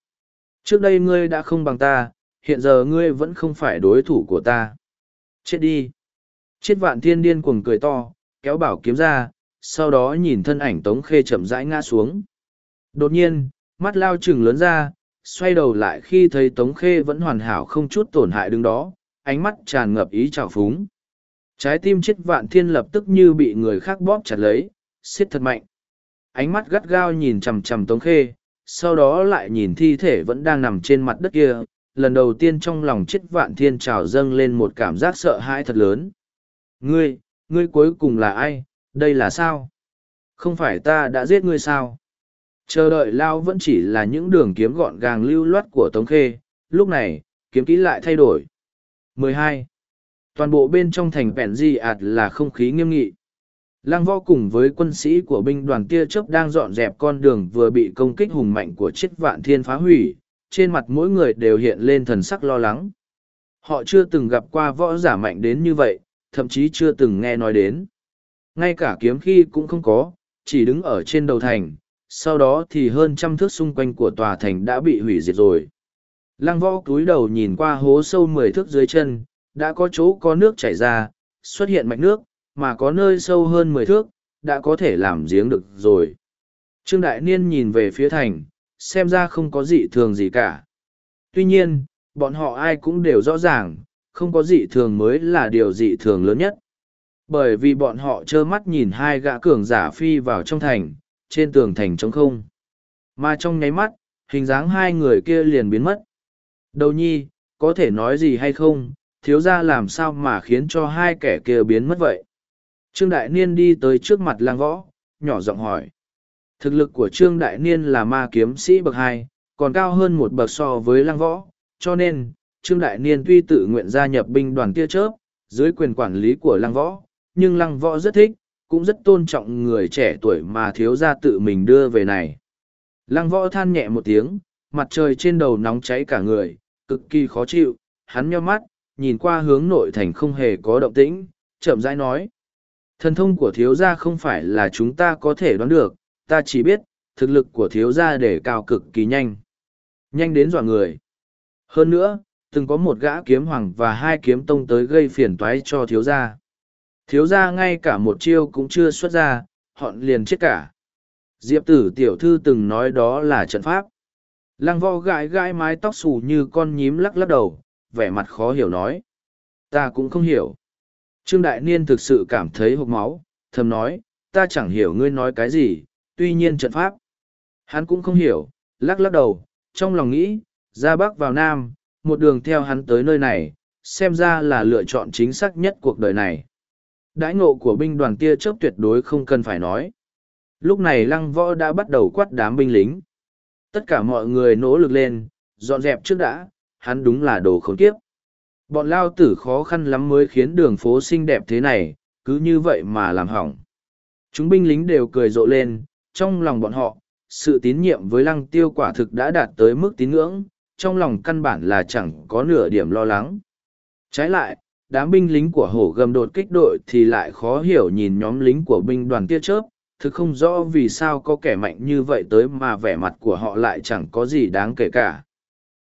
Trước đây ngươi đã không bằng ta hiện giờ ngươi vẫn không phải đối thủ của ta. Chết đi. Chết vạn thiên điên cuồng cười to kéo bảo kiếm ra sau đó nhìn thân ảnh tống khê chậm rãi ngã xuống. Đột nhiên mắt lao chừng lớn ra xoay đầu lại khi thấy tống khê vẫn hoàn hảo không chút tổn hại đứng đó ánh mắt tràn ngập ý trào phúng. Trái tim chết vạn thiên lập tức như bị người khác bóp chặt lấy, xiết thật mạnh. Ánh mắt gắt gao nhìn chằm chằm Tống Khê, sau đó lại nhìn thi thể vẫn đang nằm trên mặt đất kia. Lần đầu tiên trong lòng chết vạn thiên trào dâng lên một cảm giác sợ hãi thật lớn. Ngươi, ngươi cuối cùng là ai, đây là sao? Không phải ta đã giết ngươi sao? Chờ đợi lao vẫn chỉ là những đường kiếm gọn gàng lưu loát của Tống Khê, lúc này, kiếm kỹ lại thay đổi. 12 toàn bộ bên trong thành vẹn di ạt là không khí nghiêm nghị lăng võ cùng với quân sĩ của binh đoàn tia chớp đang dọn dẹp con đường vừa bị công kích hùng mạnh của chiếc vạn thiên phá hủy trên mặt mỗi người đều hiện lên thần sắc lo lắng. Họ chưa từng gặp qua võ giả mạnh đến như vậy thậm chí chưa từng nghe nói đến. Ngay cả kiếm khi cũng không có chỉ đứng ở trên đầu thành sau đó thì hơn trăm thước xung quanh của tòa thành đã bị hủy diệt rồi. Lăng võ cúi đầu nhìn qua hố sâu mười thước dưới chân đã có chỗ có nước chảy ra, xuất hiện mạch nước, mà có nơi sâu hơn mười thước, đã có thể làm giếng được rồi. Trương Đại Niên nhìn về phía thành, xem ra không có dị thường gì cả. Tuy nhiên, bọn họ ai cũng đều rõ ràng, không có dị thường mới là điều dị thường lớn nhất. Bởi vì bọn họ trơ mắt nhìn hai gã cường giả phi vào trong thành, trên tường thành trống không. Mà trong nháy mắt, hình dáng hai người kia liền biến mất. Đầu nhi, có thể nói gì hay không, thiếu ra làm sao mà khiến cho hai kẻ kia biến mất vậy trương đại niên đi tới trước mặt lang võ nhỏ giọng hỏi thực lực của trương đại niên là ma kiếm sĩ bậc hai còn cao hơn một bậc so với lang võ cho nên trương đại niên tuy tự nguyện gia nhập binh đoàn tia chớp dưới quyền quản lý của Lang võ nhưng Lang võ rất thích cũng rất tôn trọng người trẻ tuổi mà thiếu gia tự mình đưa về này lăng võ than nhẹ một tiếng mặt trời trên đầu nóng cháy cả người cực kỳ khó chịu hắn nheo mắt nhìn qua hướng nội thành không hề có động tĩnh, chậm rãi nói. Thần thông của thiếu gia không phải là chúng ta có thể đoán được, ta chỉ biết, thực lực của thiếu gia để cao cực kỳ nhanh. Nhanh đến dọa người. Hơn nữa, từng có một gã kiếm hoàng và hai kiếm tông tới gây phiền toái cho thiếu gia. Thiếu gia ngay cả một chiêu cũng chưa xuất ra, họ liền chết cả. Diệp tử tiểu thư từng nói đó là trận pháp. Lăng võ gãi gãi mái tóc xù như con nhím lắc lắc đầu, vẻ mặt khó hiểu nói. Ta cũng không hiểu. Trương Đại Niên thực sự cảm thấy hộp máu, thầm nói, ta chẳng hiểu ngươi nói cái gì, tuy nhiên trận pháp. Hắn cũng không hiểu, lắc lắc đầu, trong lòng nghĩ, ra Bắc vào Nam, một đường theo hắn tới nơi này, xem ra là lựa chọn chính xác nhất cuộc đời này. Đãi ngộ của binh đoàn tia chớp tuyệt đối không cần phải nói. Lúc này lăng võ đã bắt đầu quát đám binh lính. Tất cả mọi người nỗ lực lên, dọn dẹp trước đã, hắn đúng là đồ khốn kiếp. Bọn lao tử khó khăn lắm mới khiến đường phố xinh đẹp thế này, cứ như vậy mà làm hỏng. Chúng binh lính đều cười rộ lên, trong lòng bọn họ, sự tín nhiệm với lăng tiêu quả thực đã đạt tới mức tín ngưỡng, trong lòng căn bản là chẳng có nửa điểm lo lắng. Trái lại, đám binh lính của hổ gầm đột kích đội thì lại khó hiểu nhìn nhóm lính của binh đoàn tia chớp, thực không rõ vì sao có kẻ mạnh như vậy tới mà vẻ mặt của họ lại chẳng có gì đáng kể cả.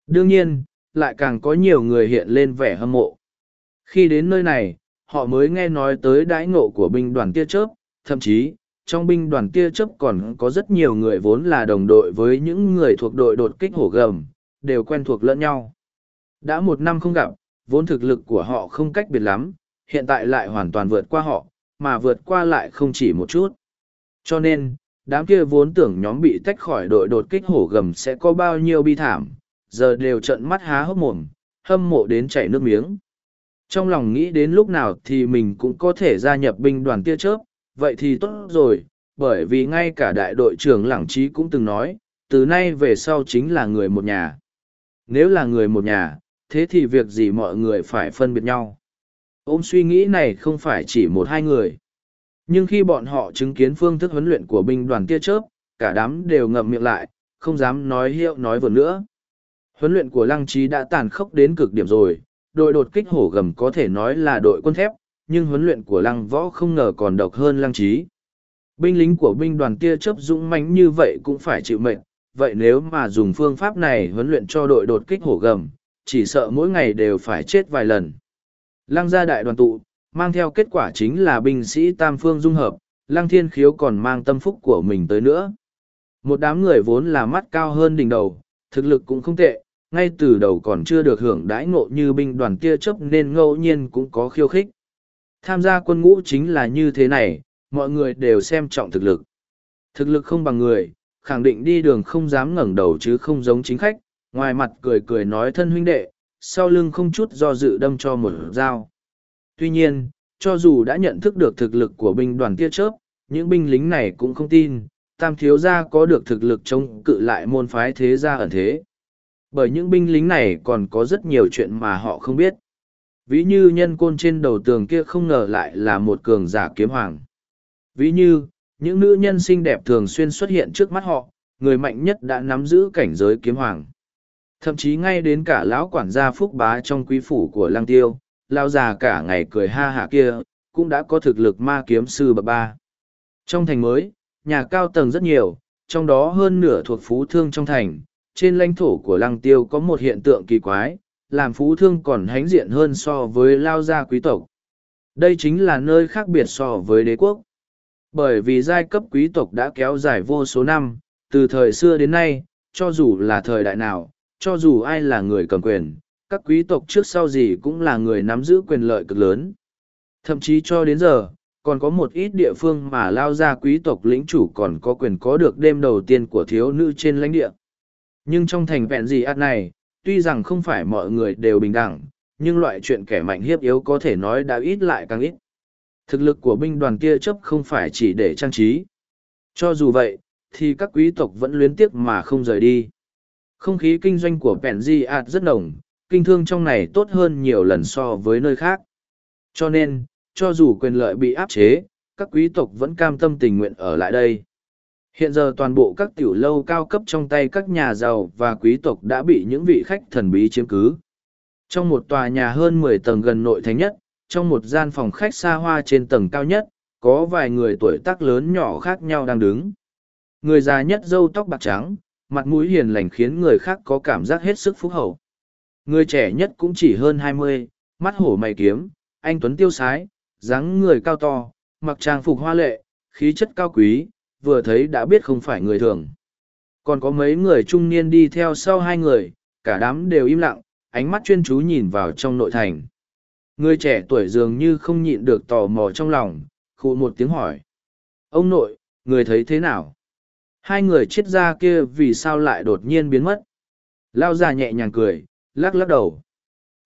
Đương nhiên, lại càng có nhiều người hiện lên vẻ hâm mộ. Khi đến nơi này, họ mới nghe nói tới đãi ngộ của binh đoàn tia chớp, thậm chí, trong binh đoàn tia chớp còn có rất nhiều người vốn là đồng đội với những người thuộc đội đột kích hổ gầm, đều quen thuộc lẫn nhau. Đã một năm không gặp, vốn thực lực của họ không cách biệt lắm, hiện tại lại hoàn toàn vượt qua họ, mà vượt qua lại không chỉ một chút. Cho nên, đám kia vốn tưởng nhóm bị tách khỏi đội đột kích hổ gầm sẽ có bao nhiêu bi thảm giờ đều trợn mắt há hốc mồm, hâm mộ đến chảy nước miếng. Trong lòng nghĩ đến lúc nào thì mình cũng có thể gia nhập binh đoàn tia chớp, vậy thì tốt rồi, bởi vì ngay cả đại đội trưởng lảng trí cũng từng nói, từ nay về sau chính là người một nhà. Nếu là người một nhà, thế thì việc gì mọi người phải phân biệt nhau? Ôm suy nghĩ này không phải chỉ một hai người. Nhưng khi bọn họ chứng kiến phương thức huấn luyện của binh đoàn tia chớp, cả đám đều ngậm miệng lại, không dám nói hiệu nói vừa nữa huấn luyện của lăng trí đã tàn khốc đến cực điểm rồi. Đội đột kích hổ gầm có thể nói là đội quân thép, nhưng huấn luyện của lăng võ không ngờ còn độc hơn lăng trí. Binh lính của binh đoàn tia chớp dũng mãnh như vậy cũng phải chịu mệnh. Vậy nếu mà dùng phương pháp này huấn luyện cho đội đột kích hổ gầm, chỉ sợ mỗi ngày đều phải chết vài lần. Lăng gia đại đoàn tụ, mang theo kết quả chính là binh sĩ tam phương dung hợp, lăng thiên khiếu còn mang tâm phúc của mình tới nữa. Một đám người vốn là mắt cao hơn đỉnh đầu, thực lực cũng không tệ ngay từ đầu còn chưa được hưởng đãi ngộ như binh đoàn tia chớp nên ngẫu nhiên cũng có khiêu khích. Tham gia quân ngũ chính là như thế này, mọi người đều xem trọng thực lực. Thực lực không bằng người, khẳng định đi đường không dám ngẩng đầu chứ không giống chính khách, ngoài mặt cười cười nói thân huynh đệ, sau lưng không chút do dự đâm cho một dao. Tuy nhiên, cho dù đã nhận thức được thực lực của binh đoàn tia chớp, những binh lính này cũng không tin, tam thiếu gia có được thực lực chống cự lại môn phái thế gia ẩn thế bởi những binh lính này còn có rất nhiều chuyện mà họ không biết. Ví như nhân côn trên đầu tường kia không ngờ lại là một cường giả kiếm hoàng. Ví như, những nữ nhân xinh đẹp thường xuyên xuất hiện trước mắt họ, người mạnh nhất đã nắm giữ cảnh giới kiếm hoàng. Thậm chí ngay đến cả lão quản gia phúc bá trong quý phủ của lang tiêu lao già cả ngày cười ha hả kia, cũng đã có thực lực ma kiếm sư bậc ba. Trong thành mới, nhà cao tầng rất nhiều, trong đó hơn nửa thuộc phú thương trong thành trên lãnh thổ của lăng tiêu có một hiện tượng kỳ quái, làm phú thương còn hãnh diện hơn so với lao gia quý tộc. Đây chính là nơi khác biệt so với đế quốc. Bởi vì giai cấp quý tộc đã kéo dài vô số năm, từ thời xưa đến nay, cho dù là thời đại nào, cho dù ai là người cầm quyền, các quý tộc trước sau gì cũng là người nắm giữ quyền lợi cực lớn. Thậm chí cho đến giờ, còn có một ít địa phương mà lao gia quý tộc lĩnh chủ còn có quyền có được đêm đầu tiên của thiếu nữ trên lãnh địa nhưng trong thành vẹn gì ạt này, tuy rằng không phải mọi người đều bình đẳng, nhưng loại chuyện kẻ mạnh hiếp yếu có thể nói đã ít lại càng ít. Thực lực của binh đoàn kia chấp không phải chỉ để trang trí. Cho dù vậy, thì các quý tộc vẫn luyến tiếc mà không rời đi. Không khí kinh doanh của vẹn di ạt rất nồng, kinh thương trong này tốt hơn nhiều lần so với nơi khác. Cho nên, cho dù quyền lợi bị áp chế, các quý tộc vẫn cam tâm tình nguyện ở lại đây hiện giờ toàn bộ các tiểu lâu cao cấp trong tay các nhà giàu và quý tộc đã bị những vị khách thần bí chiếm cứ. Trong một tòa nhà hơn mười tầng gần nội thành nhất, trong một gian phòng khách xa hoa trên tầng cao nhất, có vài người tuổi tác lớn nhỏ khác nhau đang đứng. Người già nhất râu tóc bạc trắng, mặt mũi hiền lành khiến người khác có cảm giác hết sức phúc hậu. Người trẻ nhất cũng chỉ hơn hai mươi, mắt hổ mày kiếm, anh tuấn tiêu sái, dáng người cao to, mặc trang phục hoa lệ, khí chất cao quý vừa thấy đã biết không phải người thường. Còn có mấy người trung niên đi theo sau hai người, cả đám đều im lặng, ánh mắt chuyên chú nhìn vào trong nội thành. Người trẻ tuổi dường như không nhịn được tò mò trong lòng, khụ một tiếng hỏi. Ông nội, người thấy thế nào? Hai người chết ra kia vì sao lại đột nhiên biến mất? Lao già nhẹ nhàng cười, lắc lắc đầu.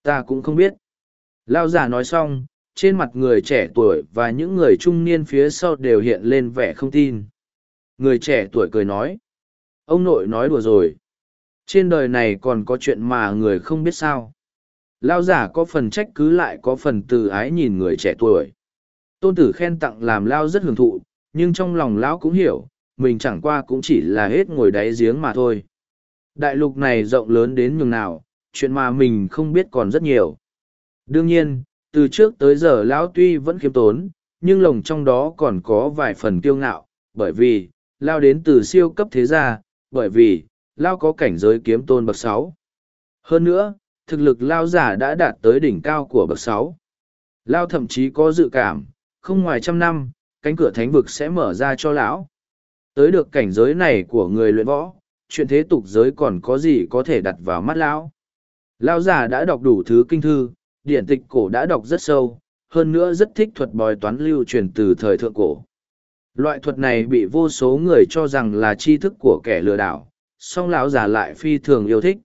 Ta cũng không biết. Lao già nói xong, trên mặt người trẻ tuổi và những người trung niên phía sau đều hiện lên vẻ không tin người trẻ tuổi cười nói. Ông nội nói đùa rồi. Trên đời này còn có chuyện mà người không biết sao. Lao giả có phần trách cứ lại có phần từ ái nhìn người trẻ tuổi. Tôn tử khen tặng làm lao rất hưởng thụ, nhưng trong lòng lão cũng hiểu, mình chẳng qua cũng chỉ là hết ngồi đáy giếng mà thôi. Đại lục này rộng lớn đến nhường nào, chuyện mà mình không biết còn rất nhiều. Đương nhiên, từ trước tới giờ lão tuy vẫn khiêm tốn, nhưng lồng trong đó còn có vài phần kiêu ngạo, bởi vì lao đến từ siêu cấp thế gia, bởi vì, lao có cảnh giới kiếm tôn bậc sáu. Hơn nữa, thực lực lao giả đã đạt tới đỉnh cao của bậc sáu. Lao thậm chí có dự cảm, không ngoài trăm năm, cánh cửa thánh vực sẽ mở ra cho lão. Tới được cảnh giới này của người luyện võ, chuyện thế tục giới còn có gì có thể đặt vào mắt lão? Lao giả đã đọc đủ thứ kinh thư, điển tịch cổ đã đọc rất sâu, hơn nữa rất thích thuật bói toán lưu truyền từ thời thượng cổ loại thuật này bị vô số người cho rằng là tri thức của kẻ lừa đảo, song lão già lại phi thường yêu thích.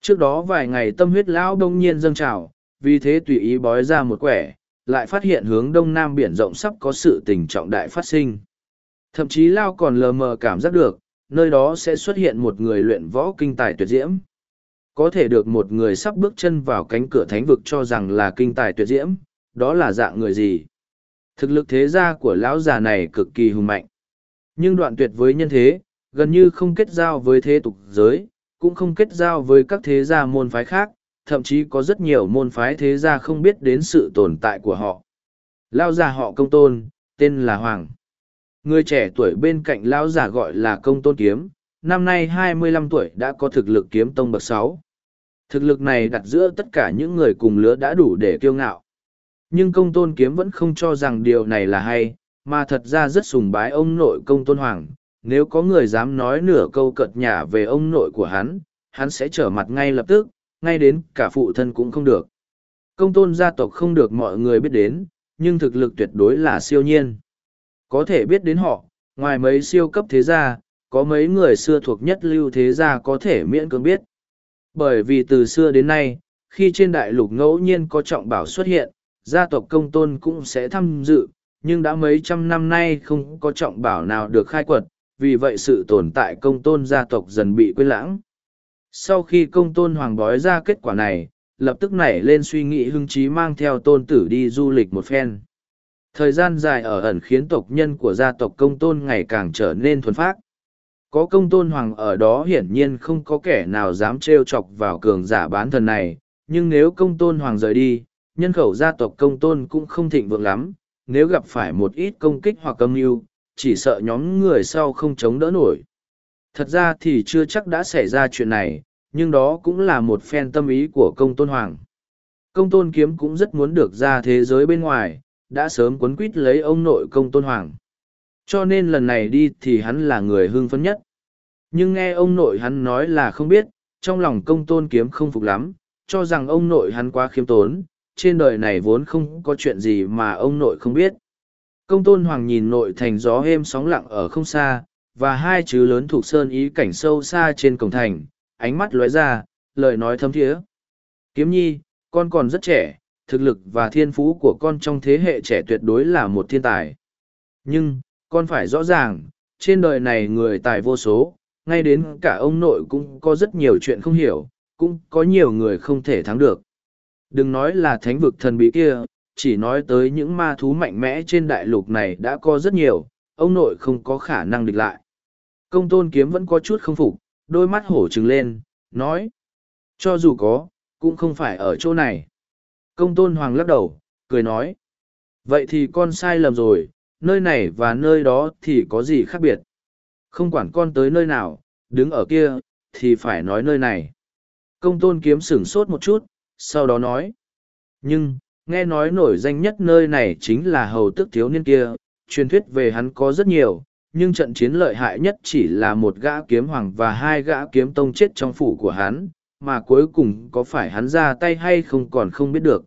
Trước đó vài ngày tâm huyết lão đông nhiên dâng trào, vì thế tùy ý bói ra một quẻ, lại phát hiện hướng đông nam biển rộng sắp có sự tình trọng đại phát sinh. Thậm chí lao còn lờ mờ cảm giác được, nơi đó sẽ xuất hiện một người luyện võ kinh tài tuyệt diễm. Có thể được một người sắp bước chân vào cánh cửa thánh vực cho rằng là kinh tài tuyệt diễm, đó là dạng người gì? Thực lực thế gia của lão già này cực kỳ hùng mạnh. Nhưng đoạn tuyệt với nhân thế, gần như không kết giao với thế tục giới, cũng không kết giao với các thế gia môn phái khác, thậm chí có rất nhiều môn phái thế gia không biết đến sự tồn tại của họ. Lao già họ công tôn, tên là hoàng. Người trẻ tuổi bên cạnh lão già gọi là công tôn kiếm, năm nay hai mươi lăm tuổi đã có thực lực kiếm tông bậc sáu. Thực lực này đặt giữa tất cả những người cùng lứa đã đủ để kiêu ngạo nhưng công tôn kiếm vẫn không cho rằng điều này là hay, mà thật ra rất sùng bái ông nội công tôn hoàng. Nếu có người dám nói nửa câu cợt nhả về ông nội của hắn hắn sẽ trở mặt ngay lập tức, ngay đến cả phụ thân cũng không được. Công tôn gia tộc không được mọi người biết đến, nhưng thực lực tuyệt đối là siêu nhiên. Có thể biết đến họ, ngoài mấy siêu cấp thế gia, có mấy người xưa thuộc nhất lưu thế gia có thể miễn cưỡng biết. Bởi vì từ xưa đến nay, khi trên đại lục ngẫu nhiên có trọng bảo xuất hiện gia tộc công tôn cũng sẽ tham dự, nhưng đã mấy trăm năm nay không có trọng bảo nào được khai quật, vì vậy sự tồn tại công tôn gia tộc dần bị quên lãng. Sau khi công tôn hoàng bói ra kết quả này, lập tức nảy lên suy nghĩ hưng trí mang theo tôn tử đi du lịch một phen. Thời gian dài ở ẩn khiến tộc nhân của gia tộc công tôn ngày càng trở nên thuần phác. Có công tôn hoàng ở đó hiển nhiên không có kẻ nào dám trêu chọc vào cường giả bán thần này, nhưng nếu công tôn hoàng rời đi nhân khẩu gia tộc công tôn cũng không thịnh vượng lắm, nếu gặp phải một ít công kích hoặc âm mưu, chỉ sợ nhóm người sau không chống đỡ nổi. Thật ra thì chưa chắc đã xảy ra chuyện này, nhưng đó cũng là một phen tâm ý của công tôn hoàng. Công tôn kiếm cũng rất muốn được ra thế giới bên ngoài, đã sớm quấn quýt lấy ông nội công tôn hoàng. Cho nên lần này đi thì hắn là người hưng phấn nhất. Nhưng nghe ông nội hắn nói là không biết, trong lòng công tôn kiếm không phục lắm, cho rằng ông nội hắn quá khiêm tốn trên đời này vốn không có chuyện gì mà ông nội không biết. Công tôn hoàng nhìn nội thành gió êm sóng lặng ở không xa, và hai chữ lớn thuộc sơn ý cảnh sâu xa trên cổng thành, ánh mắt lóe ra, lời nói thấm thiế kiếm nhi, con còn rất trẻ, thực lực và thiên phú của con trong thế hệ trẻ tuyệt đối là một thiên tài. Nhưng, con phải rõ ràng, trên đời này người tài vô số, ngay đến cả ông nội cũng có rất nhiều chuyện không hiểu, cũng có nhiều người không thể thắng được đừng nói là thánh vực thần bí kia, chỉ nói tới những ma thú mạnh mẽ trên đại lục này đã có rất nhiều, ông nội không có khả năng địch lại. Công tôn kiếm vẫn có chút không phục, đôi mắt hổ trừng lên, nói, cho dù có, cũng không phải ở chỗ này. Công tôn hoàng lắc đầu, cười nói, vậy thì con sai lầm rồi, nơi này và nơi đó thì có gì khác biệt? Không quản con tới nơi nào, đứng ở kia thì phải nói nơi này. Công tôn kiếm sửng sốt một chút sau đó nói. Nhưng, nghe nói nổi danh nhất nơi này chính là hầu tức thiếu niên kia, truyền thuyết về hắn có rất nhiều, nhưng trận chiến lợi hại nhất chỉ là một gã kiếm hoàng và hai gã kiếm tông chết trong phủ của hắn, mà cuối cùng có phải hắn ra tay hay không còn không biết được.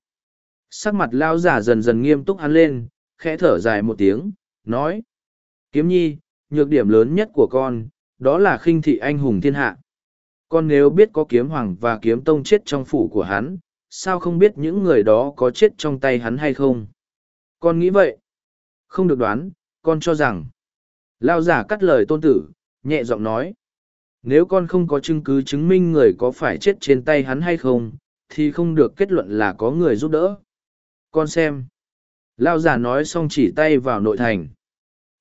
Sắc mặt lao giả dần dần nghiêm túc hắn lên, khẽ thở dài một tiếng, nói. Kiếm nhi, nhược điểm lớn nhất của con, đó là khinh thị anh hùng thiên hạ con nếu biết có kiếm hoàng và kiếm tông chết trong phủ của hắn, sao không biết những người đó có chết trong tay hắn hay không? Con nghĩ vậy. Không được đoán, con cho rằng. Lao giả cắt lời tôn tử, nhẹ giọng nói. Nếu con không có chứng cứ chứng minh người có phải chết trên tay hắn hay không, thì không được kết luận là có người giúp đỡ. Con xem. Lao giả nói xong chỉ tay vào nội thành.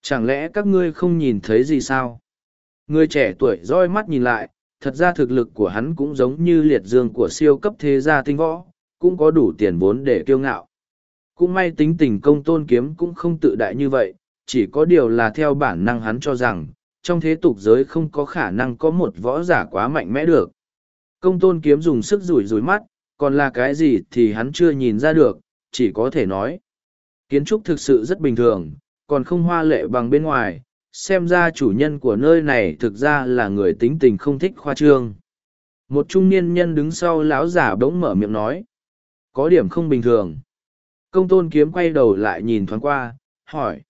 Chẳng lẽ các ngươi không nhìn thấy gì sao? Người trẻ tuổi roi mắt nhìn lại thật ra thực lực của hắn cũng giống như liệt dương của siêu cấp thế gia tinh võ, cũng có đủ tiền vốn để kiêu ngạo. Cũng may tính tình công tôn kiếm cũng không tự đại như vậy, chỉ có điều là theo bản năng hắn cho rằng, trong thế tục giới không có khả năng có một võ giả quá mạnh mẽ được. Công tôn kiếm dùng sức rủi rủi mắt, còn là cái gì thì hắn chưa nhìn ra được, chỉ có thể nói. Kiến trúc thực sự rất bình thường, còn không hoa lệ bằng bên ngoài xem ra chủ nhân của nơi này thực ra là người tính tình không thích khoa trương một trung niên nhân đứng sau lão giả bỗng mở miệng nói có điểm không bình thường công tôn kiếm quay đầu lại nhìn thoáng qua hỏi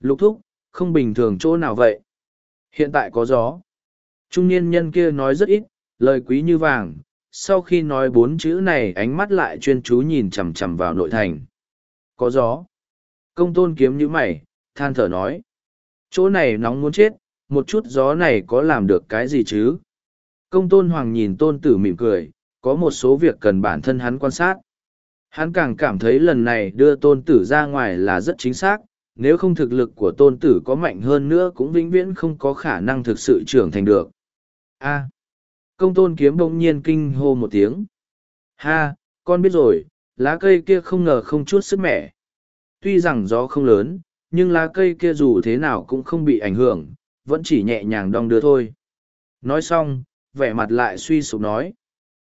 lục thúc không bình thường chỗ nào vậy. Hiện tại có gió. Trung niên nhân kia nói rất ít, lời quý như vàng, sau khi nói bốn chữ này ánh mắt lại chuyên chú nhìn chằm chằm vào nội thành. Có gió. Công tôn kiếm nhữ mày, than thở nói. Chỗ này nóng muốn chết, một chút gió này có làm được cái gì chứ? Công tôn hoàng nhìn tôn tử mỉm cười, có một số việc cần bản thân hắn quan sát. Hắn càng cảm thấy lần này đưa tôn tử ra ngoài là rất chính xác, nếu không thực lực của tôn tử có mạnh hơn nữa cũng vĩnh viễn không có khả năng thực sự trưởng thành được. A. À. công tôn kiếm bỗng nhiên kinh hô một tiếng. Ha, con biết rồi, lá cây kia không ngờ không chút sức mẻ. Tuy rằng gió không lớn, nhưng lá cây kia dù thế nào cũng không bị ảnh hưởng, vẫn chỉ nhẹ nhàng đong đưa thôi. Nói xong, vẻ mặt lại suy sụp nói.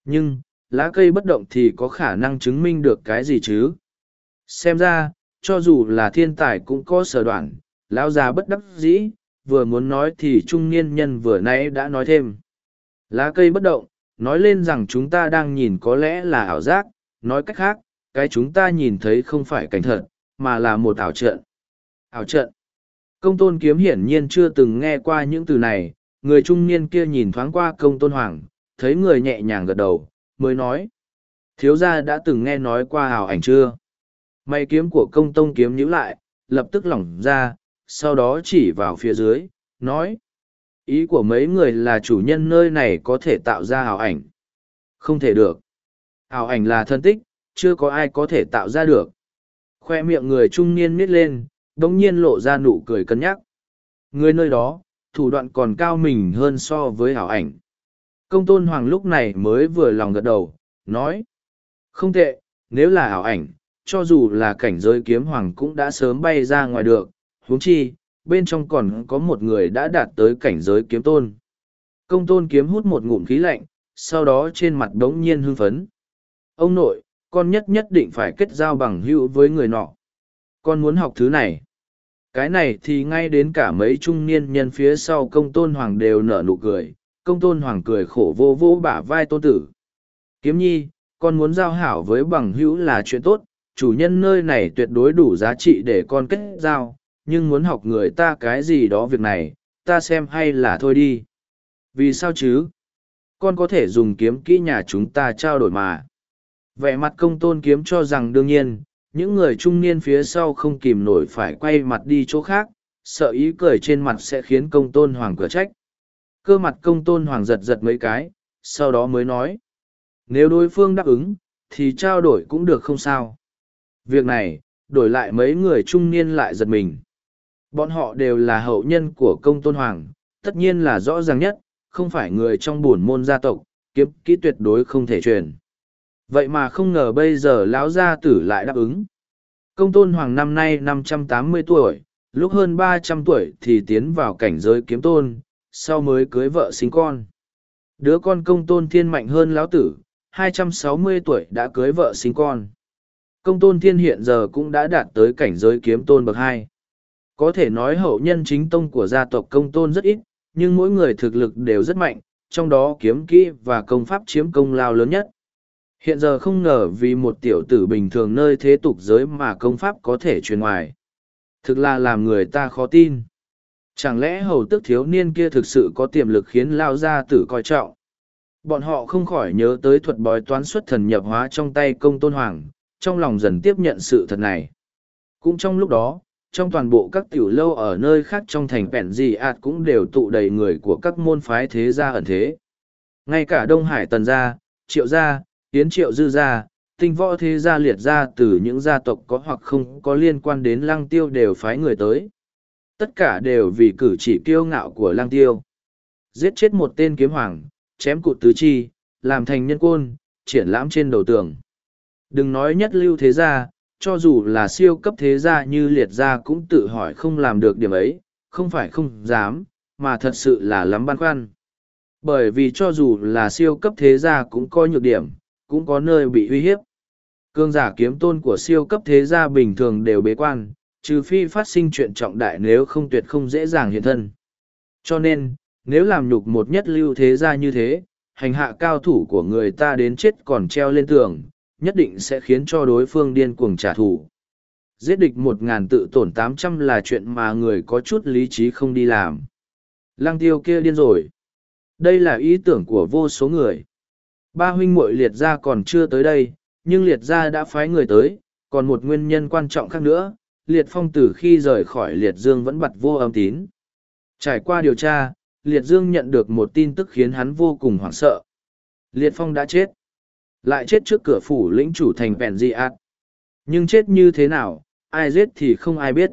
Nhưng, lá cây bất động thì có khả năng chứng minh được cái gì chứ? Xem ra, cho dù là thiên tài cũng có sở đoạn, lão già bất đắc dĩ, vừa muốn nói thì trung niên nhân vừa nãy đã nói thêm. Lá cây bất động, nói lên rằng chúng ta đang nhìn có lẽ là ảo giác, nói cách khác, cái chúng ta nhìn thấy không phải cảnh thật, mà là một ảo trận. Ảo trận. Công tôn kiếm hiển nhiên chưa từng nghe qua những từ này, người trung niên kia nhìn thoáng qua công tôn hoàng, thấy người nhẹ nhàng gật đầu, mới nói. Thiếu gia đã từng nghe nói qua ảo ảnh chưa? May kiếm của công tôn kiếm nhíu lại, lập tức lỏng ra, sau đó chỉ vào phía dưới, nói. Ý của mấy người là chủ nhân nơi này có thể tạo ra ảo ảnh. Không thể được. Ảo ảnh là thân tích, chưa có ai có thể tạo ra được. Khoe miệng người trung niên miết lên, đống nhiên lộ ra nụ cười cân nhắc. Người nơi đó, thủ đoạn còn cao mình hơn so với hảo ảnh. Công tôn hoàng lúc này mới vừa lòng gật đầu, nói. Không tệ, nếu là hảo ảnh, cho dù là cảnh giới kiếm hoàng cũng đã sớm bay ra ngoài được, huống chi, bên trong còn có một người đã đạt tới cảnh giới kiếm tôn. Công tôn kiếm hút một ngụm khí lạnh, sau đó trên mặt đống nhiên hưng phấn. Ông nội, con nhất nhất định phải kết giao bằng hữu với người nọ. Con muốn học thứ này. Cái này thì ngay đến cả mấy trung niên nhân phía sau công tôn hoàng đều nở nụ cười. Công tôn hoàng cười khổ vô vô bả vai tôn tử. Kiếm nhi, con muốn giao hảo với bằng hữu là chuyện tốt, chủ nhân nơi này tuyệt đối đủ giá trị để con kết giao, nhưng muốn học người ta cái gì đó việc này, ta xem hay là thôi đi. Vì sao chứ? Con có thể dùng kiếm kỹ nhà chúng ta trao đổi mà. Vẻ mặt công tôn kiếm cho rằng đương nhiên, những người trung niên phía sau không kìm nổi phải quay mặt đi chỗ khác, sợ ý cười trên mặt sẽ khiến công tôn hoàng cửa trách. Cơ mặt công tôn hoàng giật giật mấy cái, sau đó mới nói. Nếu đối phương đáp ứng, thì trao đổi cũng được không sao. Việc này, đổi lại mấy người trung niên lại giật mình. Bọn họ đều là hậu nhân của công tôn hoàng, tất nhiên là rõ ràng nhất, không phải người trong buồn môn gia tộc, kiếm kỹ tuyệt đối không thể truyền. Vậy mà không ngờ bây giờ lão gia tử lại đáp ứng. Công tôn hoàng năm nay năm trăm tám mươi tuổi, lúc hơn ba trăm tuổi thì tiến vào cảnh giới kiếm tôn, sau mới cưới vợ sinh con. Đứa con công tôn thiên mạnh hơn lão tử, hai trăm sáu mươi tuổi đã cưới vợ sinh con. Công tôn thiên hiện giờ cũng đã đạt tới cảnh giới kiếm tôn bậc hai. Có thể nói hậu nhân chính tông của gia tộc công tôn rất ít, nhưng mỗi người thực lực đều rất mạnh, trong đó kiếm kỹ và công pháp chiếm công lao lớn nhất. Hiện giờ không ngờ vì một tiểu tử bình thường nơi thế tục giới mà công pháp có thể truyền ngoài. Thực là làm người ta khó tin. Chẳng lẽ hầu tức thiếu niên kia thực sự có tiềm lực khiến lao gia tử coi trọng? Bọn họ không khỏi nhớ tới thuật bói toán xuất thần nhập hóa trong tay công tôn hoàng, trong lòng dần tiếp nhận sự thật này. Cũng trong lúc đó, trong toàn bộ các tiểu lâu ở nơi khác trong thành Pẹn Dị ạt cũng đều tụ đầy người của các môn phái thế gia ẩn thế. Ngay cả Đông Hải Tần Gia, Triệu Gia, Yến Triệu Dư Gia, tinh võ thế gia liệt gia từ những gia tộc có hoặc không có liên quan đến lăng tiêu đều phái người tới. Tất cả đều vì cử chỉ kiêu ngạo của lăng tiêu. Giết chết một tên kiếm hoàng, chém cụt tứ chi, làm thành nhân côn, triển lãm trên đầu tường. Đừng nói nhất lưu thế gia, cho dù là siêu cấp thế gia như liệt gia cũng tự hỏi không làm được điểm ấy, không phải không dám, mà thật sự là lắm băn khoăn. Bởi vì cho dù là siêu cấp thế gia cũng có nhược điểm, cũng có nơi bị uy hiếp. Cương giả kiếm tôn của siêu cấp thế gia bình thường đều bế quan, trừ phi phát sinh chuyện trọng đại nếu không tuyệt không dễ dàng hiện thân. Cho nên, nếu làm nhục một nhất lưu thế gia như thế, hành hạ cao thủ của người ta đến chết còn treo lên tường, nhất định sẽ khiến cho đối phương điên cuồng trả thù. giết địch một ngàn tự tổn tám trăm là chuyện mà người có chút lý trí không đi làm. Lăng tiêu kia điên rồi. Đây là ý tưởng của vô số người. Ba huynh muội liệt gia còn chưa tới đây, nhưng liệt gia đã phái người tới, còn một nguyên nhân quan trọng khác nữa, liệt phong từ khi rời khỏi liệt dương vẫn bật vô âm tín. Trải qua điều tra, liệt dương nhận được một tin tức khiến hắn vô cùng hoảng sợ. Liệt phong đã chết. Lại chết trước cửa phủ lĩnh chủ thành vẹn Di ạt. Nhưng chết như thế nào, ai giết thì không ai biết.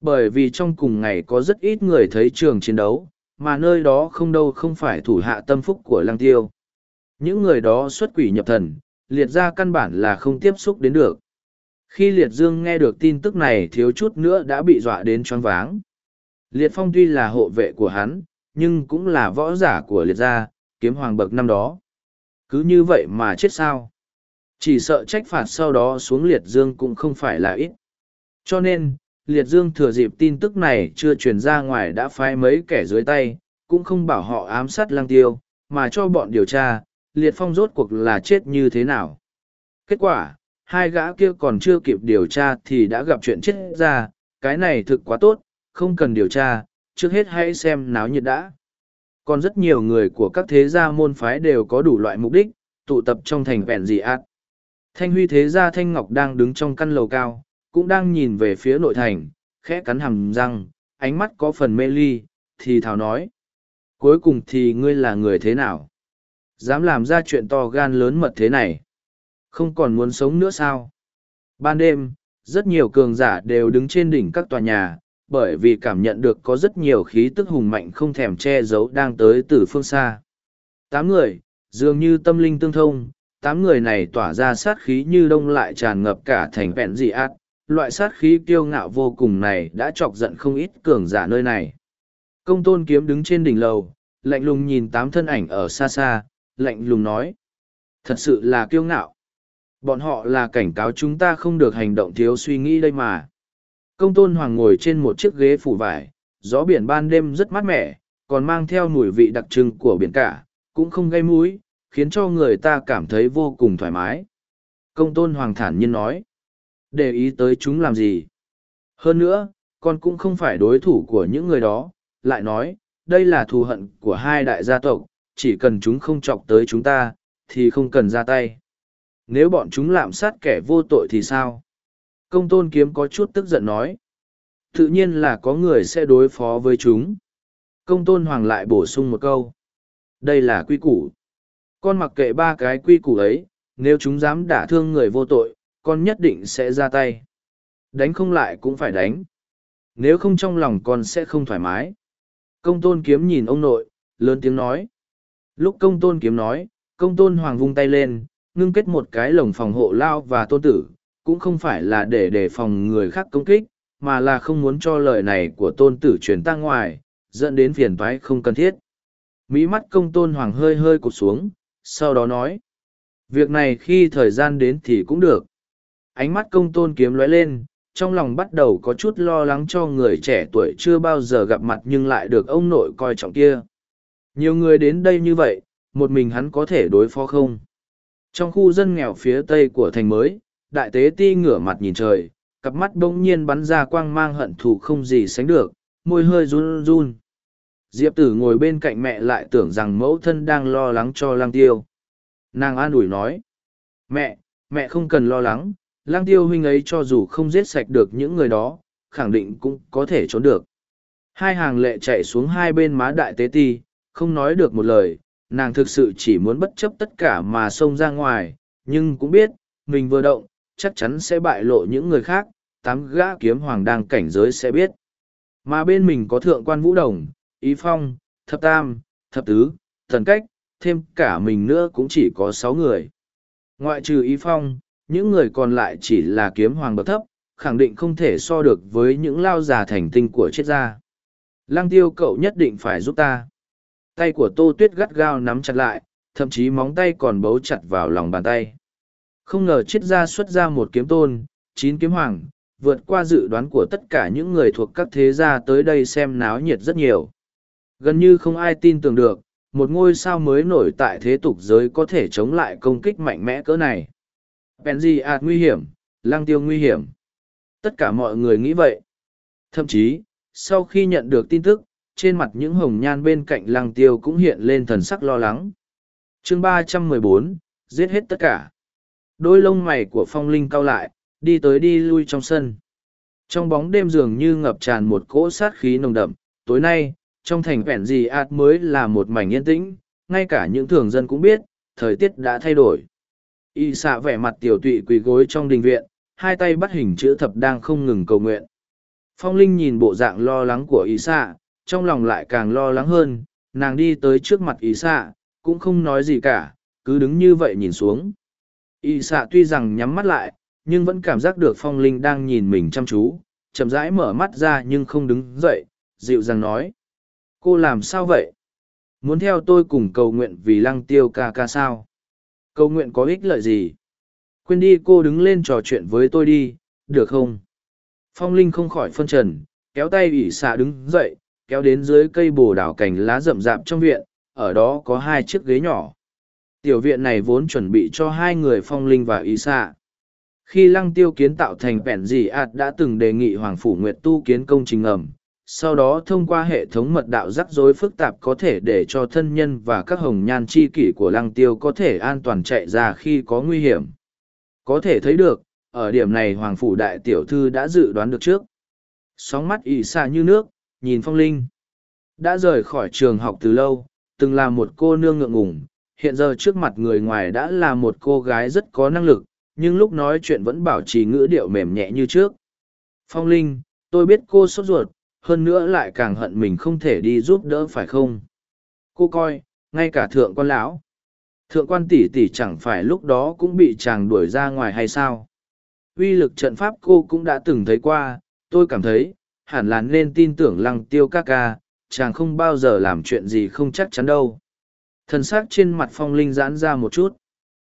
Bởi vì trong cùng ngày có rất ít người thấy trường chiến đấu, mà nơi đó không đâu không phải thủ hạ tâm phúc của lăng tiêu. Những người đó xuất quỷ nhập thần, liệt ra căn bản là không tiếp xúc đến được. Khi liệt dương nghe được tin tức này thiếu chút nữa đã bị dọa đến choáng váng. Liệt phong tuy là hộ vệ của hắn, nhưng cũng là võ giả của liệt gia, kiếm hoàng bậc năm đó. Cứ như vậy mà chết sao? Chỉ sợ trách phạt sau đó xuống liệt dương cũng không phải là ít. Cho nên, liệt dương thừa dịp tin tức này chưa truyền ra ngoài đã phái mấy kẻ dưới tay, cũng không bảo họ ám sát lang tiêu, mà cho bọn điều tra, liệt phong rốt cuộc là chết như thế nào. Kết quả, hai gã kia còn chưa kịp điều tra thì đã gặp chuyện chết ra, cái này thực quá tốt, không cần điều tra, trước hết hãy xem náo nhiệt đã. Còn rất nhiều người của các thế gia môn phái đều có đủ loại mục đích, tụ tập trong thành vẹn dị ác. Thanh huy thế gia Thanh Ngọc đang đứng trong căn lầu cao, cũng đang nhìn về phía nội thành, khẽ cắn hàm răng, ánh mắt có phần mê ly, thì thảo nói. Cuối cùng thì ngươi là người thế nào? Dám làm ra chuyện to gan lớn mật thế này? Không còn muốn sống nữa sao? Ban đêm, rất nhiều cường giả đều đứng trên đỉnh các tòa nhà, bởi vì cảm nhận được có rất nhiều khí tức hùng mạnh không thèm che giấu đang tới từ phương xa. Tám người, dường như tâm linh tương thông, tám người này tỏa ra sát khí như đông lại tràn ngập cả thành vẹn dị ác. Loại sát khí kiêu ngạo vô cùng này đã chọc giận không ít cường giả nơi này. Công tôn kiếm đứng trên đỉnh lầu, lạnh lùng nhìn tám thân ảnh ở xa xa, lạnh lùng nói. Thật sự là kiêu ngạo. Bọn họ là cảnh cáo chúng ta không được hành động thiếu suy nghĩ đây mà. Công tôn hoàng ngồi trên một chiếc ghế phủ vải, gió biển ban đêm rất mát mẻ, còn mang theo mùi vị đặc trưng của biển cả, cũng không gây mũi, khiến cho người ta cảm thấy vô cùng thoải mái. Công tôn hoàng thản nhiên nói, để ý tới chúng làm gì. Hơn nữa, con cũng không phải đối thủ của những người đó, lại nói, đây là thù hận của hai đại gia tộc, chỉ cần chúng không chọc tới chúng ta, thì không cần ra tay. Nếu bọn chúng lạm sát kẻ vô tội thì sao? Công tôn kiếm có chút tức giận nói. Tự nhiên là có người sẽ đối phó với chúng. Công tôn hoàng lại bổ sung một câu. Đây là quy củ. Con mặc kệ ba cái quy củ ấy, nếu chúng dám đả thương người vô tội, con nhất định sẽ ra tay. Đánh không lại cũng phải đánh. Nếu không trong lòng con sẽ không thoải mái. Công tôn kiếm nhìn ông nội, lớn tiếng nói. Lúc công tôn kiếm nói, công tôn hoàng vung tay lên, ngưng kết một cái lồng phòng hộ lao và tôn tử, cũng không phải là để đề phòng người khác công kích, mà là không muốn cho lời này của tôn tử truyền ta ngoài, dẫn đến phiền toái không cần thiết. Mỹ mắt công tôn hoàng hơi hơi cụt xuống, sau đó nói. Việc này khi thời gian đến thì cũng được. Ánh mắt công tôn kiếm lóe lên, trong lòng bắt đầu có chút lo lắng cho người trẻ tuổi chưa bao giờ gặp mặt nhưng lại được ông nội coi trọng kia. Nhiều người đến đây như vậy, một mình hắn có thể đối phó không? Trong khu dân nghèo phía tây của thành mới, đại tế ti ngửa mặt nhìn trời, cặp mắt bỗng nhiên bắn ra quang mang hận thù không gì sánh được, môi hơi run run. Diệp tử ngồi bên cạnh mẹ lại tưởng rằng mẫu thân đang lo lắng cho lang tiêu. Nàng an ủi nói, mẹ, mẹ không cần lo lắng, lang tiêu huynh ấy cho dù không giết sạch được những người đó, khẳng định cũng có thể trốn được. Hai hàng lệ chạy xuống hai bên má đại tế ti, không nói được một lời, nàng thực sự chỉ muốn bất chấp tất cả mà xông ra ngoài, nhưng cũng biết, mình vừa động, chắc chắn sẽ bại lộ những người khác, tám gã kiếm hoàng đang cảnh giới sẽ biết. Mà bên mình có thượng quan vũ đồng, ý phong, thập tam, thập tứ, thần cách, thêm cả mình nữa cũng chỉ có sáu người. Ngoại trừ ý phong, những người còn lại chỉ là kiếm hoàng bậc thấp, khẳng định không thể so được với những lao già thành tinh của Triết gia. Lăng tiêu cậu nhất định phải giúp ta. Tay của tô tuyết gắt gao nắm chặt lại, thậm chí móng tay còn bấu chặt vào lòng bàn tay. Không ngờ triết gia xuất ra một kiếm tôn, chín kiếm hoàng, vượt qua dự đoán của tất cả những người thuộc các thế gia tới đây xem náo nhiệt rất nhiều. Gần như không ai tin tưởng được, một ngôi sao mới nổi tại thế tục giới có thể chống lại công kích mạnh mẽ cỡ này. Penzi ạt nguy hiểm, lang tiêu nguy hiểm. Tất cả mọi người nghĩ vậy. Thậm chí, sau khi nhận được tin tức, trên mặt những hồng nhan bên cạnh lăng tiêu cũng hiện lên thần sắc lo lắng. chương ba trăm mười bốn giết hết tất cả. Đôi lông mày của phong linh cao lại, đi tới đi lui trong sân. Trong bóng đêm dường như ngập tràn một cỗ sát khí nồng đậm, tối nay, trong thành vẹn gì ạt mới là một mảnh yên tĩnh, ngay cả những thường dân cũng biết, thời tiết đã thay đổi. Y xạ vẻ mặt tiểu tụy quỳ gối trong đình viện, hai tay bắt hình chữ thập đang không ngừng cầu nguyện. Phong Linh nhìn bộ dạng lo lắng của Y xạ, trong lòng lại càng lo lắng hơn, nàng đi tới trước mặt Y xạ, cũng không nói gì cả, cứ đứng như vậy nhìn xuống. Y xạ tuy rằng nhắm mắt lại, nhưng vẫn cảm giác được Phong Linh đang nhìn mình chăm chú, chậm rãi mở mắt ra nhưng không đứng dậy, dịu dàng nói. Cô làm sao vậy? Muốn theo tôi cùng cầu nguyện vì lăng tiêu ca ca sao? Cầu nguyện có ích lợi gì? Quên đi cô đứng lên trò chuyện với tôi đi, được không? Phong Linh không khỏi phân trần, kéo tay ỷ xạ đứng dậy, kéo đến dưới cây bồ đảo cành lá rậm rạp trong viện, ở đó có hai chiếc ghế nhỏ. Tiểu viện này vốn chuẩn bị cho hai người Phong Linh và Ý xạ. Khi lăng tiêu kiến tạo thành vẹn gì ạt đã từng đề nghị Hoàng Phủ Nguyệt tu kiến công trình ngầm, sau đó thông qua hệ thống mật đạo rắc rối phức tạp có thể để cho thân nhân và các hồng nhan chi kỷ của lăng tiêu có thể an toàn chạy ra khi có nguy hiểm. Có thể thấy được, ở điểm này Hoàng Phủ Đại Tiểu Thư đã dự đoán được trước. Sóng mắt ỉ xa như nước, nhìn phong linh. Đã rời khỏi trường học từ lâu, từng là một cô nương ngượng ngùng, hiện giờ trước mặt người ngoài đã là một cô gái rất có năng lực, nhưng lúc nói chuyện vẫn bảo trì ngữ điệu mềm nhẹ như trước. Phong Linh, tôi biết cô sốt ruột, hơn nữa lại càng hận mình không thể đi giúp đỡ phải không cô coi ngay cả thượng quan lão thượng quan tỷ tỷ chẳng phải lúc đó cũng bị chàng đuổi ra ngoài hay sao uy lực trận pháp cô cũng đã từng thấy qua tôi cảm thấy hẳn là nên tin tưởng lăng tiêu ca ca chàng không bao giờ làm chuyện gì không chắc chắn đâu Thần sắc trên mặt phong linh giãn ra một chút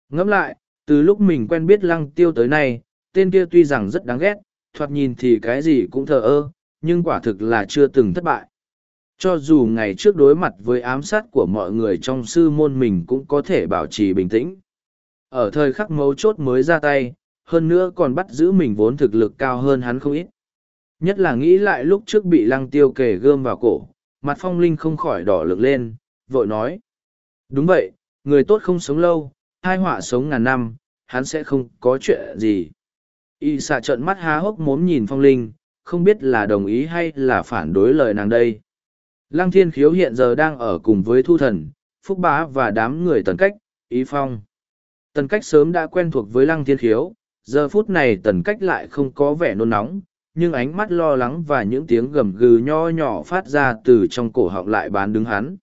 ngẫm lại từ lúc mình quen biết lăng tiêu tới nay tên kia tuy rằng rất đáng ghét thoạt nhìn thì cái gì cũng thờ ơ nhưng quả thực là chưa từng thất bại. Cho dù ngày trước đối mặt với ám sát của mọi người trong sư môn mình cũng có thể bảo trì bình tĩnh. Ở thời khắc mấu chốt mới ra tay, hơn nữa còn bắt giữ mình vốn thực lực cao hơn hắn không ít. Nhất là nghĩ lại lúc trước bị lăng tiêu kề gươm vào cổ, mặt phong linh không khỏi đỏ lực lên, vội nói. Đúng vậy, người tốt không sống lâu, hai họa sống ngàn năm, hắn sẽ không có chuyện gì. Y xạ trận mắt há hốc mốm nhìn phong linh, không biết là đồng ý hay là phản đối lời nàng đây. Lăng thiên khiếu hiện giờ đang ở cùng với thu thần, phúc bá và đám người tần cách, ý phong. Tần cách sớm đã quen thuộc với lăng thiên khiếu, giờ phút này tần cách lại không có vẻ nôn nóng, nhưng ánh mắt lo lắng và những tiếng gầm gừ nho nhỏ phát ra từ trong cổ họng lại bán đứng hắn.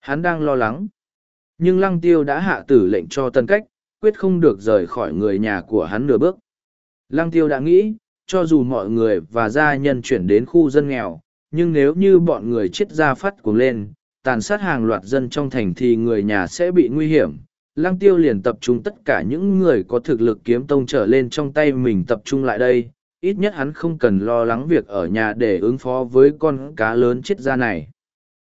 Hắn đang lo lắng. Nhưng lăng tiêu đã hạ tử lệnh cho tần cách, quyết không được rời khỏi người nhà của hắn nửa bước. Lăng tiêu đã nghĩ, cho dù mọi người và gia nhân chuyển đến khu dân nghèo, nhưng nếu như bọn người chết ra phát cuồng lên, tàn sát hàng loạt dân trong thành thì người nhà sẽ bị nguy hiểm. Lăng tiêu liền tập trung tất cả những người có thực lực kiếm tông trở lên trong tay mình tập trung lại đây, ít nhất hắn không cần lo lắng việc ở nhà để ứng phó với con cá lớn chết ra này.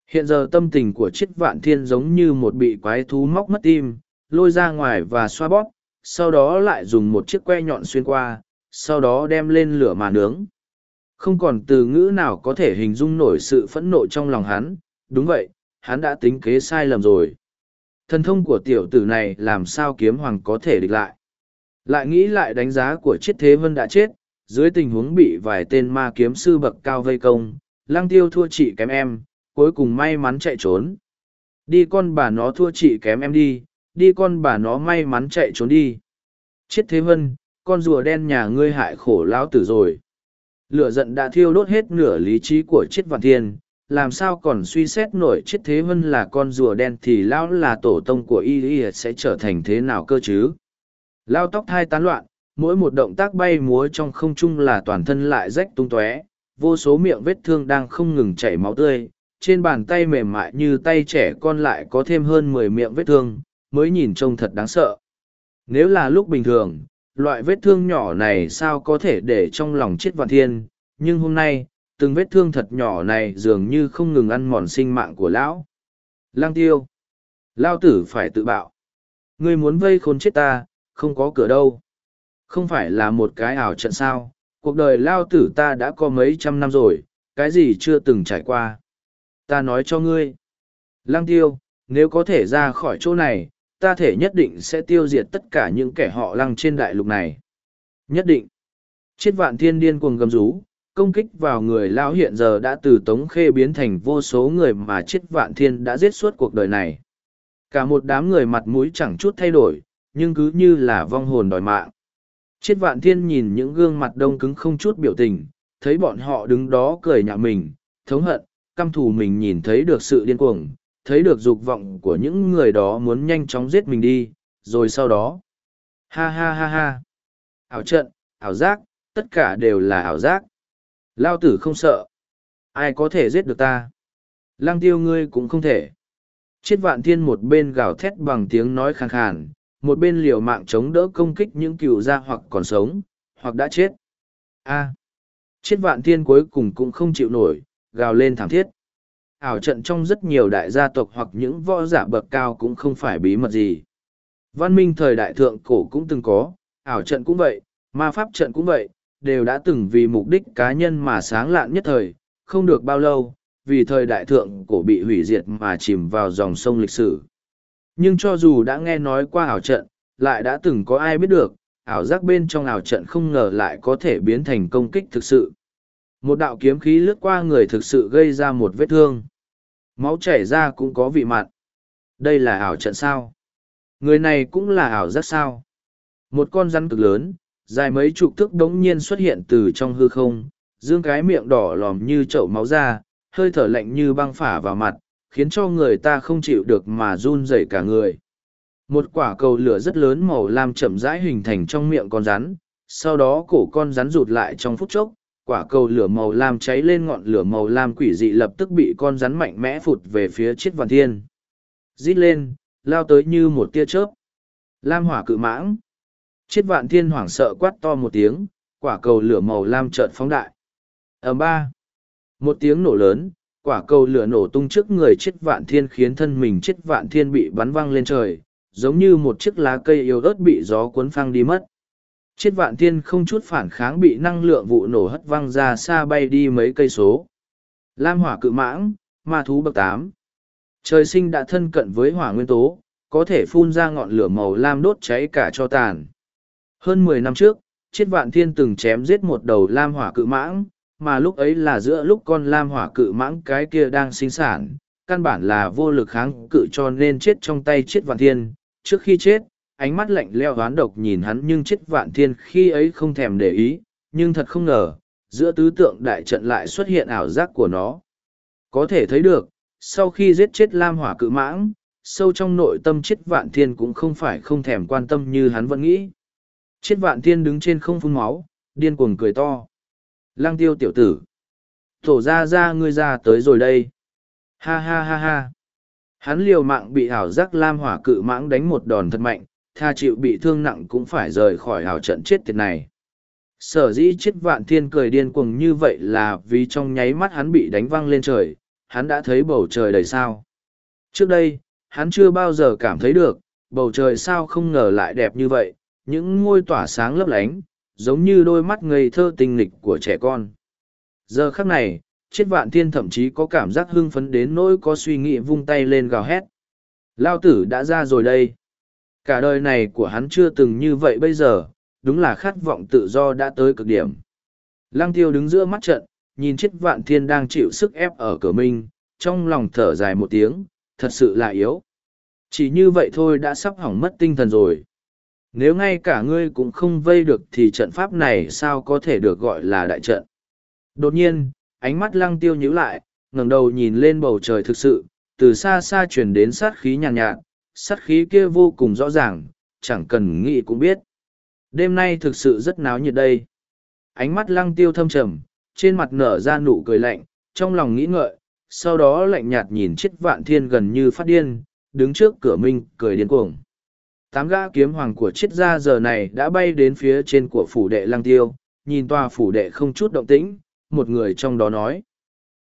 Hiện giờ tâm tình của chiết vạn thiên giống như một bị quái thú móc mất tim, lôi ra ngoài và xoa bóp, sau đó lại dùng một chiếc que nhọn xuyên qua, sau đó đem lên lửa mà nướng. Không còn từ ngữ nào có thể hình dung nổi sự phẫn nộ trong lòng hắn, đúng vậy, hắn đã tính kế sai lầm rồi. Thần thông của tiểu tử này làm sao kiếm hoàng có thể địch lại. Lại nghĩ lại đánh giá của chiết thế vân đã chết, dưới tình huống bị vài tên ma kiếm sư bậc cao vây công, lăng tiêu thua chị kém em, cuối cùng may mắn chạy trốn. Đi con bà nó thua chị kém em đi, đi con bà nó may mắn chạy trốn đi. Chiết thế vân, con rùa đen nhà ngươi hại khổ lão tử rồi. Lửa giận đã thiêu đốt hết nửa lý trí của chiết vạn thiên, làm sao còn suy xét nổi chiết thế vân là con rùa đen thì lão là tổ tông của y y sẽ trở thành thế nào cơ chứ. Lao tóc thai tán loạn, mỗi một động tác bay múa trong không trung là toàn thân lại rách tung tóe, vô số miệng vết thương đang không ngừng chảy máu tươi, trên bàn tay mềm mại như tay trẻ con lại có thêm hơn mười miệng vết thương, mới nhìn trông thật đáng sợ. Nếu là lúc bình thường, loại vết thương nhỏ này sao có thể để trong lòng chết vạn thiên, nhưng hôm nay, từng vết thương thật nhỏ này dường như không ngừng ăn mòn sinh mạng của lão. Lang tiêu. Lao tử phải tự bạo. Ngươi muốn vây khốn chết ta, không có cửa đâu. Không phải là một cái ảo trận sao, cuộc đời lao tử ta đã có mấy trăm năm rồi, cái gì chưa từng trải qua. Ta nói cho ngươi. Lăng tiêu, nếu có thể ra khỏi chỗ này, ta thể nhất định sẽ tiêu diệt tất cả những kẻ họ lăng trên đại lục này. Nhất định. Chiết vạn thiên điên cuồng gầm rú, công kích vào người lão hiện giờ đã từ tống khê biến thành vô số người mà chiết vạn thiên đã giết suốt cuộc đời này. Cả một đám người mặt mũi chẳng chút thay đổi, nhưng cứ như là vong hồn đòi mạng. Chiết vạn thiên nhìn những gương mặt đông cứng không chút biểu tình, thấy bọn họ đứng đó cười nhạo mình, thống hận, căm thù mình nhìn thấy được sự điên cuồng, thấy được dục vọng của những người đó muốn nhanh chóng giết mình đi, rồi sau đó. Ha ha ha ha. Ảo trận, ảo giác, tất cả đều là ảo giác. Lao tử không sợ. Ai có thể giết được ta? Lăng tiêu ngươi cũng không thể. Chiết vạn thiên một bên gào thét bằng tiếng nói khàn khàn, một bên liều mạng chống đỡ công kích những cựu gia hoặc còn sống, hoặc đã chết. A. À. Vạn thiên cuối cùng cũng không chịu nổi, gào lên thảm thiết. Ảo trận trong rất nhiều đại gia tộc hoặc những võ giả bậc cao cũng không phải bí mật gì. Văn minh thời đại thượng cổ cũng từng có, ảo trận cũng vậy, ma pháp trận cũng vậy, đều đã từng vì mục đích cá nhân mà sáng lạn nhất thời, không được bao lâu, vì thời đại thượng cổ bị hủy diệt mà chìm vào dòng sông lịch sử. Nhưng cho dù đã nghe nói qua ảo trận, lại đã từng có ai biết được, ảo giác bên trong ảo trận không ngờ lại có thể biến thành công kích thực sự. Một đạo kiếm khí lướt qua người thực sự gây ra một vết thương. Máu chảy ra cũng có vị mặn. Đây là ảo trận sao? Người này cũng là ảo giác sao? Một con rắn cực lớn, dài mấy chục thước đống nhiên xuất hiện từ trong hư không, dương cái miệng đỏ lòm như chậu máu ra, hơi thở lạnh như băng phả vào mặt, khiến cho người ta không chịu được mà run rẩy cả người. Một quả cầu lửa rất lớn màu lam chậm rãi hình thành trong miệng con rắn, sau đó cổ con rắn rụt lại trong phút chốc, quả cầu lửa màu lam cháy lên ngọn lửa màu lam quỷ dị lập tức bị con rắn mạnh mẽ phụt về phía chiếc vạn thiên. Rít lên, lao tới như một tia chớp. Lam hỏa cự mãng. Chiếc vạn thiên hoảng sợ quát to một tiếng, quả cầu lửa màu lam chợt phóng đại. Ở ba, một tiếng nổ lớn, quả cầu lửa nổ tung trước người chết vạn thiên khiến thân mình chết vạn thiên bị bắn văng lên trời, giống như một chiếc lá cây yếu ớt bị gió cuốn phăng đi mất. chết vạn thiên không chút phản kháng bị năng lượng vụ nổ hất văng ra xa bay đi mấy cây số. Lam hỏa cự mãng, ma thú bậc tám. Trời sinh đã thân cận với hỏa nguyên tố, có thể phun ra ngọn lửa màu lam đốt cháy cả cho tàn. Hơn mười năm trước, Chiết Vạn Thiên từng chém giết một đầu lam hỏa cự mãng, mà lúc ấy là giữa lúc con lam hỏa cự mãng cái kia đang sinh sản, căn bản là vô lực kháng cự cho nên chết trong tay chết Vạn Thiên. Trước khi chết, ánh mắt lạnh leo hoán độc nhìn hắn nhưng chết Vạn Thiên khi ấy không thèm để ý, nhưng thật không ngờ, giữa tứ tượng đại trận lại xuất hiện ảo giác của nó. Có thể thấy được, sau khi giết chết lam hỏa cự mãng, sâu trong nội tâm chết Vạn Thiên cũng không phải không thèm quan tâm như hắn vẫn nghĩ. Chết vạn thiên đứng trên không phun máu, điên cuồng cười to. Lăng tiêu tiểu tử. Tổ ra ra ngươi ra tới rồi đây. Ha ha ha ha. Hắn liều mạng bị ảo giác lam hỏa cự mãng đánh một đòn thật mạnh, tha chịu bị thương nặng cũng phải rời khỏi ảo trận chết tiệt này. Sở dĩ chết vạn thiên cười điên cuồng như vậy là vì trong nháy mắt hắn bị đánh văng lên trời, hắn đã thấy bầu trời đầy sao. Trước đây, hắn chưa bao giờ cảm thấy được, bầu trời sao không ngờ lại đẹp như vậy, những ngôi tỏa sáng lấp lánh, giống như đôi mắt ngây thơ tinh nghịch của trẻ con. Giờ khắc này, chết vạn thiên thậm chí có cảm giác hưng phấn đến nỗi có suy nghĩ vung tay lên gào hét. Lao tử đã ra rồi đây. Cả đời này của hắn chưa từng như vậy bây giờ, đúng là khát vọng tự do đã tới cực điểm. Lăng tiêu đứng giữa mắt trận, nhìn chết vạn thiên đang chịu sức ép ở cửa mình, trong lòng thở dài một tiếng, thật sự là yếu. Chỉ như vậy thôi đã sắp hỏng mất tinh thần rồi nếu ngay cả ngươi cũng không vây được thì trận pháp này sao có thể được gọi là đại trận? Đột nhiên ánh mắt lăng tiêu nhíu lại ngẩng đầu nhìn lên bầu trời thực sự từ xa xa truyền đến sát khí nhàn nhạt, nhạt sát khí kia vô cùng rõ ràng chẳng cần nghĩ cũng biết. Đêm nay thực sự rất náo nhiệt đây. Ánh mắt lăng tiêu thâm trầm trên mặt nở ra nụ cười lạnh trong lòng nghĩ ngợi sau đó lạnh nhạt nhìn chiếc vạn thiên gần như phát điên đứng trước cửa minh cười điên cuồng tám gã kiếm hoàng của triết gia giờ này đã bay đến phía trên của phủ đệ lăng tiêu, nhìn tòa phủ đệ không chút động tĩnh, một người trong đó nói.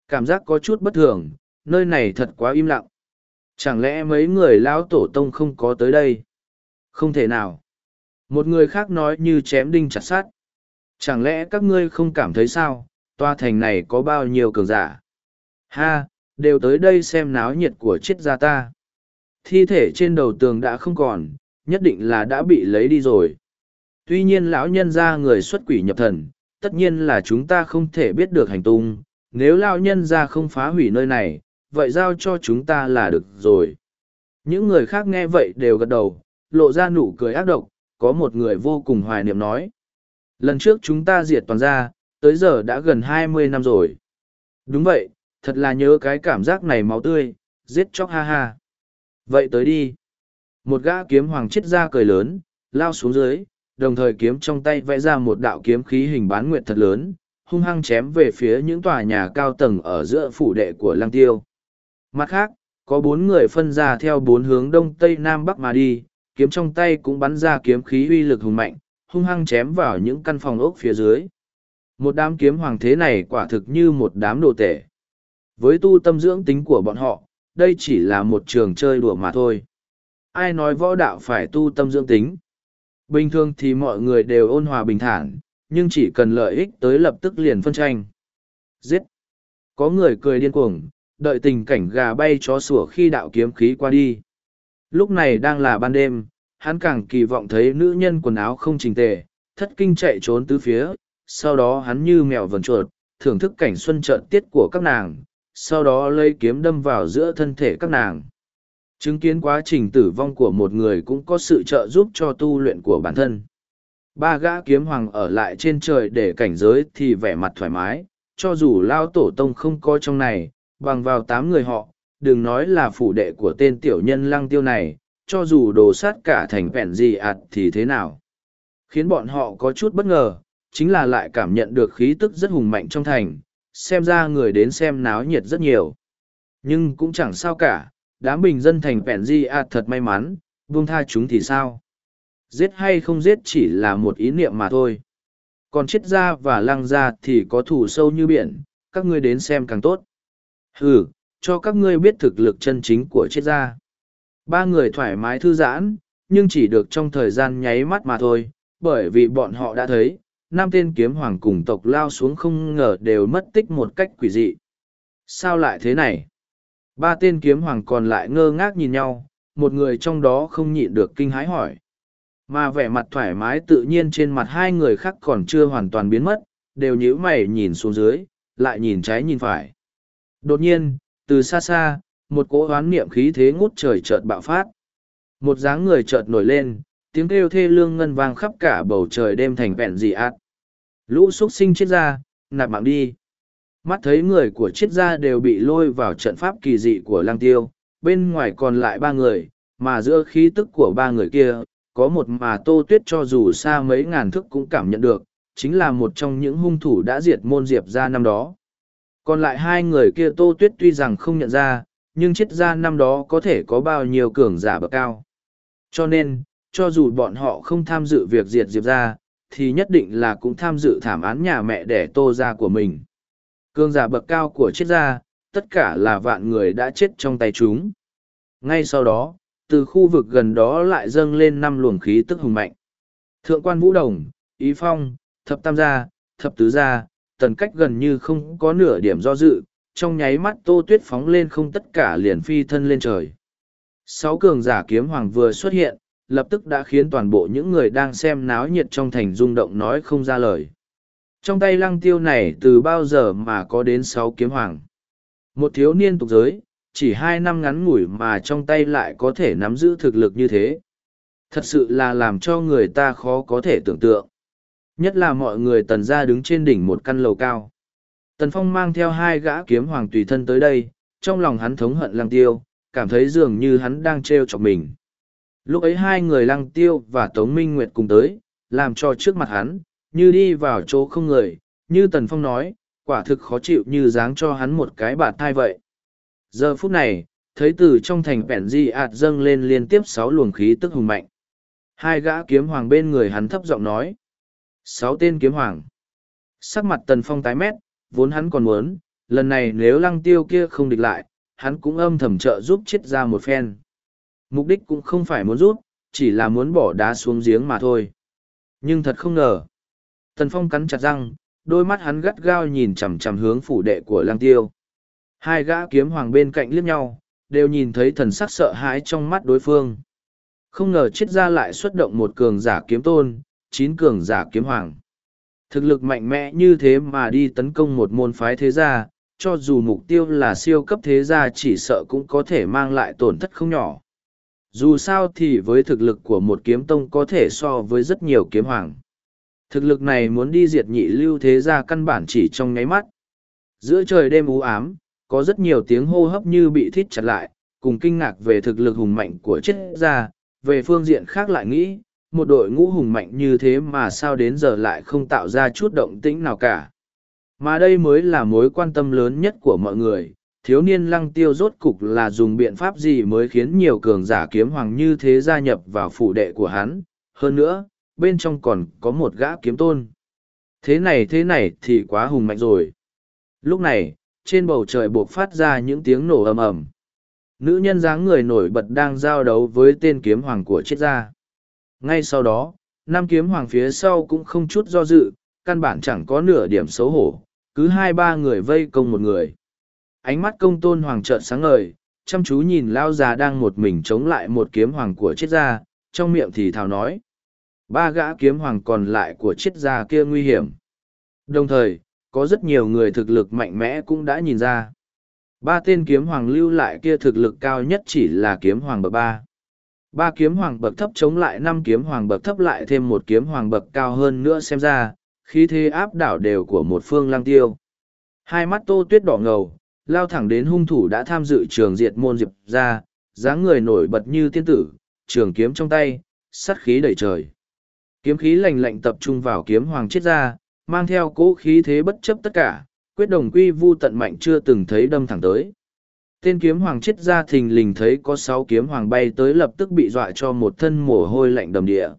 Cảm giác có chút bất thường, nơi này thật quá im lặng. Chẳng lẽ mấy người lão tổ tông không có tới đây? Không thể nào. Một người khác nói như chém đinh chặt sát. Chẳng lẽ các ngươi không cảm thấy sao, tòa thành này có bao nhiêu cường giả? Ha, đều tới đây xem náo nhiệt của triết gia ta. Thi thể trên đầu tường đã không còn, nhất định là đã bị lấy đi rồi. Tuy nhiên lão nhân ra người xuất quỷ nhập thần, tất nhiên là chúng ta không thể biết được hành tung. Nếu lão nhân ra không phá hủy nơi này, vậy giao cho chúng ta là được rồi. Những người khác nghe vậy đều gật đầu, lộ ra nụ cười ác độc, có một người vô cùng hoài niệm nói. Lần trước chúng ta diệt toàn ra, tới giờ đã gần hai mươi năm rồi. Đúng vậy, thật là nhớ cái cảm giác này máu tươi, giết chóc ha ha. Vậy tới đi. Một gã kiếm hoàng chết ra cười lớn, lao xuống dưới, đồng thời kiếm trong tay vẽ ra một đạo kiếm khí hình bán nguyệt thật lớn, hung hăng chém về phía những tòa nhà cao tầng ở giữa phủ đệ của lăng tiêu. Mặt khác, có bốn người phân ra theo bốn hướng đông tây nam bắc mà đi, kiếm trong tay cũng bắn ra kiếm khí uy lực hùng mạnh, hung hăng chém vào những căn phòng ốc phía dưới. Một đám kiếm hoàng thế này quả thực như một đám đồ tể. Với tu tâm dưỡng tính của bọn họ, đây chỉ là một trường chơi đùa mà thôi. Ai nói võ đạo phải tu tâm dưỡng tính? Bình thường thì mọi người đều ôn hòa bình thản, nhưng chỉ cần lợi ích tới lập tức liền phân tranh. Giết! Có người cười điên cuồng, đợi tình cảnh gà bay chó sủa khi đạo kiếm khí qua đi. Lúc này đang là ban đêm, hắn càng kỳ vọng thấy nữ nhân quần áo không trình tề, thất kinh chạy trốn tứ phía, sau đó hắn như mèo vần chuột, thưởng thức cảnh xuân trợn tiết của các nàng, sau đó lấy kiếm đâm vào giữa thân thể các nàng. Chứng kiến quá trình tử vong của một người cũng có sự trợ giúp cho tu luyện của bản thân. Ba gã kiếm hoàng ở lại trên trời để cảnh giới thì vẻ mặt thoải mái, cho dù lao tổ tông không có trong này, bằng vào tám người họ, đừng nói là phủ đệ của tên tiểu nhân lăng tiêu này, cho dù đồ sát cả thành vẹn gì ạt thì thế nào. Khiến bọn họ có chút bất ngờ, chính là lại cảm nhận được khí tức rất hùng mạnh trong thành, xem ra người đến xem náo nhiệt rất nhiều. Nhưng cũng chẳng sao cả, đám bình dân thành vẹn di ạt thật may mắn, buông tha chúng thì sao? Giết hay không giết chỉ là một ý niệm mà thôi. Còn chết ra và lăng ra thì có thủ sâu như biển, các ngươi đến xem càng tốt. Ừ, cho các ngươi biết thực lực chân chính của chết ra. Ba người thoải mái thư giãn, nhưng chỉ được trong thời gian nháy mắt mà thôi, bởi vì bọn họ đã thấy, năm tên kiếm hoàng cùng tộc lao xuống không ngờ đều mất tích một cách quỷ dị. Sao lại thế này? Ba tên kiếm hoàng còn lại ngơ ngác nhìn nhau, một người trong đó không nhịn được kinh hái hỏi. Mà vẻ mặt thoải mái tự nhiên trên mặt hai người khác còn chưa hoàn toàn biến mất, đều nhíu mày nhìn xuống dưới, lại nhìn trái nhìn phải. Đột nhiên, từ xa xa, một cỗ hoán niệm khí thế ngút trời chợt bạo phát. Một dáng người chợt nổi lên, tiếng kêu thê lương ngân vang khắp cả bầu trời đêm thành vẹn dị ác. Lũ xuất sinh chết ra, nạp mạng đi. Mắt thấy người của triết gia đều bị lôi vào trận pháp kỳ dị của lang tiêu, bên ngoài còn lại ba người, mà giữa khí tức của ba người kia, có một mà tô tuyết cho dù xa mấy ngàn thức cũng cảm nhận được, chính là một trong những hung thủ đã diệt môn diệp ra năm đó. Còn lại hai người kia tô tuyết tuy rằng không nhận ra, nhưng triết gia năm đó có thể có bao nhiêu cường giả bậc cao. Cho nên, cho dù bọn họ không tham dự việc diệt diệp ra, thì nhất định là cũng tham dự thảm án nhà mẹ đẻ tô ra của mình. Cương giả bậc cao của chết gia, tất cả là vạn người đã chết trong tay chúng. Ngay sau đó, từ khu vực gần đó lại dâng lên năm luồng khí tức hùng mạnh. Thượng quan Vũ Đồng, Ý Phong, Thập Tam Gia, Thập Tứ Gia, tần cách gần như không có nửa điểm do dự, trong nháy mắt tô tuyết phóng lên không tất cả liền phi thân lên trời. Sáu cường giả kiếm hoàng vừa xuất hiện, lập tức đã khiến toàn bộ những người đang xem náo nhiệt trong thành rung động nói không ra lời. Trong tay lăng tiêu này từ bao giờ mà có đến sáu kiếm hoàng. Một thiếu niên tục giới, chỉ hai năm ngắn ngủi mà trong tay lại có thể nắm giữ thực lực như thế. Thật sự là làm cho người ta khó có thể tưởng tượng. Nhất là mọi người tần ra đứng trên đỉnh một căn lầu cao. Tần Phong mang theo hai gã kiếm hoàng tùy thân tới đây, trong lòng hắn thống hận lăng tiêu, cảm thấy dường như hắn đang trêu chọc mình. Lúc ấy hai người lăng tiêu và Tống Minh Nguyệt cùng tới, làm cho trước mặt hắn, như đi vào chỗ không người, như Tần Phong nói, quả thực khó chịu như dáng cho hắn một cái bạt thai vậy. Giờ phút này, thấy từ trong thành vẹn di ạt dâng lên liên tiếp sáu luồng khí tức hùng mạnh. Hai gã kiếm hoàng bên người hắn thấp giọng nói. Sáu tên kiếm hoàng. Sắc mặt Tần Phong tái mét, vốn hắn còn muốn, lần này nếu lăng tiêu kia không địch lại, hắn cũng âm thầm trợ giúp chết ra một phen. Mục đích cũng không phải muốn rút, chỉ là muốn bỏ đá xuống giếng mà thôi. Nhưng thật không ngờ. Tần Phong cắn chặt răng, đôi mắt hắn gắt gao nhìn chằm chằm hướng phủ đệ của lang tiêu. Hai gã kiếm hoàng bên cạnh liếc nhau, đều nhìn thấy thần sắc sợ hãi trong mắt đối phương. Không ngờ triết ra lại xuất động một cường giả kiếm tôn, chín cường giả kiếm hoàng. Thực lực mạnh mẽ như thế mà đi tấn công một môn phái thế gia, cho dù mục tiêu là siêu cấp thế gia chỉ sợ cũng có thể mang lại tổn thất không nhỏ. Dù sao thì với thực lực của một kiếm tông có thể so với rất nhiều kiếm hoàng. Thực lực này muốn đi diệt nhị lưu thế gia căn bản chỉ trong nháy mắt. Giữa trời đêm u ám, có rất nhiều tiếng hô hấp như bị thít chặt lại, cùng kinh ngạc về thực lực hùng mạnh của chết gia. Về phương diện khác lại nghĩ, một đội ngũ hùng mạnh như thế mà sao đến giờ lại không tạo ra chút động tĩnh nào cả. Mà đây mới là mối quan tâm lớn nhất của mọi người, thiếu niên lăng tiêu rốt cục là dùng biện pháp gì mới khiến nhiều cường giả kiếm hoàng như thế gia nhập vào phủ đệ của hắn. Hơn nữa, bên trong còn có một gã kiếm tôn. Thế này thế này thì quá hùng mạnh rồi. Lúc này, trên bầu trời buộc phát ra những tiếng nổ ầm ầm. Nữ nhân dáng người nổi bật đang giao đấu với tên kiếm hoàng của chết gia. Ngay sau đó, nam kiếm hoàng phía sau cũng không chút do dự, căn bản chẳng có nửa điểm xấu hổ, cứ hai ba người vây công một người. Ánh mắt công tôn hoàng trợn sáng ngời, chăm chú nhìn lao già đang một mình chống lại một kiếm hoàng của chết gia, trong miệng thì thào nói. Ba gã kiếm hoàng còn lại của triết gia kia nguy hiểm. Đồng thời, có rất nhiều người thực lực mạnh mẽ cũng đã nhìn ra. Ba tên kiếm hoàng lưu lại kia thực lực cao nhất chỉ là kiếm hoàng bậc ba. Ba kiếm hoàng bậc thấp chống lại năm kiếm hoàng bậc thấp lại thêm một kiếm hoàng bậc cao hơn nữa xem ra, khí thế áp đảo đều của một phương lang tiêu. Hai mắt tô tuyết đỏ ngầu, lao thẳng đến hung thủ đã tham dự trường diệt môn diệp ra, dáng người nổi bật như tiên tử, trường kiếm trong tay, sắt khí đầy trời. Kiếm khí lạnh lạnh tập trung vào kiếm hoàng chết ra, mang theo cỗ khí thế bất chấp tất cả, quyết đồng quy vu tận mạnh chưa từng thấy đâm thẳng tới. Tên kiếm hoàng chết ra thình lình thấy có sáu kiếm hoàng bay tới lập tức bị dọa cho một thân mồ hôi lạnh đầm địa.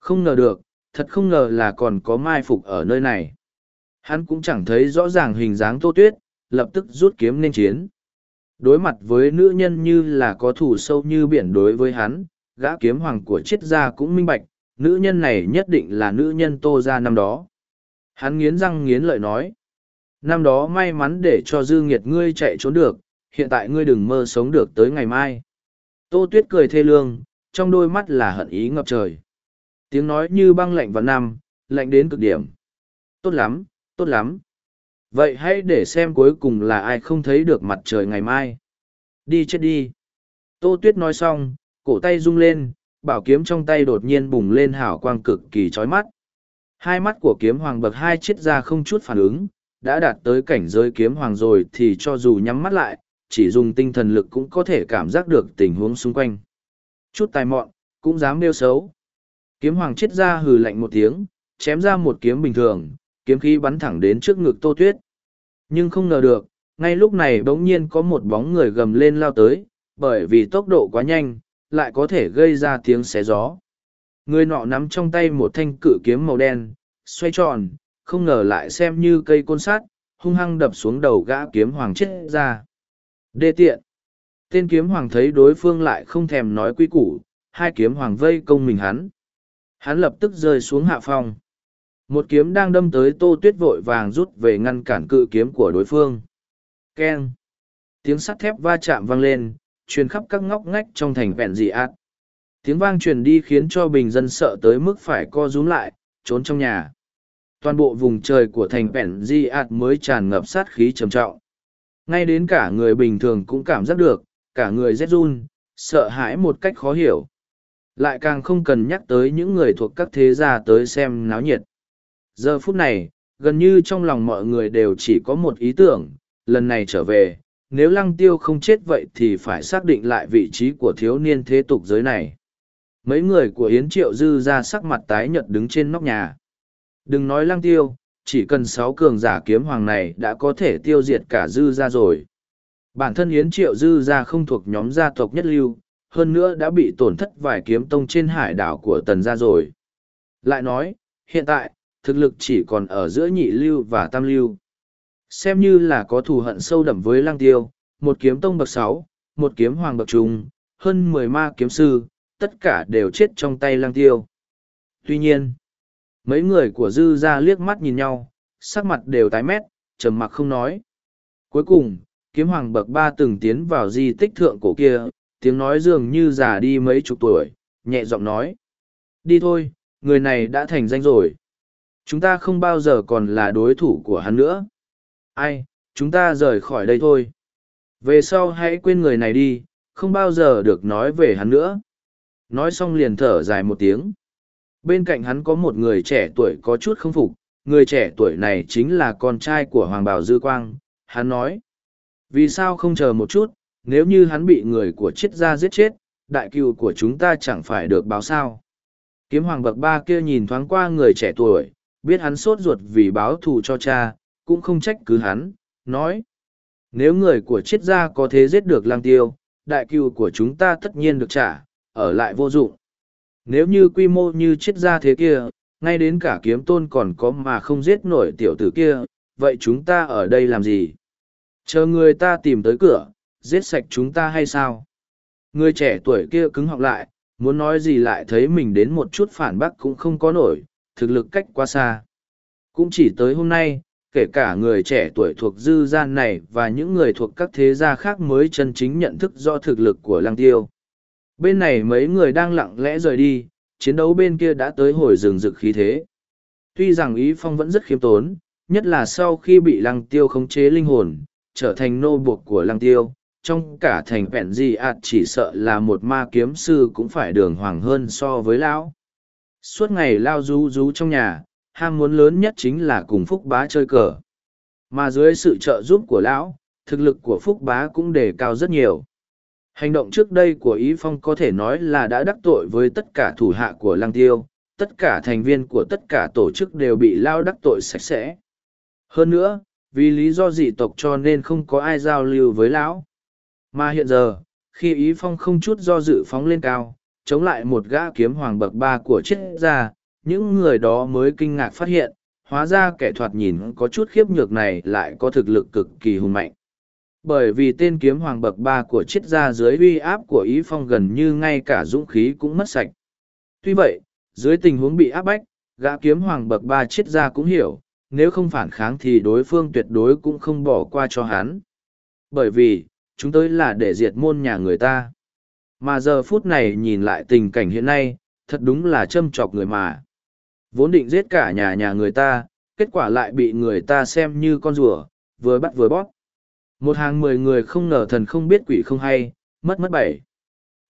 Không ngờ được, thật không ngờ là còn có mai phục ở nơi này. Hắn cũng chẳng thấy rõ ràng hình dáng tô tuyết, lập tức rút kiếm nên chiến. Đối mặt với nữ nhân như là có thủ sâu như biển đối với hắn, gã kiếm hoàng của triết gia cũng minh bạch, nữ nhân này nhất định là nữ nhân tô ra năm đó. Hắn nghiến răng nghiến lợi nói. Năm đó may mắn để cho dư nghiệt ngươi chạy trốn được, hiện tại ngươi đừng mơ sống được tới ngày mai. Tô tuyết cười thê lương, trong đôi mắt là hận ý ngập trời. Tiếng nói như băng lạnh vào năm, lạnh đến cực điểm. Tốt lắm, tốt lắm. Vậy hãy để xem cuối cùng là ai không thấy được mặt trời ngày mai. Đi chết đi. Tô tuyết nói xong, cổ tay rung lên, bảo kiếm trong tay đột nhiên bùng lên hào quang cực kỳ chói mắt. Hai mắt của kiếm hoàng bậc hai chết ra không chút phản ứng, đã đạt tới cảnh giới kiếm hoàng rồi thì cho dù nhắm mắt lại, chỉ dùng tinh thần lực cũng có thể cảm giác được tình huống xung quanh. Chút tài mọn, cũng dám nêu xấu. Kiếm hoàng chết ra hừ lạnh một tiếng, chém ra một kiếm bình thường, kiếm khí bắn thẳng đến trước ngực tô tuyết. Nhưng không ngờ được, ngay lúc này bỗng nhiên có một bóng người gầm lên lao tới, bởi vì tốc độ quá nhanh, lại có thể gây ra tiếng xé gió. Người nọ nắm trong tay một thanh cự kiếm màu đen, xoay tròn, không ngờ lại xem như cây côn sắt, hung hăng đập xuống đầu gã kiếm hoàng chết ra. Đê tiện. Tên kiếm hoàng thấy đối phương lại không thèm nói quy củ, hai kiếm hoàng vây công mình hắn. Hắn lập tức rơi xuống hạ phòng. Một kiếm đang đâm tới tô tuyết vội vàng rút về ngăn cản cự kiếm của đối phương. Keng. Tiếng sắt thép va chạm vang lên, truyền khắp các ngóc ngách trong thành vẹn dị ạt. Tiếng vang truyền đi khiến cho bình dân sợ tới mức phải co rúm lại, trốn trong nhà. Toàn bộ vùng trời của thành vẹn dị ạt mới tràn ngập sát khí trầm trọng. Ngay đến cả người bình thường cũng cảm giác được, cả người rét run, sợ hãi một cách khó hiểu. Lại càng không cần nhắc tới những người thuộc các thế gia tới xem náo nhiệt. Giờ phút này, gần như trong lòng mọi người đều chỉ có một ý tưởng, lần này trở về, nếu lăng tiêu không chết vậy thì phải xác định lại vị trí của thiếu niên thế tục giới này. Mấy người của Yến Triệu Dư ra sắc mặt tái nhợt đứng trên nóc nhà. Đừng nói lăng tiêu, chỉ cần sáu cường giả kiếm hoàng này đã có thể tiêu diệt cả Dư ra rồi. Bản thân Yến Triệu Dư ra không thuộc nhóm gia tộc nhất lưu, hơn nữa đã bị tổn thất vài kiếm tông trên hải đảo của tần gia rồi. Lại nói, hiện tại, thực lực chỉ còn ở giữa nhị lưu và tam lưu. Xem như là có thù hận sâu đậm với lăng tiêu, một kiếm tông bậc sáu, một kiếm hoàng bậc trung, hơn mười ma kiếm sư, tất cả đều chết trong tay lăng tiêu. Tuy nhiên, Mấy người của dư ra liếc mắt nhìn nhau, sắc mặt đều tái mét, trầm mặc không nói. Cuối cùng, kiếm hoàng bậc ba từng tiến vào di tích thượng cổ kia, tiếng nói dường như già đi mấy chục tuổi, nhẹ giọng nói. Đi thôi, người này đã thành danh rồi. Chúng ta không bao giờ còn là đối thủ của hắn nữa. Ai, chúng ta rời khỏi đây thôi. Về sau hãy quên người này đi, không bao giờ được nói về hắn nữa. Nói xong liền thở dài một tiếng. Bên cạnh hắn có một người trẻ tuổi có chút không phục, người trẻ tuổi này chính là con trai của Hoàng Bảo Dư Quang. Hắn nói, vì sao không chờ một chút, nếu như hắn bị người của triết gia giết chết, đại cựu của chúng ta chẳng phải được báo sao. Kiếm Hoàng bậc ba kia nhìn thoáng qua người trẻ tuổi, biết hắn sốt ruột vì báo thù cho cha, cũng không trách cứ hắn, nói. Nếu người của triết gia có thế giết được lang tiêu, đại cựu của chúng ta tất nhiên được trả, ở lại vô dụng. Nếu như quy mô như triết gia thế kia, ngay đến cả kiếm tôn còn có mà không giết nổi tiểu tử kia, vậy chúng ta ở đây làm gì? Chờ người ta tìm tới cửa, giết sạch chúng ta hay sao? Người trẻ tuổi kia cứng họng lại, muốn nói gì lại thấy mình đến một chút phản bác cũng không có nổi, thực lực cách quá xa. Cũng chỉ tới hôm nay, kể cả người trẻ tuổi thuộc dư gian này và những người thuộc các thế gia khác mới chân chính nhận thức do thực lực của lăng tiêu. Bên này mấy người đang lặng lẽ rời đi, chiến đấu bên kia đã tới hồi rừng rực khí thế. Tuy rằng Ý Phong vẫn rất khiêm tốn, nhất là sau khi bị lăng tiêu khống chế linh hồn, trở thành nô buộc của lăng tiêu, trong cả thành vẹn gì ạt chỉ sợ là một ma kiếm sư cũng phải đường hoàng hơn so với lão. Suốt ngày lao rú rú trong nhà, ham muốn lớn nhất chính là cùng Phúc Bá chơi cờ. Mà dưới sự trợ giúp của lão, thực lực của Phúc Bá cũng đề cao rất nhiều. Hành động trước đây của Ý Phong có thể nói là đã đắc tội với tất cả thủ hạ của Lăng Tiêu, tất cả thành viên của tất cả tổ chức đều bị lao đắc tội sạch sẽ. Hơn nữa, vì lý do dị tộc cho nên không có ai giao lưu với lão. Mà hiện giờ, khi Ý Phong không chút do dự phóng lên cao, chống lại một gã kiếm hoàng bậc ba của triết gia, những người đó mới kinh ngạc phát hiện, hóa ra kẻ thoạt nhìn có chút khiếp nhược này lại có thực lực cực kỳ hùng mạnh. Bởi vì tên kiếm hoàng bậc ba của triết gia dưới uy áp của ý phong gần như ngay cả dũng khí cũng mất sạch. Tuy vậy dưới tình huống bị áp bách gã kiếm hoàng bậc ba triết gia cũng hiểu nếu không phản kháng thì đối phương tuyệt đối cũng không bỏ qua cho hắn. Bởi vì chúng tôi là để diệt môn nhà người ta. Mà giờ phút này nhìn lại tình cảnh hiện nay thật đúng là châm chọc người mà vốn định giết cả nhà nhà người ta kết quả lại bị người ta xem như con rùa vừa bắt vừa bóp một hàng mười người không ngờ thần không biết quỷ không hay, mất mất bảy.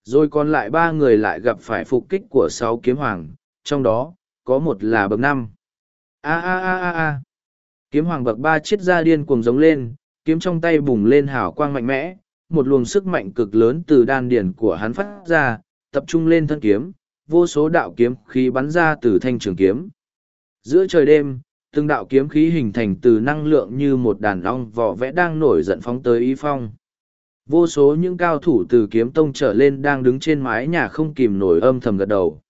Rồi còn lại ba người lại gặp phải phục kích của sáu kiếm hoàng, trong đó, có một là bậc năm. A a a a a. Kiếm hoàng bậc ba chiết ra điên cuồng giống lên, kiếm trong tay bùng lên hào quang mạnh mẽ, một luồng sức mạnh cực lớn từ đan điển của hắn phát ra, tập trung lên thân kiếm, vô số đạo kiếm khí bắn ra từ thanh trường kiếm. Giữa trời đêm, từng đạo kiếm khí hình thành từ năng lượng như một đàn ong vỏ vẽ đang nổi giận phóng tới y phong. Vô số những cao thủ từ kiếm tông trở lên đang đứng trên mái nhà không kìm nổi âm thầm gật đầu.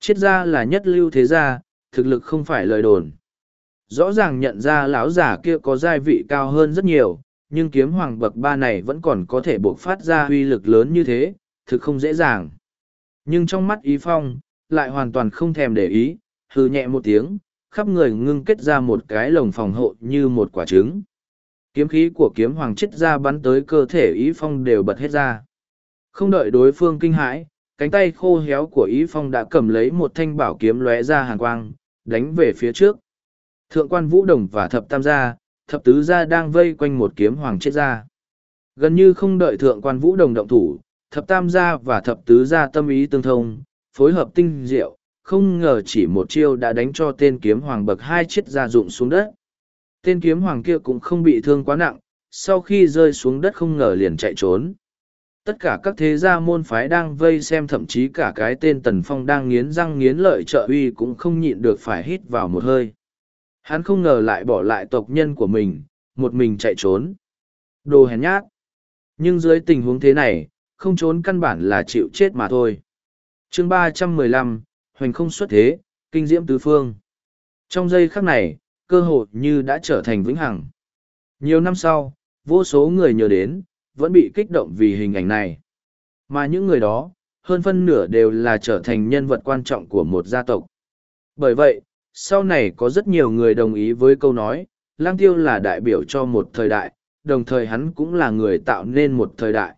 Triết gia là nhất lưu thế gia thực lực không phải lời đồn. Rõ ràng nhận ra lão giả kia có giai vị cao hơn rất nhiều nhưng kiếm hoàng bậc ba này vẫn còn có thể buộc phát ra uy lực lớn như thế thực không dễ dàng nhưng trong mắt ý phong lại hoàn toàn không thèm để ý hư nhẹ một tiếng khắp người ngưng kết ra một cái lồng phòng hộ như một quả trứng. Kiếm khí của kiếm hoàng chết ra bắn tới cơ thể ý phong đều bật hết ra. Không đợi đối phương kinh hãi, cánh tay khô héo của ý phong đã cầm lấy một thanh bảo kiếm lóe ra hàng quang, đánh về phía trước. Thượng quan vũ đồng và thập tam gia, thập tứ gia đang vây quanh một kiếm hoàng chết ra. Gần như không đợi thượng quan vũ đồng động thủ, thập tam gia và thập tứ gia tâm ý tương thông, phối hợp tinh diệu, không ngờ chỉ một chiêu đã đánh cho tên kiếm hoàng bậc hai chiếc gia dụng xuống đất. Tên kiếm hoàng kia cũng không bị thương quá nặng, sau khi rơi xuống đất không ngờ liền chạy trốn. Tất cả các thế gia môn phái đang vây xem thậm chí cả cái tên Tần Phong đang nghiến răng nghiến lợi trợ uy cũng không nhịn được phải hít vào một hơi. Hắn không ngờ lại bỏ lại tộc nhân của mình, một mình chạy trốn. Đồ hèn nhát. Nhưng dưới tình huống thế này, không trốn căn bản là chịu chết mà thôi. chương ba trăm mười lăm hoành không xuất thế, kinh diễm tứ phương. Trong giây khắc này, cơ hội như đã trở thành vĩnh hằng. Nhiều năm sau, vô số người nhớ đến, vẫn bị kích động vì hình ảnh này. Mà những người đó, hơn phân nửa đều là trở thành nhân vật quan trọng của một gia tộc. Bởi vậy, sau này có rất nhiều người đồng ý với câu nói lang tiêu là đại biểu cho một thời đại đồng thời hắn cũng là người tạo nên một thời đại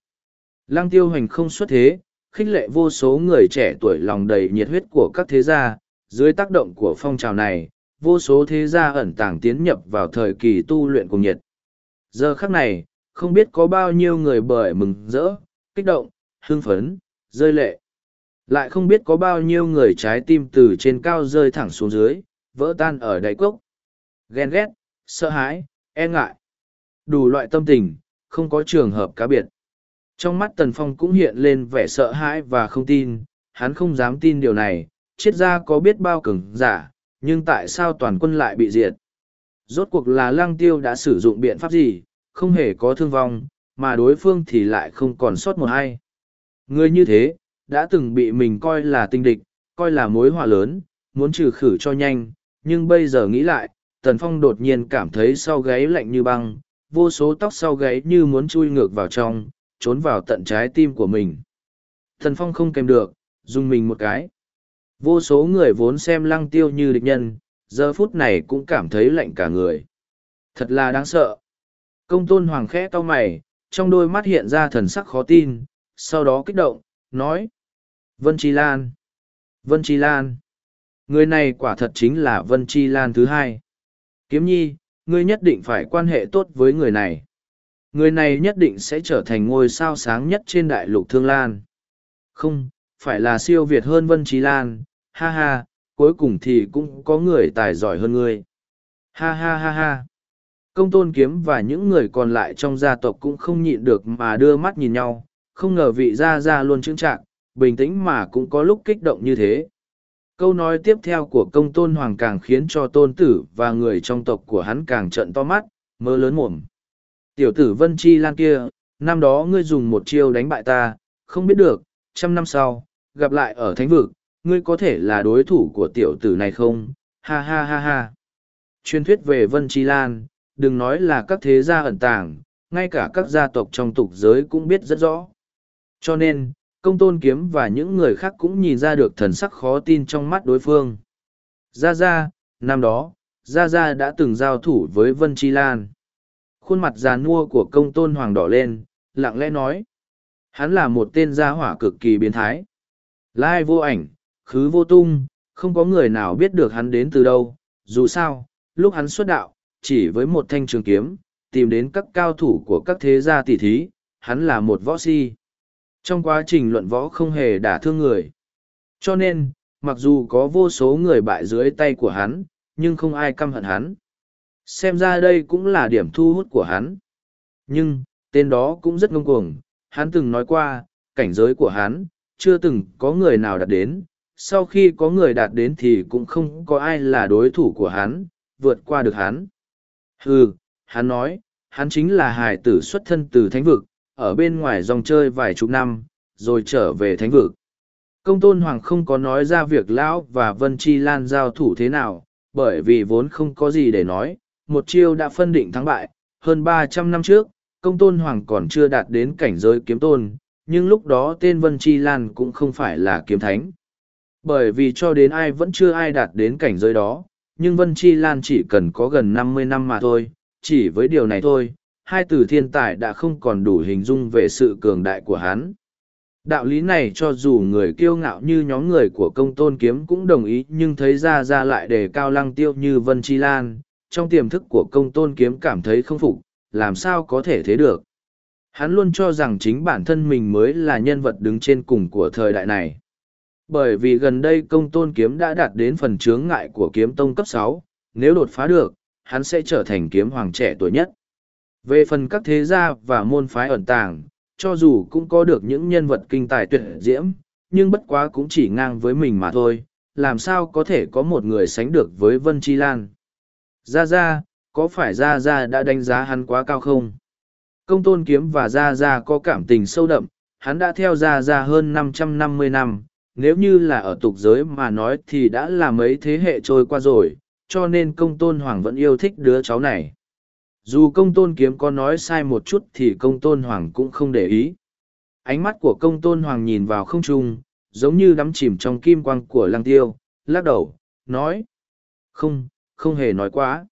lang tiêu hành không xuất thế khích lệ vô số người trẻ tuổi lòng đầy nhiệt huyết của các thế gia dưới tác động của phong trào này vô số thế gia ẩn tàng tiến nhập vào thời kỳ tu luyện cùng nhiệt giờ khắc này không biết có bao nhiêu người bởi mừng rỡ kích động hưng phấn rơi lệ lại không biết có bao nhiêu người trái tim từ trên cao rơi thẳng xuống dưới, vỡ tan ở đáy cốc. Ghen ghét, sợ hãi, e ngại. Đủ loại tâm tình, không có trường hợp cá biệt. Trong mắt Tần Phong cũng hiện lên vẻ sợ hãi và không tin, hắn không dám tin điều này, triết gia có biết bao cứng giả, nhưng tại sao toàn quân lại bị diệt? Rốt cuộc là lăng tiêu đã sử dụng biện pháp gì, không hề có thương vong, mà đối phương thì lại không còn sót một ai. Người như thế, đã từng bị mình coi là tinh địch, coi là mối họa lớn, muốn trừ khử cho nhanh, nhưng bây giờ nghĩ lại, Tần Phong đột nhiên cảm thấy sau gáy lạnh như băng, vô số tóc sau gáy như muốn chui ngược vào trong, trốn vào tận trái tim của mình. thần Phong không kèm được, dùng mình một cái. Vô số người vốn xem lăng tiêu như địch nhân, giờ phút này cũng cảm thấy lạnh cả người. Thật là đáng sợ. Công tôn hoàng khẽ cau mày, trong đôi mắt hiện ra thần sắc khó tin, sau đó kích động, nói. Vân Chi Lan. Vân Chi Lan. Người này quả thật chính là Vân Chi Lan thứ hai. Kiếm nhi, ngươi nhất định phải quan hệ tốt với người này. Người này nhất định sẽ trở thành ngôi sao sáng nhất trên đại lục Thương Lan. Không, phải là siêu việt hơn Vân Trí Lan, ha ha, cuối cùng thì cũng có người tài giỏi hơn ngươi. Ha ha ha ha. Công tôn kiếm và những người còn lại trong gia tộc cũng không nhịn được mà đưa mắt nhìn nhau, không ngờ vị gia gia luôn trưng trạng, bình tĩnh mà cũng có lúc kích động như thế. Câu nói tiếp theo của công tôn hoàng càng khiến cho tôn tử và người trong tộc của hắn càng trận to mắt, mơ lớn mồm. Tiểu tử Vân Chi Lan kia, năm đó ngươi dùng một chiêu đánh bại ta, không biết được, trăm năm sau, gặp lại ở thánh vực, ngươi có thể là đối thủ của tiểu tử này không? Ha ha ha ha. Truyền thuyết về Vân Chi Lan, đừng nói là các thế gia ẩn tàng, ngay cả các gia tộc trong tục giới cũng biết rất rõ. Cho nên, công tôn kiếm và những người khác cũng nhìn ra được thần sắc khó tin trong mắt đối phương. Gia Gia, năm đó, Gia Gia đã từng giao thủ với Vân Chi Lan. Khuôn mặt già nua của công tôn hoàng đỏ lên, lặng lẽ nói. Hắn là một tên gia hỏa cực kỳ biến thái. Lai vô ảnh, khứ vô tung, không có người nào biết được hắn đến từ đâu. Dù sao, lúc hắn xuất đạo, chỉ với một thanh trường kiếm, tìm đến các cao thủ của các thế gia tỷ thí, hắn là một võ si. Trong quá trình luận võ không hề đả thương người. Cho nên, mặc dù có vô số người bại dưới tay của hắn, nhưng không ai căm hận hắn. Xem ra đây cũng là điểm thu hút của hắn. Nhưng, tên đó cũng rất ngông cuồng. Hắn từng nói qua, cảnh giới của hắn, chưa từng có người nào đạt đến. Sau khi có người đạt đến thì cũng không có ai là đối thủ của hắn, vượt qua được hắn. Hừ, hắn nói, hắn chính là hài tử xuất thân từ thánh vực, ở bên ngoài dòng chơi vài chục năm, rồi trở về thánh vực. Công tôn hoàng không có nói ra việc lão và Vân Chi Lan giao thủ thế nào, bởi vì vốn không có gì để nói, một chiêu đã phân định thắng bại, hơn ba trăm năm trước, công tôn hoàng còn chưa đạt đến cảnh giới kiếm tôn, nhưng lúc đó tên Vân Chi Lan cũng không phải là kiếm thánh. Bởi vì cho đến ai vẫn chưa ai đạt đến cảnh giới đó, nhưng Vân Chi Lan chỉ cần có gần năm mươi năm mà thôi, chỉ với điều này thôi, hai từ thiên tài đã không còn đủ hình dung về sự cường đại của hắn. Đạo lý này cho dù người kiêu ngạo như nhóm người của công tôn kiếm cũng đồng ý nhưng thấy ra ra lại đề cao lăng tiêu như Vân Chi Lan, trong tiềm thức của công tôn kiếm cảm thấy không phục, làm sao có thể thế được. Hắn luôn cho rằng chính bản thân mình mới là nhân vật đứng trên cùng của thời đại này. Bởi vì gần đây công tôn kiếm đã đạt đến phần chướng ngại của kiếm tông cấp sáu, nếu đột phá được, hắn sẽ trở thành kiếm hoàng trẻ tuổi nhất. Về phần các thế gia và môn phái ẩn tàng, cho dù cũng có được những nhân vật kinh tài tuyệt diễm, nhưng bất quá cũng chỉ ngang với mình mà thôi, làm sao có thể có một người sánh được với Vân Chi Lan. Gia Gia, có phải Gia Gia đã đánh giá hắn quá cao không? Công tôn kiếm và Gia Gia có cảm tình sâu đậm, hắn đã theo Gia Gia hơn 550 năm, nếu như là ở tục giới mà nói thì đã là mấy thế hệ trôi qua rồi, cho nên công tôn hoàng vẫn yêu thích đứa cháu này dù công tôn kiếm có nói sai một chút thì công tôn hoàng cũng không để ý ánh mắt của công tôn hoàng nhìn vào không trung giống như đắm chìm trong kim quang của lăng tiêu lắc đầu nói Không, không hề nói quá.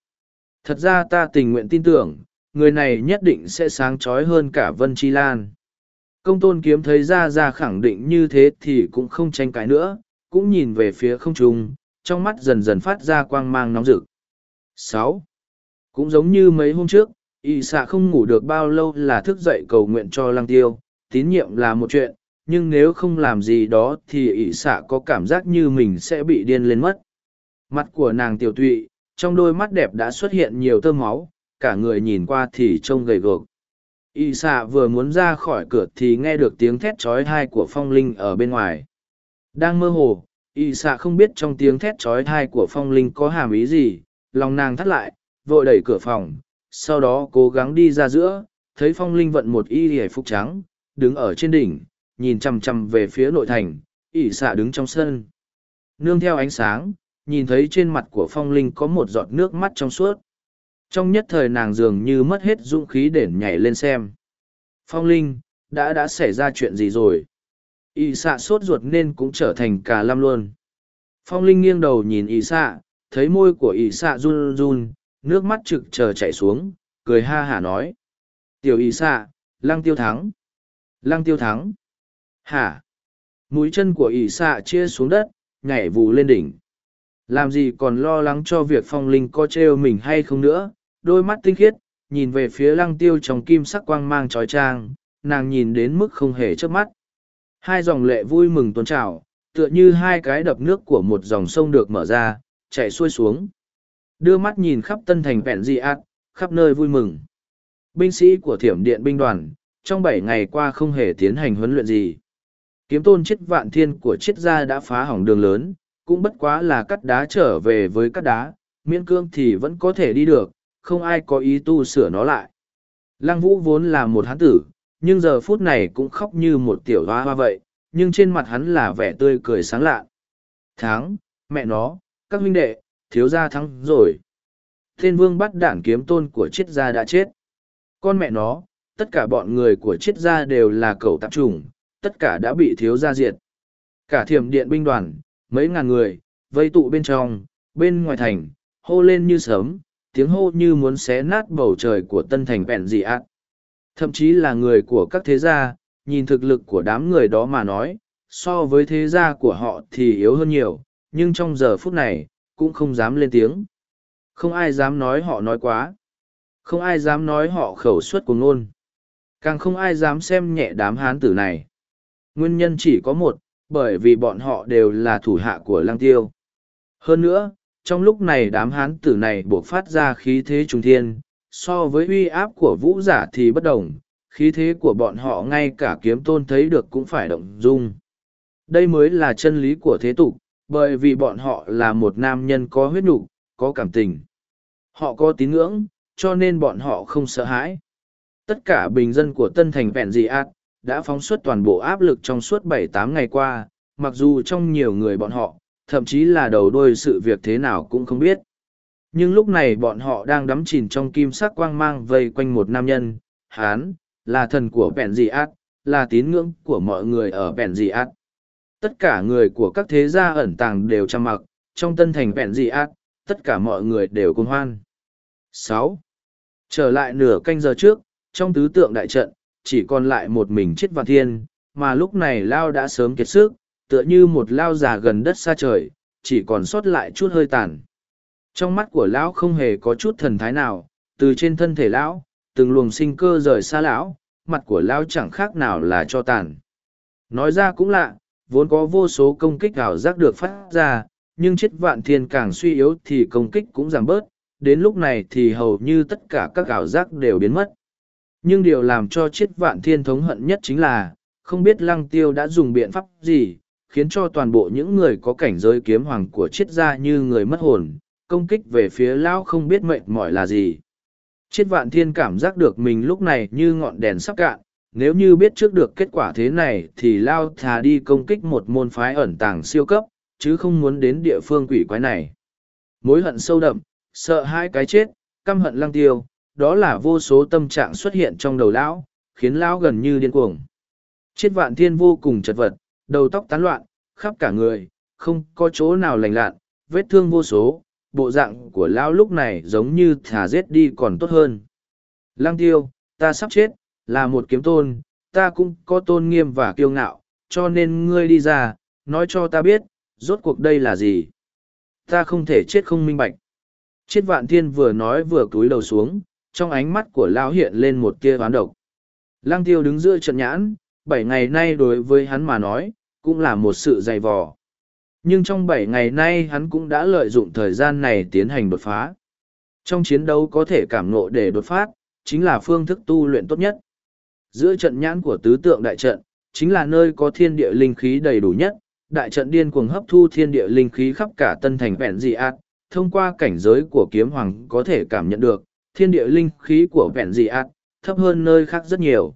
Thật ra ta tình nguyện tin tưởng, người này nhất định sẽ sáng trói hơn cả Vân Chi Lan. Công tôn kiếm thấy ra ra khẳng định như thế thì cũng không tranh cãi nữa, cũng nhìn về phía không trung, trong mắt dần dần phát ra quang mang nóng rực. sáu Cũng giống như mấy hôm trước, y xạ không ngủ được bao lâu là thức dậy cầu nguyện cho lăng tiêu, tín nhiệm là một chuyện, nhưng nếu không làm gì đó thì y xạ có cảm giác như mình sẽ bị điên lên mất mặt của nàng tiểu tụy trong đôi mắt đẹp đã xuất hiện nhiều tơ máu cả người nhìn qua thì trông gầy gộc Y xạ vừa muốn ra khỏi cửa thì nghe được tiếng thét trói thai của phong linh ở bên ngoài đang mơ hồ Y xạ không biết trong tiếng thét trói thai của phong linh có hàm ý gì lòng nàng thắt lại vội đẩy cửa phòng sau đó cố gắng đi ra giữa thấy phong linh vận một y hề phúc trắng đứng ở trên đỉnh nhìn chằm chằm về phía nội thành, ỷ xạ đứng trong sân. Nương theo ánh sáng, nhìn thấy trên mặt của phong linh có một giọt nước mắt trong suốt. Trong nhất thời nàng dường như mất hết dũng khí để nhảy lên xem. Phong linh, đã đã xảy ra chuyện gì rồi? Y xạ sốt ruột nên cũng trở thành cả lam luôn. Phong linh nghiêng đầu nhìn Y xạ, thấy môi của Y xạ run run, nước mắt trực chờ chảy xuống, cười ha hả nói. Tiểu Y xạ, lăng tiêu thắng. Lăng tiêu thắng. Hả? Mũi chân của Y xạ chia xuống đất, nhảy vù lên đỉnh. Làm gì còn lo lắng cho việc phong linh có trêu mình hay không nữa, đôi mắt tinh khiết, nhìn về phía lăng tiêu trong kim sắc quang mang trói trang, nàng nhìn đến mức không hề chớp mắt. Hai dòng lệ vui mừng tuôn trào, tựa như hai cái đập nước của một dòng sông được mở ra, chảy xuôi xuống. Đưa mắt nhìn khắp tân thành vẹn dị ạt, khắp nơi vui mừng. Binh sĩ của thiểm điện binh đoàn, trong bảy ngày qua không hề tiến hành huấn luyện gì. Kiếm tôn chết vạn thiên của chiết gia đã phá hỏng đường lớn, cũng bất quá là cắt đá trở về với cắt đá, miễn cương thì vẫn có thể đi được, không ai có ý tu sửa nó lại. Lăng vũ vốn là một hán tử, nhưng giờ phút này cũng khóc như một tiểu hoa hoa vậy, nhưng trên mặt hắn là vẻ tươi cười sáng lạ. Thắng, mẹ nó, các huynh đệ, thiếu gia thắng rồi. Thiên vương bắt đản kiếm tôn của chiết gia đã chết. Con mẹ nó, tất cả bọn người của chiết gia đều là cậu tạp trùng, tất cả đã bị thiếu gia diệt. Cả thiểm điện binh đoàn, mấy ngàn người, vây tụ bên trong, bên ngoài thành, hô lên như sớm, tiếng hô như muốn xé nát bầu trời của tân thành bẹn dị ác. Thậm chí là người của các thế gia, nhìn thực lực của đám người đó mà nói, so với thế gia của họ thì yếu hơn nhiều, nhưng trong giờ phút này, cũng không dám lên tiếng. Không ai dám nói họ nói quá. Không ai dám nói họ khẩu suất của ngôn. Càng không ai dám xem nhẹ đám hán tử này. Nguyên nhân chỉ có một, bởi vì bọn họ đều là thủ hạ của lăng tiêu. Hơn nữa, trong lúc này đám hán tử này buộc phát ra khí thế trung thiên, so với uy áp của vũ giả thì bất đồng, khí thế của bọn họ ngay cả kiếm tôn thấy được cũng phải động dung. Đây mới là chân lý của thế tục, bởi vì bọn họ là một nam nhân có huyết nục, có cảm tình. Họ có tín ngưỡng, cho nên bọn họ không sợ hãi. Tất cả bình dân của Tân Thành Vẹn Dị Ác, đã phóng xuất toàn bộ áp lực trong suốt bảy tám ngày qua, mặc dù trong nhiều người bọn họ, thậm chí là đầu đôi sự việc thế nào cũng không biết. Nhưng lúc này bọn họ đang đắm chìm trong kim sắc quang mang vây quanh một nam nhân, hán, là thần của bèn dị ác, là tín ngưỡng của mọi người ở bèn dị ác. Tất cả người của các thế gia ẩn tàng đều trầm mặc, trong tân thành bèn dị ác, tất cả mọi người đều cùng hoan. sáu Trở lại nửa canh giờ trước, trong tứ tượng đại trận, chỉ còn lại một mình chết vạn thiên, mà lúc này Lao đã sớm kiệt sức, tựa như một Lao già gần đất xa trời, chỉ còn sót lại chút hơi tàn. Trong mắt của Lão không hề có chút thần thái nào, từ trên thân thể Lão, từng luồng sinh cơ rời xa Lão, mặt của Lão chẳng khác nào là cho tàn. Nói ra cũng lạ, vốn có vô số công kích ảo giác được phát ra, nhưng chết vạn thiên càng suy yếu thì công kích cũng giảm bớt, đến lúc này thì hầu như tất cả các ảo giác đều biến mất. Nhưng điều làm cho chiết vạn thiên thống hận nhất chính là, không biết lăng tiêu đã dùng biện pháp gì, khiến cho toàn bộ những người có cảnh giới kiếm hoàng của chiết gia như người mất hồn, công kích về phía lão không biết mệnh mỏi là gì. Chiết vạn thiên cảm giác được mình lúc này như ngọn đèn sắp cạn, nếu như biết trước được kết quả thế này thì lao thà đi công kích một môn phái ẩn tàng siêu cấp, chứ không muốn đến địa phương quỷ quái này. Mối hận sâu đậm, sợ hai cái chết, căm hận lăng tiêu, đó là vô số tâm trạng xuất hiện trong đầu lão, khiến lão gần như điên cuồng. Chiết vạn thiên vô cùng chật vật, đầu tóc tán loạn, khắp cả người, không có chỗ nào lành lặn, vết thương vô số, bộ dạng của lão lúc này giống như thả giết đi còn tốt hơn. Lang tiêu, ta sắp chết, là một kiếm tôn, ta cũng có tôn nghiêm và kiêu ngạo, cho nên ngươi đi ra, nói cho ta biết, rốt cuộc đây là gì. Ta không thể chết không minh bạch. Chiết vạn thiên vừa nói vừa cúi đầu xuống, trong ánh mắt của lão hiện lên một tia ván độc. Lăng tiêu đứng giữa trận nhãn, bảy ngày nay đối với hắn mà nói, cũng là một sự dày vò. Nhưng trong bảy ngày nay hắn cũng đã lợi dụng thời gian này tiến hành đột phá. Trong chiến đấu có thể cảm ngộ để đột phát, chính là phương thức tu luyện tốt nhất. Giữa trận nhãn của tứ tượng đại trận, chính là nơi có thiên địa linh khí đầy đủ nhất. Đại trận điên cuồng hấp thu thiên địa linh khí khắp cả tân thành vẹn dị ạt, thông qua cảnh giới của kiếm hoàng có thể cảm nhận được, thiên địa linh khí của vẹn dị ạt, thấp hơn nơi khác rất nhiều.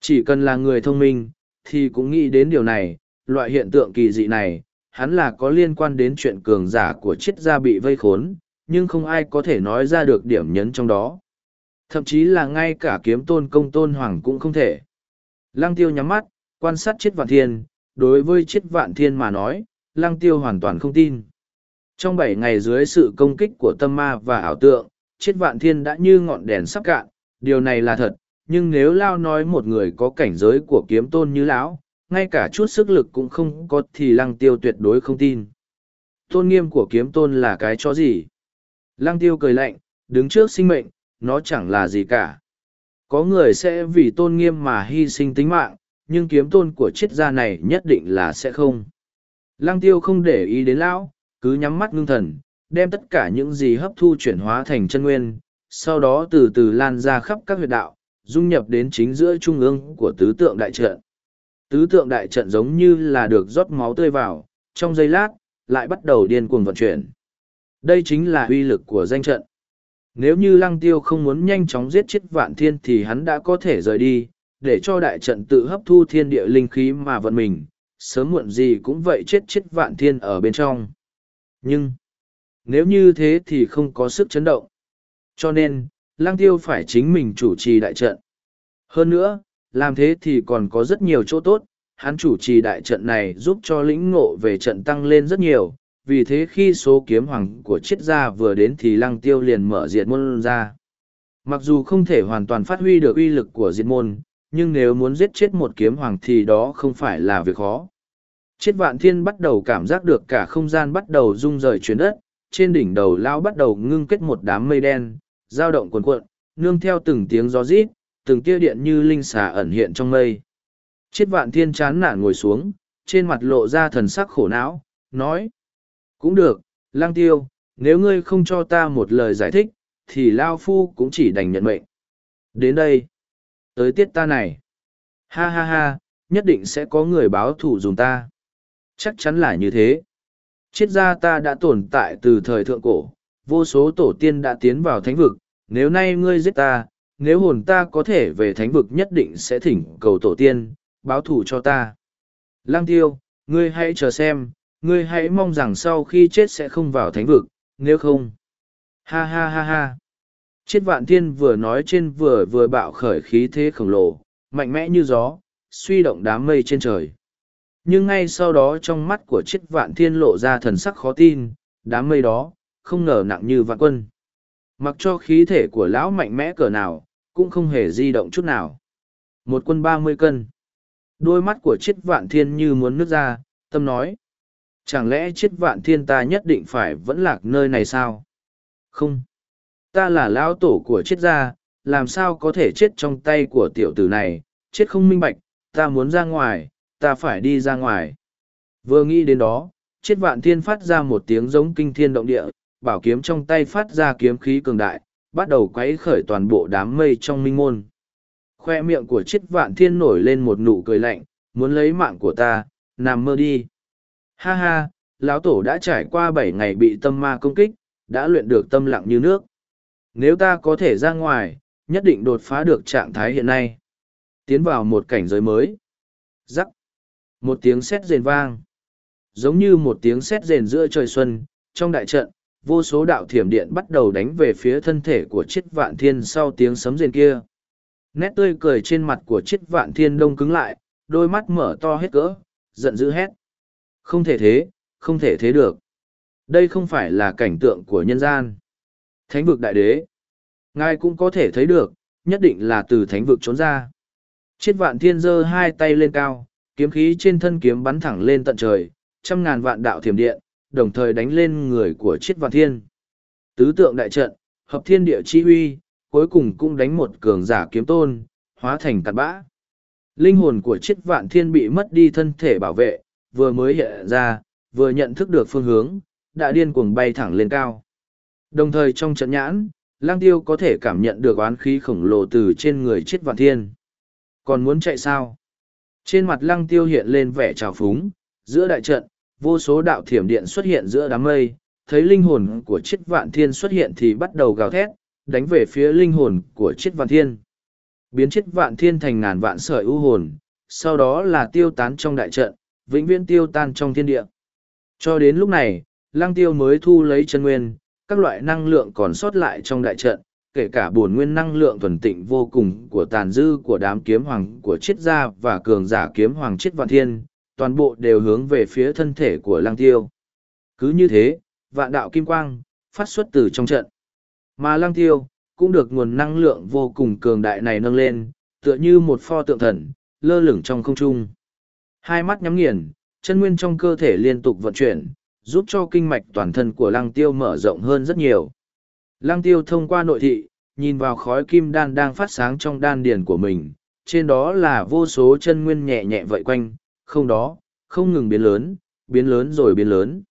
Chỉ cần là người thông minh, thì cũng nghĩ đến điều này, loại hiện tượng kỳ dị này, hắn là có liên quan đến chuyện cường giả của triết gia bị vây khốn, nhưng không ai có thể nói ra được điểm nhấn trong đó. Thậm chí là ngay cả kiếm tôn công tôn hoàng cũng không thể. Lăng tiêu nhắm mắt, quan sát triết vạn thiên, đối với triết vạn thiên mà nói, lăng tiêu hoàn toàn không tin. Trong bảy ngày dưới sự công kích của tâm ma và ảo tượng, chết vạn thiên đã như ngọn đèn sắp cạn, điều này là thật, nhưng nếu lao nói một người có cảnh giới của kiếm tôn như lão ngay cả chút sức lực cũng không có thì lăng tiêu tuyệt đối không tin. Tôn nghiêm của kiếm tôn là cái cho gì? Lăng tiêu cười lạnh đứng trước sinh mệnh nó chẳng là gì cả. Có người sẽ vì tôn nghiêm mà hy sinh tính mạng nhưng kiếm tôn của triết gia này nhất định là sẽ không. Lăng tiêu không để ý đến lão cứ nhắm mắt ngưng thần đem tất cả những gì hấp thu chuyển hóa thành chân nguyên sau đó từ từ lan ra khắp các huyệt đạo dung nhập đến chính giữa trung ương của tứ tượng đại trận. Tứ tượng đại trận giống như là được rót máu tươi vào, trong giây lát, lại bắt đầu điên cuồng vận chuyển. Đây chính là uy lực của danh trận. Nếu như lăng tiêu không muốn nhanh chóng giết chết vạn thiên thì hắn đã có thể rời đi, để cho đại trận tự hấp thu thiên địa linh khí mà vận mình, sớm muộn gì cũng vậy chết chết vạn thiên ở bên trong. Nhưng, nếu như thế thì không có sức chấn động. Cho nên, lang tiêu phải chính mình chủ trì đại trận. Hơn nữa, làm thế thì còn có rất nhiều chỗ tốt, hắn chủ trì đại trận này giúp cho lĩnh ngộ về trận tăng lên rất nhiều, vì thế khi số kiếm hoàng của triết gia vừa đến thì lăng tiêu liền mở diệt môn ra. Mặc dù không thể hoàn toàn phát huy được uy lực của diệt môn, nhưng nếu muốn giết chết một kiếm hoàng thì đó không phải là việc khó. Triết vạn thiên bắt đầu cảm giác được cả không gian bắt đầu rung rời chuyển đất, trên đỉnh đầu lao bắt đầu ngưng kết một đám mây đen, dao động cuồn cuộn, nương theo từng tiếng gió rít, từng tia điện như linh xà ẩn hiện trong mây. Chiết vạn thiên chán nản ngồi xuống, trên mặt lộ ra thần sắc khổ não, nói. Cũng được, lang tiêu, nếu ngươi không cho ta một lời giải thích, thì Lao Phu cũng chỉ đành nhận mệnh. Đến đây, tới tiết ta này. Ha ha ha, nhất định sẽ có người báo thù dùng ta. Chắc chắn là như thế. Triết gia ta đã tồn tại từ thời thượng cổ, vô số tổ tiên đã tiến vào thánh vực, nếu nay ngươi giết ta, nếu hồn ta có thể về thánh vực nhất định sẽ thỉnh cầu tổ tiên, báo thù cho ta. Lang tiêu, ngươi hãy chờ xem, ngươi hãy mong rằng sau khi chết sẽ không vào thánh vực, nếu không. Ha ha ha ha. Chiết vạn thiên vừa nói trên vừa vừa bạo khởi khí thế khổng lồ, mạnh mẽ như gió, suy động đám mây trên trời. Nhưng ngay sau đó trong mắt của chiết vạn thiên lộ ra thần sắc khó tin, đám mây đó, không ngờ nặng như vạn quân. Mặc cho khí thể của lão mạnh mẽ cỡ nào, cũng không hề di động chút nào. Một quân ba mươi cân. Đôi mắt của chiết vạn thiên như muốn nước ra, tâm nói. Chẳng lẽ chiết vạn thiên ta nhất định phải vẫn lạc nơi này sao? Không. Ta là lão tổ của chiết gia, làm sao có thể chết trong tay của tiểu tử này, chết không minh bạch, ta muốn ra ngoài, ta phải đi ra ngoài. Vừa nghĩ đến đó, chiết vạn thiên phát ra một tiếng giống kinh thiên động địa, bảo kiếm trong tay phát ra kiếm khí cường đại, bắt đầu quấy khởi toàn bộ đám mây trong minh môn. Khoe miệng của chiết vạn thiên nổi lên một nụ cười lạnh, muốn lấy mạng của ta, nằm mơ đi. Ha ha, lão tổ đã trải qua bảy ngày bị tâm ma công kích, đã luyện được tâm lặng như nước. Nếu ta có thể ra ngoài, nhất định đột phá được trạng thái hiện nay. Tiến vào một cảnh giới mới. Giắc. Một tiếng sét rền vang. Giống như một tiếng sét rền giữa trời xuân, trong đại trận, vô số đạo thiểm điện bắt đầu đánh về phía thân thể của chiết vạn thiên sau tiếng sấm rền kia. Nét tươi cười trên mặt của chiết vạn thiên đông cứng lại, đôi mắt mở to hết cỡ, giận dữ hét. Không thể thế, không thể thế được. Đây không phải là cảnh tượng của nhân gian. Thánh vực đại đế. Ngài cũng có thể thấy được, nhất định là từ thánh vực trốn ra. Chiết vạn thiên giơ hai tay lên cao, kiếm khí trên thân kiếm bắn thẳng lên tận trời, trăm ngàn vạn đạo thiểm điện, đồng thời đánh lên người của chiết vạn thiên. Tứ tượng đại trận, hợp thiên địa chi huy, cuối cùng cũng đánh một cường giả kiếm tôn, hóa thành tạt bã. Linh hồn của chiết vạn thiên bị mất đi thân thể bảo vệ, vừa mới hiện ra, vừa nhận thức được phương hướng, đã điên cuồng bay thẳng lên cao. Đồng thời trong trận nhãn, lang tiêu có thể cảm nhận được oán khí khổng lồ từ trên người chiết vạn thiên. Còn muốn chạy sao? Trên mặt lăng tiêu hiện lên vẻ trào phúng, giữa đại trận, vô số đạo thiểm điện xuất hiện giữa đám mây, thấy linh hồn của chiết vạn thiên xuất hiện thì bắt đầu gào thét, đánh về phía linh hồn của chiết vạn thiên. Biến chiết vạn thiên thành ngàn vạn sợi ưu hồn, sau đó là tiêu tán trong đại trận, vĩnh viễn tiêu tan trong thiên địa. Cho đến lúc này, lăng tiêu mới thu lấy chân nguyên, các loại năng lượng còn sót lại trong đại trận, kể cả bổn nguyên năng lượng thuần tịnh vô cùng của tàn dư của đám kiếm hoàng của triết gia và cường giả kiếm hoàng triết vạn thiên, toàn bộ đều hướng về phía thân thể của lăng tiêu. Cứ như thế, vạn đạo kim quang, phát xuất từ trong trận. Mà lăng tiêu, cũng được nguồn năng lượng vô cùng cường đại này nâng lên, tựa như một pho tượng thần, lơ lửng trong không trung. Hai mắt nhắm nghiền, chân nguyên trong cơ thể liên tục vận chuyển, giúp cho kinh mạch toàn thân của lăng tiêu mở rộng hơn rất nhiều. Lăng tiêu thông qua nội thị, nhìn vào khói kim đan đang phát sáng trong đan điền của mình, trên đó là vô số chân nguyên nhẹ nhẹ vậy quanh, không đó, không ngừng biến lớn, biến lớn rồi biến lớn.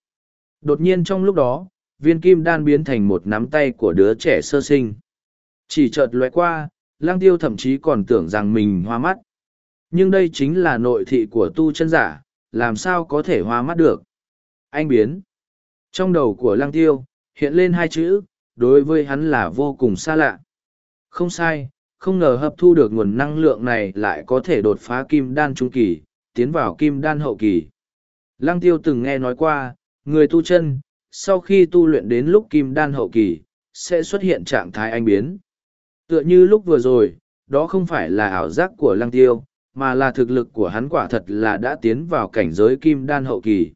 Đột nhiên trong lúc đó, viên kim đan biến thành một nắm tay của đứa trẻ sơ sinh. Chỉ chợt lóe qua, lang tiêu thậm chí còn tưởng rằng mình hoa mắt. Nhưng đây chính là nội thị của tu chân giả, làm sao có thể hoa mắt được. Anh biến. Trong đầu của lang tiêu, hiện lên hai chữ, đối với hắn là vô cùng xa lạ. Không sai, không ngờ hấp thu được nguồn năng lượng này lại có thể đột phá kim đan trung kỳ, tiến vào kim đan hậu kỳ. Lăng tiêu từng nghe nói qua, người tu chân, sau khi tu luyện đến lúc kim đan hậu kỳ, sẽ xuất hiện trạng thái anh biến. Tựa như lúc vừa rồi, đó không phải là ảo giác của lăng tiêu, mà là thực lực của hắn quả thật là đã tiến vào cảnh giới kim đan hậu kỳ.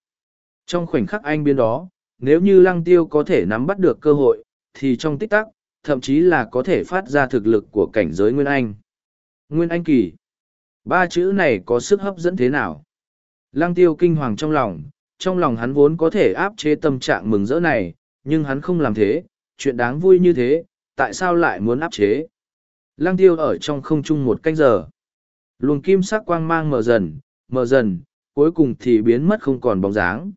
Trong khoảnh khắc anh biến đó, nếu như lăng tiêu có thể nắm bắt được cơ hội, thì trong tích tắc, thậm chí là có thể phát ra thực lực của cảnh giới Nguyên Anh. Nguyên Anh kỳ. Ba chữ này có sức hấp dẫn thế nào? Lăng tiêu kinh hoàng trong lòng, trong lòng hắn vốn có thể áp chế tâm trạng mừng rỡ này, nhưng hắn không làm thế, chuyện đáng vui như thế, tại sao lại muốn áp chế? Lăng tiêu ở trong không trung một canh giờ. Luồng kim sắc quang mang mở dần, mở dần, cuối cùng thì biến mất không còn bóng dáng.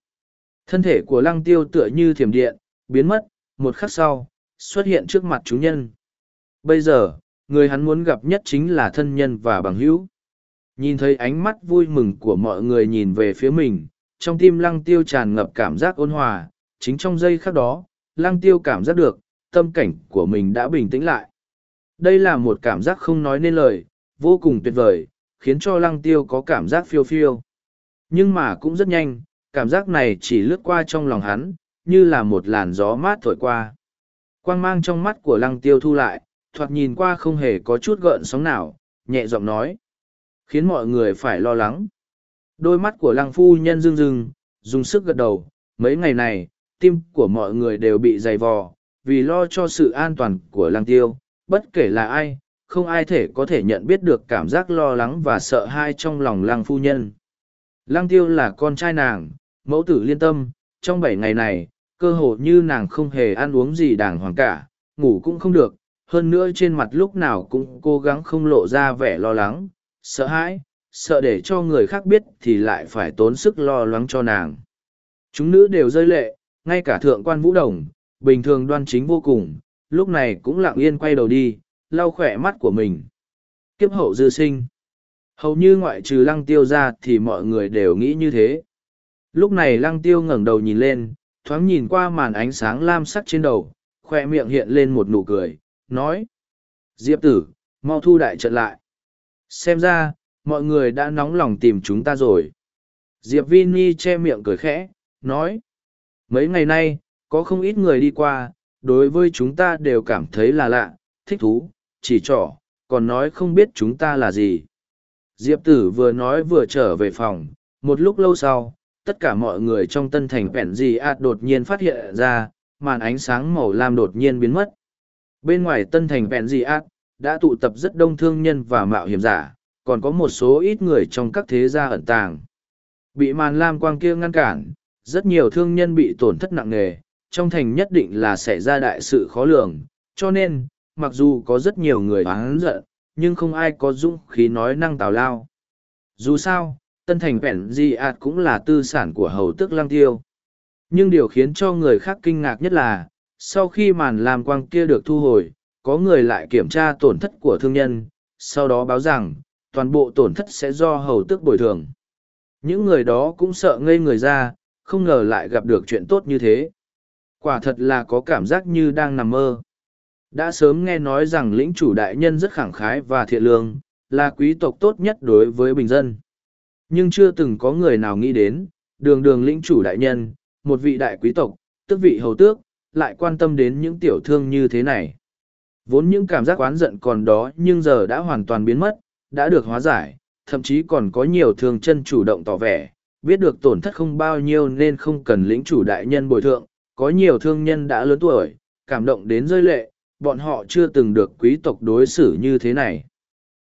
Thân thể của lăng tiêu tựa như thiểm điện, biến mất, một khắc sau, xuất hiện trước mặt chúng nhân. Bây giờ, người hắn muốn gặp nhất chính là thân nhân và bằng hữu. Nhìn thấy ánh mắt vui mừng của mọi người nhìn về phía mình, trong tim lăng tiêu tràn ngập cảm giác ôn hòa, chính trong giây khắc đó, lăng tiêu cảm giác được, tâm cảnh của mình đã bình tĩnh lại. Đây là một cảm giác không nói nên lời, vô cùng tuyệt vời, khiến cho lăng tiêu có cảm giác phiêu phiêu. Nhưng mà cũng rất nhanh, cảm giác này chỉ lướt qua trong lòng hắn, như là một làn gió mát thổi qua. Quang mang trong mắt của lăng tiêu thu lại, thoạt nhìn qua không hề có chút gợn sóng nào, nhẹ giọng nói. Khiến mọi người phải lo lắng. Đôi mắt của lăng phu nhân rưng rưng, dùng sức gật đầu. Mấy ngày này, tim của mọi người đều bị dày vò, vì lo cho sự an toàn của lăng tiêu. Bất kể là ai, không ai thể có thể nhận biết được cảm giác lo lắng và sợ hãi trong lòng lăng phu nhân. Lăng tiêu là con trai nàng, mẫu tử liên tâm, trong bảy ngày này, cơ hồ như nàng không hề ăn uống gì đàng hoàng cả, ngủ cũng không được, hơn nữa trên mặt lúc nào cũng cố gắng không lộ ra vẻ lo lắng, sợ hãi, sợ để cho người khác biết thì lại phải tốn sức lo lắng cho nàng. Chúng nữ đều rơi lệ, ngay cả thượng quan vũ đồng, bình thường đoan chính vô cùng, lúc này cũng lặng yên quay đầu đi, lau khỏe mắt của mình. Kiếp hậu dư sinh. Hầu như ngoại trừ lăng tiêu ra thì mọi người đều nghĩ như thế. Lúc này lăng tiêu ngẩng đầu nhìn lên, thoáng nhìn qua màn ánh sáng lam sắc trên đầu, khoe miệng hiện lên một nụ cười, nói. Diệp tử, mau thu đại trận lại. Xem ra, mọi người đã nóng lòng tìm chúng ta rồi. Diệp Vini che miệng cười khẽ, nói. Mấy ngày nay, có không ít người đi qua, đối với chúng ta đều cảm thấy là lạ, thích thú, chỉ trỏ, còn nói không biết chúng ta là gì. Diệp tử vừa nói vừa trở về phòng, một lúc lâu sau, tất cả mọi người trong tân thành vẹn gì ạt đột nhiên phát hiện ra, màn ánh sáng màu lam đột nhiên biến mất. Bên ngoài tân thành vẹn gì ạt, đã tụ tập rất đông thương nhân và mạo hiểm giả, còn có một số ít người trong các thế gia ẩn tàng. Bị màn lam quang kia ngăn cản, rất nhiều thương nhân bị tổn thất nặng nề, trong thành nhất định là xảy ra đại sự khó lường, cho nên, mặc dù có rất nhiều người oán giận, nhưng không ai có dũng khí nói năng tào lao. Dù sao, tân thành vẹn di ạt cũng là tư sản của hầu tước lang tiêu. Nhưng điều khiến cho người khác kinh ngạc nhất là, sau khi màn làm quang kia được thu hồi, có người lại kiểm tra tổn thất của thương nhân, sau đó báo rằng, toàn bộ tổn thất sẽ do hầu tước bồi thường. Những người đó cũng sợ ngây người ra, không ngờ lại gặp được chuyện tốt như thế. Quả thật là có cảm giác như đang nằm mơ. Đã sớm nghe nói rằng lĩnh chủ đại nhân rất khẳng khái và thiện lương, là quý tộc tốt nhất đối với bình dân. Nhưng chưa từng có người nào nghĩ đến, đường đường lĩnh chủ đại nhân, một vị đại quý tộc, tức vị hầu tước, lại quan tâm đến những tiểu thương như thế này. Vốn những cảm giác oán giận còn đó nhưng giờ đã hoàn toàn biến mất, đã được hóa giải, thậm chí còn có nhiều thương chân chủ động tỏ vẻ, biết được tổn thất không bao nhiêu nên không cần lĩnh chủ đại nhân bồi thượng, có nhiều thương nhân đã lớn tuổi, cảm động đến rơi lệ, bọn họ chưa từng được quý tộc đối xử như thế này.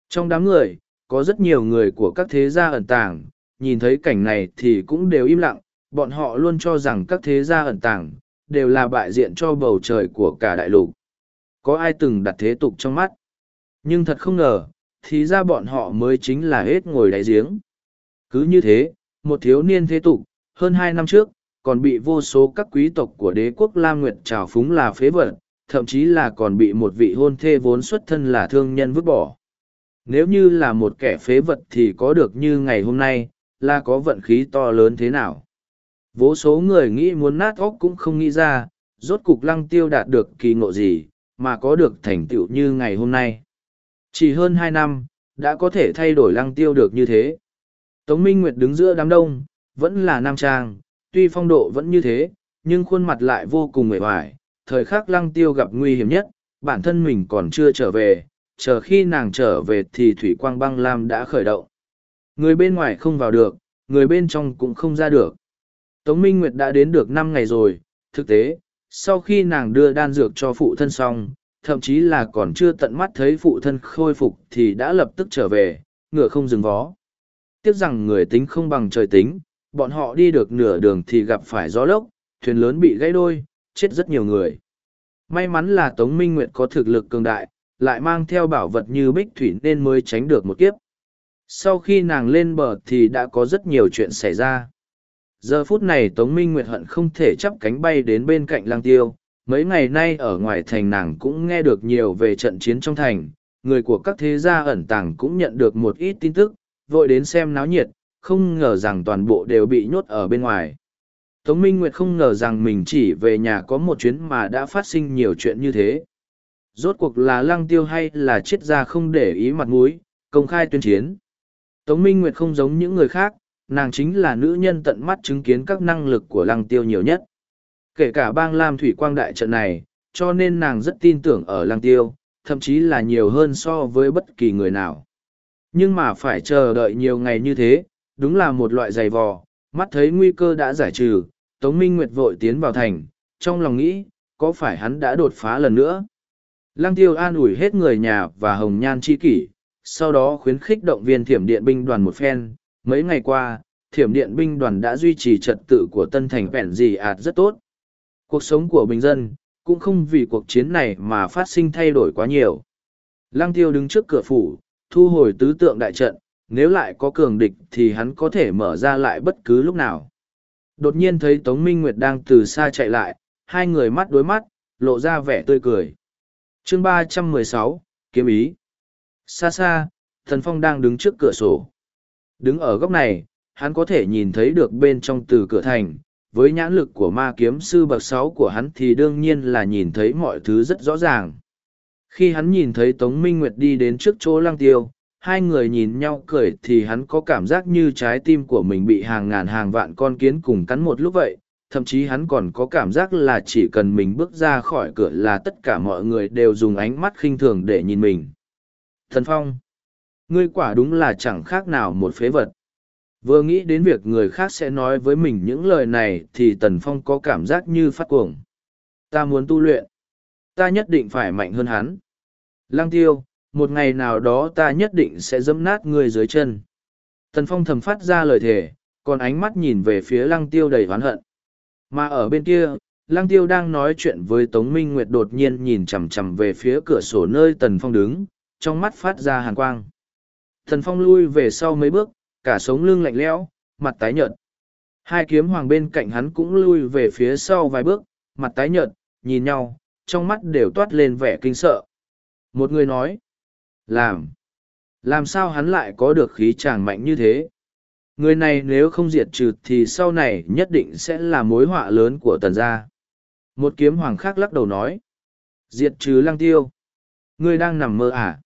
Trong đám người, có rất nhiều người của các thế gia ẩn tàng, nhìn thấy cảnh này thì cũng đều im lặng, bọn họ luôn cho rằng các thế gia ẩn tàng, đều là bại diện cho bầu trời của cả đại lục. Có ai từng đặt thế tục trong mắt? Nhưng thật không ngờ, thì ra bọn họ mới chính là hết ngồi đáy giếng. Cứ như thế, một thiếu niên thế tục, hơn hai năm trước, còn bị vô số các quý tộc của đế quốc Lam Nguyệt trào phúng là phế vật, thậm chí là còn bị một vị hôn thê vốn xuất thân là thương nhân vứt bỏ. Nếu như là một kẻ phế vật thì có được như ngày hôm nay, là có vận khí to lớn thế nào. Vô số người nghĩ muốn nát óc cũng không nghĩ ra, rốt cục lăng tiêu đạt được kỳ ngộ gì, mà có được thành tựu như ngày hôm nay. Chỉ hơn hai năm, đã có thể thay đổi lăng tiêu được như thế. Tống Minh Nguyệt đứng giữa đám đông, vẫn là nam trang, tuy phong độ vẫn như thế, nhưng khuôn mặt lại vô cùng mệt mỏi. Thời khắc lăng tiêu gặp nguy hiểm nhất, bản thân mình còn chưa trở về, chờ khi nàng trở về thì thủy quang băng lam đã khởi động. Người bên ngoài không vào được, người bên trong cũng không ra được. Tống Minh Nguyệt đã đến được năm ngày rồi, thực tế, sau khi nàng đưa đan dược cho phụ thân xong, thậm chí là còn chưa tận mắt thấy phụ thân khôi phục thì đã lập tức trở về, ngựa không dừng vó. Tiếc rằng người tính không bằng trời tính, bọn họ đi được nửa đường thì gặp phải gió lốc, thuyền lớn bị gãy đôi, chết rất nhiều người. May mắn là Tống Minh Nguyệt có thực lực cường đại, lại mang theo bảo vật như bích thủy nên mới tránh được một kiếp. Sau khi nàng lên bờ thì đã có rất nhiều chuyện xảy ra. Giờ phút này Tống Minh Nguyệt hận không thể chắp cánh bay đến bên cạnh lang tiêu. Mấy ngày nay ở ngoài thành nàng cũng nghe được nhiều về trận chiến trong thành, người của các thế gia ẩn tàng cũng nhận được một ít tin tức, vội đến xem náo nhiệt, không ngờ rằng toàn bộ đều bị nhốt ở bên ngoài. Tống Minh Nguyệt không ngờ rằng mình chỉ về nhà có một chuyến mà đã phát sinh nhiều chuyện như thế. Rốt cuộc là lăng tiêu hay là chết ra không để ý mặt mũi, công khai tuyên chiến. Tống Minh Nguyệt không giống những người khác, nàng chính là nữ nhân tận mắt chứng kiến các năng lực của lăng tiêu nhiều nhất. Kể cả bang Lam Thủy Quang Đại trận này, cho nên nàng rất tin tưởng ở lăng tiêu, thậm chí là nhiều hơn so với bất kỳ người nào. Nhưng mà phải chờ đợi nhiều ngày như thế, đúng là một loại giày vò, mắt thấy nguy cơ đã giải trừ, Tống Minh Nguyệt vội tiến vào thành, trong lòng nghĩ, có phải hắn đã đột phá lần nữa? Lăng tiêu an ủi hết người nhà và hồng nhan chi kỷ, sau đó khuyến khích động viên thiểm điện binh đoàn một phen. Mấy ngày qua, thiểm điện binh đoàn đã duy trì trật tự của tân thành vẹn gì ạt rất tốt. Cuộc sống của bình dân, cũng không vì cuộc chiến này mà phát sinh thay đổi quá nhiều. Lăng tiêu đứng trước cửa phủ, thu hồi tứ tượng đại trận, nếu lại có cường địch thì hắn có thể mở ra lại bất cứ lúc nào. Đột nhiên thấy Tống Minh Nguyệt đang từ xa chạy lại, hai người mắt đối mắt, lộ ra vẻ tươi cười chương ba trăm mười sáu kiếm ý. Xa xa, thần phong đang đứng trước cửa sổ. Đứng ở góc này, hắn có thể nhìn thấy được bên trong từ cửa thành. Với nhãn lực của ma kiếm sư bậc sáu của hắn thì đương nhiên là nhìn thấy mọi thứ rất rõ ràng. Khi hắn nhìn thấy Tống Minh Nguyệt đi đến trước chỗ lăng tiêu, hai người nhìn nhau cười thì hắn có cảm giác như trái tim của mình bị hàng ngàn hàng vạn con kiến cùng cắn một lúc vậy thậm chí hắn còn có cảm giác là chỉ cần mình bước ra khỏi cửa là tất cả mọi người đều dùng ánh mắt khinh thường để nhìn mình thần phong ngươi quả đúng là chẳng khác nào một phế vật Vừa nghĩ đến việc người khác sẽ nói với mình những lời này thì Tần Phong có cảm giác như phát cuồng. Ta muốn tu luyện. Ta nhất định phải mạnh hơn hắn. Lăng tiêu, một ngày nào đó ta nhất định sẽ dẫm nát người dưới chân. Tần Phong thầm phát ra lời thề, còn ánh mắt nhìn về phía lăng tiêu đầy oán hận. Mà ở bên kia, lăng tiêu đang nói chuyện với Tống Minh Nguyệt đột nhiên nhìn chằm chằm về phía cửa sổ nơi Tần Phong đứng, trong mắt phát ra hàn quang. Tần Phong lui về sau mấy bước, cả sống lưng lạnh lẽo, mặt tái nhợt. Hai kiếm hoàng bên cạnh hắn cũng lui về phía sau vài bước, mặt tái nhợt, nhìn nhau, trong mắt đều toát lên vẻ kinh sợ. Một người nói, làm, làm sao hắn lại có được khí chàng mạnh như thế? Người này nếu không diệt trừ thì sau này nhất định sẽ là mối họa lớn của tần gia. Một kiếm hoàng khác lắc đầu nói, diệt trừ lăng tiêu. Ngươi đang nằm mơ à?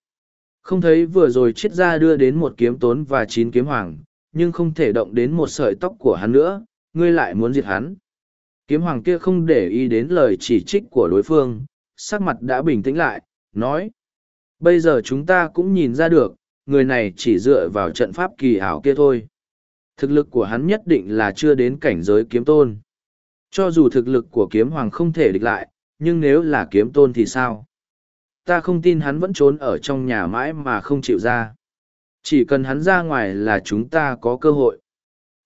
Không thấy vừa rồi triết Gia đưa đến một kiếm tốn và chín kiếm hoàng, nhưng không thể động đến một sợi tóc của hắn nữa, ngươi lại muốn diệt hắn. Kiếm hoàng kia không để ý đến lời chỉ trích của đối phương, sắc mặt đã bình tĩnh lại, nói. Bây giờ chúng ta cũng nhìn ra được, người này chỉ dựa vào trận pháp kỳ ảo kia thôi. Thực lực của hắn nhất định là chưa đến cảnh giới kiếm tôn. Cho dù thực lực của kiếm hoàng không thể địch lại, nhưng nếu là kiếm tôn thì sao? ta không tin hắn vẫn trốn ở trong nhà mãi mà không chịu ra. Chỉ cần hắn ra ngoài là chúng ta có cơ hội.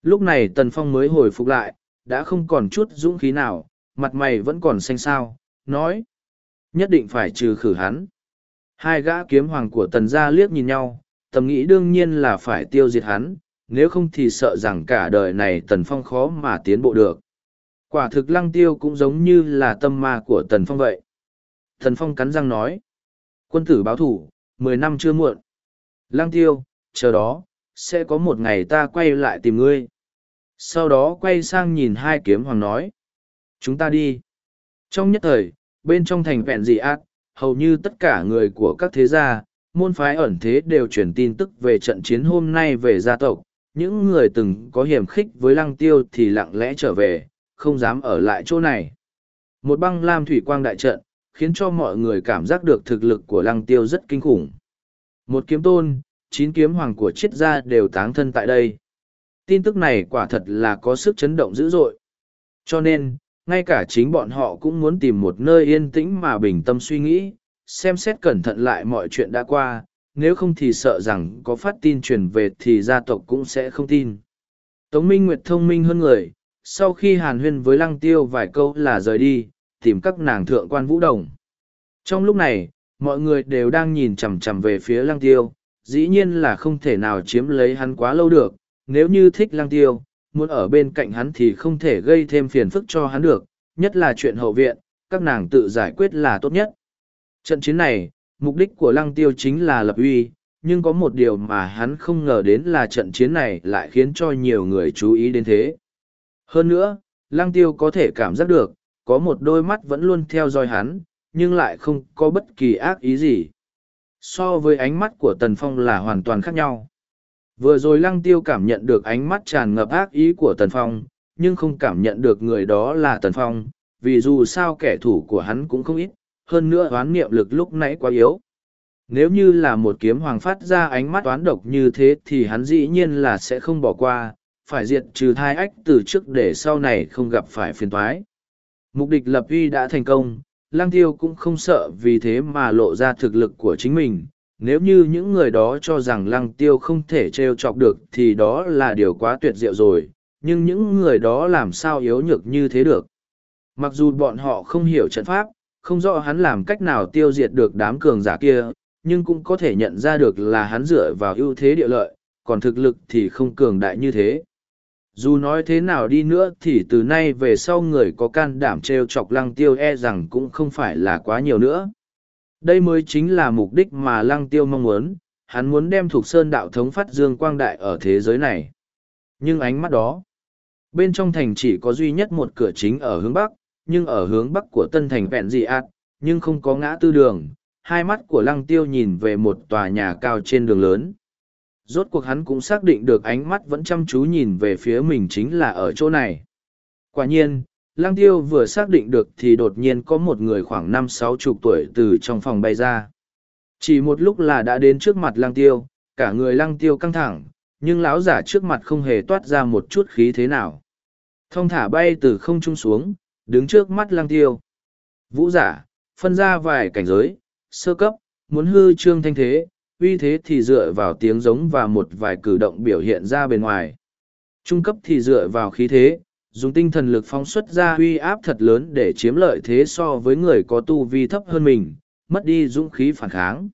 Lúc này Tần Phong mới hồi phục lại, đã không còn chút dũng khí nào, mặt mày vẫn còn xanh xao, nói. Nhất định phải trừ khử hắn. Hai gã kiếm hoàng của Tần gia liếc nhìn nhau, tầm nghĩ đương nhiên là phải tiêu diệt hắn, nếu không thì sợ rằng cả đời này Tần Phong khó mà tiến bộ được. Quả thực lăng tiêu cũng giống như là tâm ma của Tần Phong vậy. Tần Phong cắn răng nói. Quân tử báo thủ, mười năm chưa muộn. Lăng tiêu, chờ đó, sẽ có một ngày ta quay lại tìm ngươi. Sau đó quay sang nhìn hai kiếm hoàng nói. Chúng ta đi. Trong nhất thời, bên trong thành vẹn dị ác, hầu như tất cả người của các thế gia, môn phái ẩn thế đều truyền tin tức về trận chiến hôm nay về gia tộc. Những người từng có hiểm khích với lăng tiêu thì lặng lẽ trở về, không dám ở lại chỗ này. Một băng lam thủy quang đại trận, khiến cho mọi người cảm giác được thực lực của lăng tiêu rất kinh khủng. Một kiếm tôn, chín kiếm hoàng của triết gia đều táng thân tại đây. Tin tức này quả thật là có sức chấn động dữ dội. Cho nên, ngay cả chính bọn họ cũng muốn tìm một nơi yên tĩnh mà bình tâm suy nghĩ, xem xét cẩn thận lại mọi chuyện đã qua, nếu không thì sợ rằng có phát tin truyền về thì gia tộc cũng sẽ không tin. Tống Minh Nguyệt thông minh hơn người, sau khi hàn huyên với lăng tiêu vài câu là rời đi, tìm các nàng thượng quan vũ đồng. Trong lúc này, mọi người đều đang nhìn chằm chằm về phía lăng tiêu, dĩ nhiên là không thể nào chiếm lấy hắn quá lâu được, nếu như thích lăng tiêu, muốn ở bên cạnh hắn thì không thể gây thêm phiền phức cho hắn được, nhất là chuyện hậu viện, các nàng tự giải quyết là tốt nhất. Trận chiến này, mục đích của lăng tiêu chính là lập uy, nhưng có một điều mà hắn không ngờ đến là trận chiến này lại khiến cho nhiều người chú ý đến thế. Hơn nữa, lăng tiêu có thể cảm giác được, có một đôi mắt vẫn luôn theo dõi hắn, nhưng lại không có bất kỳ ác ý gì. So với ánh mắt của Tần Phong là hoàn toàn khác nhau. Vừa rồi lăng tiêu cảm nhận được ánh mắt tràn ngập ác ý của Tần Phong, nhưng không cảm nhận được người đó là Tần Phong, vì dù sao kẻ thủ của hắn cũng không ít, hơn nữa oán niệm lực lúc nãy quá yếu. Nếu như là một kiếm hoàng phát ra ánh mắt oán độc như thế thì hắn dĩ nhiên là sẽ không bỏ qua, phải diệt trừ thai ách từ trước để sau này không gặp phải phiền toái. Mục địch lập uy đã thành công, lang tiêu cũng không sợ vì thế mà lộ ra thực lực của chính mình. Nếu như những người đó cho rằng lăng tiêu không thể trêu chọc được thì đó là điều quá tuyệt diệu rồi, nhưng những người đó làm sao yếu nhược như thế được. Mặc dù bọn họ không hiểu trận pháp, không rõ hắn làm cách nào tiêu diệt được đám cường giả kia, nhưng cũng có thể nhận ra được là hắn dựa vào ưu thế địa lợi, còn thực lực thì không cường đại như thế. Dù nói thế nào đi nữa thì từ nay về sau người có can đảm trêu chọc lăng tiêu e rằng cũng không phải là quá nhiều nữa. Đây mới chính là mục đích mà lăng tiêu mong muốn hắn muốn đem thuộc sơn đạo thống phát dương quang đại ở thế giới này. Nhưng ánh mắt đó bên trong thành chỉ có duy nhất một cửa chính ở hướng bắc nhưng ở hướng bắc của tân thành vẹn dị ạt nhưng không có ngã tư đường hai mắt của lăng tiêu nhìn về một tòa nhà cao trên đường lớn rốt cuộc hắn cũng xác định được ánh mắt vẫn chăm chú nhìn về phía mình chính là ở chỗ này. Quả nhiên, Lăng Tiêu vừa xác định được thì đột nhiên có một người khoảng năm sáu chục tuổi từ trong phòng bay ra. Chỉ một lúc là đã đến trước mặt Lăng Tiêu, cả người Lăng Tiêu căng thẳng, nhưng lão giả trước mặt không hề toát ra một chút khí thế nào thong thả bay từ không trung xuống đứng trước mắt lăng tiêu. Vũ giả, phân ra vài cảnh giới, sơ cấp, muốn hư trương thanh thế, uy thế thì dựa vào tiếng giống và một vài cử động biểu hiện ra bên ngoài. Trung cấp thì dựa vào khí thế, dùng tinh thần lực phóng xuất ra uy áp thật lớn để chiếm lợi thế so với người có tu vi thấp hơn mình, mất đi dũng khí phản kháng.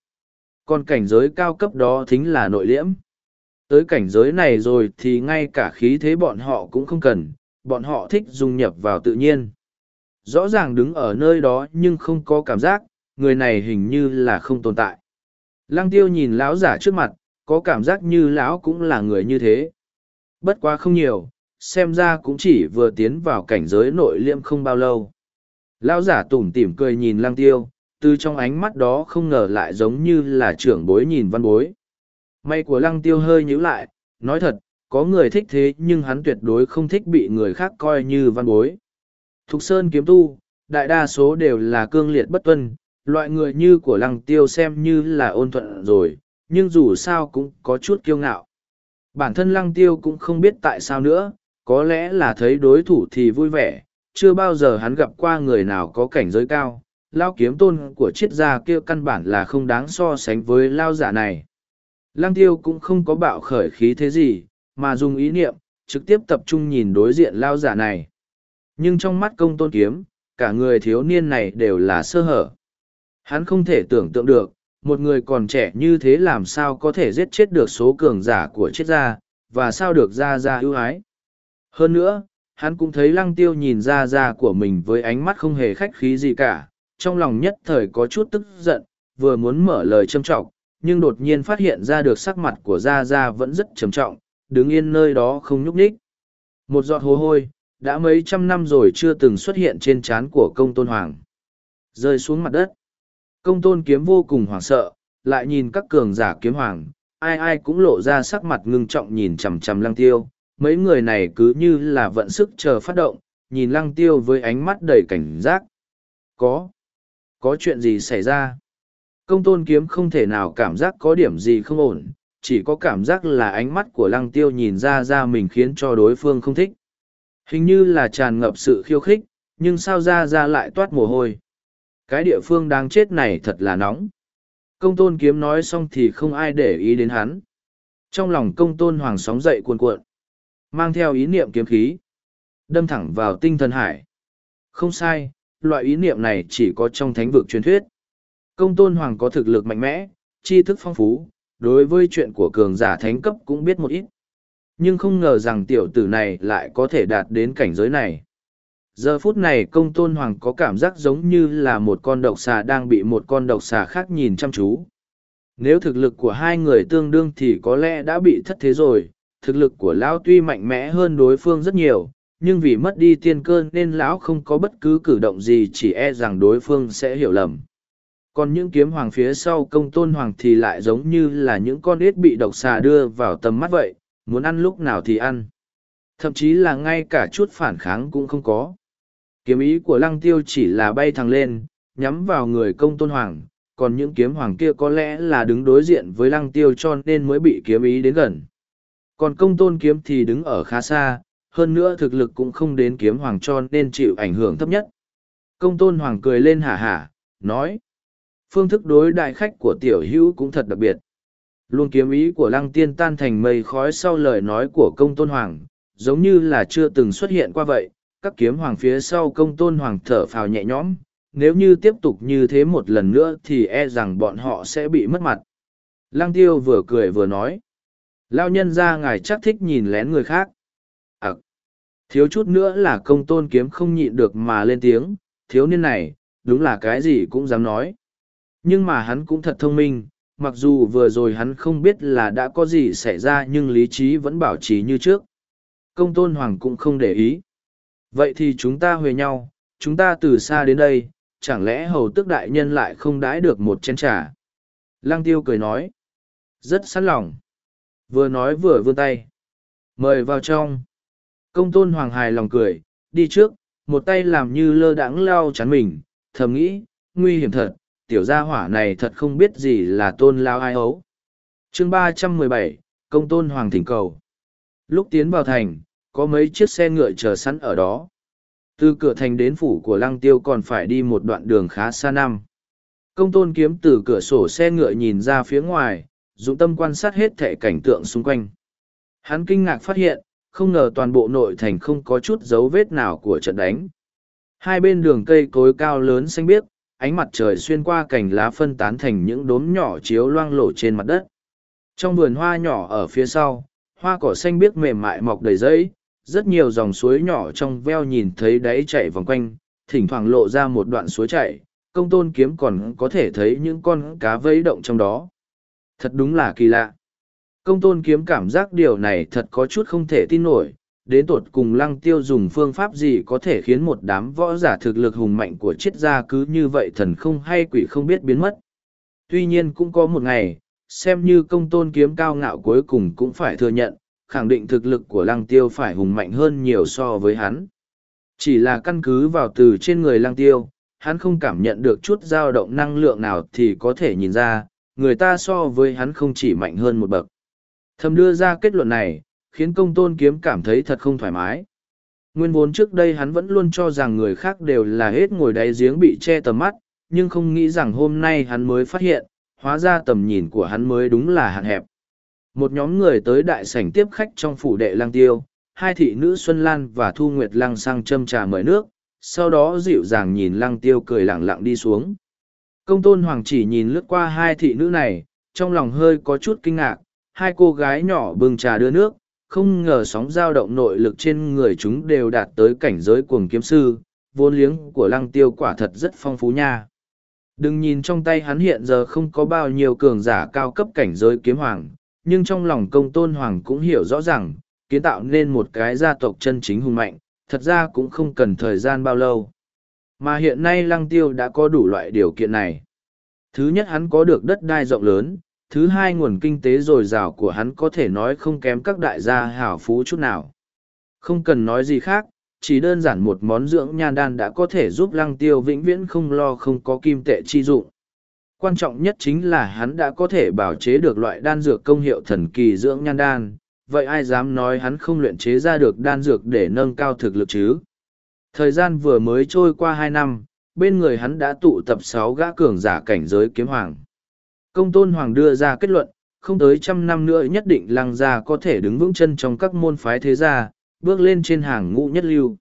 Còn cảnh giới cao cấp đó thính là nội liễm. Tới cảnh giới này rồi thì ngay cả khí thế bọn họ cũng không cần, bọn họ thích dung nhập vào tự nhiên rõ ràng đứng ở nơi đó nhưng không có cảm giác, người này hình như là không tồn tại. Lăng tiêu nhìn lão giả trước mặt, có cảm giác như lão cũng là người như thế. Bất quá không nhiều, xem ra cũng chỉ vừa tiến vào cảnh giới nội liêm không bao lâu. Lão giả tủm tỉm cười nhìn lăng tiêu, từ trong ánh mắt đó không ngờ lại giống như là trưởng bối nhìn văn bối. May của lăng tiêu hơi nhíu lại, nói thật, có người thích thế nhưng hắn tuyệt đối không thích bị người khác coi như văn bối thục sơn kiếm tu, đại đa số đều là cương liệt bất tuân, loại người như của lăng tiêu xem như là ôn thuận rồi, nhưng dù sao cũng có chút kiêu ngạo. Bản thân lăng tiêu cũng không biết tại sao nữa, có lẽ là thấy đối thủ thì vui vẻ, chưa bao giờ hắn gặp qua người nào có cảnh giới cao. Lao kiếm tôn của triết gia kia căn bản là không đáng so sánh với lao giả này. Lăng tiêu cũng không có bạo khởi khí thế gì, mà dùng ý niệm, trực tiếp tập trung nhìn đối diện lao giả này nhưng trong mắt công tôn kiếm cả người thiếu niên này đều là sơ hở hắn không thể tưởng tượng được một người còn trẻ như thế làm sao có thể giết chết được số cường giả của triết gia và sao được gia gia ưu ái hơn nữa hắn cũng thấy lăng tiêu nhìn gia gia của mình với ánh mắt không hề khách khí gì cả trong lòng nhất thời có chút tức giận, vừa muốn mở lời châm trọng, nhưng đột nhiên phát hiện ra được sắc mặt của Gia Gia vẫn rất trầm trọng, đứng yên nơi đó không nhúc nhích. Một giọt hồ hôi, đã mấy trăm năm rồi chưa từng xuất hiện trên trán của công tôn hoàng. Rơi xuống mặt đất. Công tôn kiếm vô cùng hoảng sợ, lại nhìn các cường giả kiếm hoàng, ai ai cũng lộ ra sắc mặt ngưng trọng nhìn chằm chằm lăng tiêu. Mấy người này cứ như là vận sức chờ phát động, nhìn lăng tiêu với ánh mắt đầy cảnh giác. Có. Có chuyện gì xảy ra? Công tôn kiếm không thể nào cảm giác có điểm gì không ổn, chỉ có cảm giác là ánh mắt của lăng tiêu nhìn ra ra mình khiến cho đối phương không thích. Hình như là tràn ngập sự khiêu khích, nhưng sao ra ra lại toát mồ hôi. Cái địa phương đáng chết này thật là nóng. Công tôn kiếm nói xong thì không ai để ý đến hắn. Trong lòng công tôn hoàng sóng dậy cuồn cuộn. Mang theo ý niệm kiếm khí. Đâm thẳng vào tinh thần hải. Không sai, loại ý niệm này chỉ có trong thánh vực truyền thuyết. Công tôn hoàng có thực lực mạnh mẽ, tri thức phong phú, đối với chuyện của cường giả thánh cấp cũng biết một ít. Nhưng không ngờ rằng tiểu tử này lại có thể đạt đến cảnh giới này. Giờ phút này công tôn hoàng có cảm giác giống như là một con độc xà đang bị một con độc xà khác nhìn chăm chú. Nếu thực lực của hai người tương đương thì có lẽ đã bị thất thế rồi, thực lực của lão tuy mạnh mẽ hơn đối phương rất nhiều, nhưng vì mất đi tiên cơ nên lão không có bất cứ cử động gì chỉ e rằng đối phương sẽ hiểu lầm còn những kiếm hoàng phía sau công tôn hoàng thì lại giống như là những con ếch bị độc xà đưa vào tầm mắt vậy muốn ăn lúc nào thì ăn thậm chí là ngay cả chút phản kháng cũng không có kiếm ý của lăng tiêu chỉ là bay thẳng lên nhắm vào người công tôn hoàng còn những kiếm hoàng kia có lẽ là đứng đối diện với lăng tiêu cho nên mới bị kiếm ý đến gần còn công tôn kiếm thì đứng ở khá xa hơn nữa thực lực cũng không đến kiếm hoàng cho nên chịu ảnh hưởng thấp nhất. Công tôn hoàng cười lên hả hả, nói. Phương thức đối đại khách của tiểu hữu cũng thật đặc biệt. Luôn kiếm ý của lăng tiên tan thành mây khói sau lời nói của công tôn hoàng, giống như là chưa từng xuất hiện qua vậy. Các kiếm hoàng phía sau công tôn hoàng thở phào nhẹ nhõm, nếu như tiếp tục như thế một lần nữa thì e rằng bọn họ sẽ bị mất mặt. Lăng tiêu vừa cười vừa nói. Lao nhân ra ngài chắc thích nhìn lén người khác. À, thiếu chút nữa là công tôn kiếm không nhịn được mà lên tiếng, thiếu niên này, đúng là cái gì cũng dám nói. Nhưng mà hắn cũng thật thông minh, mặc dù vừa rồi hắn không biết là đã có gì xảy ra nhưng lý trí vẫn bảo trì như trước. Công tôn hoàng cũng không để ý. Vậy thì chúng ta huề nhau, chúng ta từ xa đến đây, chẳng lẽ hầu tước đại nhân lại không đãi được một chén trà? lang tiêu cười nói. Rất sẵn lòng. Vừa nói vừa vươn tay. Mời vào trong. Công tôn hoàng hài lòng cười, đi trước, một tay làm như lơ đãng lao chắn mình, thầm nghĩ, nguy hiểm thật, tiểu gia hỏa này thật không biết gì là tôn lao ai ấu. chương ba trăm mười bảy công tôn hoàng thỉnh cầu. Lúc tiến vào thành, có mấy chiếc xe ngựa chờ sẵn ở đó. Từ cửa thành đến phủ của lăng tiêu còn phải đi một đoạn đường khá xa năm. Công tôn kiếm từ cửa sổ xe ngựa nhìn ra phía ngoài, dụng tâm quan sát hết thể cảnh tượng xung quanh. Hắn kinh ngạc phát hiện, không ngờ toàn bộ nội thành không có chút dấu vết nào của trận đánh. Hai bên đường cây cối cao lớn xanh biếc, ánh mặt trời xuyên qua cành lá phân tán thành những đốm nhỏ chiếu loang lổ trên mặt đất. Trong vườn hoa nhỏ ở phía sau, hoa cỏ xanh biếc mềm mại mọc đầy rẫy, rất nhiều dòng suối nhỏ trong veo nhìn thấy đáy chảy vòng quanh, thỉnh thoảng lộ ra một đoạn suối chảy, công tôn kiếm còn có thể thấy những con cá vây động trong đó. Thật đúng là kỳ lạ. Công tôn kiếm cảm giác điều này thật có chút không thể tin nổi, đến tột cùng lăng tiêu dùng phương pháp gì có thể khiến một đám võ giả thực lực hùng mạnh của triết gia cứ như vậy thần không hay quỷ không biết biến mất. Tuy nhiên cũng có một ngày, xem như công tôn kiếm cao ngạo cuối cùng cũng phải thừa nhận, khẳng định thực lực của lăng tiêu phải hùng mạnh hơn nhiều so với hắn. Chỉ là căn cứ vào từ trên người lăng tiêu, hắn không cảm nhận được chút dao động năng lượng nào thì có thể nhìn ra, người ta so với hắn không chỉ mạnh hơn một bậc. Thầm đưa ra kết luận này, khiến công tôn kiếm cảm thấy thật không thoải mái. Nguyên vốn trước đây hắn vẫn luôn cho rằng người khác đều là hết ngồi đáy giếng bị che tầm mắt, nhưng không nghĩ rằng hôm nay hắn mới phát hiện, hóa ra tầm nhìn của hắn mới đúng là hạn hẹp. Một nhóm người tới đại sảnh tiếp khách trong phủ đệ lang tiêu, hai thị nữ Xuân Lan và Thu Nguyệt Lăng sang châm trà mời nước, sau đó dịu dàng nhìn lăng tiêu cười lặng lặng đi xuống. Công tôn hoàng chỉ nhìn lướt qua hai thị nữ này, trong lòng hơi có chút kinh ngạc, hai cô gái nhỏ bưng trà đưa nước, không ngờ sóng dao động nội lực trên người chúng đều đạt tới cảnh giới cuồng kiếm sư, vốn liếng của lăng tiêu quả thật rất phong phú nha. Đừng nhìn trong tay hắn hiện giờ không có bao nhiêu cường giả cao cấp cảnh giới kiếm hoàng, nhưng trong lòng công tôn hoàng cũng hiểu rõ ràng, kiến tạo nên một cái gia tộc chân chính hùng mạnh, thật ra cũng không cần thời gian bao lâu. Mà hiện nay lăng tiêu đã có đủ loại điều kiện này. Thứ nhất hắn có được đất đai rộng lớn, thứ hai nguồn kinh tế dồi dào của hắn có thể nói không kém các đại gia hảo phú chút nào. Không cần nói gì khác, chỉ đơn giản một món dưỡng nhan đan đã có thể giúp lăng tiêu vĩnh viễn không lo không có kim tệ chi dụng. Quan trọng nhất chính là hắn đã có thể bảo chế được loại đan dược công hiệu thần kỳ dưỡng nhan đan, vậy ai dám nói hắn không luyện chế ra được đan dược để nâng cao thực lực chứ? Thời gian vừa mới trôi qua hai năm, bên người hắn đã tụ tập sáu gã cường giả cảnh giới kiếm hoàng. Công tôn hoàng đưa ra kết luận, không tới trăm năm nữa nhất định lăng gia có thể đứng vững chân trong các môn phái thế gia, bước lên trên hàng ngũ nhất lưu.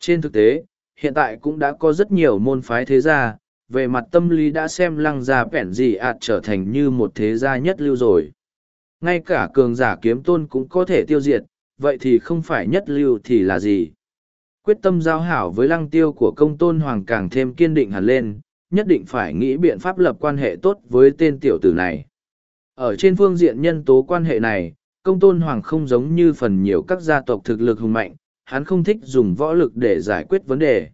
Trên thực tế, hiện tại cũng đã có rất nhiều môn phái thế gia, về mặt tâm lý đã xem lăng gia bẻn gì ạt trở thành như một thế gia nhất lưu rồi. Ngay cả cường giả kiếm tôn cũng có thể tiêu diệt, vậy thì không phải nhất lưu thì là gì? Quyết tâm giao hảo với lăng tiêu của công tôn hoàng càng thêm kiên định hẳn lên, nhất định phải nghĩ biện pháp lập quan hệ tốt với tên tiểu tử này. Ở trên phương diện nhân tố quan hệ này, công tôn hoàng không giống như phần nhiều các gia tộc thực lực hùng mạnh, hắn không thích dùng võ lực để giải quyết vấn đề.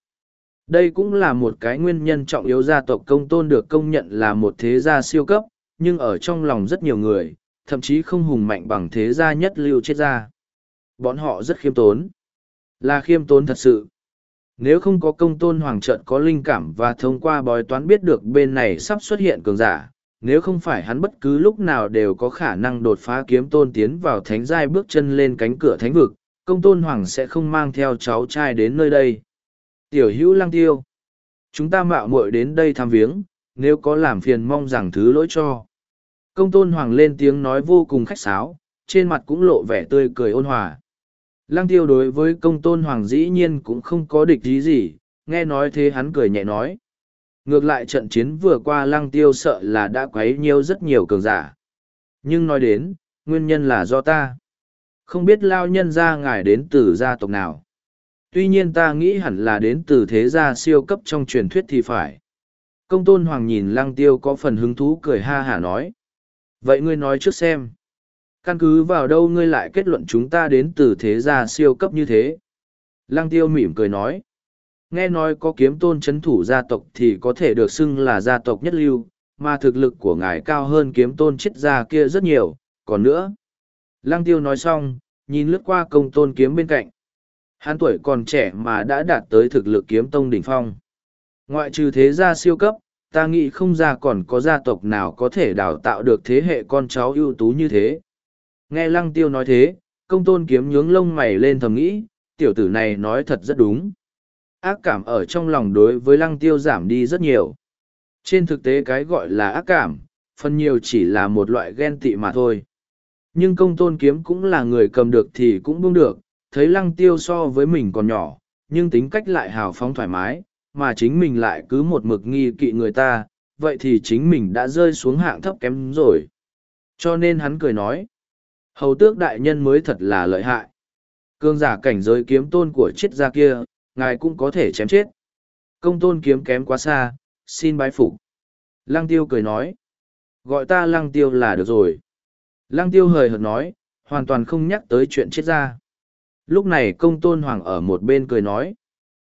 Đây cũng là một cái nguyên nhân trọng yếu gia tộc công tôn được công nhận là một thế gia siêu cấp, nhưng ở trong lòng rất nhiều người, thậm chí không hùng mạnh bằng thế gia nhất lưu chết gia. Bọn họ rất khiêm tốn. Là khiêm tốn thật sự. Nếu không có công tôn hoàng trận có linh cảm và thông qua bói toán biết được bên này sắp xuất hiện cường giả, nếu không phải hắn bất cứ lúc nào đều có khả năng đột phá kiếm tôn tiến vào thánh giai bước chân lên cánh cửa thánh vực, công tôn hoàng sẽ không mang theo cháu trai đến nơi đây. Tiểu hữu lăng tiêu. Chúng ta mạo muội đến đây thăm viếng, nếu có làm phiền mong rằng thứ lỗi cho. Công tôn hoàng lên tiếng nói vô cùng khách sáo, trên mặt cũng lộ vẻ tươi cười ôn hòa. Lăng tiêu đối với công tôn hoàng dĩ nhiên cũng không có địch ý gì, nghe nói thế hắn cười nhẹ nói. Ngược lại trận chiến vừa qua lăng tiêu sợ là đã quấy nhiêu rất nhiều cường giả. Nhưng nói đến, nguyên nhân là do ta. Không biết lao nhân ra ngài đến từ gia tộc nào. Tuy nhiên ta nghĩ hẳn là đến từ thế gia siêu cấp trong truyền thuyết thì phải. Công tôn hoàng nhìn lăng tiêu có phần hứng thú cười ha hả nói. Vậy ngươi nói trước xem. Căn cứ vào đâu ngươi lại kết luận chúng ta đến từ thế gia siêu cấp như thế? Lăng tiêu mỉm cười nói. Nghe nói có kiếm tôn chấn thủ gia tộc thì có thể được xưng là gia tộc nhất lưu, mà thực lực của ngài cao hơn kiếm tôn chết gia kia rất nhiều, còn nữa. Lăng tiêu nói xong, nhìn lướt qua công tôn kiếm bên cạnh. Hắn tuổi còn trẻ mà đã đạt tới thực lực kiếm tông đỉnh phong. Ngoại trừ thế gia siêu cấp, ta nghĩ không ra còn có gia tộc nào có thể đào tạo được thế hệ con cháu ưu tú như thế. Nghe lăng tiêu nói thế, công tôn kiếm nhướng lông mày lên thầm nghĩ, tiểu tử này nói thật rất đúng. Ác cảm ở trong lòng đối với lăng tiêu giảm đi rất nhiều. Trên thực tế cái gọi là ác cảm, phần nhiều chỉ là một loại ghen tị mà thôi. Nhưng công tôn kiếm cũng là người cầm được thì cũng buông được, thấy lăng tiêu so với mình còn nhỏ, nhưng tính cách lại hào phóng thoải mái, mà chính mình lại cứ một mực nghi kỵ người ta, vậy thì chính mình đã rơi xuống hạng thấp kém rồi. Cho nên hắn cười nói, hầu tước đại nhân mới thật là lợi hại. Cương giả cảnh giới kiếm tôn của triết gia kia, ngài cũng có thể chém chết. Công tôn kiếm kém quá xa, xin bái phục. Lăng tiêu cười nói, gọi ta lăng tiêu là được rồi. Lăng tiêu hời hợt nói, hoàn toàn không nhắc tới chuyện chết ra. Lúc này công tôn hoàng ở một bên cười nói,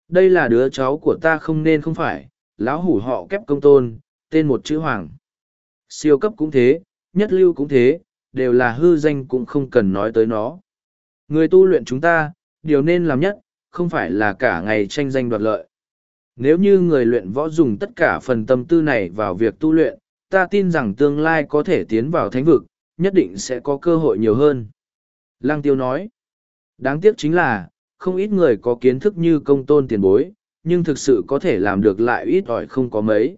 đây là đứa cháu của ta không nên không phải, lão hủ họ kép công tôn, tên một chữ hoàng. Siêu cấp cũng thế, nhất lưu cũng thế, đều là hư danh cũng không cần nói tới nó. Người tu luyện chúng ta, điều nên làm nhất, không phải là cả ngày tranh danh đoạt lợi. Nếu như người luyện võ dùng tất cả phần tâm tư này vào việc tu luyện, ta tin rằng tương lai có thể tiến vào thánh vực, nhất định sẽ có cơ hội nhiều hơn. Lăng tiêu nói, đáng tiếc chính là, không ít người có kiến thức như công tôn tiền bối, nhưng thực sự có thể làm được lại ít ỏi không có mấy.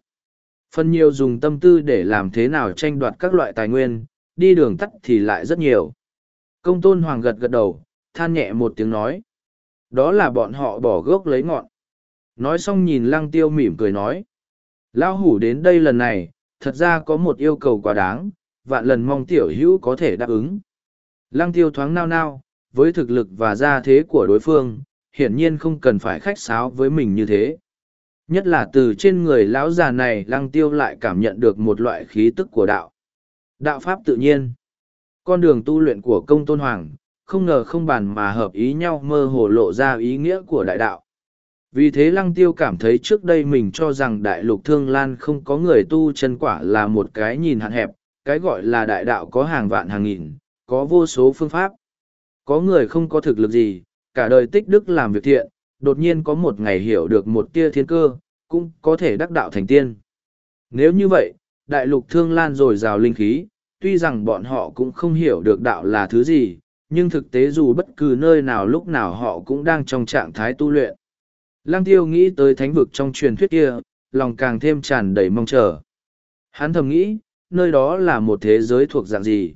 Phần nhiều dùng tâm tư để làm thế nào tranh đoạt các loại tài nguyên, đi đường tắt thì lại rất nhiều. Công tôn hoàng gật gật đầu, than nhẹ một tiếng nói. Đó là bọn họ bỏ gốc lấy ngọn. Nói xong nhìn lăng tiêu mỉm cười nói. Lao hủ đến đây lần này, thật ra có một yêu cầu quá đáng, vạn lần mong tiểu hữu có thể đáp ứng. Lăng tiêu thoáng nao nao, với thực lực và gia thế của đối phương, hiển nhiên không cần phải khách sáo với mình như thế. Nhất là từ trên người lão già này lăng tiêu lại cảm nhận được một loại khí tức của đạo. Đạo pháp tự nhiên. Con đường tu luyện của công tôn hoàng, không ngờ không bàn mà hợp ý nhau mơ hồ lộ ra ý nghĩa của đại đạo. Vì thế lăng tiêu cảm thấy trước đây mình cho rằng đại lục thương lan không có người tu chân quả là một cái nhìn hạn hẹp, cái gọi là đại đạo có hàng vạn hàng nghìn, có vô số phương pháp. Có người không có thực lực gì, cả đời tích đức làm việc thiện, đột nhiên có một ngày hiểu được một tia thiên cơ, cũng có thể đắc đạo thành tiên. Nếu như vậy, đại lục thương lan rồi rào linh khí, tuy rằng bọn họ cũng không hiểu được đạo là thứ gì, nhưng thực tế dù bất cứ nơi nào lúc nào họ cũng đang trong trạng thái tu luyện. Lăng tiêu nghĩ tới thánh vực trong truyền thuyết kia, lòng càng thêm tràn đầy mong chờ. Hắn thầm nghĩ, nơi đó là một thế giới thuộc dạng gì.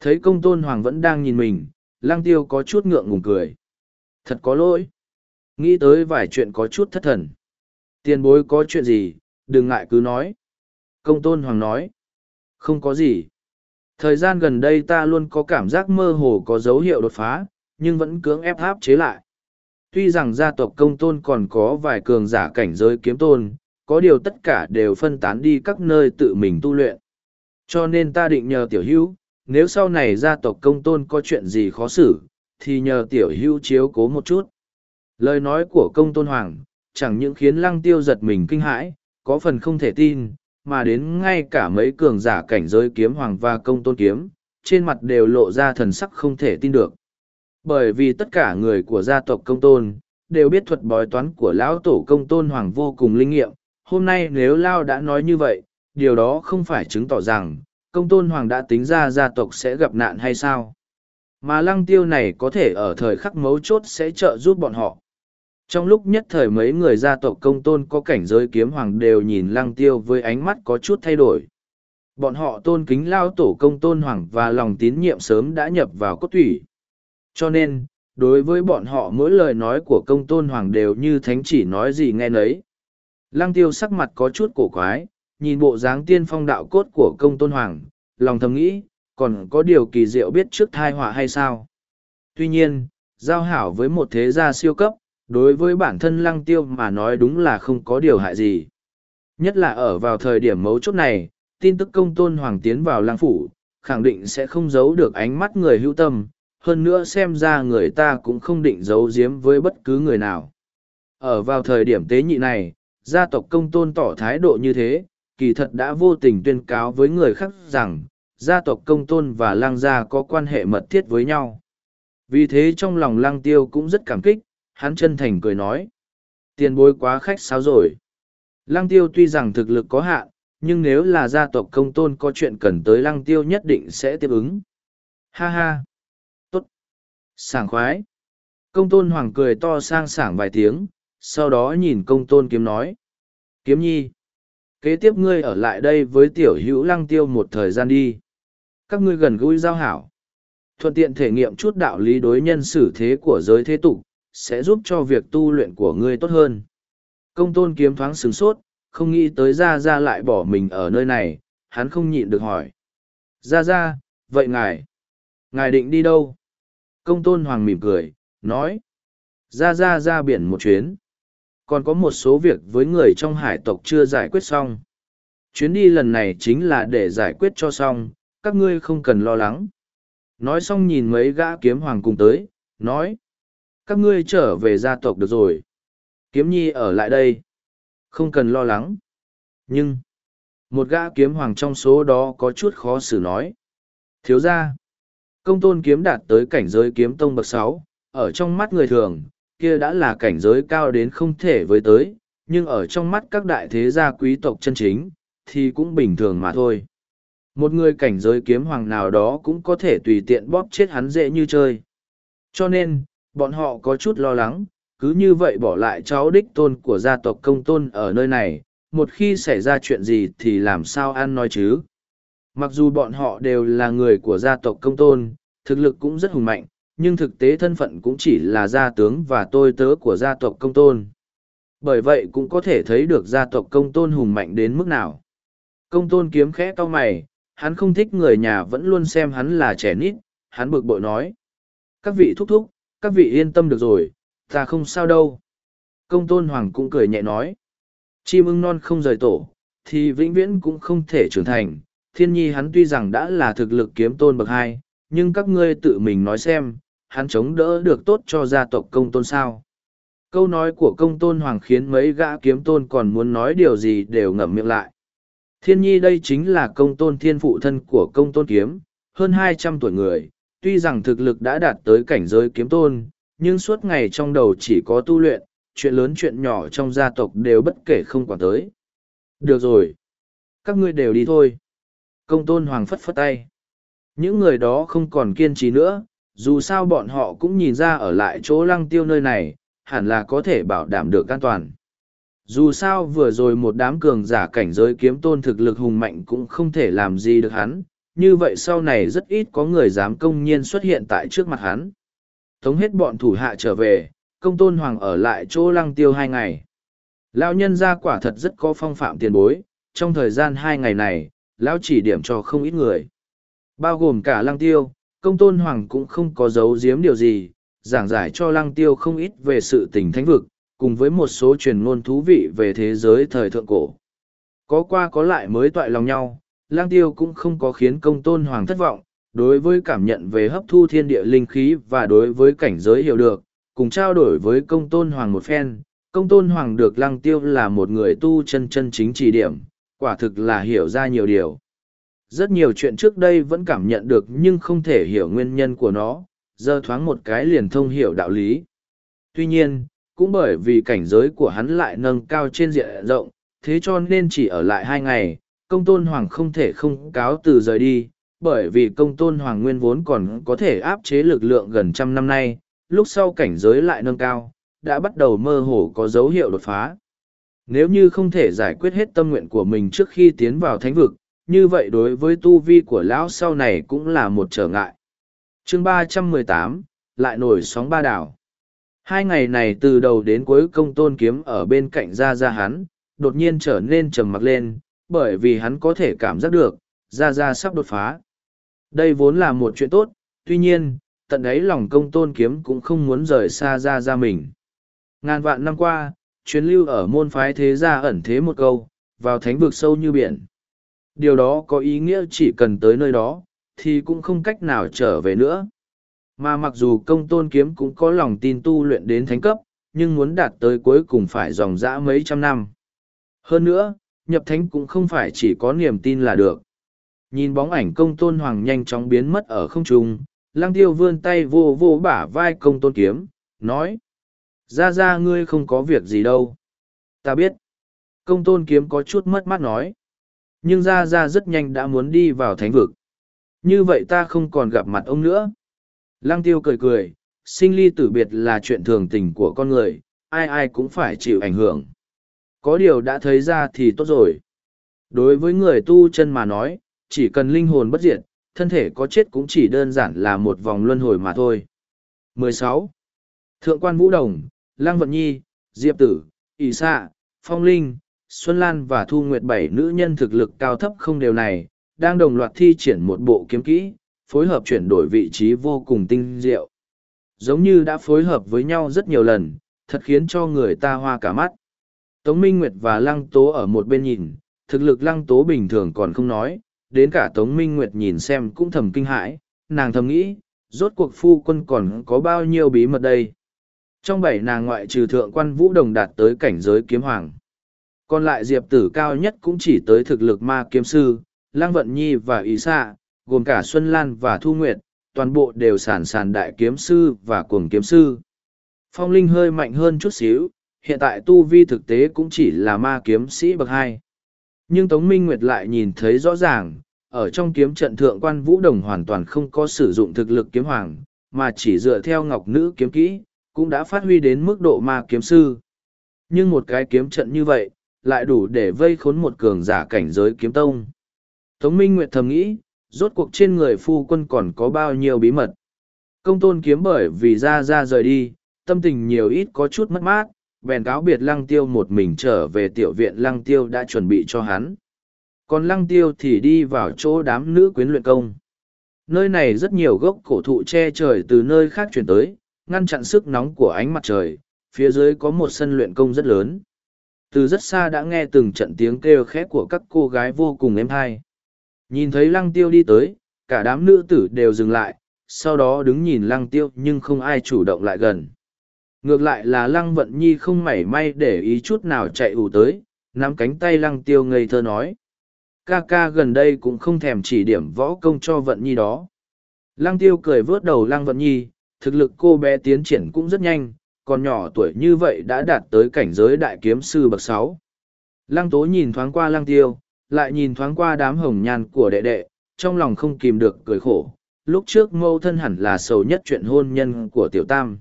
Thấy công tôn hoàng vẫn đang nhìn mình, lăng tiêu có chút ngượng ngùng cười. Thật có lỗi. Nghĩ tới vài chuyện có chút thất thần. Tiền bối có chuyện gì, đừng ngại cứ nói. Công tôn hoàng nói. Không có gì. Thời gian gần đây ta luôn có cảm giác mơ hồ có dấu hiệu đột phá, nhưng vẫn cưỡng ép áp chế lại. Tuy rằng gia tộc công tôn còn có vài cường giả cảnh giới kiếm tôn, có điều tất cả đều phân tán đi các nơi tự mình tu luyện. Cho nên ta định nhờ tiểu hữu, nếu sau này gia tộc công tôn có chuyện gì khó xử, thì nhờ tiểu hữu chiếu cố một chút. Lời nói của công tôn hoàng, chẳng những khiến lăng tiêu giật mình kinh hãi, có phần không thể tin, mà đến ngay cả mấy cường giả cảnh giới kiếm hoàng và công tôn kiếm, trên mặt đều lộ ra thần sắc không thể tin được. Bởi vì tất cả người của gia tộc công tôn, đều biết thuật bói toán của lão tổ công tôn hoàng vô cùng linh nghiệm. Hôm nay nếu Lao đã nói như vậy, điều đó không phải chứng tỏ rằng, công tôn hoàng đã tính ra gia tộc sẽ gặp nạn hay sao. Mà lăng tiêu này có thể ở thời khắc mấu chốt sẽ trợ giúp bọn họ. Trong lúc nhất thời mấy người gia tộc công tôn có cảnh giới kiếm hoàng đều nhìn lăng tiêu với ánh mắt có chút thay đổi. Bọn họ tôn kính lao tổ công tôn hoàng và lòng tín nhiệm sớm đã nhập vào cốt thủy. Cho nên, đối với bọn họ mỗi lời nói của công tôn hoàng đều như thánh chỉ nói gì nghe nấy. Lăng tiêu sắc mặt có chút cổ quái, nhìn bộ dáng tiên phong đạo cốt của công tôn hoàng, lòng thầm nghĩ, còn có điều kỳ diệu biết trước thai họa hay sao. Tuy nhiên, giao hảo với một thế gia siêu cấp, đối với bản thân lăng tiêu mà nói đúng là không có điều hại gì. Nhất là ở vào thời điểm mấu chốt này, tin tức công tôn hoàng tiến vào lăng phủ, khẳng định sẽ không giấu được ánh mắt người hữu tâm, hơn nữa xem ra người ta cũng không định giấu giếm với bất cứ người nào. Ở vào thời điểm tế nhị này, gia tộc công tôn tỏ thái độ như thế, kỳ thật đã vô tình tuyên cáo với người khác rằng, gia tộc công tôn và lăng gia có quan hệ mật thiết với nhau. Vì thế trong lòng lăng tiêu cũng rất cảm kích, hắn chân thành cười nói. Tiền bối quá khách sáo rồi. Lăng tiêu tuy rằng thực lực có hạn, nhưng nếu là gia tộc công tôn có chuyện cần tới lăng tiêu nhất định sẽ tiếp ứng. Ha ha! Tốt! Sảng khoái! Công tôn hoàng cười to sang sảng vài tiếng, sau đó nhìn công tôn kiếm nói. Kiếm nhi! Kế tiếp ngươi ở lại đây với tiểu hữu lăng tiêu một thời gian đi. Các ngươi gần gũi giao hảo. Thuận tiện thể nghiệm chút đạo lý đối nhân xử thế của giới thế tục, sẽ giúp cho việc tu luyện của ngươi tốt hơn. Công tôn kiếm thoáng sửng sốt, không nghĩ tới gia gia lại bỏ mình ở nơi này, hắn không nhịn được hỏi. Gia gia, vậy ngài, ngài định đi đâu? Công tôn hoàng mỉm cười, nói. Gia gia ra biển một chuyến. Còn có một số việc với người trong hải tộc chưa giải quyết xong. Chuyến đi lần này chính là để giải quyết cho xong, các ngươi không cần lo lắng. Nói xong nhìn mấy gã kiếm hoàng cùng tới, nói. Các ngươi trở về gia tộc được rồi. Kiếm nhi ở lại đây. Không cần lo lắng. Nhưng, một gã kiếm hoàng trong số đó có chút khó xử nói. Thiếu ra, công tôn kiếm đạt tới cảnh giới kiếm tông bậc sáu, ở trong mắt người thường, kia đã là cảnh giới cao đến không thể với tới, nhưng ở trong mắt các đại thế gia quý tộc chân chính, thì cũng bình thường mà thôi. Một người cảnh giới kiếm hoàng nào đó cũng có thể tùy tiện bóp chết hắn dễ như chơi. Cho nên, bọn họ có chút lo lắng, cứ như vậy bỏ lại cháu đích tôn của gia tộc công tôn ở nơi này, một khi xảy ra chuyện gì thì làm sao ăn nói chứ. Mặc dù bọn họ đều là người của gia tộc công tôn, thực lực cũng rất hùng mạnh, nhưng thực tế thân phận cũng chỉ là gia tướng và tôi tớ của gia tộc công tôn. Bởi vậy cũng có thể thấy được gia tộc công tôn hùng mạnh đến mức nào. Công tôn kiếm khẽ to mày, hắn không thích người nhà vẫn luôn xem hắn là trẻ nít, hắn bực bội nói. Các vị thúc thúc, các vị yên tâm được rồi, ta không sao đâu. Công tôn hoàng cũng cười nhẹ nói. Chim ưng non không rời tổ, thì vĩnh viễn cũng không thể trưởng thành. Thiên nhi hắn tuy rằng đã là thực lực kiếm tôn bậc hai, nhưng các ngươi tự mình nói xem, hắn chống đỡ được tốt cho gia tộc công tôn sao. Câu nói của công tôn hoàng khiến mấy gã kiếm tôn còn muốn nói điều gì đều ngậm miệng lại. Thiên nhi đây chính là công tôn thiên phụ thân của công tôn kiếm, hơn hai trăm tuổi người, tuy rằng thực lực đã đạt tới cảnh giới kiếm tôn, nhưng suốt ngày trong đầu chỉ có tu luyện, chuyện lớn chuyện nhỏ trong gia tộc đều bất kể không quản tới. Được rồi. Các ngươi đều đi thôi. Công tôn hoàng phất phất tay. Những người đó không còn kiên trì nữa, dù sao bọn họ cũng nhìn ra ở lại chỗ lăng tiêu nơi này, hẳn là có thể bảo đảm được an toàn. Dù sao vừa rồi một đám cường giả cảnh giới kiếm tôn thực lực hùng mạnh cũng không thể làm gì được hắn, như vậy sau này rất ít có người dám công nhiên xuất hiện tại trước mặt hắn. Tống hết bọn thủ hạ trở về, công tôn hoàng ở lại chỗ lăng tiêu hai ngày. Lão nhân ra quả thật rất có phong phạm tiền bối, trong thời gian hai ngày này, lão chỉ điểm cho không ít người. Bao gồm cả lăng tiêu, công tôn hoàng cũng không có giấu giếm điều gì, giảng giải cho lăng tiêu không ít về sự tình thánh vực, cùng với một số truyền ngôn thú vị về thế giới thời thượng cổ. Có qua có lại mới toại lòng nhau, lang tiêu cũng không có khiến công tôn hoàng thất vọng, đối với cảm nhận về hấp thu thiên địa linh khí và đối với cảnh giới hiểu được, cùng trao đổi với công tôn hoàng một phen, công tôn hoàng được lăng tiêu là một người tu chân chân chính chỉ điểm, quả thực là hiểu ra nhiều điều. Rất nhiều chuyện trước đây vẫn cảm nhận được nhưng không thể hiểu nguyên nhân của nó, giờ thoáng một cái liền thông hiểu đạo lý. Tuy nhiên, cũng bởi vì cảnh giới của hắn lại nâng cao trên diện rộng, thế cho nên chỉ ở lại hai ngày, công tôn hoàng không thể không cáo từ rời đi, bởi vì công tôn hoàng nguyên vốn còn có thể áp chế lực lượng gần trăm năm nay, lúc sau cảnh giới lại nâng cao, đã bắt đầu mơ hồ có dấu hiệu đột phá. Nếu như không thể giải quyết hết tâm nguyện của mình trước khi tiến vào thánh vực, như vậy đối với tu vi của lão sau này cũng là một trở ngại. chương ba trăm mười tám lại nổi sóng ba đảo. Hai ngày này từ đầu đến cuối công tôn kiếm ở bên cạnh ra ra hắn, đột nhiên trở nên trầm mặc lên, bởi vì hắn có thể cảm giác được, gia gia sắp đột phá. Đây vốn là một chuyện tốt, tuy nhiên, tận ấy lòng công tôn kiếm cũng không muốn rời xa gia gia mình. Ngàn vạn năm qua, chuyến lưu ở môn phái thế gia ẩn thế một câu, vào thánh vực sâu như biển. Điều đó có ý nghĩa chỉ cần tới nơi đó, thì cũng không cách nào trở về nữa. Mà mặc dù công tôn kiếm cũng có lòng tin tu luyện đến thánh cấp, nhưng muốn đạt tới cuối cùng phải dòng dã mấy trăm năm. Hơn nữa, nhập thánh cũng không phải chỉ có niềm tin là được. Nhìn bóng ảnh công tôn hoàng nhanh chóng biến mất ở không trung, lăng tiêu vươn tay vô vô bả vai công tôn kiếm, nói. Ra ra ngươi không có việc gì đâu. Ta biết. Công tôn kiếm có chút mất mát nói. Nhưng ra ra rất nhanh đã muốn đi vào thánh vực. như vậy ta không còn gặp mặt ông nữa. Lăng tiêu cười cười, sinh ly tử biệt là chuyện thường tình của con người, ai ai cũng phải chịu ảnh hưởng. Có điều đã thấy ra thì tốt rồi. Đối với người tu chân mà nói, chỉ cần linh hồn bất diệt, thân thể có chết cũng chỉ đơn giản là một vòng luân hồi mà thôi. 16. Thượng quan Vũ Đồng, Lăng Vận Nhi, Diệp Tử, ỷ Sạ, phong linh xuân lan và thu nguyệt bảy nữ nhân thực lực cao thấp không đều này đang đồng loạt thi triển một bộ kiếm kỹ phối hợp chuyển đổi vị trí vô cùng tinh diệu giống như đã phối hợp với nhau rất nhiều lần thật khiến cho người ta hoa cả mắt tống minh nguyệt và lăng tố ở một bên nhìn thực lực lăng tố bình thường còn không nói đến cả tống minh nguyệt nhìn xem cũng thầm kinh hãi nàng thầm nghĩ rốt cuộc phu quân còn có bao nhiêu bí mật đây trong bảy nàng ngoại trừ thượng quan vũ đồng đạt tới cảnh giới kiếm hoàng. Còn lại diệp tử cao nhất cũng chỉ tới thực lực ma kiếm sư, lang vận nhi và ý Sa, gồm cả Xuân Lan và Thu Nguyệt, toàn bộ đều sản sản đại kiếm sư và cuồng kiếm sư. Phong Linh hơi mạnh hơn chút xíu, hiện tại tu vi thực tế cũng chỉ là ma kiếm sĩ bậc hai. Nhưng Tống Minh Nguyệt lại nhìn thấy rõ ràng, ở trong kiếm trận thượng quan vũ đồng hoàn toàn không có sử dụng thực lực kiếm hoàng, mà chỉ dựa theo ngọc nữ kiếm kỹ, cũng đã phát huy đến mức độ ma kiếm sư. Nhưng một cái kiếm trận như vậy, lại đủ để vây khốn một cường giả cảnh giới kiếm tông. Tống Minh Nguyệt thầm nghĩ, rốt cuộc trên người phu quân còn có bao nhiêu bí mật. Công tôn kiếm bởi vì ra ra rời đi, tâm tình nhiều ít có chút mất mát, bèn cáo biệt lăng tiêu một mình trở về tiểu viện lăng tiêu đã chuẩn bị cho hắn. Còn lăng tiêu thì đi vào chỗ đám nữ quyến luyện công. Nơi này rất nhiều gốc cổ thụ che trời từ nơi khác chuyển tới, ngăn chặn sức nóng của ánh mặt trời, phía dưới có một sân luyện công rất lớn. Từ rất xa đã nghe từng trận tiếng kêu khẽ của các cô gái vô cùng êm thai. Nhìn thấy lăng tiêu đi tới, cả đám nữ tử đều dừng lại, sau đó đứng nhìn lăng tiêu nhưng không ai chủ động lại gần. Ngược lại là lăng vận nhi không mảy may để ý chút nào chạy ủ tới, nắm cánh tay lăng tiêu ngây thơ nói. Ca ca gần đây cũng không thèm chỉ điểm võ công cho vận nhi đó. Lăng tiêu cười vớt đầu lăng vận nhi, thực lực cô bé tiến triển cũng rất nhanh, còn nhỏ tuổi như vậy đã đạt tới cảnh giới đại kiếm sư bậc sáu. Lăng tố nhìn thoáng qua lăng tiêu, lại nhìn thoáng qua đám hồng nhan của đệ đệ, trong lòng không kìm được cười khổ. Lúc trước mâu thân hẳn là sầu nhất chuyện hôn nhân của tiểu tam.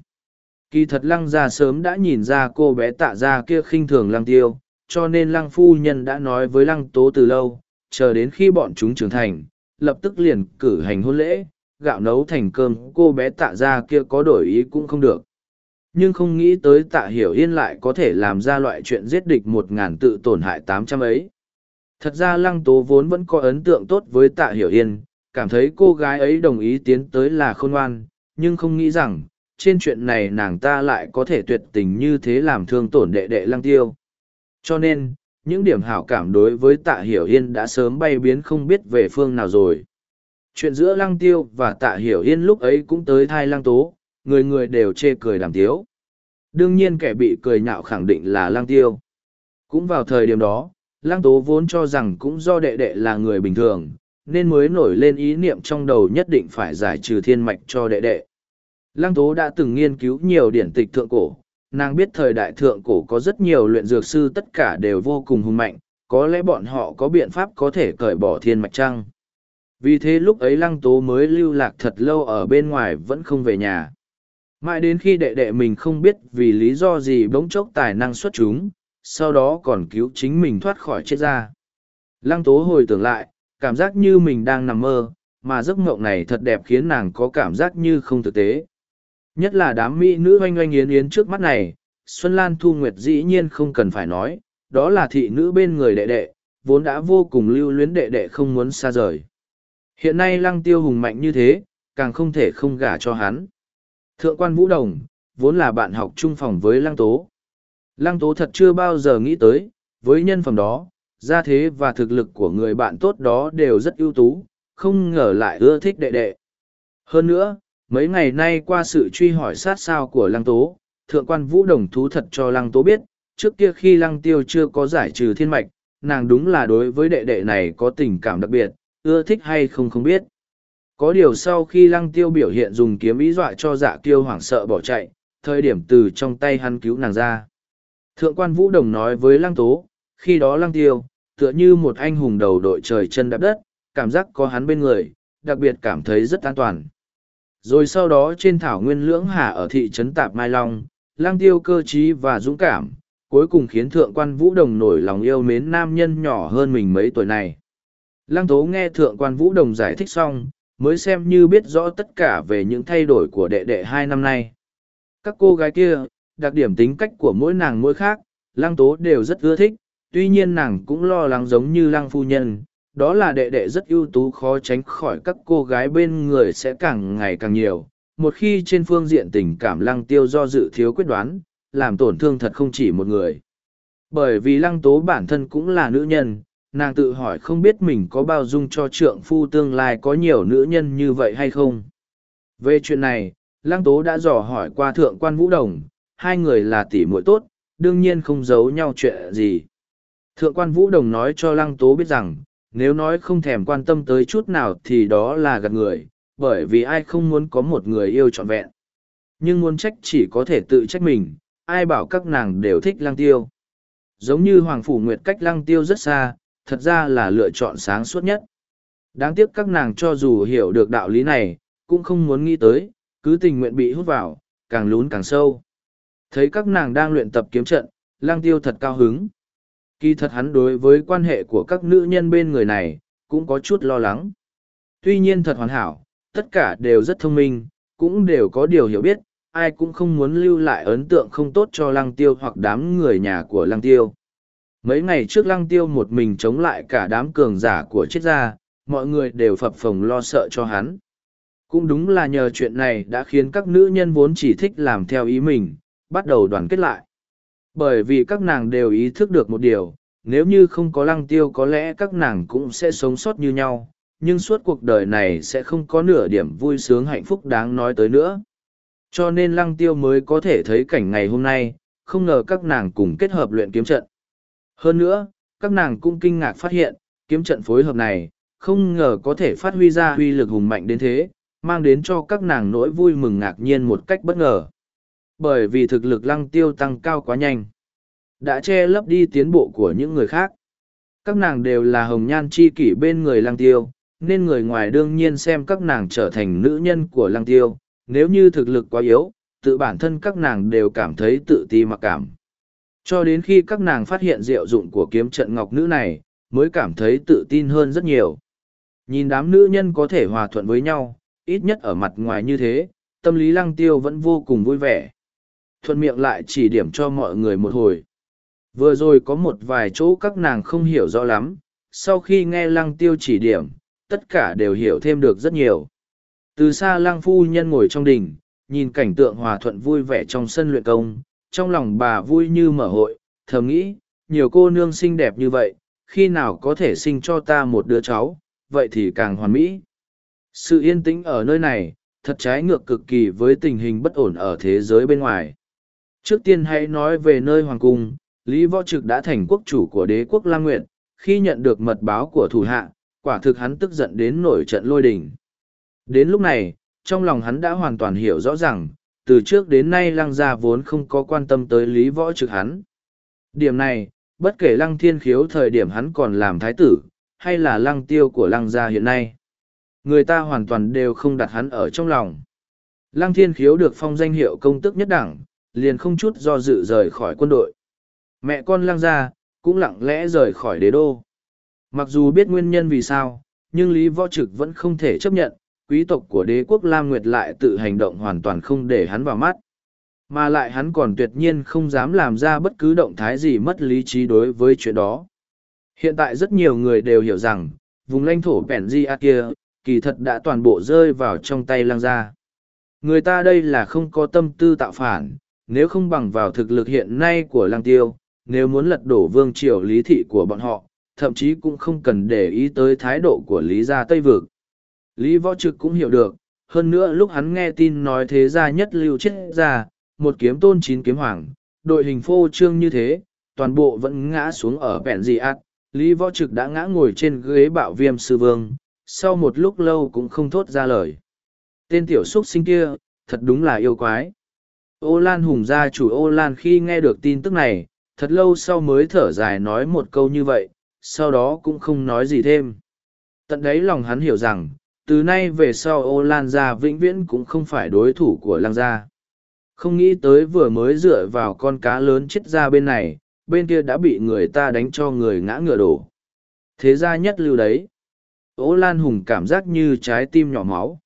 Kỳ thật lăng Gia sớm đã nhìn ra cô bé tạ ra kia khinh thường lăng tiêu, cho nên lăng phu nhân đã nói với lăng tố từ lâu, chờ đến khi bọn chúng trưởng thành, lập tức liền cử hành hôn lễ, gạo nấu thành cơm cô bé tạ ra kia có đổi ý cũng không được. Nhưng không nghĩ tới tạ hiểu yên lại có thể làm ra loại chuyện giết địch một ngàn tự tổn hại tám trăm ấy. Thật ra lăng tố vốn vẫn có ấn tượng tốt với tạ hiểu yên cảm thấy cô gái ấy đồng ý tiến tới là khôn ngoan nhưng không nghĩ rằng trên chuyện này nàng ta lại có thể tuyệt tình như thế làm thương tổn đệ đệ lăng tiêu cho nên những điểm hảo cảm đối với tạ hiểu yên đã sớm bay biến không biết về phương nào rồi chuyện giữa lăng tiêu và tạ hiểu yên lúc ấy cũng tới thai lăng tố, người người đều chê cười đàm tiếu. Đương nhiên kẻ bị cười nhạo khẳng định là lăng tiêu. Cũng vào thời điểm đó, lăng tố vốn cho rằng cũng do đệ đệ là người bình thường, nên mới nổi lên ý niệm trong đầu nhất định phải giải trừ thiên mạch cho đệ đệ. Lăng tố đã từng nghiên cứu nhiều điển tịch thượng cổ, nàng biết thời đại thượng cổ có rất nhiều luyện dược sư tất cả đều vô cùng hùng mạnh, có lẽ bọn họ có biện pháp có thể cởi bỏ thiên mạch trăng. Vì thế lúc ấy lăng tố mới lưu lạc thật lâu ở bên ngoài vẫn không về nhà. Mãi đến khi đệ đệ mình không biết vì lý do gì bỗng chốc tài năng xuất chúng, sau đó còn cứu chính mình thoát khỏi chết ra. Lăng tố hồi tưởng lại, cảm giác như mình đang nằm mơ, mà giấc mộng này thật đẹp khiến nàng có cảm giác như không thực tế. Nhất là đám mỹ nữ oanh oanh yến yến trước mắt này, Xuân Lan Thu Nguyệt dĩ nhiên không cần phải nói, đó là thị nữ bên người đệ đệ, vốn đã vô cùng lưu luyến đệ đệ không muốn xa rời. Hiện nay lăng tiêu hùng mạnh như thế, càng không thể không gả cho hắn. Thượng quan Vũ Đồng, vốn là bạn học chung phòng với lăng tố. Lăng tố thật chưa bao giờ nghĩ tới, với nhân phẩm đó, gia thế và thực lực của người bạn tốt đó đều rất ưu tú, không ngờ lại ưa thích đệ đệ. Hơn nữa, mấy ngày nay qua sự truy hỏi sát sao của lăng tố, thượng quan Vũ Đồng thú thật cho lăng tố biết, trước kia khi lăng tiêu chưa có giải trừ thiên mạch, nàng đúng là đối với đệ đệ này có tình cảm đặc biệt, ưa thích hay không không biết. Có điều sau khi lăng tiêu biểu hiện dùng kiếm ý dọa cho dạ tiêu hoảng sợ bỏ chạy, thời điểm từ trong tay hắn cứu nàng ra. Thượng quan Vũ Đồng nói với lăng tố, khi đó lăng tiêu, tựa như một anh hùng đầu đội trời chân đạp đất, cảm giác có hắn bên người, đặc biệt cảm thấy rất an toàn. Rồi sau đó trên thảo nguyên lưỡng hà ở thị trấn Tạp Mai Long, lang tiêu cơ trí và dũng cảm, cuối cùng khiến thượng quan Vũ Đồng nổi lòng yêu mến nam nhân nhỏ hơn mình mấy tuổi này. Lang tố nghe thượng quan Vũ Đồng giải thích xong, mới xem như biết rõ tất cả về những thay đổi của đệ đệ hai năm nay. Các cô gái kia, đặc điểm tính cách của mỗi nàng mỗi khác, Lang tố đều rất ưa thích, tuy nhiên nàng cũng lo lắng giống như Lang phu nhân, đó là đệ đệ rất ưu tú khó tránh khỏi các cô gái bên người sẽ càng ngày càng nhiều. Một khi trên phương diện tình cảm lăng tiêu do dự thiếu quyết đoán, làm tổn thương thật không chỉ một người. Bởi vì lăng tố bản thân cũng là nữ nhân, nàng tự hỏi không biết mình có bao dung cho trượng phu tương lai có nhiều nữ nhân như vậy hay không. Về chuyện này, lăng tố đã dò hỏi qua thượng quan vũ đồng, hai người là tỷ muội tốt, đương nhiên không giấu nhau chuyện gì. Thượng quan vũ đồng nói cho lăng tố biết rằng, nếu nói không thèm quan tâm tới chút nào thì đó là gạt người, bởi vì ai không muốn có một người yêu trọn vẹn. Nhưng muốn trách chỉ có thể tự trách mình, ai bảo các nàng đều thích lăng tiêu. Giống như Hoàng Phủ Nguyệt cách lăng tiêu rất xa, thật ra là lựa chọn sáng suốt nhất. Đáng tiếc các nàng cho dù hiểu được đạo lý này, cũng không muốn nghĩ tới, cứ tình nguyện bị hút vào, càng lún càng sâu. Thấy các nàng đang luyện tập kiếm trận, lăng tiêu thật cao hứng. Kỳ thật hắn đối với quan hệ của các nữ nhân bên người này, cũng có chút lo lắng. Tuy nhiên thật hoàn hảo, tất cả đều rất thông minh, cũng đều có điều hiểu biết, ai cũng không muốn lưu lại ấn tượng không tốt cho lăng tiêu hoặc đám người nhà của lăng tiêu. Mấy ngày trước lăng tiêu một mình chống lại cả đám cường giả của triết gia, mọi người đều phập phồng lo sợ cho hắn. Cũng đúng là nhờ chuyện này đã khiến các nữ nhân vốn chỉ thích làm theo ý mình, bắt đầu đoàn kết lại. Bởi vì các nàng đều ý thức được một điều, nếu như không có lăng tiêu có lẽ các nàng cũng sẽ sống sót như nhau, nhưng suốt cuộc đời này sẽ không có nửa điểm vui sướng hạnh phúc đáng nói tới nữa. Cho nên lăng tiêu mới có thể thấy cảnh ngày hôm nay, không ngờ các nàng cùng kết hợp luyện kiếm trận. Hơn nữa, các nàng cũng kinh ngạc phát hiện, kiếm trận phối hợp này, không ngờ có thể phát huy ra uy lực hùng mạnh đến thế, mang đến cho các nàng nỗi vui mừng ngạc nhiên một cách bất ngờ. Bởi vì thực lực lăng tiêu tăng cao quá nhanh, đã che lấp đi tiến bộ của những người khác. Các nàng đều là hồng nhan chi kỷ bên người lăng tiêu, nên người ngoài đương nhiên xem các nàng trở thành nữ nhân của lăng tiêu, nếu như thực lực quá yếu, tự bản thân các nàng đều cảm thấy tự ti mặc cảm. Cho đến khi các nàng phát hiện diệu dụng của kiếm trận ngọc nữ này, mới cảm thấy tự tin hơn rất nhiều. Nhìn đám nữ nhân có thể hòa thuận với nhau, ít nhất ở mặt ngoài như thế, tâm lý lăng tiêu vẫn vô cùng vui vẻ. Thuận miệng lại chỉ điểm cho mọi người một hồi. Vừa rồi có một vài chỗ các nàng không hiểu rõ lắm, sau khi nghe lăng tiêu chỉ điểm, tất cả đều hiểu thêm được rất nhiều. Từ xa lăng phu nhân ngồi trong đình, nhìn cảnh tượng hòa thuận vui vẻ trong sân luyện công, trong lòng bà vui như mở hội, thầm nghĩ, nhiều cô nương xinh đẹp như vậy, khi nào có thể sinh cho ta một đứa cháu, vậy thì càng hoàn mỹ. Sự yên tĩnh ở nơi này, thật trái ngược cực kỳ với tình hình bất ổn ở thế giới bên ngoài. Trước tiên hãy nói về nơi hoàng cung, Lý Võ Trực đã thành quốc chủ của đế quốc Lam Nguyện, khi nhận được mật báo của thủ hạ, quả thực hắn tức giận đến nổi trận lôi đình. Đến lúc này, trong lòng hắn đã hoàn toàn hiểu rõ rằng, từ trước đến nay lăng gia vốn không có quan tâm tới lý võ trực hắn. Điểm này, bất kể lăng thiên khiếu thời điểm hắn còn làm thái tử, hay là lăng tiêu của lăng gia hiện nay. Người ta hoàn toàn đều không đặt hắn ở trong lòng. Lăng thiên khiếu được phong danh hiệu công tức nhất đẳng, liền không chút do dự rời khỏi quân đội. Mẹ con lăng gia, cũng lặng lẽ rời khỏi đế đô. Mặc dù biết nguyên nhân vì sao, nhưng Lý Võ Trực vẫn không thể chấp nhận, quý tộc của đế quốc Lam Nguyệt lại tự hành động hoàn toàn không để hắn vào mắt. Mà lại hắn còn tuyệt nhiên không dám làm ra bất cứ động thái gì mất lý trí đối với chuyện đó. Hiện tại rất nhiều người đều hiểu rằng, vùng lãnh thổ Penzia kia, kỳ thật đã toàn bộ rơi vào trong tay lăng gia. Người ta đây là không có tâm tư tạo phản, nếu không bằng vào thực lực hiện nay của lăng tiêu, nếu muốn lật đổ vương triều lý thị của bọn họ, thậm chí cũng không cần để ý tới thái độ của lý gia Tây Vực. Lý Võ Trực cũng hiểu được, hơn nữa lúc hắn nghe tin nói thế gia nhất lưu chết ra, một kiếm tôn chín kiếm hoàng, đội hình phô trương như thế, toàn bộ vẫn ngã xuống ở bẹn dị ác. Lý Võ Trực đã ngã ngồi trên ghế bạo viêm sư vương, sau một lúc lâu cũng không thốt ra lời. Tên tiểu xuất sinh kia, thật đúng là yêu quái. Ô Lan Hùng gia chủ Ô Lan khi nghe được tin tức này, thật lâu sau mới thở dài nói một câu như vậy, sau đó cũng không nói gì thêm. Tận đấy lòng hắn hiểu rằng, từ nay về sau ô lan gia vĩnh viễn cũng không phải đối thủ của Lang gia. Không nghĩ tới vừa mới dựa vào con cá lớn chết ra bên này bên kia đã bị người ta đánh cho người ngã ngựa đổ. Thế ra nhất lưu đấy. Ô lan hùng cảm giác như trái tim nhỏ máu.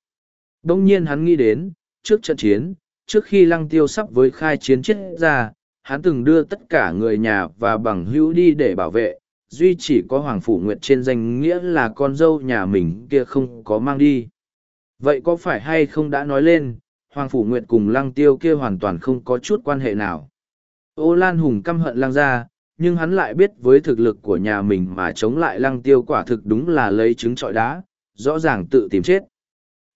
Đông nhiên hắn nghĩ đến trước trận chiến trước khi lăng tiêu sắp với khai chiến chết ra hắn từng đưa tất cả người nhà và bằng hữu đi để bảo vệ duy chỉ có Hoàng Phủ Nguyệt trên danh nghĩa là con dâu nhà mình kia không có mang đi. Vậy có phải hay không đã nói lên, Hoàng Phủ Nguyệt cùng Lăng Tiêu kia hoàn toàn không có chút quan hệ nào. Ô Lan Hùng căm hận Lăng ra, nhưng hắn lại biết với thực lực của nhà mình mà chống lại Lăng Tiêu quả thực đúng là lấy trứng trọi đá, rõ ràng tự tìm chết.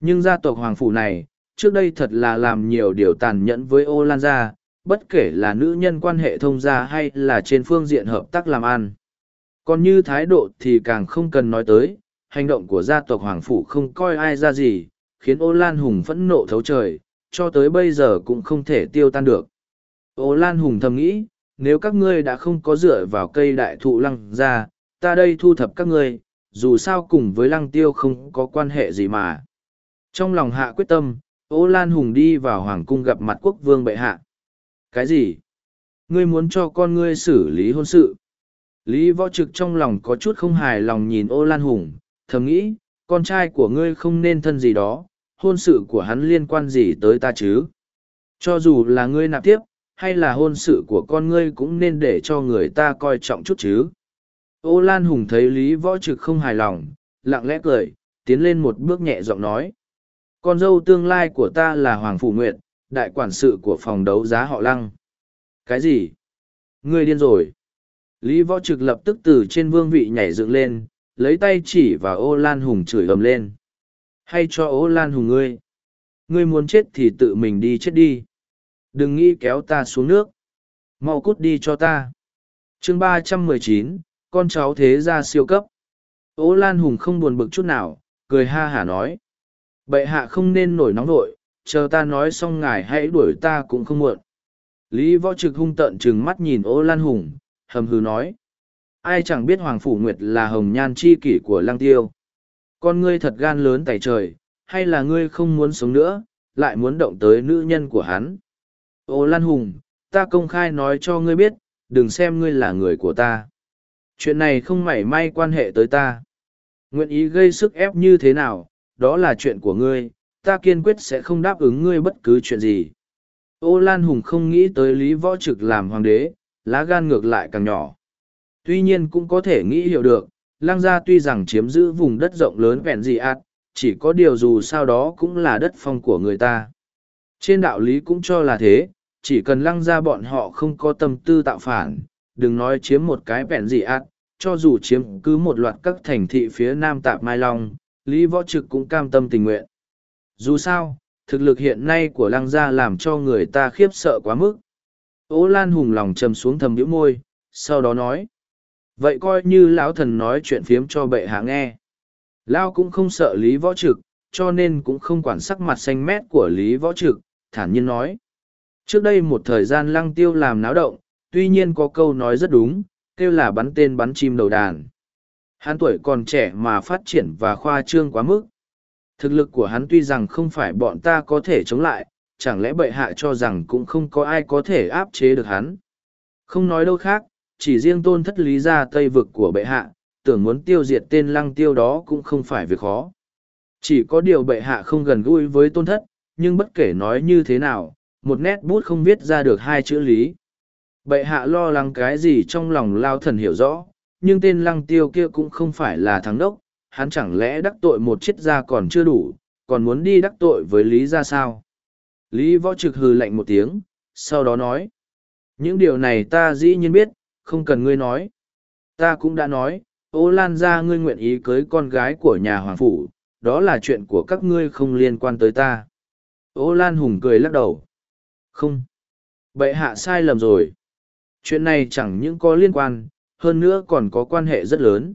Nhưng gia tộc Hoàng Phủ này, trước đây thật là làm nhiều điều tàn nhẫn với ô Lan gia, bất kể là nữ nhân quan hệ thông gia hay là trên phương diện hợp tác làm ăn. Còn như thái độ thì càng không cần nói tới, hành động của gia tộc Hoàng Phủ không coi ai ra gì, khiến ô Lan Hùng phẫn nộ thấu trời, cho tới bây giờ cũng không thể tiêu tan được. Ô Lan Hùng thầm nghĩ, nếu các ngươi đã không có dựa vào cây đại thụ lăng ra, ta đây thu thập các ngươi, dù sao cùng với lăng tiêu không có quan hệ gì mà. Trong lòng hạ quyết tâm, ô Lan Hùng đi vào Hoàng cung gặp mặt quốc vương bệ hạ. Cái gì? Ngươi muốn cho con ngươi xử lý hôn sự? Lý võ trực trong lòng có chút không hài lòng nhìn ô lan hùng, thầm nghĩ, con trai của ngươi không nên thân gì đó, hôn sự của hắn liên quan gì tới ta chứ. Cho dù là ngươi nạp tiếp, hay là hôn sự của con ngươi cũng nên để cho người ta coi trọng chút chứ. Ô Lan Hùng thấy Lý Võ Trực không hài lòng, lặng lẽ cười, tiến lên một bước nhẹ giọng nói. Con dâu tương lai của ta là Hoàng Phủ Nguyệt, đại quản sự của phòng đấu giá họ Lăng. Cái gì? Ngươi điên rồi. Lý võ trực lập tức từ trên vương vị nhảy dựng lên, lấy tay chỉ vào ô lan hùng chửi ầm lên. Hay cho ô lan hùng ngươi. Ngươi muốn chết thì tự mình đi chết đi. Đừng nghĩ kéo ta xuống nước. mau cút đi cho ta. chương ba trăm mười chín, con cháu thế gia siêu cấp. Ô lan hùng không buồn bực chút nào, cười ha hả nói. Bệ hạ không nên nổi nóng vội, chờ ta nói xong ngài hãy đuổi ta cũng không muộn. Lý võ trực hung tợn trừng mắt nhìn ô lan hùng, hầm hừ nói. Ai chẳng biết Hoàng Phủ Nguyệt là hồng nhan chi kỷ của Lang tiêu. Con ngươi thật gan lớn tài trời, hay là ngươi không muốn sống nữa, lại muốn động tới nữ nhân của hắn. Ô Lan Hùng, ta công khai nói cho ngươi biết, đừng xem ngươi là người của ta. Chuyện này không mảy may quan hệ tới ta. Nguyện ý gây sức ép như thế nào, đó là chuyện của ngươi, ta kiên quyết sẽ không đáp ứng ngươi bất cứ chuyện gì. Ô Lan Hùng không nghĩ tới Lý Võ Trực làm hoàng đế, lá gan ngược lại càng nhỏ. Tuy nhiên cũng có thể nghĩ hiểu được, lăng gia tuy rằng chiếm giữ vùng đất rộng lớn vẹn dị ạt, chỉ có điều dù sao đó cũng là đất phong của người ta. Trên đạo lý cũng cho là thế, chỉ cần lăng gia bọn họ không có tâm tư tạo phản, đừng nói chiếm một cái vẹn dị ạt, cho dù chiếm cứ một loạt các thành thị phía nam tạp Mai Long, Lý Võ Trực cũng cam tâm tình nguyện. Dù sao, thực lực hiện nay của lăng gia làm cho người ta khiếp sợ quá mức. Ô Lan Hùng lòng trầm xuống thầm nhíu môi, sau đó nói. Vậy coi như lão thần nói chuyện phiếm cho bệ hạ nghe. Lão cũng không sợ Lý Võ Trực, cho nên cũng không quản sắc mặt xanh mét của Lý Võ Trực, thản nhiên nói. Trước đây một thời gian lăng tiêu làm náo động, tuy nhiên có câu nói rất đúng, kêu là bắn tên bắn chim đầu đàn. Hắn tuổi còn trẻ mà phát triển và khoa trương quá mức. Thực lực của hắn tuy rằng không phải bọn ta có thể chống lại, chẳng lẽ bệ hạ cho rằng cũng không có ai có thể áp chế được hắn. Không nói đâu khác, chỉ riêng tôn thất lý ra tây vực của bệ hạ, tưởng muốn tiêu diệt tên lăng tiêu đó cũng không phải việc khó. Chỉ có điều bệ hạ không gần gũi với tôn thất, nhưng bất kể nói như thế nào, một nét bút không viết ra được hai chữ lý. Bệ hạ lo lắng cái gì trong lòng lao thần hiểu rõ, nhưng tên lăng tiêu kia cũng không phải là thắng đốc, hắn chẳng lẽ đắc tội một chiếc gia còn chưa đủ, còn muốn đi đắc tội với lý ra sao? Lý võ trực hừ lạnh một tiếng, sau đó nói. Những điều này ta dĩ nhiên biết, không cần ngươi nói. Ta cũng đã nói, ô lan ra ngươi nguyện ý cưới con gái của nhà hoàng phủ, đó là chuyện của các ngươi không liên quan tới ta. Ô lan hùng cười lắc đầu. Không. Bệ hạ sai lầm rồi. Chuyện này chẳng những có liên quan, hơn nữa còn có quan hệ rất lớn.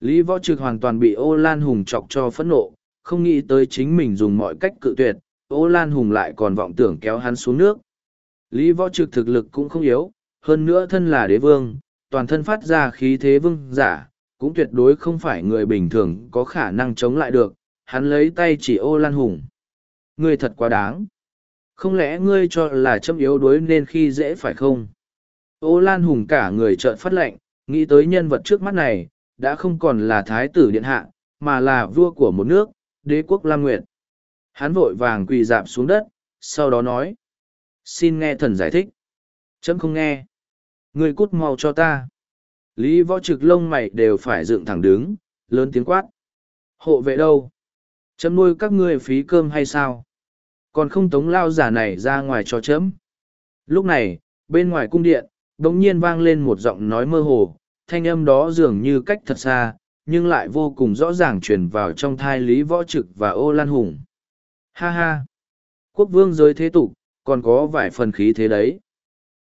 Lý võ trực hoàn toàn bị ô lan hùng chọc cho phẫn nộ, không nghĩ tới chính mình dùng mọi cách cự tuyệt, ô lan hùng lại còn vọng tưởng kéo hắn xuống nước. Lý võ trực thực lực cũng không yếu hơn nữa thân là đế vương toàn thân phát ra khí thế vương giả cũng tuyệt đối không phải người bình thường có khả năng chống lại được hắn lấy tay chỉ ô lan hùng. Ngươi thật quá đáng. Không lẽ ngươi cho là châm yếu đuối nên khi dễ phải không? Ô lan hùng cả người trợn phát lệnh nghĩ tới nhân vật trước mắt này, đã không còn là thái tử điện hạ, mà là vua của một nước, đế quốc lam nguyệt. Hắn vội vàng quỳ dạp xuống đất, sau đó nói, xin nghe thần giải thích. Chấm không nghe. Người cút mau cho ta. Lý võ trực lông mày đều phải dựng thẳng đứng, lớn tiếng quát. Hộ vệ đâu? Chấm nuôi các ngươi phí cơm hay sao? Còn không tống lao giả này ra ngoài cho chấm. Lúc này, bên ngoài cung điện đống nhiên vang lên một giọng nói mơ hồ thanh âm đó dường như cách thật xa nhưng lại vô cùng rõ ràng truyền vào trong thai lý võ trực và ô lan hùng. Ha ha! Quốc vương giới thế tục còn có vài phần khí thế đấy.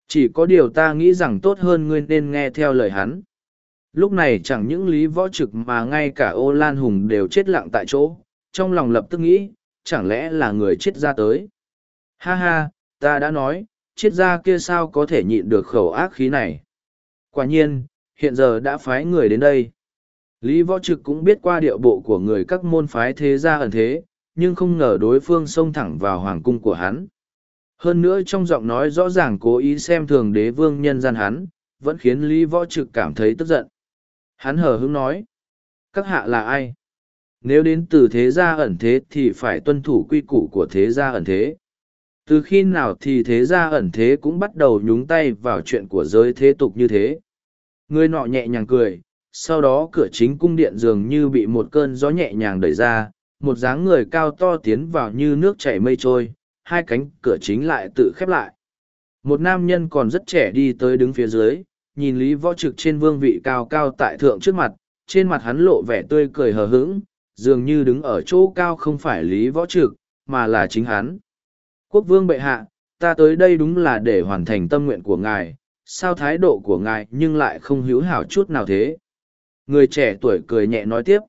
Chỉ có điều ta nghĩ rằng tốt hơn ngươi nên nghe theo lời hắn. Lúc này chẳng những lý võ trực mà ngay cả ô lan hùng đều chết lặng tại chỗ trong lòng lập tức nghĩ chẳng lẽ là người chết ra tới. Ha ha, ta đã nói, chết ra kia sao có thể nhịn được khẩu ác khí này. Quả nhiên, hiện giờ đã phái người đến đây. Lý Võ Trực cũng biết qua điệu bộ của người các môn phái thế gia ẩn thế, nhưng không ngờ đối phương xông thẳng vào hoàng cung của hắn. Hơn nữa trong giọng nói rõ ràng cố ý xem thường đế vương nhân gian hắn, vẫn khiến Lý Võ Trực cảm thấy tức giận. Hắn hờ hững nói, các hạ là ai? Nếu đến từ thế gia ẩn thế thì phải tuân thủ quy củ của thế gia ẩn thế. Từ khi nào thì thế gia ẩn thế cũng bắt đầu nhúng tay vào chuyện của giới thế tục như thế. Người nọ nhẹ nhàng cười, sau đó cửa chính cung điện dường như bị một cơn gió nhẹ nhàng đẩy ra, một dáng người cao to tiến vào như nước chảy mây trôi, hai cánh cửa chính lại tự khép lại. Một nam nhân còn rất trẻ đi tới đứng phía dưới, nhìn Lý Võ Trực trên vương vị cao cao tại thượng trước mặt, trên mặt hắn lộ vẻ tươi cười hờ hững, dường như đứng ở chỗ cao không phải lý võ trực, mà là chính hắn. Quốc vương bệ hạ, ta tới đây đúng là để hoàn thành tâm nguyện của ngài, sao thái độ của ngài nhưng lại không hữu hảo chút nào thế? Người trẻ tuổi cười nhẹ nói tiếp.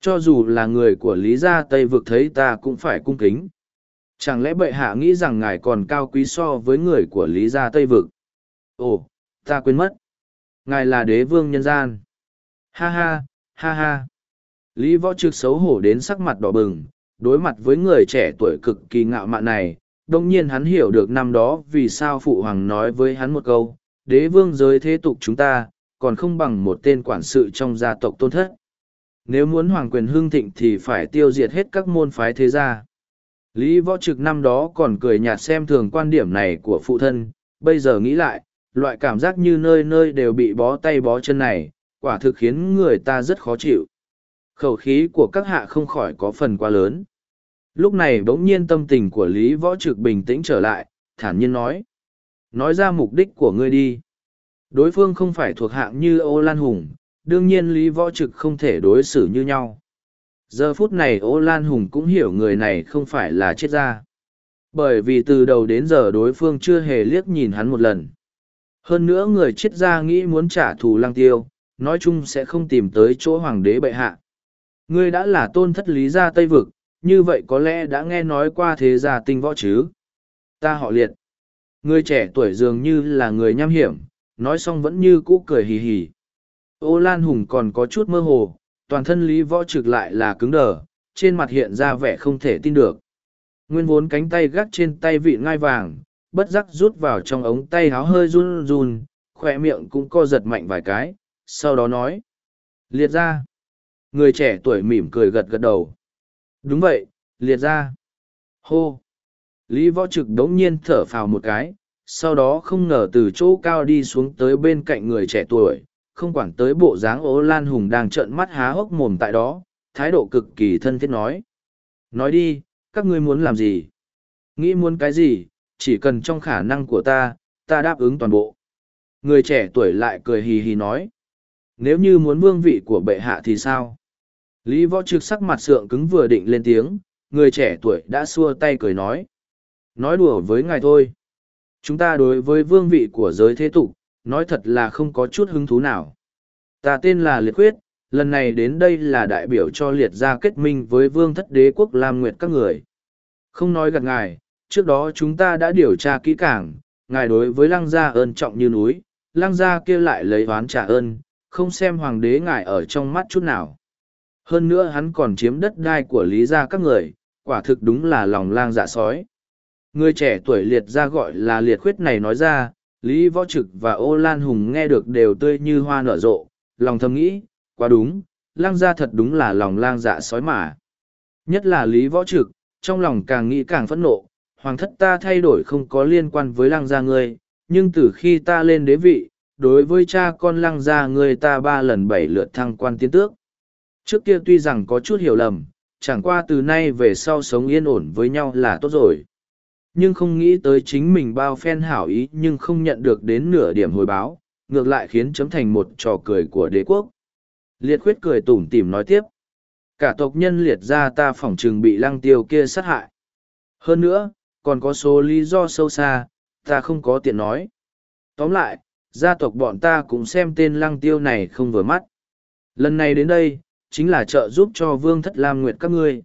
Cho dù là người của Lý Gia Tây vực thấy ta cũng phải cung kính. Chẳng lẽ bệ hạ nghĩ rằng ngài còn cao quý so với người của Lý Gia Tây vực? Ồ, ta quên mất. Ngài là đế vương nhân gian. Ha ha, ha ha. Lý võ trực xấu hổ đến sắc mặt đỏ bừng, đối mặt với người trẻ tuổi cực kỳ ngạo mạn này, đông nhiên hắn hiểu được năm đó vì sao phụ hoàng nói với hắn một câu, đế vương giới thế tục chúng ta, còn không bằng một tên quản sự trong gia tộc tôn thất. Nếu muốn hoàng quyền hương thịnh thì phải tiêu diệt hết các môn phái thế gia. Lý võ trực năm đó còn cười nhạt xem thường quan điểm này của phụ thân, bây giờ nghĩ lại, loại cảm giác như nơi nơi đều bị bó tay bó chân này, quả thực khiến người ta rất khó chịu khẩu khí của các hạ không khỏi có phần quá lớn. Lúc này bỗng nhiên tâm tình của Lý Võ Trực bình tĩnh trở lại, thản nhiên nói. Nói ra mục đích của ngươi đi. Đối phương không phải thuộc hạng như Ô Lan Hùng, đương nhiên Lý Võ Trực không thể đối xử như nhau. Giờ phút này Ô Lan Hùng cũng hiểu người này không phải là chết ra. Bởi vì từ đầu đến giờ đối phương chưa hề liếc nhìn hắn một lần. Hơn nữa người chết ra nghĩ muốn trả thù lang tiêu, nói chung sẽ không tìm tới chỗ hoàng đế bệ hạ. Ngươi đã là tôn thất lý gia Tây Vực, như vậy có lẽ đã nghe nói qua thế gia tinh võ chứ. Ta họ liệt. Người trẻ tuổi dường như là người nham hiểm, nói xong vẫn như cũ cười hì hì. Ô Lan Hùng còn có chút mơ hồ, toàn thân lý võ trực lại là cứng đờ, trên mặt hiện ra vẻ không thể tin được. Nguyên vốn cánh tay gác trên tay vị ngai vàng, bất giác rút vào trong ống tay háo hơi run run, khỏe miệng cũng co giật mạnh vài cái, sau đó nói. Liệt ra người trẻ tuổi mỉm cười gật gật đầu đúng vậy liệt ra hô lý võ trực đống nhiên thở phào một cái sau đó không ngờ từ chỗ cao đi xuống tới bên cạnh người trẻ tuổi không quản tới bộ dáng ố lan hùng đang trợn mắt há hốc mồm tại đó thái độ cực kỳ thân thiết nói. Nói đi các ngươi muốn làm gì? Nghĩ muốn cái gì? Chỉ cần trong khả năng của ta ta đáp ứng toàn bộ. Người trẻ tuổi lại cười hì hì nói. Nếu như muốn vương vị của bệ hạ thì sao? Lý võ trực sắc mặt sượng cứng vừa định lên tiếng, người trẻ tuổi đã xua tay cười nói. Nói đùa với ngài thôi. Chúng ta đối với vương vị của giới thế tục, nói thật là không có chút hứng thú nào. Ta tên là Liệt Quyết, lần này đến đây là đại biểu cho Liệt gia kết minh với vương thất đế quốc Lam Nguyệt các người. Không nói gạt ngài, trước đó chúng ta đã điều tra kỹ càng, ngài đối với lăng gia ơn trọng như núi, lăng gia kia lại lấy oán trả ơn, không xem hoàng đế ngài ở trong mắt chút nào Hơn nữa hắn còn chiếm đất đai của lý gia các người, quả thực đúng là lòng lang dạ sói. Người trẻ tuổi liệt ra gọi là liệt khuyết này nói ra, Lý Võ Trực và Ô Lan Hùng nghe được đều tươi như hoa nở rộ, lòng thầm nghĩ, quá đúng, lang gia thật đúng là lòng lang dạ sói mà. Nhất là Lý Võ Trực, trong lòng càng nghĩ càng phẫn nộ, hoàng thất ta thay đổi không có liên quan với lang gia ngươi, nhưng từ khi ta lên đế vị, đối với cha con lang gia ngươi ta ba lần bảy lượt thăng quan tiến tước. Trước kia tuy rằng có chút hiểu lầm, chẳng qua từ nay về sau sống yên ổn với nhau là tốt rồi. Nhưng không nghĩ tới chính mình bao phen hảo ý nhưng không nhận được đến nửa điểm hồi báo, ngược lại khiến chấm thành một trò cười của đế quốc. Liệt khuyết cười tủm tỉm nói tiếp. Cả tộc nhân liệt ra ta phỏng chừng bị lăng tiêu kia sát hại. Hơn nữa, còn có số lý do sâu xa, ta không có tiện nói. Tóm lại, gia tộc bọn ta cũng xem tên lăng tiêu này không vừa mắt. Lần này đến đây, chính là trợ giúp cho vương thất lam nguyệt các ngươi.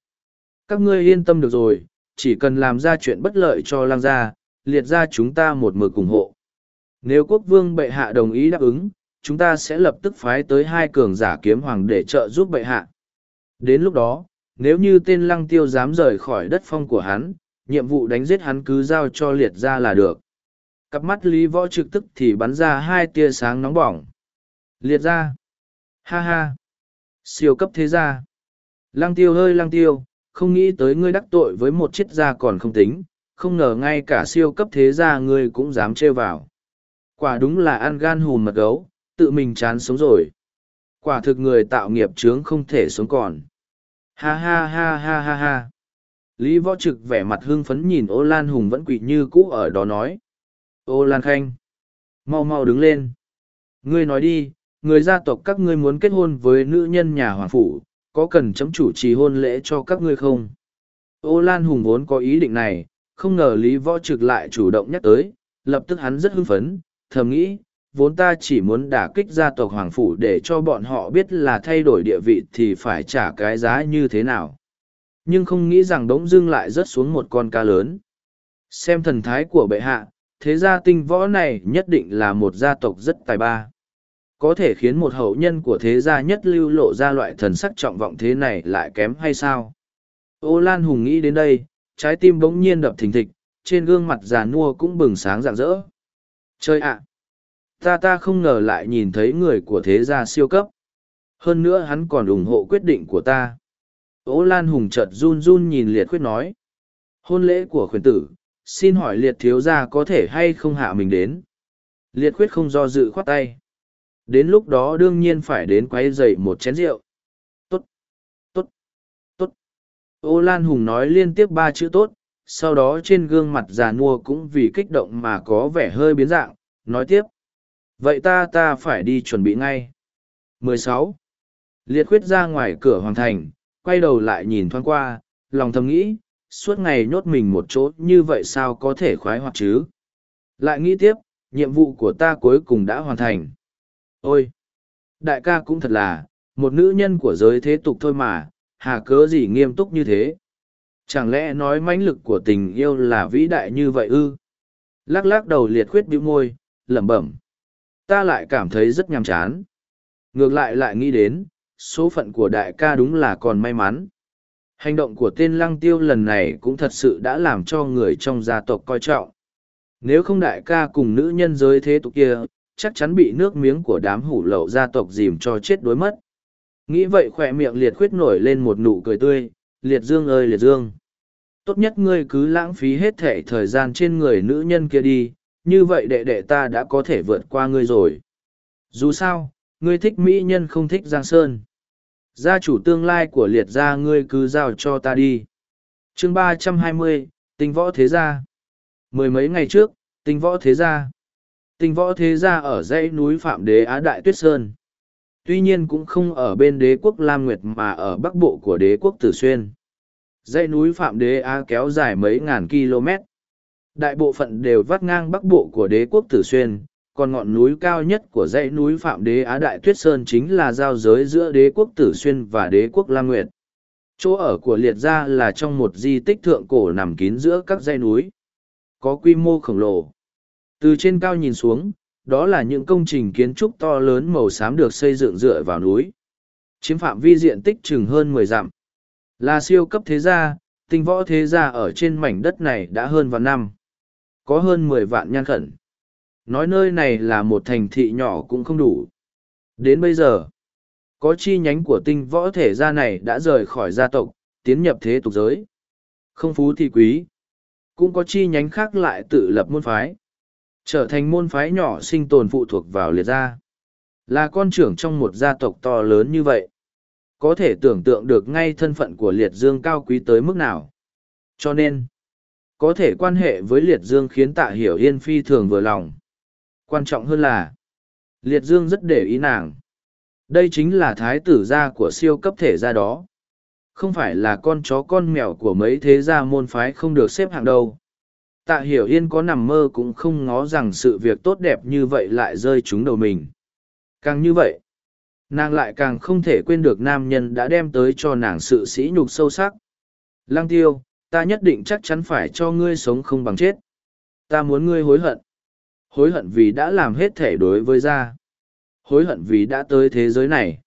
Các ngươi yên tâm được rồi, chỉ cần làm ra chuyện bất lợi cho Lang gia, liệt ra chúng ta một mực ủng hộ. Nếu quốc vương bệ hạ đồng ý đáp ứng, chúng ta sẽ lập tức phái tới hai cường giả kiếm hoàng để trợ giúp bệ hạ. Đến lúc đó, nếu như tên lăng tiêu dám rời khỏi đất phong của hắn, nhiệm vụ đánh giết hắn cứ giao cho liệt ra là được. Cặp mắt Lý Võ trực tức thì bắn ra hai tia sáng nóng bỏng. Liệt ra. Ha ha. Siêu cấp thế gia. Lăng tiêu hơi lăng tiêu, không nghĩ tới ngươi đắc tội với một chiếc gia còn không tính, không ngờ ngay cả siêu cấp thế gia ngươi cũng dám trêu vào. Quả đúng là ăn gan hùn mật gấu, tự mình chán sống rồi. Quả thực người tạo nghiệp chướng không thể sống còn. Ha ha ha ha ha ha. Lý Võ Trực vẻ mặt hưng phấn nhìn ô Lan Hùng vẫn quỳ như cũ ở đó nói. Ô Lan Khanh. Mau mau đứng lên. Ngươi nói đi, người gia tộc các ngươi muốn kết hôn với nữ nhân nhà hoàng phủ, có cần chấm chủ trì hôn lễ cho các ngươi không? Ô Lan Hùng vốn có ý định này, không ngờ Lý Võ Trực lại chủ động nhắc tới, lập tức hắn rất hưng phấn, thầm nghĩ, vốn ta chỉ muốn đả kích gia tộc Hoàng Phủ để cho bọn họ biết là thay đổi địa vị thì phải trả cái giá như thế nào. Nhưng không nghĩ rằng đống dưng lại rớt xuống một con ca lớn. Xem thần thái của bệ hạ, thế gia tinh võ này nhất định là một gia tộc rất tài ba. Có thể khiến một hậu nhân của thế gia nhất lưu lộ ra loại thần sắc trọng vọng thế này lại kém hay sao? Ô Lan Hùng nghĩ đến đây, trái tim bỗng nhiên đập thình thịch, trên gương mặt già nua cũng bừng sáng rạng rỡ. Chơi ạ! Ta ta không ngờ lại nhìn thấy người của thế gia siêu cấp. Hơn nữa hắn còn ủng hộ quyết định của ta. Ô Lan Hùng chợt run run nhìn liệt khuyết nói. Hôn lễ của khuyến tử, xin hỏi liệt thiếu gia có thể hay không hạ mình đến. Liệt khuyết không do dự khoát tay. Đến lúc đó đương nhiên phải đến quay dậy một chén rượu. Tốt, tốt, tốt. Ô Lan Hùng nói liên tiếp ba chữ tốt, sau đó trên gương mặt già nua cũng vì kích động mà có vẻ hơi biến dạng, nói tiếp. Vậy ta ta phải đi chuẩn bị ngay. 16. Liệt khuyết ra ngoài cửa hoàng thành, quay đầu lại nhìn thoáng qua, lòng thầm nghĩ, suốt ngày nhốt mình một chỗ như vậy sao có thể khoái hoạt chứ. Lại nghĩ tiếp, nhiệm vụ của ta cuối cùng đã hoàn thành. Ôi! Đại ca cũng thật là, một nữ nhân của giới thế tục thôi mà, hà cớ gì nghiêm túc như thế. Chẳng lẽ nói mãnh lực của tình yêu là vĩ đại như vậy ư? Lắc lắc đầu liệt khuyết bĩu môi, lẩm bẩm. Ta lại cảm thấy rất nhàm chán. Ngược lại lại nghĩ đến, số phận của đại ca đúng là còn may mắn. Hành động của tên lăng tiêu lần này cũng thật sự đã làm cho người trong gia tộc coi trọng. Nếu không đại ca cùng nữ nhân giới thế tục kia, chắc chắn bị nước miếng của đám hủ lậu gia tộc dìm cho chết đối mất. Nghĩ vậy khỏe miệng liệt khuyết nổi lên một nụ cười tươi, liệt dương ơi liệt dương. Tốt nhất ngươi cứ lãng phí hết thể thời gian trên người nữ nhân kia đi, như vậy đệ đệ ta đã có thể vượt qua ngươi rồi. Dù sao, ngươi thích mỹ nhân không thích Giang Sơn. Gia chủ tương lai của liệt gia ngươi cứ giao cho ta đi. chương ba trăm hai mươi, tinh võ thế gia. Mười mấy ngày trước, tinh võ thế gia. Tinh võ thế gia ở dãy núi Phạm Đế Á Đại Tuyết Sơn. Tuy nhiên cũng không ở bên đế quốc Lam Nguyệt mà ở bắc bộ của đế quốc Tử Xuyên. Dãy núi Phạm Đế Á kéo dài mấy ngàn km. Đại bộ phận đều vắt ngang bắc bộ của đế quốc Tử Xuyên, còn ngọn núi cao nhất của dãy núi Phạm Đế Á Đại Tuyết Sơn chính là giao giới giữa đế quốc Tử Xuyên và đế quốc Lam Nguyệt. Chỗ ở của liệt gia là trong một di tích thượng cổ nằm kín giữa các dãy núi. Có quy mô khổng lồ. Từ trên cao nhìn xuống, đó là những công trình kiến trúc to lớn màu xám được xây dựng dựa vào núi. Chiếm phạm vi diện tích chừng hơn mười dặm. Là siêu cấp thế gia, tinh võ thế gia ở trên mảnh đất này đã hơn vạn năm. Có hơn mười vạn nhan khẩn. Nói nơi này là một thành thị nhỏ cũng không đủ. Đến bây giờ, có chi nhánh của tinh võ thể gia này đã rời khỏi gia tộc, tiến nhập thế tục giới. Không phú thì quý. Cũng có chi nhánh khác lại tự lập môn phái. Trở thành môn phái nhỏ sinh tồn phụ thuộc vào liệt gia. Là con trưởng trong một gia tộc to lớn như vậy. Có thể tưởng tượng được ngay thân phận của liệt dương cao quý tới mức nào. Cho nên, có thể quan hệ với liệt dương khiến tạ hiểu yên phi thường vừa lòng. Quan trọng hơn là, liệt dương rất để ý nàng. Đây chính là thái tử gia của siêu cấp thể gia đó. Không phải là con chó con mèo của mấy thế gia môn phái không được xếp hạng đâu. Tạ hiểu yên có nằm mơ cũng không ngó rằng sự việc tốt đẹp như vậy lại rơi trúng đầu mình. Càng như vậy, nàng lại càng không thể quên được nam nhân đã đem tới cho nàng sự sĩ nhục sâu sắc. Lăng tiêu, ta nhất định chắc chắn phải cho ngươi sống không bằng chết. Ta muốn ngươi hối hận. Hối hận vì đã làm hết thể đối với gia. Hối hận vì đã tới thế giới này.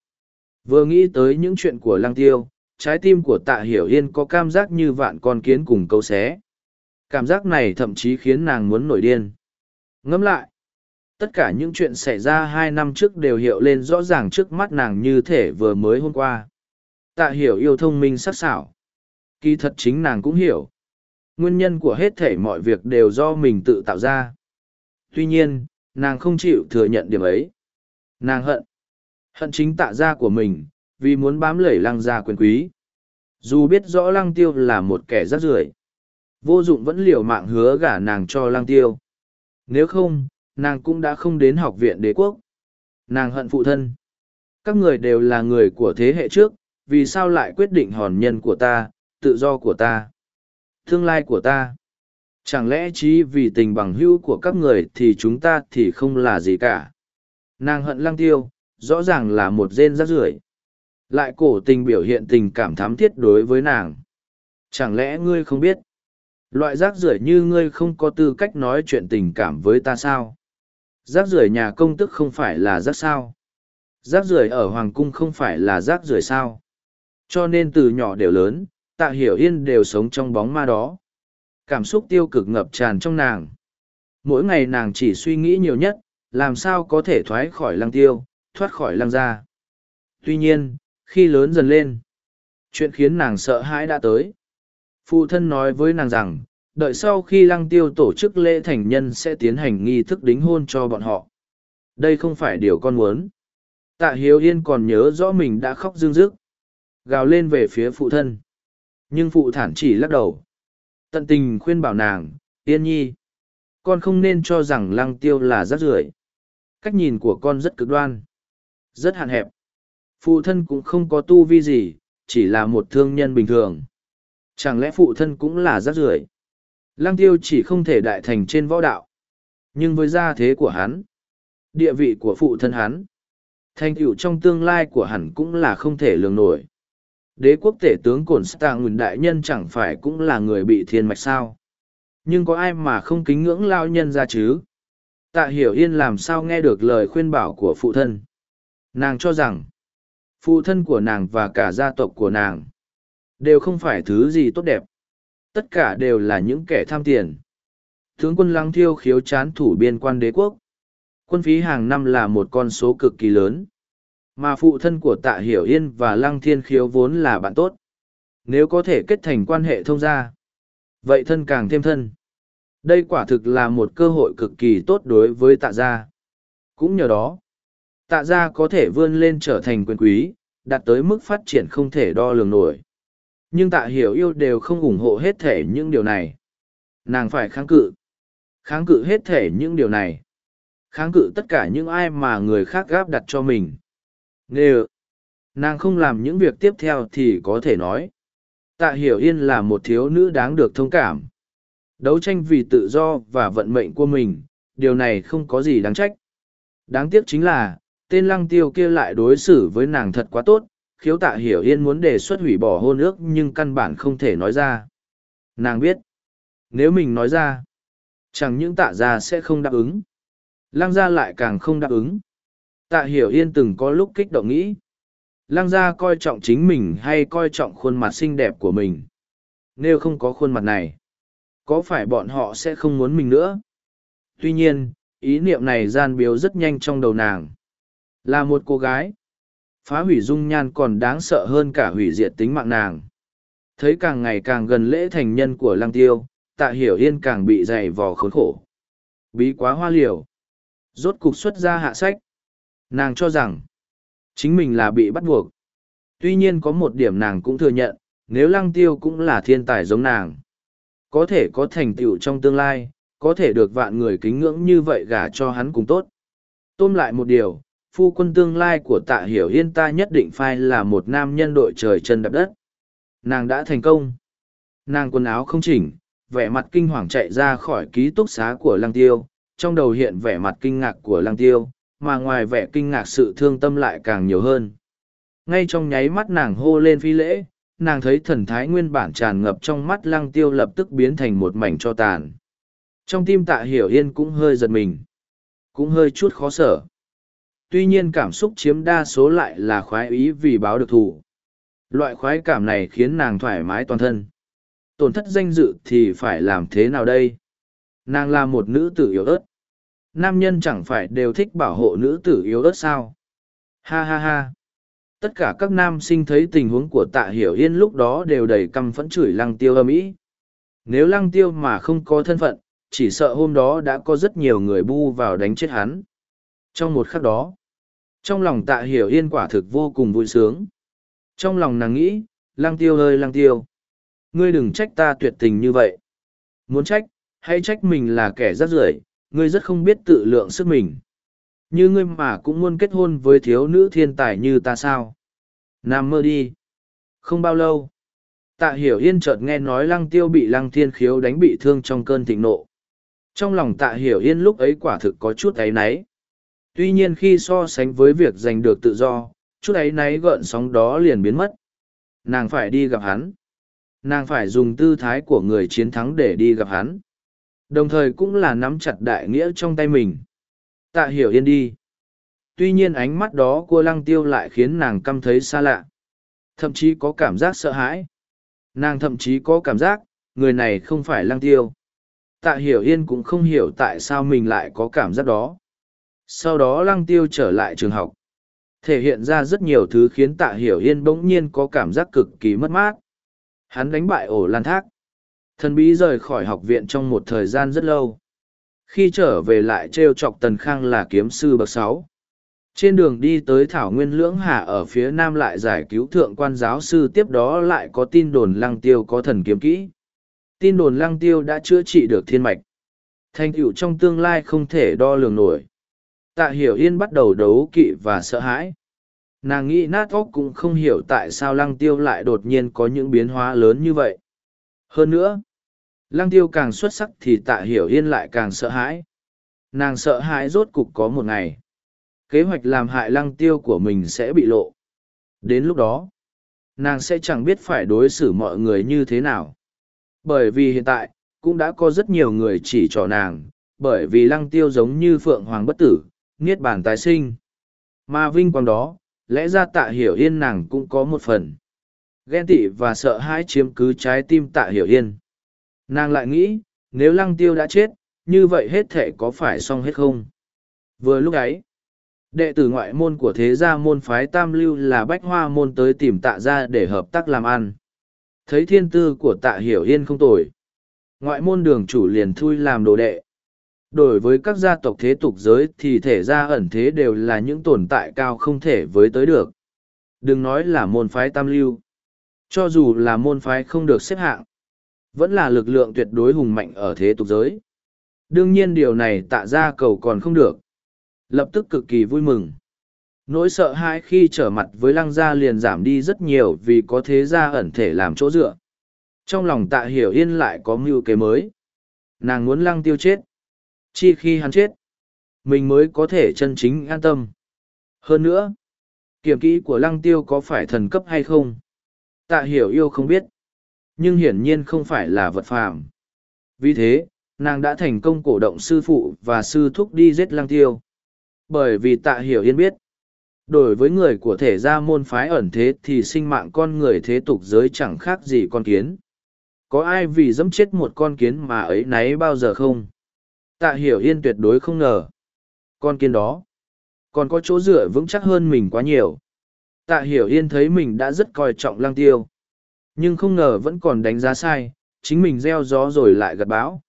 Vừa nghĩ tới những chuyện của lăng tiêu, trái tim của tạ hiểu yên có cảm giác như vạn con kiến cùng câu xé. Cảm giác này thậm chí khiến nàng muốn nổi điên. Ngẫm lại. Tất cả những chuyện xảy ra hai năm trước đều hiện lên rõ ràng trước mắt nàng như thể vừa mới hôm qua. Tạ hiểu yêu thông minh sắc sảo. Kỳ thật chính nàng cũng hiểu. Nguyên nhân của hết thể mọi việc đều do mình tự tạo ra. Tuy nhiên, nàng không chịu thừa nhận điểm ấy. Nàng hận. Hận chính tạ gia của mình, vì muốn bám lẩy lăng gia quyền quý. Dù biết rõ lăng tiêu là một kẻ rác rưởi vô dụng vẫn liều mạng hứa gả nàng cho Lang tiêu. Nếu không, nàng cũng đã không đến học viện đế quốc. Nàng hận phụ thân. Các người đều là người của thế hệ trước, vì sao lại quyết định hòn nhân của ta, tự do của ta, tương lai của ta. Chẳng lẽ chỉ vì tình bằng hữu của các người thì chúng ta thì không là gì cả. Nàng hận lăng tiêu, rõ ràng là một rên rác rưởi lại cổ tình biểu hiện tình cảm thám thiết đối với nàng. Chẳng lẽ ngươi không biết? Loại rác rưởi như ngươi không có tư cách nói chuyện tình cảm với ta sao? Rác rưởi nhà công tức không phải là rác sao? Rác rưởi ở Hoàng Cung không phải là rác rưởi sao? Cho nên từ nhỏ đều lớn, tạ hiểu yên đều sống trong bóng ma đó. Cảm xúc tiêu cực ngập tràn trong nàng. Mỗi ngày nàng chỉ suy nghĩ nhiều nhất, làm sao có thể thoát khỏi lăng tiêu, thoát khỏi lăng gia. Tuy nhiên, khi lớn dần lên, chuyện khiến nàng sợ hãi đã tới. Phụ thân nói với nàng rằng, đợi sau khi lăng tiêu tổ chức lễ thành nhân sẽ tiến hành nghi thức đính hôn cho bọn họ. Đây không phải điều con muốn. Tạ Hiếu Yên còn nhớ rõ mình đã khóc dương dứt, gào lên về phía phụ thân. Nhưng phụ thản chỉ lắc đầu. Tận tình khuyên bảo nàng, Yên nhi. Con không nên cho rằng lăng tiêu là rác rưởi. Cách nhìn của con rất cực đoan, rất hạn hẹp. Phụ thân cũng không có tu vi gì, chỉ là một thương nhân bình thường. Chẳng lẽ phụ thân cũng là rác rưởi? Lăng tiêu chỉ không thể đại thành trên võ đạo. Nhưng với gia thế của hắn, địa vị của phụ thân hắn, thành tựu trong tương lai của hắn cũng là không thể lường nổi. Đế quốc tể tướng Cổn Stang Nguyên Đại Nhân chẳng phải cũng là người bị thiên mạch sao. Nhưng có ai mà không kính ngưỡng lao nhân ra chứ? Tạ Hiểu Yên làm sao nghe được lời khuyên bảo của phụ thân. Nàng cho rằng, phụ thân của nàng và cả gia tộc của nàng đều không phải thứ gì tốt đẹp. Tất cả đều là những kẻ tham tiền. Tướng quân lăng thiêu khiếu chán thủ biên quan đế quốc. Quân phí hàng năm là một con số cực kỳ lớn. Mà phụ thân của tạ hiểu yên và lăng thiên khiếu vốn là bạn tốt. Nếu có thể kết thành quan hệ thông gia vậy thân càng thêm thân. Đây quả thực là một cơ hội cực kỳ tốt đối với tạ gia. Cũng nhờ đó tạ gia có thể vươn lên trở thành quyền quý, đạt tới mức phát triển không thể đo lường nổi. Nhưng tạ hiểu yêu đều không ủng hộ hết thể những điều này. Nàng phải kháng cự. Kháng cự hết thể những điều này. Kháng cự tất cả những ai mà người khác gáp đặt cho mình. Nếu nàng không làm những việc tiếp theo thì có thể nói. Tạ hiểu yên là một thiếu nữ đáng được thông cảm. Đấu tranh vì tự do và vận mệnh của mình, điều này không có gì đáng trách. Đáng tiếc chính là, tên lăng tiêu kia lại đối xử với nàng thật quá tốt, khiếu tạ hiểu yên muốn đề xuất hủy bỏ hôn ước nhưng căn bản không thể nói ra. Nàng biết, nếu mình nói ra, chẳng những tạ gia sẽ không đáp ứng. Lăng gia lại càng không đáp ứng. Tạ hiểu yên từng có lúc kích động nghĩ. Lăng gia coi trọng chính mình hay coi trọng khuôn mặt xinh đẹp của mình. Nếu không có khuôn mặt này, có phải bọn họ sẽ không muốn mình nữa? Tuy nhiên, ý niệm này gian biếu rất nhanh trong đầu nàng. Là một cô gái. Phá hủy dung nhan còn đáng sợ hơn cả hủy diệt tính mạng nàng. Thấy càng ngày càng gần lễ thành nhân của lăng tiêu, tạ hiểu yên càng bị dày vò khốn khổ. Bí quá hoa liều. Rốt cục xuất ra hạ sách. Nàng cho rằng, chính mình là bị bắt buộc. Tuy nhiên có một điểm nàng cũng thừa nhận, nếu lăng tiêu cũng là thiên tài giống nàng. Có thể có thành tựu trong tương lai, có thể được vạn người kính ngưỡng như vậy gả cho hắn cũng tốt. Tôm lại một điều, phu quân tương lai của tạ hiểu yên ta nhất định phải là một nam nhân đội trời chân đập đất. Nàng đã thành công. Nàng quần áo không chỉnh, vẻ mặt kinh hoàng chạy ra khỏi ký túc xá của lăng tiêu, trong đầu hiện vẻ mặt kinh ngạc của lăng tiêu, mà ngoài vẻ kinh ngạc sự thương tâm lại càng nhiều hơn. Ngay trong nháy mắt nàng hô lên phi lễ, nàng thấy thần thái nguyên bản tràn ngập trong mắt lăng tiêu lập tức biến thành một mảnh cho tàn. Trong tim tạ hiểu yên cũng hơi giật mình, cũng hơi chút khó sở. Tuy nhiên cảm xúc chiếm đa số lại là khoái ý vì báo được thù. Loại khoái cảm này khiến nàng thoải mái toàn thân. Tổn thất danh dự thì phải làm thế nào đây? Nàng là một nữ tử yếu ớt. Nam nhân chẳng phải đều thích bảo hộ nữ tử yếu ớt sao? Ha ha ha! Tất cả các nam sinh thấy tình huống của tạ hiểu yên lúc đó đều đầy căm phẫn chửi lăng tiêu âm ý. Nếu lăng tiêu mà không có thân phận, chỉ sợ hôm đó đã có rất nhiều người bu vào đánh chết hắn. Trong một khắc đó, trong lòng tạ hiểu yên quả thực vô cùng vui sướng. Trong lòng nàng nghĩ, lăng tiêu ơi lăng tiêu. Ngươi đừng trách ta tuyệt tình như vậy. Muốn trách, hãy trách mình là kẻ rác rưởi ngươi rất không biết tự lượng sức mình. Như ngươi mà cũng muốn kết hôn với thiếu nữ thiên tài như ta sao? Nam mơ đi. Không bao lâu. Tạ hiểu yên chợt nghe nói lăng tiêu bị lăng thiên khiếu đánh bị thương trong cơn thịnh nộ. Trong lòng tạ hiểu yên lúc ấy quả thực có chút ấy náy. Tuy nhiên khi so sánh với việc giành được tự do, chút ấy náy gợn sóng đó liền biến mất. Nàng phải đi gặp hắn. Nàng phải dùng tư thái của người chiến thắng để đi gặp hắn. Đồng thời cũng là nắm chặt đại nghĩa trong tay mình. Tạ hiểu yên đi. Tuy nhiên ánh mắt đó của lăng tiêu lại khiến nàng căm thấy xa lạ. Thậm chí có cảm giác sợ hãi. Nàng thậm chí có cảm giác, người này không phải lăng tiêu. Tạ hiểu yên cũng không hiểu tại sao mình lại có cảm giác đó. Sau đó lăng tiêu trở lại trường học. Thể hiện ra rất nhiều thứ khiến tạ hiểu yên bỗng nhiên có cảm giác cực kỳ mất mát. Hắn đánh bại ổ lan thác. Thần bí rời khỏi học viện trong một thời gian rất lâu. Khi trở về lại trêu chọc Tần Khang là kiếm sư bậc sáu. Trên đường đi tới Thảo Nguyên Lưỡng Hà ở phía nam lại giải cứu thượng quan giáo sư, tiếp đó lại có tin đồn lăng tiêu có thần kiếm kỹ. Tin đồn lăng tiêu đã chữa trị được thiên mạch. Thành tựu trong tương lai không thể đo lường nổi. Tạ Hiểu Yên bắt đầu đấu kỵ và sợ hãi. Nàng nghĩ nát óc cũng không hiểu tại sao lăng tiêu lại đột nhiên có những biến hóa lớn như vậy. Hơn nữa, lăng tiêu càng xuất sắc thì tạ hiểu yên lại càng sợ hãi. Nàng sợ hãi rốt cục có một ngày. Kế hoạch làm hại lăng tiêu của mình sẽ bị lộ. Đến lúc đó, nàng sẽ chẳng biết phải đối xử mọi người như thế nào. Bởi vì hiện tại, cũng đã có rất nhiều người chỉ trỏ nàng, bởi vì lăng tiêu giống như phượng hoàng bất tử, niết bàn tái sinh. Mà vinh quang đó, lẽ ra tạ hiểu yên nàng cũng có một phần. Ghen tị và sợ hãi chiếm cứ trái tim tạ hiểu yên. Nàng lại nghĩ, nếu lăng tiêu đã chết, như vậy hết thể có phải xong hết không? Vừa lúc ấy, đệ tử ngoại môn của thế gia môn phái tam lưu là bách hoa môn tới tìm tạ ra để hợp tác làm ăn. Thấy thiên tư của tạ hiểu yên không tồi. Ngoại môn đường chủ liền thui làm đồ đệ. Đối với các gia tộc thế tục giới thì thể gia ẩn thế đều là những tồn tại cao không thể với tới được. Đừng nói là môn phái tam lưu. Cho dù là môn phái không được xếp hạng, vẫn là lực lượng tuyệt đối hùng mạnh ở thế tục giới. Đương nhiên điều này tạ ra cầu còn không được. Lập tức cực kỳ vui mừng. Nỗi sợ hãi khi trở mặt với lăng gia liền giảm đi rất nhiều vì có thế gia ẩn thể làm chỗ dựa. Trong lòng tạ hiểu yên lại có mưu kế mới. Nàng muốn lăng tiêu chết. Chi khi hắn chết, mình mới có thể chân chính an tâm. Hơn nữa, kiểm kỹ của lăng tiêu có phải thần cấp hay không? Tạ hiểu yêu không biết, nhưng hiển nhiên không phải là vật phàm. Vì thế, nàng đã thành công cổ động sư phụ và sư thúc đi giết lăng tiêu. Bởi vì tạ hiểu yên biết, Đổi với người của thể gia môn phái ẩn thế thì sinh mạng con người thế tục giới chẳng khác gì con kiến. Có ai vì dẫm chết một con kiến mà ấy nấy bao giờ không? Tạ hiểu yên tuyệt đối không ngờ. Con kiến đó, còn có chỗ dựa vững chắc hơn mình quá nhiều. Tạ hiểu yên thấy mình đã rất coi trọng lang tiêu. Nhưng không ngờ vẫn còn đánh giá sai, chính mình gieo gió rồi lại gặt bão.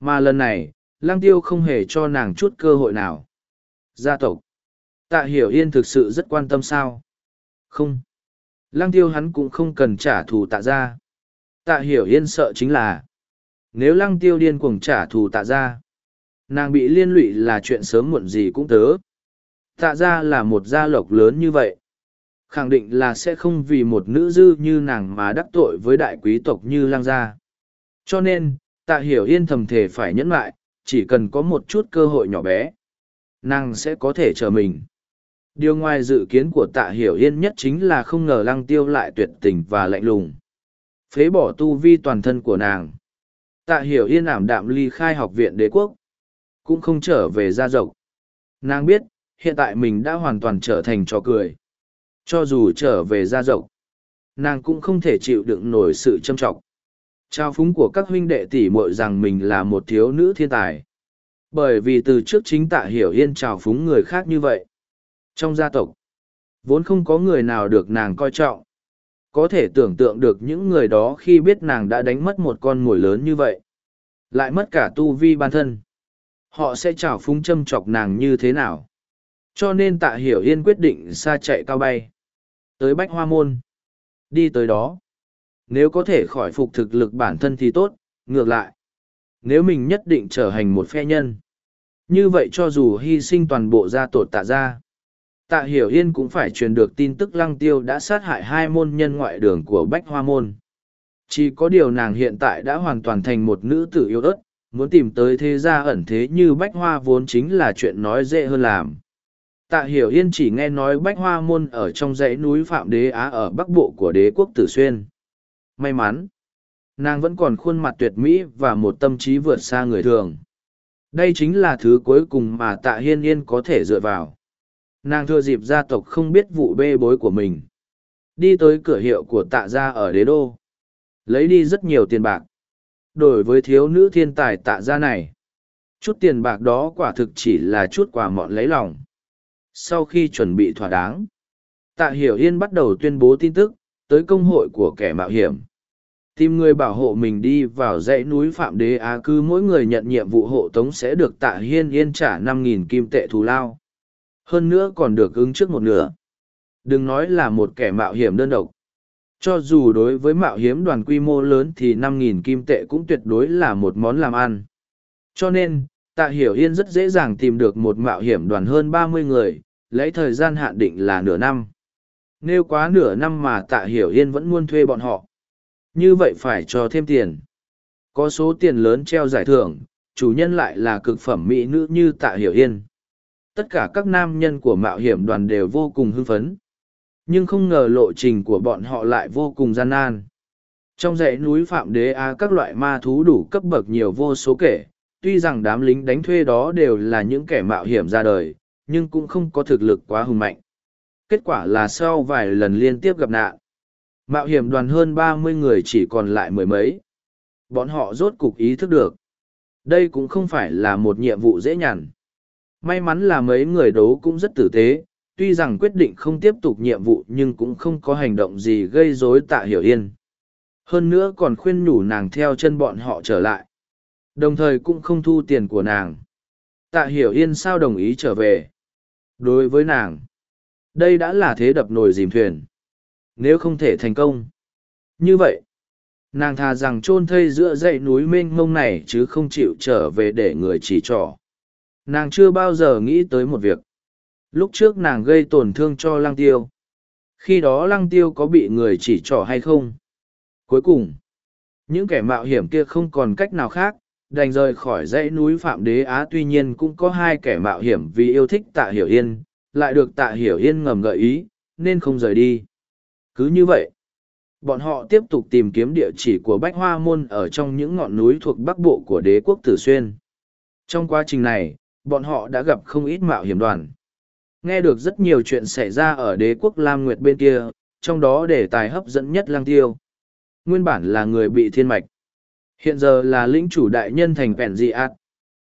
Mà lần này, lang tiêu không hề cho nàng chút cơ hội nào. Gia tộc. Tạ hiểu yên thực sự rất quan tâm sao. Không. Lang tiêu hắn cũng không cần trả thù tạ ra. Tạ hiểu yên sợ chính là, nếu lăng tiêu điên cuồng trả thù tạ ra, nàng bị liên lụy là chuyện sớm muộn gì cũng tớ. Tạ ra là một gia lộc lớn như vậy. Khẳng định là sẽ không vì một nữ dư như nàng mà đắc tội với đại quý tộc như lang gia. Cho nên, tạ hiểu yên thầm thể phải nhẫn lại, chỉ cần có một chút cơ hội nhỏ bé. Nàng sẽ có thể chờ mình. Điều ngoài dự kiến của tạ hiểu yên nhất chính là không ngờ lăng tiêu lại tuyệt tình và lạnh lùng phế bỏ tu vi toàn thân của nàng. Tạ hiểu yên ảm đạm ly khai học viện đế quốc, cũng không trở về gia tộc. Nàng biết, hiện tại mình đã hoàn toàn trở thành trò cười. Cho dù trở về gia tộc, nàng cũng không thể chịu đựng nổi sự châm trọng. Trao phúng của các huynh đệ tỷ muội rằng mình là một thiếu nữ thiên tài. Bởi vì từ trước chính tạ hiểu yên trào phúng người khác như vậy. Trong gia tộc, vốn không có người nào được nàng coi trọng có thể tưởng tượng được những người đó khi biết nàng đã đánh mất một con mồi lớn như vậy lại mất cả tu vi bản thân họ sẽ trào phúng châm chọc nàng như thế nào. Cho nên tạ hiểu yên quyết định xa chạy cao bay. Tới bách hoa môn. Đi tới đó. Nếu có thể khỏi phục thực lực bản thân thì tốt ngược lại. Nếu mình nhất định trở thành một phe nhân. Như vậy cho dù hy sinh toàn bộ gia tột tạ ra Tạ Hiểu Yên cũng phải truyền được tin tức Lăng Tiêu đã sát hại hai môn nhân ngoại đường của Bách Hoa Môn. Chỉ có điều nàng hiện tại đã hoàn toàn thành một nữ tử yêu ớt, muốn tìm tới thế gia ẩn thế như Bách Hoa vốn chính là chuyện nói dễ hơn làm. Tạ Hiểu Yên chỉ nghe nói Bách Hoa Môn ở trong dãy núi Phạm Đế Á ở bắc bộ của đế quốc Tử Xuyên. May mắn, nàng vẫn còn khuôn mặt tuyệt mỹ và một tâm trí vượt xa người thường. Đây chính là thứ cuối cùng mà Tạ Hiên Yên có thể dựa vào nàng thừa dịp gia tộc không biết vụ bê bối của mình đi tới cửa hiệu của tạ gia ở đế đô lấy đi rất nhiều tiền bạc đổi với thiếu nữ thiên tài tạ gia này chút tiền bạc đó quả thực chỉ là chút quà mọn lấy lòng sau khi chuẩn bị thỏa đáng, tạ hiểu yên bắt đầu tuyên bố tin tức tới công hội của kẻ mạo hiểm tìm người bảo hộ mình đi vào dãy núi phạm đế á cư, mỗi người nhận nhiệm vụ hộ tống sẽ được tạ hiên yên trả năm nghìn kim tệ thù lao hơn nữa còn được ứng trước một nửa. Đừng nói là một kẻ mạo hiểm đơn độc. Cho dù đối với mạo hiểm đoàn quy mô lớn thì năm nghìn kim tệ cũng tuyệt đối là một món làm ăn. Cho nên, Tạ Hiểu Yên rất dễ dàng tìm được một mạo hiểm đoàn hơn ba mươi người, lấy thời gian hạn định là nửa năm. Nếu quá nửa năm mà Tạ Hiểu Yên vẫn muốn thuê bọn họ, như vậy phải cho thêm tiền. Có số tiền lớn treo giải thưởng, chủ nhân lại là cực phẩm mỹ nữ như Tạ Hiểu Yên tất cả các nam nhân của mạo hiểm đoàn đều vô cùng hưng phấn nhưng không ngờ lộ trình của bọn họ lại vô cùng gian nan. Trong dãy núi phạm đế á các loại ma thú đủ cấp bậc nhiều vô số kể. Tuy rằng đám lính đánh thuê đó đều là những kẻ mạo hiểm ra đời nhưng cũng không có thực lực quá hùng mạnh. Kết quả là sau vài lần liên tiếp gặp nạn mạo hiểm đoàn hơn ba mươi người chỉ còn lại mười mấy. Bọn họ rốt cục ý thức được đây cũng không phải là một nhiệm vụ dễ nhằn. May mắn là mấy người đấu cũng rất tử tế, tuy rằng quyết định không tiếp tục nhiệm vụ nhưng cũng không có hành động gì gây rối tạ hiểu yên. Hơn nữa còn khuyên nhủ nàng theo chân bọn họ trở lại. Đồng thời cũng không thu tiền của nàng. Tạ hiểu yên sao đồng ý trở về. Đối với nàng, đây đã là thế đập nồi dìm thuyền. Nếu không thể thành công. Như vậy, nàng thà rằng chôn thây giữa dãy núi mênh mông này chứ không chịu trở về để người chỉ trỏ nàng chưa bao giờ nghĩ tới một việc lúc trước nàng gây tổn thương cho lăng tiêu. Khi đó lăng tiêu có bị người chỉ trỏ hay không? Cuối cùng, những kẻ mạo hiểm kia không còn cách nào khác, đành rời khỏi dãy núi phạm đế á. Tuy nhiên cũng có hai kẻ mạo hiểm vì yêu thích tạ hiểu yên, lại được tạ hiểu yên ngầm gợi ý, nên không rời đi. Cứ như vậy, bọn họ tiếp tục tìm kiếm địa chỉ của bách hoa môn ở trong những ngọn núi thuộc bắc bộ của đế quốc tử xuyên. Trong quá trình này, bọn họ đã gặp không ít mạo hiểm đoàn. Nghe được rất nhiều chuyện xảy ra ở đế quốc Lam Nguyệt bên kia, trong đó đề tài hấp dẫn nhất Lang Tiêu. Nguyên bản là người bị thiên mạch. Hiện giờ là lĩnh chủ đại nhân thành vẹn dị ạt.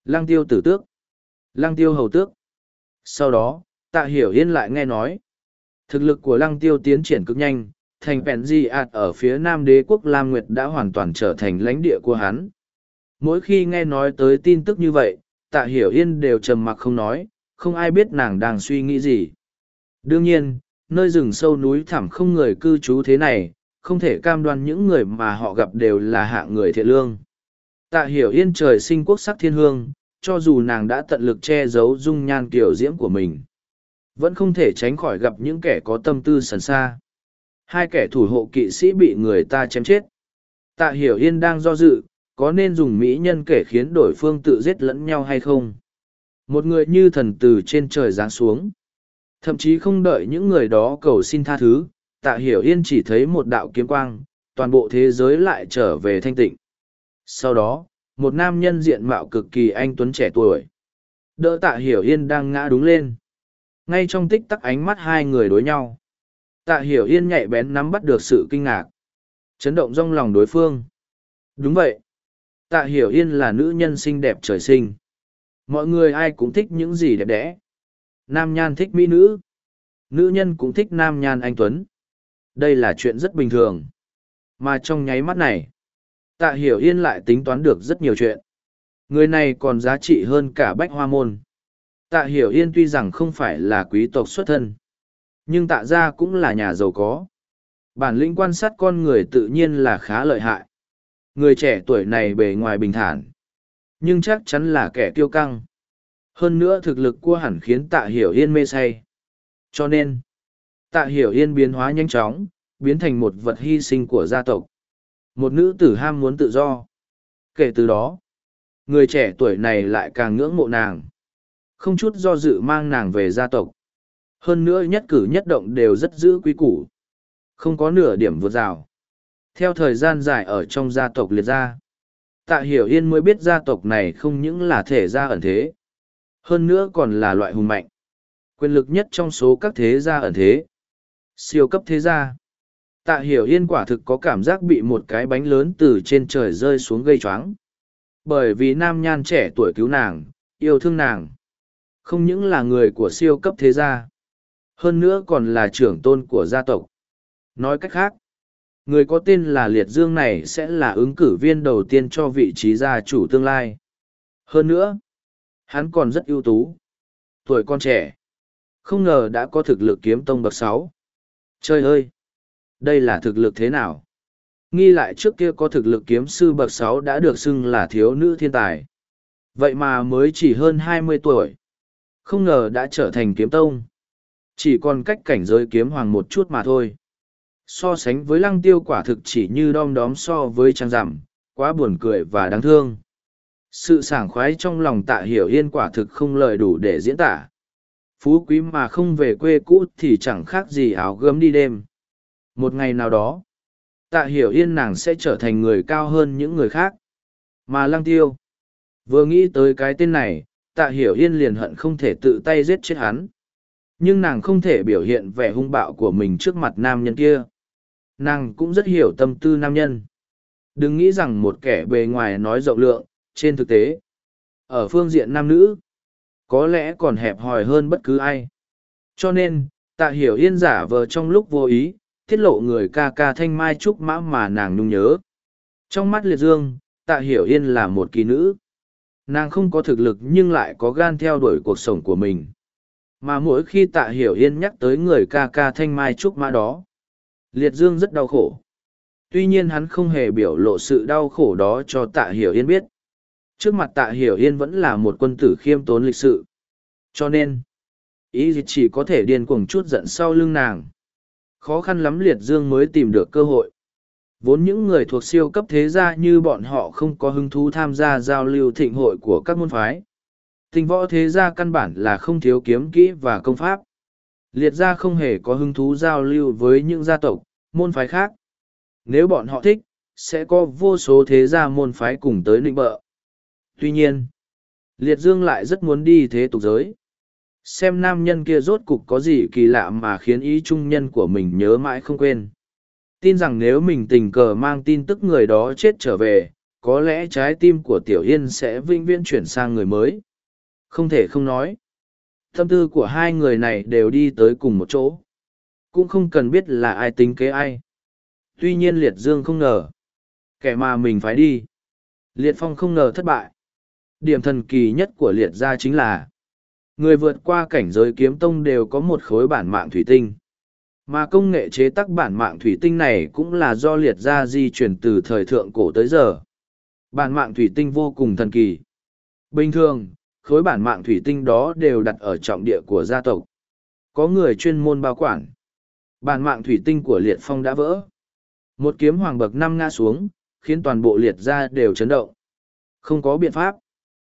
Lang Tiêu tử tước. Lang Tiêu hầu tước. Sau đó, tạ hiểu yên lại nghe nói. Thực lực của Lăng Tiêu tiến triển cực nhanh, thành vẹn dị ạt ở phía nam đế quốc Lam Nguyệt đã hoàn toàn trở thành lãnh địa của hắn. Mỗi khi nghe nói tới tin tức như vậy, tạ hiểu yên đều trầm mặc không nói, không ai biết nàng đang suy nghĩ gì. Đương nhiên, nơi rừng sâu núi thẳm không người cư trú thế này, không thể cam đoan những người mà họ gặp đều là hạng người thiện lương. Tạ hiểu yên trời sinh quốc sắc thiên hương, cho dù nàng đã tận lực che giấu dung nhan kiểu diễm của mình. Vẫn không thể tránh khỏi gặp những kẻ có tâm tư sần xa. Hai kẻ thủ hộ kỵ sĩ bị người ta chém chết. Tạ hiểu yên đang do dự, có nên dùng mỹ nhân kể khiến đổi phương tự giết lẫn nhau hay không? Một người như thần từ trên trời giáng xuống. Thậm chí không đợi những người đó cầu xin tha thứ, tạ hiểu yên chỉ thấy một đạo kiếm quang, toàn bộ thế giới lại trở về thanh tịnh. Sau đó, một nam nhân diện mạo cực kỳ anh tuấn trẻ tuổi. Đỡ tạ hiểu yên đang ngã đúng lên. Ngay trong tích tắc ánh mắt hai người đối nhau. Tạ hiểu yên nhạy bén nắm bắt được sự kinh ngạc. Chấn động trong lòng đối phương. Đúng vậy. Tạ hiểu yên là nữ nhân xinh đẹp trời sinh mọi người ai cũng thích những gì đẹp đẽ. Nam nhan thích mỹ nữ. Nữ nhân cũng thích nam nhan anh tuấn. Đây là chuyện rất bình thường. Mà trong nháy mắt này, tạ hiểu yên lại tính toán được rất nhiều chuyện. Người này còn giá trị hơn cả bách hoa môn. Tạ hiểu yên tuy rằng không phải là quý tộc xuất thân, nhưng tạ ra cũng là nhà giàu có. Bản lĩnh quan sát con người tự nhiên là khá lợi hại. Người trẻ tuổi này bề ngoài bình thản nhưng chắc chắn là kẻ kiêu căng. Hơn nữa thực lực của hẳn khiến tạ hiểu yên mê say. Cho nên, tạ hiểu yên biến hóa nhanh chóng, biến thành một vật hy sinh của gia tộc. Một nữ tử ham muốn tự do. Kể từ đó, người trẻ tuổi này lại càng ngưỡng mộ nàng. Không chút do dự mang nàng về gia tộc. Hơn nữa nhất cử nhất động đều rất giữ quý củ. Không có nửa điểm vượt rào. Theo thời gian dài ở trong gia tộc liệt gia, Tạ Hiểu Yên mới biết gia tộc này không những là thể gia ẩn thế, hơn nữa còn là loại hùng mạnh. Quyền lực nhất trong số các thế gia ẩn thế. Siêu cấp thế gia. Tạ Hiểu Yên quả thực có cảm giác bị một cái bánh lớn từ trên trời rơi xuống gây choáng. Bởi vì nam nhan trẻ tuổi cứu nàng, yêu thương nàng. Không những là người của siêu cấp thế gia, hơn nữa còn là trưởng tôn của gia tộc. Nói cách khác, Người có tên là Liệt Dương này sẽ là ứng cử viên đầu tiên cho vị trí gia chủ tương lai. Hơn nữa, hắn còn rất ưu tú. Tuổi con trẻ. Không ngờ đã có thực lực kiếm tông bậc sáu. Trời ơi! Đây là thực lực thế nào? Nghi lại trước kia có thực lực kiếm sư bậc sáu đã được xưng là thiếu nữ thiên tài. Vậy mà mới chỉ hơn hai mươi tuổi. Không ngờ đã trở thành kiếm tông. Chỉ còn cách cảnh giới kiếm hoàng một chút mà thôi so sánh với lăng tiêu quả thực chỉ như đom đóm so với trang rằm, quá buồn cười và đáng thương. Sự sảng khoái trong lòng tạ hiểu yên quả thực không lời đủ để diễn tả. Phú quý mà không về quê cũ thì chẳng khác gì áo gấm đi đêm. Một ngày nào đó, tạ hiểu yên nàng sẽ trở thành người cao hơn những người khác. Mà lăng tiêu, vừa nghĩ tới cái tên này, tạ hiểu yên liền hận không thể tự tay giết chết hắn. Nhưng nàng không thể biểu hiện vẻ hung bạo của mình trước mặt nam nhân kia nàng cũng rất hiểu tâm tư nam nhân. Đừng nghĩ rằng một kẻ bề ngoài nói rộng lượng, trên thực tế, ở phương diện nam nữ, có lẽ còn hẹp hòi hơn bất cứ ai. Cho nên, tạ hiểu yên giả vờ trong lúc vô ý, tiết lộ người ca ca thanh mai trúc mã mà nàng nhung nhớ. Trong mắt liệt dương, tạ hiểu yên là một kỳ nữ. Nàng không có thực lực nhưng lại có gan theo đuổi cuộc sống của mình. Mà mỗi khi tạ hiểu yên nhắc tới người ca ca thanh mai trúc mã đó Liệt Dương rất đau khổ. Tuy nhiên hắn không hề biểu lộ sự đau khổ đó cho tạ hiểu yên biết. Trước mặt tạ hiểu yên vẫn là một quân tử khiêm tốn lịch sự. Cho nên, ý chỉ có thể điên cuồng chút giận sau lưng nàng. Khó khăn lắm Liệt Dương mới tìm được cơ hội. Vốn những người thuộc siêu cấp thế gia như bọn họ không có hứng thú tham gia giao lưu thịnh hội của các môn phái. Tình võ thế gia căn bản là không thiếu kiếm kỹ và công pháp. Liệt gia không hề có hứng thú giao lưu với những gia tộc, môn phái khác. Nếu bọn họ thích, sẽ có vô số thế gia môn phái cùng tới nịnh bợ. Tuy nhiên, Liệt Dương lại rất muốn đi thế tục giới. xem nam nhân kia rốt cục có gì kỳ lạ mà khiến ý trung nhân của mình nhớ mãi không quên tin rằng nếu mình tình cờ mang tin tức người đó chết trở về có lẽ trái tim của tiểu yên sẽ vinh viễn chuyển sang người mới không thể không nói tâm tư của hai người này đều đi tới cùng một chỗ. Cũng không cần biết là ai tính kế ai. Tuy nhiên liệt dương không ngờ. Kẻ mà mình phải đi. Liệt phong không ngờ thất bại. Điểm thần kỳ nhất của liệt gia chính là, người vượt qua cảnh giới kiếm tông đều có một khối bản mạng thủy tinh. Mà công nghệ chế tác bản mạng thủy tinh này cũng là do liệt gia di chuyển từ thời thượng cổ tới giờ. Bản mạng thủy tinh vô cùng thần kỳ. Bình thường khối bản mạng thủy tinh đó đều đặt ở trọng địa của gia tộc. Có người chuyên môn bao quản. Bản mạng thủy tinh của liệt phong đã vỡ. Một kiếm hoàng bậc năm ngã xuống, khiến toàn bộ liệt gia đều chấn động. Không có biện pháp.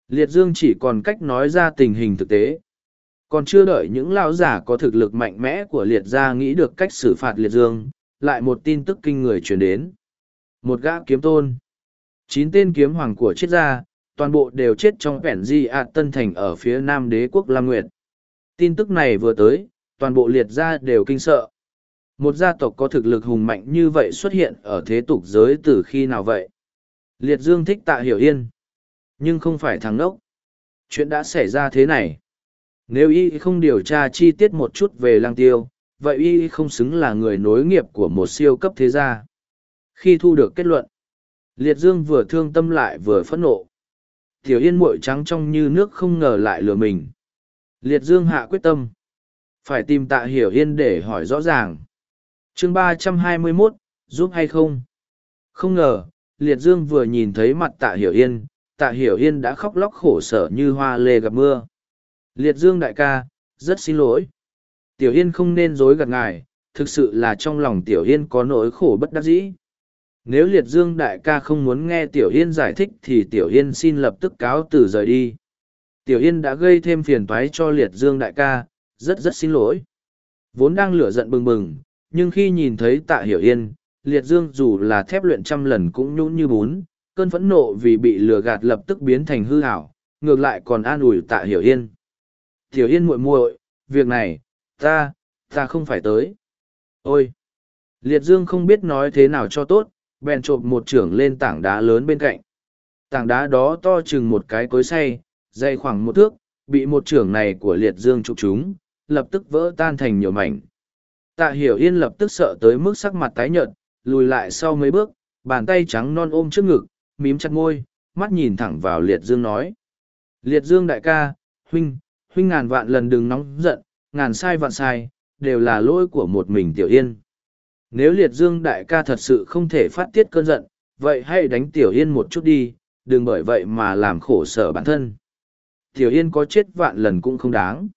Liệt dương chỉ còn cách nói ra tình hình thực tế. Còn chưa đợi những lao giả có thực lực mạnh mẽ của liệt gia nghĩ được cách xử phạt liệt dương, lại một tin tức kinh người truyền đến. Một gã kiếm tôn. Chín tên kiếm hoàng của triết gia toàn bộ đều chết trong vẻn di ạ tân thành ở phía nam đế quốc lam nguyệt. Tin tức này vừa tới, toàn bộ liệt gia đều kinh sợ. Một gia tộc có thực lực hùng mạnh như vậy xuất hiện ở thế tục giới từ khi nào vậy? Liệt dương thích tạ hiểu yên, nhưng không phải thằng đốc chuyện đã xảy ra thế này. Nếu y không điều tra chi tiết một chút về lang tiêu, vậy y không xứng là người nối nghiệp của một siêu cấp thế gia. Khi thu được kết luận, liệt dương vừa thương tâm lại vừa phẫn nộ tiểu yên muội trắng trong như nước không ngờ lại lừa mình. Liệt dương hạ quyết tâm. Phải tìm tạ hiểu yên để hỏi rõ ràng. Chương ba trăm hai mươi mốt, giúp hay không? Không ngờ, liệt dương vừa nhìn thấy mặt tạ hiểu yên, tạ hiểu yên đã khóc lóc khổ sở như hoa lê gặp mưa. Liệt dương đại ca, rất xin lỗi. Tiểu yên không nên dối gạt ngài, thực sự là trong lòng tiểu yên có nỗi khổ bất đắc dĩ nếu liệt dương đại ca không muốn nghe tiểu yên giải thích thì tiểu yên xin lập tức cáo từ rời đi. Tiểu yên đã gây thêm phiền toái cho liệt dương đại ca, rất rất xin lỗi. Vốn đang lửa giận bừng bừng, nhưng khi nhìn thấy tạ hiểu yên, liệt dương dù là thép luyện trăm lần cũng nhũn như bún, cơn phẫn nộ vì bị lừa gạt lập tức biến thành hư hảo, ngược lại còn an ủi tạ hiểu yên. Tiểu yên muội muội, việc này, ta ta không phải tới. Ôi. Liệt dương không biết nói thế nào cho tốt bèn chộp một trưởng lên tảng đá lớn bên cạnh. Tảng đá đó to chừng một cái cối say dày khoảng một thước, bị một trưởng này của liệt dương trục chúng lập tức vỡ tan thành nhiều mảnh. Tạ hiểu yên lập tức sợ tới mức sắc mặt tái nhợt, lùi lại sau mấy bước, bàn tay trắng non ôm trước ngực, mím chặt môi, mắt nhìn thẳng vào liệt dương nói. Liệt dương đại ca, huynh huynh ngàn vạn lần đừng nóng giận, ngàn sai vạn sai, đều là lỗi của một mình tiểu yên nếu liệt dương đại ca thật sự không thể phát tiết cơn giận, vậy hãy đánh tiểu yên một chút đi, đừng bởi vậy mà làm khổ sở bản thân. Tiểu yên có chết vạn lần cũng không đáng.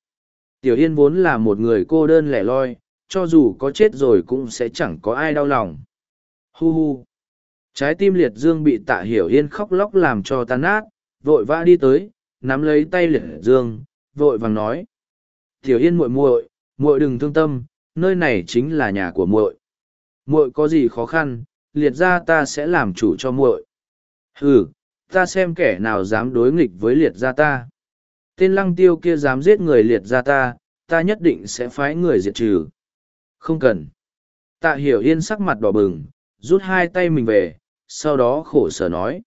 Tiểu yên vốn là một người cô đơn lẻ loi, cho dù có chết rồi cũng sẽ chẳng có ai đau lòng. Hu hu. Trái tim liệt dương bị tạ hiểu yên khóc lóc làm cho tan nát, vội vã đi tới, nắm lấy tay liệt dương, vội vàng nói. Tiểu yên muội muội muội đừng thương tâm, nơi này chính là nhà của muội muội có gì khó khăn, liệt ra ta sẽ làm chủ cho muội. Ừ ta xem kẻ nào dám đối nghịch với liệt gia ta. Tên lăng tiêu kia dám giết người liệt gia ta ta nhất định sẽ phái người diệt trừ. Không cần. Tạ hiểu yên sắc mặt đỏ bừng, rút hai tay mình về, sau đó khổ sở nói.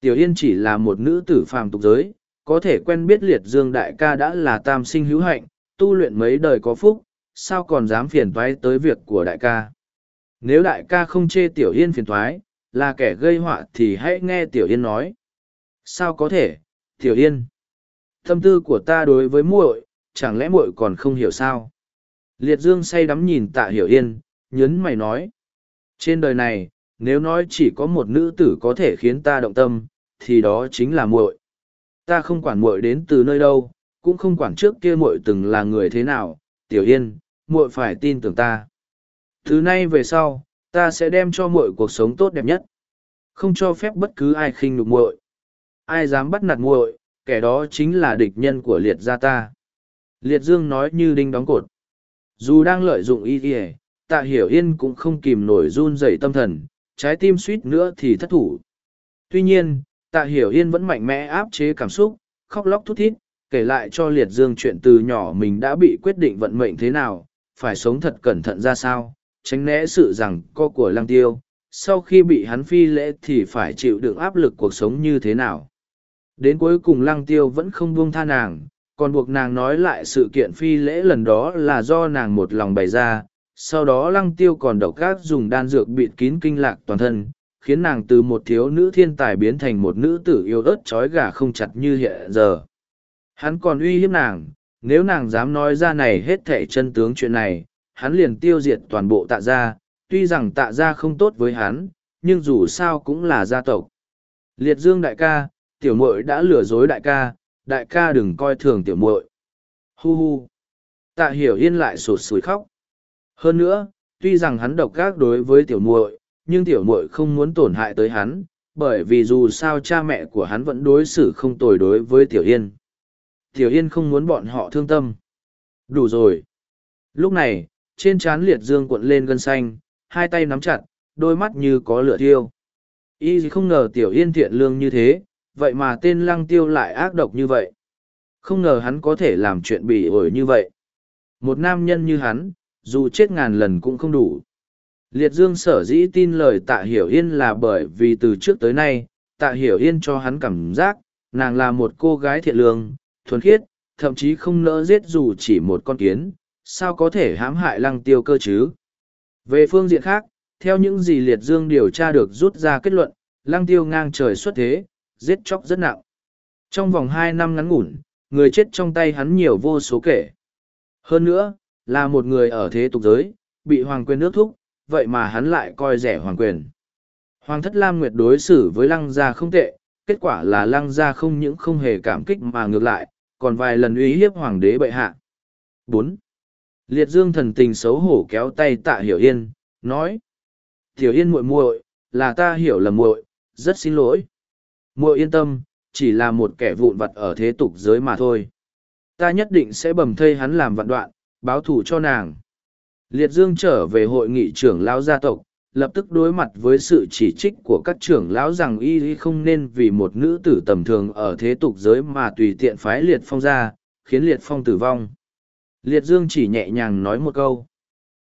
Tiểu yên chỉ là một nữ tử phàm tục giới, có thể quen biết liệt dương đại ca đã là tam sinh hữu hạnh, tu luyện mấy đời có phúc, sao còn dám phiền toái tới việc của đại ca? Nếu đại ca không chê tiểu yên phiền toái là kẻ gây họa thì hãy nghe tiểu yên nói. Sao có thể, tiểu yên? Tâm tư của ta đối với muội, chẳng lẽ muội còn không hiểu sao? Liệt dương say đắm nhìn tạ hiểu yên nhấn mày nói. Trên đời này, nếu nói chỉ có một nữ tử có thể khiến ta động tâm, thì đó chính là muội. Ta không quản muội đến từ nơi đâu, cũng không quản trước kia muội từng là người thế nào. Tiểu yên, muội phải tin tưởng ta thứ nay về sau ta sẽ đem cho muội cuộc sống tốt đẹp nhất. Không cho phép bất cứ ai khinh nhục muội. Ai dám bắt nạt muội kẻ đó chính là địch nhân của liệt gia ta. Liệt dương nói như đinh đóng cột. Dù đang lợi dụng y ỉa tạ hiểu yên cũng không kìm nổi run rẩy tâm thần trái tim suýt nữa thì thất thủ. Tuy nhiên tạ hiểu yên vẫn mạnh mẽ áp chế cảm xúc khóc lóc thút thít kể lại cho liệt dương chuyện từ nhỏ mình đã bị quyết định vận mệnh thế nào, phải sống thật cẩn thận ra sao, tránh né sự rằng co của lăng tiêu, sau khi bị hắn phi lễ thì phải chịu đựng áp lực cuộc sống như thế nào. Đến cuối cùng lăng tiêu vẫn không buông tha nàng, còn buộc nàng nói lại sự kiện phi lễ lần đó là do nàng một lòng bày ra, sau đó lăng tiêu còn độc gác dùng đan dược bịt kín kinh lạc toàn thân, khiến nàng từ một thiếu nữ thiên tài biến thành một nữ tử yêu ớt trói gà không chặt như hiện giờ. Hắn còn uy hiếp nàng, nếu nàng dám nói ra này hết thảy chân tướng chuyện này, hắn liền tiêu diệt toàn bộ tạ gia, tuy rằng tạ gia không tốt với hắn, nhưng dù sao cũng là gia tộc. Liệt dương đại ca, tiểu muội đã lừa dối đại ca, đại ca đừng coi thường tiểu muội. Hu hu. Tạ hiểu yên lại sụt sùi khóc. Hơn nữa, tuy rằng hắn độc gác đối với tiểu muội, nhưng tiểu muội không muốn tổn hại tới hắn, bởi vì dù sao cha mẹ của hắn vẫn đối xử không tồi đối với tiểu yên. Tiểu yên không muốn bọn họ thương tâm. Đủ rồi. Lúc này, trên trán liệt dương cuộn lên gân xanh, hai tay nắm chặt, đôi mắt như có lửa thiêu. Y không ngờ tiểu yên thiện lương như thế, vậy mà tên lăng tiêu lại ác độc như vậy. Không ngờ hắn có thể làm chuyện bỉ ổi như vậy. Một nam nhân như hắn, dù chết ngàn lần cũng không đủ. Liệt Dương sở dĩ tin lời tạ hiểu yên là bởi vì từ trước tới nay, tạ hiểu yên cho hắn cảm giác, nàng là một cô gái thiện lương, thuần khiết, thậm chí không nỡ giết dù chỉ một con kiến, sao có thể hãm hại lăng tiêu cơ chứ. Về phương diện khác, theo những gì Liệt Dương điều tra được rút ra kết luận, lăng tiêu ngang trời xuất thế, giết chóc rất nặng. Trong vòng hai năm ngắn ngủn, người chết trong tay hắn nhiều vô số kể. Hơn nữa, là một người ở thế tục giới, bị hoàng quyền nước thúc, vậy mà hắn lại coi rẻ hoàng quyền. Hoàng thất Lam Nguyệt đối xử với lăng gia không tệ, kết quả là lăng gia không những không hề cảm kích mà ngược lại, còn vài lần uy hiếp hoàng đế bệ hạ. bốn Liệt dương thần tình xấu hổ kéo tay tạ hiểu yên, nói. Tiểu yên muội muội, là ta hiểu lầm muội, rất xin lỗi. Muội yên tâm, chỉ là một kẻ vụn vặt ở thế tục giới mà thôi. Ta nhất định sẽ bầm thây hắn làm vạn đoạn, báo thù cho nàng. Liệt Dương trở về hội nghị trưởng lão gia tộc, lập tức đối mặt với sự chỉ trích của các trưởng lão rằng y không nên vì một nữ tử tầm thường ở thế tục giới mà tùy tiện phái liệt phong ra, khiến liệt phong tử vong. Liệt Dương chỉ nhẹ nhàng nói một câu.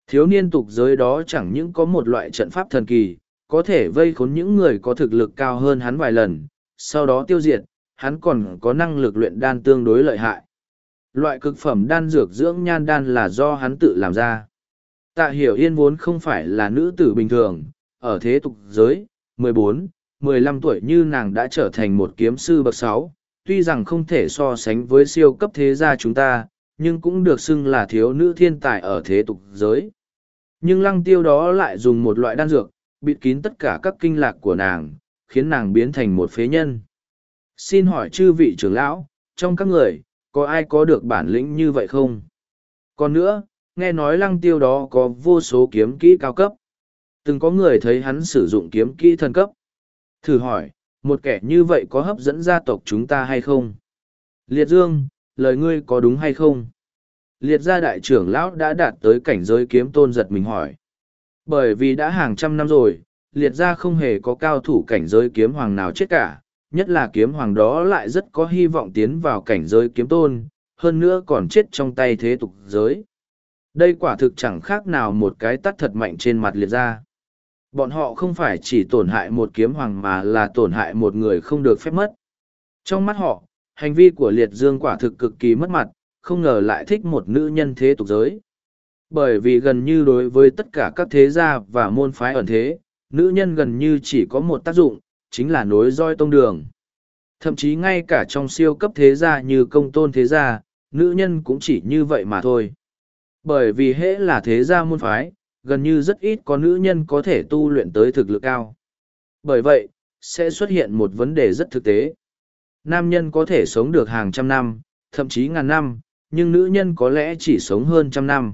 Thiếu niên tục giới đó chẳng những có một loại trận pháp thần kỳ, có thể vây khốn những người có thực lực cao hơn hắn vài lần, sau đó tiêu diệt, hắn còn có năng lực luyện đan tương đối lợi hại. Loại cực phẩm đan dược dưỡng nhan đan là do hắn tự làm ra. Tạ hiểu yên vốn không phải là nữ tử bình thường, ở thế tục giới, 14, 15 tuổi như nàng đã trở thành một kiếm sư bậc 6, tuy rằng không thể so sánh với siêu cấp thế gia chúng ta, nhưng cũng được xưng là thiếu nữ thiên tài ở thế tục giới. Nhưng lăng tiêu đó lại dùng một loại đan dược, bịt kín tất cả các kinh lạc của nàng, khiến nàng biến thành một phế nhân. Xin hỏi chư vị trưởng lão, trong các người, có ai có được bản lĩnh như vậy không? Còn nữa, nghe nói lăng tiêu đó có vô số kiếm kỹ cao cấp. Từng có người thấy hắn sử dụng kiếm kỹ thần cấp. Thử hỏi, một kẻ như vậy có hấp dẫn gia tộc chúng ta hay không? Liệt Dương, lời ngươi có đúng hay không? Liệt gia đại trưởng lão đã đạt tới cảnh giới kiếm tôn giật mình hỏi. Bởi vì đã hàng trăm năm rồi, liệt gia không hề có cao thủ cảnh giới kiếm hoàng nào chết cả, nhất là kiếm hoàng đó lại rất có hy vọng tiến vào cảnh giới kiếm tôn, hơn nữa còn chết trong tay thế tục giới. Đây quả thực chẳng khác nào một cái tắt thật mạnh trên mặt liệt gia. Bọn họ không phải chỉ tổn hại một kiếm hoàng mà là tổn hại một người không được phép mất. Trong mắt họ, hành vi của liệt dương quả thực cực kỳ mất mặt, không ngờ lại thích một nữ nhân thế tục giới. Bởi vì gần như đối với tất cả các thế gia và môn phái ẩn thế, nữ nhân gần như chỉ có một tác dụng, chính là nối roi tông đường. Thậm chí ngay cả trong siêu cấp thế gia như công tôn thế gia, nữ nhân cũng chỉ như vậy mà thôi. Bởi vì hễ là thế gia môn phái, gần như rất ít có nữ nhân có thể tu luyện tới thực lực cao. Bởi vậy, sẽ xuất hiện một vấn đề rất thực tế. Nam nhân có thể sống được hàng trăm năm, thậm chí ngàn năm, nhưng nữ nhân có lẽ chỉ sống hơn trăm năm.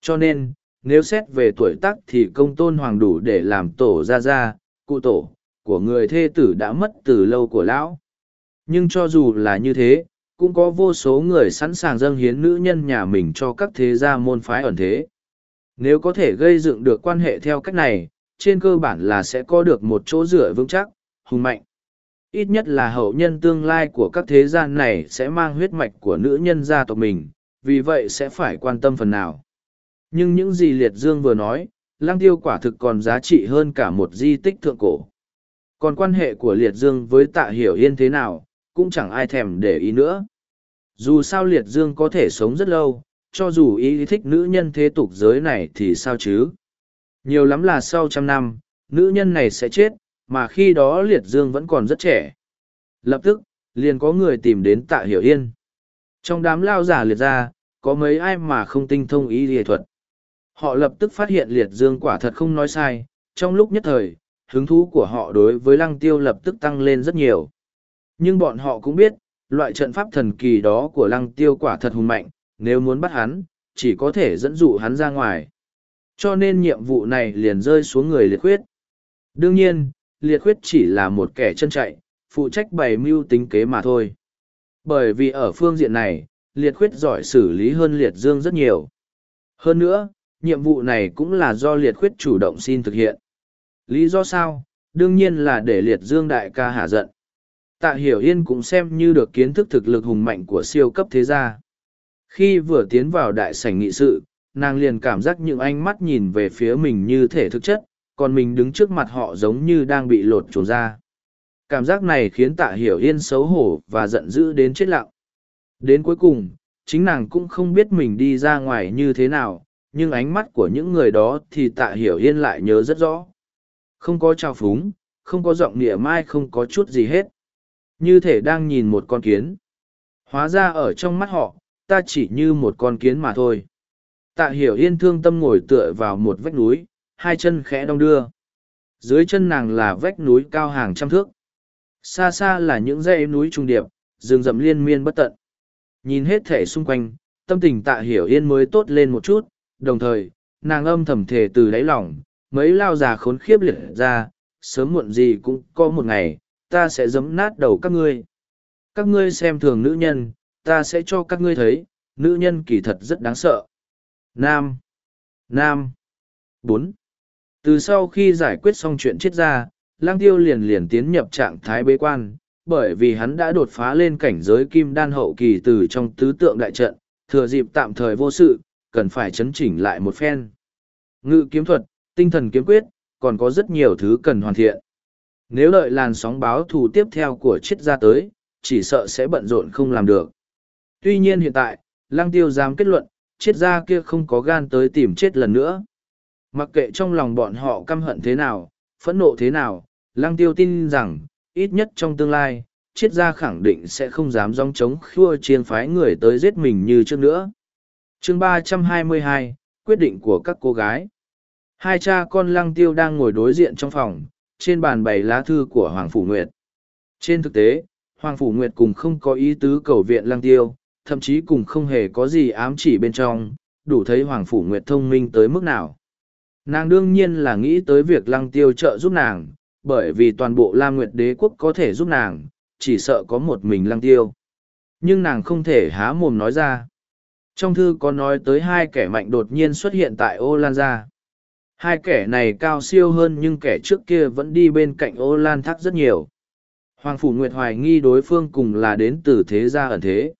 Cho nên, nếu xét về tuổi tác thì công tôn hoàng đủ để làm tổ gia gia, cụ tổ, của người thê tử đã mất từ lâu của lão. Nhưng cho dù là như thế, cũng có vô số người sẵn sàng dâng hiến nữ nhân nhà mình cho các thế gia môn phái ẩn thế. Nếu có thể gây dựng được quan hệ theo cách này, trên cơ bản là sẽ có được một chỗ dựa vững chắc, hùng mạnh ít nhất là hậu nhân tương lai của các thế gian này sẽ mang huyết mạch của nữ nhân gia tộc mình, vì vậy sẽ phải quan tâm phần nào. Nhưng những gì liệt dương vừa nói, lăng tiêu quả thực còn giá trị hơn cả một di tích thượng cổ. Còn quan hệ của liệt dương với tạ hiểu yên thế nào, cũng chẳng ai thèm để ý nữa. Dù sao liệt dương có thể sống rất lâu, cho dù ý thích nữ nhân thế tục giới này thì sao chứ? Nhiều lắm là sau trăm năm, nữ nhân này sẽ chết mà khi đó liệt dương vẫn còn rất trẻ. Lập tức, liền có người tìm đến tạ hiểu yên. Trong đám lao giả liệt ra, có mấy ai mà không tinh thông ý nghệ thuật. Họ lập tức phát hiện liệt dương quả thật không nói sai, trong lúc nhất thời, hứng thú của họ đối với lăng tiêu lập tức tăng lên rất nhiều. Nhưng bọn họ cũng biết, loại trận pháp thần kỳ đó của lăng tiêu quả thật hùng mạnh, nếu muốn bắt hắn, chỉ có thể dẫn dụ hắn ra ngoài. Cho nên nhiệm vụ này liền rơi xuống người liệt khuyết. Đương nhiên liệt khuyết chỉ là một kẻ chân chạy, phụ trách bày mưu tính kế mà thôi. Bởi vì ở phương diện này, liệt khuyết giỏi xử lý hơn liệt dương rất nhiều. Hơn nữa, nhiệm vụ này cũng là do liệt khuyết chủ động xin thực hiện. Lý do sao? Đương nhiên là để liệt dương đại ca hạ giận. Tạ hiểu yên cũng xem như được kiến thức thực lực hùng mạnh của siêu cấp thế gia. Khi vừa tiến vào đại sảnh nghị sự, nàng liền cảm giác những ánh mắt nhìn về phía mình như thể thực chất còn mình đứng trước mặt họ giống như đang bị lột trốn ra. Cảm giác này khiến tạ hiểu yên xấu hổ và giận dữ đến chết lặng. Đến cuối cùng, chính nàng cũng không biết mình đi ra ngoài như thế nào, nhưng ánh mắt của những người đó thì tạ hiểu yên lại nhớ rất rõ. Không có trào phúng, không có giọng nịa mai, không có chút gì hết. Như thể đang nhìn một con kiến. Hóa ra ở trong mắt họ, ta chỉ như một con kiến mà thôi. Tạ hiểu yên thương tâm ngồi tựa vào một vách núi hai chân khẽ đong đưa. Dưới chân nàng là vách núi cao hàng trăm thước. Xa xa là những dãy núi trung điệp, rừng rậm liên miên bất tận. Nhìn hết thể xung quanh, tâm tình tạ hiểu yên mới tốt lên một chút, đồng thời, nàng âm thầm thể từ đáy lòng, mấy lao già khốn khiếp liệt ra, sớm muộn gì cũng có một ngày, ta sẽ giấm nát đầu các ngươi. Các ngươi xem thường nữ nhân, ta sẽ cho các ngươi thấy, nữ nhân kỳ thật rất đáng sợ. Nam. Nam. Bốn từ sau khi giải quyết xong chuyện chết ra, lang tiêu liền liền tiến nhập trạng thái bế quan, bởi vì hắn đã đột phá lên cảnh giới kim đan hậu kỳ từ trong tứ tượng đại trận, thừa dịp tạm thời vô sự, cần phải chấn chỉnh lại một phen. Ngự kiếm thuật, tinh thần kiếm quyết, còn có rất nhiều thứ cần hoàn thiện. Nếu đợi làn sóng báo thù tiếp theo của chiết gia tới, chỉ sợ sẽ bận rộn không làm được. Tuy nhiên hiện tại lăng tiêu dám kết luận chiết gia kia không có gan tới tìm chết lần nữa mặc kệ trong lòng bọn họ căm hận thế nào phẫn nộ thế nào lăng tiêu tin rằng ít nhất trong tương lai triết gia khẳng định sẽ không dám dòng chống khua chiên phái người tới giết mình như trước nữa chương ba trăm hai mươi hai quyết định của các cô gái hai cha con lăng tiêu đang ngồi đối diện trong phòng trên bàn bày lá thư của Hoàng Phủ Nguyệt. Trên thực tế, Hoàng Phủ Nguyệt cùng không có ý tứ cầu viện lăng tiêu, thậm chí cùng không hề có gì ám chỉ bên trong, đủ thấy Hoàng Phủ Nguyệt thông minh tới mức nào. Nàng đương nhiên là nghĩ tới việc lăng tiêu trợ giúp nàng, bởi vì toàn bộ Lam Nguyệt đế quốc có thể giúp nàng, chỉ sợ có một mình lăng tiêu. Nhưng nàng không thể há mồm nói ra. Trong thư có nói tới hai kẻ mạnh đột nhiên xuất hiện tại ô lan gia hai kẻ này cao siêu hơn nhưng kẻ trước kia vẫn đi bên cạnh ô lan thác rất nhiều hoàng phủ nguyệt hoài nghi đối phương cùng là đến từ thế gia ẩn thế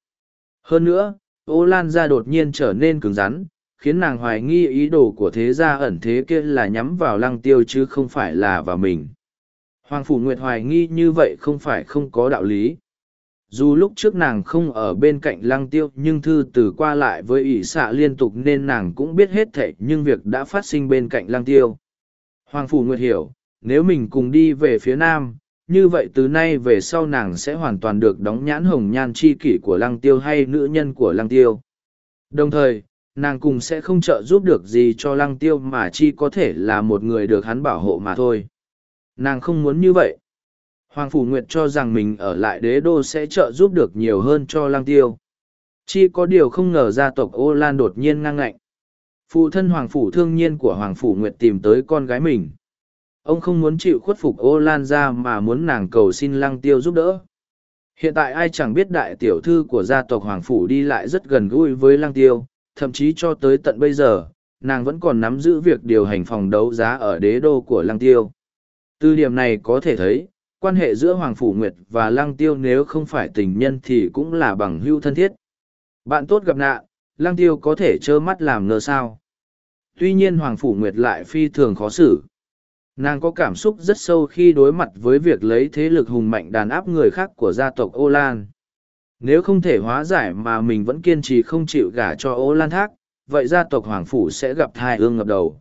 hơn nữa ô lan gia đột nhiên trở nên cứng rắn khiến nàng hoài nghi ý đồ của thế gia ẩn thế kia là nhắm vào lăng tiêu chứ không phải là vào mình. Hoàng phủ nguyệt hoài nghi như vậy không phải không có đạo lý. Dù lúc trước nàng không ở bên cạnh lăng tiêu nhưng thư từ qua lại với ỷ xạ liên tục nên nàng cũng biết hết thảy nhưng việc đã phát sinh bên cạnh lăng tiêu. Hoàng phủ nguyệt hiểu, nếu mình cùng đi về phía nam, như vậy từ nay về sau nàng sẽ hoàn toàn được đóng nhãn hồng nhan chi kỷ của lăng tiêu hay nữ nhân của lăng tiêu. Đồng thời nàng cùng sẽ không trợ giúp được gì cho lăng tiêu mà chi có thể là một người được hắn bảo hộ mà thôi nàng không muốn như vậy Hoàng Phủ Nguyệt cho rằng mình ở lại đế đô sẽ trợ giúp được nhiều hơn cho Lang Tiêu. Chi có điều không ngờ gia tộc Ô Lan đột nhiên ngang ngạnh. Phụ thân Hoàng Phủ thương nhiên của Hoàng Phủ Nguyệt tìm tới con gái mình. Ông không muốn chịu khuất phục Ô Lan ra mà muốn nàng cầu xin Lăng Tiêu giúp đỡ. Hiện tại ai chẳng biết đại tiểu thư của gia tộc Hoàng Phủ đi lại rất gần gũi với Lăng Tiêu, thậm chí cho tới tận bây giờ, nàng vẫn còn nắm giữ việc điều hành phòng đấu giá ở đế đô của Lăng Tiêu. Từ điểm này có thể thấy, quan hệ giữa Hoàng Phủ Nguyệt và Lăng Tiêu nếu không phải tình nhân thì cũng là bằng hữu thân thiết. Bạn tốt gặp nạn, Lăng Tiêu có thể trơ mắt làm ngờ sao. Tuy nhiên Hoàng Phủ Nguyệt lại phi thường khó xử. Nàng có cảm xúc rất sâu khi đối mặt với việc lấy thế lực hùng mạnh đàn áp người khác của gia tộc Ô Lan. Nếu không thể hóa giải mà mình vẫn kiên trì không chịu gả cho Ô Lan Thác, vậy gia tộc Hoàng Phủ sẽ gặp thai ương ngập đầu.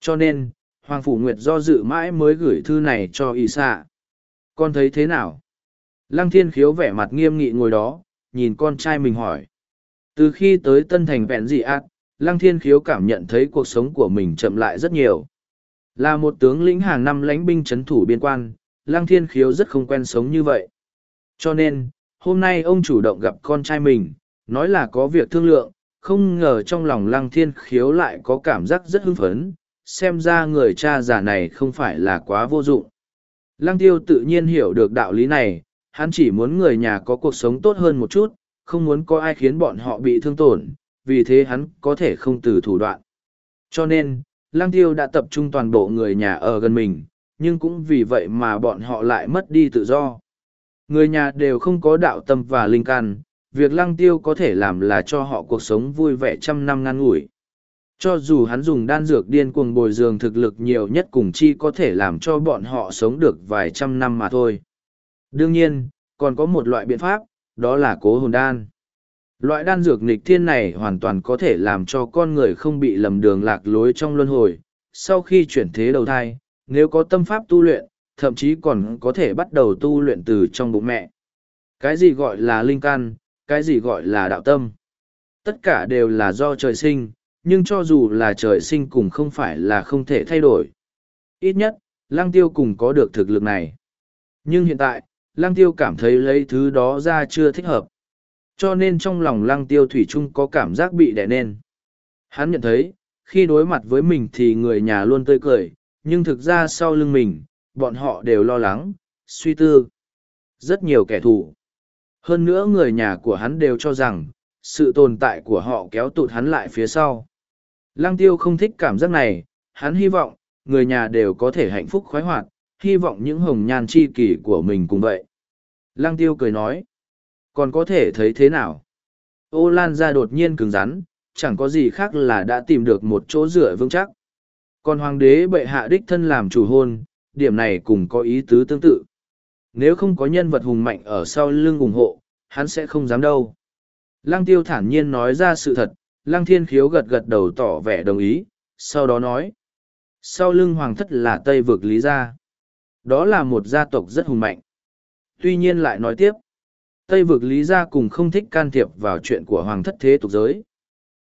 Cho nên, Hoàng Phủ Nguyệt do dự mãi mới gửi thư này cho Y Sa. Con thấy thế nào? Lăng Thiên Khiếu vẻ mặt nghiêm nghị ngồi đó, nhìn con trai mình hỏi. Từ khi tới Tân Thành vẹn dị ác, Lăng Thiên Khiếu cảm nhận thấy cuộc sống của mình chậm lại rất nhiều. Là một tướng lĩnh hàng năm lãnh binh chấn thủ biên quan, Lăng Thiên Khiếu rất không quen sống như vậy. Cho nên, hôm nay ông chủ động gặp con trai mình, nói là có việc thương lượng, không ngờ trong lòng Lăng Thiên Khiếu lại có cảm giác rất hưng phấn, xem ra người cha già này không phải là quá vô dụng. Lăng Tiêu tự nhiên hiểu được đạo lý này, hắn chỉ muốn người nhà có cuộc sống tốt hơn một chút, không muốn có ai khiến bọn họ bị thương tổn, vì thế hắn có thể không từ thủ đoạn. Cho nên, Lăng Tiêu đã tập trung toàn bộ người nhà ở gần mình, nhưng cũng vì vậy mà bọn họ lại mất đi tự do. Người nhà đều không có đạo tâm và linh can, việc Lăng Tiêu có thể làm là cho họ cuộc sống vui vẻ trăm năm ngăn ngủi. Cho dù hắn dùng đan dược điên cuồng bồi dường thực lực nhiều nhất cùng chi có thể làm cho bọn họ sống được vài trăm năm mà thôi. Đương nhiên, còn có một loại biện pháp, đó là cố hồn đan. Loại đan dược nghịch thiên này hoàn toàn có thể làm cho con người không bị lầm đường lạc lối trong luân hồi. Sau khi chuyển thế đầu thai, nếu có tâm pháp tu luyện, thậm chí còn có thể bắt đầu tu luyện từ trong bụng mẹ. Cái gì gọi là linh căn, cái gì gọi là đạo tâm. Tất cả đều là do trời sinh, nhưng cho dù là trời sinh cũng không phải là không thể thay đổi. Ít nhất, lăng tiêu cùng có được thực lực này. Nhưng hiện tại, lăng tiêu cảm thấy lấy thứ đó ra chưa thích hợp. Cho nên trong lòng lăng tiêu thủy chung có cảm giác bị đè nên. Hắn nhận thấy, khi đối mặt với mình thì người nhà luôn tươi cười, nhưng thực ra sau lưng mình, bọn họ đều lo lắng, suy tư. Rất nhiều kẻ thù. Hơn nữa người nhà của hắn đều cho rằng, sự tồn tại của họ kéo tụt hắn lại phía sau. Lăng tiêu không thích cảm giác này, hắn hy vọng, người nhà đều có thể hạnh phúc khoái hoạt, hy vọng những hồng nhan chi kỷ của mình cũng vậy. Lăng tiêu cười nói, còn có thể thấy thế nào? Ô Lan ra đột nhiên cứng rắn, chẳng có gì khác là đã tìm được một chỗ dựa vững chắc. Còn hoàng đế bệ hạ đích thân làm chủ hôn, điểm này cũng có ý tứ tương tự. Nếu không có nhân vật hùng mạnh ở sau lưng ủng hộ, hắn sẽ không dám đâu. Lăng tiêu thản nhiên nói ra sự thật, lăng thiên khiếu gật gật đầu tỏ vẻ đồng ý, sau đó nói. Sau lưng hoàng thất là Tây vực Lý Gia. Đó là một gia tộc rất hùng mạnh. Tuy nhiên lại nói tiếp, Tây vực Lý Gia cùng không thích can thiệp vào chuyện của hoàng thất thế tục giới.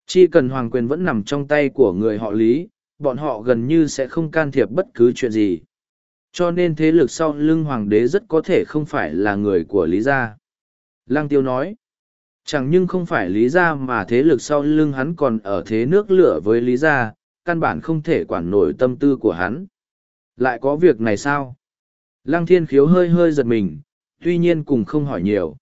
Chỉ cần hoàng quyền vẫn nằm trong tay của người họ Lý, bọn họ gần như sẽ không can thiệp bất cứ chuyện gì. Cho nên thế lực sau lưng hoàng đế rất có thể không phải là người của Lý Gia. Lăng Tiêu nói, Chẳng nhưng không phải lý gia mà thế lực sau lưng hắn còn ở thế nước lửa với lý gia, căn bản không thể quản nổi tâm tư của hắn. Lại có việc này sao? Lăng thiên khiếu hơi hơi giật mình, tuy nhiên cùng không hỏi nhiều.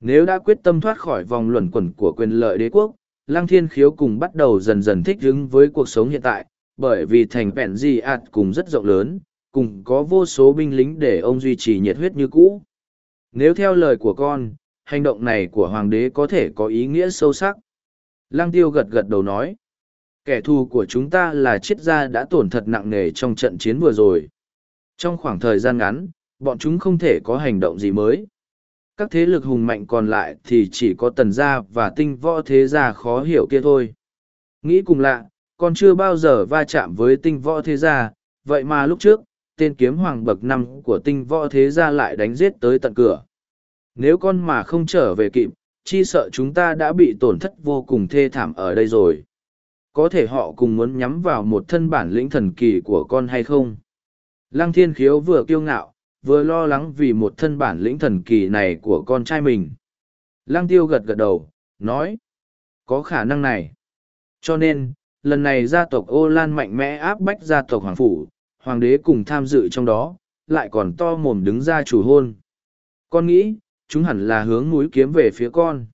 Nếu đã quyết tâm thoát khỏi vòng luẩn quẩn của quyền lợi đế quốc, Lăng thiên khiếu cùng bắt đầu dần dần thích ứng với cuộc sống hiện tại, bởi vì thành vẹn gì ạt cùng rất rộng lớn, cùng có vô số binh lính để ông duy trì nhiệt huyết như cũ. Nếu theo lời của con, hành động này của hoàng đế có thể có ý nghĩa sâu sắc. Lăng tiêu gật gật đầu nói, kẻ thù của chúng ta là triết gia đã tổn thật nặng nề trong trận chiến vừa rồi. Trong khoảng thời gian ngắn, bọn chúng không thể có hành động gì mới. Các thế lực hùng mạnh còn lại thì chỉ có tần gia và tinh võ thế gia khó hiểu kia thôi. Nghĩ cùng lạ, con chưa bao giờ va chạm với tinh võ thế gia, vậy mà lúc trước, tên kiếm hoàng bậc năm của tinh võ thế gia lại đánh giết tới tận cửa. Nếu con mà không trở về kịp, chi sợ chúng ta đã bị tổn thất vô cùng thê thảm ở đây rồi. Có thể họ cùng muốn nhắm vào một thân bản lĩnh thần kỳ của con hay không? Lăng thiên khiếu vừa kiêu ngạo, vừa lo lắng vì một thân bản lĩnh thần kỳ này của con trai mình. Lăng tiêu gật gật đầu, nói, có khả năng này. Cho nên, lần này gia tộc ô lan mạnh mẽ áp bách gia tộc hoàng phủ, hoàng đế cùng tham dự trong đó, lại còn to mồm đứng ra chủ hôn. Con nghĩ, chúng hẳn là hướng núi kiếm về phía con.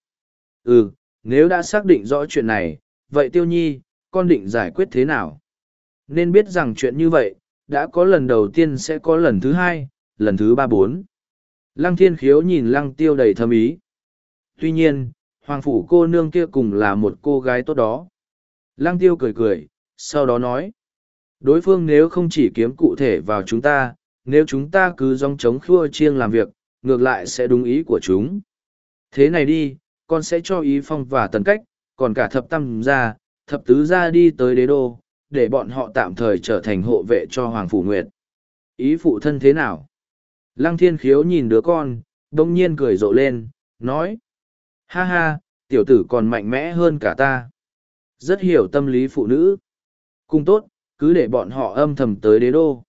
Ừ, nếu đã xác định rõ chuyện này, vậy tiêu nhi, con định giải quyết thế nào? Nên biết rằng chuyện như vậy, đã có lần đầu tiên sẽ có lần thứ hai, lần thứ ba bốn. Lăng thiên khiếu nhìn lăng tiêu đầy thâm ý. Tuy nhiên, hoàng phủ cô nương kia cùng là một cô gái tốt đó. Lăng tiêu cười cười, sau đó nói. Đối phương nếu không chỉ kiếm cụ thể vào chúng ta, nếu chúng ta cứ dòng chống khua chiêng làm việc, ngược lại sẽ đúng ý của chúng. Thế này đi, con sẽ cho ý phong và tần cách, còn cả thập tam gia, thập tứ gia đi tới đế đô, để bọn họ tạm thời trở thành hộ vệ cho Hoàng Phủ Nguyệt. Ý phụ thân thế nào? Lăng thiên khiếu nhìn đứa con, đông nhiên cười rộ lên, nói. Ha ha, tiểu tử còn mạnh mẽ hơn cả ta. Rất hiểu tâm lý phụ nữ. Cung tốt, cứ để bọn họ âm thầm tới đế đô.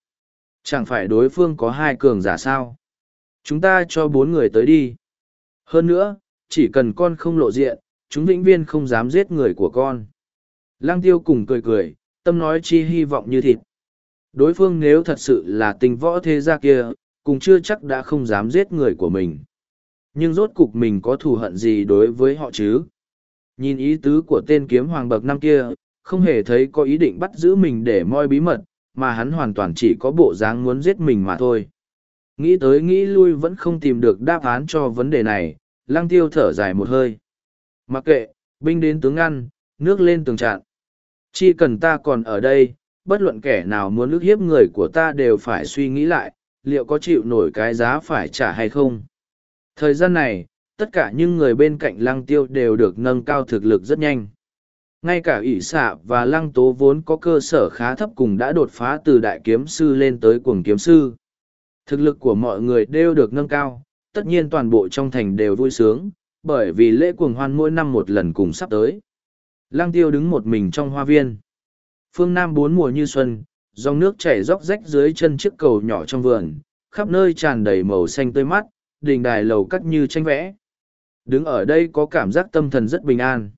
Chẳng phải đối phương có hai cường giả sao. Chúng ta cho bốn người tới đi. Hơn nữa, chỉ cần con không lộ diện, chúng vĩnh viên không dám giết người của con. Lăng tiêu cùng cười cười, tâm nói chi hy vọng như thịt. Đối phương nếu thật sự là tình võ thế gia kia, cũng chưa chắc đã không dám giết người của mình. Nhưng rốt cục mình có thù hận gì đối với họ chứ? Nhìn ý tứ của tên kiếm hoàng bậc năm kia, không hề thấy có ý định bắt giữ mình để moi bí mật, mà hắn hoàn toàn chỉ có bộ dáng muốn giết mình mà thôi. Nghĩ tới nghĩ lui vẫn không tìm được đáp án cho vấn đề này, lăng tiêu thở dài một hơi. Mặc kệ, binh đến tướng ngăn, nước lên tường trạng. Chỉ cần ta còn ở đây, bất luận kẻ nào muốn ước hiếp người của ta đều phải suy nghĩ lại, liệu có chịu nổi cái giá phải trả hay không. Thời gian này, tất cả những người bên cạnh lăng tiêu đều được nâng cao thực lực rất nhanh. Ngay cả ỷ xạ và lăng tố vốn có cơ sở khá thấp cùng đã đột phá từ đại kiếm sư lên tới cuồng kiếm sư. Thực lực của mọi người đều được nâng cao, tất nhiên toàn bộ trong thành đều vui sướng, bởi vì lễ cuồng hoan mỗi năm một lần cùng sắp tới. Lăng tiêu đứng một mình trong hoa viên. Phương Nam bốn mùa như xuân, dòng nước chảy róc rách dưới chân chiếc cầu nhỏ trong vườn, khắp nơi tràn đầy màu xanh tươi mắt, đình đài lầu cắt như tranh vẽ. Đứng ở đây có cảm giác tâm thần rất bình an.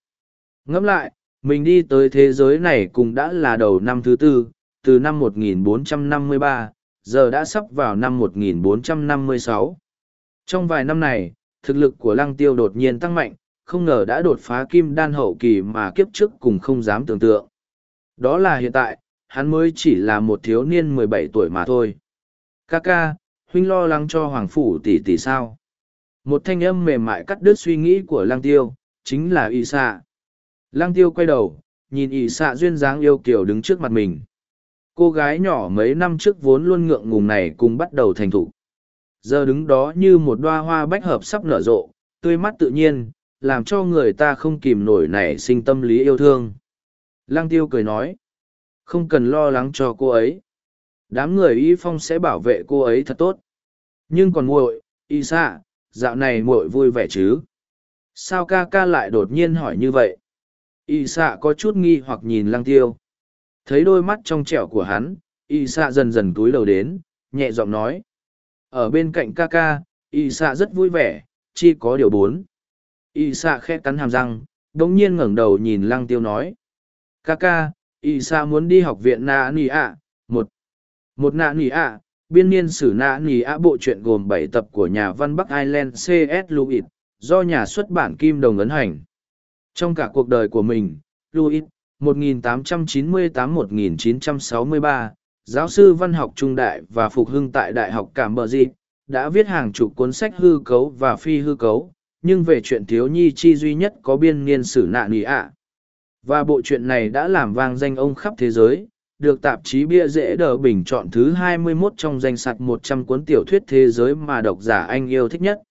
Ngẫm lại, mình đi tới thế giới này cũng đã là đầu năm thứ tư, từ năm 1453, giờ đã sắp vào năm 1456. Trong vài năm này, thực lực của lăng tiêu đột nhiên tăng mạnh, không ngờ đã đột phá kim đan hậu kỳ mà kiếp trước cùng không dám tưởng tượng. Đó là hiện tại, hắn mới chỉ là một thiếu niên mười bảy tuổi mà thôi. Kaka, huynh lo lắng cho hoàng phủ tỷ tỷ sao. Một thanh âm mềm mại cắt đứt suy nghĩ của lang tiêu, chính là y xạ. Lang tiêu quay đầu, nhìn y xạ duyên dáng yêu kiểu đứng trước mặt mình. Cô gái nhỏ mấy năm trước vốn luôn ngượng ngùng này cùng bắt đầu thành thủ. Giờ đứng đó như một đoa hoa bách hợp sắp nở rộ, tươi mắt tự nhiên, làm cho người ta không kìm nổi nảy sinh tâm lý yêu thương. Lăng tiêu cười nói, không cần lo lắng cho cô ấy. Đám người y phong sẽ bảo vệ cô ấy thật tốt. Nhưng còn muội, y xạ, dạo này muội vui vẻ chứ? Sao ca ca lại đột nhiên hỏi như vậy? Y xạ có chút nghi hoặc nhìn lăng tiêu. Thấy đôi mắt trong trẻo của hắn, y xạ dần dần túi đầu đến, nhẹ giọng nói. Ở bên cạnh ca ca, y xạ rất vui vẻ, chi có điều bốn. Y xạ khẽ cắn hàm răng, đống nhiên ngẩng đầu nhìn lăng tiêu nói. Ca ca, y xạ muốn đi học viện nạ nì ạ, một. Một nạ nì ạ, biên niên sử nạ nì ạ bộ truyện gồm bảy tập của nhà văn Bắc Ireland C.S. Lewis, do nhà xuất bản Kim Đồng ấn hành. Trong cả cuộc đời của mình, Lewis, 1898-1963, giáo sư văn học trung đại và phục hưng tại Đại học Cảm Bờ Dịp, đã viết hàng chục cuốn sách hư cấu và phi hư cấu, nhưng về chuyện thiếu nhi chi duy nhất có biên niên sử nạ nì ạ. Và bộ truyện này đã làm vang danh ông khắp thế giới, được tạp chí bia dễ đờ bình chọn thứ 21 trong danh sách 100 cuốn tiểu thuyết thế giới mà độc giả Anh yêu thích nhất.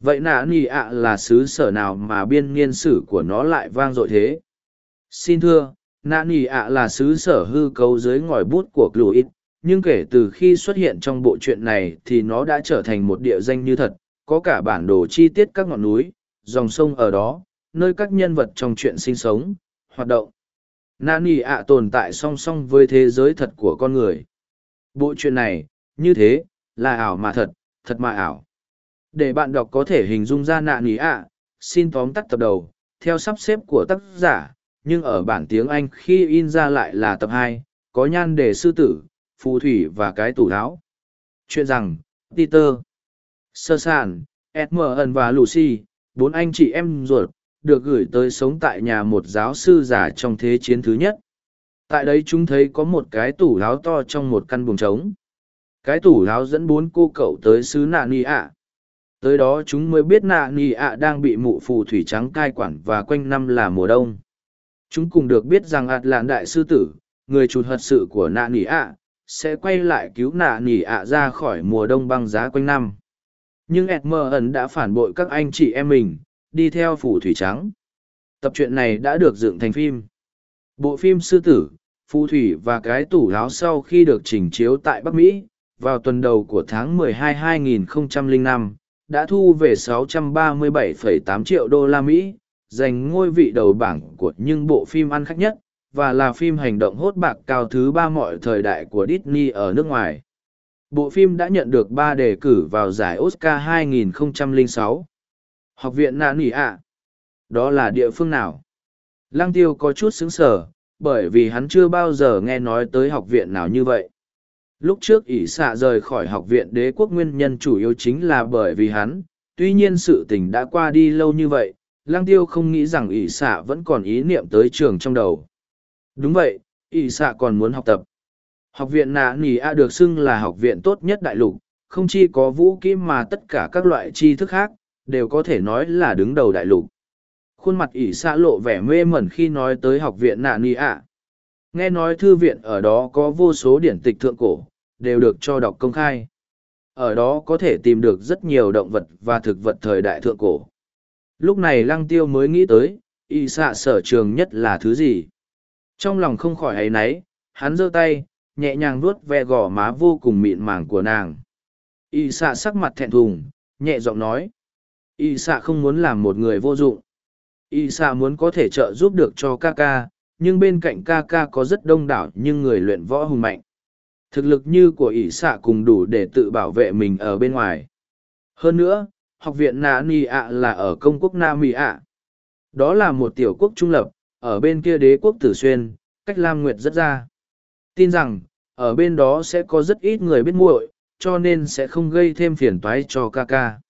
Vậy nạ nì ạ là xứ sở nào mà biên niên sử của nó lại vang dội thế? Xin thưa, nạ nì ạ là xứ sở hư cấu dưới ngòi bút của Gluit, nhưng kể từ khi xuất hiện trong bộ truyện này thì nó đã trở thành một địa danh như thật, có cả bản đồ chi tiết các ngọn núi, dòng sông ở đó, nơi các nhân vật trong chuyện sinh sống, hoạt động. Nani ạ tồn tại song song với thế giới thật của con người. Bộ chuyện này, như thế, là ảo mà thật, thật mà ảo. Để bạn đọc có thể hình dung ra Nani ạ, xin tóm tắt tập đầu, theo sắp xếp của tác giả, nhưng ở bản tiếng Anh khi in ra lại là tập hai, có nhan đề sư tử, phù thủy và cái tủ tháo. Chuyện rằng, Peter, Sơ Sản, Edmund và Lucy, bốn anh chị em ruột, được gửi tới sống tại nhà một giáo sư già trong thế chiến thứ nhất. Tại đấy chúng thấy có một cái tủ láo to trong một căn buồng trống. cái tủ láo dẫn bốn cô cậu tới xứ nạ ni ạ tới đó chúng mới biết nạ ni ạ đang bị mụ phù thủy trắng cai quản và quanh năm là mùa đông. Chúng cùng được biết rằng ạt lạn đại sư tử, người chủ thật sự của nạ nỉ ạ, sẽ quay lại cứu nạ nỉ ạ ra khỏi mùa đông băng giá quanh năm. Nhưng ed mơ ẩn đã phản bội các anh chị em mình, đi theo phủ thủy trắng. Tập truyện này đã được dựng thành phim. Bộ phim sư tử, phù thủy và cái tủ láo sau khi được trình chiếu tại bắc mỹ, vào tuần đầu của tháng 12 2005 đã thu về 637,8 triệu đô la mỹ giành ngôi vị đầu bảng của những bộ phim ăn khách nhất và là phim hành động hốt bạc cao thứ ba mọi thời đại của Disney ở nước ngoài. Bộ phim đã nhận được ba đề cử vào giải Oscar 2006. Học viện Nạ Nỉ ạ. Đó là địa phương nào? Lăng tiêu có chút sững sờ, bởi vì hắn chưa bao giờ nghe nói tới học viện nào như vậy. Lúc trước ỷ xạ rời khỏi học viện đế quốc nguyên nhân chủ yếu chính là bởi vì hắn, tuy nhiên sự tình đã qua đi lâu như vậy, Lang tiêu không nghĩ rằng ỷ xạ vẫn còn ý niệm tới trường trong đầu. Đúng vậy, ỷ xạ còn muốn học tập. Học viện nạ nỉ a được xưng là học viện tốt nhất đại lục, không chỉ có vũ kỹ mà tất cả các loại tri thức khác, đều có thể nói là đứng đầu đại lục. Khuôn mặt ỷ xạ lộ vẻ mê mẩn khi nói tới học viện nạ nỉ a. Nghe nói thư viện ở đó có vô số điển tịch thượng cổ, đều được cho đọc công khai. Ở đó có thể tìm được rất nhiều động vật và thực vật thời đại thượng cổ. Lúc này lăng tiêu mới nghĩ tới, y xạ sở trường nhất là thứ gì? Trong lòng không khỏi ấy náy, hắn giơ tay, nhẹ nhàng vuốt ve gò má vô cùng mịn màng của nàng. Y xạ sắc mặt thẹn thùng, nhẹ giọng nói. Y xạ không muốn làm một người vô dụng. Y xạ muốn có thể trợ giúp được cho ca ca, nhưng bên cạnh ca ca có rất đông đảo nhưng người luyện võ hùng mạnh. Thực lực như của ỷ xạ cùng đủ để tự bảo vệ mình ở bên ngoài. Hơn nữa, học viện Nạ Ni ạ là ở công quốc Nam Mỹ ạ. Đó là một tiểu quốc trung lập, ở bên kia đế quốc tử xuyên, cách Lam Nguyệt rất ra. Tin rằng, ở bên đó sẽ có rất ít người biết muội, cho nên sẽ không gây thêm phiền toái cho ca ca.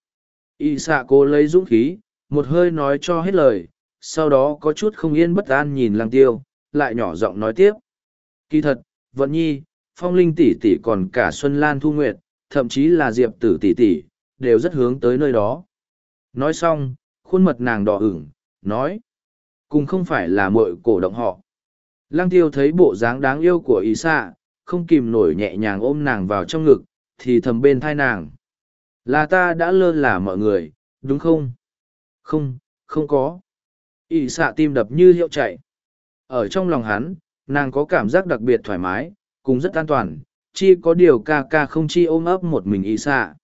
Y xạ cố lấy dũng khí, một hơi nói cho hết lời, sau đó có chút không yên bất an nhìn lăng tiêu, lại nhỏ giọng nói tiếp. Kỳ thật, vận nhi, phong linh tỷ tỷ còn cả Xuân Lan Thu Nguyệt, thậm chí là Diệp tử tỷ tỷ, đều rất hướng tới nơi đó. Nói xong, khuôn mặt nàng đỏ ửng, nói. Cùng không phải là mội cổ động họ. Lăng tiêu thấy bộ dáng đáng yêu của ý xạ, không kìm nổi nhẹ nhàng ôm nàng vào trong ngực, thì thầm bên thai nàng. Là ta đã lơ là mọi người, đúng không? Không, không có ỵ xạ tim đập như hiệu chạy. Ở trong lòng hắn, nàng có cảm giác đặc biệt thoải mái, cũng rất an toàn, chi có điều ca ca không chi ôm ấp một mình ỵ xạ.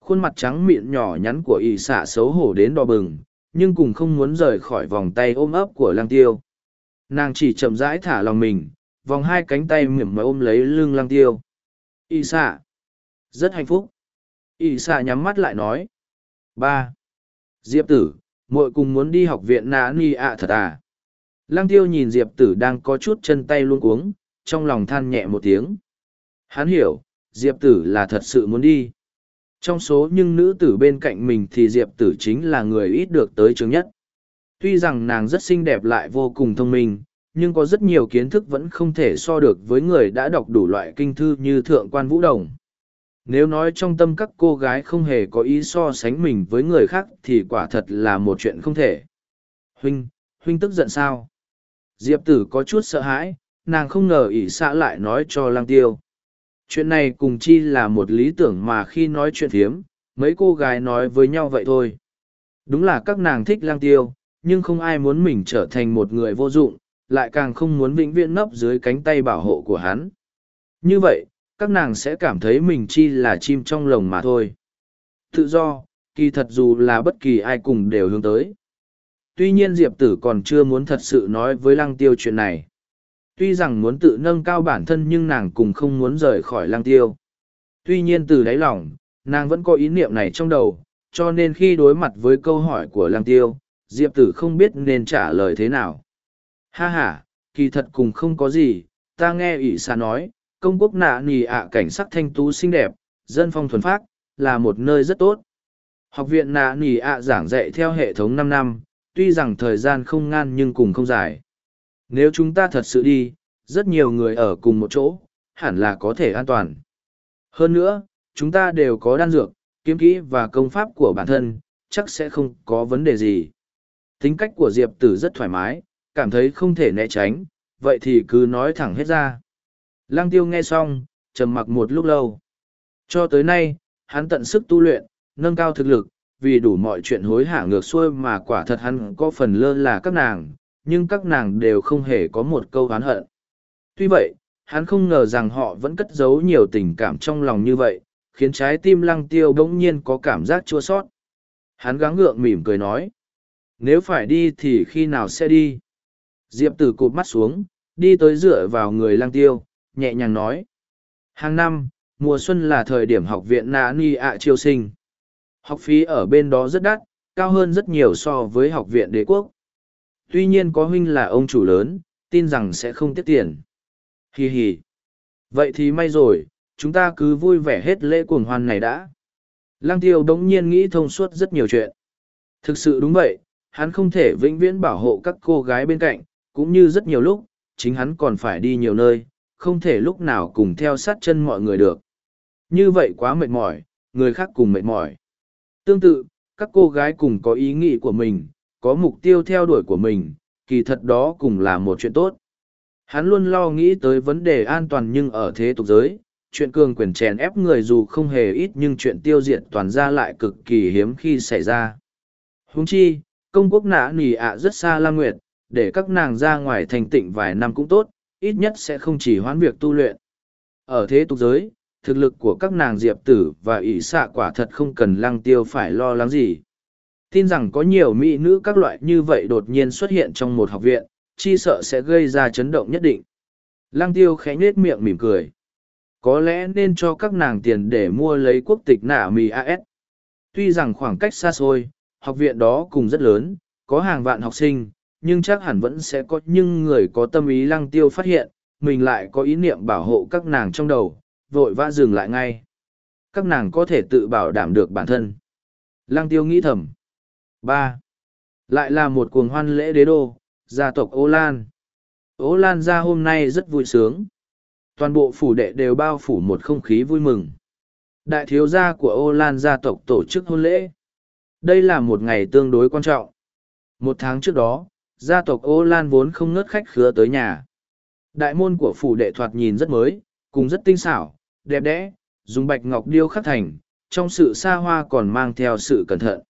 Khuôn mặt trắng mịn nhỏ nhắn của ỵ xạ xấu hổ đến đỏ bừng, nhưng cùng không muốn rời khỏi vòng tay ôm ấp của lang tiêu. Nàng chỉ chậm rãi thả lòng mình, vòng hai cánh tay mỉm mà ôm lấy lưng lang tiêu. ỵ xạ. Rất hạnh phúc. ỵ xạ nhắm mắt lại nói. ba Diệp tử, muội cùng muốn đi học viện nã ni ạ thật à. Lăng tiêu nhìn Diệp tử đang có chút chân tay luôn cuống, trong lòng than nhẹ một tiếng. Hắn hiểu, Diệp tử là thật sự muốn đi. Trong số những nữ tử bên cạnh mình thì Diệp tử chính là người ít được tới trường nhất. Tuy rằng nàng rất xinh đẹp lại vô cùng thông minh, nhưng có rất nhiều kiến thức vẫn không thể so được với người đã đọc đủ loại kinh thư như Thượng quan Vũ Đồng. Nếu nói trong tâm các cô gái không hề có ý so sánh mình với người khác thì quả thật là một chuyện không thể. Huynh, Huynh tức giận sao? Diệp tử có chút sợ hãi, nàng không ngờ ỷ xã lại nói cho lang tiêu chuyện này cùng chi là một lý tưởng mà khi nói chuyện thiếm mấy cô gái nói với nhau vậy thôi đúng là các nàng thích lang tiêu nhưng không ai muốn mình trở thành một người vô dụng lại càng không muốn vĩnh viễn nấp dưới cánh tay bảo hộ của hắn như vậy các nàng sẽ cảm thấy mình chi là chim trong lồng mà thôi tự do kỳ thật dù là bất kỳ ai cùng đều hướng tới tuy nhiên diệp tử còn chưa muốn thật sự nói với lăng tiêu chuyện này Tuy rằng muốn tự nâng cao bản thân nhưng nàng cùng không muốn rời khỏi lang tiêu. Tuy nhiên từ đáy lòng, nàng vẫn có ý niệm này trong đầu, cho nên khi đối mặt với câu hỏi của lang tiêu, Diệp tử không biết nên trả lời thế nào. Ha ha, kỳ thật cùng không có gì, ta nghe ỷ xa nói, công quốc nạ nì ạ cảnh sắc thanh tú xinh đẹp, dân phong thuần phác, là một nơi rất tốt. Học viện nạ nì ạ giảng dạy theo hệ thống năm năm, tuy rằng thời gian không ngan nhưng cùng không dài nếu chúng ta thật sự đi rất nhiều người ở cùng một chỗ hẳn là có thể an toàn Hơn nữa, chúng ta đều có đan dược, kiếm kỹ và công pháp của bản thân, chắc sẽ không có vấn đề gì. Tính cách của Diệp Tử rất thoải mái, cảm thấy không thể né tránh, vậy thì cứ nói thẳng hết ra. Lăng tiêu nghe xong, trầm mặc một lúc lâu. Cho tới nay, hắn tận sức tu luyện, nâng cao thực lực, vì đủ mọi chuyện hối hả ngược xuôi mà quả thật hắn có phần lơ là các nàng, nhưng các nàng đều không hề có một câu oán hận. Tuy vậy, hắn không ngờ rằng họ vẫn cất giấu nhiều tình cảm trong lòng như vậy, khiến trái tim lăng tiêu bỗng nhiên có cảm giác chua sót. Hắn gắng gượng mỉm cười nói. Nếu phải đi thì khi nào sẽ đi? Diệp tử cụp mắt xuống, đi tới dựa vào người lăng tiêu, nhẹ nhàng nói. Hàng năm, mùa xuân là thời điểm học viện nạ ni ạ chiêu sinh. Học phí ở bên đó rất đắt, cao hơn rất nhiều so với học viện đế quốc. Tuy nhiên có huynh là ông chủ lớn, tin rằng sẽ không tiết tiền. Hì hì. Vậy thì may rồi, chúng ta cứ vui vẻ hết lễ cuồng hoan này đã. Lăng tiêu đống nhiên nghĩ thông suốt rất nhiều chuyện. Thực sự đúng vậy, hắn không thể vĩnh viễn bảo hộ các cô gái bên cạnh, cũng như rất nhiều lúc, chính hắn còn phải đi nhiều nơi, không thể lúc nào cùng theo sát chân mọi người được. Như vậy quá mệt mỏi, người khác cùng mệt mỏi. Tương tự, các cô gái cùng có ý nghĩ của mình, có mục tiêu theo đuổi của mình, kỳ thật đó cũng là một chuyện tốt. Hắn luôn lo nghĩ tới vấn đề an toàn nhưng ở thế tục giới, chuyện cường quyền chèn ép người dù không hề ít nhưng chuyện tiêu diệt toàn ra lại cực kỳ hiếm khi xảy ra. Húng chi, công quốc nã nì ạ rất xa la nguyệt, để các nàng ra ngoài thành tịnh vài năm cũng tốt, ít nhất sẽ không chỉ hoãn việc tu luyện. Ở thế tục giới, thực lực của các nàng diệp tử và ỷ xạ quả thật không cần lăng tiêu phải lo lắng gì. Tin rằng có nhiều mỹ nữ các loại như vậy đột nhiên xuất hiện trong một học viện, chi sợ sẽ gây ra chấn động nhất định. Lăng tiêu khẽ nhết miệng mỉm cười. Có lẽ nên cho các nàng tiền để mua lấy quốc tịch nạ mì AS. Tuy rằng khoảng cách xa xôi, học viện đó cùng rất lớn, có hàng vạn học sinh, nhưng chắc hẳn vẫn sẽ có những người có tâm ý lăng tiêu phát hiện, mình lại có ý niệm bảo hộ các nàng trong đầu, vội vã dừng lại ngay. Các nàng có thể tự bảo đảm được bản thân. Lăng tiêu nghĩ thầm. ba Lại là một cuồng hoan lễ đế đô, gia tộc Ô Lan. Ô Lan ra hôm nay rất vui sướng. Toàn bộ phủ đệ đều bao phủ một không khí vui mừng. Đại thiếu gia của Ô Lan gia tộc tổ chức hôn lễ. Đây là một ngày tương đối quan trọng. Một tháng trước đó, gia tộc Ô Lan vốn không ngớt khách khứa tới nhà. Đại môn của phủ đệ thoạt nhìn rất mới, cùng rất tinh xảo, đẹp đẽ, dùng bạch ngọc điêu khắc thành, trong sự xa hoa còn mang theo sự cẩn thận.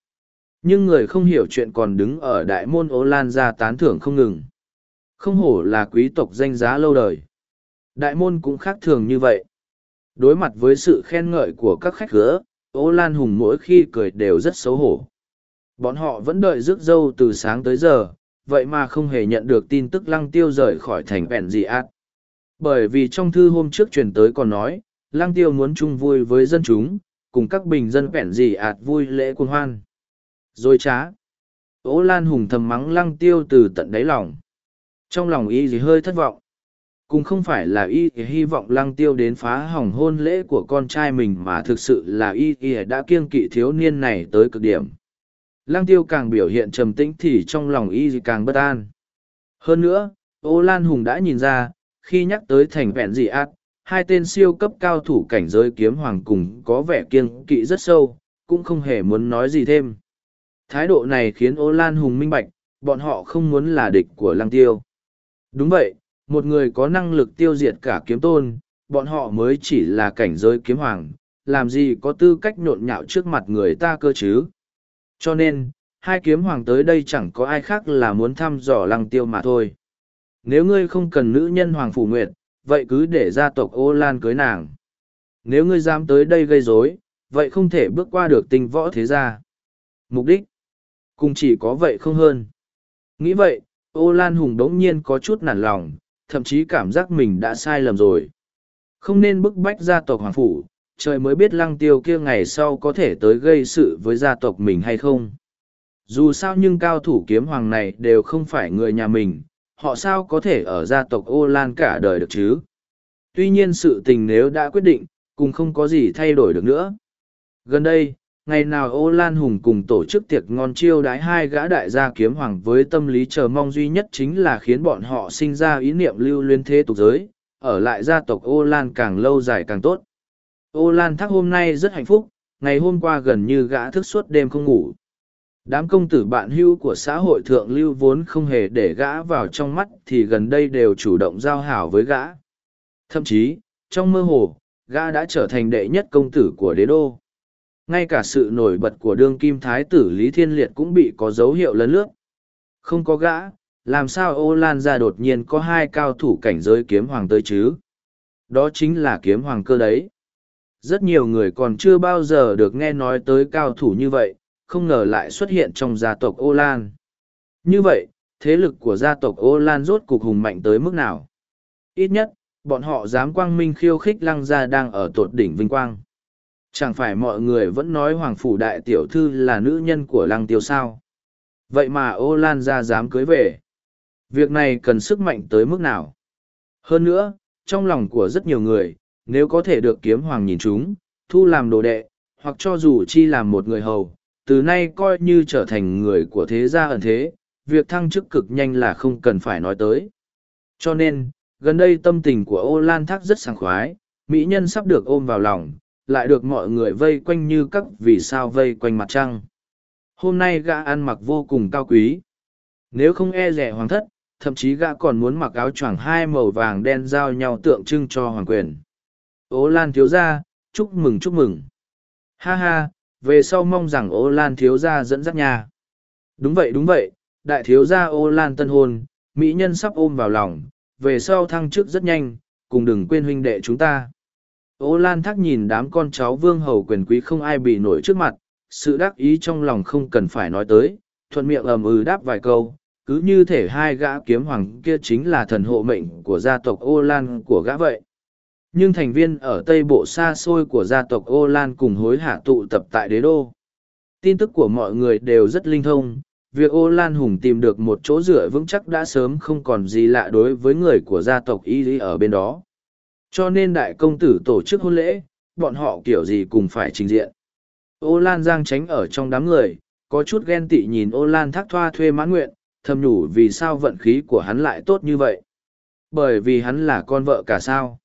Nhưng người không hiểu chuyện còn đứng ở đại môn Ô Lan ra tán thưởng không ngừng. Không hổ là quý tộc danh giá lâu đời. Đại môn cũng khác thường như vậy. Đối mặt với sự khen ngợi của các khách khứa, Ô Lan Hùng mỗi khi cười đều rất xấu hổ. Bọn họ vẫn đợi rước dâu từ sáng tới giờ, vậy mà không hề nhận được tin tức lăng tiêu rời khỏi thành vẹn gì ác. Bởi vì trong thư hôm trước truyền tới còn nói, lăng tiêu muốn chung vui với dân chúng, cùng các bình dân vẹn gì ạt vui lễ quân hoan. Rồi trá. Ô Lan Hùng thầm mắng lăng tiêu từ tận đáy lòng. Trong lòng y gì hơi thất vọng. Cũng không phải là y hy vọng lăng tiêu đến phá hỏng hôn lễ của con trai mình mà thực sự là y y đã kiêng kỵ thiếu niên này tới cực điểm. Lăng tiêu càng biểu hiện trầm tĩnh thì trong lòng y càng bất an. Hơn nữa, Ô Lan Hùng đã nhìn ra, khi nhắc tới thành vẹn dị ác, hai tên siêu cấp cao thủ cảnh giới kiếm hoàng cùng có vẻ kiêng kỵ rất sâu, cũng không hề muốn nói gì thêm. Thái độ này khiến Ô Lan Hùng minh bạch, bọn họ không muốn là địch của lăng tiêu. Đúng vậy, một người có năng lực tiêu diệt cả kiếm tôn, bọn họ mới chỉ là cảnh giới kiếm hoàng, làm gì có tư cách nhộn nhạo trước mặt người ta cơ chứ. Cho nên, hai kiếm hoàng tới đây chẳng có ai khác là muốn thăm dò lăng tiêu mà thôi. Nếu ngươi không cần nữ nhân hoàng phủ nguyệt, vậy cứ để gia tộc ô lan cưới nàng. Nếu ngươi dám tới đây gây rối, vậy không thể bước qua được tình võ thế gia. Mục đích, cũng chỉ có vậy không hơn. Nghĩ vậy, ô lan hùng đống nhiên có chút nản lòng, thậm chí cảm giác mình đã sai lầm rồi. Không nên bức bách gia tộc hoàng phủ, trời mới biết lăng tiêu kia ngày sau có thể tới gây sự với gia tộc mình hay không. Dù sao nhưng cao thủ kiếm hoàng này đều không phải người nhà mình, họ sao có thể ở gia tộc ô lan cả đời được chứ. Tuy nhiên sự tình nếu đã quyết định, cũng không có gì thay đổi được nữa. Gần đây, ngày nào ô lan hùng cùng tổ chức tiệc ngon chiêu đái hai gã đại gia kiếm hoàng với tâm lý chờ mong duy nhất chính là khiến bọn họ sinh ra ý niệm lưu luyến thế tục giới ở lại gia tộc ô lan càng lâu dài càng tốt ô lan thác hôm nay rất hạnh phúc, ngày hôm qua gần như gã thức suốt đêm không ngủ. Đám công tử bạn hưu của xã hội thượng lưu vốn không hề để gã vào trong mắt thì gần đây đều chủ động giao hảo với gã. Thậm chí, trong mơ hồ, gã đã trở thành đệ nhất công tử của đế đô. Ngay cả sự nổi bật của đương kim thái tử lý thiên liệt cũng bị có dấu hiệu lấn lướt. Không có gã, làm sao ô lan ra đột nhiên có hai cao thủ cảnh giới kiếm hoàng tới chứ? Đó chính là kiếm hoàng cơ đấy rất nhiều người còn chưa bao giờ được nghe nói tới cao thủ như vậy, không ngờ lại xuất hiện trong gia tộc ô lan như vậy, thế lực của gia tộc ô lan rốt cục hùng mạnh tới mức nào? Ít nhất, bọn họ dám quang minh khiêu khích lăng gia đang ở tột đỉnh vinh quang. Chẳng phải mọi người vẫn nói hoàng phủ đại tiểu thư là nữ nhân của lăng tiêu sao? Vậy mà ô lan gia dám cưới về. Việc này cần sức mạnh tới mức nào? Hơn nữa, trong lòng của rất nhiều người nếu có thể được kiếm hoàng nhìn chúng, thu làm đồ đệ, hoặc cho dù chi làm một người hầu, từ nay coi như trở thành người của thế gia ẩn thế, việc thăng chức cực nhanh là không cần phải nói tới. Cho nên, gần đây tâm tình của ô lan thác rất sảng khoái, mỹ nhân sắp được ôm vào lòng, lại được mọi người vây quanh như các vì sao vây quanh mặt trăng. Hôm nay gã ăn mặc vô cùng cao quý. Nếu không e rẻ hoàng thất, thậm chí gã còn muốn mặc áo choàng hai màu vàng đen giao nhau tượng trưng cho hoàng quyền ố lan thiếu gia, chúc mừng chúc mừng. Ha ha, về sau mong rằng ô lan thiếu gia dẫn dắt nhà. Đúng vậy đúng vậy, đại thiếu gia ô lan tân hôn, mỹ nhân sắp ôm vào lòng, về sau thăng chức rất nhanh, cùng đừng quên huynh đệ chúng ta. Ô lan thắc nhìn đám con cháu vương hầu quyền quý không ai bị nổi trước mặt, sự đắc ý trong lòng không cần phải nói tới, thuận miệng ầm ừ đáp vài câu, cứ như thể hai gã kiếm hoàng kia chính là thần hộ mệnh của gia tộc ô lan của gã vậy nhưng thành viên ở tây bộ xa xôi của gia tộc ô lan cùng hối hạ tụ tập tại đế đô. Tin tức của mọi người đều rất linh thông, việc ô lan hùng tìm được một chỗ dựa vững chắc đã sớm không còn gì lạ đối với người của gia tộc y lý ở bên đó. Cho nên đại công tử tổ chức hôn lễ, bọn họ kiểu gì cùng phải trình diện. Ô lan giang tránh ở trong đám người, có chút ghen tị nhìn ô lan thác thoa thuê mãn nguyện, thầm nhủ vì sao vận khí của hắn lại tốt như vậy. Bởi vì hắn là con vợ cả sao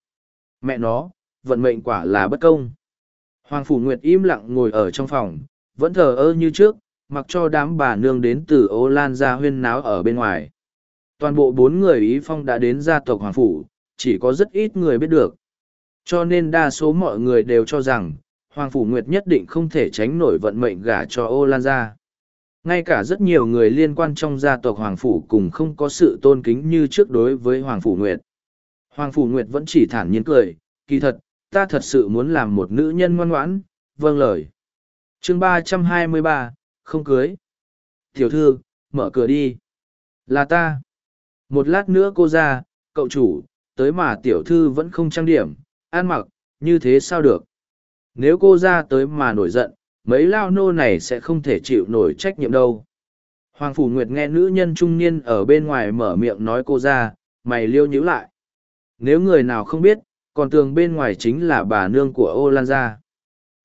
mẹ nó, vận mệnh quả là bất công. Hoàng phủ nguyệt im lặng ngồi ở trong phòng, vẫn thờ ơ như trước, mặc cho đám bà nương đến từ ô lan ra huyên náo ở bên ngoài. Toàn bộ bốn người ý phong đã đến gia tộc hoàng phủ, chỉ có rất ít người biết được. Cho nên đa số mọi người đều cho rằng, hoàng phủ nguyệt nhất định không thể tránh nổi vận mệnh gả cho ô lan ra. Ngay cả rất nhiều người liên quan trong gia tộc hoàng phủ cùng không có sự tôn kính như trước đối với hoàng phủ nguyệt hoàng phủ nguyệt vẫn chỉ thản nhiên cười, kỳ thật, ta thật sự muốn làm một nữ nhân ngoan ngoãn vâng lời. Chương ba trăm hai mươi ba, không cưới. Tiểu thư, mở cửa đi. Là ta. Một lát nữa cô ra, cậu chủ, tới mà tiểu thư vẫn không trang điểm, ăn mặc, như thế sao được? Nếu cô ra tới mà nổi giận, mấy lao nô này sẽ không thể chịu nổi trách nhiệm đâu. Hoàng phủ nguyệt nghe nữ nhân trung niên ở bên ngoài mở miệng nói cô ra, mày liêu nhíu lại nếu người nào không biết còn tường bên ngoài chính là bà nương của ô lan gia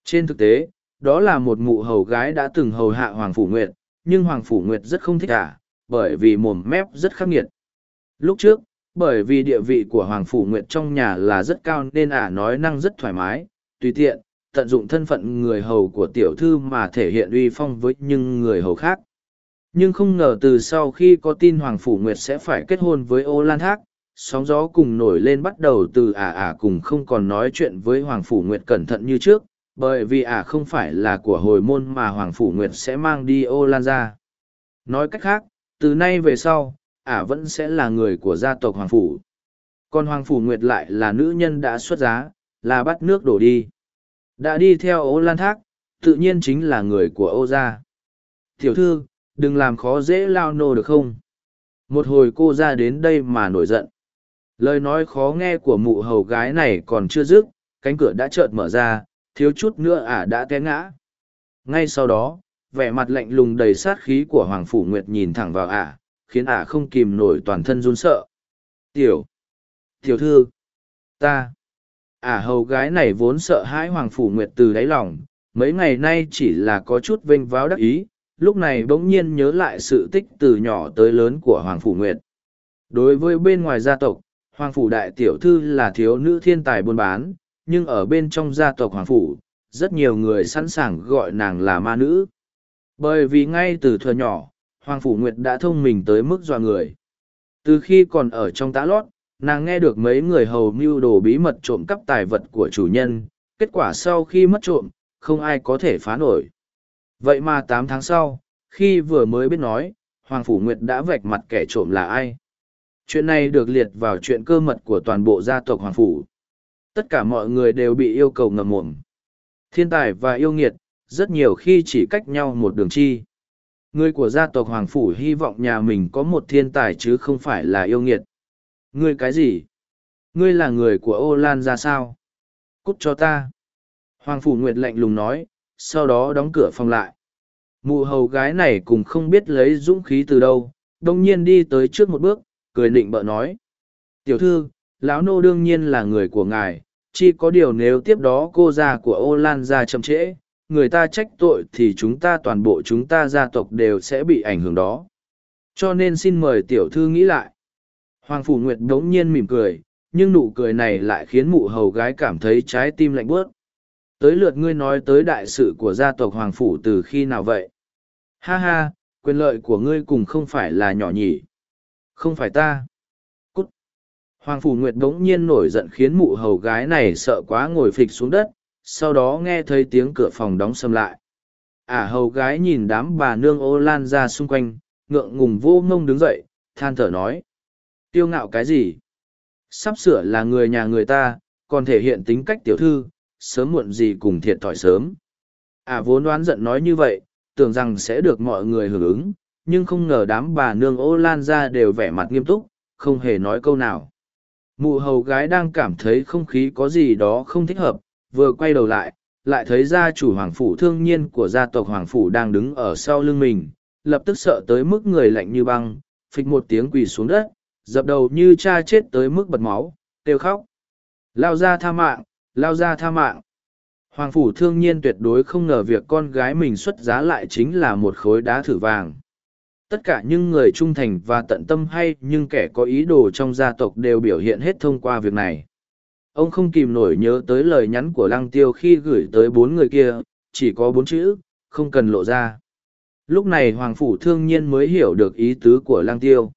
trên thực tế đó là một mụ hầu gái đã từng hầu hạ hoàng phủ nguyệt nhưng hoàng phủ nguyệt rất không thích cả, à, bởi vì mồm mép rất khắc nghiệt lúc trước bởi vì địa vị của hoàng phủ nguyệt trong nhà là rất cao nên ả nói năng rất thoải mái tùy tiện tận dụng thân phận người hầu của tiểu thư mà thể hiện uy phong với những người hầu khác. Nhưng không ngờ từ sau khi có tin Hoàng Phủ Nguyệt sẽ phải kết hôn với ô lan thác, sóng gió cùng nổi lên bắt đầu từ ả ả cùng không còn nói chuyện với Hoàng Phủ Nguyệt cẩn thận như trước, bởi vì ả không phải là của hồi môn mà Hoàng Phủ Nguyệt sẽ mang đi ô lan ra. Nói cách khác, từ nay về sau, ả vẫn sẽ là người của gia tộc Hoàng Phủ. Còn Hoàng Phủ Nguyệt lại là nữ nhân đã xuất giá, là bắt nước đổ đi. Đã đi theo ô lan thác, tự nhiên chính là người của ô gia. Tiểu thư, đừng làm khó dễ lao nô được không? Một hồi cô ra đến đây mà nổi giận. Lời nói khó nghe của mụ hầu gái này còn chưa dứt, cánh cửa đã chợt mở ra, thiếu chút nữa ả đã té ngã. Ngay sau đó, vẻ mặt lạnh lùng đầy sát khí của Hoàng Phủ Nguyệt nhìn thẳng vào ả, khiến ả không kìm nổi toàn thân run sợ. Tiểu! Tiểu thư! Ta! ả hầu gái này vốn sợ hãi hoàng phủ nguyệt từ đáy lòng mấy ngày nay chỉ là có chút vênh váo đắc ý lúc này bỗng nhiên nhớ lại sự tích từ nhỏ tới lớn của hoàng phủ nguyệt đối với bên ngoài gia tộc hoàng phủ đại tiểu thư là thiếu nữ thiên tài buôn bán nhưng ở bên trong gia tộc Hoàng Phủ, rất nhiều người sẵn sàng gọi nàng là ma nữ. Bởi vì ngay từ thuở nhỏ, Hoàng Phủ Nguyệt đã thông minh tới mức dọa người. Từ khi còn ở trong tã lót, nàng nghe được mấy người hầu mưu đồ bí mật trộm cắp tài vật của chủ nhân, kết quả sau khi mất trộm, không ai có thể phá nổi. Vậy mà tám tháng sau, khi vừa mới biết nói, Hoàng Phủ Nguyệt đã vạch mặt kẻ trộm là ai. Chuyện này được liệt vào chuyện cơ mật của toàn bộ gia tộc Hoàng Phủ. Tất cả mọi người đều bị yêu cầu ngầm mồm. Thiên tài và yêu nghiệt, rất nhiều khi chỉ cách nhau một đường chi. Người của gia tộc Hoàng Phủ hy vọng nhà mình có một thiên tài chứ không phải là yêu nghiệt. Ngươi cái gì? Ngươi là người của ô lan ra sao? Cút cho ta. Hoàng Phủ Nguyệt lạnh lùng nói, sau đó đóng cửa phòng lại. Mụ hầu gái này cũng không biết lấy dũng khí từ đâu, đông nhiên đi tới trước một bước, cười định bợ nói. Tiểu thư, lão nô đương nhiên là người của ngài, chỉ có điều nếu tiếp đó cô già của ô lan ra chậm trễ, người ta trách tội thì chúng ta toàn bộ chúng ta gia tộc đều sẽ bị ảnh hưởng đó. Cho nên xin mời tiểu thư nghĩ lại. Hoàng Phủ Nguyệt đống nhiên mỉm cười, nhưng nụ cười này lại khiến mụ hầu gái cảm thấy trái tim lạnh bớt. Tới lượt ngươi nói tới đại sự của gia tộc Hoàng Phủ từ khi nào vậy? Ha ha, quyền lợi của ngươi cùng không phải là nhỏ nhỉ. Không phải ta. Cút. Hoàng Phủ Nguyệt đống nhiên nổi giận khiến mụ hầu gái này sợ quá ngồi phịch xuống đất, sau đó nghe thấy tiếng cửa phòng đóng xâm lại. Ả à, hầu gái nhìn đám bà nương ô lan ra xung quanh, ngượng ngùng vô ngông đứng dậy, than thở nói. Tiêu ngạo cái gì? Sắp sửa là người nhà người ta, còn thể hiện tính cách tiểu thư, sớm muộn gì cùng thiệt thòi sớm. Ả à, vốn đoán giận nói như vậy, tưởng rằng sẽ được mọi người hưởng ứng, nhưng không ngờ đám bà nương ô lan ra đều vẻ mặt nghiêm túc, không hề nói câu nào. Mụ hầu gái đang cảm thấy không khí có gì đó không thích hợp, vừa quay đầu lại, lại thấy gia chủ hoàng phủ thương nhiên của gia tộc hoàng phủ đang đứng ở sau lưng mình, lập tức sợ tới mức người lạnh như băng, phịch một tiếng quỳ xuống đất, dập đầu như cha chết tới mức bật máu, kêu khóc. Lao ra tha mạng, lao ra tha mạng. Hoàng phủ thương nhiên tuyệt đối không ngờ việc con gái mình xuất giá lại chính là một khối đá thử vàng. Tất cả những người trung thành và tận tâm hay nhưng kẻ có ý đồ trong gia tộc đều biểu hiện hết thông qua việc này. Ông không kìm nổi nhớ tới lời nhắn của lăng tiêu khi gửi tới bốn người kia, chỉ có bốn chữ, không cần lộ ra. Lúc này hoàng phủ thương nhiên mới hiểu được ý tứ của lăng tiêu.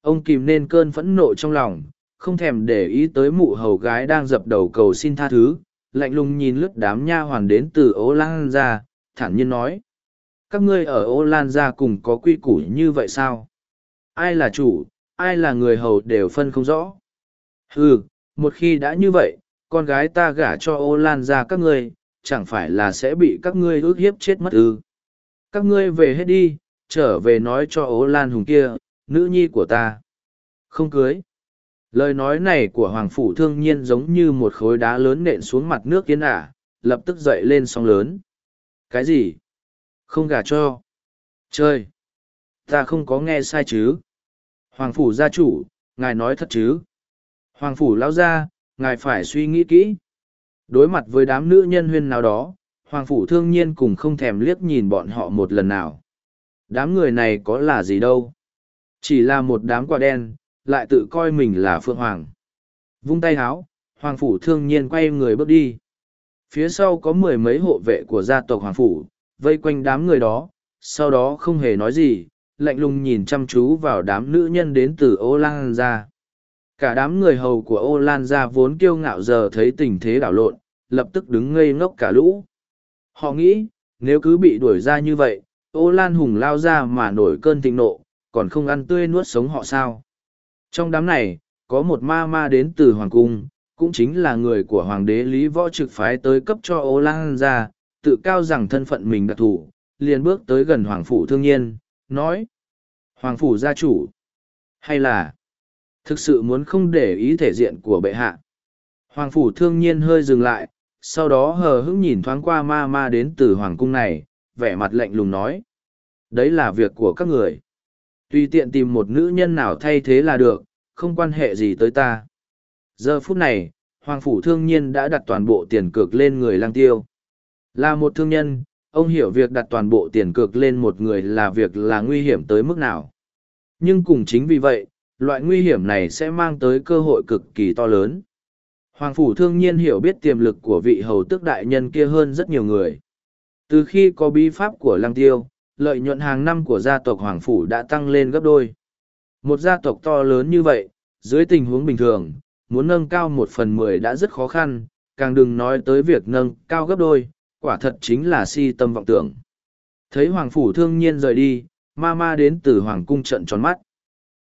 Ông kìm nên cơn phẫn nộ trong lòng, không thèm để ý tới mụ hầu gái đang dập đầu cầu xin tha thứ, lạnh lùng nhìn lướt đám nha hoàn đến từ ố lan ra, thản nhiên nói các ngươi ở ô lan gia cùng có quy củ như vậy sao? Ai là chủ, ai là người hầu đều phân không rõ. Ừ một khi đã như vậy, con gái ta gả cho ô lan gia các ngươi, chẳng phải là sẽ bị các ngươi ước hiếp chết mất ư? Các ngươi về hết đi, trở về nói cho ô lan hùng kia, nữ nhi của ta. Không cưới. Lời nói này của hoàng phủ thương nhiên giống như một khối đá lớn nện xuống mặt nước yên ả, lập tức dậy lên sóng lớn. Cái gì? Không gả cho chơi ta không có nghe sai chứ hoàng phủ gia chủ ngài nói thật chứ Hoàng phủ lão gia, ngài phải suy nghĩ kỹ. Đối mặt với đám nữ nhân huyên nào đó, Hoàng phủ thương nhiên cùng không thèm liếc nhìn bọn họ một lần nào. Đám người này có là gì đâu. Chỉ là một đám quả đen, lại tự coi mình là Phượng Hoàng. Vung tay háo, Hoàng phủ thương nhiên quay người bước đi. Phía sau có mười mấy hộ vệ của gia tộc Hoàng phủ, vây quanh đám người đó, sau đó không hề nói gì, lạnh lùng nhìn chăm chú vào đám nữ nhân đến từ ô lan ra cả đám người hầu của ô lan ra vốn kiêu ngạo giờ thấy tình thế đảo lộn lập tức đứng ngây ngốc cả lũ. Họ nghĩ nếu cứ bị đuổi ra như vậy ô lan hùng lao ra mà nổi cơn thịnh nộ còn không ăn tươi nuốt sống họ sao? Trong đám này có một ma ma đến từ hoàng cung cũng chính là người của hoàng đế lý võ trực phái tới cấp cho ô lan ra, tự cao rằng thân phận mình đặc thù liền bước tới gần hoàng phủ thương nhiên nói hoàng phủ gia chủ hay là Thực sự muốn không để ý thể diện của bệ hạ. Hoàng phủ thương nhiên hơi dừng lại, sau đó hờ hững nhìn thoáng qua ma ma đến từ hoàng cung này, vẻ mặt lạnh lùng nói. Đấy là việc của các người. Tùy tiện tìm một nữ nhân nào thay thế là được, không quan hệ gì tới ta. Giờ phút này, Hoàng Phủ Thương Nhiên đã đặt toàn bộ tiền cược lên người lang tiêu. Là một thương nhân, ông hiểu việc đặt toàn bộ tiền cược lên một người là việc là nguy hiểm tới mức nào. Nhưng cùng chính vì vậy, loại nguy hiểm này sẽ mang tới cơ hội cực kỳ to lớn. Hoàng Phủ thương nhiên hiểu biết tiềm lực của vị hầu tước đại nhân kia hơn rất nhiều người. Từ khi có bí pháp của Lăng Tiêu, lợi nhuận hàng năm của gia tộc Hoàng Phủ đã tăng lên gấp đôi. Một gia tộc to lớn như vậy, dưới tình huống bình thường, muốn nâng cao một phần mười đã rất khó khăn, càng đừng nói tới việc nâng cao gấp đôi, quả thật chính là si tâm vọng tưởng. Thấy Hoàng Phủ thương nhiên rời đi, ma ma đến từ Hoàng cung trận tròn mắt.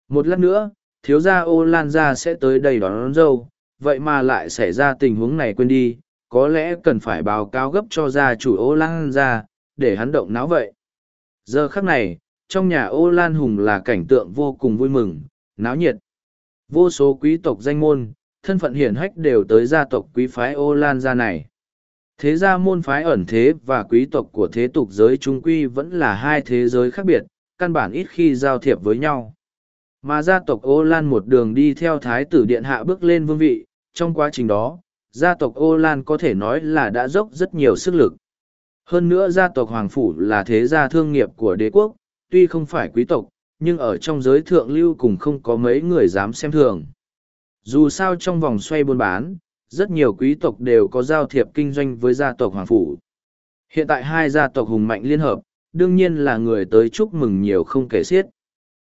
Một lát nữa, thiếu gia ô lan gia sẽ tới đây đón, đón dâu, vậy mà lại xảy ra tình huống này quên đi, có lẽ cần phải báo cáo gấp cho gia chủ ô lan gia, để hắn động não vậy. Giờ khắc này, trong nhà ô lan hùng là cảnh tượng vô cùng vui mừng, náo nhiệt. Vô số quý tộc danh môn, thân phận hiển hách đều tới gia tộc quý phái ô lan gia này. Thế gia môn phái ẩn thế và quý tộc của thế tục giới trung quy vẫn là hai thế giới khác biệt, căn bản ít khi giao thiệp với nhau. Mà gia tộc Ô Lan một đường đi theo thái tử điện hạ bước lên vương vị, trong quá trình đó, gia tộc Ô Lan có thể nói là đã dốc rất nhiều sức lực. Hơn nữa gia tộc Hoàng Phủ là thế gia thương nghiệp của đế quốc, tuy không phải quý tộc, nhưng ở trong giới thượng lưu cũng không có mấy người dám xem thường. Dù sao trong vòng xoay buôn bán, rất nhiều quý tộc đều có giao thiệp kinh doanh với gia tộc Hoàng Phủ. Hiện tại hai gia tộc hùng mạnh liên hợp, đương nhiên là người tới chúc mừng nhiều không kể xiết.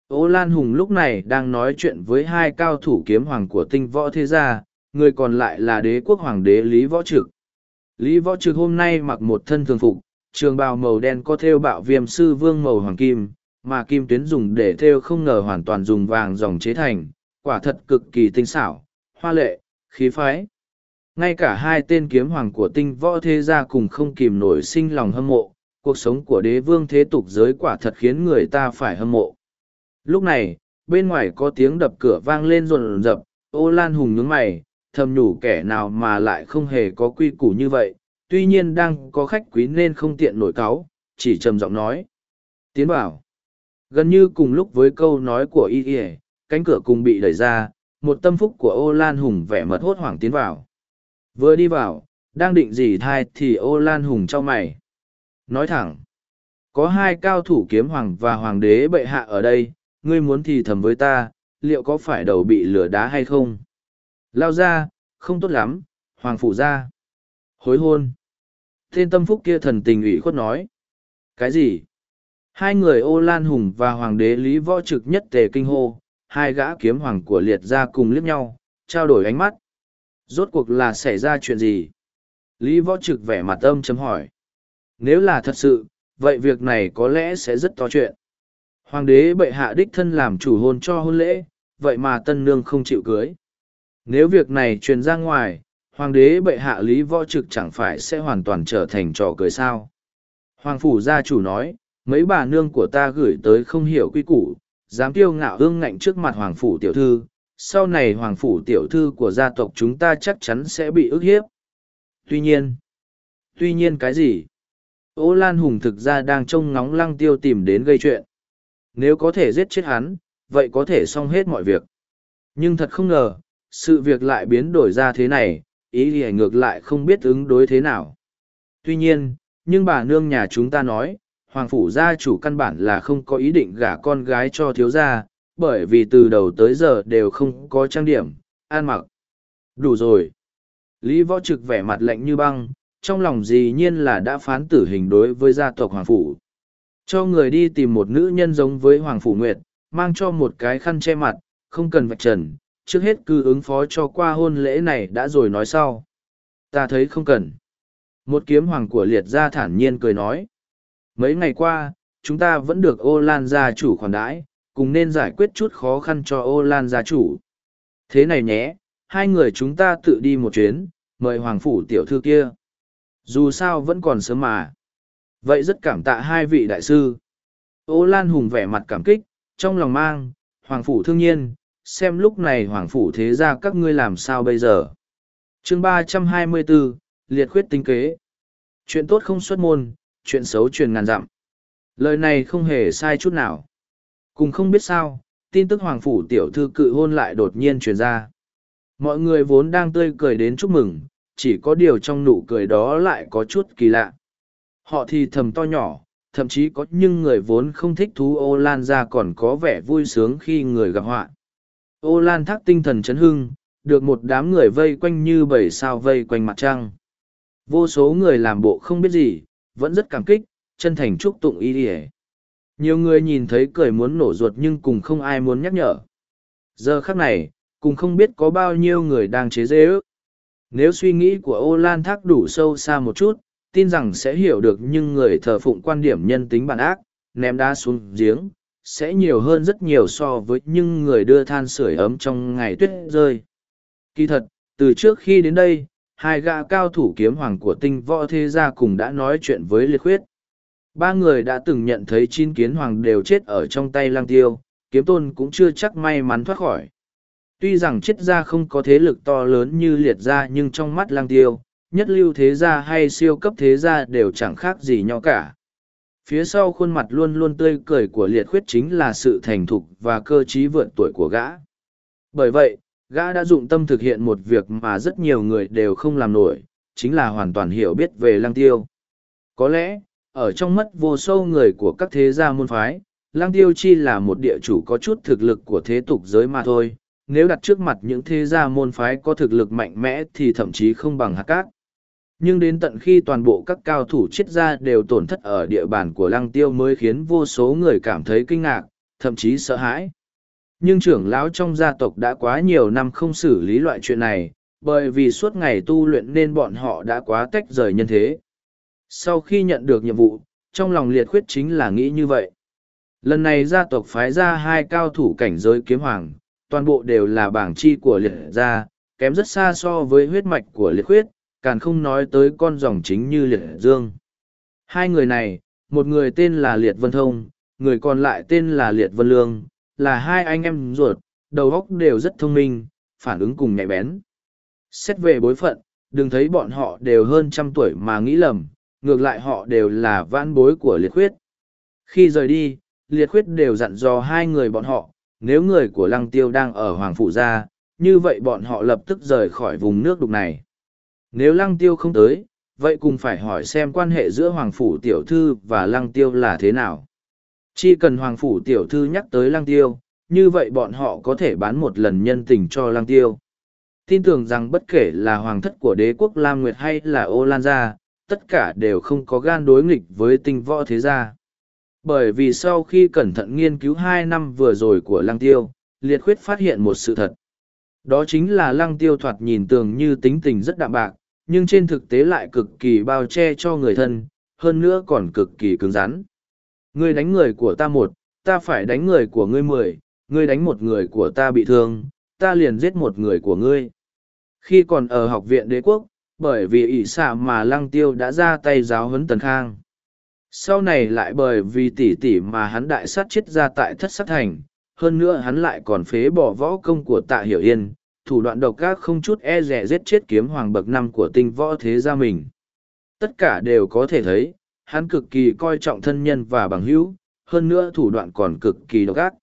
Ô Lan Hùng lúc này đang nói chuyện với hai cao thủ kiếm hoàng của tinh võ thế gia, người còn lại là đế quốc hoàng đế Lý Võ Trực. Lý Võ Trực hôm nay mặc một thân thường phục, trường bào màu đen có thêu bạo viêm sư vương màu hoàng kim, mà kim tuyến dùng để thêu không ngờ hoàn toàn dùng vàng dòng chế thành, quả thật cực kỳ tinh xảo, hoa lệ, khí phái. Ngay cả hai tên kiếm hoàng của tinh võ thế gia cùng không kìm nổi sinh lòng hâm mộ, cuộc sống của đế vương thế tục giới quả thật khiến người ta phải hâm mộ. Lúc này, bên ngoài có tiếng đập cửa vang lên rồn rập, ô lan hùng nhướng mày, thầm nhủ kẻ nào mà lại không hề có quy củ như vậy, tuy nhiên đang có khách quý nên không tiện nổi cáu, chỉ trầm giọng nói. Tiến bảo. Gần như cùng lúc với câu nói của y y, cánh cửa cùng bị đẩy ra, một tâm phúc của ô lan hùng vẻ mật hốt hoảng tiến vào. Vừa đi vào, đang định gì thai thì ô lan hùng cho mày. Nói thẳng, có hai cao thủ kiếm hoàng và hoàng đế bệ hạ ở đây, ngươi muốn thì thầm với ta, liệu có phải đầu bị lửa đá hay không? Lao ra, không tốt lắm, hoàng phủ ra. Hối hôn. Tên tâm phúc kia thần tình ủy khuất nói. Cái gì? Hai người ô lan hùng và hoàng đế lý võ trực nhất tề kinh hô, hai gã kiếm hoàng của liệt ra cùng liếc nhau, trao đổi ánh mắt. Rốt cuộc là xảy ra chuyện gì? Lý võ trực vẻ mặt âm chấm hỏi. Nếu là thật sự, vậy việc này có lẽ sẽ rất to chuyện. Hoàng đế bệ hạ đích thân làm chủ hôn cho hôn lễ, vậy mà tân nương không chịu cưới. Nếu việc này truyền ra ngoài, hoàng đế bệ hạ lý võ trực chẳng phải sẽ hoàn toàn trở thành trò cười sao. Hoàng phủ gia chủ nói, mấy bà nương của ta gửi tới không hiểu quy củ, dám tiêu ngạo hương ngạnh trước mặt hoàng phủ tiểu thư, sau này hoàng phủ tiểu thư của gia tộc chúng ta chắc chắn sẽ bị ức hiếp. Tuy nhiên, tuy nhiên cái gì? Ô Lan Hùng thực ra đang trông ngóng lăng tiêu tìm đến gây chuyện. Nếu có thể giết chết hắn, vậy có thể xong hết mọi việc. Nhưng thật không ngờ, sự việc lại biến đổi ra thế này, ý thì ngược lại không biết ứng đối thế nào. Tuy nhiên, nhưng bà nương nhà chúng ta nói, Hoàng Phủ gia chủ căn bản là không có ý định gả con gái cho thiếu gia, bởi vì từ đầu tới giờ đều không có trang điểm, an mặc. Đủ rồi. Lý Võ Trực vẻ mặt lạnh như băng, trong lòng dĩ nhiên là đã phán tử hình đối với gia tộc Hoàng Phủ. Cho người đi tìm một nữ nhân giống với Hoàng Phủ Nguyệt, mang cho một cái khăn che mặt, không cần vạch trần, trước hết cứ ứng phó cho qua hôn lễ này đã rồi nói sau. Ta thấy không cần. Một kiếm hoàng của liệt gia thản nhiên cười nói. Mấy ngày qua, chúng ta vẫn được ô lan gia chủ khoản đãi, cùng nên giải quyết chút khó khăn cho ô lan gia chủ. Thế này nhé, hai người chúng ta tự đi một chuyến, mời hoàng phủ tiểu thư kia. Dù sao vẫn còn sớm mà. Vậy rất cảm tạ hai vị đại sư. Ô Lan Hùng vẻ mặt cảm kích, trong lòng mang, Hoàng Phủ thương nhiên, xem lúc này Hoàng Phủ thế ra các ngươi làm sao bây giờ. chương ba trăm hai mươi bốn liệt khuyết tính kế. Chuyện tốt không xuất môn, chuyện xấu truyền ngàn dặm. Lời này không hề sai chút nào. Cùng không biết sao, tin tức Hoàng Phủ tiểu thư cự hôn lại đột nhiên truyền ra. Mọi người vốn đang tươi cười đến chúc mừng, chỉ có điều trong nụ cười đó lại có chút kỳ lạ. Họ thì thầm to nhỏ, thậm chí có những người vốn không thích thú ô lan ra còn có vẻ vui sướng khi người gặp họa. Ô lan thác tinh thần chấn hưng, được một đám người vây quanh như bảy sao vây quanh mặt trăng. Vô số người làm bộ không biết gì, vẫn rất cảm kích, chân thành chúc tụng y đi nhiều người nhìn thấy cười muốn nổ ruột nhưng cùng không ai muốn nhắc nhở. Giờ khắc này, cùng không biết có bao nhiêu người đang chế dễ ước. Nếu suy nghĩ của ô lan thác đủ sâu xa một chút, tin rằng sẽ hiểu được nhưng người thờ phụng quan điểm nhân tính bản ác, ném đá xuống giếng, sẽ nhiều hơn rất nhiều so với những người đưa than sưởi ấm trong ngày tuyết rơi. Kỳ thật, từ trước khi đến đây, hai gã cao thủ kiếm hoàng của tinh võ thế gia cùng đã nói chuyện với liệt khuyết. Ba người đã từng nhận thấy chín kiến hoàng đều chết ở trong tay lang tiêu, kiếm tôn cũng chưa chắc may mắn thoát khỏi. Tuy rằng chết gia không có thế lực to lớn như liệt gia nhưng trong mắt lang tiêu, nhất lưu thế gia hay siêu cấp thế gia đều chẳng khác gì nhau cả. Phía sau khuôn mặt luôn luôn tươi cười của liệt khuyết chính là sự thành thục và cơ trí vượt tuổi của gã. Bởi vậy, gã đã dụng tâm thực hiện một việc mà rất nhiều người đều không làm nổi, chính là hoàn toàn hiểu biết về lang tiêu. Có lẽ, ở trong mắt vô sâu người của các thế gia môn phái, lang tiêu chi là một địa chủ có chút thực lực của thế tục giới mà thôi. Nếu đặt trước mặt những thế gia môn phái có thực lực mạnh mẽ thì thậm chí không bằng hạt cát. Nhưng đến tận khi toàn bộ các cao thủ chết ra đều tổn thất ở địa bàn của lăng tiêu mới khiến vô số người cảm thấy kinh ngạc, thậm chí sợ hãi nhưng trưởng lão trong gia tộc đã quá nhiều năm không xử lý loại chuyện này bởi vì suốt ngày tu luyện nên bọn họ đã quá tách rời nhân thế sau khi nhận được nhiệm vụ trong lòng liệt khuyết chính là nghĩ như vậy lần này gia tộc phái ra hai cao thủ cảnh giới kiếm hoàng toàn bộ đều là bảng chi của liệt gia kém rất xa so với huyết mạch của liệt khuyết càng không nói tới con dòng chính như liệt dương hai người này một người tên là liệt vân thông người còn lại tên là liệt vân lương là hai anh em ruột, đầu óc đều rất thông minh, phản ứng cùng nhạy bén. Xét về bối phận, đừng thấy bọn họ đều hơn trăm tuổi mà nghĩ lầm, ngược lại họ đều là vãn bối của liệt khuyết. Khi rời đi, liệt khuyết đều dặn dò hai người bọn họ, nếu người của lăng tiêu đang ở Hoàng Phụ Gia, như vậy bọn họ lập tức rời khỏi vùng nước đục này. Nếu lăng tiêu không tới, vậy cùng phải hỏi xem quan hệ giữa Hoàng Phủ Tiểu Thư và lăng tiêu là thế nào. Chỉ cần Hoàng Phủ Tiểu Thư nhắc tới Lăng Tiêu, như vậy bọn họ có thể bán một lần nhân tình cho Lăng Tiêu. Tin tưởng rằng bất kể là Hoàng thất của đế quốc Lam Nguyệt hay là Ô Lan Gia, tất cả đều không có gan đối nghịch với tinh võ thế gia. Bởi vì sau khi cẩn thận nghiên cứu hai năm vừa rồi của Lăng Tiêu, Liệt Khuyết phát hiện một sự thật. Đó chính là Lăng Tiêu thoạt nhìn tường như tính tình rất đạm bạc, nhưng trên thực tế lại cực kỳ bao che cho người thân, hơn nữa còn cực kỳ cứng rắn. Ngươi đánh người của ta một, ta phải đánh người của ngươi mười, ngươi đánh một người của ta bị thương, ta liền giết một người của ngươi. Khi còn ở học viện đế quốc, bởi vì ỷ xạ mà lăng tiêu đã ra tay giáo huấn tần khang. Sau này lại bởi vì tỷ tỷ mà hắn đại sát chết ra tại thất sát thành, hơn nữa hắn lại còn phế bỏ võ công của tạ hiểu yên, thủ đoạn độc ác không chút e rẻ giết chết kiếm hoàng bậc năm của tinh võ thế gia mình. Tất cả đều có thể thấy, hắn cực kỳ coi trọng thân nhân và bằng hữu, hơn nữa thủ đoạn còn cực kỳ độc ác.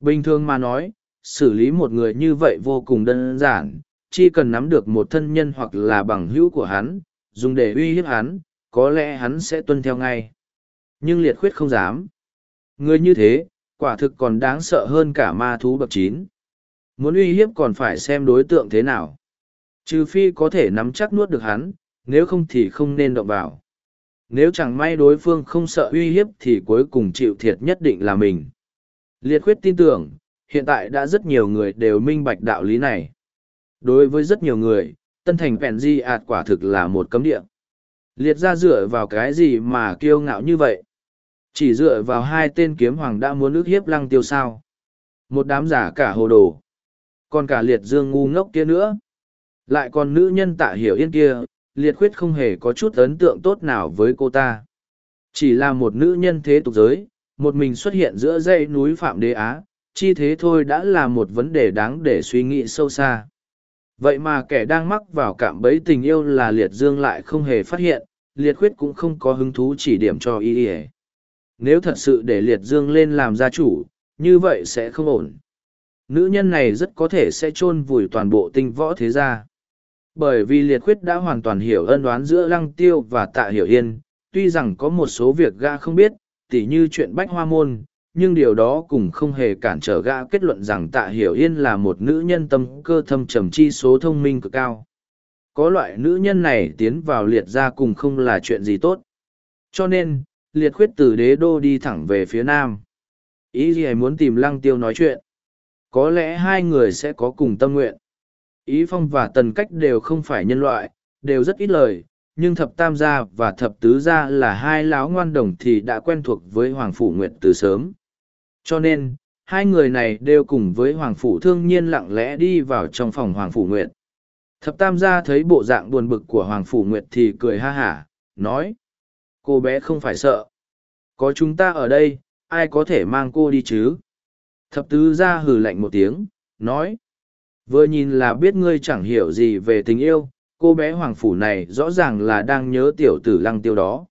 Bình thường mà nói, xử lý một người như vậy vô cùng đơn giản, chỉ cần nắm được một thân nhân hoặc là bằng hữu của hắn, dùng để uy hiếp hắn, có lẽ hắn sẽ tuân theo ngay. Nhưng liệt khuyết không dám. Người như thế, quả thực còn đáng sợ hơn cả ma thú bậc chín. Muốn uy hiếp còn phải xem đối tượng thế nào. Trừ phi có thể nắm chắc nuốt được hắn, nếu không thì không nên động vào. Nếu chẳng may đối phương không sợ uy hiếp thì cuối cùng chịu thiệt nhất định là mình. Liệt khuyết tin tưởng, hiện tại đã rất nhiều người đều minh bạch đạo lý này. Đối với rất nhiều người, tân thành bèn di ạt quả thực là một cấm địa. Liệt ra dựa vào cái gì mà kiêu ngạo như vậy? Chỉ dựa vào hai tên kiếm hoàng đã muốn ước hiếp lăng tiêu sao. Một đám giả cả hồ đồ. Còn cả liệt dương ngu ngốc kia nữa. Lại còn nữ nhân tạ hiểu yên kia, liệt khuyết không hề có chút ấn tượng tốt nào với cô ta chỉ là một nữ nhân thế tục giới một mình xuất hiện giữa dãy núi phạm đế á chi thế thôi đã là một vấn đề đáng để suy nghĩ sâu xa vậy mà kẻ đang mắc vào cạm bẫy tình yêu là liệt dương lại không hề phát hiện, liệt khuyết cũng không có hứng thú chỉ điểm cho y nếu thật sự để liệt dương lên làm gia chủ, như vậy sẽ không ổn. Nữ nhân này rất có thể sẽ chôn vùi toàn bộ tinh võ thế gia. Bởi vì liệt khuyết đã hoàn toàn hiểu ân đoán giữa lăng tiêu và tạ hiểu yên tuy rằng có một số việc ga không biết, tỉ như chuyện bách hoa môn nhưng điều đó cũng không hề cản trở gã kết luận rằng tạ hiểu yên là một nữ nhân tâm cơ thâm trầm chi số thông minh cực cao. Có loại nữ nhân này tiến vào liệt ra cùng không là chuyện gì tốt. Cho nên, liệt khuyết từ đế đô đi thẳng về phía nam. Ý gì muốn tìm lăng tiêu nói chuyện? Có lẽ hai người sẽ có cùng tâm nguyện. Ý phong và tần cách đều không phải nhân loại, đều rất ít lời, nhưng thập tam gia và thập tứ gia là hai lão ngoan đồng thì đã quen thuộc với hoàng phủ nguyệt từ sớm cho nên, hai người này đều cùng với hoàng phủ thương nhiên lặng lẽ đi vào trong phòng hoàng phủ nguyệt. Thập tam gia thấy bộ dạng buồn bực của hoàng phủ nguyệt thì cười ha hả, nói, cô bé không phải sợ. Có chúng ta ở đây, ai có thể mang cô đi chứ? Thập tứ gia hừ lạnh một tiếng, nói, vừa nhìn là biết ngươi chẳng hiểu gì về tình yêu, cô bé hoàng phủ này rõ ràng là đang nhớ tiểu tử lăng tiêu đó.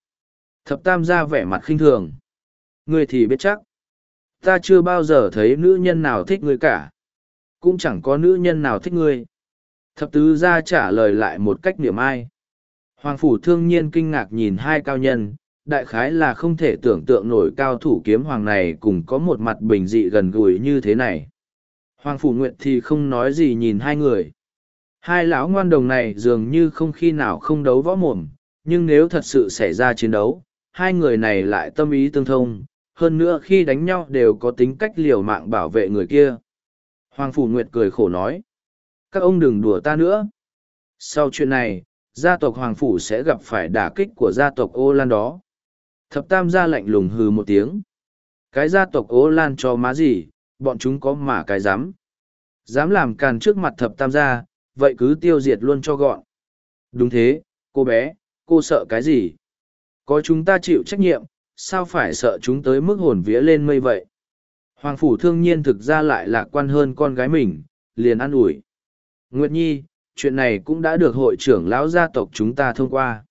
Thập tam gia vẻ mặt khinh thường, ngươi thì biết chắc ta chưa bao giờ thấy nữ nhân nào thích ngươi cả. Cũng chẳng có nữ nhân nào thích ngươi. Thập tứ gia trả lời lại một cách niệm ai. Hoàng phủ thương nhiên kinh ngạc nhìn hai cao nhân, đại khái là không thể tưởng tượng nổi cao thủ kiếm hoàng này cùng có một mặt bình dị gần gũi như thế này. Hoàng phủ nguyện thì không nói gì nhìn hai người. Hai lão ngoan đồng này dường như không khi nào không đấu võ mồm, nhưng nếu thật sự xảy ra chiến đấu, hai người này lại tâm ý tương thông hơn nữa khi đánh nhau đều có tính cách liều mạng bảo vệ người kia. Hoàng phủ nguyệt cười khổ nói, các ông đừng đùa ta nữa. Sau chuyện này, gia tộc hoàng phủ sẽ gặp phải đả kích của gia tộc ô lan đó. Thập tam gia lạnh lùng hừ một tiếng, cái gia tộc ô lan cho má gì, bọn chúng có mà cái dám? Dám làm càn trước mặt thập tam gia, vậy cứ tiêu diệt luôn cho gọn. Đúng thế, cô bé, cô sợ cái gì? Có chúng ta chịu trách nhiệm sao phải sợ chúng tới mức hồn vía lên mây vậy? Hoàng phủ thương nhiên thực ra lại lạc quan hơn con gái mình, liền an ủi. Nguyệt nhi, chuyện này cũng đã được hội trưởng lão gia tộc chúng ta thông qua.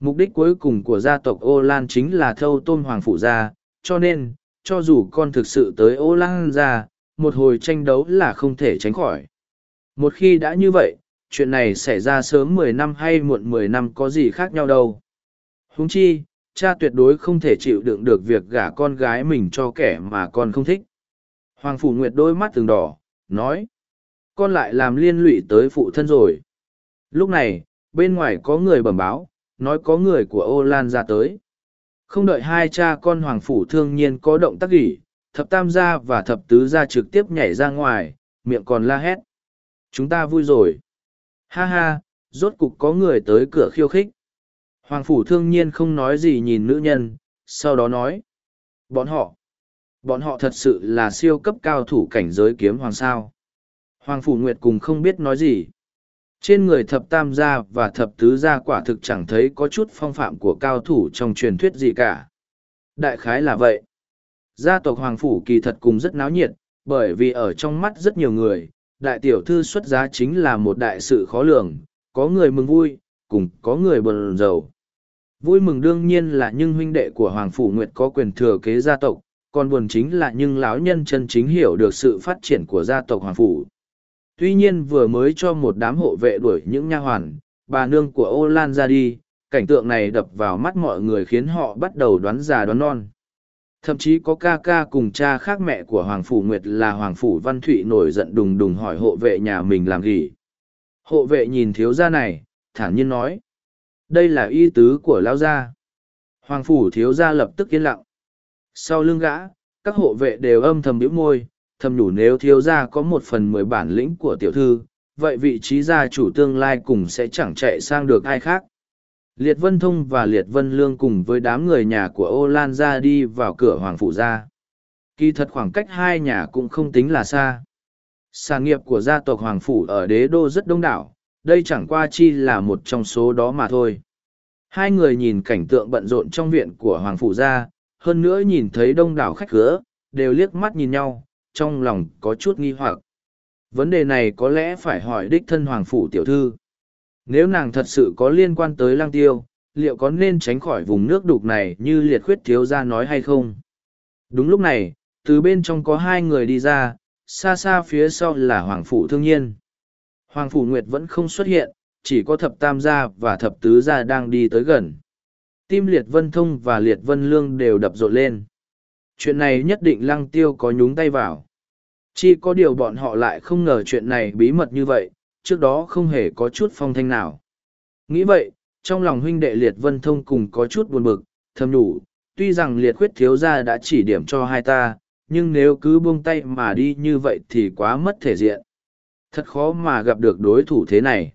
Mục đích cuối cùng của gia tộc ô lan chính là thâu tôn hoàng phủ gia, cho nên, cho dù con thực sự tới ô lan gia, một hồi tranh đấu là không thể tránh khỏi. Một khi đã như vậy, chuyện này xảy ra sớm mười năm hay muộn mười năm có gì khác nhau đâu. Huống chi cha tuyệt đối không thể chịu đựng được việc gả con gái mình cho kẻ mà con không thích. Hoàng phủ nguyệt đôi mắt từng đỏ, nói, con lại làm liên lụy tới phụ thân rồi. Lúc này, bên ngoài có người bẩm báo, nói có người của ô lan ra tới. Không đợi hai cha con hoàng phủ thương nhiên có động tác gỉ thập tam gia và thập tứ gia trực tiếp nhảy ra ngoài, miệng còn la hét, chúng ta vui rồi. Ha ha, rốt cục có người tới cửa khiêu khích hoàng phủ thương nhiên không nói gì nhìn nữ nhân sau đó nói bọn họ bọn họ thật sự là siêu cấp cao thủ cảnh giới kiếm hoàng sao hoàng phủ nguyệt cùng không biết nói gì trên người thập tam gia và thập tứ gia quả thực chẳng thấy có chút phong phạm của cao thủ trong truyền thuyết gì cả. Đại khái là vậy. Gia tộc Hoàng Phủ kỳ thật cùng rất náo nhiệt, bởi vì ở trong mắt rất nhiều người, đại tiểu thư xuất giá chính là một đại sự khó lường, có người mừng vui, cùng có người bần rầu. Vui mừng đương nhiên là nhưng huynh đệ của Hoàng Phủ Nguyệt có quyền thừa kế gia tộc, còn buồn chính là nhưng lão nhân chân chính hiểu được sự phát triển của gia tộc Hoàng Phủ, tuy nhiên vừa mới cho một đám hộ vệ đuổi những nha hoàn bà nương của ô lan ra đi cảnh tượng này đập vào mắt mọi người khiến họ bắt đầu đoán già đoán non. Thậm chí có ca ca cùng cha khác mẹ của hoàng phủ nguyệt là hoàng phủ văn thụy nổi giận đùng đùng hỏi hộ vệ nhà mình làm gì. Hộ vệ nhìn thiếu gia này thản nhiên nói đây là y tứ của lão gia hoàng phủ thiếu gia lập tức yên lặng sau lưng gã các hộ vệ đều âm thầm biểu môi thầm nhủ nếu thiếu gia có một phần mười bản lĩnh của tiểu thư, vậy vị trí gia chủ tương lai cùng sẽ chẳng chạy sang được ai khác. Liệt Vân Thông và Liệt Vân Lương cùng với đám người nhà của Ô Lan ra đi vào cửa Hoàng Phủ gia. Kỳ thật khoảng cách hai nhà cũng không tính là xa. Sản nghiệp của gia tộc Hoàng Phủ ở đế đô rất đông đảo, đây chẳng qua chi là một trong số đó mà thôi. Hai người nhìn cảnh tượng bận rộn trong viện của Hoàng Phủ gia, hơn nữa nhìn thấy đông đảo khách khứa, đều liếc mắt nhìn nhau, trong lòng có chút nghi hoặc. Vấn đề này có lẽ phải hỏi đích thân hoàng phủ tiểu thư. Nếu nàng thật sự có liên quan tới lang tiêu, liệu có nên tránh khỏi vùng nước đục này như liệt khuyết thiếu ra nói hay không? Đúng lúc này, từ bên trong có hai người đi ra, xa xa phía sau là hoàng phủ thương nhiên. Hoàng phủ Nguyệt vẫn không xuất hiện, chỉ có thập tam gia và thập tứ gia đang đi tới gần. Tim liệt vân thông và liệt vân lương đều đập rộn lên. Chuyện này nhất định lăng tiêu có nhúng tay vào. Chỉ có điều bọn họ lại không ngờ chuyện này bí mật như vậy, trước đó không hề có chút phong thanh nào. Nghĩ vậy, trong lòng huynh đệ liệt vân thông cùng có chút buồn bực, thầm nhủ, tuy rằng liệt khuyết thiếu gia đã chỉ điểm cho hai ta, nhưng nếu cứ buông tay mà đi như vậy thì quá mất thể diện. Thật khó mà gặp được đối thủ thế này.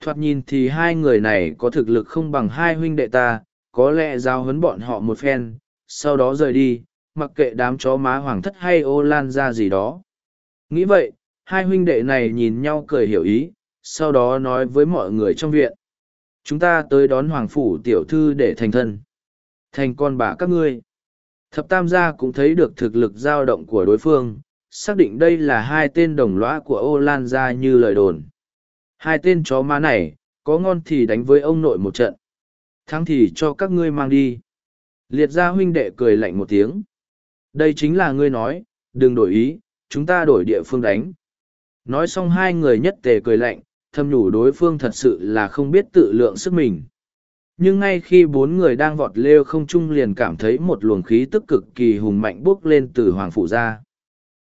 Thoạt nhìn thì hai người này có thực lực không bằng hai huynh đệ ta, có lẽ giao hấn bọn họ một phen, sau đó rời đi, mặc kệ đám chó má hoàng thất hay ô lan ra gì đó. Nghĩ vậy, hai huynh đệ này nhìn nhau cười hiểu ý, sau đó nói với mọi người trong viện. Chúng ta tới đón hoàng phủ tiểu thư để thành thân. Thành con bà các ngươi. Thập tam gia cũng thấy được thực lực dao động của đối phương, xác định đây là hai tên đồng lõa của ô lan ra như lời đồn. Hai tên chó má này, có ngon thì đánh với ông nội một trận. Thắng thì cho các ngươi mang đi. Liệt gia huynh đệ cười lạnh một tiếng. Đây chính là ngươi nói, đừng đổi ý, chúng ta đổi địa phương đánh. Nói xong hai người nhất tề cười lạnh, thầm nhủ đối phương thật sự là không biết tự lượng sức mình. Nhưng ngay khi bốn người đang vọt lêu không trung liền cảm thấy một luồng khí tức cực kỳ hùng mạnh bốc lên từ hoàng phủ ra.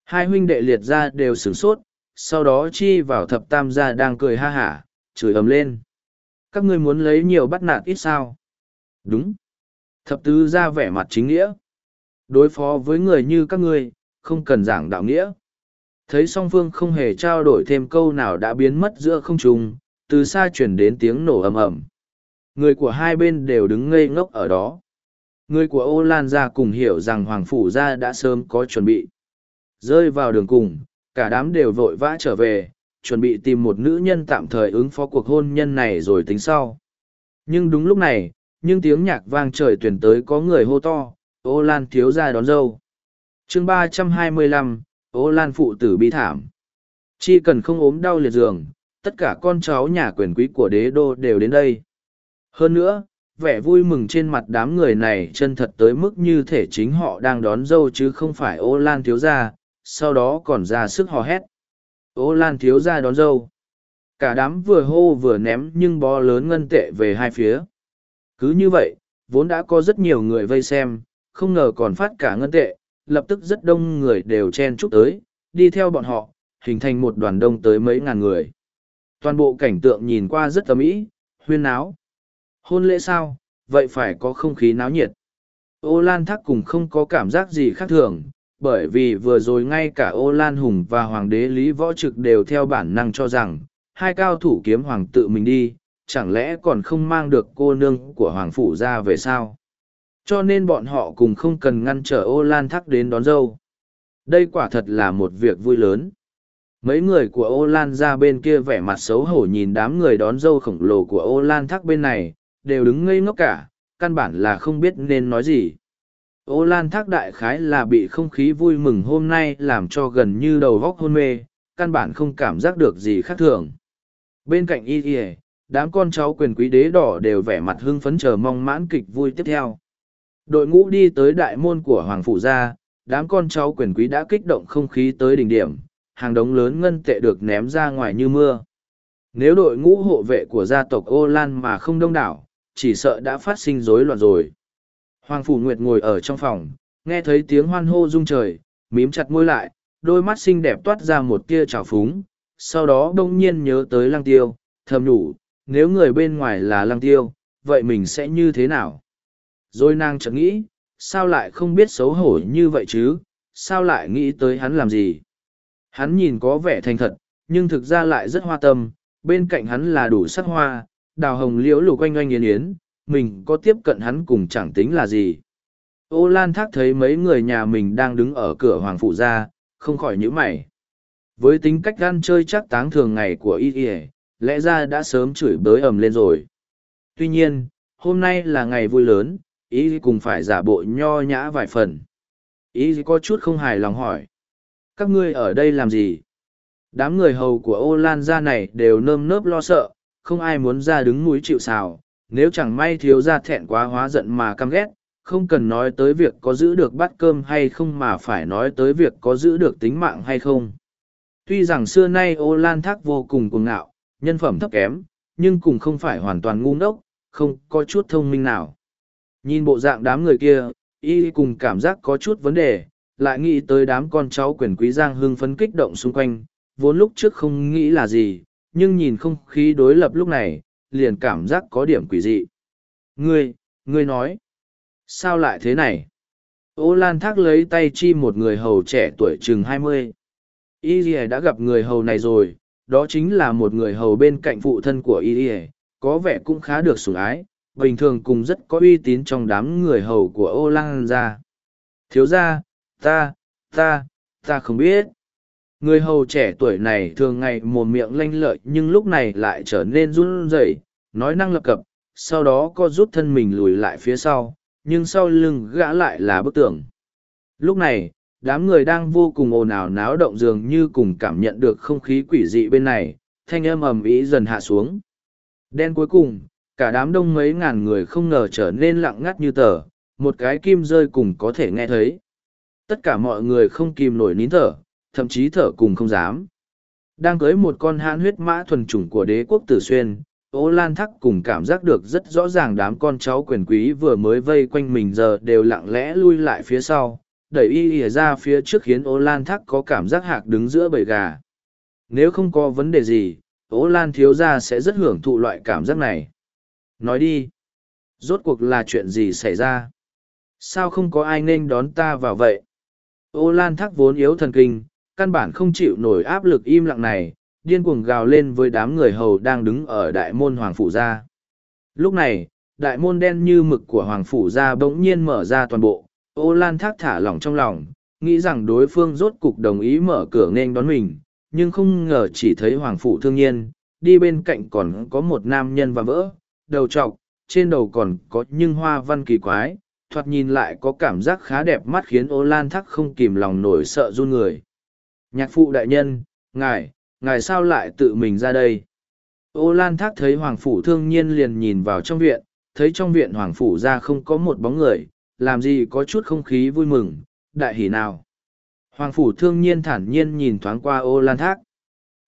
Hai huynh đệ liệt ra đều sửng sốt, sau đó chi vào thập tam gia đang cười ha hả, chửi ầm lên. Các ngươi muốn lấy nhiều bắt nạt ít sao? Đúng. Thập tứ ra vẻ mặt chính nghĩa. Đối phó với người như các ngươi, không cần giảng đạo nghĩa. Thấy song phương không hề trao đổi thêm câu nào đã biến mất giữa không trung, từ xa chuyển đến tiếng nổ ầm ầm. Người của hai bên đều đứng ngây ngốc ở đó. Người của ô lan gia cùng hiểu rằng Hoàng Phủ gia đã sớm có chuẩn bị. Rơi vào đường cùng, cả đám đều vội vã trở về, chuẩn bị tìm một nữ nhân tạm thời ứng phó cuộc hôn nhân này rồi tính sau. Nhưng đúng lúc này, nhưng tiếng nhạc vang trời tuyển tới có người hô to, ô lan thiếu ra đón dâu. chương ba trăm hai mươi lăm, ô lan phụ tử bi thảm. Chỉ cần không ốm đau liệt giường, tất cả con cháu nhà quyền quý của đế đô đều đến đây. Hơn nữa, vẻ vui mừng trên mặt đám người này chân thật tới mức như thể chính họ đang đón dâu chứ không phải ô lan thiếu gia, sau đó còn ra sức hò hét. Ô lan thiếu gia đón dâu. Cả đám vừa hô vừa ném nhưng bó lớn ngân tệ về hai phía. Cứ như vậy, vốn đã có rất nhiều người vây xem, không ngờ còn phát cả ngân tệ, lập tức rất đông người đều chen chúc tới, đi theo bọn họ, hình thành một đoàn đông tới mấy ngàn người. Toàn bộ cảnh tượng nhìn qua rất tầm ý, huyên náo. Hôn lễ sao, vậy phải có không khí náo nhiệt. Ô Lan Thác cùng không có cảm giác gì khác thường, bởi vì vừa rồi ngay cả Ô Lan Hùng và Hoàng đế Lý Võ Trực đều theo bản năng cho rằng, hai cao thủ kiếm Hoàng tự mình đi, chẳng lẽ còn không mang được cô nương của Hoàng Phủ ra về sao? Cho nên bọn họ cùng không cần ngăn trở Ô Lan Thác đến đón dâu. Đây quả thật là một việc vui lớn. Mấy người của Ô Lan ra bên kia vẻ mặt xấu hổ nhìn đám người đón dâu khổng lồ của Ô Lan Thác bên này, đều đứng ngây ngốc cả, căn bản là không biết nên nói gì. Ô Lan Thác đại khái là bị không khí vui mừng hôm nay làm cho gần như đầu góc hôn mê, căn bản không cảm giác được gì khác thường. Bên cạnh y y đám con cháu quyền quý đế đỏ đều vẻ mặt hưng phấn chờ mong mãn kịch vui tiếp theo. Đội ngũ đi tới đại môn của Hoàng Phủ Gia, đám con cháu quyền quý đã kích động không khí tới đỉnh điểm, hàng đống lớn ngân tệ được ném ra ngoài như mưa. Nếu đội ngũ hộ vệ của gia tộc Ô Lan mà không đông đảo, chỉ sợ đã phát sinh rối loạn rồi. Hoàng Phủ Nguyệt ngồi ở trong phòng, nghe thấy tiếng hoan hô rung trời, mím chặt môi lại, đôi mắt xinh đẹp toát ra một tia trào phúng, sau đó đông nhiên nhớ tới lăng tiêu, thầm nhủ, nếu người bên ngoài là lăng tiêu, vậy mình sẽ như thế nào? Rồi nàng chợt nghĩ, sao lại không biết xấu hổ như vậy chứ, sao lại nghĩ tới hắn làm gì? Hắn nhìn có vẻ thành thật, nhưng thực ra lại rất hoa tâm, bên cạnh hắn là đủ sắc hoa, đào hồng liễu lục quanh oanh yến yến, mình có tiếp cận hắn cùng chẳng tính là gì. Ô Lan Thác thấy mấy người nhà mình đang đứng ở cửa hoàng phụ ra, không khỏi nhíu mày. Với tính cách gan chơi chắc táng thường ngày của y y, lẽ ra đã sớm chửi bới ầm lên rồi. Tuy nhiên, hôm nay là ngày vui lớn, y cùng phải giả bộ nho nhã vài phần. Y có chút không hài lòng hỏi. Các ngươi ở đây làm gì? Đám người hầu của ô lan ra này đều nơm nớp lo sợ, không ai muốn ra đứng núi chịu xào, nếu chẳng may thiếu ra thẹn quá hóa giận mà căm ghét, không cần nói tới việc có giữ được bát cơm hay không mà phải nói tới việc có giữ được tính mạng hay không. Tuy rằng xưa nay ô lan thác vô cùng cuồng ngạo, nhân phẩm thấp kém, nhưng cũng không phải hoàn toàn ngu ngốc, không có chút thông minh nào. Nhìn bộ dạng đám người kia, y cùng cảm giác có chút vấn đề lại nghĩ tới đám con cháu quyền quý giang hưng phấn kích động xung quanh vốn lúc trước không nghĩ là gì nhưng nhìn không khí đối lập lúc này liền cảm giác có điểm quỷ dị. Ngươi ngươi nói, sao lại thế này? Ô lan thác lấy tay chi một người hầu trẻ tuổi chừng hai mươi. Y đã gặp người hầu này rồi, đó chính là một người hầu bên cạnh phụ thân của y có vẻ cũng khá được sủng ái, bình thường cùng rất có uy tín trong đám người hầu của ô lan ra. Thiếu ra ta ta ta không biết người hầu trẻ tuổi này thường ngày mồm miệng lanh lợi nhưng lúc này lại trở nên run rẩy, nói năng lập cập, sau đó co rút thân mình lùi lại phía sau, nhưng sau lưng gã lại là bức tường. Lúc này, đám người đang vô cùng ồn ào náo động dường như cùng cảm nhận được không khí quỷ dị bên này, thanh âm ầm ĩ dần hạ xuống. Đen cuối cùng, cả đám đông mấy ngàn người không ngờ trở nên lặng ngắt như tờ, một cái kim rơi cùng có thể nghe thấy. Tất cả mọi người không kìm nổi nín thở thậm chí thở cùng không dám đang cưới một con hãn huyết mã thuần chủng của đế quốc tử xuyên Ô Lan Thắc cùng cảm giác được rất rõ ràng đám con cháu quyền quý vừa mới vây quanh mình giờ đều lặng lẽ lui lại phía sau, đẩy y ỉa ra phía trước khiến Ô Lan Thắc có cảm giác hạc đứng giữa bầy gà. Nếu không có vấn đề gì, Ô Lan thiếu gia sẽ rất hưởng thụ loại cảm giác này. Nói đi, rốt cuộc là chuyện gì xảy ra? Sao không có ai nên đón ta vào vậy? Ô Lan Thắc vốn yếu thần kinh, căn bản không chịu nổi áp lực im lặng này, điên cuồng gào lên với đám người hầu đang đứng ở đại môn hoàng phủ gia. Lúc này, đại môn đen như mực của hoàng phủ gia bỗng nhiên mở ra toàn bộ, ô lan thác thả lỏng trong lòng, nghĩ rằng đối phương rốt cục đồng ý mở cửa nên đón mình, nhưng không ngờ chỉ thấy hoàng phủ thương nhiên, đi bên cạnh còn có một nam nhân và vỡ, đầu trọc, trên đầu còn có nhưng hoa văn kỳ quái, thoạt nhìn lại có cảm giác khá đẹp mắt khiến ô lan thác không kìm lòng nổi sợ run người. Nhạc phụ đại nhân, ngài, ngài sao lại tự mình ra đây? Ô lan thác thấy hoàng phủ thương nhiên liền nhìn vào trong viện thấy trong viện hoàng phủ ra không có một bóng người làm gì có chút không khí vui mừng đại hỉ nào. Hoàng phủ thương nhiên thản nhiên nhìn thoáng qua ô lan thác.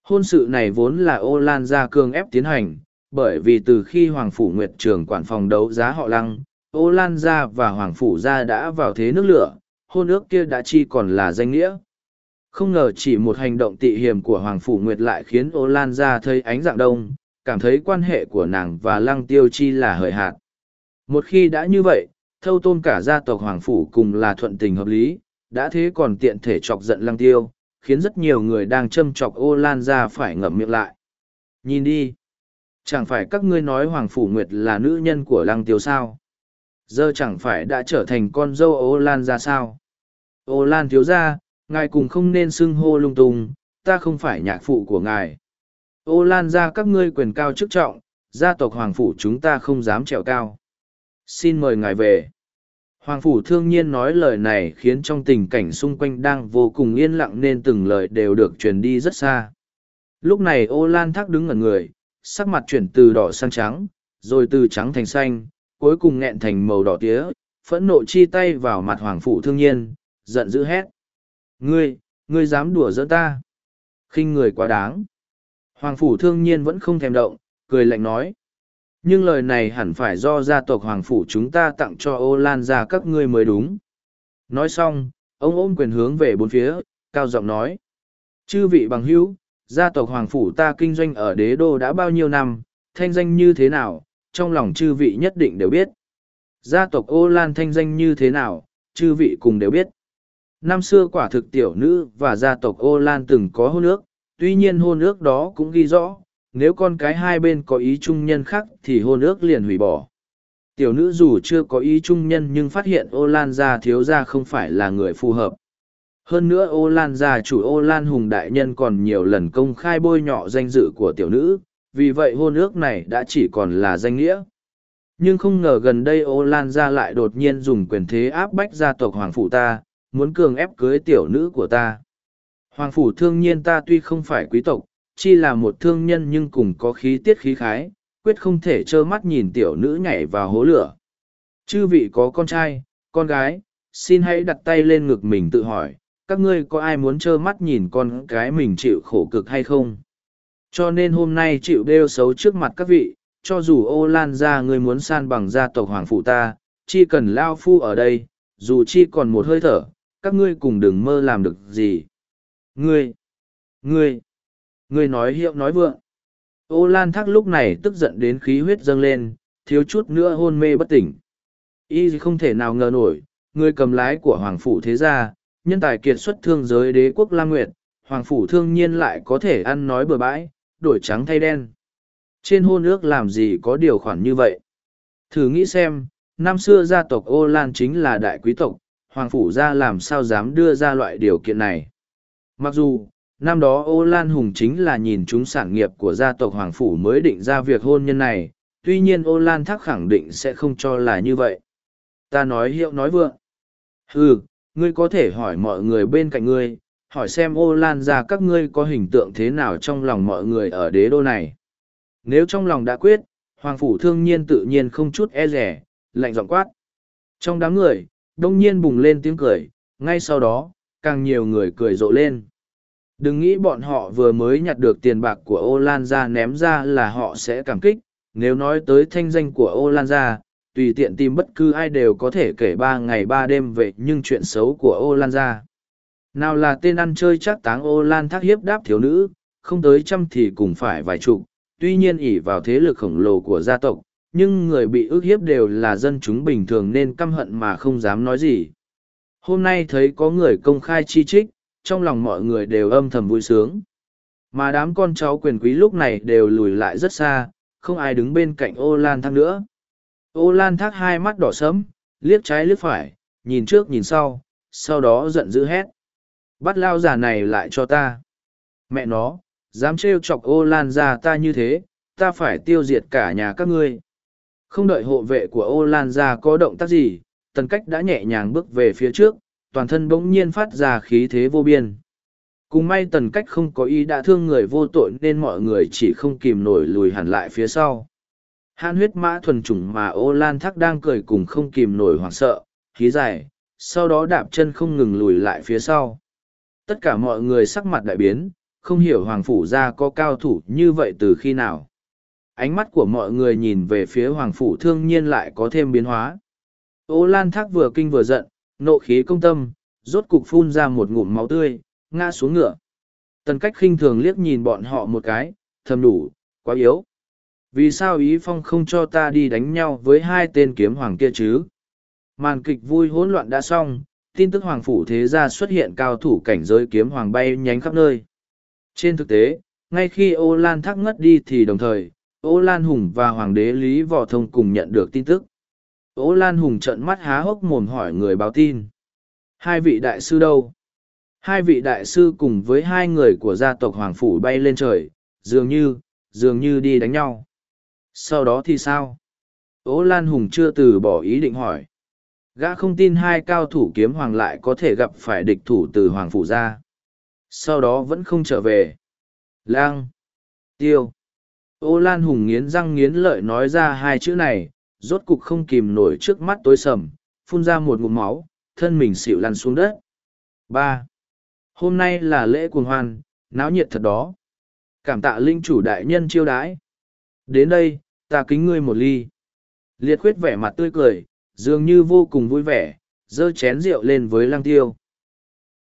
Hôn sự này vốn là ô lan gia cương ép tiến hành bởi vì từ khi hoàng phủ nguyệt trường quản phòng đấu giá họ lăng ô lan gia và hoàng phủ gia đã vào thế nước lửa hôn ước kia đã chi còn là danh nghĩa không ngờ chỉ một hành động tị hiềm của Hoàng Phủ Nguyệt lại khiến ô lan ra thấy ánh dạng đông, cảm thấy quan hệ của nàng và lăng tiêu chi là hời hạn. Một khi đã như vậy, thâu tôn cả gia tộc Hoàng Phủ cùng là thuận tình hợp lý, đã thế còn tiện thể chọc giận lăng tiêu, khiến rất nhiều người đang châm chọc ô lan ra phải ngậm miệng lại. Nhìn đi! Chẳng phải các ngươi nói Hoàng Phủ Nguyệt là nữ nhân của lăng tiêu sao? Giờ chẳng phải đã trở thành con dâu ô lan ra sao? Ô lan thiếu ra, ngài cùng không nên xưng hô lung tung, ta không phải nhạc phụ của ngài. Ô lan ra các ngươi quyền cao chức trọng, gia tộc hoàng phủ chúng ta không dám trèo cao. Xin mời ngài về. Hoàng phủ thương nhiên nói lời này khiến trong tình cảnh xung quanh đang vô cùng yên lặng nên từng lời đều được truyền đi rất xa. Lúc này ô lan thác đứng ở người, sắc mặt chuyển từ đỏ sang trắng, rồi từ trắng thành xanh, cuối cùng nghẹn thành màu đỏ tía, phẫn nộ chi tay vào mặt hoàng phủ thương nhiên, giận dữ hét. Ngươi, ngươi dám đùa giỡn ta. khinh người quá đáng. Hoàng phủ thương nhiên vẫn không thèm động, cười lạnh nói. Nhưng lời này hẳn phải do gia tộc Hoàng phủ chúng ta tặng cho ô lan ra các ngươi mới đúng. Nói xong, ông ôm quyền hướng về bốn phía, cao giọng nói. Chư vị bằng hữu, gia tộc Hoàng phủ ta kinh doanh ở đế đô đã bao nhiêu năm, thanh danh như thế nào, trong lòng chư vị nhất định đều biết. Gia tộc ô lan thanh danh như thế nào, chư vị cùng đều biết năm xưa quả thực tiểu nữ và gia tộc ô lan từng có hôn ước, tuy nhiên hôn ước đó cũng ghi rõ, nếu con cái hai bên có ý chung nhân khác thì hôn ước liền hủy bỏ. Tiểu nữ dù chưa có ý chung nhân nhưng phát hiện ô lan gia thiếu gia không phải là người phù hợp. Hơn nữa ô lan gia chủ ô lan hùng đại nhân còn nhiều lần công khai bôi nhọ danh dự của tiểu nữ, vì vậy hôn ước này đã chỉ còn là danh nghĩa. Nhưng không ngờ gần đây ô lan gia lại đột nhiên dùng quyền thế áp bách gia tộc hoàng phụ ta muốn cường ép cưới tiểu nữ của ta. Hoàng phủ thương nhiên ta tuy không phải quý tộc, chi là một thương nhân nhưng cùng có khí tiết khí khái, quyết không thể trơ mắt nhìn tiểu nữ nhảy vào hố lửa. Chư vị có con trai, con gái, xin hãy đặt tay lên ngực mình tự hỏi, các ngươi có ai muốn trơ mắt nhìn con cái mình chịu khổ cực hay không? Cho nên hôm nay chịu đeo xấu trước mặt các vị, cho dù ô lan ra ngươi muốn san bằng gia tộc hoàng phủ ta, chi cần lao phu ở đây, dù chi còn một hơi thở, các ngươi cùng đừng mơ làm được gì. Ngươi, ngươi, ngươi nói hiệu nói vượng. Ô Lan Thác lúc này tức giận đến khí huyết dâng lên, thiếu chút nữa hôn mê bất tỉnh. Y không thể nào ngờ nổi, người cầm lái của Hoàng Phủ Thế Gia, nhân tài kiệt xuất thương giới đế quốc Lam Nguyệt, Hoàng Phủ thương nhiên lại có thể ăn nói bừa bãi, đổi trắng thay đen. Trên hôn ước làm gì có điều khoản như vậy? Thử nghĩ xem, năm xưa gia tộc Ô Lan chính là đại quý tộc, Hoàng Phủ gia làm sao dám đưa ra loại điều kiện này. Mặc dù, năm đó Ô Lan Hùng chính là nhìn chúng sản nghiệp của gia tộc Hoàng Phủ mới định ra việc hôn nhân này, tuy nhiên Ô Lan Thác khẳng định sẽ không cho là như vậy. Ta nói hiệu nói vượng. Ừ, ngươi có thể hỏi mọi người bên cạnh ngươi, hỏi xem Ô Lan ra các ngươi có hình tượng thế nào trong lòng mọi người ở đế đô này. Nếu trong lòng đã quyết, Hoàng Phủ thương nhiên tự nhiên không chút e rẻ, lạnh giọng quát. Trong đám người, đông nhiên bùng lên tiếng cười, ngay sau đó, càng nhiều người cười rộ lên. Đừng nghĩ bọn họ vừa mới nhặt được tiền bạc của ô lan ra ném ra là họ sẽ cảm kích, nếu nói tới thanh danh của ô lan ra, tùy tiện tìm bất cứ ai đều có thể kể ba ngày ba đêm về nhưng chuyện xấu của ô lan ra. Nào là tên ăn chơi chắc táng ô lan thác hiếp đáp thiếu nữ, không tới trăm thì cũng phải vài chục, tuy nhiên ỷ vào thế lực khổng lồ của gia tộc, nhưng người bị ức hiếp đều là dân chúng bình thường nên căm hận mà không dám nói gì. Hôm nay thấy có người công khai chi trích, trong lòng mọi người đều âm thầm vui sướng. Mà đám con cháu quyền quý lúc này đều lùi lại rất xa, không ai đứng bên cạnh ô lan thác nữa. Ô lan thác hai mắt đỏ sẫm, liếc trái liếc phải, nhìn trước nhìn sau, sau đó giận dữ hét. Bắt lao giả này lại cho ta. Mẹ nó, dám trêu chọc ô lan ra ta như thế, ta phải tiêu diệt cả nhà các ngươi. Không đợi hộ vệ của ô lan ra có động tác gì, tần cách đã nhẹ nhàng bước về phía trước, toàn thân bỗng nhiên phát ra khí thế vô biên. Cùng may tần cách không có ý đã thương người vô tội nên mọi người chỉ không kìm nổi lùi hẳn lại phía sau. Hàn huyết mã thuần chủng mà ô lan thác đang cười cùng không kìm nổi hoảng sợ, khí dài, sau đó đạp chân không ngừng lùi lại phía sau. Tất cả mọi người sắc mặt đại biến, không hiểu hoàng phủ gia có cao thủ như vậy từ khi nào. Ánh mắt của mọi người nhìn về phía hoàng phủ thương nhiên lại có thêm biến hóa. Ô lan thác vừa kinh vừa giận, nộ khí công tâm, rốt cục phun ra một ngụm máu tươi, ngã xuống ngựa. Tần cách khinh thường liếc nhìn bọn họ một cái, thầm đủ, quá yếu. Vì sao ý phong không cho ta đi đánh nhau với hai tên kiếm hoàng kia chứ? Màn kịch vui hỗn loạn đã xong, tin tức hoàng phủ thế gia xuất hiện cao thủ cảnh giới kiếm hoàng bay nhánh khắp nơi. Trên thực tế, ngay khi ô lan Thác ngất đi thì đồng thời, ô lan hùng và hoàng đế lý võ thông cùng nhận được tin tức. Ô lan hùng trợn mắt há hốc mồm hỏi người báo tin. Hai vị đại sư đâu? Hai vị đại sư cùng với hai người của gia tộc hoàng phủ bay lên trời, dường như, dường như đi đánh nhau. Sau đó thì sao? Ô Lan Hùng chưa từ bỏ ý định hỏi. Gã không tin hai cao thủ kiếm hoàng lại có thể gặp phải địch thủ từ hoàng phủ ra. Sau đó vẫn không trở về. Lang. Tiêu. Ô Lan Hùng nghiến răng nghiến lợi nói ra hai chữ này, rốt cục không kìm nổi trước mắt tối sầm, phun ra một ngụm máu, thân mình xịu lăn xuống đất. ba Hôm nay là lễ cuồng hoan, náo nhiệt thật đó. Cảm tạ linh chủ đại nhân chiêu đãi. Đến đây, ta kính ngươi một ly. Liệt khuyết vẻ mặt tươi cười, dường như vô cùng vui vẻ, dơ chén rượu lên với lăng tiêu.